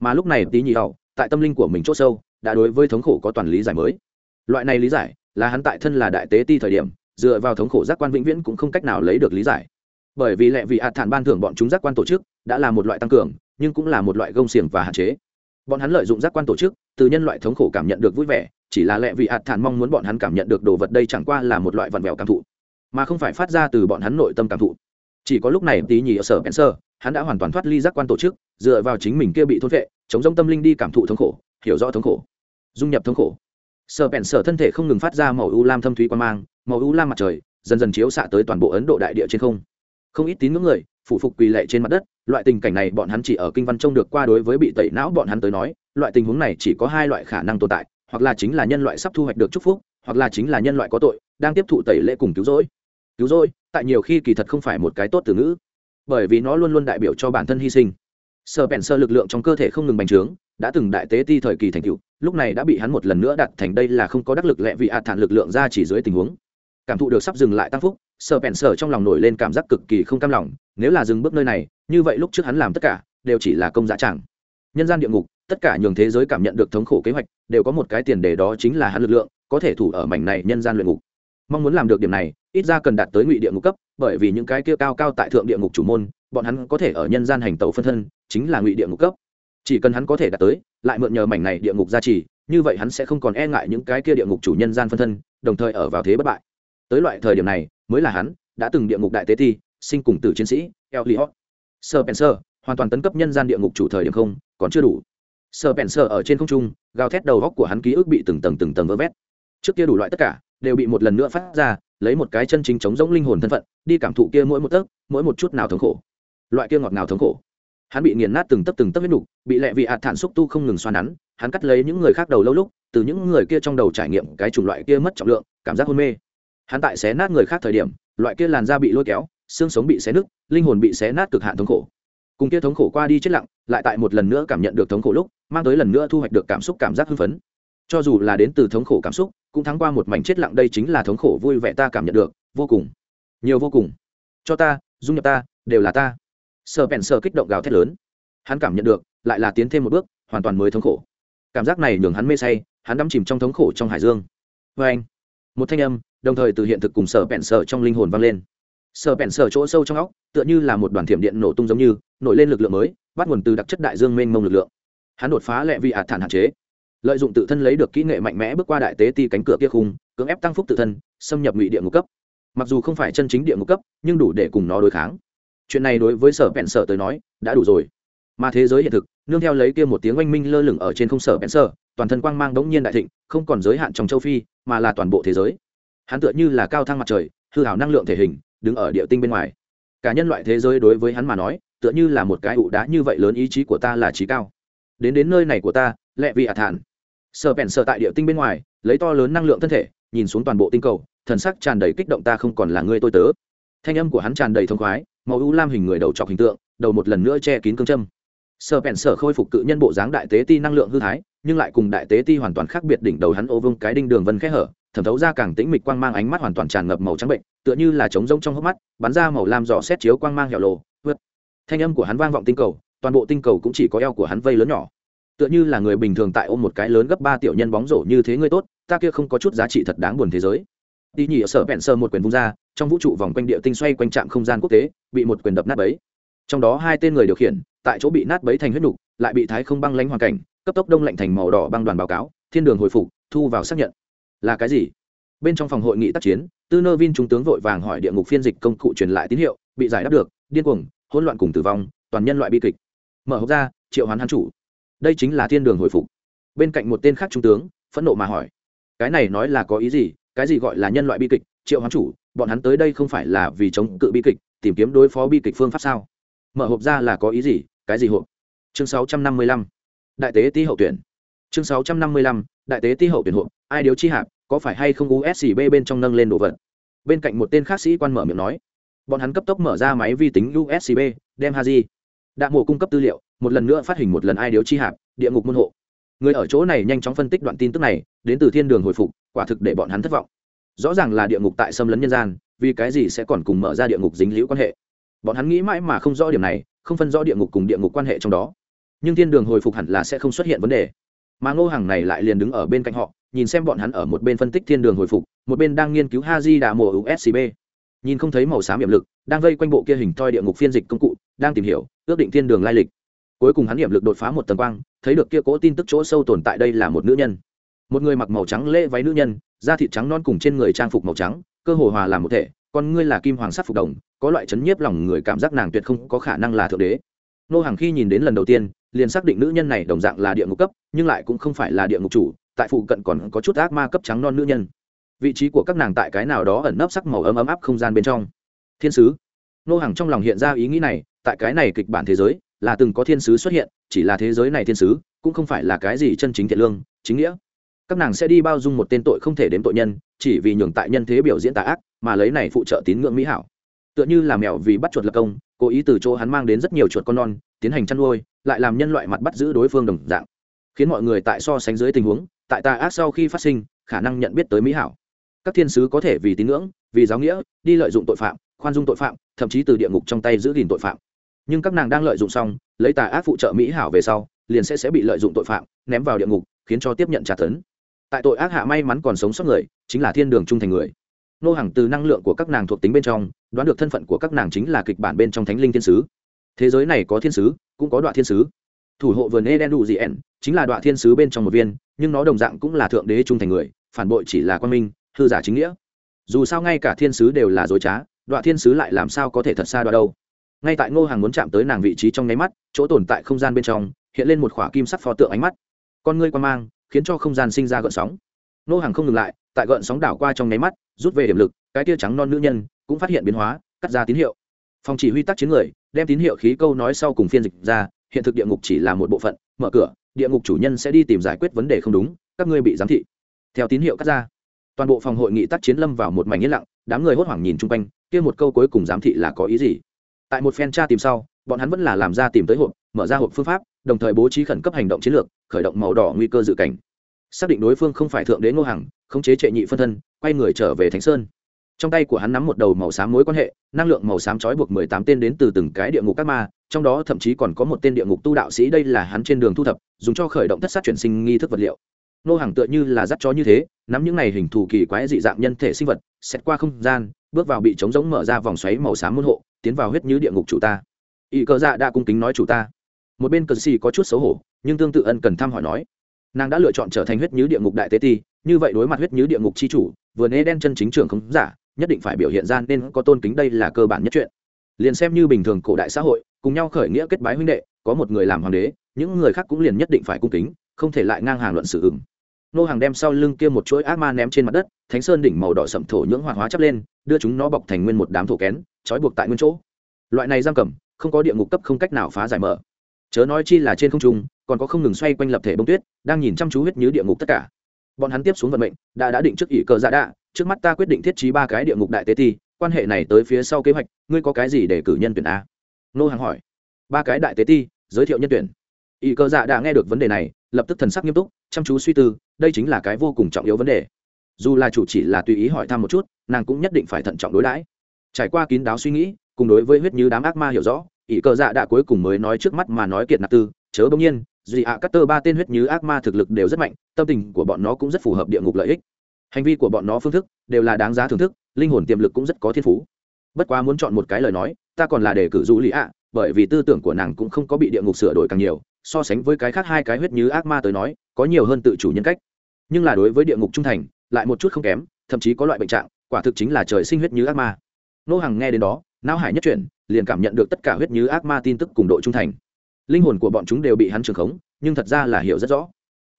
Mà lúc này tí nhị hậu, tại tâm linh của mình c h sâu, đã đối với thống khổ có toàn lý giải mới. Loại này lý giải, là hắn tại thân là đại tế ti thời điểm dựa vào thống khổ giác quan vĩnh viễn cũng không cách nào lấy được lý giải. Bởi vì lệ vì hạt thản ban thưởng bọn chúng giác quan tổ chức đã là một loại tăng cường, nhưng cũng là một loại gông xiềng và hạn chế. Bọn hắn lợi dụng giác quan tổ chức, từ nhân loại thống khổ cảm nhận được vui vẻ, chỉ là lệ vì hạt thản mong muốn bọn hắn cảm nhận được đồ vật đây chẳng qua là một loại vặn vẹo cảm thụ, mà không phải phát ra từ bọn hắn nội tâm cảm thụ. Chỉ có lúc này tí nhì ở sở bèn sơ hắn đã hoàn toàn thoát ly giác quan tổ chức, dựa vào chính mình kia bị thôn vệ chống giống tâm linh đi cảm thụ thống khổ, hiểu rõ thống khổ, dung nhập thống khổ sở bèn sở thân thể không ngừng phát ra màu u lam thâm thúy quan mang, màu u lam mặt trời dần dần chiếu xạ tới toàn bộ ấn độ đại địa trên không. Không ít tín ngưỡng người phụ phục quỳ lệ trên mặt đất, loại tình cảnh này bọn hắn chỉ ở kinh văn trông được qua đối với bị tẩy não bọn hắn tới nói, loại tình huống này chỉ có hai loại khả năng tồn tại, hoặc là chính là nhân loại sắp thu hoạch được chúc phúc, hoặc là chính là nhân loại có tội, đang tiếp thụ tẩy lễ cùng cứu rỗi. Cứu rỗi, tại nhiều khi kỳ thật không phải một cái tốt từ ngữ, bởi vì nó luôn luôn đại biểu cho bản thân hy sinh. Sở bèn sơ lực lượng trong cơ thể không ngừng bành trướng đã từng đại tế ti thời kỳ thành cựu lúc này đã bị hắn một lần nữa đặt thành đây là không có đắc lực lẹ vị ạt thản lực lượng ra chỉ dưới tình huống. Cảm thụ được sắp dừng lại tăng phúc sợ bèn sơ trong lòng nổi lên cảm giác cực kỳ không cam lòng, nếu là dừng bước nơi này, như vậy lúc trước hắn làm tất cả, đều chỉ là công giá tràng. Nhân gian địa ngục, tất cả nhường thế giới cảm nhận được thống khổ kế hoạch, đều có một cái tiền đề đó chính là hắn lực lượng, có thể thủ ở mảnh này nhân gian luyện ngục. Mong muốn làm được điểm này, ít ra cần đạt tới ngụy địa ngục cấp, bởi vì những cái kia cao cao tại thượng địa ngục chủ môn, bọn hắn có thể ở nhân gian hành tẩu phân thân, chính là ngụy địa ngục cấp chỉ cần hắn có thể đạt tới lại mượn nhờ mảnh này địa ngục gia trì như vậy hắn sẽ không còn e ngại những cái kia địa ngục chủ nhân gian phân thân đồng thời ở vào thế bất bại tới loại thời điểm này mới là hắn đã từng địa ngục đại tế thi sinh cùng tử chiến sĩ Elliot. Sir Spencer, hoàn toàn tấn cấp nhân gian địa ngục chủ thời điểm không, còn chưa đủ. Sir Spencer ở trên không trung, gào thét đầu góc của hắn ký ức bị từng tầng từng tầng vỡ vét. Trước kia đủ loại tất cả, đều bị một lần nữa phát ra, lấy một cái chân chính chống giống linh hồn thân phận, đi cảm thụ kia mỗi một tấc, mỗi một chút nào thống khổ. Loại kia ngọt nào thống khổ. Hắn bị nghiền nát từng tấc từng tấc huyết nục, bị lệ vị hạt thản xúc tu không ngừng xoa nắn, hắn cắt lấy những người khác đầu lâu lúc, từ những người kia trong đầu trải nghiệm cái chủng loại kia mất trọng lượng, cảm giác hôn mê. Hắn tại xé nát người khác thời điểm, loại kia làn da bị lôi kéo, xương sống bị xé nứt, linh hồn bị xé nát cực hạn thống khổ. Cùng kia thống khổ qua đi chết lặng, lại tại một lần nữa cảm nhận được thống khổ lúc, mang tới lần nữa thu hoạch được cảm xúc cảm giác hưng phấn. Cho dù là đến từ thống khổ cảm xúc, cũng thắng qua một mảnh chết lặng đây chính là thống khổ vui vẻ ta cảm nhận được, vô cùng, nhiều vô cùng. Cho ta, dung nhập ta, đều là ta. Sở Bèn Sở kích động gào thét lớn. Hắn cảm nhận được, lại là tiến thêm một bước, hoàn toàn mới thống khổ. Cảm giác này nhường hắn mê say, hắn đắm chìm trong thống khổ trong hải dương. vê anh, một thanh âm, đồng thời từ hiện thực cùng Sở Bèn Sở trong linh hồn vang lên sờ bèn sờ chỗ sâu trong óc tựa như là một đoàn thiểm điện nổ tung giống như nổi lên lực lượng mới bắt nguồn từ đặc chất đại dương mênh mông lực lượng hắn đột phá lệ vị ạt thản hạn chế lợi dụng tự thân lấy được kỹ nghệ mạnh mẽ bước qua đại tế ti cánh cửa kia khung cưỡng ép tăng phúc tự thân xâm nhập ngụy địa ngục cấp mặc dù không phải chân chính địa ngục cấp nhưng đủ để cùng nó đối kháng chuyện này đối với sở bẹn sở tới nói, đã đủ rồi. Mà thế giới hiện thực, nương theo lấy kia một tiếng oanh minh lơ lửng ở trên không sở bẹn sở, toàn thân quang mang đống nhiên đại thịnh, không còn giới hạn trong châu phi, mà là toàn bộ thế giới. Hắn tựa như là cao thang mặt trời, hư hảo năng lượng thể hình, đứng ở địa tinh bên ngoài. Cả nhân loại thế giới đối với hắn mà nói, tựa như là một cái ụ đá như vậy lớn ý chí của ta là trí cao. Đến đến nơi này của ta, lẹ vị ả thản. Sợ bèn sợ tại địa tinh bên ngoài, lấy to lớn năng lượng thân thể, nhìn xuống toàn bộ tinh cầu, thần sắc tràn đầy kích động ta không còn là người tôi tớ. Thanh âm của hắn tràn đầy thông khoái màu u lam hình người đầu trọc hình tượng đầu một lần nữa che kín cương châm. Sở bèn sở khôi phục cự nhân bộ dáng đại tế ti năng lượng hư thái nhưng lại cùng đại tế ti hoàn toàn khác biệt đỉnh đầu hắn ô vương cái đinh đường vân khẽ hở thẩm thấu ra càng tĩnh mịch quang mang ánh mắt hoàn toàn tràn ngập màu trắng bệnh tựa như là trống rỗng trong hốc mắt bắn ra màu lam dò xét chiếu quang mang hẻo lồ, vượt. Thanh âm của hắn vang vọng tinh cầu toàn bộ tinh cầu cũng chỉ có eo của hắn vây lớn nhỏ. Tựa như là người bình thường tại ôm một cái lớn gấp ba tiểu nhân bóng rổ như thế ngươi tốt ta kia không có chút giá trị thật đáng buồn thế giới đi nhỉ ở sở bẹn sơ một quyền vung ra, trong vũ trụ vòng quanh địa tinh xoay quanh trạm không gian quốc tế, bị một quyền đập nát bấy. Trong đó hai tên người điều khiển, tại chỗ bị nát bấy thành huyết nục, lại bị thái không băng lánh hoàn cảnh, cấp tốc đông lạnh thành màu đỏ băng đoàn báo cáo, thiên đường hồi phục, thu vào xác nhận. Là cái gì? Bên trong phòng hội nghị tác chiến, tư nơ vin trung tướng vội vàng hỏi địa ngục phiên dịch công cụ truyền lại tín hiệu, bị giải đáp được, điên cuồng, hỗn loạn cùng tử vong, toàn nhân loại bi kịch. Mở hộp ra, triệu hoán hắn chủ. Đây chính là thiên đường hồi phục. Bên cạnh một tên khác trung tướng, phẫn nộ mà hỏi, cái này nói là có ý gì? Cái gì gọi là nhân loại bi kịch, triệu hoán chủ, bọn hắn tới đây không phải là vì chống cự bi kịch, tìm kiếm đối phó bi kịch phương pháp sao? Mở hộp ra là có ý gì? Cái gì hộp? Chương sáu trăm năm mươi lăm. Đại tế ti hậu tuyển. Chương sáu trăm năm mươi lăm. Đại tế ti hậu tuyển hộp, ai điếu chi hạp, có phải hay không uscb bên trong nâng lên đồ vật? Bên cạnh một tên khác sĩ quan mở miệng nói. Bọn hắn cấp tốc mở ra máy vi tính uscb đem haji. Đạ mộ cung cấp tư liệu, một lần nữa phát hình một lần ai điếu chi hạp, địa ngục môn hộ người ở chỗ này nhanh chóng phân tích đoạn tin tức này, đến từ thiên đường hồi phục, quả thực để bọn hắn thất vọng. Rõ ràng là địa ngục tại xâm lấn nhân gian, vì cái gì sẽ còn cùng mở ra địa ngục dính liễu quan hệ? Bọn hắn nghĩ mãi mà không rõ điểm này, không phân rõ địa ngục cùng địa ngục quan hệ trong đó. Nhưng thiên đường hồi phục hẳn là sẽ không xuất hiện vấn đề. Mà ngô hàng này lại liền đứng ở bên cạnh họ, nhìn xem bọn hắn ở một bên phân tích thiên đường hồi phục, một bên đang nghiên cứu ha di đà mùa uscb nhìn không thấy màu xám hiểm lực, đang vây quanh bộ kia hình toi địa ngục phiên dịch công cụ, đang tìm hiểu, ước định thiên đường lai lịch cuối cùng hắn hiểm lực đột phá một tầng quang, thấy được kia cố tin tức chỗ sâu tồn tại đây là một nữ nhân. Một người mặc màu trắng lễ váy nữ nhân, da thịt trắng non cùng trên người trang phục màu trắng, cơ hồ hòa làm một thể còn ngươi là kim hoàng sắc phục đồng, có loại chấn nhiếp lòng người cảm giác nàng tuyệt không có khả năng là thượng đế. Nô hàng khi nhìn đến lần đầu tiên, liền xác định nữ nhân này đồng dạng là địa ngục cấp, nhưng lại cũng không phải là địa ngục chủ, tại phụ cận còn có chút ác ma cấp trắng non nữ nhân. Vị trí của các nàng tại cái nào đó ẩn nấp sắc màu ấm ấm áp không gian bên trong. Thiên sứ. Nô hàng trong lòng hiện ra ý nghĩ này, tại cái này kịch bản thế giới là từng có thiên sứ xuất hiện, chỉ là thế giới này thiên sứ, cũng không phải là cái gì chân chính thiện lương, chính nghĩa. Các nàng sẽ đi bao dung một tên tội không thể đếm tội nhân, chỉ vì nhường tại nhân thế biểu diễn tà ác, mà lấy này phụ trợ tín ngưỡng mỹ hảo. Tựa như là mèo vì bắt chuột lập công, cố ý từ chỗ hắn mang đến rất nhiều chuột con non, tiến hành chăn nuôi, lại làm nhân loại mặt bắt giữ đối phương đồng dạng. Khiến mọi người tại so sánh dưới tình huống, tại tà ác sau khi phát sinh, khả năng nhận biết tới mỹ hảo. Các thiên sứ có thể vì tín ngưỡng, vì giáo nghĩa, đi lợi dụng tội phạm, khoan dung tội phạm, thậm chí từ địa ngục trong tay giữ gìn tội phạm nhưng các nàng đang lợi dụng xong, lấy tà ác phụ trợ mỹ hảo về sau, liền sẽ sẽ bị lợi dụng tội phạm, ném vào địa ngục, khiến cho tiếp nhận trả tấn. Tại tội ác hạ may mắn còn sống sót người, chính là thiên đường trung thành người. Nô hàng từ năng lượng của các nàng thuộc tính bên trong, đoán được thân phận của các nàng chính là kịch bản bên trong thánh linh thiên sứ. Thế giới này có thiên sứ, cũng có đoạn thiên sứ. Thủ hộ vườn eden đủ dị ẻn chính là đoạn thiên sứ bên trong một viên, nhưng nó đồng dạng cũng là thượng đế trung thành người, phản bội chỉ là quan minh, hư giả chính nghĩa. Dù sao ngay cả thiên sứ đều là dối trá, đoạn thiên sứ lại làm sao có thể thật xa đoạn đâu? Ngay tại ngô hàng muốn chạm tới nàng vị trí trong nháy mắt, chỗ tồn tại không gian bên trong, hiện lên một khỏa kim sắc pho tượng ánh mắt. Con ngươi quan mang, khiến cho không gian sinh ra gợn sóng. Ngô hàng không ngừng lại, tại gợn sóng đảo qua trong nháy mắt, rút về điểm lực, cái tia trắng non nữ nhân cũng phát hiện biến hóa, cắt ra tín hiệu. Phòng chỉ huy tác chiến người, đem tín hiệu khí câu nói sau cùng phiên dịch ra, hiện thực địa ngục chỉ là một bộ phận, mở cửa, địa ngục chủ nhân sẽ đi tìm giải quyết vấn đề không đúng, các ngươi bị giám thị. Theo tín hiệu cắt ra, toàn bộ phòng hội nghị tác chiến lâm vào một mảnh yên lặng, đám người hốt hoảng nhìn chung quanh, kia một câu cuối cùng giám thị là có ý gì? Tại một phen tra tìm sau, bọn hắn vẫn là làm ra tìm tới hộp, mở ra hộp phương pháp, đồng thời bố trí khẩn cấp hành động chiến lược, khởi động màu đỏ nguy cơ dự cảnh. Xác định đối phương không phải thượng đế ngô hằng, khống chế trệ nhị phân thân, quay người trở về thánh sơn. Trong tay của hắn nắm một đầu màu xám mối quan hệ, năng lượng màu xám trói buộc mười tám tên đến từ từng cái địa ngục các ma, trong đó thậm chí còn có một tên địa ngục tu đạo sĩ, đây là hắn trên đường thu thập, dùng cho khởi động thất sát chuyển sinh nghi thức vật liệu. Nô hàng tựa như là dắt chó như thế, nắm những này hình thù kỳ quái dị dạng nhân thể sinh vật xét qua không gian, bước vào bị trống giống mở ra vòng xoáy màu xám môn hộ tiến vào huyết như địa ngục chủ ta. Ỵ cờ dạ đã cung kính nói chủ ta. Một bên cờ xì có chút xấu hổ, nhưng tương tự ân cần thăm hỏi nói. Nàng đã lựa chọn trở thành huyết như địa ngục đại tế ti, như vậy đối mặt huyết như địa ngục c h i chủ, vừa nê đen chân chính trường không giả, nhất định phải biểu hiện ra nên có tôn kính đây là cơ bản nhất chuyện. Liền xem như bình thường cổ đại xã hội, cùng nhau khởi nghĩa kết bái huynh đệ, có một người làm hoàng đế, những người khác cũng liền nhất định phải cung kính, không thể lại ngang hàng luận sử ứng nô hàng đem sau lưng kia một chuỗi ác ma ném trên mặt đất, thánh sơn đỉnh màu đỏ sậm thổ nhưỡng hoạt hóa chắp lên, đưa chúng nó bọc thành nguyên một đám thổ kén, trói buộc tại nguyên chỗ. Loại này giam cầm, không có địa ngục cấp không cách nào phá giải mở. Chớ nói chi là trên không trung, còn có không ngừng xoay quanh lập thể bông tuyết, đang nhìn chăm chú huyết như địa ngục tất cả. Bọn hắn tiếp xuống vận mệnh, đã đã định trước ỷ cờ dạ đạ, trước mắt ta quyết định thiết trí ba cái địa ngục đại tế ti, quan hệ này tới phía sau kế hoạch, ngươi có cái gì để cử nhân tuyển a? Nô hàng hỏi. Ba cái đại tế ti, giới thiệu nhân tuyển ý cơ dạ đã nghe được vấn đề này, lập tức thần sắc nghiêm túc, chăm chú suy tư, đây chính là cái vô cùng trọng yếu vấn đề. Dù là chủ chỉ là tùy ý hỏi thăm một chút, nàng cũng nhất định phải thận trọng đối đãi. Trải qua kín đáo suy nghĩ, cùng đối với huyết như đám ác ma hiểu rõ ỷ cờ dạ đã cuối cùng mới nói trước mắt mà nói kiệt nạp tư, chớ bỗng nhiên, duy ạ cắt tơ ba tên huyết như ác ma thực lực đều rất mạnh, tâm tình của bọn nó cũng rất phù hợp địa ngục lợi ích. Hành vi của bọn nó phương thức đều là đáng giá thưởng thức, linh hồn tiềm lực cũng rất có thiên phú. Bất quá muốn chọn một cái lời nói, ta còn là để cử du lý ạ, bởi vì tư tưởng của nàng cũng không có bị địa ngục sửa đổi càng nhiều so sánh với cái khác hai cái huyết như ác ma tới nói, có nhiều hơn tự chủ nhân cách. Nhưng là đối với địa ngục trung thành, lại một chút không kém, thậm chí có loại bệnh trạng, quả thực chính là trời sinh huyết như ác ma. Nô hàng nghe đến đó, não hải nhất chuyển, liền cảm nhận được tất cả huyết như ác ma tin tức cùng độ trung thành. Linh hồn của bọn chúng đều bị hắn trường khống, nhưng thật ra là hiểu rất rõ.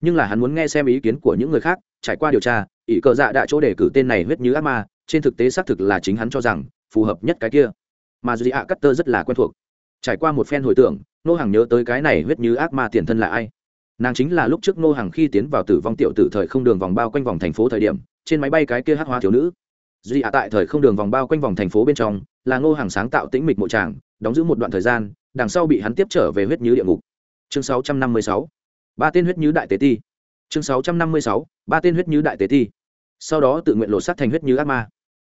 Nhưng là hắn muốn nghe xem ý kiến của những người khác, trải qua điều tra, ỷ cờ dạ đã chỗ đề cử tên này huyết như ác ma, trên thực tế xác thực là chính hắn cho rằng, phù hợp nhất cái kia. Mà dì ạ cắt tơ rất là quen thuộc. Trải qua một phen hồi tưởng nô hàng nhớ tới cái này huyết như ác ma tiền thân là ai? Nàng chính là lúc trước nô hàng khi tiến vào tử vong tiểu tử thời không đường vòng bao quanh vòng thành phố thời điểm, trên máy bay cái kia hát hoa thiếu nữ. Duy ạ tại thời không đường vòng bao quanh vòng thành phố bên trong, là ngô hàng sáng tạo tĩnh mịch mộ tràng, đóng giữ một đoạn thời gian, đằng sau bị hắn tiếp trở về huyết như địa ngục. Chương 656. ba tên huyết như đại tế ti. Chương 656. ba tên huyết như đại tế ti. Sau đó tự nguyện lộ sát thành huyết như ác ma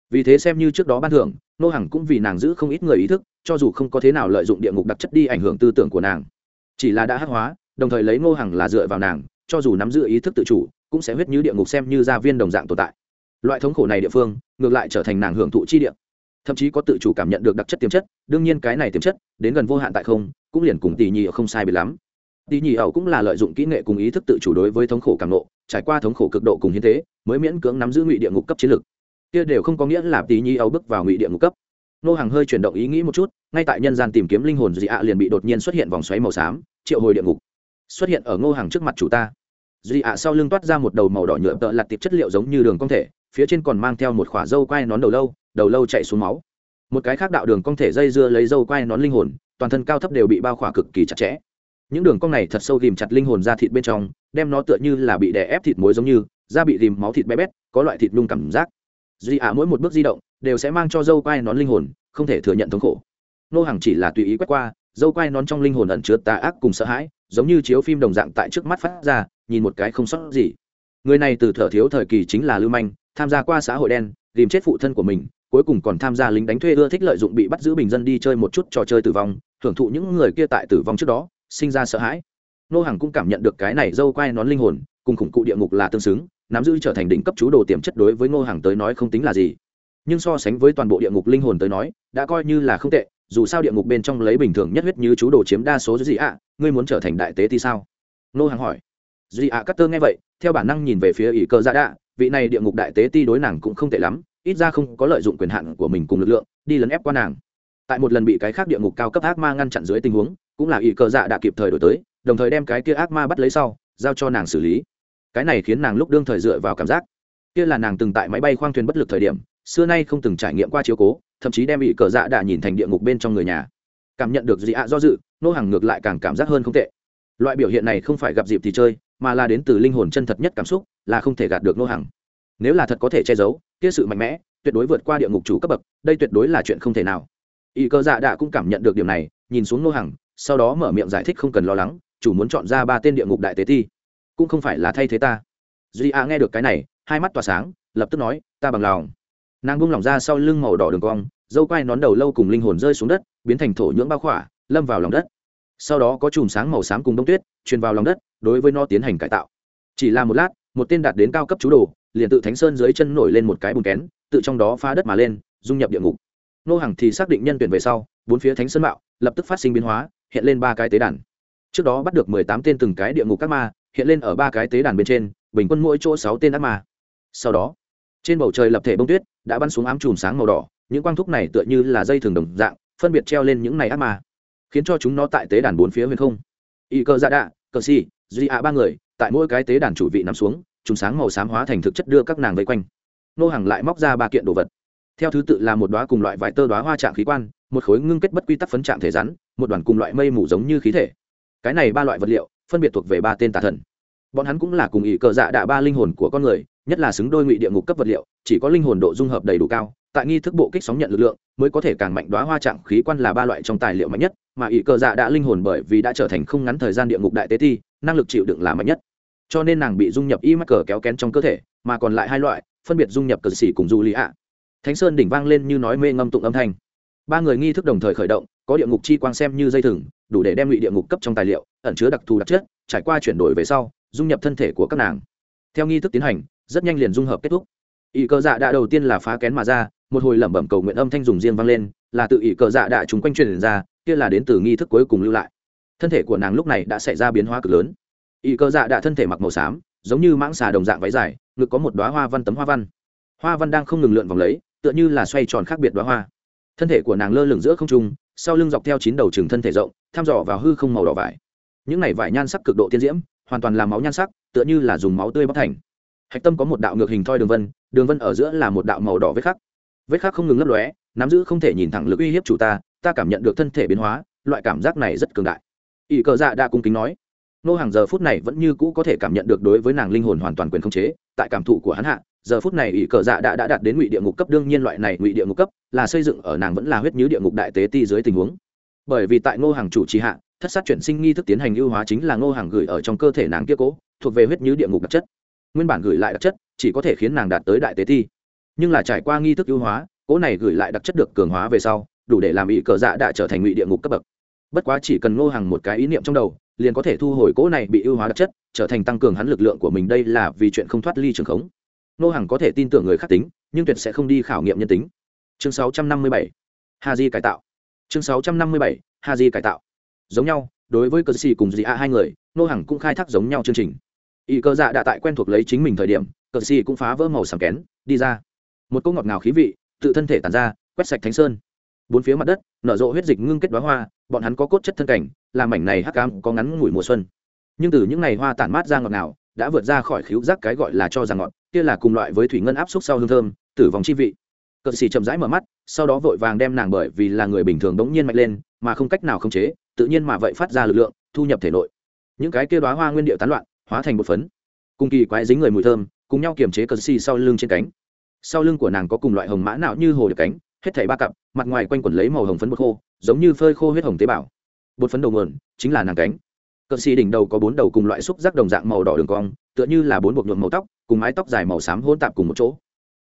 vì thế xem như trước đó ban thưởng, nô Hằng cũng vì nàng giữ không ít người ý thức, cho dù không có thế nào lợi dụng địa ngục đặc chất đi ảnh hưởng tư tưởng của nàng. Chỉ là đã hắc hóa, đồng thời lấy nô Hằng là dựa vào nàng, cho dù nắm giữ ý thức tự chủ, cũng sẽ huyết như địa ngục xem như gia viên đồng dạng tồn tại. Loại thống khổ này địa phương, ngược lại trở thành nàng hưởng thụ chi địa. Thậm chí có tự chủ cảm nhận được đặc chất tiềm chất, đương nhiên cái này tiềm chất, đến gần vô hạn tại không, cũng liền cùng tỷ nhị ở không sai biệt lắm. Tỷ nhị ẩu cũng là lợi dụng kỹ nghệ cùng ý thức tự chủ đối với thống khổ cảm nộ trải qua thống khổ cực độ cùng hiến thế mới miễn cưỡng nắm giữ ngụy địa ngục cấp chiến lược kia đều không có nghĩa là tí nhi ấu bước vào ngụy địa ngục cấp. Nô hàng hơi chuyển động ý nghĩ một chút, ngay tại nhân gian tìm kiếm linh hồn dị ạ liền bị đột nhiên xuất hiện vòng xoáy màu xám, triệu hồi địa ngục. Xuất hiện ở ngô hàng trước mặt chủ ta. Dị ạ sau lưng toát ra một đầu màu đỏ nhựa tợ lặt tiệp chất liệu giống như đường công thể, phía trên còn mang theo một khỏa dâu quai nón đầu lâu đầu lâu chạy xuống máu. Một cái khác đạo đường cong thể dây dưa lấy dâu quai nón linh hồn, toàn thân cao thấp đều bị bao khỏa cực kỳ chặt chẽ. Những đường cong này thật sâu ghìm chặt linh hồn ra thịt bên trong, đem nó tựa như là bị đè ép thịt muối giống như, da bị ghìm máu thịt bé bét, có loại thịt nung cảm giác duy ả mỗi một bước di động đều sẽ mang cho dâu quai nón linh hồn, không thể thừa nhận thống khổ. Nô hàng chỉ là tùy ý quét qua, dâu quai nón trong linh hồn ẩn chứa tà ác cùng sợ hãi, giống như chiếu phim đồng dạng tại trước mắt phát ra, nhìn một cái không sót gì. Người này từ thở thiếu thời kỳ chính là lưu manh, tham gia qua xã hội đen, tìm chết phụ thân của mình, cuối cùng còn tham gia lính đánh thuê ưa thích lợi dụng bị bắt giữ bình dân đi chơi một chút trò chơi tử vong hưởng thụ những người kia tại tử vong trước đó, sinh ra sợ hãi. Nô hàng cũng cảm nhận được cái này dâu quai nón linh hồn, cùng khủng cụ địa ngục là tương xứng nắm giữ trở thành đỉnh cấp chú đồ tiềm chất đối với ngô hàng tới nói không tính là gì. Nhưng so sánh với toàn bộ địa ngục linh hồn tới nói, đã coi như là không tệ, dù sao địa ngục bên trong lấy bình thường nhất huyết như chú đồ chiếm đa số gì ạ, ngươi muốn trở thành đại tế thì sao? Nô hàng hỏi. Dị ạ cắt tơ nghe vậy, theo bản năng nhìn về phía ỷ cơ gia đạ, vị này địa ngục đại tế ti đối nàng cũng không tệ lắm, ít ra không có lợi dụng quyền hạn của mình cùng lực lượng, đi lấn ép qua nàng. Tại một lần bị cái khác địa ngục cao cấp ác ma ngăn chặn dưới tình huống, cũng là ỷ cơ dạ đã kịp thời đổi tới, đồng thời đem cái kia ác ma bắt lấy sau, giao cho nàng xử lý cái này khiến nàng lúc đương thời dựa vào cảm giác. Kia là nàng từng tại máy bay khoang thuyền bất lực thời điểm, xưa nay không từng trải nghiệm qua chiếu cố, thậm chí đem bị cờ dạ đã nhìn thành địa ngục bên trong người nhà. Cảm nhận được dị ạ do dự, nô hàng ngược lại càng cảm giác hơn không tệ. Loại biểu hiện này không phải gặp dịp thì chơi, mà là đến từ linh hồn chân thật nhất cảm xúc, là không thể gạt được nô hàng. Nếu là thật có thể che giấu, kia sự mạnh mẽ, tuyệt đối vượt qua địa ngục chủ cấp bậc, đây tuyệt đối là chuyện không thể nào. Y cơ dạ đã cũng cảm nhận được điểm này, nhìn xuống nô hàng, sau đó mở miệng giải thích không cần lo lắng, chủ muốn chọn ra ba tên địa ngục đại tế ti cũng không phải là thay thế ta. Duy a nghe được cái này, hai mắt tỏa sáng, lập tức nói, ta bằng lòng. Nàng bung lỏng ra sau lưng màu đỏ đường cong, dâu quai nón đầu lâu cùng linh hồn rơi xuống đất, biến thành thổ nhưỡng bao khỏa, lâm vào lòng đất. Sau đó có chùm sáng màu xám cùng đông tuyết, truyền vào lòng đất, đối với nó tiến hành cải tạo. Chỉ là một lát, một tên đạt đến cao cấp chú đồ, liền tự thánh sơn dưới chân nổi lên một cái bùn kén, tự trong đó phá đất mà lên, dung nhập địa ngục. Nô hàng thì xác định nhân tuyển về sau, bốn phía thánh sơn mạo lập tức phát sinh biến hóa, hiện lên ba cái tế đàn. Trước đó bắt được mười tám tên từng cái địa ngục các ma hiện lên ở ba cái tế đàn bên trên, bình quân mỗi chỗ sáu tên ác ma. Sau đó, trên bầu trời lập thể bông tuyết đã bắn xuống ám chùm sáng màu đỏ, những quang thúc này tựa như là dây thường đồng dạng, phân biệt treo lên những này ác ma, khiến cho chúng nó tại tế đàn bốn phía huyền không. Y cơ dạ đạ cờ si, duy ạ ba người, tại mỗi cái tế đàn chủ vị nằm xuống, chùm sáng màu xám hóa thành thực chất đưa các nàng vây quanh. Nô hàng lại móc ra ba kiện đồ vật. Theo thứ tự là một đoá cùng loại vải tơ đoá hoa trạng khí quan, một khối ngưng kết bất quy tắc phấn trạng thể rắn, một đoàn cùng loại mây mù giống như khí thể. Cái này ba loại vật liệu, phân biệt thuộc về ba tên tà thần bọn hắn cũng là cùng ý cờ dạ đạ ba linh hồn của con người, nhất là xứng đôi ngụy địa ngục cấp vật liệu, chỉ có linh hồn độ dung hợp đầy đủ cao, tại nghi thức bộ kích sóng nhận lực lượng, mới có thể càng mạnh đoá hoa trạng khí quan là ba loại trong tài liệu mạnh nhất, mà ý cờ dạ đã linh hồn bởi vì đã trở thành không ngắn thời gian địa ngục đại tế thi, năng lực chịu đựng là mạnh nhất. Cho nên nàng bị dung nhập y mắc cờ kéo kén trong cơ thể, mà còn lại hai loại, phân biệt dung nhập cờ xỉ cùng du lý ạ. Thánh sơn đỉnh vang lên như nói mê ngâm tụng âm thanh. Ba người nghi thức đồng thời khởi động, có địa ngục chi quang xem như dây thừng, đủ để đem ngụy địa ngục cấp trong tài liệu, ẩn chứa đặc thù đặc chất, trải qua chuyển đổi về sau dung nhập thân thể của các nàng. Theo nghi thức tiến hành, rất nhanh liền dung hợp kết thúc. Ỷ cờ dạ đã đầu tiên là phá kén mà ra, một hồi lẩm bẩm cầu nguyện âm thanh dùng riêng vang lên, là tự ỷ cờ dạ đã chúng quanh truyền ra, kia là đến từ nghi thức cuối cùng lưu lại. Thân thể của nàng lúc này đã xảy ra biến hóa cực lớn. Ỷ cờ dạ đã thân thể mặc màu xám, giống như mãng xà đồng dạng váy dài, ngực có một đoá hoa văn tấm hoa văn. Hoa văn đang không ngừng lượn vòng lấy, tựa như là xoay tròn khác biệt đoá hoa. Thân thể của nàng lơ lửng giữa không trung, sau lưng dọc theo chín đầu trừng thân thể rộng, thăm dò vào hư không màu đỏ vải. Những này vải nhan sắc cực độ tiên diễm hoàn toàn là máu nhan sắc tựa như là dùng máu tươi bóc thành. Hạch tâm có một đạo ngược hình thoi đường vân đường vân ở giữa là một đạo màu đỏ vết khắc. Vết khắc không ngừng lấp lóe nắm giữ không thể nhìn thẳng lực uy hiếp chủ ta ta cảm nhận được thân thể biến hóa loại cảm giác này rất cường đại. Ỷ cờ dạ đã cung kính nói nô hàng giờ phút này vẫn như cũ có thể cảm nhận được đối với nàng linh hồn hoàn toàn quyền khống chế tại cảm thụ của hắn hạ giờ phút này ỷ cờ dạ đã, đã đạt đến ngụy địa ngục cấp đương nhiên loại này ngụy địa ngục cấp là xây dựng ở nàng vẫn là huyết nhứ địa ngục đại tế ti dưới tình huống. Bởi vì tại ngô hàng chủ trì hạ thất sát chuyển sinh nghi thức tiến hành ưu hóa chính là ngô hàng gửi ở trong cơ thể nàng kia cố, thuộc về huyết như địa ngục đặc chất nguyên bản gửi lại đặc chất, chỉ có thể khiến nàng đạt tới đại tế thi. nhưng là trải qua nghi thức ưu hóa, cố này gửi lại đặc chất được cường hóa về sau, đủ để làm ỵ cờ dạ đã trở thành ngụy địa ngục cấp bậc bất quá chỉ cần ngô hàng một cái ý niệm trong đầu, liền có thể thu hồi cố này bị ưu hóa đặc chất, trở thành tăng cường hắn lực lượng của mình đây là vì chuyện không thoát ly trường khống ngô hàng có thể tin tưởng người khác tính, nhưng tuyệt sẽ không đi khảo nghiệm nhân tính chương 657. ha di cải tạo chương 657. ha di cải tạo giống nhau, đối với cờ xì cùng dị a hai người, Nô Hằng cũng khai thác giống nhau chương trình. Y cơ dạ đã tại quen thuộc lấy chính mình thời điểm, cờ xì cũng phá vỡ màu sàm kén, đi ra. Một cỗ ngọt ngào khí vị, tự thân thể tàn ra, quét sạch thánh sơn. Bốn phía mặt đất, nở rộ huyết dịch ngưng kết đoá hoa, bọn hắn có cốt chất thân cảnh, làm mảnh này hắc cam có ngắn ngủi mùa xuân. Nhưng từ những ngày hoa tản mát ra ngọt ngào, đã vượt ra khỏi khíu giác cái gọi là cho rằng ngọt, kia là cùng loại với thủy ngân áp xúc sau hương thơm, tử vòng chi vị. Cờ xì chậm rãi mở mắt, sau đó vội vàng đem nàng bởi vì là người bình thường đống nhiên mạnh lên, mà không cách nào khống chế tự nhiên mà vậy phát ra lực lượng, thu nhập thể nội. Những cái kia đoá hoa nguyên điệu tán loạn, hóa thành một phấn. Cùng kỳ quái dính người mùi thơm, cùng nhau kiềm chế cờ xì sau lưng trên cánh. Sau lưng của nàng có cùng loại hồng mã não như hồ được cánh, hết thảy ba cặp, mặt ngoài quanh quẩn lấy màu hồng phấn bột khô, giống như phơi khô huyết hồng tế bào. Bột phấn đầu nguồn, chính là nàng cánh. Cờ xì đỉnh đầu có bốn đầu cùng loại xúc giác đồng dạng màu đỏ đường cong, tựa như là bốn bột nhuộm màu tóc, cùng mái tóc dài màu xám hôn tạp cùng một chỗ.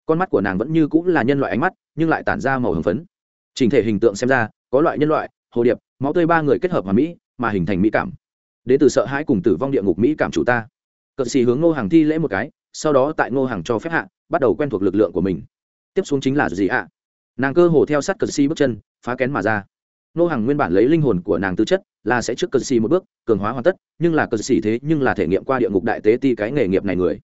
Con mắt của nàng vẫn như cũng là nhân loại ánh mắt, nhưng lại tản ra màu hồng phấn. Trình thể hình tượng xem ra, có loại nhân loại, hồ điệp máu tươi ba người kết hợp hòa mỹ, mà hình thành mỹ cảm. Đến từ sợ hãi cùng tử vong địa ngục mỹ cảm chủ ta. Cận xì hướng ngô hàng thi lễ một cái, sau đó tại ngô hàng cho phép hạ, bắt đầu quen thuộc lực lượng của mình. Tiếp xuống chính là gì ạ? Nàng cơ hồ theo sát cận xì bước chân, phá kén mà ra. Ngô hàng nguyên bản lấy linh hồn của nàng tư chất, là sẽ trước cận xì một bước, cường hóa hoàn tất, nhưng là cận xì thế nhưng là thể nghiệm qua địa ngục đại tế ti cái nghề nghiệp này người.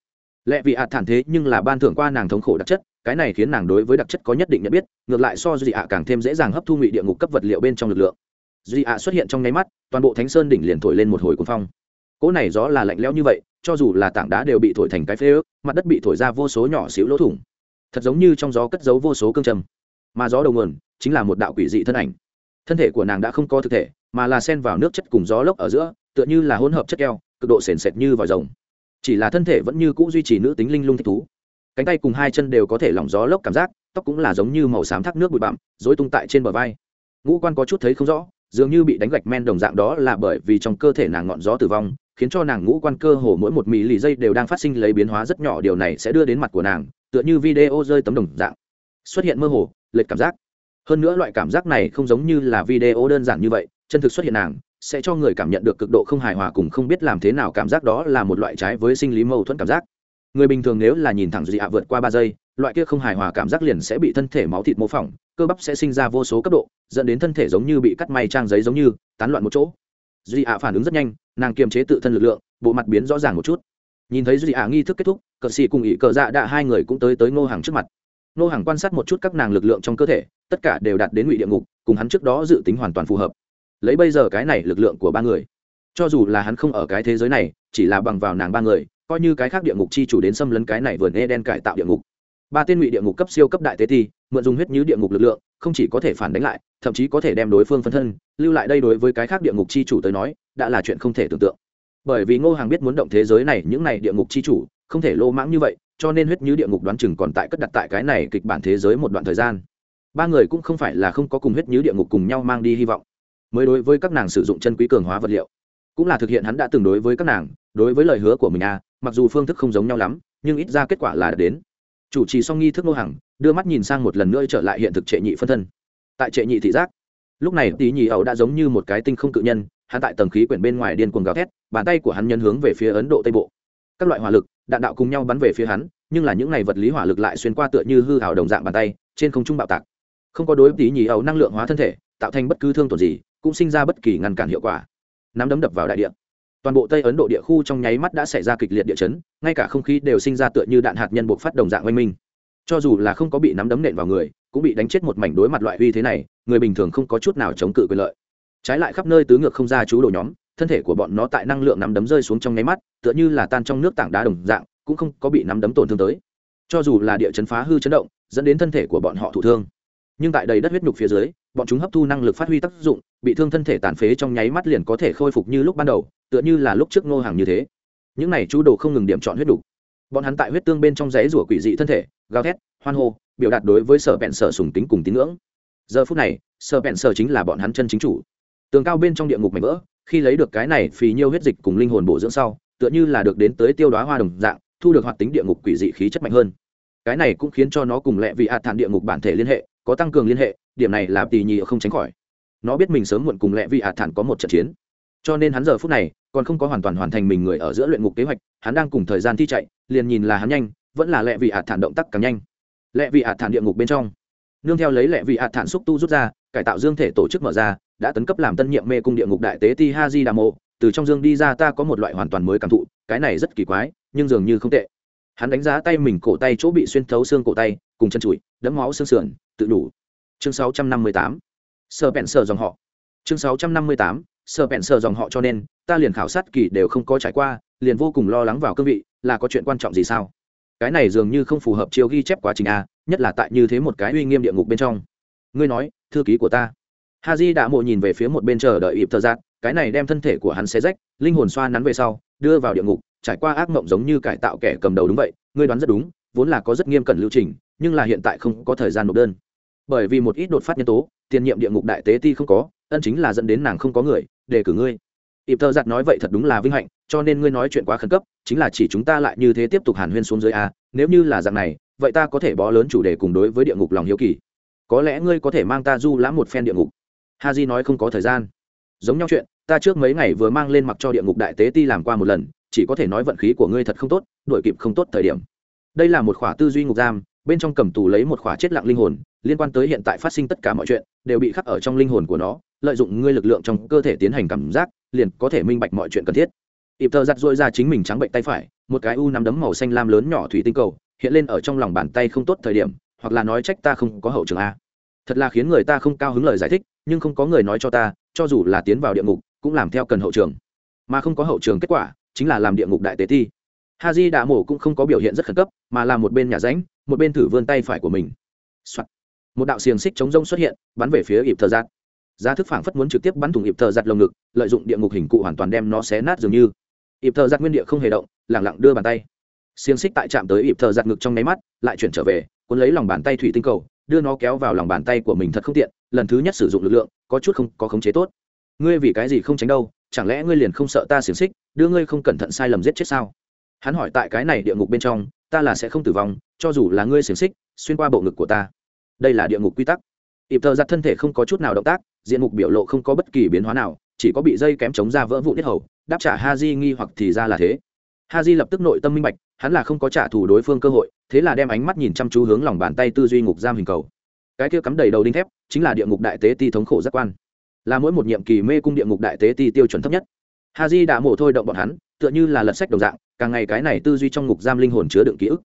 Lẽ vì ạ thản thế nhưng là ban thưởng qua nàng thống khổ đặc chất, cái này khiến nàng đối với đặc chất có nhất định nhận biết, ngược lại so gì ạ càng thêm dễ dàng hấp thu ngụy địa ngục cấp vật liệu bên trong lực lượng duy ạ xuất hiện trong nháy mắt, toàn bộ thánh sơn đỉnh liền thổi lên một hồi cuồng phong. Cỗ này gió là lạnh lẽo như vậy, cho dù là tảng đá đều bị thổi thành cái phế ước, mặt đất bị thổi ra vô số nhỏ xíu lỗ thủng. Thật giống như trong gió cất giấu vô số cương trầm. Mà gió đầu nguồn, chính là một đạo quỷ dị thân ảnh. Thân thể của nàng đã không có thực thể, mà là sen vào nước chất cùng gió lốc ở giữa, tựa như là hỗn hợp chất keo, cực độ sền sệt như vòi rồng. Chỉ là thân thể vẫn như cũ duy trì nữ tính linh lung thích thú. Cánh tay cùng hai chân đều có thể lỏng gió lốc cảm giác, tóc cũng là giống như màu xám thác nước bụi bặm dối tung tại trên bờ vai. Ngũ quan có chút thấy không rõ dường như bị đánh gạch men đồng dạng đó là bởi vì trong cơ thể nàng ngọn gió tử vong, khiến cho nàng ngũ quan cơ hồ mỗi một mì lì dây đều đang phát sinh lấy biến hóa rất nhỏ. Điều này sẽ đưa đến mặt của nàng, tựa như video rơi tấm đồng dạng, xuất hiện mơ hồ, lệch cảm giác. Hơn nữa loại cảm giác này không giống như là video đơn giản như vậy, chân thực xuất hiện nàng, sẽ cho người cảm nhận được cực độ không hài hòa cùng không biết làm thế nào. Cảm giác đó là một loại trái với sinh lý mâu thuẫn cảm giác. Người bình thường nếu là nhìn thẳng dị ạ vượt qua ba giây loại kia không hài hòa cảm giác liền sẽ bị thân thể máu thịt mô phỏng, cơ bắp sẽ sinh ra vô số cấp độ, dẫn đến thân thể giống như bị cắt may trang giấy giống như, tán loạn một chỗ. Duy ạ phản ứng rất nhanh, nàng kiềm chế tự thân lực lượng, bộ mặt biến rõ ràng một chút. Nhìn thấy duy ạ nghi thức kết thúc, cờ xì cùng ỵ cờ dạ đạ hai người cũng tới tới ngô hàng trước mặt. Ngô hàng quan sát một chút các nàng lực lượng trong cơ thể, tất cả đều đạt đến ngụy địa ngục, cùng hắn trước đó dự tính hoàn toàn phù hợp. Lấy bây giờ cái này lực lượng của ba người, cho dù là hắn không ở cái thế giới này, chỉ là bằng vào nàng ba người, coi như cái khác địa ngục chi chủ đến xâm lấn cái này vườn e đen cải tạo địa ngục ba tên ngụy địa ngục cấp siêu cấp đại tế ti mượn dùng huyết như địa ngục lực lượng, không chỉ có thể phản đánh lại, thậm chí có thể đem đối phương phân thân. Lưu lại đây đối với cái khác địa ngục chi chủ tới nói, đã là chuyện không thể tưởng tượng. Bởi vì ngô hàng biết muốn động thế giới này, những này địa ngục chi chủ, không thể lô mãng như vậy, cho nên huyết như địa ngục đoán chừng còn tại cất đặt tại cái này kịch bản thế giới một đoạn thời gian. Ba người cũng không phải là không có cùng huyết như địa ngục cùng nhau mang đi hy vọng. Mới đối với các nàng sử dụng chân quý cường hóa vật liệu, cũng là thực hiện hắn đã từng đối với các nàng, đối với lời hứa của mình à mặc dù phương thức không giống nhau lắm, nhưng ít ra kết quả là đến chủ trì xong nghi thức nô hàng đưa mắt nhìn sang một lần nữa trở lại hiện thực trệ nhị phân thân. Tại trệ nhị thị giác, lúc này tí nhị ẩu đã giống như một cái tinh không cự nhân, hắn tại tầng khí quyển bên ngoài điên cuồng gào thét, bàn tay của hắn nhân hướng về phía ấn độ tây bộ. Các loại hỏa lực, đạn đạo cùng nhau bắn về phía hắn, nhưng là những ngày vật lý hỏa lực lại xuyên qua tựa như hư hào đồng dạng bàn tay, trên không trung bạo tạc. Không có đối tí nhị ẩu năng lượng hóa thân thể, tạo thành bất cứ thương tổn gì, cũng sinh ra bất kỳ ngăn cản hiệu quả. Nắm đấm đập vào đại địa toàn bộ tây ấn độ địa khu trong nháy mắt đã xảy ra kịch liệt địa chấn, ngay cả không khí đều sinh ra tựa như đạn hạt nhân buộc phát đồng dạng oanh minh. Cho dù là không có bị nắm đấm nện vào người, cũng bị đánh chết một mảnh đối mặt loại uy thế này, người bình thường không có chút nào chống cự quyền lợi. Trái lại khắp nơi tứ ngược không ra chú đồ nhóm, thân thể của bọn nó tại năng lượng nắm đấm rơi xuống trong nháy mắt, tựa như là tan trong nước tảng đá đồng dạng, cũng không có bị nắm đấm tổn thương tới. Cho dù là địa chấn phá hư chấn động, dẫn đến thân thể của bọn họ thụ thương. Nhưng tại đầy đất huyết nhục phía dưới bọn chúng hấp thu năng lực phát huy tác dụng bị thương thân thể tàn phế trong nháy mắt liền có thể khôi phục như lúc ban đầu tựa như là lúc trước ngô hàng như thế. Những này chú đồ không ngừng điểm chọn huyết đủ, bọn hắn tại huyết tương bên trong giấy rủa quỷ dị thân thể gào thét hoan hô biểu đạt đối với sở bẹn sở sùng tính cùng tín ngưỡng. Giờ phút này sở bẹn sở chính là bọn hắn chân chính chủ. Tường cao bên trong địa ngục mảnh vỡ khi lấy được cái này phì nhiêu huyết dịch cùng linh hồn bổ dưỡng sau tựa như là được đến tới tiêu đoá hoa đồng dạng thu được hoạt tính địa ngục quỷ dị khí chất mạnh hơn. Cái này cũng khiến cho nó cùng lẹ vị hạt thản địa ngục bản thể liên hệ có tăng cường liên hệ điểm này là tỷ nhị không tránh khỏi. Nó biết mình sớm muộn cùng lẹ vị hạt thản có một trận chiến. Cho nên hắn giờ phút này còn không có hoàn toàn hoàn thành mình người ở giữa luyện ngục kế hoạch, hắn đang cùng thời gian thi chạy, liền nhìn là hắn nhanh, vẫn là lẹ vị hạt thản động tác càng nhanh. Lẹ vị hạt thản địa ngục bên trong. Nương theo lấy lẹ vị hạt thản xúc tu rút ra, cải tạo dương thể tổ chức mở ra, đã tấn cấp làm tân nhiệm mê cung địa ngục đại tế ti ha di đà mộ từ trong dương đi ra ta có một loại hoàn toàn mới cảm thụ, cái này rất kỳ quái, nhưng dường như không tệ. Hắn đánh giá tay mình cổ tay chỗ bị xuyên thấu xương cổ tay, cùng chân trụi đấm máu xương sườn, tự đủ chương 658. sở bẹn sở dòng họ. Chương 658. sở bẹn sở dòng họ cho nên, ta liền khảo sát kỳ đều không có trải qua, liền vô cùng lo lắng vào cương vị, là có chuyện quan trọng gì sao? Cái này dường như không phù hợp chiêu ghi chép quá trình a nhất là tại như thế một cái uy nghiêm địa ngục bên trong. Ngươi nói, thư ký của ta. Ha di đã mộ nhìn về phía một bên chờ đợi ịp thơ giác, cái này đem thân thể của hắn xé rách, linh hồn xoa nắn về sau, đưa vào địa ngục, trải qua ác mộng giống như cải tạo kẻ cầm đầu đúng vậy, ngươi đoán rất đúng, vốn là có rất nghiêm cẩn lưu trình, nhưng là hiện tại không có thời gian nộp đơn bởi vì một ít đột phát nhân tố, tiền nhiệm địa ngục đại tế ti không có, ân chính là dẫn đến nàng không có người, để cử ngươi. Ịp thơ giặt nói vậy thật đúng là vinh hạnh, cho nên ngươi nói chuyện quá khẩn cấp, chính là chỉ chúng ta lại như thế tiếp tục hàn huyên xuống dưới a nếu như là dạng này, vậy ta có thể bó lớn chủ đề cùng đối với địa ngục lòng hiếu kỳ. Có lẽ ngươi có thể mang ta du lãm một phen địa ngục. Ha di nói không có thời gian. Giống nhau chuyện, ta trước mấy ngày vừa mang lên mặc cho địa ngục đại tế ti làm qua một lần, chỉ có thể nói vận khí của ngươi thật không tốt, đuổi kịp không tốt thời điểm. Đây là một khỏa tư duy ngục giam, bên trong cầm tù lấy một khỏa chết lặng linh hồn liên quan tới hiện tại phát sinh tất cả mọi chuyện, đều bị khắc ở trong linh hồn của nó, lợi dụng ngươi lực lượng trong cơ thể tiến hành cảm giác, liền có thể minh bạch mọi chuyện cần thiết ịp thơ giặt dội ra chính mình trắng bệnh tay phải, một cái u nắm đấm màu xanh lam lớn nhỏ thủy tinh cầu, hiện lên ở trong lòng bàn tay không tốt thời điểm, hoặc là nói trách ta không có hậu trường a thật là khiến người ta không cao hứng lời giải thích, nhưng không có người nói cho ta, cho dù là tiến vào địa ngục, cũng làm theo cần hậu trường mà không có hậu trường kết quả, chính là làm địa ngục đại tế thi. ha di đạ mổ cũng không có biểu hiện rất khẩn cấp, mà là một bên nhà ránh một bên thử vươn tay phải của mình、Soạn một đạo xiềng xích chống rông xuất hiện, bắn về phía ịp thờ giặt giá thức phảng phất muốn trực tiếp bắn thủng ịp thờ giặt lồng ngực, lợi dụng địa ngục hình cụ hoàn toàn đem nó xé nát dường như. Ịp thờ giặt nguyên địa không hề động lẳng lặng đưa bàn tay. Xiềng xích tại chạm tới ịp thờ giặt ngực trong nháy mắt, lại chuyển trở về, cuốn lấy lòng bàn tay thủy tinh cầu, đưa nó kéo vào lòng bàn tay của mình thật không tiện, lần thứ nhất sử dụng lực lượng, có chút không, có khống chế tốt. Ngươi vì cái gì không tránh đâu, chẳng lẽ ngươi liền không sợ ta xiềng xích, đưa ngươi không cẩn thận sai lầm giết chết sao? Hắn hỏi tại cái này địa ngục bên trong, ta là sẽ không tử vong, cho dù là ngươi xiềng xích, xuyên qua bộ ngực của ta đây là địa ngục quy tắc. Ịp thợ giặt thân thể không có chút nào động tác, diện mục biểu lộ không có bất kỳ biến hóa nào, chỉ có bị dây kém chống ra vỡ vụ tiết hầu, đáp trả ha di nghi hoặc thì ra là thế. Ha di lập tức nội tâm minh bạch, hắn là không có trả thù đối phương cơ hội, thế là đem ánh mắt nhìn chăm chú hướng lòng bàn tay tư duy ngục giam hình cầu. Cái kia cắm đầy đầu đinh thép, chính là địa ngục đại tế ti thống khổ giác quan. Là mỗi một nhiệm kỳ mê cung địa ngục đại tế ti tiêu chuẩn thấp nhất. Ha di đã mổ thôi động bọn hắn, tựa như là lật sách đồng dạng, càng ngày cái này tư duy trong ngục giam linh hồn chứa đựng ký ức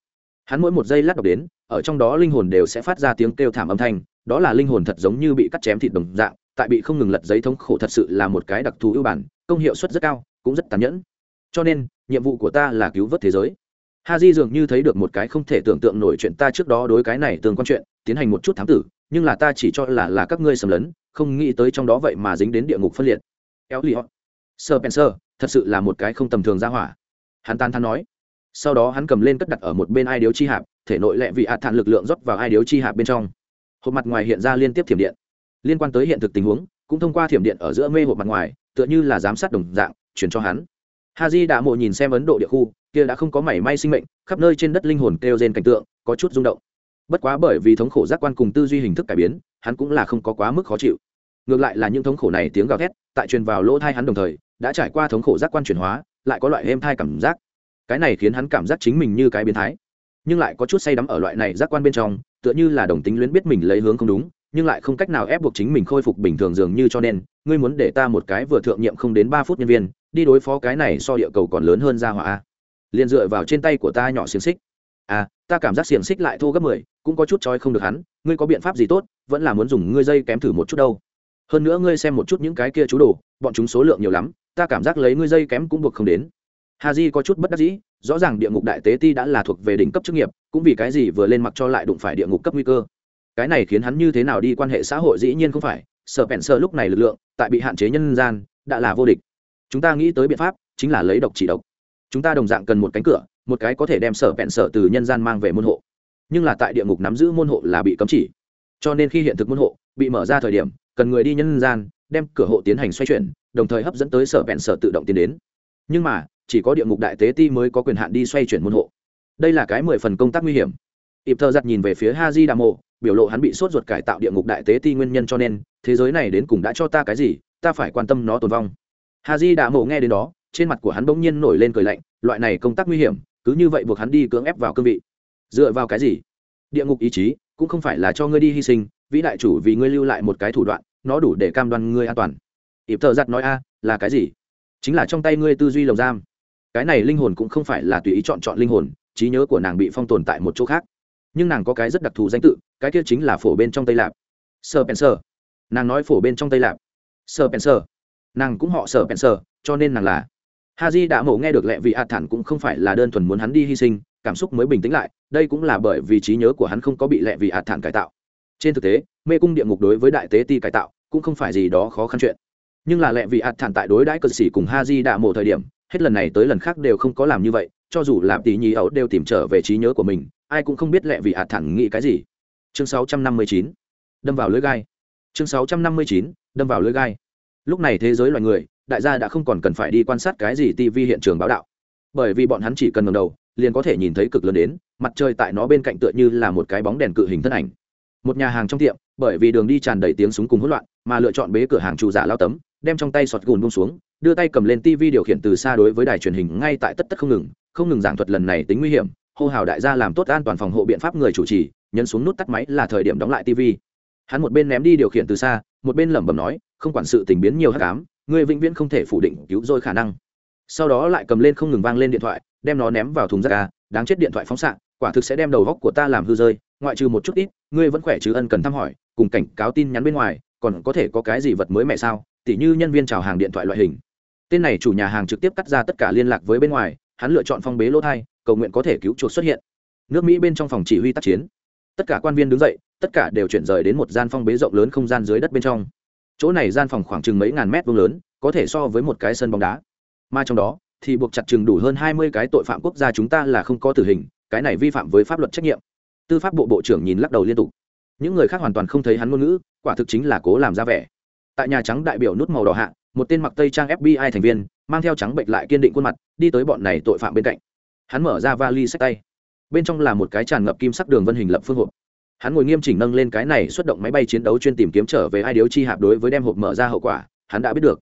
hắn mỗi một giây lát đọc đến, ở trong đó linh hồn đều sẽ phát ra tiếng kêu thảm âm thanh, đó là linh hồn thật giống như bị cắt chém thịt đồng dạng, tại bị không ngừng lật giấy thống khổ thật sự là một cái đặc thù ưu bản, công hiệu suất rất cao, cũng rất tàn nhẫn. Cho nên, nhiệm vụ của ta là cứu vớt thế giới. Ha di dường như thấy được một cái không thể tưởng tượng nổi chuyện ta trước đó đối cái này tương quan chuyện, tiến hành một chút thám tử, nhưng là ta chỉ cho là là các ngươi sầm lấn, không nghĩ tới trong đó vậy mà dính đến địa ngục phân liệt. Éo li sơ penser thật sự là một cái không tầm thường ra hỏa. Hắn tan than nói sau đó hắn cầm lên cất đặt ở một bên ai điếu chi hạp, thể nội lẹ vị hạt thản lực lượng rót vào ai điếu chi hạp bên trong. Hộp mặt ngoài hiện ra liên tiếp thiểm điện. Liên quan tới hiện thực tình huống, cũng thông qua thiểm điện ở giữa mê hộp mặt ngoài, tựa như là giám sát đồng dạng, chuyển cho hắn. Ha di đã mộ nhìn xem ấn độ địa khu, kia đã không có mảy may sinh mệnh, khắp nơi trên đất linh hồn kêu gen cảnh tượng, có chút rung động. Bất quá bởi vì thống khổ giác quan cùng tư duy hình thức cải biến, hắn cũng là không có quá mức khó chịu. Ngược lại là những thống khổ này tiếng gào thét, tại truyền vào lỗ thai hắn đồng thời, đã trải qua thống khổ giác quan chuyển hóa, lại có loại êm thai cảm giác cái này khiến hắn cảm giác chính mình như cái biến thái. Nhưng lại có chút say đắm ở loại này giác quan bên trong, tựa như là đồng tính luyến biết mình lấy hướng không đúng, nhưng lại không cách nào ép buộc chính mình khôi phục bình thường dường như cho nên, ngươi muốn để ta một cái vừa thượng nhiệm không đến ba phút nhân viên, đi đối phó cái này so địa cầu còn lớn hơn ra hỏa liền dựa vào trên tay của ta nhỏ xiềng xích. À ta cảm giác xiềng xích lại thô gấp mười, cũng có chút trói không được hắn, ngươi có biện pháp gì tốt, vẫn là muốn dùng ngươi dây kém thử một chút đâu. Hơn nữa ngươi xem một chút những cái kia chú đồ, bọn chúng số lượng nhiều lắm, ta cảm giác lấy ngươi dây kém cũng buộc không đến hà di có chút bất đắc dĩ, rõ ràng địa ngục đại tế ti đã là thuộc về đỉnh cấp chức nghiệp, cũng vì cái gì vừa lên mặc cho lại đụng phải địa ngục cấp nguy cơ. Cái này khiến hắn như thế nào đi quan hệ xã hội dĩ nhiên không phải, sở bèn sở lúc này lực lượng, tại bị hạn chế nhân gian, đã là vô địch. Chúng ta nghĩ tới biện pháp, chính là lấy độc chỉ độc. Chúng ta đồng dạng cần một cánh cửa, một cái có thể đem sở bẹn sở từ nhân gian mang về môn hộ. Nhưng là tại địa ngục nắm giữ môn hộ là bị cấm chỉ. Cho nên khi hiện thực môn hộ bị mở ra thời điểm, cần người đi nhân gian, đem cửa hộ tiến hành xoay chuyển, đồng thời hấp dẫn tới sở bẹn sở tự động tiến đến. Nhưng mà chỉ có địa ngục đại tế ti mới có quyền hạn đi xoay chuyển môn hộ. Đây là cái mười phần công tác nguy hiểm. Ịp thơ giặt nhìn về phía ha di đà mộ, biểu lộ hắn bị sốt ruột cải tạo địa ngục đại tế ti nguyên nhân cho nên, thế giới này đến cùng đã cho ta cái gì, ta phải quan tâm nó tồn vong. Ha di đà mộ nghe đến đó, trên mặt của hắn bỗng nhiên nổi lên cười lạnh, loại này công tác nguy hiểm, cứ như vậy buộc hắn đi cưỡng ép vào cương vị. Dựa vào cái gì? Địa ngục ý chí cũng không phải là cho ngươi đi hy sinh, vĩ đại chủ vì ngươi lưu lại một cái thủ đoạn, nó đủ để cam đoan ngươi an toàn. Ịp thợ giặt nói, a, là cái gì? Chính là trong tay ngươi tư duy lồng giam cái này linh hồn cũng không phải là tùy ý chọn chọn linh hồn, trí nhớ của nàng bị phong tồn tại một chỗ khác. Nhưng nàng có cái rất đặc thù danh tự, cái kia chính là phổ bên trong tây lạp. Sơ penser nàng nói phổ bên trong tây lạp. Sơ penser nàng cũng họ sơ penser cho nên nàng là. Ha j đã mổ nghe được lẹ vì hạt thản cũng không phải là đơn thuần muốn hắn đi hy sinh, cảm xúc mới bình tĩnh lại, đây cũng là bởi vì trí nhớ của hắn không có bị lẹ vì hạt thản cải tạo. Trên thực tế, mê cung địa ngục đối với đại tế ti cải tạo cũng không phải gì đó khó khăn chuyện. Nhưng là lẹ vì hạt thản tại đối đãi cờ sĩ cùng ha j đã mổ thời điểm hết lần này tới lần khác đều không có làm như vậy, cho dù làm tỷ nhi ấu đều tìm trở về trí nhớ của mình, ai cũng không biết lẹ vì hạt thẳng nghĩ cái gì. Chương 659 đâm vào lưới gai. Chương 659 đâm vào lưới gai. Lúc này thế giới loài người, đại gia đã không còn cần phải đi quan sát cái gì tv hiện trường báo đạo. Bởi vì bọn hắn chỉ cần ngầm đầu, liền có thể nhìn thấy cực lớn đến, mặt trời tại nó bên cạnh tựa như là một cái bóng đèn cự hình thân ảnh. Một nhà hàng trong tiệm, bởi vì đường đi tràn đầy tiếng súng cùng hỗn loạn, mà lựa chọn bế cửa hàng chủ giả lao tấm đem trong tay sọt gùn bông xuống, đưa tay cầm lên tv điều khiển từ xa đối với đài truyền hình ngay tại tất tất không ngừng không ngừng giảng thuật lần này tính nguy hiểm, hô hào đại gia làm tốt an toàn phòng hộ biện pháp người chủ trì, nhấn xuống nút tắt máy là thời điểm đóng lại tv hắn một bên ném đi điều khiển từ xa, một bên lẩm bẩm nói, không quản sự tình biến nhiều hắc ám người vĩnh viễn không thể phủ định cứu rồi khả năng. Sau đó lại cầm lên không ngừng vang lên điện thoại, đem nó ném vào thùng rác ca đáng chết điện thoại phóng xạ, quả thực sẽ đem đầu góc của ta làm hư rơi, ngoại trừ một chút ít, ngươi vẫn khỏe chứ ân cần thăm hỏi, cùng cảnh cáo tin nhắn bên ngoài còn có thể có cái gì vật mới mẹ sao? Tỉ như nhân viên chào hàng điện thoại loại hình. Tên này chủ nhà hàng trực tiếp cắt ra tất cả liên lạc với bên ngoài, hắn lựa chọn phong bế lỗ thai, cầu nguyện có thể cứu chuột xuất hiện. Nước mỹ bên trong phòng chỉ huy tác chiến. Tất cả quan viên đứng dậy, tất cả đều chuyển rời đến một gian phong bế rộng lớn không gian dưới đất bên trong. Chỗ này gian phòng khoảng chừng mấy ngàn mét vuông lớn, có thể so với một cái sân bóng đá. Mà trong đó, thì buộc chặt chừng đủ hơn hai mươi cái tội phạm quốc gia chúng ta là không có tử hình, cái này vi phạm với pháp luật trách nhiệm. Tư pháp bộ bộ trưởng nhìn lắc đầu liên tục. Những người khác hoàn toàn không thấy hắn ngôn ngữ quả thực chính là cố làm ra vẻ. Tại nhà trắng đại biểu nút màu đỏ hạ, một tên mặc tây trang fbi thành viên, mang theo trắng bệnh lại kiên định khuôn mặt, đi tới bọn này tội phạm bên cạnh. Hắn mở ra vali sách tay. Bên trong là một cái tràn ngập kim sắc đường vân hình lập phương hộp. Hắn ngồi nghiêm chỉnh nâng lên cái này xuất động máy bay chiến đấu chuyên tìm kiếm trở về ai điếu chi hạp đối với đem hộp mở ra hậu quả, hắn đã biết được.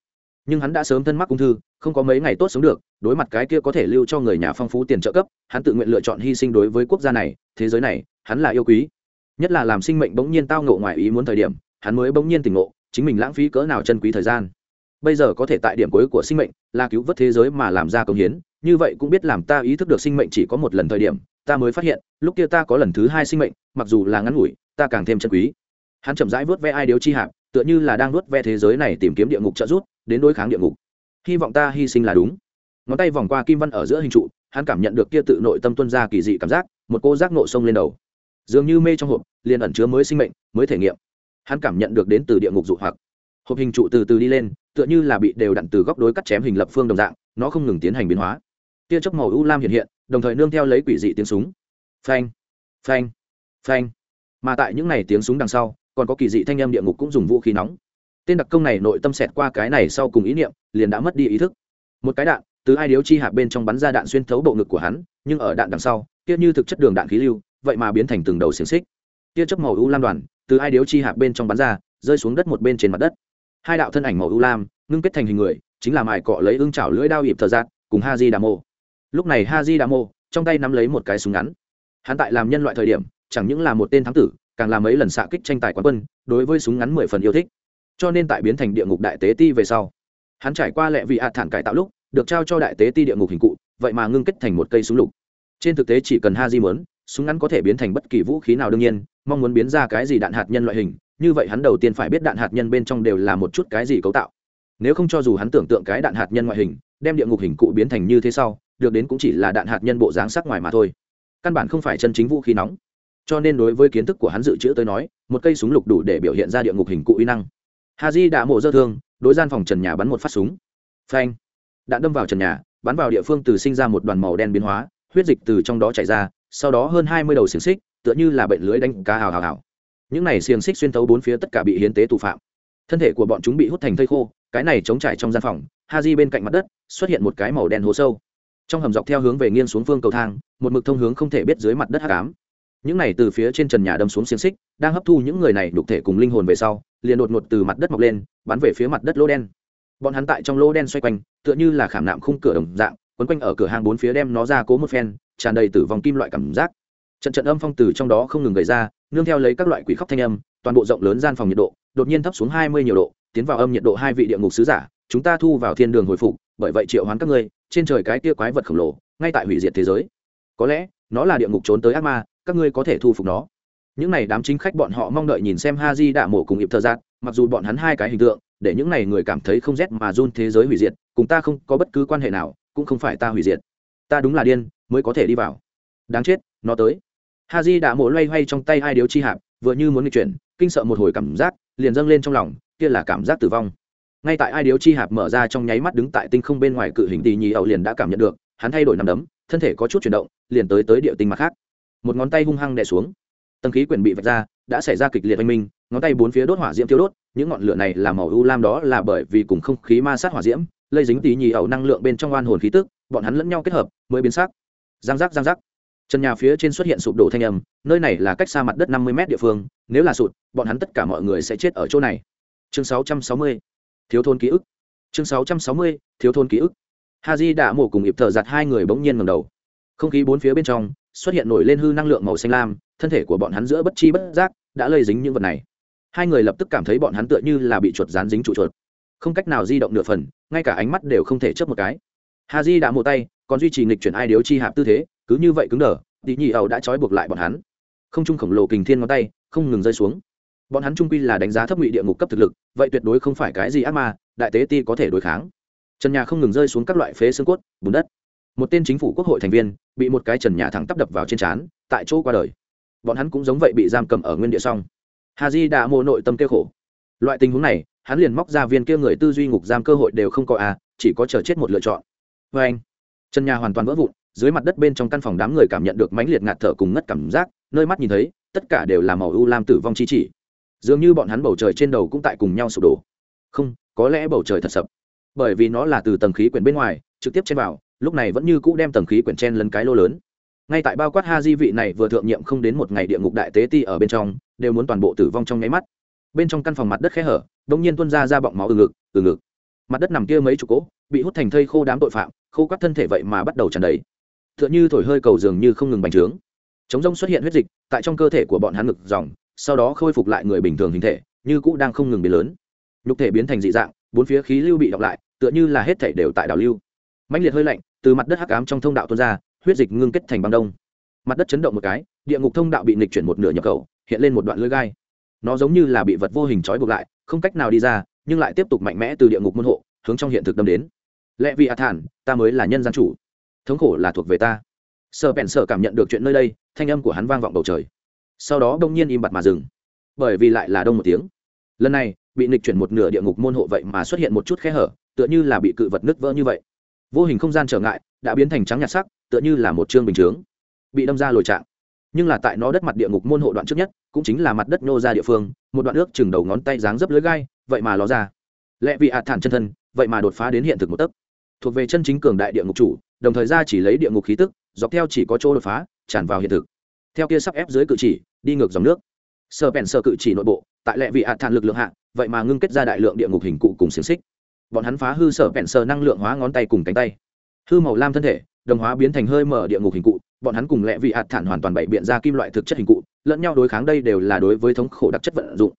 Nhưng hắn đã sớm thân mắc ung thư, không có mấy ngày tốt sống được, đối mặt cái kia có thể lưu cho người nhà phong phú tiền trợ cấp, hắn tự nguyện lựa chọn hy sinh đối với quốc gia này, thế giới này, hắn là yêu quý nhất là làm sinh mệnh bỗng nhiên tao ngộ ngoài ý muốn thời điểm, hắn mới bỗng nhiên tỉnh ngộ, chính mình lãng phí cỡ nào chân quý thời gian. Bây giờ có thể tại điểm cuối của sinh mệnh, là cứu vớt thế giới mà làm ra công hiến, như vậy cũng biết làm ta ý thức được sinh mệnh chỉ có một lần thời điểm, ta mới phát hiện, lúc kia ta có lần thứ hai sinh mệnh, mặc dù là ngắn ngủi, ta càng thêm chân quý. Hắn chậm rãi vớt ve ai điếu chi hạp, tựa như là đang vớt ve thế giới này tìm kiếm địa ngục trợ rút đến đối kháng địa ngục. Hy vọng ta hy sinh là đúng. Ngón tay vòng qua kim văn ở giữa hình trụ, hắn cảm nhận được kia tự nội tâm tuân ra kỳ dị cảm giác, một cô giác nộ sông lên đầu dường như mê trong hộp, liền ẩn chứa mới sinh mệnh, mới thể nghiệm. Hắn cảm nhận được đến từ địa ngục dụ hoặc. Hộp hình trụ từ từ đi lên, tựa như là bị đều đặn từ góc đối cắt chém hình lập phương đồng dạng, nó không ngừng tiến hành biến hóa. Tia chớp màu u lam hiện hiện, đồng thời nương theo lấy quỷ dị tiếng súng. Phanh phanh phanh. Mà tại những này tiếng súng đằng sau, còn có kỳ dị thanh âm địa ngục cũng dùng vũ khí nóng. Tên đặc công này nội tâm xẹt qua cái này sau cùng ý niệm, liền đã mất đi ý thức. Một cái đạn từ hai điếu chi hạ bên trong bắn ra đạn xuyên thấu bộ ngực của hắn, nhưng ở đạn đằng sau, kia như thực chất đường đạn khí lưu vậy mà biến thành từng đầu xiềng xích. Tia chớp màu u lam đoàn, từ hai điếu chi hạp bên trong bắn ra, rơi xuống đất một bên trên mặt đất. Hai đạo thân ảnh màu u lam, ngưng kết thành hình người, chính là mài cọ lấy ưng chảo lưỡi đao hiệp thờ giác cùng ha di đà mô lúc này ha di đà mô trong tay nắm lấy một cái súng ngắn. Hắn tại làm nhân loại thời điểm, chẳng những là một tên thắng tử, càng làm mấy lần xạ kích tranh tài quán quân, đối với súng ngắn mười phần yêu thích. Cho nên tại biến thành địa ngục đại tế ti về sau, hắn trải qua lệ vị hạ thản cải tạo lúc, được trao cho đại tế ti địa ngục hình cụ, vậy mà ngưng kết thành một cây súng lục. Trên thực tế chỉ cần ha di mớn súng ngắn có thể biến thành bất kỳ vũ khí nào đương nhiên, mong muốn biến ra cái gì đạn hạt nhân loại hình, như vậy hắn đầu tiên phải biết đạn hạt nhân bên trong đều là một chút cái gì cấu tạo. Nếu không cho dù hắn tưởng tượng cái đạn hạt nhân ngoại hình, đem địa ngục hình cụ biến thành như thế sau, được đến cũng chỉ là đạn hạt nhân bộ dáng sắc ngoài mà thôi. Căn bản không phải chân chính vũ khí nóng. Cho nên đối với kiến thức của hắn dự trữ tới nói, một cây súng lục đủ để biểu hiện ra địa ngục hình cụ uy năng. Hà di đã mổ dơ thương, đối gian phòng trần nhà bắn một phát súng. Phanh. Đạn đâm vào trần nhà, bắn vào địa phương từ sinh ra một đoàn màu đen biến hóa, huyết dịch từ trong đó chảy ra sau đó hơn hai mươi đầu xiềng xích, tựa như là bệnh lưới đánh cá hào hào hào. Những này xiềng xích xuyên thấu bốn phía tất cả bị hiến tế tù phạm. Thân thể của bọn chúng bị hút thành thây khô, cái này chống trải trong gian phòng ha di bên cạnh mặt đất, xuất hiện một cái màu đen hố sâu. Trong hầm dọc theo hướng về nghiêng xuống phương cầu thang, một mực thông hướng không thể biết dưới mặt đất hát cám những này từ phía trên trần nhà đâm xuống xiềng xích, đang hấp thu những người này đục thể cùng linh hồn về sau, liền đột ngột từ mặt đất mọc lên, bắn về phía mặt đất lỗ đen. Bọn hắn tại trong lỗ đen xoay quanh, tựa như là khảm nạm khung cửa đồng dạng, quấn quanh ở cửa hàng bốn phía đem nó ra cố một phen tràn đầy tử vong kim loại cảm giác. Trận trận âm phong từ trong đó không ngừng gây ra, nương theo lấy các loại quỷ khóc thanh âm, toàn bộ rộng lớn gian phòng nhiệt độ, đột nhiên thấp xuống hai mươi nhiều độ, tiến vào âm nhiệt độ hai vị địa ngục sứ giả, chúng ta thu vào thiên đường hồi phục, bởi vậy triệu hoán các ngươi, trên trời cái kia quái vật khổng lồ, ngay tại hủy diệt thế giới. Có lẽ, nó là địa ngục trốn tới ác ma, các ngươi có thể thu phục nó. Những này đám chính khách bọn họ mong đợi nhìn xem ha di đạ mổ cùng ịp thơ giác mặc dù bọn hắn hai cái hình tượng, để những này người cảm thấy không rét mà run thế giới hủy diệt, cùng ta không có bất cứ quan hệ nào, cũng không phải ta hủy diệt. Ta đúng là điên mới có thể đi vào. Đáng chết, nó tới. Ha di đã mổ loay hoay trong tay hai điếu chi hạp, vừa như muốn nghịch chuyển, kinh sợ một hồi cảm giác, liền dâng lên trong lòng, kia là cảm giác tử vong. Ngay tại ai điếu chi hạp mở ra trong nháy mắt đứng tại tinh không bên ngoài cự hình tì nhì ẩu liền đã cảm nhận được, hắn thay đổi nằm đấm, thân thể có chút chuyển động, liền tới tới địa tinh mặt khác. Một ngón tay hung hăng đè xuống. Tầng khí quyển bị vạch ra, đã xảy ra kịch liệt oanh minh, ngón tay bốn phía đốt hỏa diễm tiêu đốt, những ngọn lửa này là màu u lam đó là bởi vì cùng không khí ma sát hỏa diễm, lây dính tì nhì ẩu năng lượng bên trong oan hồn khí tức, bọn hắn lẫn nhau kết hợp, mới biến sắc giang giác giang giác. Trần nhà phía trên xuất hiện sụp đổ thanh âm, nơi này là cách xa mặt đất năm mươi m địa phương, nếu là sụt, bọn hắn tất cả mọi người sẽ chết ở chỗ này. Chương sáu trăm sáu mươi. Thiếu thôn ký ức. Chương sáu trăm sáu mươi, thiếu thôn ký ức. Ha di đã mổ cùng ịp thợ giặt hai người bỗng nhiên ngầm đầu. Không khí bốn phía bên trong, xuất hiện nổi lên hư năng lượng màu xanh lam, thân thể của bọn hắn giữa bất chi bất giác đã lây dính những vật này. Hai người lập tức cảm thấy bọn hắn tựa như là bị chuột rán dính trụ chuột. Không cách nào di động nửa phần, ngay cả ánh mắt đều không thể chớp một cái ha di đã mổ tay, còn duy trì nghịch chuyển ai điếu chi hạp tư thế, cứ như vậy cứng đờ tỉ nhị ẩu đã trói buộc lại bọn hắn. Không trung khổng lồ kình thiên ngón tay, không ngừng rơi xuống. Bọn hắn trung quy là đánh giá thấp ngụy địa ngục cấp thực lực, vậy tuyệt đối không phải cái gì ác ma, đại tế ti có thể đối kháng. Trần nhà không ngừng rơi xuống các loại phế xương cốt, bùn đất. Một tên chính phủ quốc hội thành viên, bị một cái trần nhà thẳng tắp đập vào trên trán, tại chỗ qua đời. Bọn hắn cũng giống vậy bị giam cầm ở nguyên địa xong. Hà di đã mô nội tâm kêu khổ. Loại tình huống này, hắn liền móc ra viên kia người tư duy ngục giam cơ hội đều không có à chỉ có chờ chết một lựa chọn vê anh trần nhà hoàn toàn vỡ vụn, dưới mặt đất bên trong căn phòng đám người cảm nhận được mãnh liệt ngạt thở cùng ngất cảm giác, nơi mắt nhìn thấy, tất cả đều là màu u lam tử vong chi chỉ. Dường như bọn hắn bầu trời trên đầu cũng tại cùng nhau sụp đổ. Không, có lẽ bầu trời thật sập. Bởi vì nó là từ tầng khí quyển bên ngoài, trực tiếp chen vào, lúc này vẫn như cũ đem tầng khí quyển chen lấn cái lô lớn. Ngay tại bao quát ha di vị này vừa thượng nhiệm không đến một ngày địa ngục đại tế ti ở bên trong, đều muốn toàn bộ tử vong trong nháy mắt. Bên trong căn phòng mặt đất khẽ hở đông nhiên tuân ra ra bọng máu từ ngực từ ngực. Mặt đất nằm kia mấy chục cỗ, bị hút thành thây khô đám tội phạm khô quắt thân thể vậy mà bắt đầu tràn đầy. T h ư ợ n h ư thổi hơi cầu dường như không ngừng bành trướng. Chống rông xuất hiện huyết dịch tại trong cơ thể của bọn hắn ngực dòng, sau đó khôi phục lại người bình thường hình thể, như cũ đang không ngừng biến lớn. Nhục thể biến thành dị dạng, bốn phía khí lưu bị đọc lại, tựa như là hết thể đều tại đảo lưu. Mạnh liệt hơi lạnh từ mặt đất hắc ám trong thông đạo tuôn ra, huyết dịch ngưng kết thành băng đông. Mặt đất chấn động một cái, địa ngục thông đạo bị nịch chuyển một nửa nhập khẩu, hiện lên một đoạn lưới gai. Nó giống như là bị vật vô hình trói buộc lại, không cách nào đi ra, nhưng lại tiếp tục mạnh mẽ từ địa ngục môn hộ, hướng trong hiện thực đâm đến lẽ vì a thản, ta mới là nhân gian chủ. Thống khổ là thuộc về ta. Sợ bèn sợ cảm nhận được chuyện nơi đây, thanh âm của hắn vang vọng bầu trời. Sau đó đông nhiên im bặt mà dừng. Bởi vì lại là đông một tiếng. Lần này, bị nịch chuyển một nửa địa ngục môn hộ vậy mà xuất hiện một chút khe hở, tựa như là bị cự vật nứt vỡ như vậy. Vô hình không gian trở ngại, đã biến thành trắng nhạt sắc, tựa như là một chương bình chướng. Bị đâm ra lồi trạng nhưng là tại nó đất mặt địa ngục môn hộ đoạn trước nhất, cũng chính là mặt đất nô ra địa phương, một đoạn ước chừng đầu ngón tay dáng dấp lưới gai, vậy mà ló ra. Lẽ vì ạt thản chân thân, vậy mà đột phá đến hiện thực một tấc thuộc về chân chính cường đại địa ngục chủ, đồng thời ra chỉ lấy địa ngục khí tức, dọc theo chỉ có chỗ đột phá, tràn vào hiện thực. Theo kia sắp ép dưới cự chỉ, đi ngược dòng nước. Sơ bèn sơ cự chỉ nội bộ, tại lệ vị hạ thản lực lượng hạ, vậy mà ngưng kết ra đại lượng địa ngục hình cụ cùng xiềng xích. Bọn hắn phá hư sở bèn sơ năng lượng hóa ngón tay cùng cánh tay. Hư màu lam thân thể, đồng hóa biến thành hơi mở địa ngục hình cụ, bọn hắn cùng lệ vị hạt thản hoàn toàn bày biện ra kim loại thực chất hình cụ, lẫn nhau đối kháng đây đều là đối với thống khổ đặc chất vận dụng.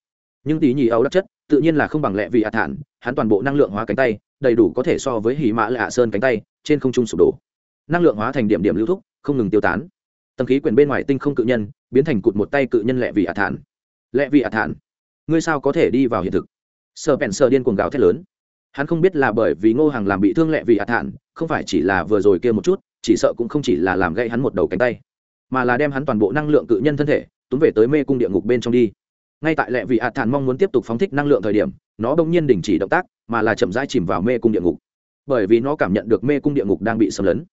Nhưng tí nhì ấu đặc chất, tự nhiên là không bằng lệ vị hạt thản, hắn toàn bộ năng lượng hóa cánh tay đầy đủ có thể so với hỉ mã lạ sơn cánh tay, trên không trung sụp đổ. Năng lượng hóa thành điểm điểm lưu thúc, không ngừng tiêu tán. Tầng khí quyển bên ngoài tinh không cự nhân, biến thành cụt một tay cự nhân lẹ vị ạt thản. Lẹ vị ạt thản, ngươi sao có thể đi vào hiện thực? Sợ bèn sợ điên cuồng gào thét lớn. Hắn không biết là bởi vì ngô hàng làm bị thương lẹ vị ạt thản, không phải chỉ là vừa rồi kia một chút, chỉ sợ cũng không chỉ là làm gãy hắn một đầu cánh tay, mà là đem hắn toàn bộ năng lượng cự nhân thân thể, túm về tới mê cung địa ngục bên trong đi. Ngay tại lẹ vị ạt thản mong muốn tiếp tục phóng thích năng lượng thời điểm nó bỗng nhiên đình chỉ động tác, mà là chậm rãi chìm vào mê cung địa ngục. Bởi vì nó cảm nhận được mê cung địa ngục đang bị xâm lấn.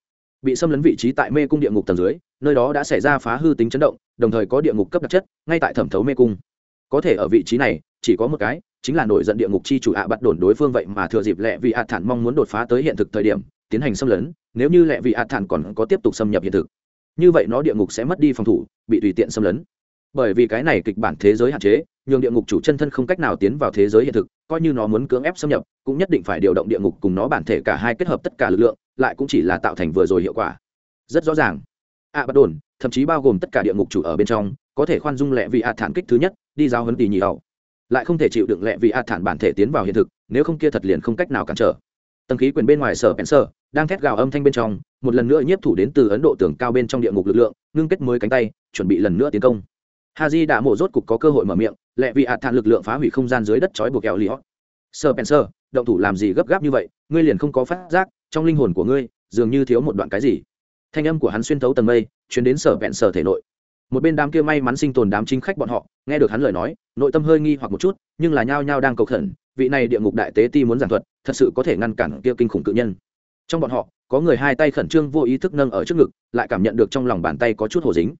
Bị xâm lấn vị trí tại mê cung địa ngục tầng dưới, nơi đó đã xảy ra phá hư tính chấn động, đồng thời có địa ngục cấp đặc chất, ngay tại thẩm thấu mê cung. Có thể ở vị trí này, chỉ có một cái, chính là nổi giận địa ngục chi chủ ạ bắt đồn đối phương vậy mà thừa dịp lệ vị ạ thản mong muốn đột phá tới hiện thực thời điểm, tiến hành xâm lấn, nếu như lệ vị ạ thản còn có tiếp tục xâm nhập hiện thực. Như vậy nó địa ngục sẽ mất đi phòng thủ, bị tùy tiện xâm lấn. Bởi vì cái này kịch bản thế giới hạn chế nhường địa ngục chủ chân thân không cách nào tiến vào thế giới hiện thực, coi như nó muốn cưỡng ép xâm nhập, cũng nhất định phải điều động địa ngục cùng nó bản thể cả hai kết hợp tất cả lực lượng, lại cũng chỉ là tạo thành vừa rồi hiệu quả. Rất rõ ràng. À, ạ bắt đồn, thậm chí bao gồm tất cả địa ngục chủ ở bên trong, có thể khoan dung lẹ vị ạ thản kích thứ nhất, đi giao hấn tỷ nhị ẩu lại không thể chịu đựng lẹ vị ạ thản bản thể tiến vào hiện thực, nếu không kia thật liền không cách nào cản trở. Tầng khí quyển bên ngoài sở bèn sở đang thét gào âm thanh bên trong, một lần nữa nhiếp thủ đến từ ấn độ tường cao bên trong địa ngục lực lượng, ngưng kết mới cánh tay, chuẩn bị lần nữa tiến công. Haji đã mổ rốt cục có cơ hội mở miệng lệ vị ạt thản lực lượng phá hủy không gian dưới đất trói buộc kẹo li. hót sơ, động thủ làm gì gấp gáp như vậy, ngươi liền không có phát giác, trong linh hồn của ngươi, dường như thiếu một đoạn cái gì. Thanh âm của hắn xuyên thấu tầng mây chuyến đến sở vẹn sở thể nội. Một bên đám kia may mắn sinh tồn đám chính khách bọn họ, nghe được hắn lời nói, nội tâm hơi nghi hoặc một chút, nhưng là nhao nhao đang cầu khẩn, vị này địa ngục đại tế ti muốn giảng thuật, thật sự có thể ngăn cản kia kinh khủng cự nhân. Trong bọn họ, có người hai tay khẩn trương vô ý thức nâng ở trước ngực, lại cảm nhận được trong lòng bàn tay có chút hồ dính.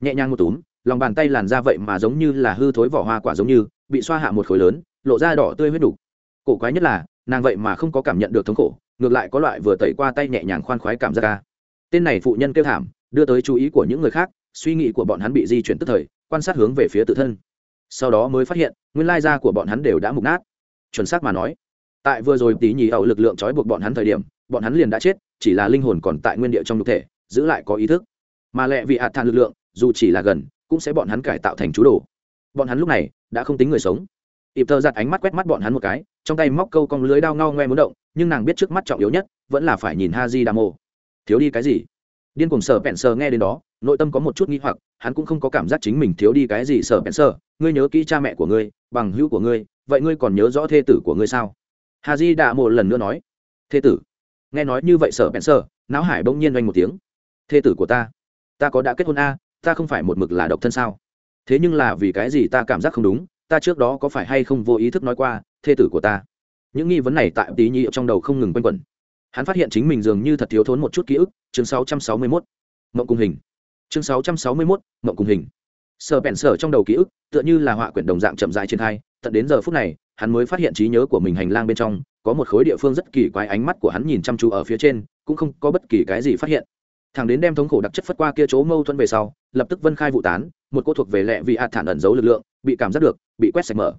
Nhẹ nhàng một túm lòng bàn tay làn ra vậy mà giống như là hư thối vỏ hoa quả giống như, bị xoa hạ một khối lớn, lộ ra đỏ tươi huyết đủ. cổ quái nhất là, nàng vậy mà không có cảm nhận được thống khổ, ngược lại có loại vừa tẩy qua tay nhẹ nhàng khoan khoái cảm giác ca tên này phụ nhân kêu thảm, đưa tới chú ý của những người khác, suy nghĩ của bọn hắn bị di chuyển tức thời, quan sát hướng về phía tự thân. Sau đó mới phát hiện, nguyên lai da của bọn hắn đều đã mục nát. Chuẩn xác mà nói, tại vừa rồi tí nhì ẩu lực lượng trói buộc bọn hắn thời điểm, bọn hắn liền đã chết, chỉ là linh hồn còn tại nguyên địa trong nhục thể, giữ lại có ý thức. Mà lẹ vị hạt than lực lượng, dù chỉ là gần cũng sẽ bọn hắn cải tạo thành chú đồ. Bọn hắn lúc này đã không tính người sống. Ịp thơ giặt ánh mắt quét mắt bọn hắn một cái, trong tay móc câu cong lưới đao ngao ngoe muốn động, nhưng nàng biết trước mắt trọng yếu nhất vẫn là phải nhìn ha di đa mô thiếu đi cái gì? Điên cùng sở bẹn sờ nghe đến đó, nội tâm có một chút nghi hoặc, hắn cũng không có cảm giác chính mình thiếu đi cái gì sở bẹn sờ ngươi nhớ kỹ cha mẹ của ngươi, bằng hữu của ngươi, vậy ngươi còn nhớ rõ thê tử của ngươi sao? Ha di đa mô lần nữa nói. Thê tử? Nghe nói như vậy sở bẹn sờ não hải bỗng nhiên oanh một tiếng. Thê tử của ta? Ta có đã kết hôn a ta không phải một mực là độc thân sao? Thế nhưng là vì cái gì ta cảm giác không đúng? Ta trước đó có phải hay không vô ý thức nói qua thê tử của ta. Những nghi vấn này tại tí nhị trong đầu không ngừng quanh quẩn. Hắn phát hiện chính mình dường như thật thiếu thốn một chút ký ức. Chương 661. mộng cùng hình. Chương 661, mộng cùng hình. Sợ bẹn sở trong đầu ký ức tựa như là họa quyển đồng dạng chậm dài trên thai tận đến giờ phút này hắn mới phát hiện trí nhớ của mình hành lang bên trong có một khối địa phương rất kỳ quái ánh mắt của hắn nhìn chăm chú ở phía trên cũng không có bất kỳ cái gì phát hiện thằng đến đem thống khổ đặc chất phất qua kia chỗ mâu thuẫn về sau, lập tức vân khai vụ tán, một cô thuộc về lệ vì hạt thản ẩn giấu lực lượng, bị cảm giác được, bị quét sạch mở.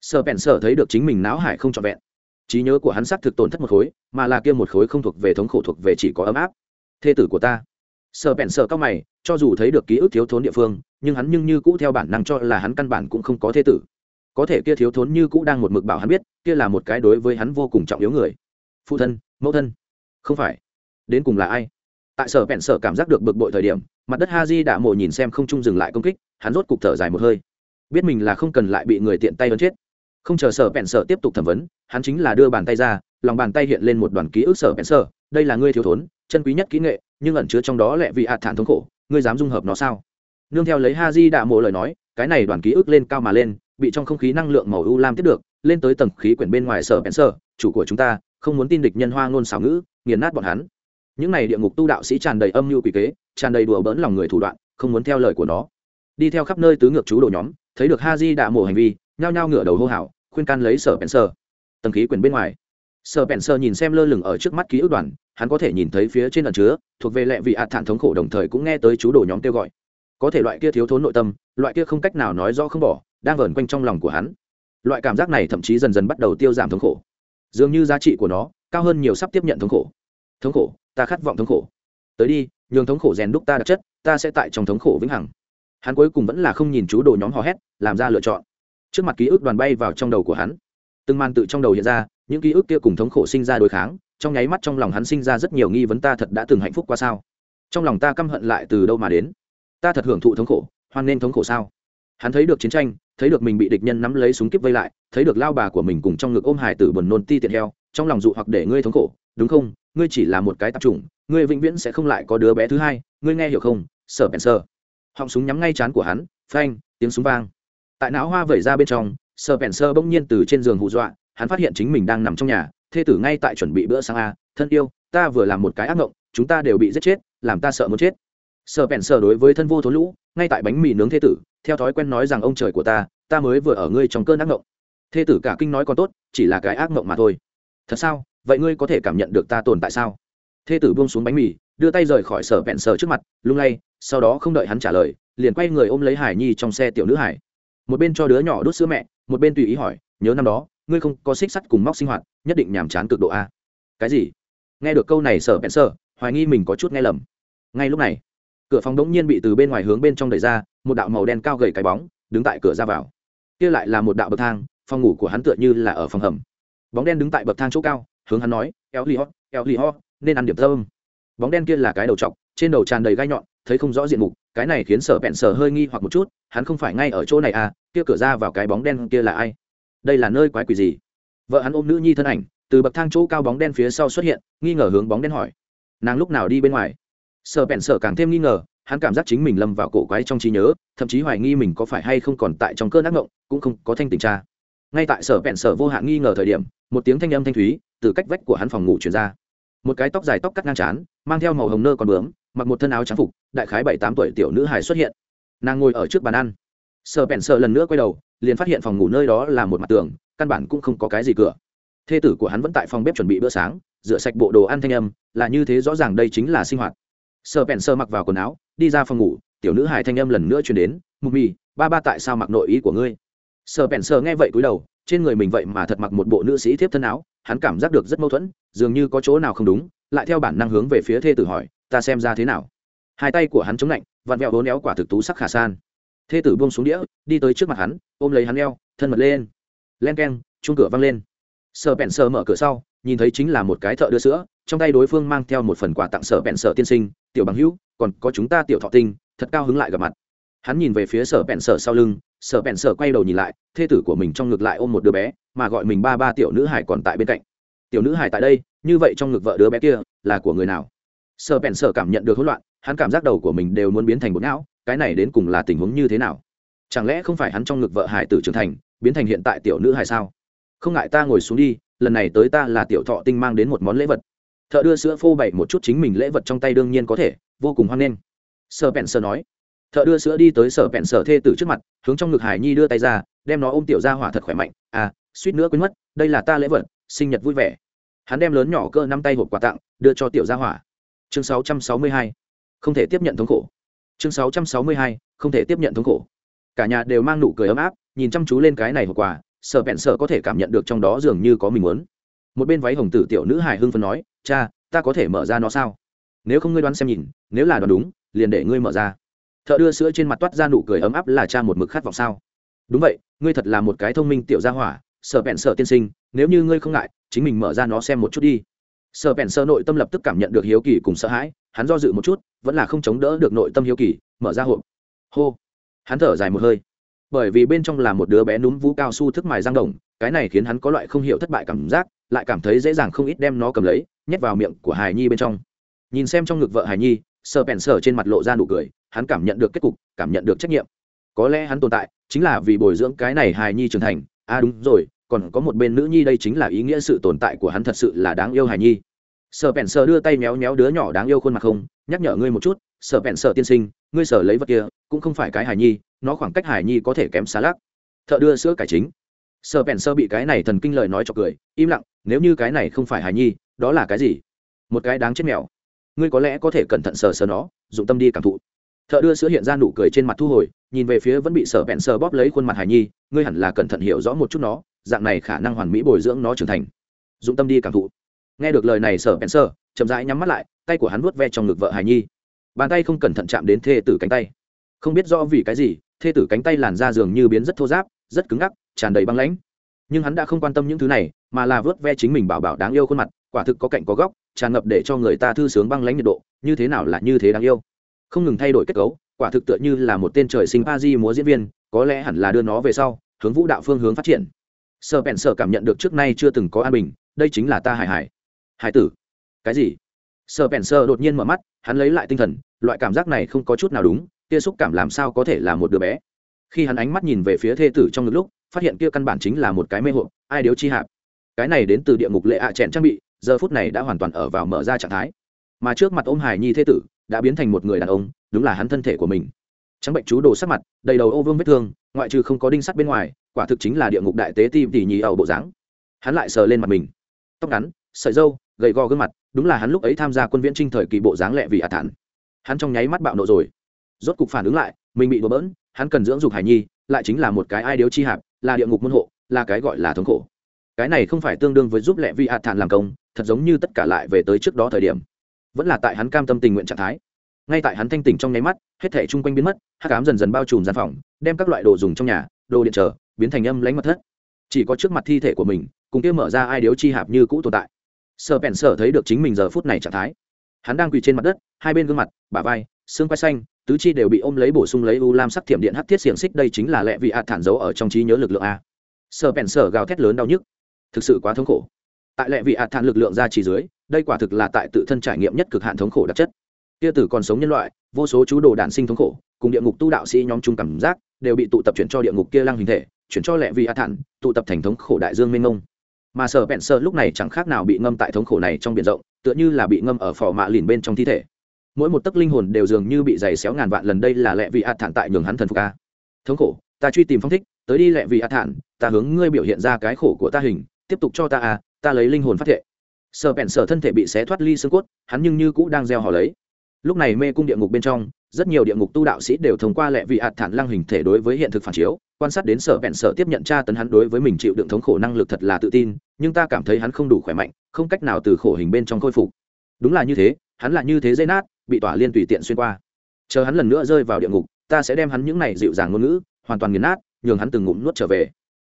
Sở bèn sở thấy được chính mình não hải không trọn vẹn. Trí nhớ của hắn xác thực tổn thất một khối, mà là kia một khối không thuộc về thống khổ thuộc về chỉ có ấm áp. Thê tử của ta. Sợ bèn sợ cao mày, cho dù thấy được ký ức thiếu thốn địa phương, nhưng hắn nhưng như cũ theo bản năng cho là hắn căn bản cũng không có thê tử. Có thể kia thiếu thốn như cũ đang một mực bảo hắn biết, kia là một cái đối với hắn vô cùng trọng yếu người. Phụ thân, mẫu thân. Không phải. Đến cùng là ai? Tại sở vẹn sở cảm giác được bực bội thời điểm mặt đất ha di đã mổ nhìn xem không trung dừng lại công kích hắn rốt cục thở dài một hơi. Biết mình là không cần lại bị người tiện tay ấn chết. Không chờ sở vẹn sở tiếp tục thẩm vấn hắn chính là đưa bàn tay ra lòng bàn tay hiện lên một đoàn ký ức sở vẹn sở. Đây là ngươi thiếu thốn chân quý nhất kỹ nghệ nhưng ẩn chứa trong đó lẹ vì hạt thản thống khổ ngươi dám dung hợp nó sao? Nương theo lấy ha di đạ mộ lời nói cái này đoàn ký ức lên cao mà lên bị trong không khí năng lượng màu u lam tiếp được lên tới tầng khí quyển bên ngoài sở bèn sở, chủ của chúng ta không muốn tin địch nhân hoa ngôn xảo ngữ nghiền nát bọn hắn những này địa ngục tu đạo sĩ tràn đầy âm mưu quỷ kế, tràn đầy đùa bỡn lòng người thủ đoạn, không muốn theo lời của nó. Đi theo khắp nơi tứ ngược chú đồ nhóm, thấy được ha di đạ mổ hành vi, nhao nhao ngửa đầu hô hào, khuyên can lấy sở bèn sơ. Tầng khí quyển bên ngoài. Sở bèn sơ nhìn xem lơ lửng ở trước mắt ký ức đoàn, hắn có thể nhìn thấy phía trên ẩn chứa, thuộc về lệ vị ạt thản thống khổ đồng thời cũng nghe tới chú đồ nhóm kêu gọi. Có thể loại kia thiếu thốn nội tâm, loại kia không cách nào nói rõ không bỏ, đang vờn quanh trong lòng của hắn. Loại cảm giác này thậm chí dần dần bắt đầu tiêu giảm thống khổ. Dường như giá trị của nó cao hơn nhiều sắp tiếp nhận thống khổ. Thống khổ ta khát vọng thống khổ. Tới đi, nhường thống khổ rèn đúc ta đặc chất, ta sẽ tại trong thống khổ vĩnh hằng. Hắn cuối cùng vẫn là không nhìn chú đồ nhóm hò hét, làm ra lựa chọn. Trước mặt ký ức đoàn bay vào trong đầu của hắn, từng màn tự trong đầu hiện ra, những ký ức kia cùng thống khổ sinh ra đối kháng, trong nháy mắt trong lòng hắn sinh ra rất nhiều nghi vấn ta thật đã từng hạnh phúc qua sao? Trong lòng ta căm hận lại từ đâu mà đến? Ta thật hưởng thụ thống khổ, hoan nên thống khổ sao? Hắn thấy được chiến tranh, thấy được mình bị địch nhân nắm lấy súng kíp vây lại, thấy được lao bà của mình cùng trong ngực ôm hải tử buồn nôn ti tiện heo, trong lòng dụ hoặc để ngươi thống khổ, đúng không? Ngươi chỉ là một cái tạp chủng, ngươi vĩnh viễn sẽ không lại có đứa bé thứ hai, ngươi nghe hiểu không? Sở bèn sơ. Họng súng nhắm ngay chán của hắn, phanh, tiếng súng vang. Tại não hoa vẩy ra bên trong, sở bèn sơ bỗng nhiên từ trên giường hù dọa, hắn phát hiện chính mình đang nằm trong nhà, thê tử ngay tại chuẩn bị bữa sáng a, thân yêu, ta vừa làm một cái ác mộng chúng ta đều bị giết chết, làm ta sợ muốn chết. Sợ bèn sơ đối với thân vô thốn lũ, ngay tại bánh mì nướng thê tử, theo thói quen nói rằng, ông trời của ta ta mới vừa ở ngươi trong cơn ác mộng thê tử cả kinh nói còn tốt, chỉ là cái ác mộng mà thôi. Thật sao? Vậy ngươi có thể cảm nhận được ta tồn tại sao? Thê tử buông xuống bánh mì, đưa tay rời khỏi sở vẹn sở trước mặt, lung lay, sau đó không đợi hắn trả lời, liền quay người ôm lấy hải nhi trong xe tiểu nữ hải. Một bên cho đứa nhỏ đút sữa mẹ, một bên tùy ý hỏi, nhớ năm đó, ngươi không có xích sắt cùng móc sinh hoạt, nhất định nhàm chán cực độ a? Cái gì? Nghe được câu này sở bẹn sở, hoài nghi mình có chút nghe lầm. Ngay lúc này, cửa phòng đống nhiên bị từ bên ngoài hướng bên trong đẩy ra, một đạo màu đen cao gầy cái bóng, đứng tại cửa ra vào. Kia lại là một đạo bậc thang, phòng ngủ của hắn tựa như là ở phòng hầm. Bóng đen đứng tại bậc thang chỗ cao hướng hắn nói eo li ho eo li ho, nên ăn điểm thơm. Bóng đen kia là cái đầu t trên đầu tràn đầy gai nhọn, thấy không rõ diện mục, cái này khiến sở bẹn sở hơi nghi hoặc một chút, hắn không phải ngay ở chỗ này à kia cửa ra vào cái bóng đen kia là ai? Đây là nơi quái quỷ gì? Vợ hắn ôm nữ nhi thân ảnh, từ bậc thang chỗ cao bóng đen phía sau xuất hiện, nghi ngờ hướng bóng đen hỏi. Nàng lúc nào đi bên ngoài? Sợ bẹn sở càng thêm nghi ngờ, hắn cảm giác chính mình lâm vào cổ quái trong trí nhớ, thậm chí hoài nghi mình có phải hay không còn tại trong cơn ác mộng, cũng không có thanh tình tra ngay tại sở vẹn sở vô hạn nghi ngờ thời điểm, một tiếng thanh âm thanh thúy từ cách vách của hắn phòng ngủ truyền ra. Một cái tóc dài tóc cắt ngang trán, mang theo màu hồng nơ còn bướm, mặc một thân áo trắng phục, đại khái bảy tám tuổi tiểu nữ hài xuất hiện. Nàng ngồi ở trước bàn ăn. Sở bèn sợ lần nữa quay đầu, liền phát hiện phòng ngủ nơi đó là một mặt tường, căn bản cũng không có cái gì cửa. Thê tử của hắn vẫn tại phòng bếp chuẩn bị bữa sáng, rửa sạch bộ đồ ăn thanh âm, là như thế rõ ràng đây chính là sinh hoạt. Sở bèn sở mặc vào quần áo, đi ra phòng ngủ, tiểu nữ hài thanh âm lần nữa chuyển đến mù mì ba ba tại sao mặc nội ý của ngươi? Sờ bèn sờ nghe vậy cúi đầu trên người mình vậy mà thật mặc một bộ nữ sĩ thiếp thân áo hắn cảm giác được rất mâu thuẫn dường như có chỗ nào không đúng lại theo bản năng hướng về phía thê tử hỏi ta xem ra thế nào? Hai tay của hắn chống lạnh vặn vẹo hố néo quả thực tú sắc khả san. Thê tử buông xuống đĩa đi tới trước mặt hắn ôm lấy hắn leo, thân mật lên. Len k e n chung cửa văng lên. Sợ bẹn sợ mở cửa sau nhìn thấy chính là một cái thợ đưa sữa trong tay đối phương mang theo một phần quà tặng sở bẹn sở tiên sinh tiểu bằng hữu còn có chúng ta tiểu thọ tinh thật cao hứng lại gặp mặt hắn nhìn về phía sở bẹn sở sau lưng, sở bẹn sở quay đầu nhìn lại, thê tử của mình trong ngực lại ôm một đứa bé, mà gọi mình ba ba tiểu nữ hải còn tại bên cạnh. Tiểu nữ hải tại đây, như vậy trong ngực vợ đứa bé kia là của người nào? Sở bẹn sở cảm nhận được hỗn loạn, hắn cảm giác đầu của mình đều muốn biến thành bột não, cái này đến cùng là tình huống như thế nào? Chẳng lẽ không phải hắn trong ngực vợ hải tử trưởng thành, biến thành hiện tại tiểu nữ hải sao? Không ngại ta ngồi xuống đi, lần này tới ta là tiểu thọ tinh mang đến một món lễ vật. Thợ đưa sữa phô bày một chút chính mình lễ vật trong tay đương nhiên có thể, vô cùng hoan nghênh. Sơ bèn sơ nói thợ đưa sữa đi tới sở vẹn sở thê tử trước mặt, hướng trong ngực hải nhi đưa tay ra, đem nó ôm tiểu ra hỏa thật khỏe mạnh. À suýt nữa quên mất, đây là ta lễ vật, sinh nhật vui vẻ. Hắn đem lớn nhỏ cơ năm tay hộp quà tặng, đưa cho tiểu gia hỏa. Chương 662. không thể tiếp nhận thống khổ. Chương 662. không thể tiếp nhận thống khổ. Cả nhà đều mang nụ cười ấm áp, nhìn chăm chú lên cái này hộp quà, sở bẹn sở có thể cảm nhận được trong đó dường như có mình muốn. Một bên váy hồng tử tiểu nữ hải hưng phân nói, cha, ta có thể mở ra nó sao? Nếu không ngươi đoán xem nhìn, nếu là đoán đúng, liền để ngươi mở ra thợ đưa sữa trên mặt toát ra nụ cười ấm áp là cha một mực khát vọng sao? Đúng vậy, ngươi thật là một cái thông minh tiểu gia hỏa, sợ bẹn sợ tiên sinh, nếu như ngươi không ngại, chính mình mở ra nó xem một chút đi. Sợ bẹn sợ nội tâm lập tức cảm nhận được hiếu kỳ cùng sợ hãi, hắn do dự một chút, vẫn là không chống đỡ được nội tâm hiếu kỳ, mở ra hộp. Hô. Hắn thở dài một hơi. Bởi vì bên trong là một đứa bé núm vú cao su thức mài răng đồng, cái này khiến hắn có loại không hiểu thất bại cảm giác, lại cảm thấy dễ dàng không ít đem nó cầm lấy, nhét vào miệng của hài nhi bên trong. Nhìn xem trong ngực vợ hài nhi, sợ bẹn sợ trên mặt lộ ra nụ cười hắn cảm nhận được kết cục, cảm nhận được trách nhiệm. Có lẽ hắn tồn tại chính là vì bồi dưỡng cái này hài nhi trưởng thành. À đúng rồi, còn có một bên nữ nhi đây chính là ý nghĩa sự tồn tại của hắn thật sự là đáng yêu hài nhi. Sợ bèn sợ đưa tay méo méo đứa nhỏ đáng yêu khuôn mặt không, nhắc nhở ngươi một chút sợ bèn sợ tiên sinh, ngươi sở lấy vật kia, cũng không phải cái hài nhi, nó khoảng cách hài nhi có thể kém xa lắc. Thợ đưa sữa cải chính. Sợ bèn sợ bị cái này thần kinh lời nói cho cười, im lặng, nếu như cái này không phải hài nhi, đó là cái gì? Một cái đáng chết mèo. Ngươi có lẽ có thể cẩn thận sờ sờ nó, dụng tâm đi cảm thụ thợ đưa sữa hiện ra nụ cười trên mặt thu hồi, nhìn về phía vẫn bị sở bẹn sờ bóp lấy khuôn mặt Hải nhi, ngươi hẳn là cẩn thận hiểu rõ một chút nó, dạng này khả năng hoàn mỹ bồi dưỡng nó trưởng thành. Dụng tâm đi cảm thụ. Nghe được lời này sở bẹn sờ, chậm rãi nhắm mắt lại, tay của hắn vuốt ve trong ngực vợ Hải nhi. Bàn tay không cẩn thận chạm đến thê tử cánh tay. Không biết rõ vì cái gì, thê tử cánh tay làn ra dường như biến rất thô giáp rất cứng ngắc, tràn đầy băng lãnh. Nhưng hắn đã không quan tâm những thứ này, mà là vớt ve chính mình bảo bảo đáng yêu khuôn mặt, quả thực có cạnh có góc, tràn ngập để cho người ta thư sướng băng lãnh nhiệt độ, như thế nào là như thế đáng yêu không ngừng thay đổi kết cấu, quả thực tựa như là một tên trời sinh pa di múa diễn viên, có lẽ hẳn là đưa nó về sau, hướng vũ đạo phương hướng phát triển. Sợ bèn sợ cảm nhận được trước nay chưa từng có an bình, đây chính là ta hải hải. Hải tử. Cái gì? Sợ bèn sợ đột nhiên mở mắt, hắn lấy lại tinh thần, loại cảm giác này không có chút nào đúng, kia xúc cảm làm sao có thể là một đứa bé? Khi hắn ánh mắt nhìn về phía thê tử trong ngực lúc, phát hiện kia căn bản chính là một cái mê hộp, ai điếu chi hạp. Cái này đến từ địa ngục lệ ạ à chẹn trang bị, giờ phút này đã hoàn toàn ở vào mở ra trạng thái. Mà trước mặt ôm hải nhi Thê tử đã biến thành một người đàn ông, đúng là hắn thân thể của mình. Trắng bệnh chú đồ sắc mặt, đầy đầu ô vương vết thương, ngoại trừ không có đinh sắt bên ngoài, quả thực chính là địa ngục đại tế ti tỉ nhì ẩu bộ dáng. Hắn lại sờ lên mặt mình. Tóc ngắn, sợi dâu gầy gò gương mặt, đúng là hắn lúc ấy tham gia quân viễn trinh thời kỳ bộ dáng lẹ vì ả thản. Hắn trong nháy mắt bạo nộ rồi. Rốt cục phản ứng lại, mình bị đổ bỡn, hắn cần dưỡng dục hải nhi, lại chính là một cái ai điếu chi hạp, là địa ngục môn hộ, là cái gọi là thống khổ. Cái này không phải tương đương với giúp lẹ vi ả thản làm công, thật giống như tất cả lại về tới trước đó thời điểm vẫn là tại hắn cam tâm tình nguyện trạng thái. Ngay tại hắn thanh tỉnh trong nháy mắt, hết thể chung quanh biến mất hát cám dần dần bao trùm gian phòng, đem các loại đồ dùng trong nhà, đồ điện trở, biến thành âm lánh mật thất. Chỉ có trước mặt thi thể của mình, cùng kia mở ra ai điếu chi hạp như cũ tồn tại. Sợ bèn sợ thấy được chính mình giờ phút này trạng thái. Hắn đang quỳ trên mặt đất, hai bên gương mặt, bả vai, xương quai xanh, tứ chi đều bị ôm lấy bổ sung lấy u lam sắc thiểm điện hắt thiết xiềng xích, đây chính là lẽ vị hạt thản dấu ở trong trí nhớ lực lượng a. Sợ bèn sợ gào thét lớn đau nhức. Thực sự quá thống khổ. Tại lẽ vị hạt thản lực lượng ra chỉ dưới đây quả thực là tại tự thân trải nghiệm nhất cực hạn thống khổ đặc chất. Kia tử còn sống nhân loại, vô số chú đồ đản sinh thống khổ, cùng địa ngục tu đạo sĩ nhóm chung cảm giác, đều bị tụ tập chuyển cho địa ngục kia lăng hình thể, chuyển cho lẹ vị a thản, tụ tập thành thống khổ đại dương mênh mông. Mà sở bẹn sơ lúc này chẳng khác nào bị ngâm tại thống khổ này trong biển rộng, tựa như là bị ngâm ở phò mạ lìn bên trong thi thể. Mỗi một tấc linh hồn đều dường như bị dày xéo ngàn vạn lần đây là lẹ vị a thản tại nhường hắn thần phục a. Thống khổ, ta truy tìm phong thích, tới đi lẹ vị a thản, ta hướng ngươi biểu hiện ra cái khổ của ta hình, tiếp tục cho ta a, ta lấy linh hồn phát thệ sở bẹn sở thân thể bị xé thoát ly xương cốt, hắn nhưng như cũ đang gieo họ lấy. Lúc này mê cung địa ngục bên trong, rất nhiều địa ngục tu đạo sĩ đều thông qua lệ vị hạt thản lăng hình thể đối với hiện thực phản chiếu, quan sát đến sở bẹn sở tiếp nhận tra tấn hắn đối với mình chịu đựng thống khổ năng lực thật là tự tin, nhưng ta cảm thấy hắn không đủ khỏe mạnh, không cách nào từ khổ hình bên trong khôi phục. Đúng là như thế, hắn là như thế dây nát, bị tỏa liên tùy tiện xuyên qua. Chờ hắn lần nữa rơi vào địa ngục, ta sẽ đem hắn những này dịu dàng ngôn ngữ, hoàn toàn nghiền nát, nhường hắn từng ngụm nuốt trở về.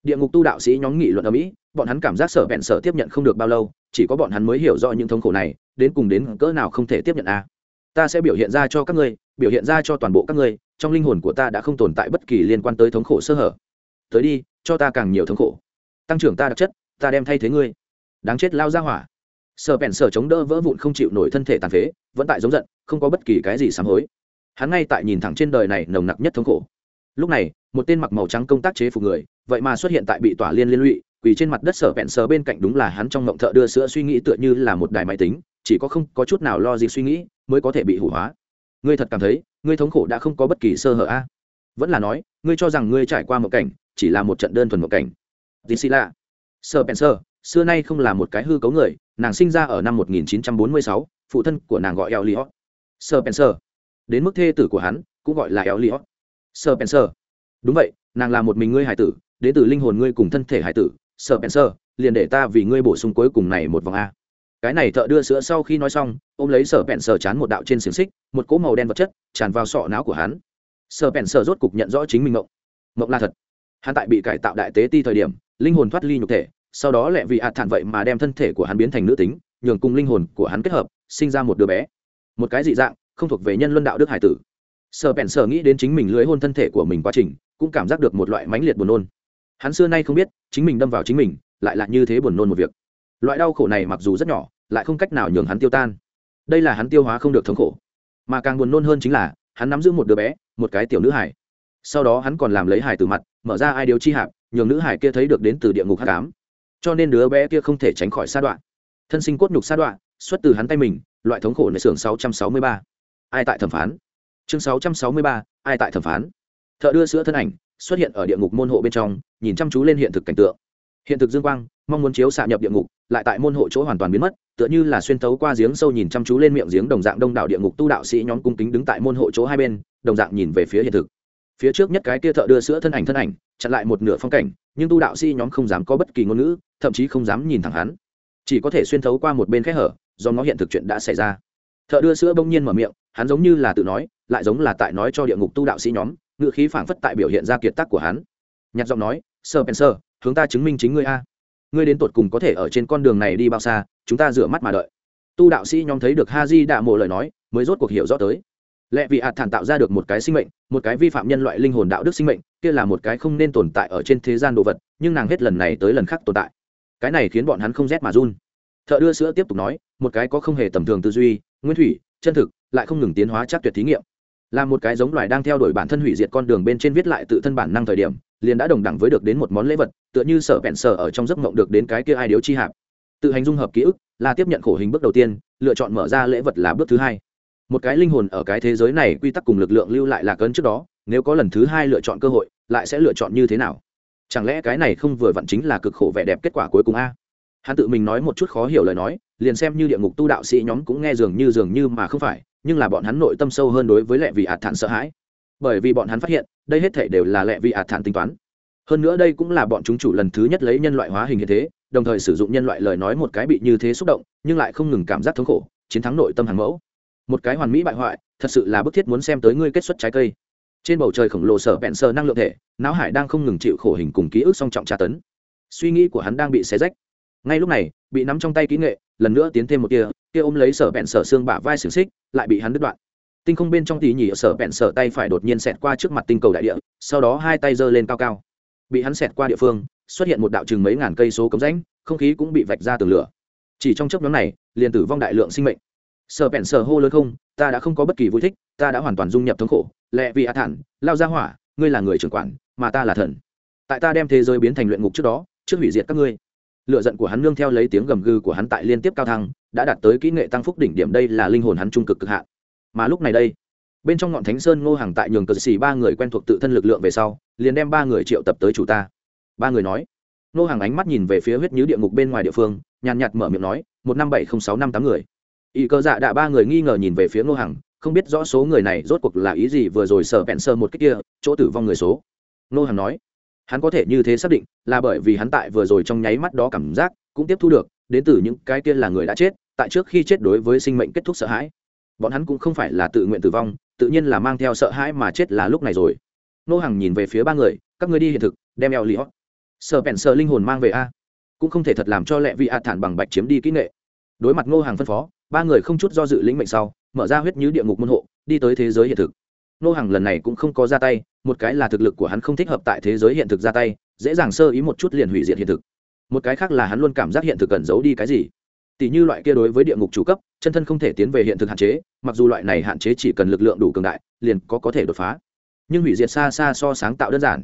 Địa ngục tu đạo sĩ nhóm nghị luận ở mỹ, bọn hắn cảm giác sở bẹn sở tiếp nhận không được bao lâu chỉ có bọn hắn mới hiểu rõ những thống khổ này, đến cùng đến cỡ nào không thể tiếp nhận a. Ta sẽ biểu hiện ra cho các ngươi, biểu hiện ra cho toàn bộ các ngươi, trong linh hồn của ta đã không tồn tại bất kỳ liên quan tới thống khổ sơ hở. Tới đi, cho ta càng nhiều thống khổ. Tăng trưởng ta đặc chất, ta đem thay thế ngươi. Đáng chết lao ra hỏa. Sợ bèn sở chống đỡ vỡ vụn không chịu nổi thân thể tàn phế, vẫn tại giống giận, không có bất kỳ cái gì sám hối. Hắn ngay tại nhìn thẳng trên đời này nồng nặc nhất thống khổ. Lúc này, một tên mặc màu trắng công tác chế phục người, vậy mà xuất hiện tại bị tỏa liên liên lụy quỳ trên mặt đất sở vẹn sờ bên cạnh đúng là hắn trong mộng thợ đưa sữa suy nghĩ tựa như là một đài máy tính chỉ có không có chút nào lo gì suy nghĩ mới có thể bị hủ hóa. Ngươi thật cảm thấy ngươi thống khổ đã không có bất kỳ sơ hở a? Vẫn là nói ngươi cho rằng ngươi trải qua một cảnh chỉ là một trận đơn thuần một cảnh. Dì xì lạ sơ penser xưa nay không là một cái hư cấu người nàng sinh ra ở năm 1946, phụ thân của nàng gọi eo liot sơ penser đến mức thê tử của hắn cũng gọi là eo liot sơ penser đúng vậy nàng là một mình ngươi hải tử đến từ linh hồn ngươi cùng thân thể hải tử sơ penser liền để ta vì ngươi bổ sung cuối cùng này một vòng a. Cái này thợ đưa sữa sau khi nói xong, ôm lấy sở bẹn sở chán một đạo trên xiềng xích, một cỗ màu đen vật chất tràn vào sọ não của hắn. Sở bẹn sở rốt cục nhận rõ chính mình mộng mộng là thật. Hắn tại bị cải tạo đại tế ti thời điểm, linh hồn thoát ly nhục thể, sau đó lại vì hạt thản vậy mà đem thân thể của hắn biến thành nữ tính, nhường cùng linh hồn của hắn kết hợp, sinh ra một đứa bé. Một cái dị dạng, không thuộc về nhân luân đạo đức hải tử. Sở bẹn sở nghĩ đến chính mình lưới hôn thân thể của mình quá trình, cũng cảm giác được một loại mãnh liệt buồn nôn hắn xưa nay không biết chính mình đâm vào chính mình lại là như thế buồn nôn một việc. Loại đau khổ này mặc dù rất nhỏ lại không cách nào nhường hắn tiêu tan. Đây là hắn tiêu hóa không được thống khổ. Mà càng buồn nôn hơn chính là hắn nắm giữ một đứa bé một cái tiểu nữ hải. Sau đó hắn còn làm lấy hải từ mặt mở ra ai điều chi hạp nhường nữ hải kia thấy được đến từ địa ngục h tám cho nên đứa bé kia không thể tránh khỏi sa đoạn thân sinh cốt nhục sa đoạn xuất từ hắn tay mình loại thống khổ nơi xưởng 663. ai tại thẩm phán? Chương 663, ai tại thẩm phán? Thợ đưa sữa thân ảnh xuất hiện ở địa ngục môn hộ bên trong, nhìn chăm chú lên hiện thực cảnh tượng. Hiện thực dương quang, mong muốn chiếu xạ nhập địa ngục, lại tại môn hộ chỗ hoàn toàn biến mất, tựa như là xuyên tấu qua giếng sâu nhìn chăm chú lên miệng giếng đồng dạng đông đảo địa ngục tu đạo sĩ nhóm cung kính đứng tại môn hộ chỗ hai bên, đồng dạng nhìn về phía hiện thực. Phía trước nhất cái kia thợ đưa sữa thân ảnh thân ảnh, chặn lại một nửa phong cảnh, nhưng tu đạo sĩ nhóm không dám có bất kỳ ngôn ngữ, thậm chí không dám nhìn thẳng hắn. Chỉ có thể xuyên thấu qua một bên khe hở, do nó hiện thực chuyện đã xảy ra. Thợ đưa sữa bỗng nhiên mở miệng, hắn giống như là tự nói, lại giống là tại nói cho địa ngục tu đạo sĩ nhóm ngự khí phảng phất tại biểu hiện ra kiệt tác của hắn. Nhặt giọng nói sơ penser hướng ta chứng minh chính ngươi a. Ngươi đến tột cùng có thể ở trên con đường này đi bao xa, chúng ta rửa mắt mà đợi. Tu đạo sĩ nhóm thấy được ha di đạ mộ lời nói, mới rốt cuộc hiểu rõ tới. Lẽ vì hạt thản tạo ra được một cái sinh mệnh, một cái vi phạm nhân loại linh hồn đạo đức sinh mệnh, kia là một cái không nên tồn tại ở trên thế gian đồ vật, nhưng nàng hết lần này tới lần khác tồn tại. Cái này khiến bọn hắn không rét mà run. Thợ đưa sữa tiếp tục nói, một cái có không hề tầm thường tư duy, nguyên thủy, chân thực, lại không ngừng tiến hóa chắc tuyệt thí nghiệm là một cái giống loài đang theo đuổi bản thân hủy diệt con đường bên trên viết lại tự thân bản năng thời điểm, liền đã đồng đẳng với được đến một món lễ vật, tựa như sở bẹn sở ở trong giấc mộng được đến cái kia ai điếu chi hạp. Tự hành dung hợp ký ức là tiếp nhận khổ hình bước đầu tiên, lựa chọn mở ra lễ vật là bước thứ hai. Một cái linh hồn ở cái thế giới này quy tắc cùng lực lượng lưu lại là cấn trước đó, nếu có lần thứ hai lựa chọn cơ hội, lại sẽ lựa chọn như thế nào? Chẳng lẽ cái này không vừa vặn chính là cực khổ vẻ đẹp kết quả cuối cùng a? Hắn tự mình nói một chút khó hiểu lời nói, liền xem như địa ngục tu đạo sĩ nhóm cũng nghe dường như dường như mà không phải nhưng là bọn hắn nội tâm sâu hơn đối với lệ vị ạt thản sợ hãi. Bởi vì bọn hắn phát hiện, đây hết thể đều là lệ vị ạt thản tính toán. Hơn nữa đây cũng là bọn chúng chủ lần thứ nhất lấy nhân loại hóa hình như thế, đồng thời sử dụng nhân loại lời nói một cái bị như thế xúc động, nhưng lại không ngừng cảm giác thống khổ, chiến thắng nội tâm hàng mẫu. Một cái hoàn mỹ bại hoại, thật sự là bức thiết muốn xem tới ngươi kết xuất trái cây. Trên bầu trời khổng lồ sở bẹn sờ năng lượng thể, não hải đang không ngừng chịu khổ hình cùng ký ức song trọng tra tấn. Suy nghĩ của hắn đang bị xé rách. Ngay lúc này, bị nắm trong tay kỹ nghệ, lần nữa tiến thêm một tia kia ôm lấy sở bẹn sở xương bả vai xiềng xích, lại bị hắn đứt đoạn. Tinh không bên trong tỉ nhỉ ở sở bẹn sở tay phải đột nhiên xẹt qua trước mặt tinh cầu đại địa, sau đó hai tay giơ lên cao cao. Bị hắn xẹt qua địa phương, xuất hiện một đạo chừng mấy ngàn cây số cống rãnh, không khí cũng bị vạch ra tường lửa. Chỉ trong chốc nhóm này, liền tử vong đại lượng sinh mệnh. Sở bẹn sở hô lớn không, ta đã không có bất kỳ vui thích, ta đã hoàn toàn dung nhập thống khổ. Lẹ vì a thản, lao ra hỏa, ngươi là người trưởng quản, mà ta là thần. Tại ta đem thế giới biến thành luyện ngục trước đó, trước hủy diệt các ngươi. Lựa giận của hắn nương theo lấy tiếng gầm gừ của hắn tại liên tiếp cao thăng đã đạt tới kỹ nghệ tăng phúc đỉnh điểm đây là linh hồn hắn trung cực cực hạn. Mà lúc này đây, bên trong ngọn thánh sơn ngô hàng tại nhường cờ xì ba người quen thuộc tự thân lực lượng về sau, liền đem ba người triệu tập tới chủ ta. Ba người nói, ngô hàng ánh mắt nhìn về phía huyết nhứ địa ngục bên ngoài địa phương, nhàn nhạt mở miệng nói, một năm bảy không sáu năm tám người. Y cơ dạ đạ ba người nghi ngờ nhìn về phía ngô hàng không biết rõ số người này rốt cuộc là ý gì vừa rồi sở bẹn sơ một cách kia, chỗ tử vong người số. Ngô hàng nói, hắn có thể như thế xác định là bởi vì hắn tại vừa rồi trong nháy mắt đó cảm giác cũng tiếp thu được, đến từ những cái kia là người đã chết tại trước khi chết đối với sinh mệnh kết thúc sợ hãi. Bọn hắn cũng không phải là tự nguyện tử vong, tự nhiên là mang theo sợ hãi mà chết là lúc này rồi. Nô hàng nhìn về phía ba người, các người đi hiện thực, đem eo lì hót. Sợ bèn sợ linh hồn mang về a. Cũng không thể thật làm cho lẹ vị a thản bằng bạch chiếm đi kỹ nghệ. Đối mặt ngô hàng phân phó, ba người không chút do dự lĩnh mệnh sau, mở ra huyết như địa ngục môn hộ, đi tới thế giới hiện thực. Nô hàng lần này cũng không có ra tay, một cái là thực lực của hắn không thích hợp tại thế giới hiện thực ra tay, dễ dàng sơ ý một chút liền hủy diệt hiện thực. Một cái khác là hắn luôn cảm giác hiện thực cần giấu đi cái gì tỷ như loại kia đối với địa ngục chủ cấp, chân thân không thể tiến về hiện thực hạn chế, mặc dù loại này hạn chế chỉ cần lực lượng đủ cường đại, liền có có thể đột phá. Nhưng hủy diệt xa xa so sáng tạo đơn giản.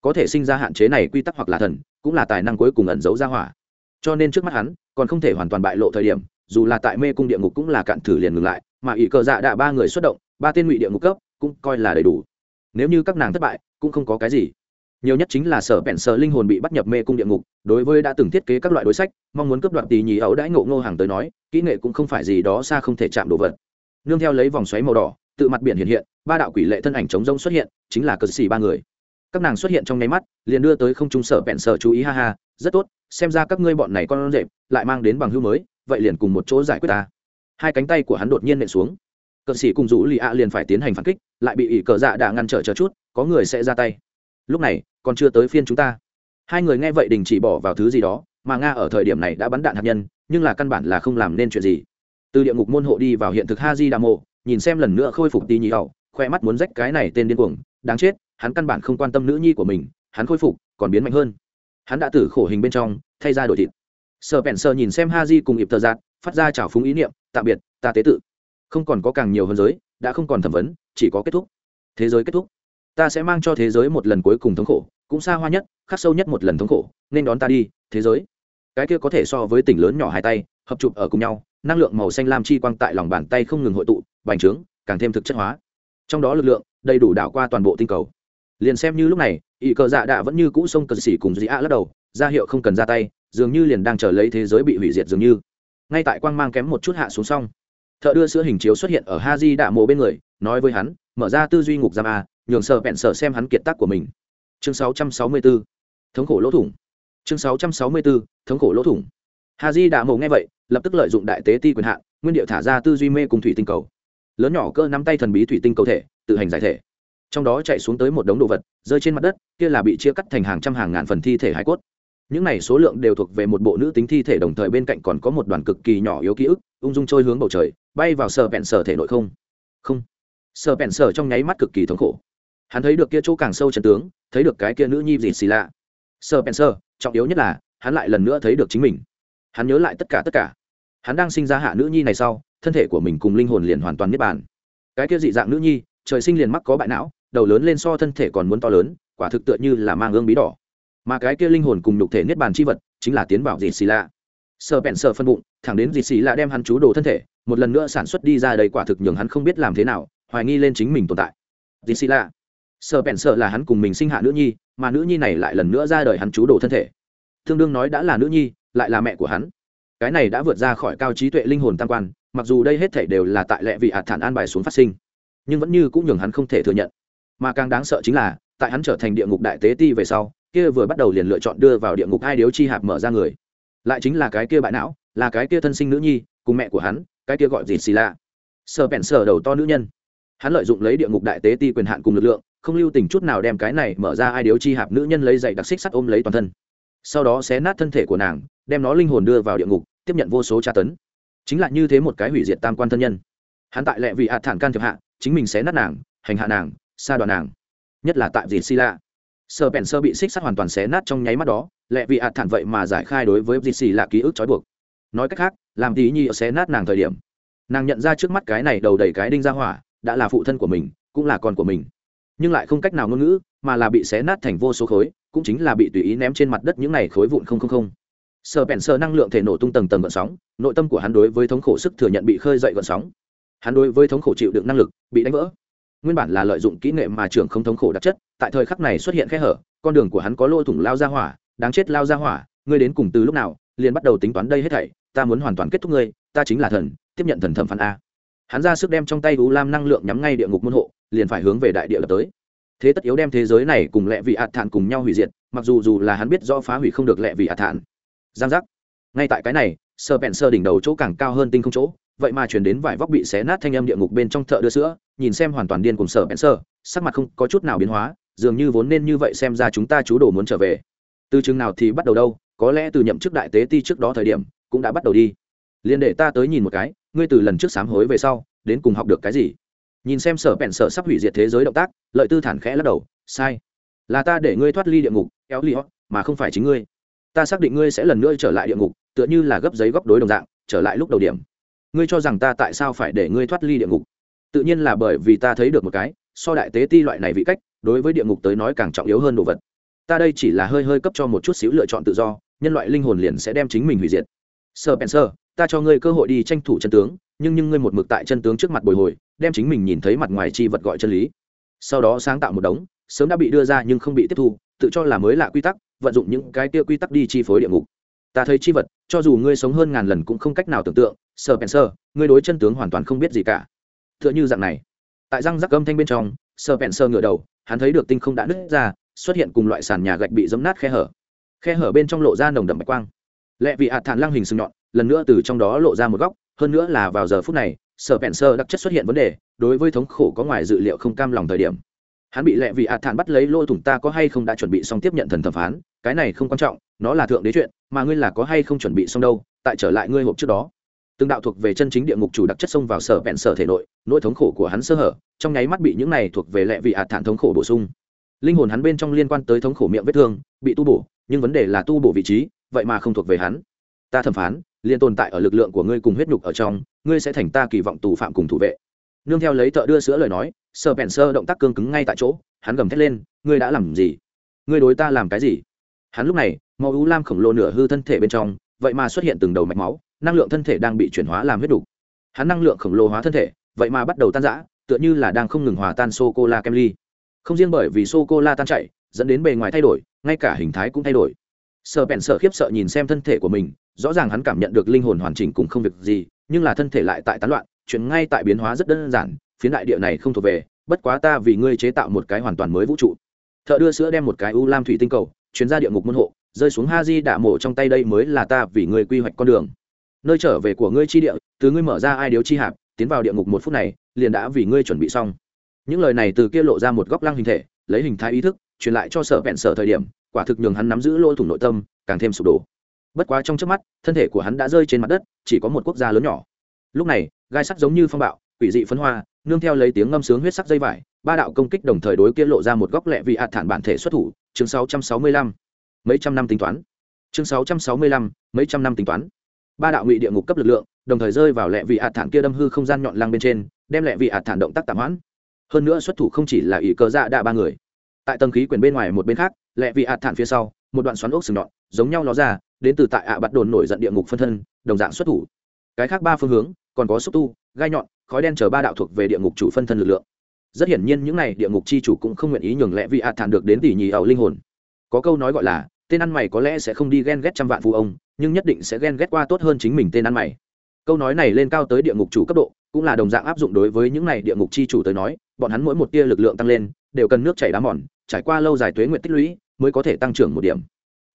Có thể sinh ra hạn chế này quy tắc hoặc là thần, cũng là tài năng cuối cùng ẩn giấu ra hỏa. Cho nên trước mắt hắn, còn không thể hoàn toàn bại lộ thời điểm, dù là tại mê cung địa ngục cũng là cạn thử liền ngừng lại, mà ỷ cờ dạ đã ba người xuất động, ba tên ngụy địa ngục cấp, cũng coi là đầy đủ. Nếu như các nàng thất bại, cũng không có cái gì nhiều nhất chính là sở bẹn sở linh hồn bị bắt nhập mê cung địa ngục, đối với đã từng thiết kế các loại đối sách, mong muốn cướp đoạt tỉ nhì ấu đãi ngộ ngô hàng tới nói, kỹ nghệ cũng không phải gì đó xa không thể chạm đồ vật. Nương theo lấy vòng xoáy màu đỏ, tự mặt biển hiện hiện, ba đạo quỷ lệ thân ảnh chống rông xuất hiện, chính là cờ xì ba người. Các nàng xuất hiện trong nháy mắt, liền đưa tới không trung sở bẹn sở chú ý, ha ha, rất tốt, xem ra các ngươi bọn này con rệp lại mang đến bằng hưu mới, vậy liền cùng một chỗ giải quyết ta. Hai cánh tay của hắn đột nhiên nện xuống. Cờ xì cùng rủ lì ạ liền phải tiến hành phản kích, lại bị ỷ cờ dạ đã ngăn trở chờ chút, có người sẽ ra tay lúc này, còn chưa tới phiên chúng ta. Hai người nghe vậy đình chỉ bỏ vào thứ gì đó, mà nga ở thời điểm này đã bắn đạn hạt nhân, nhưng là căn bản là không làm nên chuyện gì. Từ địa ngục môn hộ đi vào hiện thực ha di đà mộ nhìn xem lần nữa khôi phục tí nhị hậu, khoe mắt muốn rách cái này tên điên cuồng, đáng chết, hắn căn bản không quan tâm nữ nhi của mình, hắn khôi phục, còn biến mạnh hơn. Hắn đã tử khổ hình bên trong, thay ra đổi thịt. Sợ bèn sợ nhìn xem ha di cùng ịp tờ giạt, phát ra trào phúng ý niệm, tạm biệt, ta tế tự. Không còn có càng nhiều hơn giới đã không còn thẩm vấn, chỉ có kết thúc. Thế giới kết thúc ta sẽ mang cho thế giới một lần cuối cùng thống khổ, cũng xa hoa nhất, khắc sâu nhất một lần thống khổ, nên đón ta đi, thế giới. Cái kia có thể so với tỉnh lớn nhỏ hai tay, hợp chụp ở cùng nhau, năng lượng màu xanh lam chi quang tại lòng bàn tay không ngừng hội tụ, bành trướng, càng thêm thực chất hóa. Trong đó lực lượng, đầy đủ đảo qua toàn bộ tinh cầu. Liền xem như lúc này ỵ cờ dạ đạ vẫn như cũ sông cờ xỉ cùng dĩ ạ lắc đầu, ra hiệu không cần ra tay, dường như liền đang chờ lấy thế giới bị hủy diệt dường như. Ngay tại quang mang kém một chút hạ xuống xong, thợ đưa sữa hình chiếu xuất hiện ở ha di đạ mộ bên người, nói với hắn, mở ra tư duy ngục giam a nhường sợ bẹn sợ xem hắn kiệt tác của mình. Chương 664 thống khổ lỗ thủng. Chương 664 thống khổ lỗ thủng. Hà di đạ mộ nghe vậy, lập tức lợi dụng đại tế ti quyền hạn, nguyên điệu thả ra tư duy mê cùng thủy tinh cầu. Lớn nhỏ cơ nắm tay thần bí thủy tinh cầu thể, tự hành giải thể. Trong đó chạy xuống tới một đống đồ vật, rơi trên mặt đất, kia là bị chia cắt thành hàng trăm hàng ngàn phần thi thể hải cốt. Những này số lượng đều thuộc về một bộ nữ tính thi thể đồng thời bên cạnh còn có một đoàn cực kỳ nhỏ yếu ký ức, ung dung trôi hướng bầu trời, bay vào sờ bẹn sở thể nội không. Không. Sờ bẹn sở trong nháy mắt cực kỳ thống khổ hắn thấy được kia chỗ càng sâu trần tướng, thấy được cái kia nữ nhi dịt xì lạ. Sơ bẹn sở trọng yếu nhất là, hắn lại lần nữa thấy được chính mình. Hắn nhớ lại tất cả tất cả. Hắn đang sinh ra hạ nữ nhi này sau, thân thể của mình cùng linh hồn liền hoàn toàn niết bàn. Cái kia dị dạng nữ nhi, trời sinh liền mắc có bại não, đầu lớn lên so thân thể còn muốn to lớn, quả thực tựa như là mang ương bí đỏ. Mà cái kia linh hồn cùng nhục thể niết bàn chi vật, chính là tiến vào dịt xì lạ. Sợ bẹn sợ phân bụng, thẳng đến dịt xì lạ đem hắn chú đồ thân thể, một lần nữa sản xuất đi ra đầy quả thực nhường hắn không biết làm thế nào, hoài nghi lên chính mình tồn tại. Dịt xì lạ sợ bẹn sợ là hắn cùng mình sinh hạ nữ nhi, mà nữ nhi này lại lần nữa ra đời hắn chú đồ thân thể. Tương đương nói đã là nữ nhi, lại là mẹ của hắn. Cái này đã vượt ra khỏi cao trí tuệ linh hồn tam quan, mặc dù đây hết thể đều là tại lệ vị hạt thản an bài xuống phát sinh, nhưng vẫn như cũng nhường hắn không thể thừa nhận. Mà càng đáng sợ chính là, tại hắn trở thành địa ngục đại tế ti về sau, kia vừa bắt đầu liền lựa chọn đưa vào địa ngục hai điếu chi hạp mở ra người. Lại chính là cái kia bại não, là cái kia thân sinh nữ nhi, cùng mẹ của hắn, cái kia gọi gì xì lạ. Sờ bẹn sờ đầu to nữ nhân hắn lợi dụng lấy địa ngục đại tế ti quyền hạn cùng lực lượng, không lưu tình chút nào đem cái này mở ra ai điếu chi hạp nữ nhân lấy dậy đặc xích sắt ôm lấy toàn thân. Sau đó xé nát thân thể của nàng, đem nó linh hồn đưa vào địa ngục, tiếp nhận vô số tra tấn. Chính là như thế một cái hủy diệt tam quan thân nhân. Hắn tại lệ vị hạ thản can thiệp hạ, chính mình xé nát nàng, hành hạ nàng xa đoàn nàng. Nhất là tại dịt xì lạ sơ bèn sơ bị xích sắt hoàn toàn xé nát trong nháy mắt đó, lệ vị hạ thản vậy mà giải khai đối với dịt xì lạ ký ức trói buộc. Nói cách khác, làm tí nhi xé nát nàng thời điểm, nàng nhận ra trước mắt cái này đầu đầy cái đinh ra hỏa đã là phụ thân của mình, cũng là con của mình. Nhưng lại không cách nào ngôn ngữ, mà là bị xé nát thành vô số khối, cũng chính là bị tùy ý ném trên mặt đất những này khối vụn không không không. Sờ bèn sờ năng lượng thể nổ tung tầng tầng gợn sóng, nội tâm của hắn đối với thống khổ sức thừa nhận bị khơi dậy gợn sóng. Hắn đối với thống khổ chịu đựng năng lực, bị đánh vỡ. Nguyên bản là lợi dụng kỹ nghệ mà trưởng không thống khổ đặc chất, tại thời khắc này xuất hiện khe hở, con đường của hắn có lỗ thủng lao ra hỏa, đáng chết lao ra hỏa, ngươi đến cùng từ lúc nào, liền bắt đầu tính toán đây hết thảy, ta muốn hoàn toàn kết thúc ngươi, ta chính là thần, tiếp nhận thần thẩm phán a hắn ra sức đem trong tay u lam năng lượng nhắm ngay địa ngục môn hộ, liền phải hướng về đại địa lập tới. Thế tất yếu đem thế giới này cùng lẹ vị ạt thản cùng nhau hủy diệt, mặc dù dù là hắn biết do phá hủy không được lẹ vị ạt thản. Giang giác. Ngay tại cái này, sơ bẹn sơ đỉnh đầu chỗ càng cao hơn tinh không chỗ, vậy mà chuyển đến vải vóc bị xé nát thanh âm địa ngục bên trong thợ đưa sữa, nhìn xem hoàn toàn điên cùng sở bẹn sơ, sắc mặt không có chút nào biến hóa, dường như vốn nên như vậy xem ra chúng ta chú đồ muốn trở về. Từ chừng nào thì bắt đầu đâu, có lẽ từ nhậm chức đại tế ti trước đó thời điểm, cũng đã bắt đầu đi liền để ta tới nhìn một cái, ngươi từ lần trước sám hối về sau, đến cùng học được cái gì? Nhìn xem sở bẹn sở sắp hủy diệt thế giới động tác, lợi tư thản khẽ lắc đầu, sai. Là ta để ngươi thoát ly địa ngục, kéo ly mà không phải chính ngươi. Ta xác định ngươi sẽ lần nữa trở lại địa ngục, tựa như là gấp giấy góc đối đồng dạng, trở lại lúc đầu điểm. Ngươi cho rằng ta tại sao phải để ngươi thoát ly địa ngục? Tự nhiên là bởi vì ta thấy được một cái, so đại tế ti loại này vị cách, đối với địa ngục tới nói càng trọng yếu hơn đồ vật. Ta đây chỉ là hơi hơi cấp cho một chút xíu lựa chọn tự do, nhân loại linh hồn liền sẽ đem chính mình hủy diệt. Sơ penser ta cho ngươi cơ hội đi tranh thủ chân tướng, nhưng nhưng ngươi một mực tại chân tướng trước mặt bồi hồi, đem chính mình nhìn thấy mặt ngoài chi vật gọi chân lý. Sau đó sáng tạo một đống, sớm đã bị đưa ra nhưng không bị tiếp thu, tự cho là mới lạ quy tắc, vận dụng những cái kia quy tắc đi chi phối địa ngục. Ta thấy chi vật, cho dù ngươi sống hơn ngàn lần cũng không cách nào tưởng tượng sơ sờ, ngươi đối chân tướng hoàn toàn không biết gì cả. T h ư ợ n h ư dạng này. Tại răng rắc âm thanh bên trong sơ sờ ngửa đầu, hắn thấy được tinh không đã nứt ra, xuất hiện cùng loại sàn nhà gạch bị dấm nát khe hở. Khe hở bên trong lộ ra nồng đậm bạch quang. Lẹ vị hạt thản lăng hình sừng nhọn lần nữa từ trong đó lộ ra một góc, hơn nữa là vào giờ phút này, sở bẹn sơ đặc chất xuất hiện vấn đề, đối với thống khổ có ngoài dự liệu không cam lòng thời điểm. Hắn bị lẹ vị hạt thản bắt lấy lỗ thủng ta có hay không đã chuẩn bị xong tiếp nhận thần thẩm phán, cái này không quan trọng, nó là thượng đế chuyện, mà ngươi là có hay không chuẩn bị xong đâu, tại trở lại ngươi hộp trước đó. Từng đạo thuộc về chân chính địa ngục chủ đặc chất xông vào sở bẹn sở thể nội, nỗi thống khổ của hắn sơ hở, trong nháy mắt bị những này thuộc về lệ vị hạt thản thống khổ bổ sung. Linh hồn hắn bên trong liên quan tới thống khổ miệng vết thương, bị tu bổ, nhưng vấn đề là tu bổ vị trí, vậy mà không thuộc về hắn. Ta thẩm phán liền tồn tại ở lực lượng của ngươi cùng huyết nhục ở trong, ngươi sẽ thành ta kỳ vọng tù phạm cùng thủ vệ. Nương theo lấy thợ đưa sữa lời nói sờ bèn sơ động tác cương cứng ngay tại chỗ, hắn gầm thét lên, ngươi đã làm gì? Ngươi đối ta làm cái gì? Hắn lúc này, màu u lam khổng lồ nửa hư thân thể bên trong, vậy mà xuất hiện từng đầu mạch máu, năng lượng thân thể đang bị chuyển hóa làm huyết đục hắn năng lượng khổng lồ hóa thân thể, vậy mà bắt đầu tan rã, tựa như là đang không ngừng hòa tan sô cô la kem ly. Không riêng bởi vì sô cô la tan chảy, dẫn đến bề ngoài thay đổi, ngay cả hình thái cũng thay đổi. Sợ bèn sợ khiếp sợ nhìn xem thân thể của mình rõ ràng hắn cảm nhận được linh hồn hoàn chỉnh cũng không việc gì, nhưng là thân thể lại tại tán loạn, chuyện ngay tại biến hóa rất đơn giản, phiến đại địa này không thuộc về, bất quá ta vì ngươi chế tạo một cái hoàn toàn mới vũ trụ. Thợ đưa sữa đem một cái u lam thủy tinh cầu chuyến ra địa ngục môn hộ, rơi xuống ha di đạ mổ trong tay đây mới là ta vì ngươi quy hoạch con đường. Nơi trở về của ngươi chi địa, từ ngươi mở ra ai điếu chi hạp, tiến vào địa ngục một phút này, liền đã vì ngươi chuẩn bị xong. Những lời này từ kia lộ ra một góc lăng hình thể, lấy hình thái ý thức, truyền lại cho sở vẹn sở thời điểm, quả thực nhường hắn nắm giữ lỗ thủng nội tâm, càng thêm sụp đổ bất quá trong trước mắt thân thể của hắn đã rơi trên mặt đất chỉ có một quốc gia lớn nhỏ. Lúc này gai sắt giống như phong bạo quỷ dị phấn hoa nương theo lấy tiếng ngâm sướng huyết sắc dây vải ba đạo công kích đồng thời đối kia lộ ra một góc lẹ vị hạt thản bản thể xuất thủ chương 665. mấy trăm năm tính toán. Chương 665, mấy trăm năm tính toán. Ba đạo ngụy địa ngục cấp lực lượng đồng thời rơi vào lẹ vị hạt thản kia đâm hư không gian nhọn lăng bên trên đem lẹ vị hạt thản động tác tạm hoãn. Hơn nữa xuất thủ không chỉ là ỷ cờ dạ đạ ba người. Tại tầng khí quyển bên ngoài một bên khác lẹ vị hạt thản phía sau một đoạn xoắn ốc sừng nhọn giống nhau nó ra đến từ tại ạ bắt đồn nổi giận địa ngục phân thân, đồng dạng xuất thủ. Cái khác ba phương hướng, còn có xúc tu, gai nhọn, khói đen chờ ba đạo thuộc về địa ngục chủ phân thân lực lượng. Rất hiển nhiên những này địa ngục chi chủ cũng không nguyện ý nhường lẽ vì ạ thản được đến tỷ nhì ẩu linh hồn. Có câu nói gọi là, tên ăn mày có lẽ sẽ không đi ghen ghét trăm vạn phụ ông, nhưng nhất định sẽ ghen ghét qua tốt hơn chính mình tên ăn mày. Câu nói này lên cao tới địa ngục chủ cấp độ, cũng là đồng dạng áp dụng đối với những này địa ngục chi chủ tới nói, bọn hắn mỗi một tia lực lượng tăng lên, đều cần nước chảy đá mòn, trải qua lâu dài tuế nguyện tích lũy, mới có thể tăng trưởng một điểm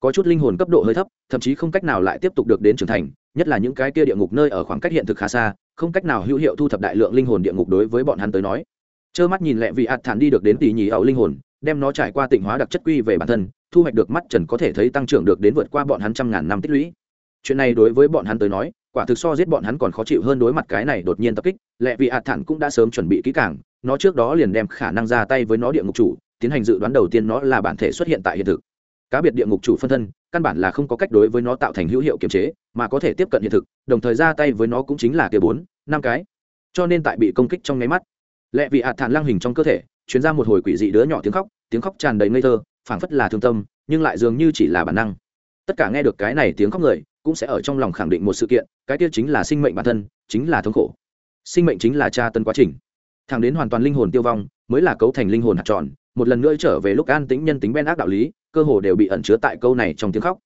có chút linh hồn cấp độ hơi thấp, thậm chí không cách nào lại tiếp tục được đến trưởng thành, nhất là những cái kia địa ngục nơi ở khoảng cách hiện thực khá xa, không cách nào hữu hiệu thu thập đại lượng linh hồn địa ngục đối với bọn hắn tới nói. Trơ mắt nhìn lẹ vị ạt thản đi được đến tỷ nhì ẩu linh hồn, đem nó trải qua tịnh hóa đặc chất quy về bản thân, thu hoạch được mắt trần có thể thấy tăng trưởng được đến vượt qua bọn hắn trăm ngàn năm tích lũy. Chuyện này đối với bọn hắn tới nói, quả thực so giết bọn hắn còn khó chịu hơn đối mặt cái này đột nhiên tập kích, lẹ vị ạt thản cũng đã sớm chuẩn bị kỹ càng, nó trước đó liền đem khả năng ra tay với nó địa ngục chủ, tiến hành dự đoán đầu tiên nó là bản thể xuất hiện tại hiện thực cá biệt địa ngục chủ phân thân, căn bản là không có cách đối với nó tạo thành hữu hiệu kiềm chế, mà có thể tiếp cận hiện thực, đồng thời ra tay với nó cũng chính là kia bốn, năm cái. Cho nên tại bị công kích trong nháy mắt lẹ vị hạt thản lang hình trong cơ thể chuyến ra một hồi quỷ dị đứa nhỏ tiếng khóc tiếng khóc tràn đầy ngây thơ, phảng phất là thương tâm, nhưng lại dường như chỉ là bản năng. Tất cả nghe được cái này tiếng khóc người, cũng sẽ ở trong lòng khẳng định một sự kiện, cái kia chính là sinh mệnh bản thân, chính là thống khổ. Sinh mệnh chính là tra tân quá trình. Thẳng đến hoàn toàn linh hồn tiêu vong, mới là cấu thành linh hồn hạt tròn một lần nữa trở về lúc an tĩnh nhân tính ben ác đạo lý, cơ hồ đều bị ẩn chứa tại câu này trong tiếng khóc.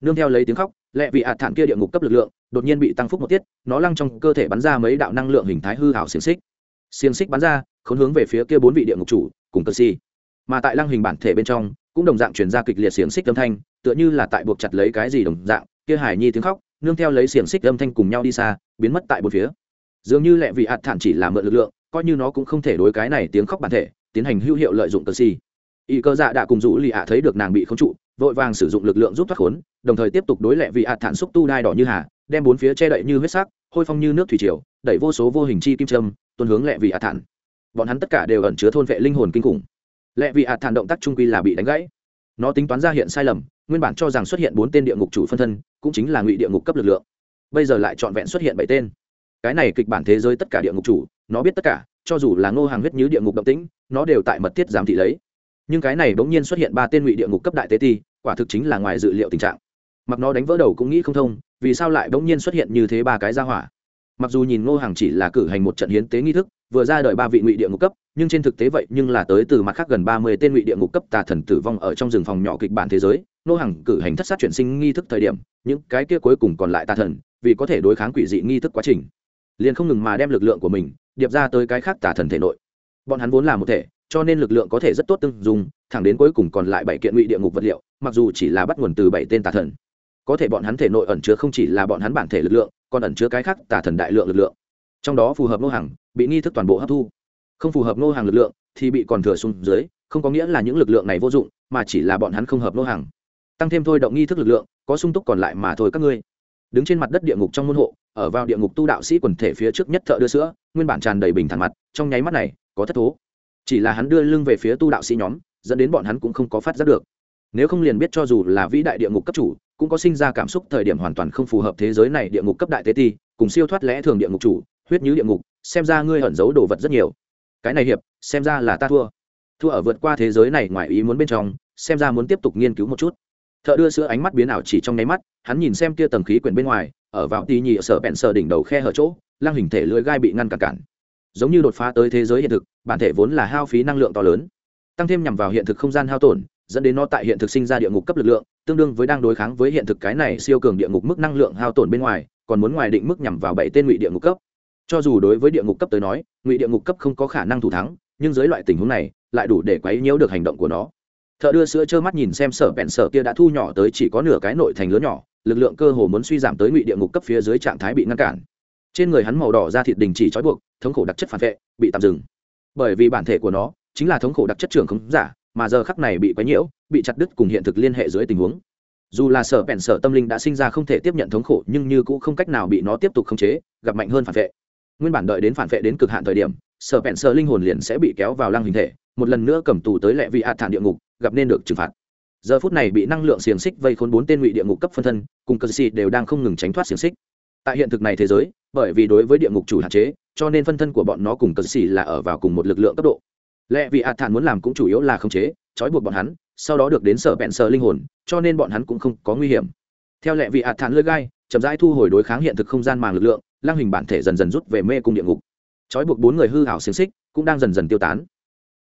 Nương theo lấy tiếng khóc, lẹ vị hạt thản kia địa ngục cấp lực lượng, đột nhiên bị tăng phúc một tiết, nó lăng trong cơ thể bắn ra mấy đạo năng lượng hình thái hư hảo xiềng xích. Xiềng xích bắn ra, khốn hướng về phía kia bốn vị địa ngục chủ, cùng cơ si. Mà tại lăng hình bản thể bên trong, cũng đồng dạng truyền ra kịch liệt xiềng xích âm thanh, tựa như là tại buộc chặt lấy cái gì đồng dạng, kia hải nhi tiếng khóc, nương theo lấy xiềng xích âm thanh cùng nhau đi xa, biến mất tại bốn phía. Dường như lẹ vị hạt thản chỉ là mượn lực lượng, coi như nó cũng không thể đối cái này tiếng khóc bản thể tiến hành hữu hiệu lợi dụng cờ xì. Y cơ dạ đã cùng rủ lì ạ thấy được nàng bị khống trụ, vội vàng sử dụng lực lượng giúp thoát khốn, đồng thời tiếp tục đối lệ vị ạ thản xúc tu đai đỏ như hà, đem bốn phía che đậy như huyết sắc, hôi phong như nước thủy triều, đẩy vô số vô hình chi kim trâm tuôn hướng lệ vị ạ thản. Bọn hắn tất cả đều ẩn chứa thôn vệ linh hồn kinh khủng. Lệ vị ạ thản động tác trung quy là bị đánh gãy. Nó tính toán ra hiện sai lầm, nguyên bản cho rằng xuất hiện bốn tên địa ngục chủ phân thân, cũng chính là ngụy địa ngục cấp lực lượng. Bây giờ lại trọn vẹn xuất hiện bảy tên. Cái này kịch bản thế giới tất cả địa ngục chủ, nó biết tất cả cho dù là ngô hàng huyết như địa ngục động tĩnh, nó đều tại mật thiết giám thị lấy. Nhưng cái này bỗng nhiên xuất hiện ba tên ngụy địa ngục cấp đại tế ti, quả thực chính là ngoài dự liệu tình trạng. Mặc nó đánh vỡ đầu cũng nghĩ không thông, vì sao lại bỗng nhiên xuất hiện như thế ba cái ra hỏa? Mặc dù nhìn ngô hàng chỉ là cử hành một trận hiến tế nghi thức, vừa ra đời ba vị ngụy địa ngục cấp, nhưng trên thực tế vậy nhưng là tới từ mặt khác gần ba mươi tên ngụy địa ngục cấp tà thần tử vong ở trong rừng phòng nhỏ kịch bản thế giới. Ngô hàng cử hành thất sát chuyển sinh nghi thức thời điểm, những cái kia cuối cùng còn lại tà thần, vì có thể đối kháng quỷ dị nghi thức quá trình, liền không ngừng mà đem lực lượng của mình điệp ra tới cái khác tà thần thể nội. Bọn hắn vốn là một thể, cho nên lực lượng có thể rất tốt tương dùng thẳng đến cuối cùng còn lại bảy kiện ngụy địa ngục vật liệu, mặc dù chỉ là bắt nguồn từ bảy tên tà thần. Có thể bọn hắn thể nội ẩn chứa không chỉ là bọn hắn bản thể lực lượng, còn ẩn chứa cái khác tà thần đại lượng lực lượng. Trong đó phù hợp nô hàng bị nghi thức toàn bộ hấp thu. Không phù hợp nô hàng lực lượng, thì bị còn thừa xuống dưới, không có nghĩa là những lực lượng này vô dụng, mà chỉ là bọn hắn không hợp nô hàng tăng thêm thôi động nghi thức lực lượng, có sung túc còn lại mà thôi các ngươi. Đứng trên mặt đất địa ngục trong môn hộ ở vào địa ngục tu đạo sĩ quần thể phía trước nhất thợ đưa sữa, nguyên bản tràn đầy bình thản mặt, trong nháy mắt này, có thất thố. Chỉ là hắn đưa lưng về phía tu đạo sĩ nhóm, dẫn đến bọn hắn cũng không có phát giác được. Nếu không liền biết cho dù là vĩ đại địa ngục cấp chủ, cũng có sinh ra cảm xúc thời điểm hoàn toàn không phù hợp thế giới này địa ngục cấp đại tế ti, cùng siêu thoát lẽ thường địa ngục chủ, huyết như địa ngục, xem ra ngươi ẩn giấu đồ vật rất nhiều. Cái này hiệp, xem ra là ta thua. Thua ở vượt qua thế giới này ngoài ý muốn bên trong, xem ra muốn tiếp tục nghiên cứu một chút thợ đưa sữa ánh mắt biến ảo chỉ trong nháy mắt, hắn nhìn xem kia tầng khí quyển bên ngoài, ở vào tì nhị sở bẹn sở đỉnh đầu khe hở chỗ lang hình thể lưỡi gai bị ngăn cản cản. Giống như đột phá tới thế giới hiện thực, bản thể vốn là hao phí năng lượng to lớn, tăng thêm nhằm vào hiện thực không gian hao tổn, dẫn đến nó tại hiện thực sinh ra địa ngục cấp lực lượng, tương đương với đang đối kháng với hiện thực cái này siêu cường địa ngục mức năng lượng hao tổn bên ngoài, còn muốn ngoài định mức nhằm vào bảy tên ngụy địa ngục cấp. Cho dù đối với địa ngục cấp tới nói, ngụy địa ngục cấp không có khả năng thủ thắng, nhưng dưới loại tình huống này, lại đủ để quấy nhiễu được hành động của nó thợ đưa sữa trơ mắt nhìn xem sở bẹn sở kia đã thu nhỏ tới chỉ có nửa cái nội thành lớn nhỏ, lực lượng cơ hồ muốn suy giảm tới ngụy địa ngục cấp phía dưới trạng thái bị ngăn cản. Trên người hắn màu đỏ ra thịt đình chỉ trói buộc, thống khổ đặc chất phản vệ, bị tạm dừng. Bởi vì bản thể của nó chính là thống khổ đặc chất trưởng không giả, mà giờ khắc này bị quấy nhiễu, bị chặt đứt cùng hiện thực liên hệ dưới tình huống. Dù là sở bẹn sở tâm linh đã sinh ra không thể tiếp nhận thống khổ, nhưng như cũng không cách nào bị nó tiếp tục khống chế, gặp mạnh hơn phản vệ. Nguyên bản đợi đến phản vệ đến cực hạn thời điểm, sở bẹn sở linh hồn liền sẽ bị kéo vào lăng hình thể, một lần nữa cầm tù tới lệ vị hạ thản địa ngục gặp nên được trừng phạt. Giờ phút này bị năng lượng xiềng xích vây khốn bốn tên ngụy địa ngục cấp phân thân, cùng cờ xì đều đang không ngừng tránh thoát xiềng xích. Tại hiện thực này thế giới, bởi vì đối với địa ngục chủ hạn chế, cho nên phân thân của bọn nó cùng cờ xì là ở vào cùng một lực lượng cấp độ. Lệ vị hạt thản muốn làm cũng chủ yếu là khống chế, trói buộc bọn hắn, sau đó được đến sở bẹn sở linh hồn, cho nên bọn hắn cũng không có nguy hiểm. Theo lệ vị hạt thản lơi gai, chậm rãi thu hồi đối kháng hiện thực không gian màng lực lượng, lang hình bản thể dần dần rút về mê cung địa ngục. Trói buộc bốn người hư hảo xiềng xích cũng đang dần dần tiêu tán.